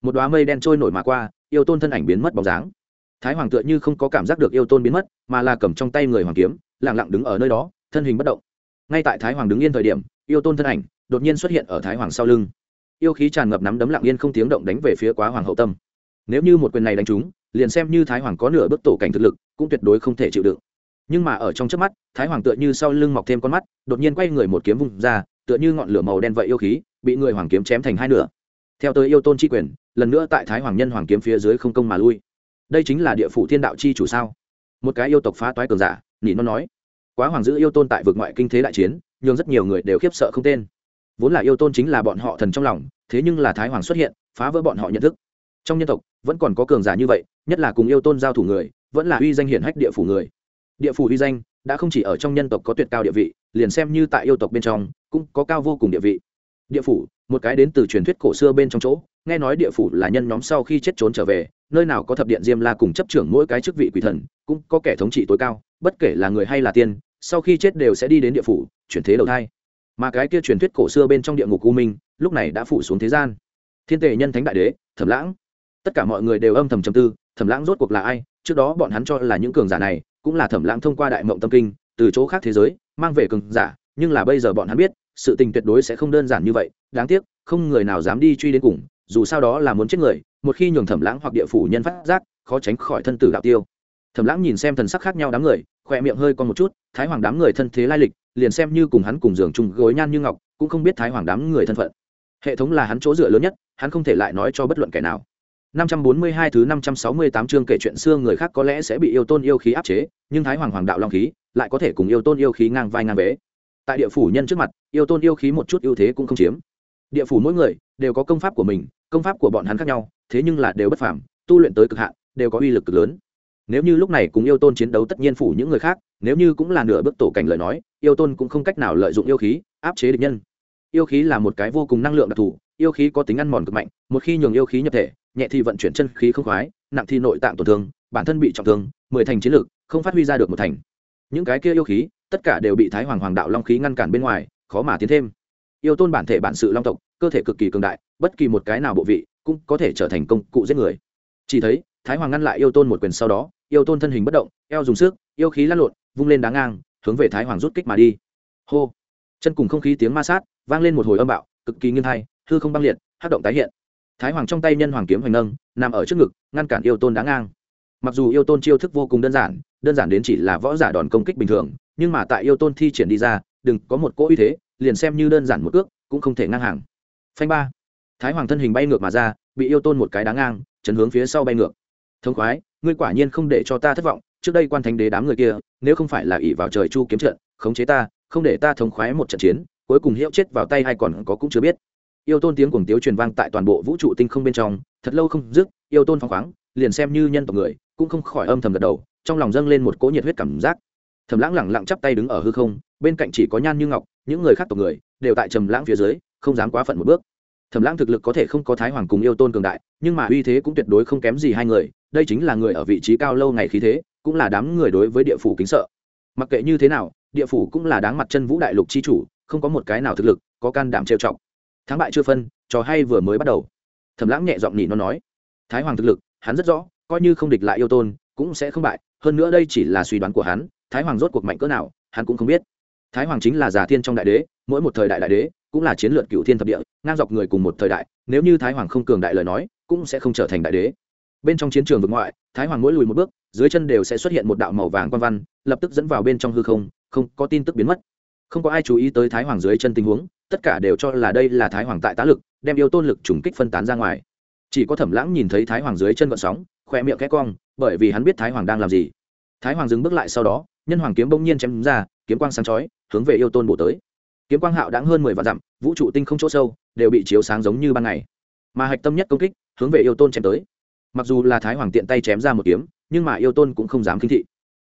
Một đoá mây đen trôi nổi mà qua, yêu tôn thân ảnh biến mất bóng dáng. Thái hoàng tựa như không có cảm giác được yêu tôn biến mất, mà là cầm trong tay người hoàng kiếm lẳng lặng đứng ở nơi đó, thân hình bất động. Ngay tại thái hoàng đứng yên thời điểm, yêu tôn thân ảnh đột nhiên xuất hiện ở thái hoàng sau lưng. Yêu khí tràn ngập nắm đấm lặng yên không tiếng động đánh về phía quá hoàng hậu tâm nếu như một quyền này đánh trúng, liền xem như thái hoàng có nửa bước tổ cảnh thực lực, cũng tuyệt đối không thể chịu đựng. Nhưng mà ở trong trước mắt, thái hoàng tựa như sau lưng mọc thêm con mắt, đột nhiên quay người một kiếm vung ra, tựa như ngọn lửa màu đen vậy yêu khí, bị người hoàng kiếm chém thành hai nửa. Theo tới yêu tôn chi quyền, lần nữa tại thái hoàng nhân hoàng kiếm phía dưới không công mà lui. Đây chính là địa phủ thiên đạo chi chủ sao? Một cái yêu tộc phá toái cường giả nhị nó nói. Quá hoàng giữ yêu tôn tại vực ngoại kinh thế đại chiến nhưng rất nhiều người đều khiếp sợ không tên. Vốn là yêu tôn chính là bọn họ thần trong lòng, thế nhưng là thái hoàng xuất hiện, phá vỡ bọn họ nhận thức trong nhân tộc, vẫn còn có cường giả như vậy, nhất là cùng yêu tôn giao thủ người, vẫn là uy danh hiển hách địa phủ người. Địa phủ uy danh, đã không chỉ ở trong nhân tộc có tuyệt cao địa vị, liền xem như tại yêu tộc bên trong, cũng có cao vô cùng địa vị. Địa phủ, một cái đến từ truyền thuyết cổ xưa bên trong chỗ, nghe nói địa phủ là nhân nhóm sau khi chết trốn trở về, nơi nào có thập điện diêm la cùng chấp trưởng mỗi cái chức vị quỷ thần, cũng có kẻ thống trị tối cao, bất kể là người hay là tiên, sau khi chết đều sẽ đi đến địa phủ, chuyển thế đầu thai. Mà cái kia truyền thuyết cổ xưa bên trong địa ngục u minh, lúc này đã phủ xuống thế gian. Thiên tề nhân thánh đại đế, thẩm lãng tất cả mọi người đều âm thầm trầm tư, thẩm lãng rốt cuộc là ai? Trước đó bọn hắn cho là những cường giả này cũng là thẩm lãng thông qua đại mộng tâm kinh, từ chỗ khác thế giới, mang về cường giả, nhưng là bây giờ bọn hắn biết, sự tình tuyệt đối sẽ không đơn giản như vậy. Đáng tiếc, không người nào dám đi truy đến cùng, dù sao đó là muốn chết người, một khi nhường thẩm lãng hoặc địa phủ nhân phát giác, khó tránh khỏi thân tử đạo tiêu. Thẩm lãng nhìn xem thần sắc khác nhau đám người, khỏe miệng hơi con một chút, thái hoàng đám người thân thế lai lịch, liền xem như cùng hắn cùng giường chung gối nhan như ngọc, cũng không biết thái hoàng đám người thân phận. Hệ thống là hắn chỗ dựa lớn nhất, hắn không thể lại nói cho bất luận kẻ nào. 542 thứ 568 chương kể chuyện xưa người khác có lẽ sẽ bị yêu tôn yêu khí áp chế, nhưng Thái Hoàng Hoàng đạo long khí lại có thể cùng yêu tôn yêu khí ngang vai ngang vế. Tại địa phủ nhân trước mặt, yêu tôn yêu khí một chút ưu thế cũng không chiếm. Địa phủ mỗi người đều có công pháp của mình, công pháp của bọn hắn khác nhau, thế nhưng là đều bất phàm, tu luyện tới cực hạn, đều có uy lực cực lớn. nếu như lúc này cùng yêu tôn chiến đấu tất nhiên phủ những người khác nếu như cũng là nửa bước tổ cảnh lời nói yêu tôn cũng không cách nào lợi dụng yêu khí áp chế địch nhân yêu khí là một cái vô cùng năng lượng đặc thù yêu khí có tính ăn mòn cực mạnh một khi nhường yêu khí nhập thể nhẹ thì vận chuyển chân khí không khoái, nặng thì nội tạng tổn thương, bản thân bị trọng thương, mười thành chiến lược, không phát huy ra được một thành. Những cái kia yêu khí, tất cả đều bị thái hoàng hoàng đạo long khí ngăn cản bên ngoài, khó mà tiến thêm. Yêu tôn bản thể bản sự long tộc, cơ thể cực kỳ cường đại, bất kỳ một cái nào bộ vị cũng có thể trở thành công cụ giết người. Chỉ thấy, thái hoàng ngăn lại yêu tôn một quyền sau đó, yêu tôn thân hình bất động, eo dùng sức, yêu khí lăn lộn, vung lên đá ngang, hướng về thái hoàng rút kích mà đi. Hô! Chân cùng không khí tiếng ma sát, vang lên một hồi âm bạo, cực kỳ nghiêm hay hư không băng liệt hát động tái hiện thái hoàng trong tay nhân hoàng kiếm hoành nâng, nằm ở trước ngực, ngăn cản yêu tôn đá ngang. Mặc dù yêu tôn chiêu thức vô cùng đơn giản đơn giản đến chỉ là võ giả đòn công kích bình thường, nhưng mà tại yêu tôn thi triển đi ra, đừng có một cỗ uy thế, liền xem như đơn giản một ước cũng không thể ngang hàng. Phanh ba. Thái hoàng thân hình bay ngược mà ra, bị yêu tôn một cái đá ngang, chấn hướng phía sau bay ngược. Thông khoái, ngươi quả nhiên không để cho ta thất vọng, trước đây quan thánh đế đám người kia, nếu không phải là ỷ vào trời chu kiếm trận, khống chế ta, không để ta thống khoái một trận chiến, cuối cùng hiệu chết vào tay hay còn có cũng chưa biết yêu tôn tiếng cuồng tiếu truyền vang tại toàn bộ vũ trụ tinh không bên trong, thật lâu không dứt, yêu tôn phăng khoáng, liền xem như nhân tộc người, cũng không khỏi âm thầm gật đầu, trong lòng dâng lên một cỗ nhiệt huyết cảm giác. Thầm lãng lẳng lặng chắp tay đứng ở hư không, bên cạnh chỉ có nhan như ngọc, những người khác tộc người, đều tại trầm lãng phía dưới, không dám quá phận một bước. Thẩm lãng thực lực có thể không có thái hoàng cùng yêu tôn cường đại, nhưng mà uy thế cũng tuyệt đối không kém gì hai người, đây chính là người ở vị trí cao lâu ngày khí thế, cũng là đám người đối với địa phủ kính sợ. Mặc kệ như thế nào, địa phủ cũng là đáng mặt chân vũ đại lục chi chủ, không có một cái nào thực lực có can đảm trêu chọc thắng bại chưa phân, trò hay vừa mới bắt đầu. Thẩm lãng nhẹ giọng nhỉ nó nói, thái hoàng thực lực, hắn rất rõ, coi như không địch lại yêu tôn, cũng sẽ không bại, hơn nữa đây chỉ là suy đoán của hắn, thái hoàng rốt cuộc mạnh cỡ nào, hắn cũng không biết. Thái hoàng chính là giả thiên trong đại đế, mỗi một thời đại đại đế, cũng là chiến lược cựu thiên thập địa, ngang dọc người cùng một thời đại, nếu như thái hoàng không cường đại lời nói, cũng sẽ không trở thành đại đế. Bên trong chiến trường vực ngoại, thái hoàng mỗi lùi một bước, dưới chân đều sẽ xuất hiện một đạo màu vàng quan văn, lập tức dẫn vào bên trong hư không không có tin tức biến mất không có ai chú ý tới thái hoàng dưới chân tình huống, tất cả đều cho là đây là thái hoàng tại tá lực, đem yêu tôn lực trùng kích phân tán ra ngoài. Chỉ có thẩm lãng nhìn thấy thái hoàng dưới chân vận sóng khoe miệng khẽ cong, bởi vì hắn biết thái hoàng đang làm gì. Thái hoàng dừng bước lại sau đó, nhân hoàng kiếm bỗng nhiên chém ra, kiếm quang sáng chói, hướng về yêu tôn bổ tới. Kiếm quang hạo đáng hơn mười vạn dặm, vũ trụ tinh không chỗ sâu, đều bị chiếu sáng giống như ban ngày. Mà hạch tâm nhất công kích, hướng về yêu tôn chém tới. Mặc dù là thái hoàng tiện tay chém ra một kiếm, nhưng mà yêu tôn cũng không dám kinh thị.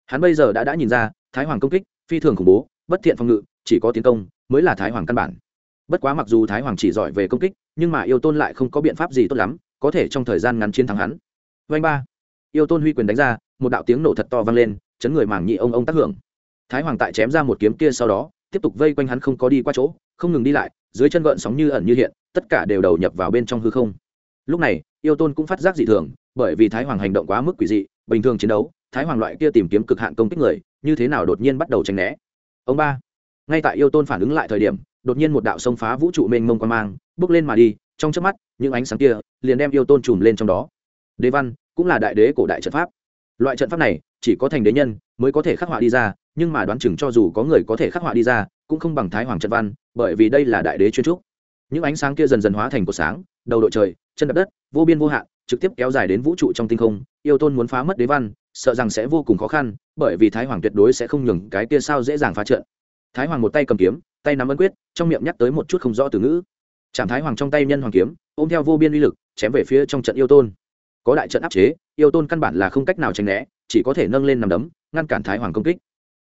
Hắn bây giờ đã đã nhìn ra, thái hoàng công kích, phi thường khủng bố, bất thiện phòng ngự chỉ có tiến công mới là thái hoàng căn bản. Bất quá mặc dù thái hoàng chỉ giỏi về công kích, nhưng mà yêu tôn lại không có biện pháp gì tốt lắm, có thể trong thời gian ngắn chiến thắng hắn. Vanh ba, yêu tôn huy quyền đánh ra, một đạo tiếng nổ thật to vang lên, chấn người mảng nhị ông ông tác hưởng. Thái hoàng tại chém ra một kiếm kia sau đó, tiếp tục vây quanh hắn không có đi qua chỗ, không ngừng đi lại, dưới chân gợn sóng như ẩn như hiện, tất cả đều đầu nhập vào bên trong hư không. Lúc này, yêu tôn cũng phát giác dị thường, bởi vì thái hoàng hành động quá mức quỷ dị, bình thường chiến đấu, thái hoàng loại kia tìm kiếm cực hạn công kích người, như thế nào đột nhiên bắt đầu tránh né? Ông ba ngay tại yêu tôn phản ứng lại thời điểm, đột nhiên một đạo sông phá vũ trụ mênh mông quan mang, bước lên mà đi, trong chớp mắt, những ánh sáng kia liền đem yêu tôn trùm lên trong đó. Đế văn cũng là đại đế cổ đại trận pháp. Loại trận pháp này chỉ có thành đế nhân mới có thể khắc họa đi ra, nhưng mà đoán chừng cho dù có người có thể khắc họa đi ra, cũng không bằng thái hoàng trận văn, bởi vì đây là đại đế chuyên trúc. Những ánh sáng kia dần dần hóa thành cột sáng, đầu đội trời, chân đập đất, vô biên vô hạn, trực tiếp kéo dài đến vũ trụ trong tinh không, yêu tôn muốn phá mất đế văn, sợ rằng sẽ vô cùng khó khăn, bởi vì thái hoàng tuyệt đối sẽ không nhường cái kia sao dễ dàng phá trận thái hoàng một tay cầm kiếm, tay nắm ấn quyết, trong miệng nhắc tới một chút không rõ từ ngữ. Chạm thái hoàng trong tay nhân hoàng kiếm, ôm theo vô biên uy lực, chém về phía trong trận yêu tôn. Có đại trận áp chế, yêu tôn căn bản là không cách nào tránh né, chỉ có thể nâng lên nằm đấm, ngăn cản thái hoàng công kích.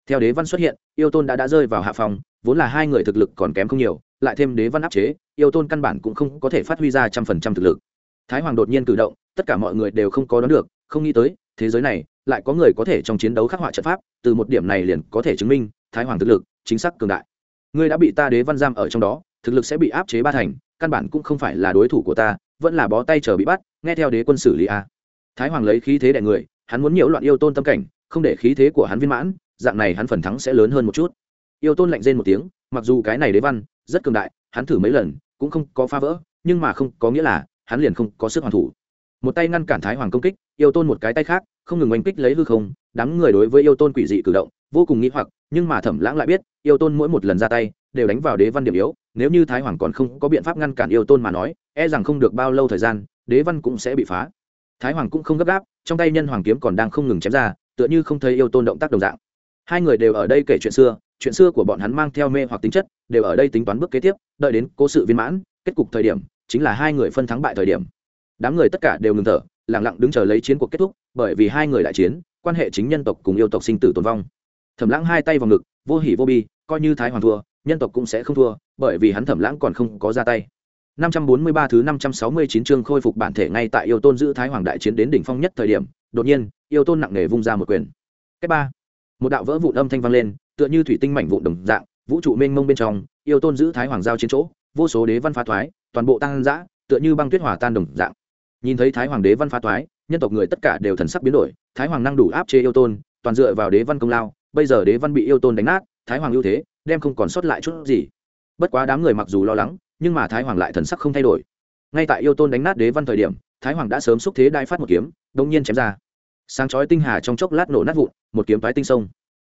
Theo đế văn xuất hiện, yêu tôn đã đã rơi vào hạ phòng, vốn là hai người thực lực còn kém không nhiều, lại thêm đế văn áp chế, yêu tôn căn bản cũng không có thể phát huy ra trăm phần trăm thực lực. Thái hoàng đột nhiên cử động, tất cả mọi người đều không có đoán được, không nghĩ tới, thế giới này lại có người có thể trong chiến đấu khắc họa trận pháp, từ một điểm này liền có thể chứng minh thái hoàng thực lực chính xác cường đại. Ngươi đã bị ta đế văn giam ở trong đó, thực lực sẽ bị áp chế ba thành, căn bản cũng không phải là đối thủ của ta, vẫn là bó tay chờ bị bắt, nghe theo đế quân xử lý a. Thái hoàng lấy khí thế đại người, hắn muốn nhiễu loạn yêu tôn tâm cảnh, không để khí thế của hắn viên mãn, dạng này hắn phần thắng sẽ lớn hơn một chút. Yêu tôn lạnh rên một tiếng, mặc dù cái này đế văn rất cường đại, hắn thử mấy lần cũng không có phá vỡ, nhưng mà không có nghĩa là hắn liền không có sức hoàn thủ. Một tay ngăn cản thái hoàng công kích, yêu tôn một cái tay khác không ngừng oanh kích lấy hư không, đám người đối với yêu tôn quỷ dị cử động vô cùng nghĩ hoặc, nhưng mà thẩm lãng lại biết, yêu tôn mỗi một lần ra tay đều đánh vào đế văn điểm yếu, nếu như thái hoàng còn không có biện pháp ngăn cản yêu tôn mà nói e rằng không được bao lâu thời gian, đế văn cũng sẽ bị phá. Thái hoàng cũng không gấp gáp, trong tay nhân hoàng kiếm còn đang không ngừng chém ra, tựa như không thấy yêu tôn động tác đồng dạng. Hai người đều ở đây kể chuyện xưa chuyện xưa của bọn hắn mang theo mê hoặc tính chất, đều ở đây tính toán bước kế tiếp, đợi đến cố sự viên mãn, kết cục thời điểm, chính là hai người phân thắng bại thời điểm. Đám người tất cả đều ngừng thở lẳng lặng đứng chờ lấy chiến cuộc kết thúc bởi vì hai người đại chiến, quan hệ chính nhân tộc cùng yêu tộc sinh tử tồn vong. Thẩm lãng hai tay vào ngực, vô hỉ vô bi, coi như thái hoàng thua, nhân tộc cũng sẽ không thua, bởi vì hắn thẩm lãng còn không có ra tay. 543 thứ 569 chương khôi phục bản thể ngay tại yêu tôn giữ thái hoàng đại chiến đến đỉnh phong nhất thời điểm, đột nhiên, yêu tôn nặng nề vung ra một quyền. Cách ba, một đạo vỡ vụn âm thanh vang lên, tựa như thủy tinh mảnh vụn đồng dạng, vũ trụ mênh mông bên trong, yêu tôn giữ thái hoàng giao chiến chỗ, vô số đế văn phá thoái, toàn bộ tăng dã, tựa như băng tuyết hòa tan đồng dạng. Nhìn thấy thái hoàng đế văn phá thoái nhân tộc người tất cả đều thần sắc biến đổi, thái hoàng năng đủ áp chế yêu tôn, toàn dựa vào đế văn công lao, bây giờ đế văn bị yêu tôn đánh nát, thái hoàng ưu thế, đem không còn sót lại chút gì. Bất quá đám người mặc dù lo lắng, nhưng mà thái hoàng lại thần sắc không thay đổi. Ngay tại yêu tôn đánh nát đế văn thời điểm, thái hoàng đã sớm xúc thế đai phát một kiếm đông nhiên chém ra. Sáng chói tinh hà trong chốc lát nổ nát vụn, một kiếm toái tinh sông.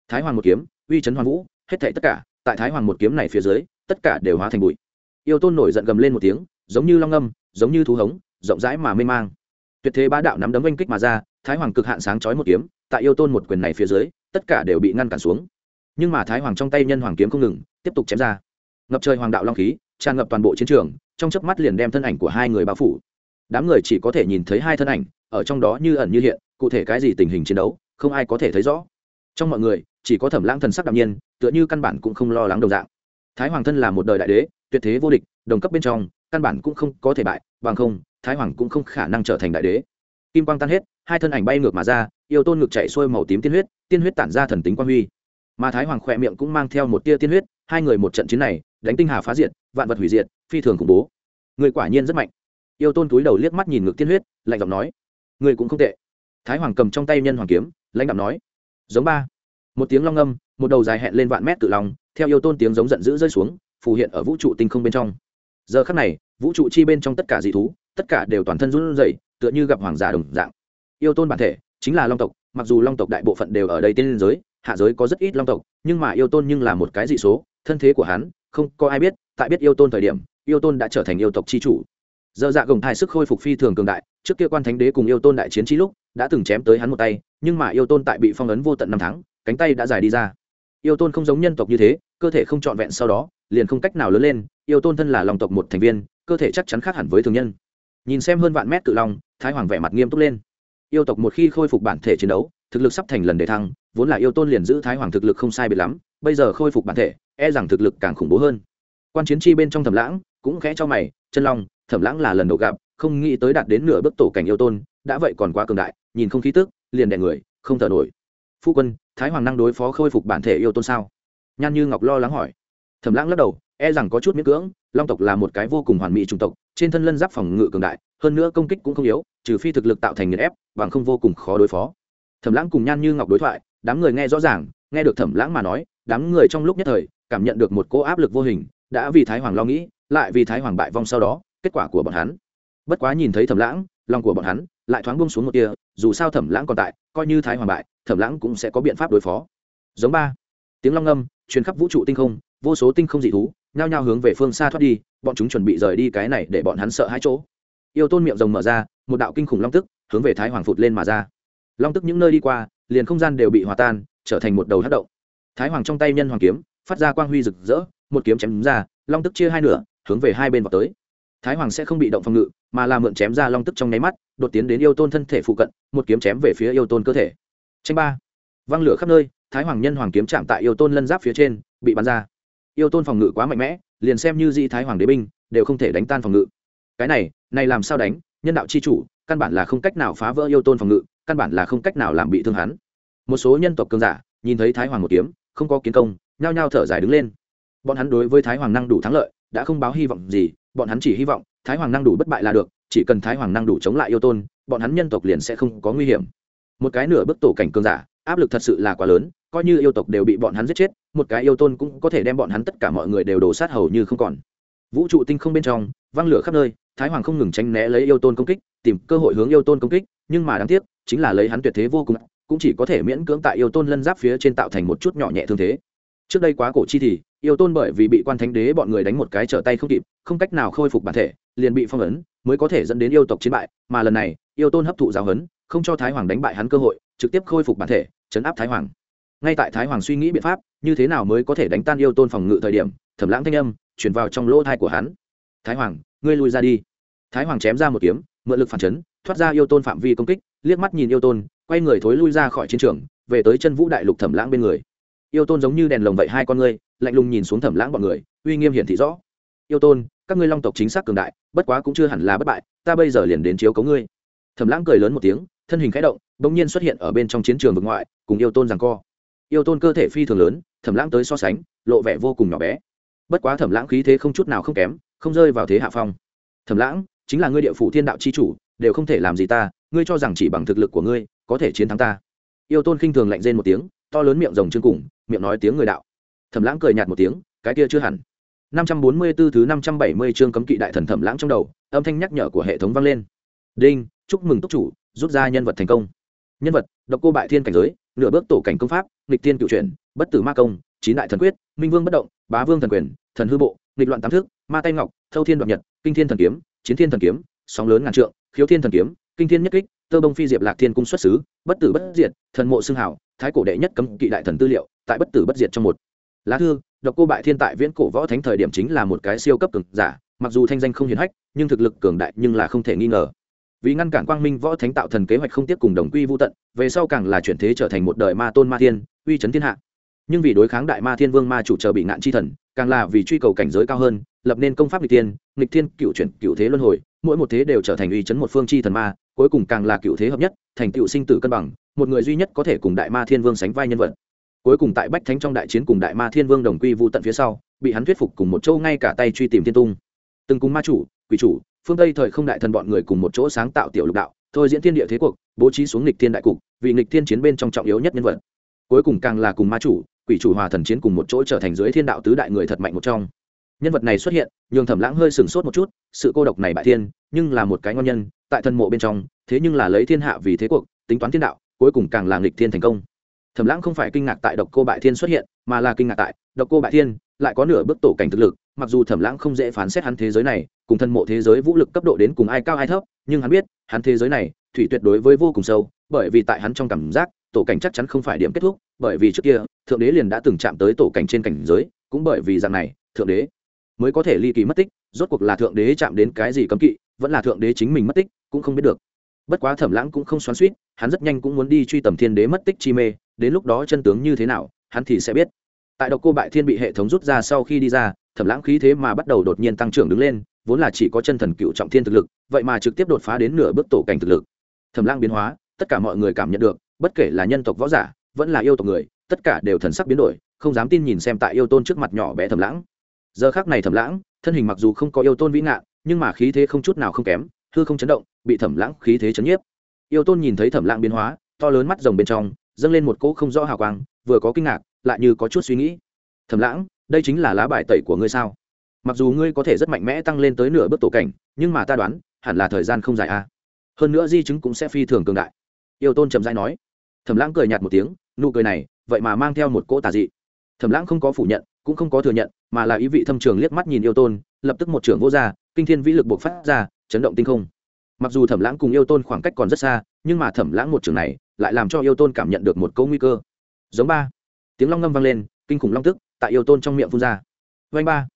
Thái hoàng một kiếm, uy chấn hoàng vũ, hết thảy tất cả, tại thái hoàng một kiếm này phía dưới, tất cả đều hóa thành bụi. Yêu tôn nổi giận gầm lên một tiếng, giống như long âm giống như thú hống, rộng rãi mà mê mang tuyệt thế bá đạo nắm đấm oanh kích mà ra, thái hoàng cực hạn sáng chói một kiếm, tại yêu tôn một quyền này phía dưới, tất cả đều bị ngăn cản xuống. Nhưng mà thái hoàng trong tay nhân hoàng kiếm không ngừng, tiếp tục chém ra. Ngập trời hoàng đạo long khí, tràn ngập toàn bộ chiến trường, trong chớp mắt liền đem thân ảnh của hai người bao phủ. Đám người chỉ có thể nhìn thấy hai thân ảnh, ở trong đó như ẩn như hiện, cụ thể cái gì tình hình chiến đấu, không ai có thể thấy rõ. Trong mọi người, chỉ có thẩm lãng thần sắc đạm nhiên, tựa như căn bản cũng không lo lắng đồng dạng. Thái hoàng thân là một đời đại đế, tuyệt thế vô địch, đồng cấp bên trong, căn bản cũng không có thể bại, bằng không thái hoàng cũng không khả năng trở thành đại đế. Kim quang tan hết, hai thân ảnh bay ngược mà ra, yêu tôn ngực chạy xuôi màu tím tiên huyết tiên huyết tản ra thần tính quang huy. Mà thái hoàng khỏe miệng cũng mang theo một tia tiên huyết, hai người một trận chiến này, đánh tinh hà phá diệt, vạn vật hủy diệt, phi thường khủng bố. Người quả nhiên rất mạnh. Yêu tôn túi đầu liếc mắt nhìn ngực tiên huyết, lạnh giọng nói, người cũng không tệ. Thái hoàng cầm trong tay nhân hoàng kiếm, lãnh đạo nói, giống ba. Một tiếng long âm, một đầu dài hẹn lên vạn mét tự lòng theo yêu tôn tiếng giống giận dữ rơi xuống, phù hiện ở vũ trụ tinh không bên trong. Giờ khắc này, vũ trụ chi bên trong tất cả dị thú tất cả đều toàn thân run rẩy, tựa như gặp hoàng giả đồng dạng. Yêu tôn bản thể chính là long tộc, mặc dù long tộc đại bộ phận đều ở đây tiên giới, hạ giới có rất ít long tộc, nhưng mà yêu tôn nhưng là một cái dị số, thân thế của hắn, không có ai biết, tại biết yêu tôn thời điểm, yêu tôn đã trở thành yêu tộc chi chủ. Giờ dạ gồng thai sức khôi phục phi thường cường đại, trước kia quan thánh đế cùng yêu tôn đại chiến trí lúc, đã từng chém tới hắn một tay, nhưng mà yêu tôn tại bị phong ấn vô tận năm tháng, cánh tay đã dài đi ra. Yêu tôn không giống nhân tộc như thế, cơ thể không trọn vẹn sau đó, liền không cách nào lớn lên, yêu tôn thân là lòng tộc một thành viên, cơ thể chắc chắn khác hẳn với thường nhân nhìn xem hơn vạn mét cự long, thái hoàng vẻ mặt nghiêm túc lên. Yêu tộc một khi khôi phục bản thể chiến đấu, thực lực sắp thành lần để thăng, vốn là yêu tôn liền giữ thái hoàng thực lực không sai biệt lắm, bây giờ khôi phục bản thể e rằng thực lực càng khủng bố hơn. Quan chiến chi bên trong thẩm lãng cũng khẽ cho mày, chân long, thẩm lãng là lần đầu gặp, không nghĩ tới đạt đến nửa bước tổ cảnh yêu tôn, đã vậy còn quá cường đại, nhìn không khí tức, liền đè người, không thở nổi. Phu quân, thái hoàng năng đối phó khôi phục bản thể yêu tôn sao? Nhan như ngọc lo lắng hỏi. Thẩm lãng lắc đầu e rằng có chút miễn cưỡng, long tộc là một cái vô cùng hoàn mỹ chủng tộc, trên thân lân giáp phòng ngự cường đại, hơn nữa công kích cũng không yếu, trừ phi thực lực tạo thành nghiền ép, bằng không vô cùng khó đối phó. Thẩm lãng cùng nhan như ngọc đối thoại, đám người nghe rõ ràng, nghe được thẩm lãng mà nói, đám người trong lúc nhất thời, cảm nhận được một cỗ áp lực vô hình, đã vì thái hoàng lo nghĩ, lại vì thái hoàng bại vong sau đó, kết quả của bọn hắn. Bất quá nhìn thấy thẩm lãng, lòng của bọn hắn lại thoáng buông xuống một tia, dù sao thẩm lãng còn tại, coi như thái hoàng bại, thẩm lãng cũng sẽ có biện pháp đối phó. Giống ba. Tiếng long âm truyền khắp vũ trụ tinh không vô số tinh không dị thú, nhao nhao hướng về phương xa thoát đi, bọn chúng chuẩn bị rời đi cái này để bọn hắn sợ hai chỗ. Yêu tôn miệng rồng mở ra, một đạo kinh khủng long tức hướng về thái hoàng phụt lên mà ra. Long tức những nơi đi qua, liền không gian đều bị hòa tan, trở thành một đầu hát động. Thái hoàng trong tay nhân hoàng kiếm, phát ra quang huy rực rỡ, một kiếm chém ra, long tức chia hai nửa, hướng về hai bên vào tới. Thái hoàng sẽ không bị động phòng ngự, mà là mượn chém ra long tức trong nháy mắt, đột tiến đến yêu tôn thân thể phụ cận, một kiếm chém về phía yêu tôn cơ thể. Tranh ba. Văng lửa khắp nơi, thái hoàng nhân hoàng kiếm chạm tại yêu tôn lân giáp phía trên, bị bắn ra yêu tôn phòng ngự quá mạnh mẽ, liền xem như di thái hoàng đế binh, đều không thể đánh tan phòng ngự. Cái này này làm sao đánh, nhân đạo c h i chủ, căn bản là không cách nào phá vỡ yêu tôn phòng ngự, căn bản là không cách nào làm bị thương hắn. Một số nhân tộc cường giả, nhìn thấy thái hoàng một kiếm, không có kiến công, nhao nhao thở dài đứng lên. Bọn hắn đối với thái hoàng năng đủ thắng lợi, đã không báo hy vọng gì, bọn hắn chỉ hy vọng, thái hoàng năng đủ bất bại là được, chỉ cần thái hoàng năng đủ chống lại yêu tôn, bọn hắn nhân tộc liền sẽ không có nguy hiểm. Một cái nửa bức tổ cảnh cường giả, áp lực thật sự là quá lớn coi như yêu tộc đều bị bọn hắn giết chết một cái yêu tôn cũng có thể đem bọn hắn tất cả mọi người đều đổ sát hầu như không còn. Vũ trụ tinh không bên trong văng lửa khắp nơi thái hoàng không ngừng tránh né lấy yêu tôn công kích tìm cơ hội hướng yêu tôn công kích nhưng mà đáng tiếc chính là lấy hắn tuyệt thế vô cùng cũng chỉ có thể miễn cưỡng tại yêu tôn lân giáp phía trên tạo thành một chút nhỏ nhẹ thương thế. Trước đây quá cổ chi thì yêu tôn bởi vì bị quan thánh đế bọn người đánh một cái trở tay không kịp không cách nào khôi phục bản thể liền bị phong ấn mới có thể dẫn đến yêu tộc chiến bại mà lần này yêu tôn hấp thụ giáo hấn, không cho thái hoàng đánh bại hắn cơ hội trực tiếp khôi phục bản thể chấn áp thái hoàng ngay tại thái hoàng suy nghĩ biện pháp, như thế nào mới có thể đánh tan yêu tôn phòng ngự thời điểm, thẩm lãng thanh âm chuyển vào trong lỗ thai của hắn. Thái hoàng, ngươi lui ra đi. Thái hoàng chém ra một kiếm, mượn lực phản chấn, thoát ra yêu tôn phạm vi công kích, liếc mắt nhìn yêu tôn, quay người thối lui ra khỏi chiến trường, về tới chân vũ đại lục thẩm lãng bên người. Yêu tôn giống như đèn lồng vậy hai con ngươi, lạnh lùng nhìn xuống thẩm lãng bọn người, uy nghiêm hiển thị rõ. Yêu tôn, các ngươi long tộc chính xác cường đại, bất quá cũng chưa hẳn là bất bại, ta bây giờ liền đến chiếu cấu ngươi. Thẩm lãng cười lớn một tiếng, thân hình khẽ động đ ỗ n g nhiên xuất hiện ở bên trong chiến trường vực ngoại, cùng yêu tôn rằng co yêu tôn cơ thể phi thường lớn thẩm lãng tới so sánh lộ vẻ vô cùng nhỏ bé. Bất quá thẩm lãng khí thế không chút nào không kém không rơi vào thế hạ phong. Thẩm lãng chính là ngươi địa phủ thiên đạo c h i chủ đều không thể làm gì ta ngươi cho rằng chỉ bằng thực lực của ngươi có thể chiến thắng ta. Yêu tôn khinh thường lạnh rên một tiếng to lớn miệng rồng chương cùng miệng nói tiếng người đạo. Thẩm lãng cười nhạt một tiếng cái kia chưa hẳn. 544 thứ 570 chương cấm kỵ đại thần thẩm lãng trong đầu, âm thanh nhắc nhở của hệ thống vang lên. Đinh, chúc mừng túc chủ, rút ra nhân vật thành công. Nhân vật, độc cô bại thiên cảnh giới, nửa bước tổ cảnh công pháp, nghịch tiên cựu chuyển, bất tử ma công, chín đại thần quyết, minh vương bất động, bá vương thần quyền, thần hư bộ, nghịch loạn tám thức, ma tay ngọc, thâu thiên đoạn nhật, kinh thiên thần kiếm, chiến thiên thần kiếm, sóng lớn ngàn trượng, khiếu thiên thần kiếm, kinh thiên nhất kích, tơ bông phi diệp lạc thiên cung xuất xứ, bất tử bất diệt, thần mộ xương hảo, thái cổ đệ nhất cấm kỵ đại thần tư liệu, tại bất tử bất diệt trong một. Lá thư độc cô bại thiên tại viễn cổ võ thánh thời điểm chính là một cái siêu cấp cường giả mặc dù thanh danh không hiển hách nhưng thực lực cường đại nhưng là không thể nghi ngờ vì ngăn cản quang minh võ thánh tạo thần kế hoạch không tiếp cùng đồng quy vô tận, về sau càng là chuyển thế trở thành một đời ma tôn ma thiên, uy chấn thiên hạ. Nhưng vì đối kháng đại ma thiên vương ma chủ chờ bị ngạn chi thần, càng là vì truy cầu cảnh giới cao hơn, lập nên công pháp nghịch tiên nghịch thiên, cựu chuyển, cựu thế luân hồi, mỗi một thế đều trở thành uy chấn một phương chi thần ma, cuối cùng càng là cựu thế hợp nhất, thành cựu sinh tử cân bằng, một người duy nhất có thể cùng đại ma thiên vương sánh vai nhân vật. Cuối cùng tại bách thánh trong đại chiến cùng đại ma thiên vương đồng quy vu tận phía sau, bị hắn thuyết phục cùng một châu ngay cả tay truy tìm thiên tung từng cùng ma chủ, quỷ chủ, phương tây thời không đại thần bọn người cùng một chỗ sáng tạo tiểu lục đạo, thôi diễn thiên địa thế cuộc, bố trí xuống nghịch thiên đại cục, vì nghịch thiên chiến bên trong trọng yếu nhất nhân vật. Cuối cùng càng là cùng ma chủ, quỷ chủ hòa thần chiến cùng một chỗ trở thành dưới thiên đạo tứ đại người thật mạnh một trong. Nhân vật này xuất hiện, nhường thẩm lãng hơi sừng sốt một chút, sự cô độc này bại thiên, nhưng là một cái ngon nhân, tại thân mộ bên trong, thế nhưng là lấy thiên hạ vì thế cuộc, tính toán thiên đạo, cuối cùng càng là nghịch thiên thành công. Thẩm lãng không phải kinh ngạc tại độc cô bại thiên xuất hiện, mà là kinh ngạc tại độc cô bại thiên, lại có nửa bước tổ cảnh thực lực mặc dù thẩm lãng không dễ phán xét hắn thế giới này, cùng thân mộ thế giới vũ lực cấp độ đến cùng ai cao ai thấp, nhưng hắn biết, hắn thế giới này, thủy tuyệt đối với vô cùng sâu, bởi vì tại hắn trong cảm giác, tổ cảnh chắc chắn không phải điểm kết thúc, bởi vì trước kia, thượng đế liền đã từng chạm tới tổ cảnh trên cảnh giới, cũng bởi vì dạng này, thượng đế mới có thể ly kỳ mất tích, rốt cuộc là thượng đế chạm đến cái gì cấm kỵ, vẫn là thượng đế chính mình mất tích, cũng không biết được. Bất quá thẩm lãng cũng không xoắn suýt hắn rất nhanh cũng muốn đi truy tầm thiên đế mất tích chi mê, đến lúc đó chân tướng như thế nào, hắn thì sẽ biết tại độc cô bại thiên bị hệ thống rút ra sau khi đi ra, thẩm lãng khí thế mà bắt đầu đột nhiên tăng trưởng đứng lên, vốn là chỉ có chân thần cựu trọng thiên thực lực, vậy mà trực tiếp đột phá đến nửa bước tổ cảnh thực lực. Thẩm lãng biến hóa, tất cả mọi người cảm nhận được, bất kể là nhân tộc võ giả, vẫn là yêu tộc người, tất cả đều thần sắc biến đổi, không dám tin nhìn xem tại yêu tôn trước mặt nhỏ bé thẩm lãng. Giờ khác này thẩm lãng, thân hình mặc dù không có yêu tôn vĩ ngạn nhưng mà khí thế không chút nào không kém, hư không chấn động, bị thẩm lãng khí thế chấn nhiếp. Yêu tôn nhìn thấy thẩm lãng biến hóa, to lớn mắt rồng bên trong, dâng lên một cỗ không rõ hào quang, vừa có kinh ngạc lại như có chút suy nghĩ. Thẩm lãng, đây chính là lá bài tẩy của ngươi sao? Mặc dù ngươi có thể rất mạnh mẽ tăng lên tới nửa bước tổ cảnh, nhưng mà ta đoán, hẳn là thời gian không dài a à. hơn nữa di chứng cũng sẽ phi thường cường đại. Yêu tôn trầm dai nói. Thẩm lãng cười nhạt một tiếng, nụ cười này, vậy mà mang theo một cỗ tà dị. Thẩm lãng không có phủ nhận, cũng không có thừa nhận, mà là ý vị thâm trường liếc mắt nhìn yêu tôn, lập tức một trưởng vô gia, kinh thiên vĩ lực buộc phát ra, chấn động tinh không. Mặc dù thẩm lãng cùng yêu tôn khoảng cách còn rất xa, nhưng mà thẩm lãng một trường này, lại làm cho yêu tôn cảm nhận được một câu nguy cơ. Giống ba tiếng long ngâm vang lên, kinh khủng long tức tại yêu tôn trong miệng phun ra. Vanh ba.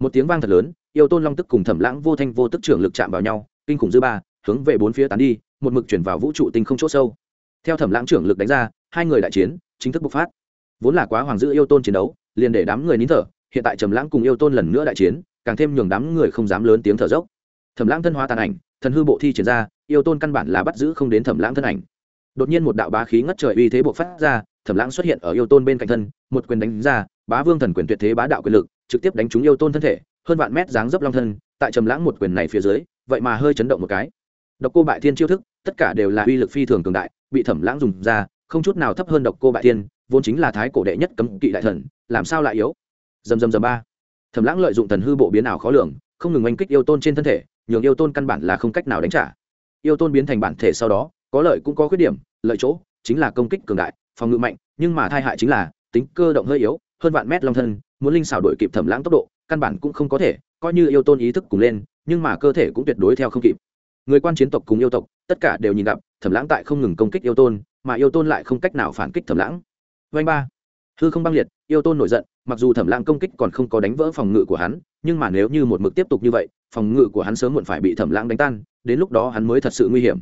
Một tiếng vang thật lớn, yêu tôn long tức cùng thẩm lãng vô thanh vô tức trưởng lực chạm vào nhau, kinh khủng dư ba, hướng về bốn phía tán đi, một mực chuyển vào vũ trụ tinh không chỗ sâu. Theo thẩm lãng trưởng lực đánh ra, hai người đại chiến chính thức bộc phát. Vốn là quá hoàng dữ yêu tôn chiến đấu, liền để đám người nín thở, hiện tại trầm lãng cùng yêu tôn lần nữa đại chiến, càng thêm nhường đám người không dám lớn tiếng thở dốc. Thẩm lãng thân hóa tàn ảnh, thần hư bộ thi triển ra, yêu tôn căn bản là bắt giữ không đến thẩm lãng thân ảnh. Đột nhiên một đạo bá khí ngất trời uy thế bộc phát ra thẩm lãng xuất hiện ở yêu tôn bên cạnh thân, một quyền đánh ra, bá vương thần quyền tuyệt thế bá đạo quyền lực, trực tiếp đánh trúng yêu tôn thân thể, hơn vạn mét dáng dấp long thân, tại trầm lãng một quyền này phía dưới, vậy mà hơi chấn động một cái. Độc cô bại thiên chiêu thức, tất cả đều là uy lực phi thường cường đại, bị thẩm lãng dùng ra, không chút nào thấp hơn độc cô bại thiên, vốn chính là thái cổ đệ nhất cấm kỵ đại thần, làm sao lại yếu? Dầm dầm dầm ba. Thẩm lãng lợi dụng thần hư bộ biến ảo khó lường, không ngừng oanh kích yêu tôn trên thân thể, nhường yêu tôn căn bản là không cách nào đánh trả. Yêu tôn biến thành bản thể sau đó, có lợi cũng có khuyết điểm, lợi chỗ chính là công kích cường đại phòng ngự mạnh, nhưng mà thai hại chính là, tính cơ động hơi yếu, hơn vạn mét long thân, muốn linh xảo đổi kịp thẩm lãng tốc độ, căn bản cũng không có thể, coi như yêu tôn ý thức cùng lên, nhưng mà cơ thể cũng tuyệt đối theo không kịp. Người quan chiến tộc cùng yêu tộc, tất cả đều nhìn gặp, thẩm lãng tại không ngừng công kích yêu tôn, mà yêu tôn lại không cách nào phản kích thẩm lãng. Vanh ba. Hư không băng liệt, yêu tôn nổi giận, mặc dù thẩm lãng công kích còn không có đánh vỡ phòng ngự của hắn, nhưng mà nếu như một mực tiếp tục như vậy, phòng ngự của hắn sớm muộn phải bị thẩm lãng đánh tan, đến lúc đó hắn mới thật sự nguy hiểm.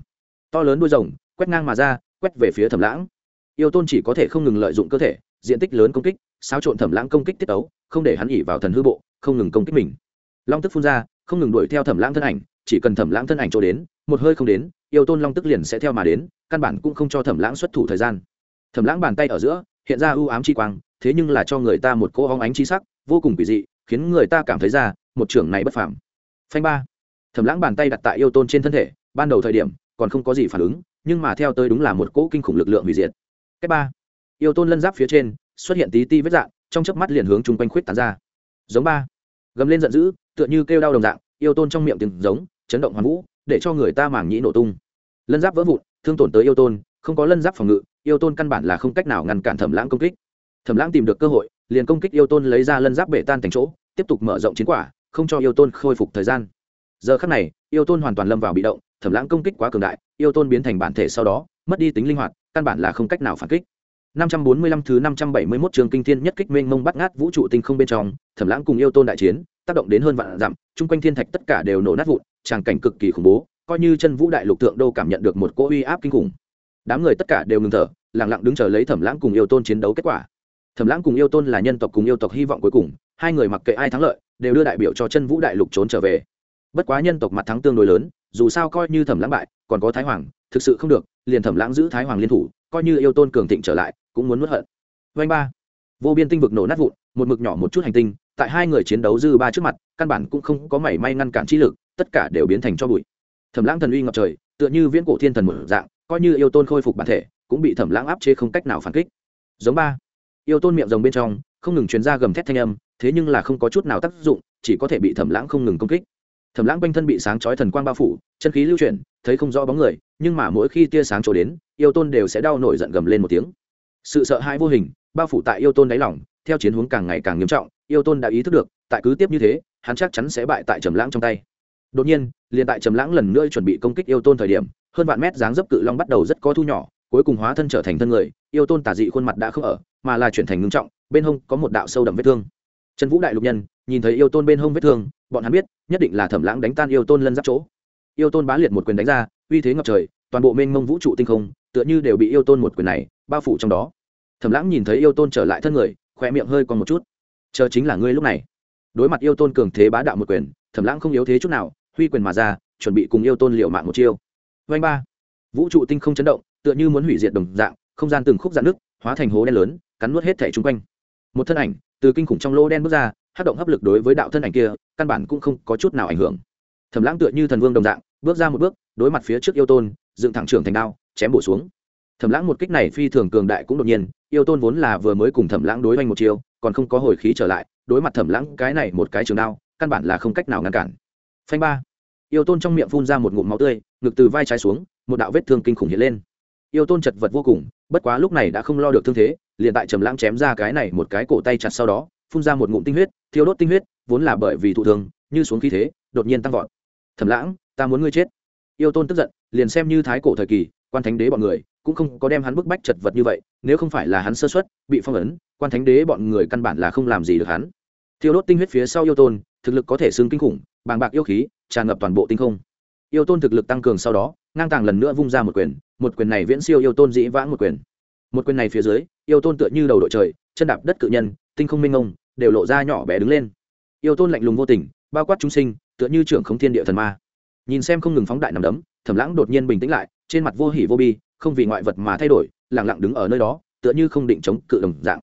To lớn đuôi rồng, quét ngang mà ra, quét về phía thẩm lãng yêu tôn chỉ có thể không ngừng lợi dụng cơ thể, diện tích lớn công kích, xáo trộn thẩm lãng công kích tiết tấu, không để hắn ỉ vào thần hư bộ, không ngừng công kích mình. Long tức phun ra, không ngừng đuổi theo thẩm lãng thân ảnh, chỉ cần thẩm lãng thân ảnh chỗ đến, một hơi không đến, yêu tôn long tức liền sẽ theo mà đến, căn bản cũng không cho thẩm lãng xuất thủ thời gian. Thẩm lãng bàn tay ở giữa, hiện ra ưu ám chi quang, thế nhưng là cho người ta một cỗ hóng ánh chi sắc, vô cùng kỳ dị, khiến người ta cảm thấy ra, một trưởng này bất phàm. Phanh ba. Thẩm lãng bàn tay đặt tại yêu tôn trên thân thể, ban đầu thời điểm, còn không có gì phản ứng, nhưng mà theo tới đúng là một cỗ kinh khủng lực lượng hủy diệt cách ba. Yêu tôn lân giáp phía trên, xuất hiện tí ti vết dạng, trong chớp mắt liền hướng chung quanh khuyết tán ra. Giống ba. Gầm lên giận dữ, tựa như kêu đau đồng dạng, yêu tôn trong miệng tiếng giống, chấn động hoàn vũ, để cho người ta mảng nhĩ nổ tung. Lân giáp vỡ vụn, thương tổn tới yêu tôn, không có lân giáp phòng ngự, yêu tôn căn bản là không cách nào ngăn cản thẩm lãng công kích. Thẩm lãng tìm được cơ hội, liền công kích yêu tôn lấy ra lân giáp bể tan thành chỗ, tiếp tục mở rộng chiến quả, không cho yêu tôn khôi phục thời gian. Giờ khắc này, yêu tôn hoàn toàn lâm vào bị động, thẩm lãng công kích quá cường đại, yêu tôn biến thành bản thể sau đó, mất đi tính linh hoạt căn bản là không cách nào phản kích 545 thứ 571 trường kinh thiên nhất kích mênh mông bắt ngát vũ trụ tinh không bên trong, Thẩm Lãng cùng yêu tôn đại chiến, tác động đến hơn vạn dặm, chung quanh thiên thạch tất cả đều nổ nát vụn, tràng cảnh cực kỳ khủng bố, coi như chân vũ đại lục tượng đô cảm nhận được một cỗ uy áp kinh khủng. Đám người tất cả đều ngừng thở, lặng lặng đứng chờ lấy Thẩm Lãng cùng yêu tôn chiến đấu kết quả. Thẩm Lãng cùng yêu tôn là nhân tộc cùng yêu tộc hy vọng cuối cùng, hai người mặc kệ ai thắng lợi, đều đưa đại biểu cho chân vũ đại lục trốn trở về. Bất quá nhân tộc mặt thắng tương đối lớn, dù sao coi như Thẩm Lãng bại, còn có Thái Hoàng, thực sự không được, liền Thẩm Lãng giữ Thái Hoàng liên thủ, coi như yêu tôn cường thịnh trở lại, cũng muốn nuốt hận. Vanh ba. Vô biên tinh vực nổ nát vụn một mực nhỏ một chút hành tinh tại hai người chiến đấu dư ba trước mặt căn bản cũng không có mảy may ngăn cản chi lực tất cả đều biến thành cho bụi. Thẩm lãng thần uy ngập trời tựa như viễn cổ thiên thần một dạng coi như yêu tôn khôi phục bản thể cũng bị thẩm lãng áp chế không cách nào phản kích. Giống ba. Yêu tôn miệng rồng bên trong không ngừng truyền ra gầm thét thanh âm thế nhưng là không có chút nào tác dụng chỉ có thể bị thẩm lãng không ngừng công kích thẩm lãng quanh thân bị sáng chói thần quang bao phủ, chân khí lưu chuyển, thấy không rõ bóng người, nhưng mà mỗi khi tia sáng trổ đến, yêu tôn đều sẽ đau nổi giận gầm lên một tiếng. Sự sợ hãi vô hình, bao phủ tại yêu tôn đáy lòng, theo chiến hướng càng ngày càng nghiêm trọng, yêu tôn đã ý thức được, tại cứ tiếp như thế, hắn chắc chắn sẽ bại tại trầm lãng trong tay. Đột nhiên, liền tại trầm lãng lần nữa chuẩn bị công kích yêu tôn thời điểm, hơn vạn mét dáng dấp cự long bắt đầu rất có thu nhỏ, cuối cùng hóa thân trở thành thân người, yêu tôn tả dị khuôn mặt đã không ở, mà là chuyển thành ngưng trọng, bên hông có một đạo sâu đậm vết thương. Trần vũ đại lục nhân nhìn thấy yêu tôn bên hông vết thương bọn hắn biết, nhất định là thẩm lãng đánh tan yêu tôn lân giáp chỗ. Yêu tôn bá liệt một quyền đánh ra, uy thế ngập trời, toàn bộ mênh mông vũ trụ tinh không, tựa như đều bị yêu tôn một quyền này bao phủ trong đó. Thẩm lãng nhìn thấy yêu tôn trở lại thân người khoe miệng hơi còn một chút. Chờ chính là ngươi lúc này. Đối mặt yêu tôn cường thế bá đạo một quyền, thẩm lãng không yếu thế chút nào, huy quyền mà ra, chuẩn bị cùng yêu tôn liệu mạng một chiêu. Vanh ba. Vũ trụ tinh không chấn động, tựa như muốn hủy diệt đồng dạng, không gian từng khúc dạn nước hóa thành hố đen lớn, cắn nuốt hết thẻ chung quanh. Một thân ảnh, từ kinh khủng trong lô đen bước ra hát động hấp lực đối với đạo thân ảnh kia, căn bản cũng không có chút nào ảnh hưởng. Thẩm lãng tựa như thần vương đồng dạng, bước ra một bước, đối mặt phía trước yêu tôn, dựng thẳng trưởng thành đao, chém bổ xuống. Thẩm lãng một kích này phi thường cường đại cũng đột nhiên, yêu tôn vốn là vừa mới cùng thẩm lãng đối oanh một chiêu, còn không có hồi khí trở lại, đối mặt thẩm lãng cái này một cái trường đao, căn bản là không cách nào ngăn cản. Phanh ba. Yêu tôn trong miệng phun ra một ngụm máu tươi, ngực từ vai trái xuống, một đạo vết thương kinh khủng hiện lên. Yêu tôn chật vật vô cùng, bất quá lúc này đã không lo được thương thế, liền tại trầm lãng chém ra cái này một cái cổ tay chặt sau đó, phun ra một ngụm tinh huyết thiêu đốt tinh huyết, vốn là bởi vì thụ thương, như xuống khí thế, đột nhiên tăng vọt. Thẩm lãng, ta muốn ngươi chết. Yêu tôn tức giận, liền xem như thái cổ thời kỳ, quan thánh đế bọn người, cũng không có đem hắn bức bách chật vật như vậy, nếu không phải là hắn sơ xuất bị phong ấn, quan thánh đế bọn người căn bản là không làm gì được hắn. Thiêu đốt tinh huyết phía sau yêu tôn, thực lực có thể xưng kinh khủng, bàng bạc yêu khí, tràn ngập toàn bộ tinh không. Yêu tôn thực lực tăng cường sau đó, ngang tàng lần nữa vung ra một quyền một quyền này viễn siêu yêu tôn dĩ vãng một quyền. Một quyền này phía dưới, yêu tôn tựa như đầu đội trời, chân đạp đất cự nhân, tinh không minh ông đều lộ ra nhỏ bé đứng lên. Yêu tôn lạnh lùng vô tình, bao quát chúng sinh, tựa như trưởng không thiên địa thần ma. Nhìn xem không ngừng phóng đại nằm đấm, thẩm lãng đột nhiên bình tĩnh lại, trên mặt vô hỉ vô bi, không vì ngoại vật mà thay đổi lẳng lặng đứng ở nơi đó, tựa như không định chống cự đồng dạng.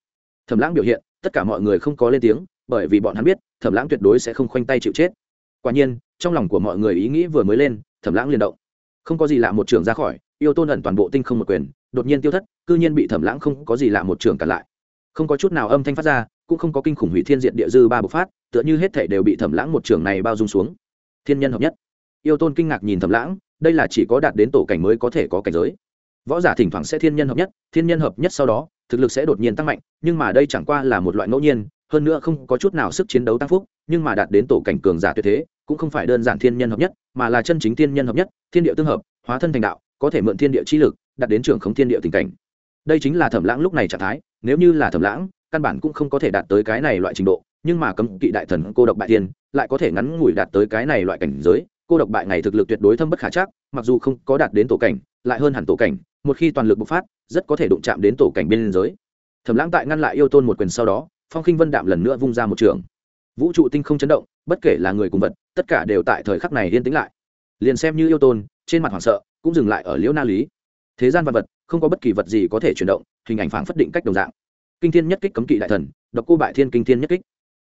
Thẩm lãng biểu hiện, tất cả mọi người không có lên tiếng, bởi vì bọn hắn biết, thẩm lãng tuyệt đối sẽ không khoanh tay chịu chết. Quả nhiên, trong lòng của mọi người ý nghĩ vừa mới lên, thẩm lãng liền động. Không có gì lạ một trường ra khỏi, yêu tôn ẩn toàn bộ tinh không một quyền, đột nhiên tiêu thất, cư nhiên bị thẩm lãng không có gì lạ một trường cản lại. Không có chút nào âm thanh phát ra cũng không có kinh khủng hủy thiên diện địa dư ba bộc phát, tựa như hết thể đều bị thẩm lãng một trường này bao dung xuống. Thiên nhân hợp nhất. Yêu tôn kinh ngạc nhìn thẩm lãng, đây là chỉ có đạt đến tổ cảnh mới có thể có cảnh giới. Võ giả thỉnh thoảng sẽ thiên nhân hợp nhất, thiên nhân hợp nhất sau đó, thực lực sẽ đột nhiên tăng mạnh, nhưng mà đây chẳng qua là một loại ngẫu nhiên, hơn nữa không có chút nào sức chiến đấu tăng phúc, nhưng mà đạt đến tổ cảnh cường giả tuyệt thế, cũng không phải đơn giản thiên nhân hợp nhất, mà là chân chính thiên nhân hợp nhất, thiên địa tương hợp, hóa thân thành đạo, có thể mượn thiên địa chi lực, đạt đến trường không thiên địa tình cảnh. Đây chính là thẩm lãng lúc này trạng thái, nếu như là thẩm lãng căn bản cũng không có thể đạt tới cái này loại trình độ, nhưng mà cấm kỵ đại thần cô độc bại tiên lại có thể ngắn ngủi đạt tới cái này loại cảnh giới, cô độc bại ngày thực lực tuyệt đối thâm bất khả chắc, mặc dù không có đạt đến tổ cảnh, lại hơn hẳn tổ cảnh, một khi toàn lực bộc phát, rất có thể đụng chạm đến tổ cảnh biên giới. Thẩm lãng tại ngăn lại yêu tôn một quyền sau đó, phong khinh vân đạm lần nữa vung ra một trường. Vũ trụ tinh không chấn động, bất kể là người cùng vật, tất cả đều tại thời khắc này yên tĩnh lại. Liền xem như yêu tôn, trên mặt hoảng sợ, cũng dừng lại ở liễu na lý. Thế gian vật vật, không có bất kỳ vật gì có thể chuyển động, hình ảnh phảng phất định cách đồng dạng kinh thiên nhất kích cấm kỵ đại thần, độc cô bại thiên kinh thiên nhất kích.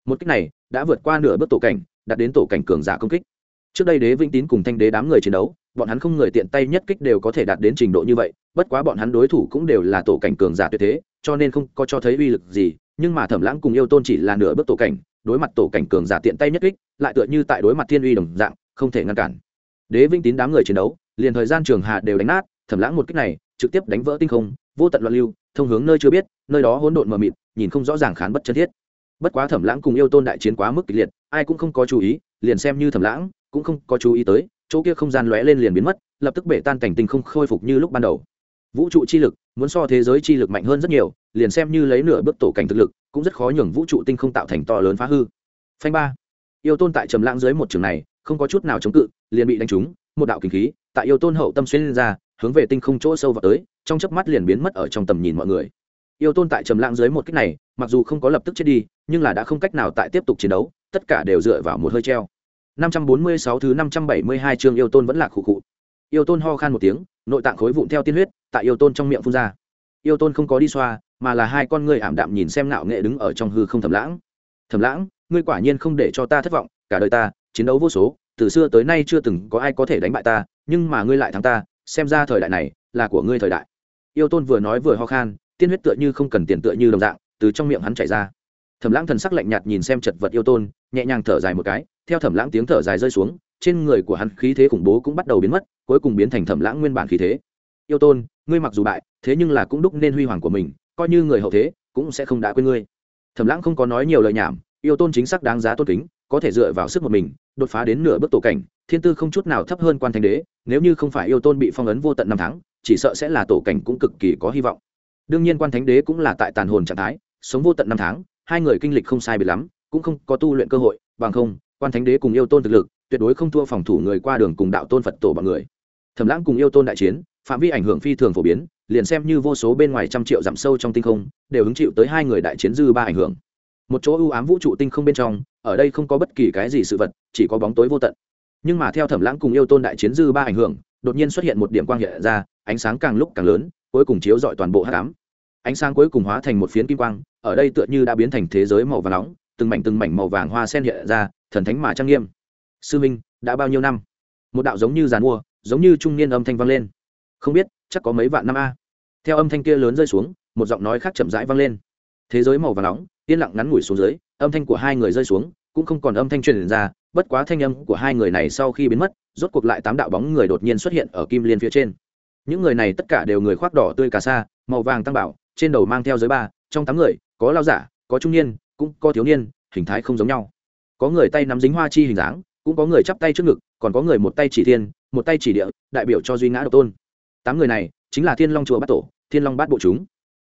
Một kích này đã vượt qua nửa bước tổ cảnh, đạt đến tổ cảnh cường giả công kích. Trước đây đế vĩnh tín cùng thanh đế đám người chiến đấu, bọn hắn không người tiện tay nhất kích đều có thể đạt đến trình độ như vậy, bất quá bọn hắn đối thủ cũng đều là tổ cảnh cường giả tuyệt thế, cho nên không có cho thấy uy lực gì, nhưng mà thẩm lãng cùng yêu tôn chỉ là nửa bước tổ cảnh, đối mặt tổ cảnh cường giả tiện tay nhất kích, lại tựa như tại đối mặt thiên uy đồng dạng, không thể ngăn cản. Đế vĩnh tín đám người chiến đấu, liền thời gian trường hạ đều đánh nát, thẩm lãng một kích này trực tiếp đánh vỡ tinh không, vô tận loạn lưu thông hướng nơi chưa biết, nơi đó hỗn độn mờ mịt, nhìn không rõ ràng khán bất chân thiết. Bất quá thẩm lãng cùng yêu tôn đại chiến quá mức kịch liệt, ai cũng không có chú ý, liền xem như thẩm lãng cũng không có chú ý tới, chỗ kia không gian lóe lên liền biến mất, lập tức bể tan cảnh tình không khôi phục như lúc ban đầu. Vũ trụ chi lực, muốn so thế giới chi lực mạnh hơn rất nhiều, liền xem như lấy nửa bước tổ cảnh thực lực, cũng rất khó nhường vũ trụ tinh không tạo thành to lớn phá hư. Phanh ba. Yêu tôn tại trầm lãng dưới một trường này, không có chút nào chống cự, liền bị đánh trúng, một đạo kinh khí, tại yêu tôn hậu tâm xuyên lên ra hướng về tinh không chỗ sâu vào tới, trong chớp mắt liền biến mất ở trong tầm nhìn mọi người. Yêu tôn tại trầm lãng dưới một kích này, mặc dù không có lập tức chết đi, nhưng là đã không cách nào tại tiếp tục chiến đấu, tất cả đều dựa vào một hơi treo. 546 thứ 572 chương yêu tôn vẫn là khụ khụ. Yêu tôn ho khan một tiếng, nội tạng khối vụn theo tiên huyết, tại yêu tôn trong miệng phun ra. Yêu tôn không có đi xoa, mà là hai con ngươi ảm đạm nhìn xem ngạo nghệ đứng ở trong hư không thầm lãng. Thầm lãng, ngươi quả nhiên không để cho ta thất vọng, cả đời ta, chiến đấu vô số, từ xưa tới nay chưa từng có ai có thể đánh bại ta, nhưng mà ngươi lại thắng ta xem ra thời đại này là của ngươi thời đại. Yêu tôn vừa nói vừa ho khan, tiên huyết tựa như không cần tiền tựa như đồng dạng, từ trong miệng hắn chảy ra. Thẩm lãng thần sắc lạnh nhạt nhìn xem chật vật yêu tôn, nhẹ nhàng thở dài một cái, theo thẩm lãng tiếng thở dài rơi xuống, trên người của hắn khí thế khủng bố cũng bắt đầu biến mất, cuối cùng biến thành thẩm lãng nguyên bản khí thế. Yêu tôn, ngươi mặc dù bại, thế nhưng là cũng đúc nên huy hoàng của mình, coi như người hậu thế, cũng sẽ không đã quên ngươi. Thẩm lãng không có nói nhiều lời nhảm, yêu tôn chính xác đáng giá tôn kính có thể dựa vào sức một mình, đột phá đến nửa bước tổ cảnh, thiên tư không chút nào thấp hơn quan thanh đế, nếu như không phải yêu tôn bị phong ấn vô tận năm tháng, chỉ sợ sẽ là tổ cảnh cũng cực kỳ có hy vọng. Đương nhiên quan thánh đế cũng là tại tàn hồn trạng thái, sống vô tận năm tháng, hai người kinh lịch không sai biệt lắm, cũng không có tu luyện cơ hội, bằng không, quan thánh đế cùng yêu tôn thực lực, tuyệt đối không thua phòng thủ người qua đường cùng đạo tôn phật tổ bằng người. Thẩm lãng cùng yêu tôn đại chiến, phạm vi ảnh hưởng phi thường phổ biến, liền xem như vô số bên ngoài trăm triệu giảm sâu trong tinh không, đều hứng chịu tới hai người đại chiến dư ba ảnh hưởng. Một chỗ ưu ám vũ trụ tinh không bên trong ở đây không có bất kỳ cái gì sự vật, chỉ có bóng tối vô tận. Nhưng mà theo thẩm lãng cùng yêu tôn đại chiến dư ba ảnh hưởng, đột nhiên xuất hiện một điểm quang hiện ra, ánh sáng càng lúc càng lớn, cuối cùng chiếu rọi toàn bộ hát cám ánh sáng cuối cùng hóa thành một phiến kim quang, ở đây tựa như đã biến thành thế giới màu vàng nóng, từng mảnh từng mảnh màu vàng hoa sen hiện ra, thần thánh mà trang nghiêm. Sư minh, đã bao nhiêu năm? Một đạo giống như giàn mua, giống như trung niên âm thanh vang lên. Không biết, chắc có mấy vạn năm a. Theo âm thanh kia lớn rơi xuống, một giọng nói khác chậm rãi vang lên. Thế giới màu vàng nóng, yên lặng ngắn ngủi xuống dưới âm thanh của hai người rơi xuống, cũng không còn âm thanh truyền ra, bất quá thanh âm của hai người này sau khi biến mất, rốt cuộc lại tám đạo bóng người đột nhiên xuất hiện ở kim liên phía trên. Những người này tất cả đều người khoác đỏ tươi cà sa, màu vàng tăng bảo, trên đầu mang theo giới ba, trong tám người, có lao giả, có trung niên, cũng có thiếu niên, hình thái không giống nhau. Có người tay nắm dính hoa chi hình dáng, cũng có người chắp tay trước ngực, còn có người một tay chỉ thiên, một tay chỉ địa, đại biểu cho duy ngã độc tôn. Tám người này chính là thiên long chùa bát tổ, thiên long bát bộ chúng.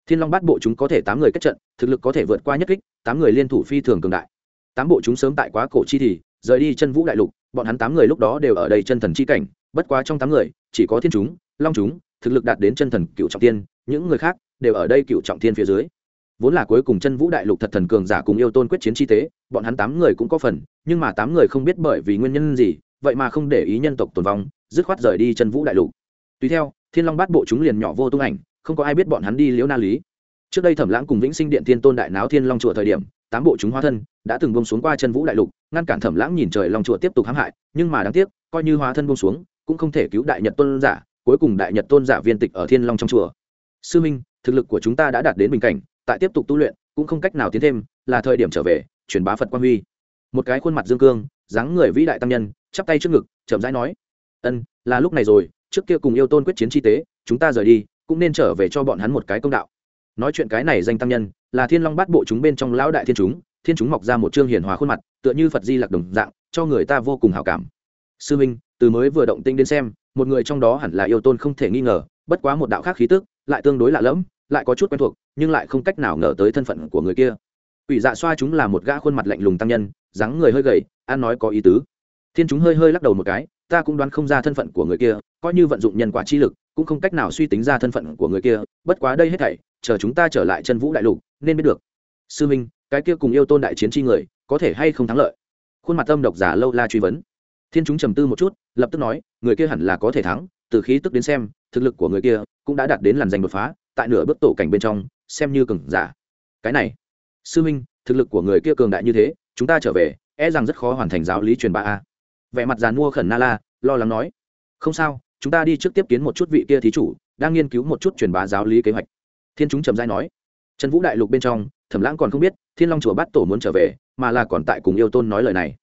Thiên long bát bộ chúng có thể tám người kết trận, thực lực có thể vượt qua nhất kích tám người liên thủ phi thường cường đại. Tám bộ chúng sớm tại quá cổ chi thì, rời đi chân vũ đại lục, bọn hắn tám người lúc đó đều ở đây chân thần chi cảnh, bất quá trong tám người, chỉ có thiên chúng, long chúng, thực lực đạt đến chân thần cựu trọng tiên những người khác đều ở đây cựu trọng tiên phía dưới. Vốn là cuối cùng chân vũ đại lục thật thần cường giả cùng yêu tôn quyết chiến chi tế, bọn hắn tám người cũng có phần, nhưng mà tám người không biết bởi vì nguyên nhân gì, vậy mà không để ý nhân tộc tồn vong, dứt khoát rời đi chân vũ đại lục. Tùy theo, thiên long bát bộ chúng liền nhỏ vô tung ảnh, không có ai biết bọn hắn đi liễu na lý trước đây thẩm lãng cùng vĩnh sinh điện thiên tôn đại náo thiên long chùa thời điểm, tám bộ chúng hóa thân đã từng bông xuống qua chân vũ đại lục, ngăn cản thẩm lãng nhìn trời long chùa tiếp tục hãm hại, nhưng mà đáng tiếc, coi như hóa thân bông xuống, cũng không thể cứu đại nhật tôn giả, cuối cùng đại nhật tôn giả viên tịch ở thiên long trong chùa. Sư minh, thực lực của chúng ta đã đạt đến bình cảnh, tại tiếp tục tu luyện, cũng không cách nào tiến thêm, là thời điểm trở về, truyền bá phật quan huy. Một cái khuôn mặt dương cương, dáng người vĩ đại tăng nhân, chắp tay trước ngực, chậm rãi nói, ân, là lúc này rồi, trước kia cùng yêu tôn quyết chiến chi tế, chúng ta rời đi, cũng nên trở về cho bọn hắn một cái công đạo nói chuyện cái này danh tăng nhân, là thiên long bát bộ chúng bên trong lão đại thiên chúng thiên chúng mọc ra một trương hiền hòa khuôn mặt, tựa như phật di lặc đồng dạng, cho người ta vô cùng hào cảm. Sư minh, từ mới vừa động tinh đến xem, một người trong đó hẳn là yêu tôn không thể nghi ngờ, bất quá một đạo khác khí tức, lại tương đối lạ lẫm, lại có chút quen thuộc, nhưng lại không cách nào ngờ tới thân phận của người kia. Ủy dạ xoa chúng là một gã khuôn mặt lạnh lùng tăng nhân, dáng người hơi gầy, ăn nói có ý tứ. Thiên chúng hơi hơi lắc đầu một cái, ta cũng đoán không ra thân phận của người kia, coi như vận dụng nhân quả chi lực cũng không cách nào suy tính ra thân phận của người kia, bất quá đây hết thảy, chờ chúng ta trở lại chân vũ đại lục, nên biết được. Sư minh, cái kia cùng yêu tôn đại chiến chi người, có thể hay không thắng lợi? Khuôn mặt tâm độc giả lâu la truy vấn. Thiên chúng trầm tư một chút, lập tức nói, người kia hẳn là có thể thắng, từ khí tức đến xem, thực lực của người kia cũng đã đạt đến làn danh đột phá, tại nửa bước tổ cảnh bên trong, xem như cường giả. Cái này, sư minh, thực lực của người kia cường đại như thế, chúng ta trở về e rằng rất khó hoàn thành giáo lý truyền bá a. Vẻ mặt giàn mua khẩn na la, lo lắng nói. Không sao chúng ta đi trước tiếp kiến một chút vị kia thí chủ, đang nghiên cứu một chút truyền bá giáo lý kế hoạch. Thiên chúng trầm giai nói. Trần vũ đại lục bên trong, thẩm lãng còn không biết, thiên long chùa bắt tổ muốn trở về, mà là còn tại cùng yêu tôn nói lời này.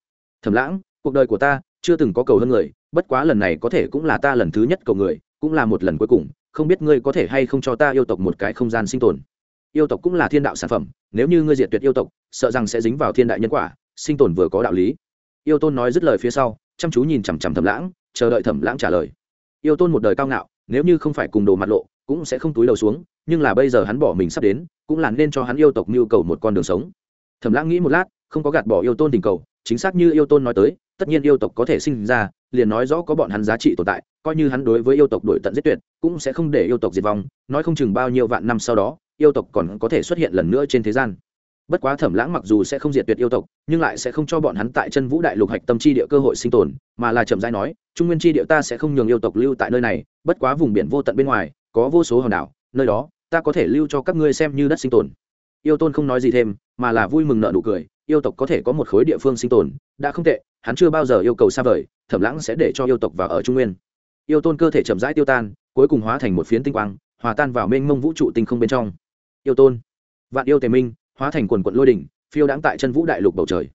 Thẩm lãng, cuộc đời của ta chưa từng có cầu hơn người, bất quá lần này có thể cũng là ta lần thứ nhất cầu người, cũng là một lần cuối cùng, không biết ngươi có thể hay không cho ta yêu tộc một cái không gian sinh tồn. Yêu tộc cũng là thiên đạo sản phẩm, nếu như ngươi diệt tuyệt yêu tộc, sợ rằng sẽ dính vào thiên đại nhân quả, sinh tồn vừa có đạo lý. Yêu tôn nói dứt lời phía sau, chăm chú nhìn chằm chằm thẩm lãng, chờ đợi thẩm lãng trả lời yêu tôn một đời cao ngạo, nếu như không phải cùng đồ mặt lộ, cũng sẽ không túi đầu xuống, nhưng là bây giờ hắn bỏ mình sắp đến, cũng là nên cho hắn yêu tộc nhu cầu một con đường sống. Thẩm lãng nghĩ một lát, không có gạt bỏ yêu tôn tình cầu, chính xác như yêu tôn nói tới, tất nhiên yêu tộc có thể sinh ra, liền nói rõ có bọn hắn giá trị tồn tại, coi như hắn đối với yêu tộc đổi tận giết tuyệt, cũng sẽ không để yêu tộc diệt vong, nói không chừng bao nhiêu vạn năm sau đó, yêu tộc còn có thể xuất hiện lần nữa trên thế gian bất quá thẩm lãng mặc dù sẽ không diệt tuyệt yêu tộc, nhưng lại sẽ không cho bọn hắn tại chân vũ đại lục hạch tâm chi địa cơ hội sinh tồn, mà là chậm rãi nói, trung nguyên chi địa ta sẽ không nhường yêu tộc lưu tại nơi này, bất quá vùng biển vô tận bên ngoài, có vô số hòn đảo, nơi đó, ta có thể lưu cho các ngươi xem như đất sinh tồn. Yêu tôn không nói gì thêm, mà là vui mừng nợ nụ cười, yêu tộc có thể có một khối địa phương sinh tồn, đã không tệ, hắn chưa bao giờ yêu cầu xa vời, thẩm lãng sẽ để cho yêu tộc vào ở trung nguyên. Yêu tôn cơ thể chậm rãi tiêu tan, cuối cùng hóa thành một phiến tinh quang, hòa tan vào mênh mông vũ trụ tinh không bên trong. Yêu tôn, vạn yêu tề minh hóa thành quần quận lôi đỉnh, phiêu đãng tại chân vũ đại lục bầu trời.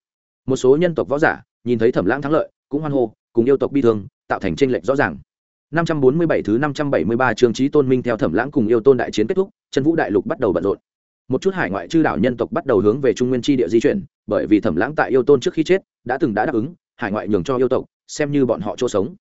Một số nhân tộc võ giả nhìn thấy thẩm lãng thắng lợi, cũng hoan hô, cùng yêu tộc bi thương, tạo thành tranh lệch rõ ràng. 547 thứ 573 chương chí tôn minh theo thẩm lãng cùng yêu tôn đại chiến kết thúc, chân vũ đại lục bắt đầu bận rộn. Một chút hải ngoại chư đảo nhân tộc bắt đầu hướng về trung nguyên tri địa di chuyển, bởi vì thẩm lãng tại yêu tôn trước khi chết, đã từng đã đáp ứng, hải ngoại nhường cho yêu tộc, xem như bọn họ chỗ sống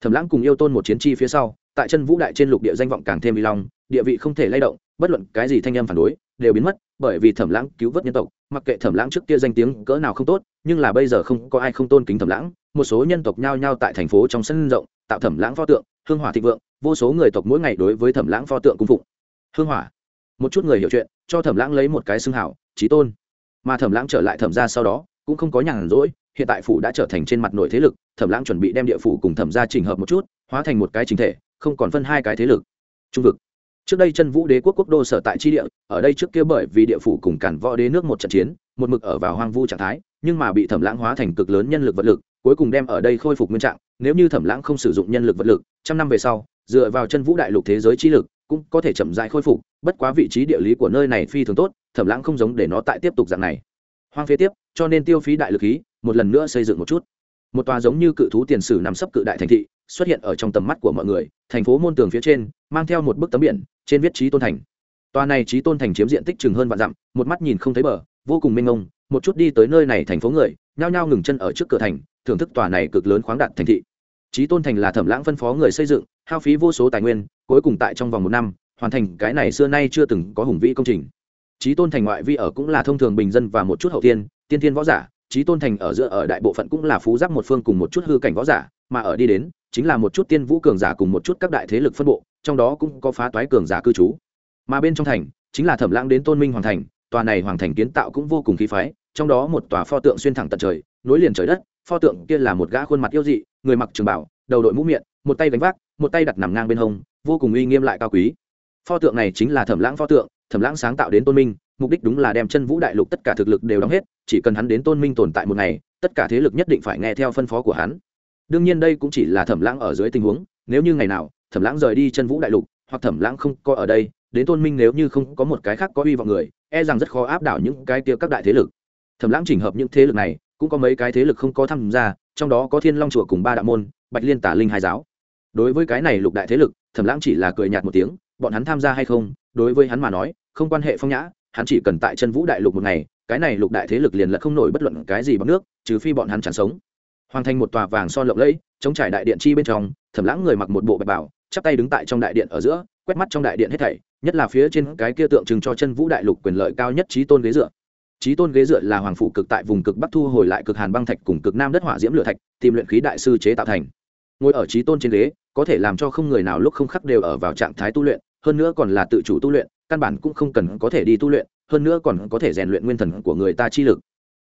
thẩm lãng cùng yêu tôn một chiến chi phía sau, tại chân vũ đại trên lục địa danh vọng càng thêm vi long, địa vị không thể lay động, bất luận cái gì thanh âm phản đối, đều biến mất, bởi vì thẩm lãng cứu vớt nhân tộc, mặc kệ thẩm lãng trước kia danh tiếng cỡ nào không tốt, nhưng là bây giờ không có ai không tôn kính thẩm lãng, một số nhân tộc nhao nhao tại thành phố trong sân rộng, tạo thẩm lãng pho tượng, hương hỏa thịnh vượng, vô số người tộc mỗi ngày đối với thẩm lãng pho tượng cung phụng. Hương hỏa. Một chút người hiểu chuyện, cho thẩm lãng lấy một cái xưng hảo trí tôn. Mà thẩm lãng trở lại thẩm ra sau đó, cũng không có nhàn rỗi hiện tại phủ đã trở thành trên mặt nội thế lực, thẩm lãng chuẩn bị đem địa phủ cùng thẩm ra trình hợp một chút, hóa thành một cái chính thể, không còn phân hai cái thế lực. Trung vực. Trước đây chân vũ đế quốc quốc đô sở tại chi địa, ở đây trước kia bởi vì địa phủ cùng cản võ đế nước một trận chiến, một mực ở vào hoang vu trạng thái, nhưng mà bị thẩm lãng hóa thành cực lớn nhân lực vật lực, cuối cùng đem ở đây khôi phục nguyên trạng. Nếu như thẩm lãng không sử dụng nhân lực vật lực, trăm năm về sau, dựa vào chân vũ đại lục thế giới chi lực, cũng có thể chậm rãi khôi phục, bất quá vị trí địa lý của nơi này phi thường tốt, thẩm lãng không giống để nó tại tiếp tục dạng này. Hoang phế tiếp, cho nên tiêu phí đại lực khí một lần nữa xây dựng một chút. Một tòa giống như cự thú tiền sử nằm sấp cự đại thành thị, xuất hiện ở trong tầm mắt của mọi người, thành phố môn tường phía trên, mang theo một bức tấm biển, trên viết trí tôn thành. Tòa này trí tôn thành chiếm diện tích chừng hơn vạn dặm, một mắt nhìn không thấy bờ, vô cùng mênh mông, một chút đi tới nơi này thành phố người, nhao nhao ngừng chân ở trước cửa thành, thưởng thức tòa này cực lớn khoáng đạt thành thị. Trí tôn thành là thẩm lãng phân phó người xây dựng, hao phí vô số tài nguyên, cuối cùng tại trong vòng một năm, hoàn thành cái này xưa nay chưa từng có hùng vĩ công trình. Trí tôn thành ngoại vi ở cũng là thông thường bình dân và một chút hậu tiên tiên tiên võ giả trí tôn thành ở giữa ở đại bộ phận cũng là phú giáp một phương cùng một chút hư cảnh võ giả, mà ở đi đến, chính là một chút tiên vũ cường giả cùng một chút các đại thế lực phân bộ, trong đó cũng có phá toái cường giả cư trú. Mà bên trong thành, chính là thẩm lãng đến tôn minh hoàng thành, tòa này hoàng thành kiến tạo cũng vô cùng khí phái, trong đó một tòa pho tượng xuyên thẳng tận trời, nối liền trời đất, pho tượng kia là một gã khuôn mặt yêu dị, người mặc trường bảo, đầu đội mũ miệng, một tay đánh vác, một tay đặt nằm ngang bên hông, vô cùng uy nghiêm lại cao quý. Pho tượng này chính là thẩm lãng pho tượng, thẩm lãng sáng tạo đến tôn minh mục đích đúng là đem chân vũ đại lục tất cả thực lực đều đóng hết, chỉ cần hắn đến tôn minh tồn tại một ngày, tất cả thế lực nhất định phải nghe theo phân phó của hắn. Đương nhiên đây cũng chỉ là thẩm lãng ở dưới tình huống, nếu như ngày nào, thẩm lãng rời đi chân vũ đại lục, hoặc thẩm lãng không có ở đây, đến tôn minh nếu như không có một cái khác có uy vọng người e rằng rất khó áp đảo những cái kia các đại thế lực. Thẩm lãng chỉnh hợp những thế lực này, cũng có mấy cái thế lực không có tham gia, trong đó có thiên long chùa cùng ba đạo môn, bạch liên tả linh hai giáo. Đối với cái này lục đại thế lực, thẩm lãng chỉ là cười nhạt một tiếng, bọn hắn tham gia hay không, đối với hắn mà nói, không quan hệ phong nhã hắn chỉ cần tại chân vũ đại lục một ngày, cái này lục đại thế lực liền lật không nổi bất luận cái gì bằng nước, trừ phi bọn hắn chẳng sống. Hoàn thành một tòa vàng son lộng lẫy, chống trải đại điện chi bên trong, thẩm lãng người mặc một bộ bạch bảo, chắp tay đứng tại trong đại điện ở giữa, quét mắt trong đại điện hết thảy, nhất là phía trên cái kia tượng trưng cho chân vũ đại lục quyền lợi cao nhất trí tôn ghế dựa. Trí tôn ghế dựa là hoàng phụ cực tại vùng cực bắc thu hồi lại cực hàn băng thạch cùng cực nam đất hỏa diễm lửa thạch, tìm luyện khí đại sư chế tạo thành. Ngồi ở trí tôn trên ghế, có thể làm cho không người nào lúc không khắc đều ở vào trạng thái tu luyện, hơn nữa còn là tự chủ tu luyện căn bản cũng không cần có thể đi tu luyện, hơn nữa còn có thể rèn luyện nguyên thần của người ta chi lực.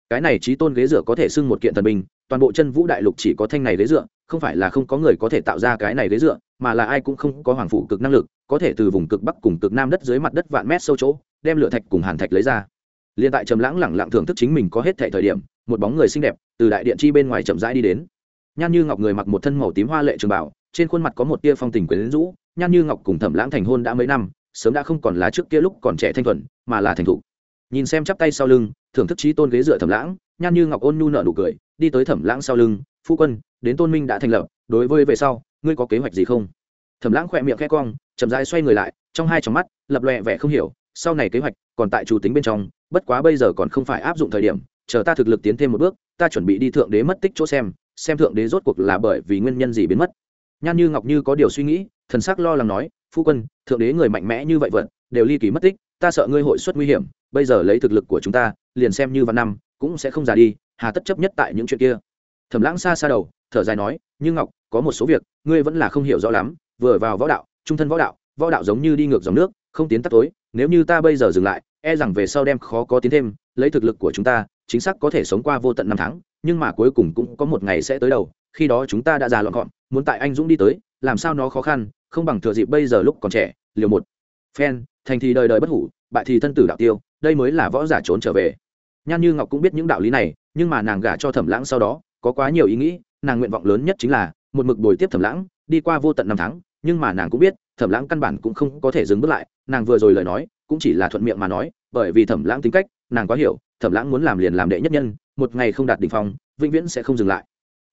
Cái này trí tôn ghế dựa có thể xưng một kiện thần binh, toàn bộ chân vũ đại lục chỉ có thanh này ghế dựa, không phải là không có người có thể tạo ra cái này ghế dựa, mà là ai cũng không có hoàng phủ cực năng lực, có thể từ vùng cực bắc cùng cực nam đất dưới mặt đất vạn mét sâu chỗ, đem lửa thạch cùng hàn thạch lấy ra. Liên tại trầm lãng lẳng lặng thưởng thức chính mình có hết thệ thời điểm, một bóng người xinh đẹp từ đại điện chi bên ngoài chậm rãi đi đến. Nhan như ngọc người mặc một thân màu tím hoa lệ trường bảo trên khuôn mặt có một tia phong tình quyến rũ, nhan như ngọc cùng thẩm lãng thành hôn đã mấy năm sớm đã không còn là trước kia lúc còn trẻ thanh thuần, mà là thành thục. Nhìn xem chắp tay sau lưng, thưởng thức trí tôn ghế dựa thẩm lãng, nhan như ngọc ôn nhu nợ nụ cười, đi tới thẩm lãng sau lưng, phu quân, đến tôn minh đã thành lập, đối với về sau, ngươi có kế hoạch gì không? Thẩm lãng khỏe miệng khẽ cong, chậm rãi xoay người lại, trong hai trong mắt, lập lòe vẻ không hiểu, sau này kế hoạch còn tại chủ tính bên trong, bất quá bây giờ còn không phải áp dụng thời điểm, chờ ta thực lực tiến thêm một bước, ta chuẩn bị đi thượng đế mất tích chỗ xem xem thượng đế rốt cuộc là bởi vì nguyên nhân gì biến mất. Nhan như ngọc như có điều suy nghĩ, thần sắc lo lắng nói phu quân, thượng đế người mạnh mẽ như vậy vật, đều ly kỳ mất tích, ta sợ ngươi hội xuất nguy hiểm, bây giờ lấy thực lực của chúng ta, liền xem như văn năm, cũng sẽ không già đi, hà tất chấp nhất tại những chuyện kia. Thẩm lãng xa xa đầu, thở dài nói như ngọc, có một số việc, ngươi vẫn là không hiểu rõ lắm, vừa vào võ đạo, trung thân võ đạo võ đạo giống như đi ngược dòng nước, không tiến tắt tối, nếu như ta bây giờ dừng lại e rằng về sau đem khó có tiến thêm, lấy thực lực của chúng ta, chính xác có thể sống qua vô tận năm tháng, nhưng mà cuối cùng cũng có một ngày sẽ tới đầu, khi đó chúng ta đã già lọn gọn, muốn tại anh dũng đi tới, làm sao nó khó khăn không bằng thừa dịp bây giờ lúc còn trẻ, liều một. Phen, thành thì đời đời bất hủ, bại thì thân tử đạo tiêu, đây mới là võ giả trốn trở về. Nhan như ngọc cũng biết những đạo lý này, nhưng mà nàng gả cho thẩm lãng sau đó, có quá nhiều ý nghĩ, nàng nguyện vọng lớn nhất chính là một mực bồi tiếp thẩm lãng, đi qua vô tận năm tháng, nhưng mà nàng cũng biết, thẩm lãng căn bản cũng không có thể dừng bước lại, nàng vừa rồi lời nói, cũng chỉ là thuận miệng mà nói, bởi vì thẩm lãng tính cách, nàng quá hiểu, thẩm lãng muốn làm liền làm đệ nhất nhân, một ngày không đạt đ ỉ n h phong, vĩnh viễn sẽ không dừng lại.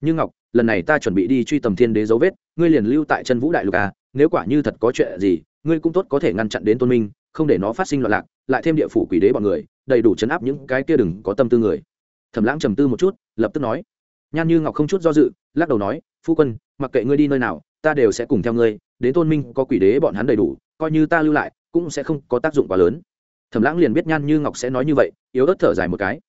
Như ngọc, lần này ta chuẩn bị đi truy tầm thiên đế dấu vết, ngươi liền lưu tại chân vũ đại lục à nếu quả như thật có chuyện gì, ngươi cũng tốt có thể ngăn chặn đến tôn minh, không để nó phát sinh loạn lạc, lại thêm địa phủ quỷ đế bọn người, đầy đủ chấn áp những cái kia đừng có tâm tư người. Thẩm lãng trầm tư một chút, lập tức nói, nhan như ngọc không chút do dự, lắc đầu nói, phu quân, mặc kệ ngươi đi nơi nào, ta đều sẽ cùng theo ngươi, đến tôn minh có quỷ đế bọn hắn đầy đủ, coi như ta lưu lại, cũng sẽ không có tác dụng quá lớn. Thẩm lãng liền biết nhan như ngọc sẽ nói như vậy, yếu ớt thở dài một cái.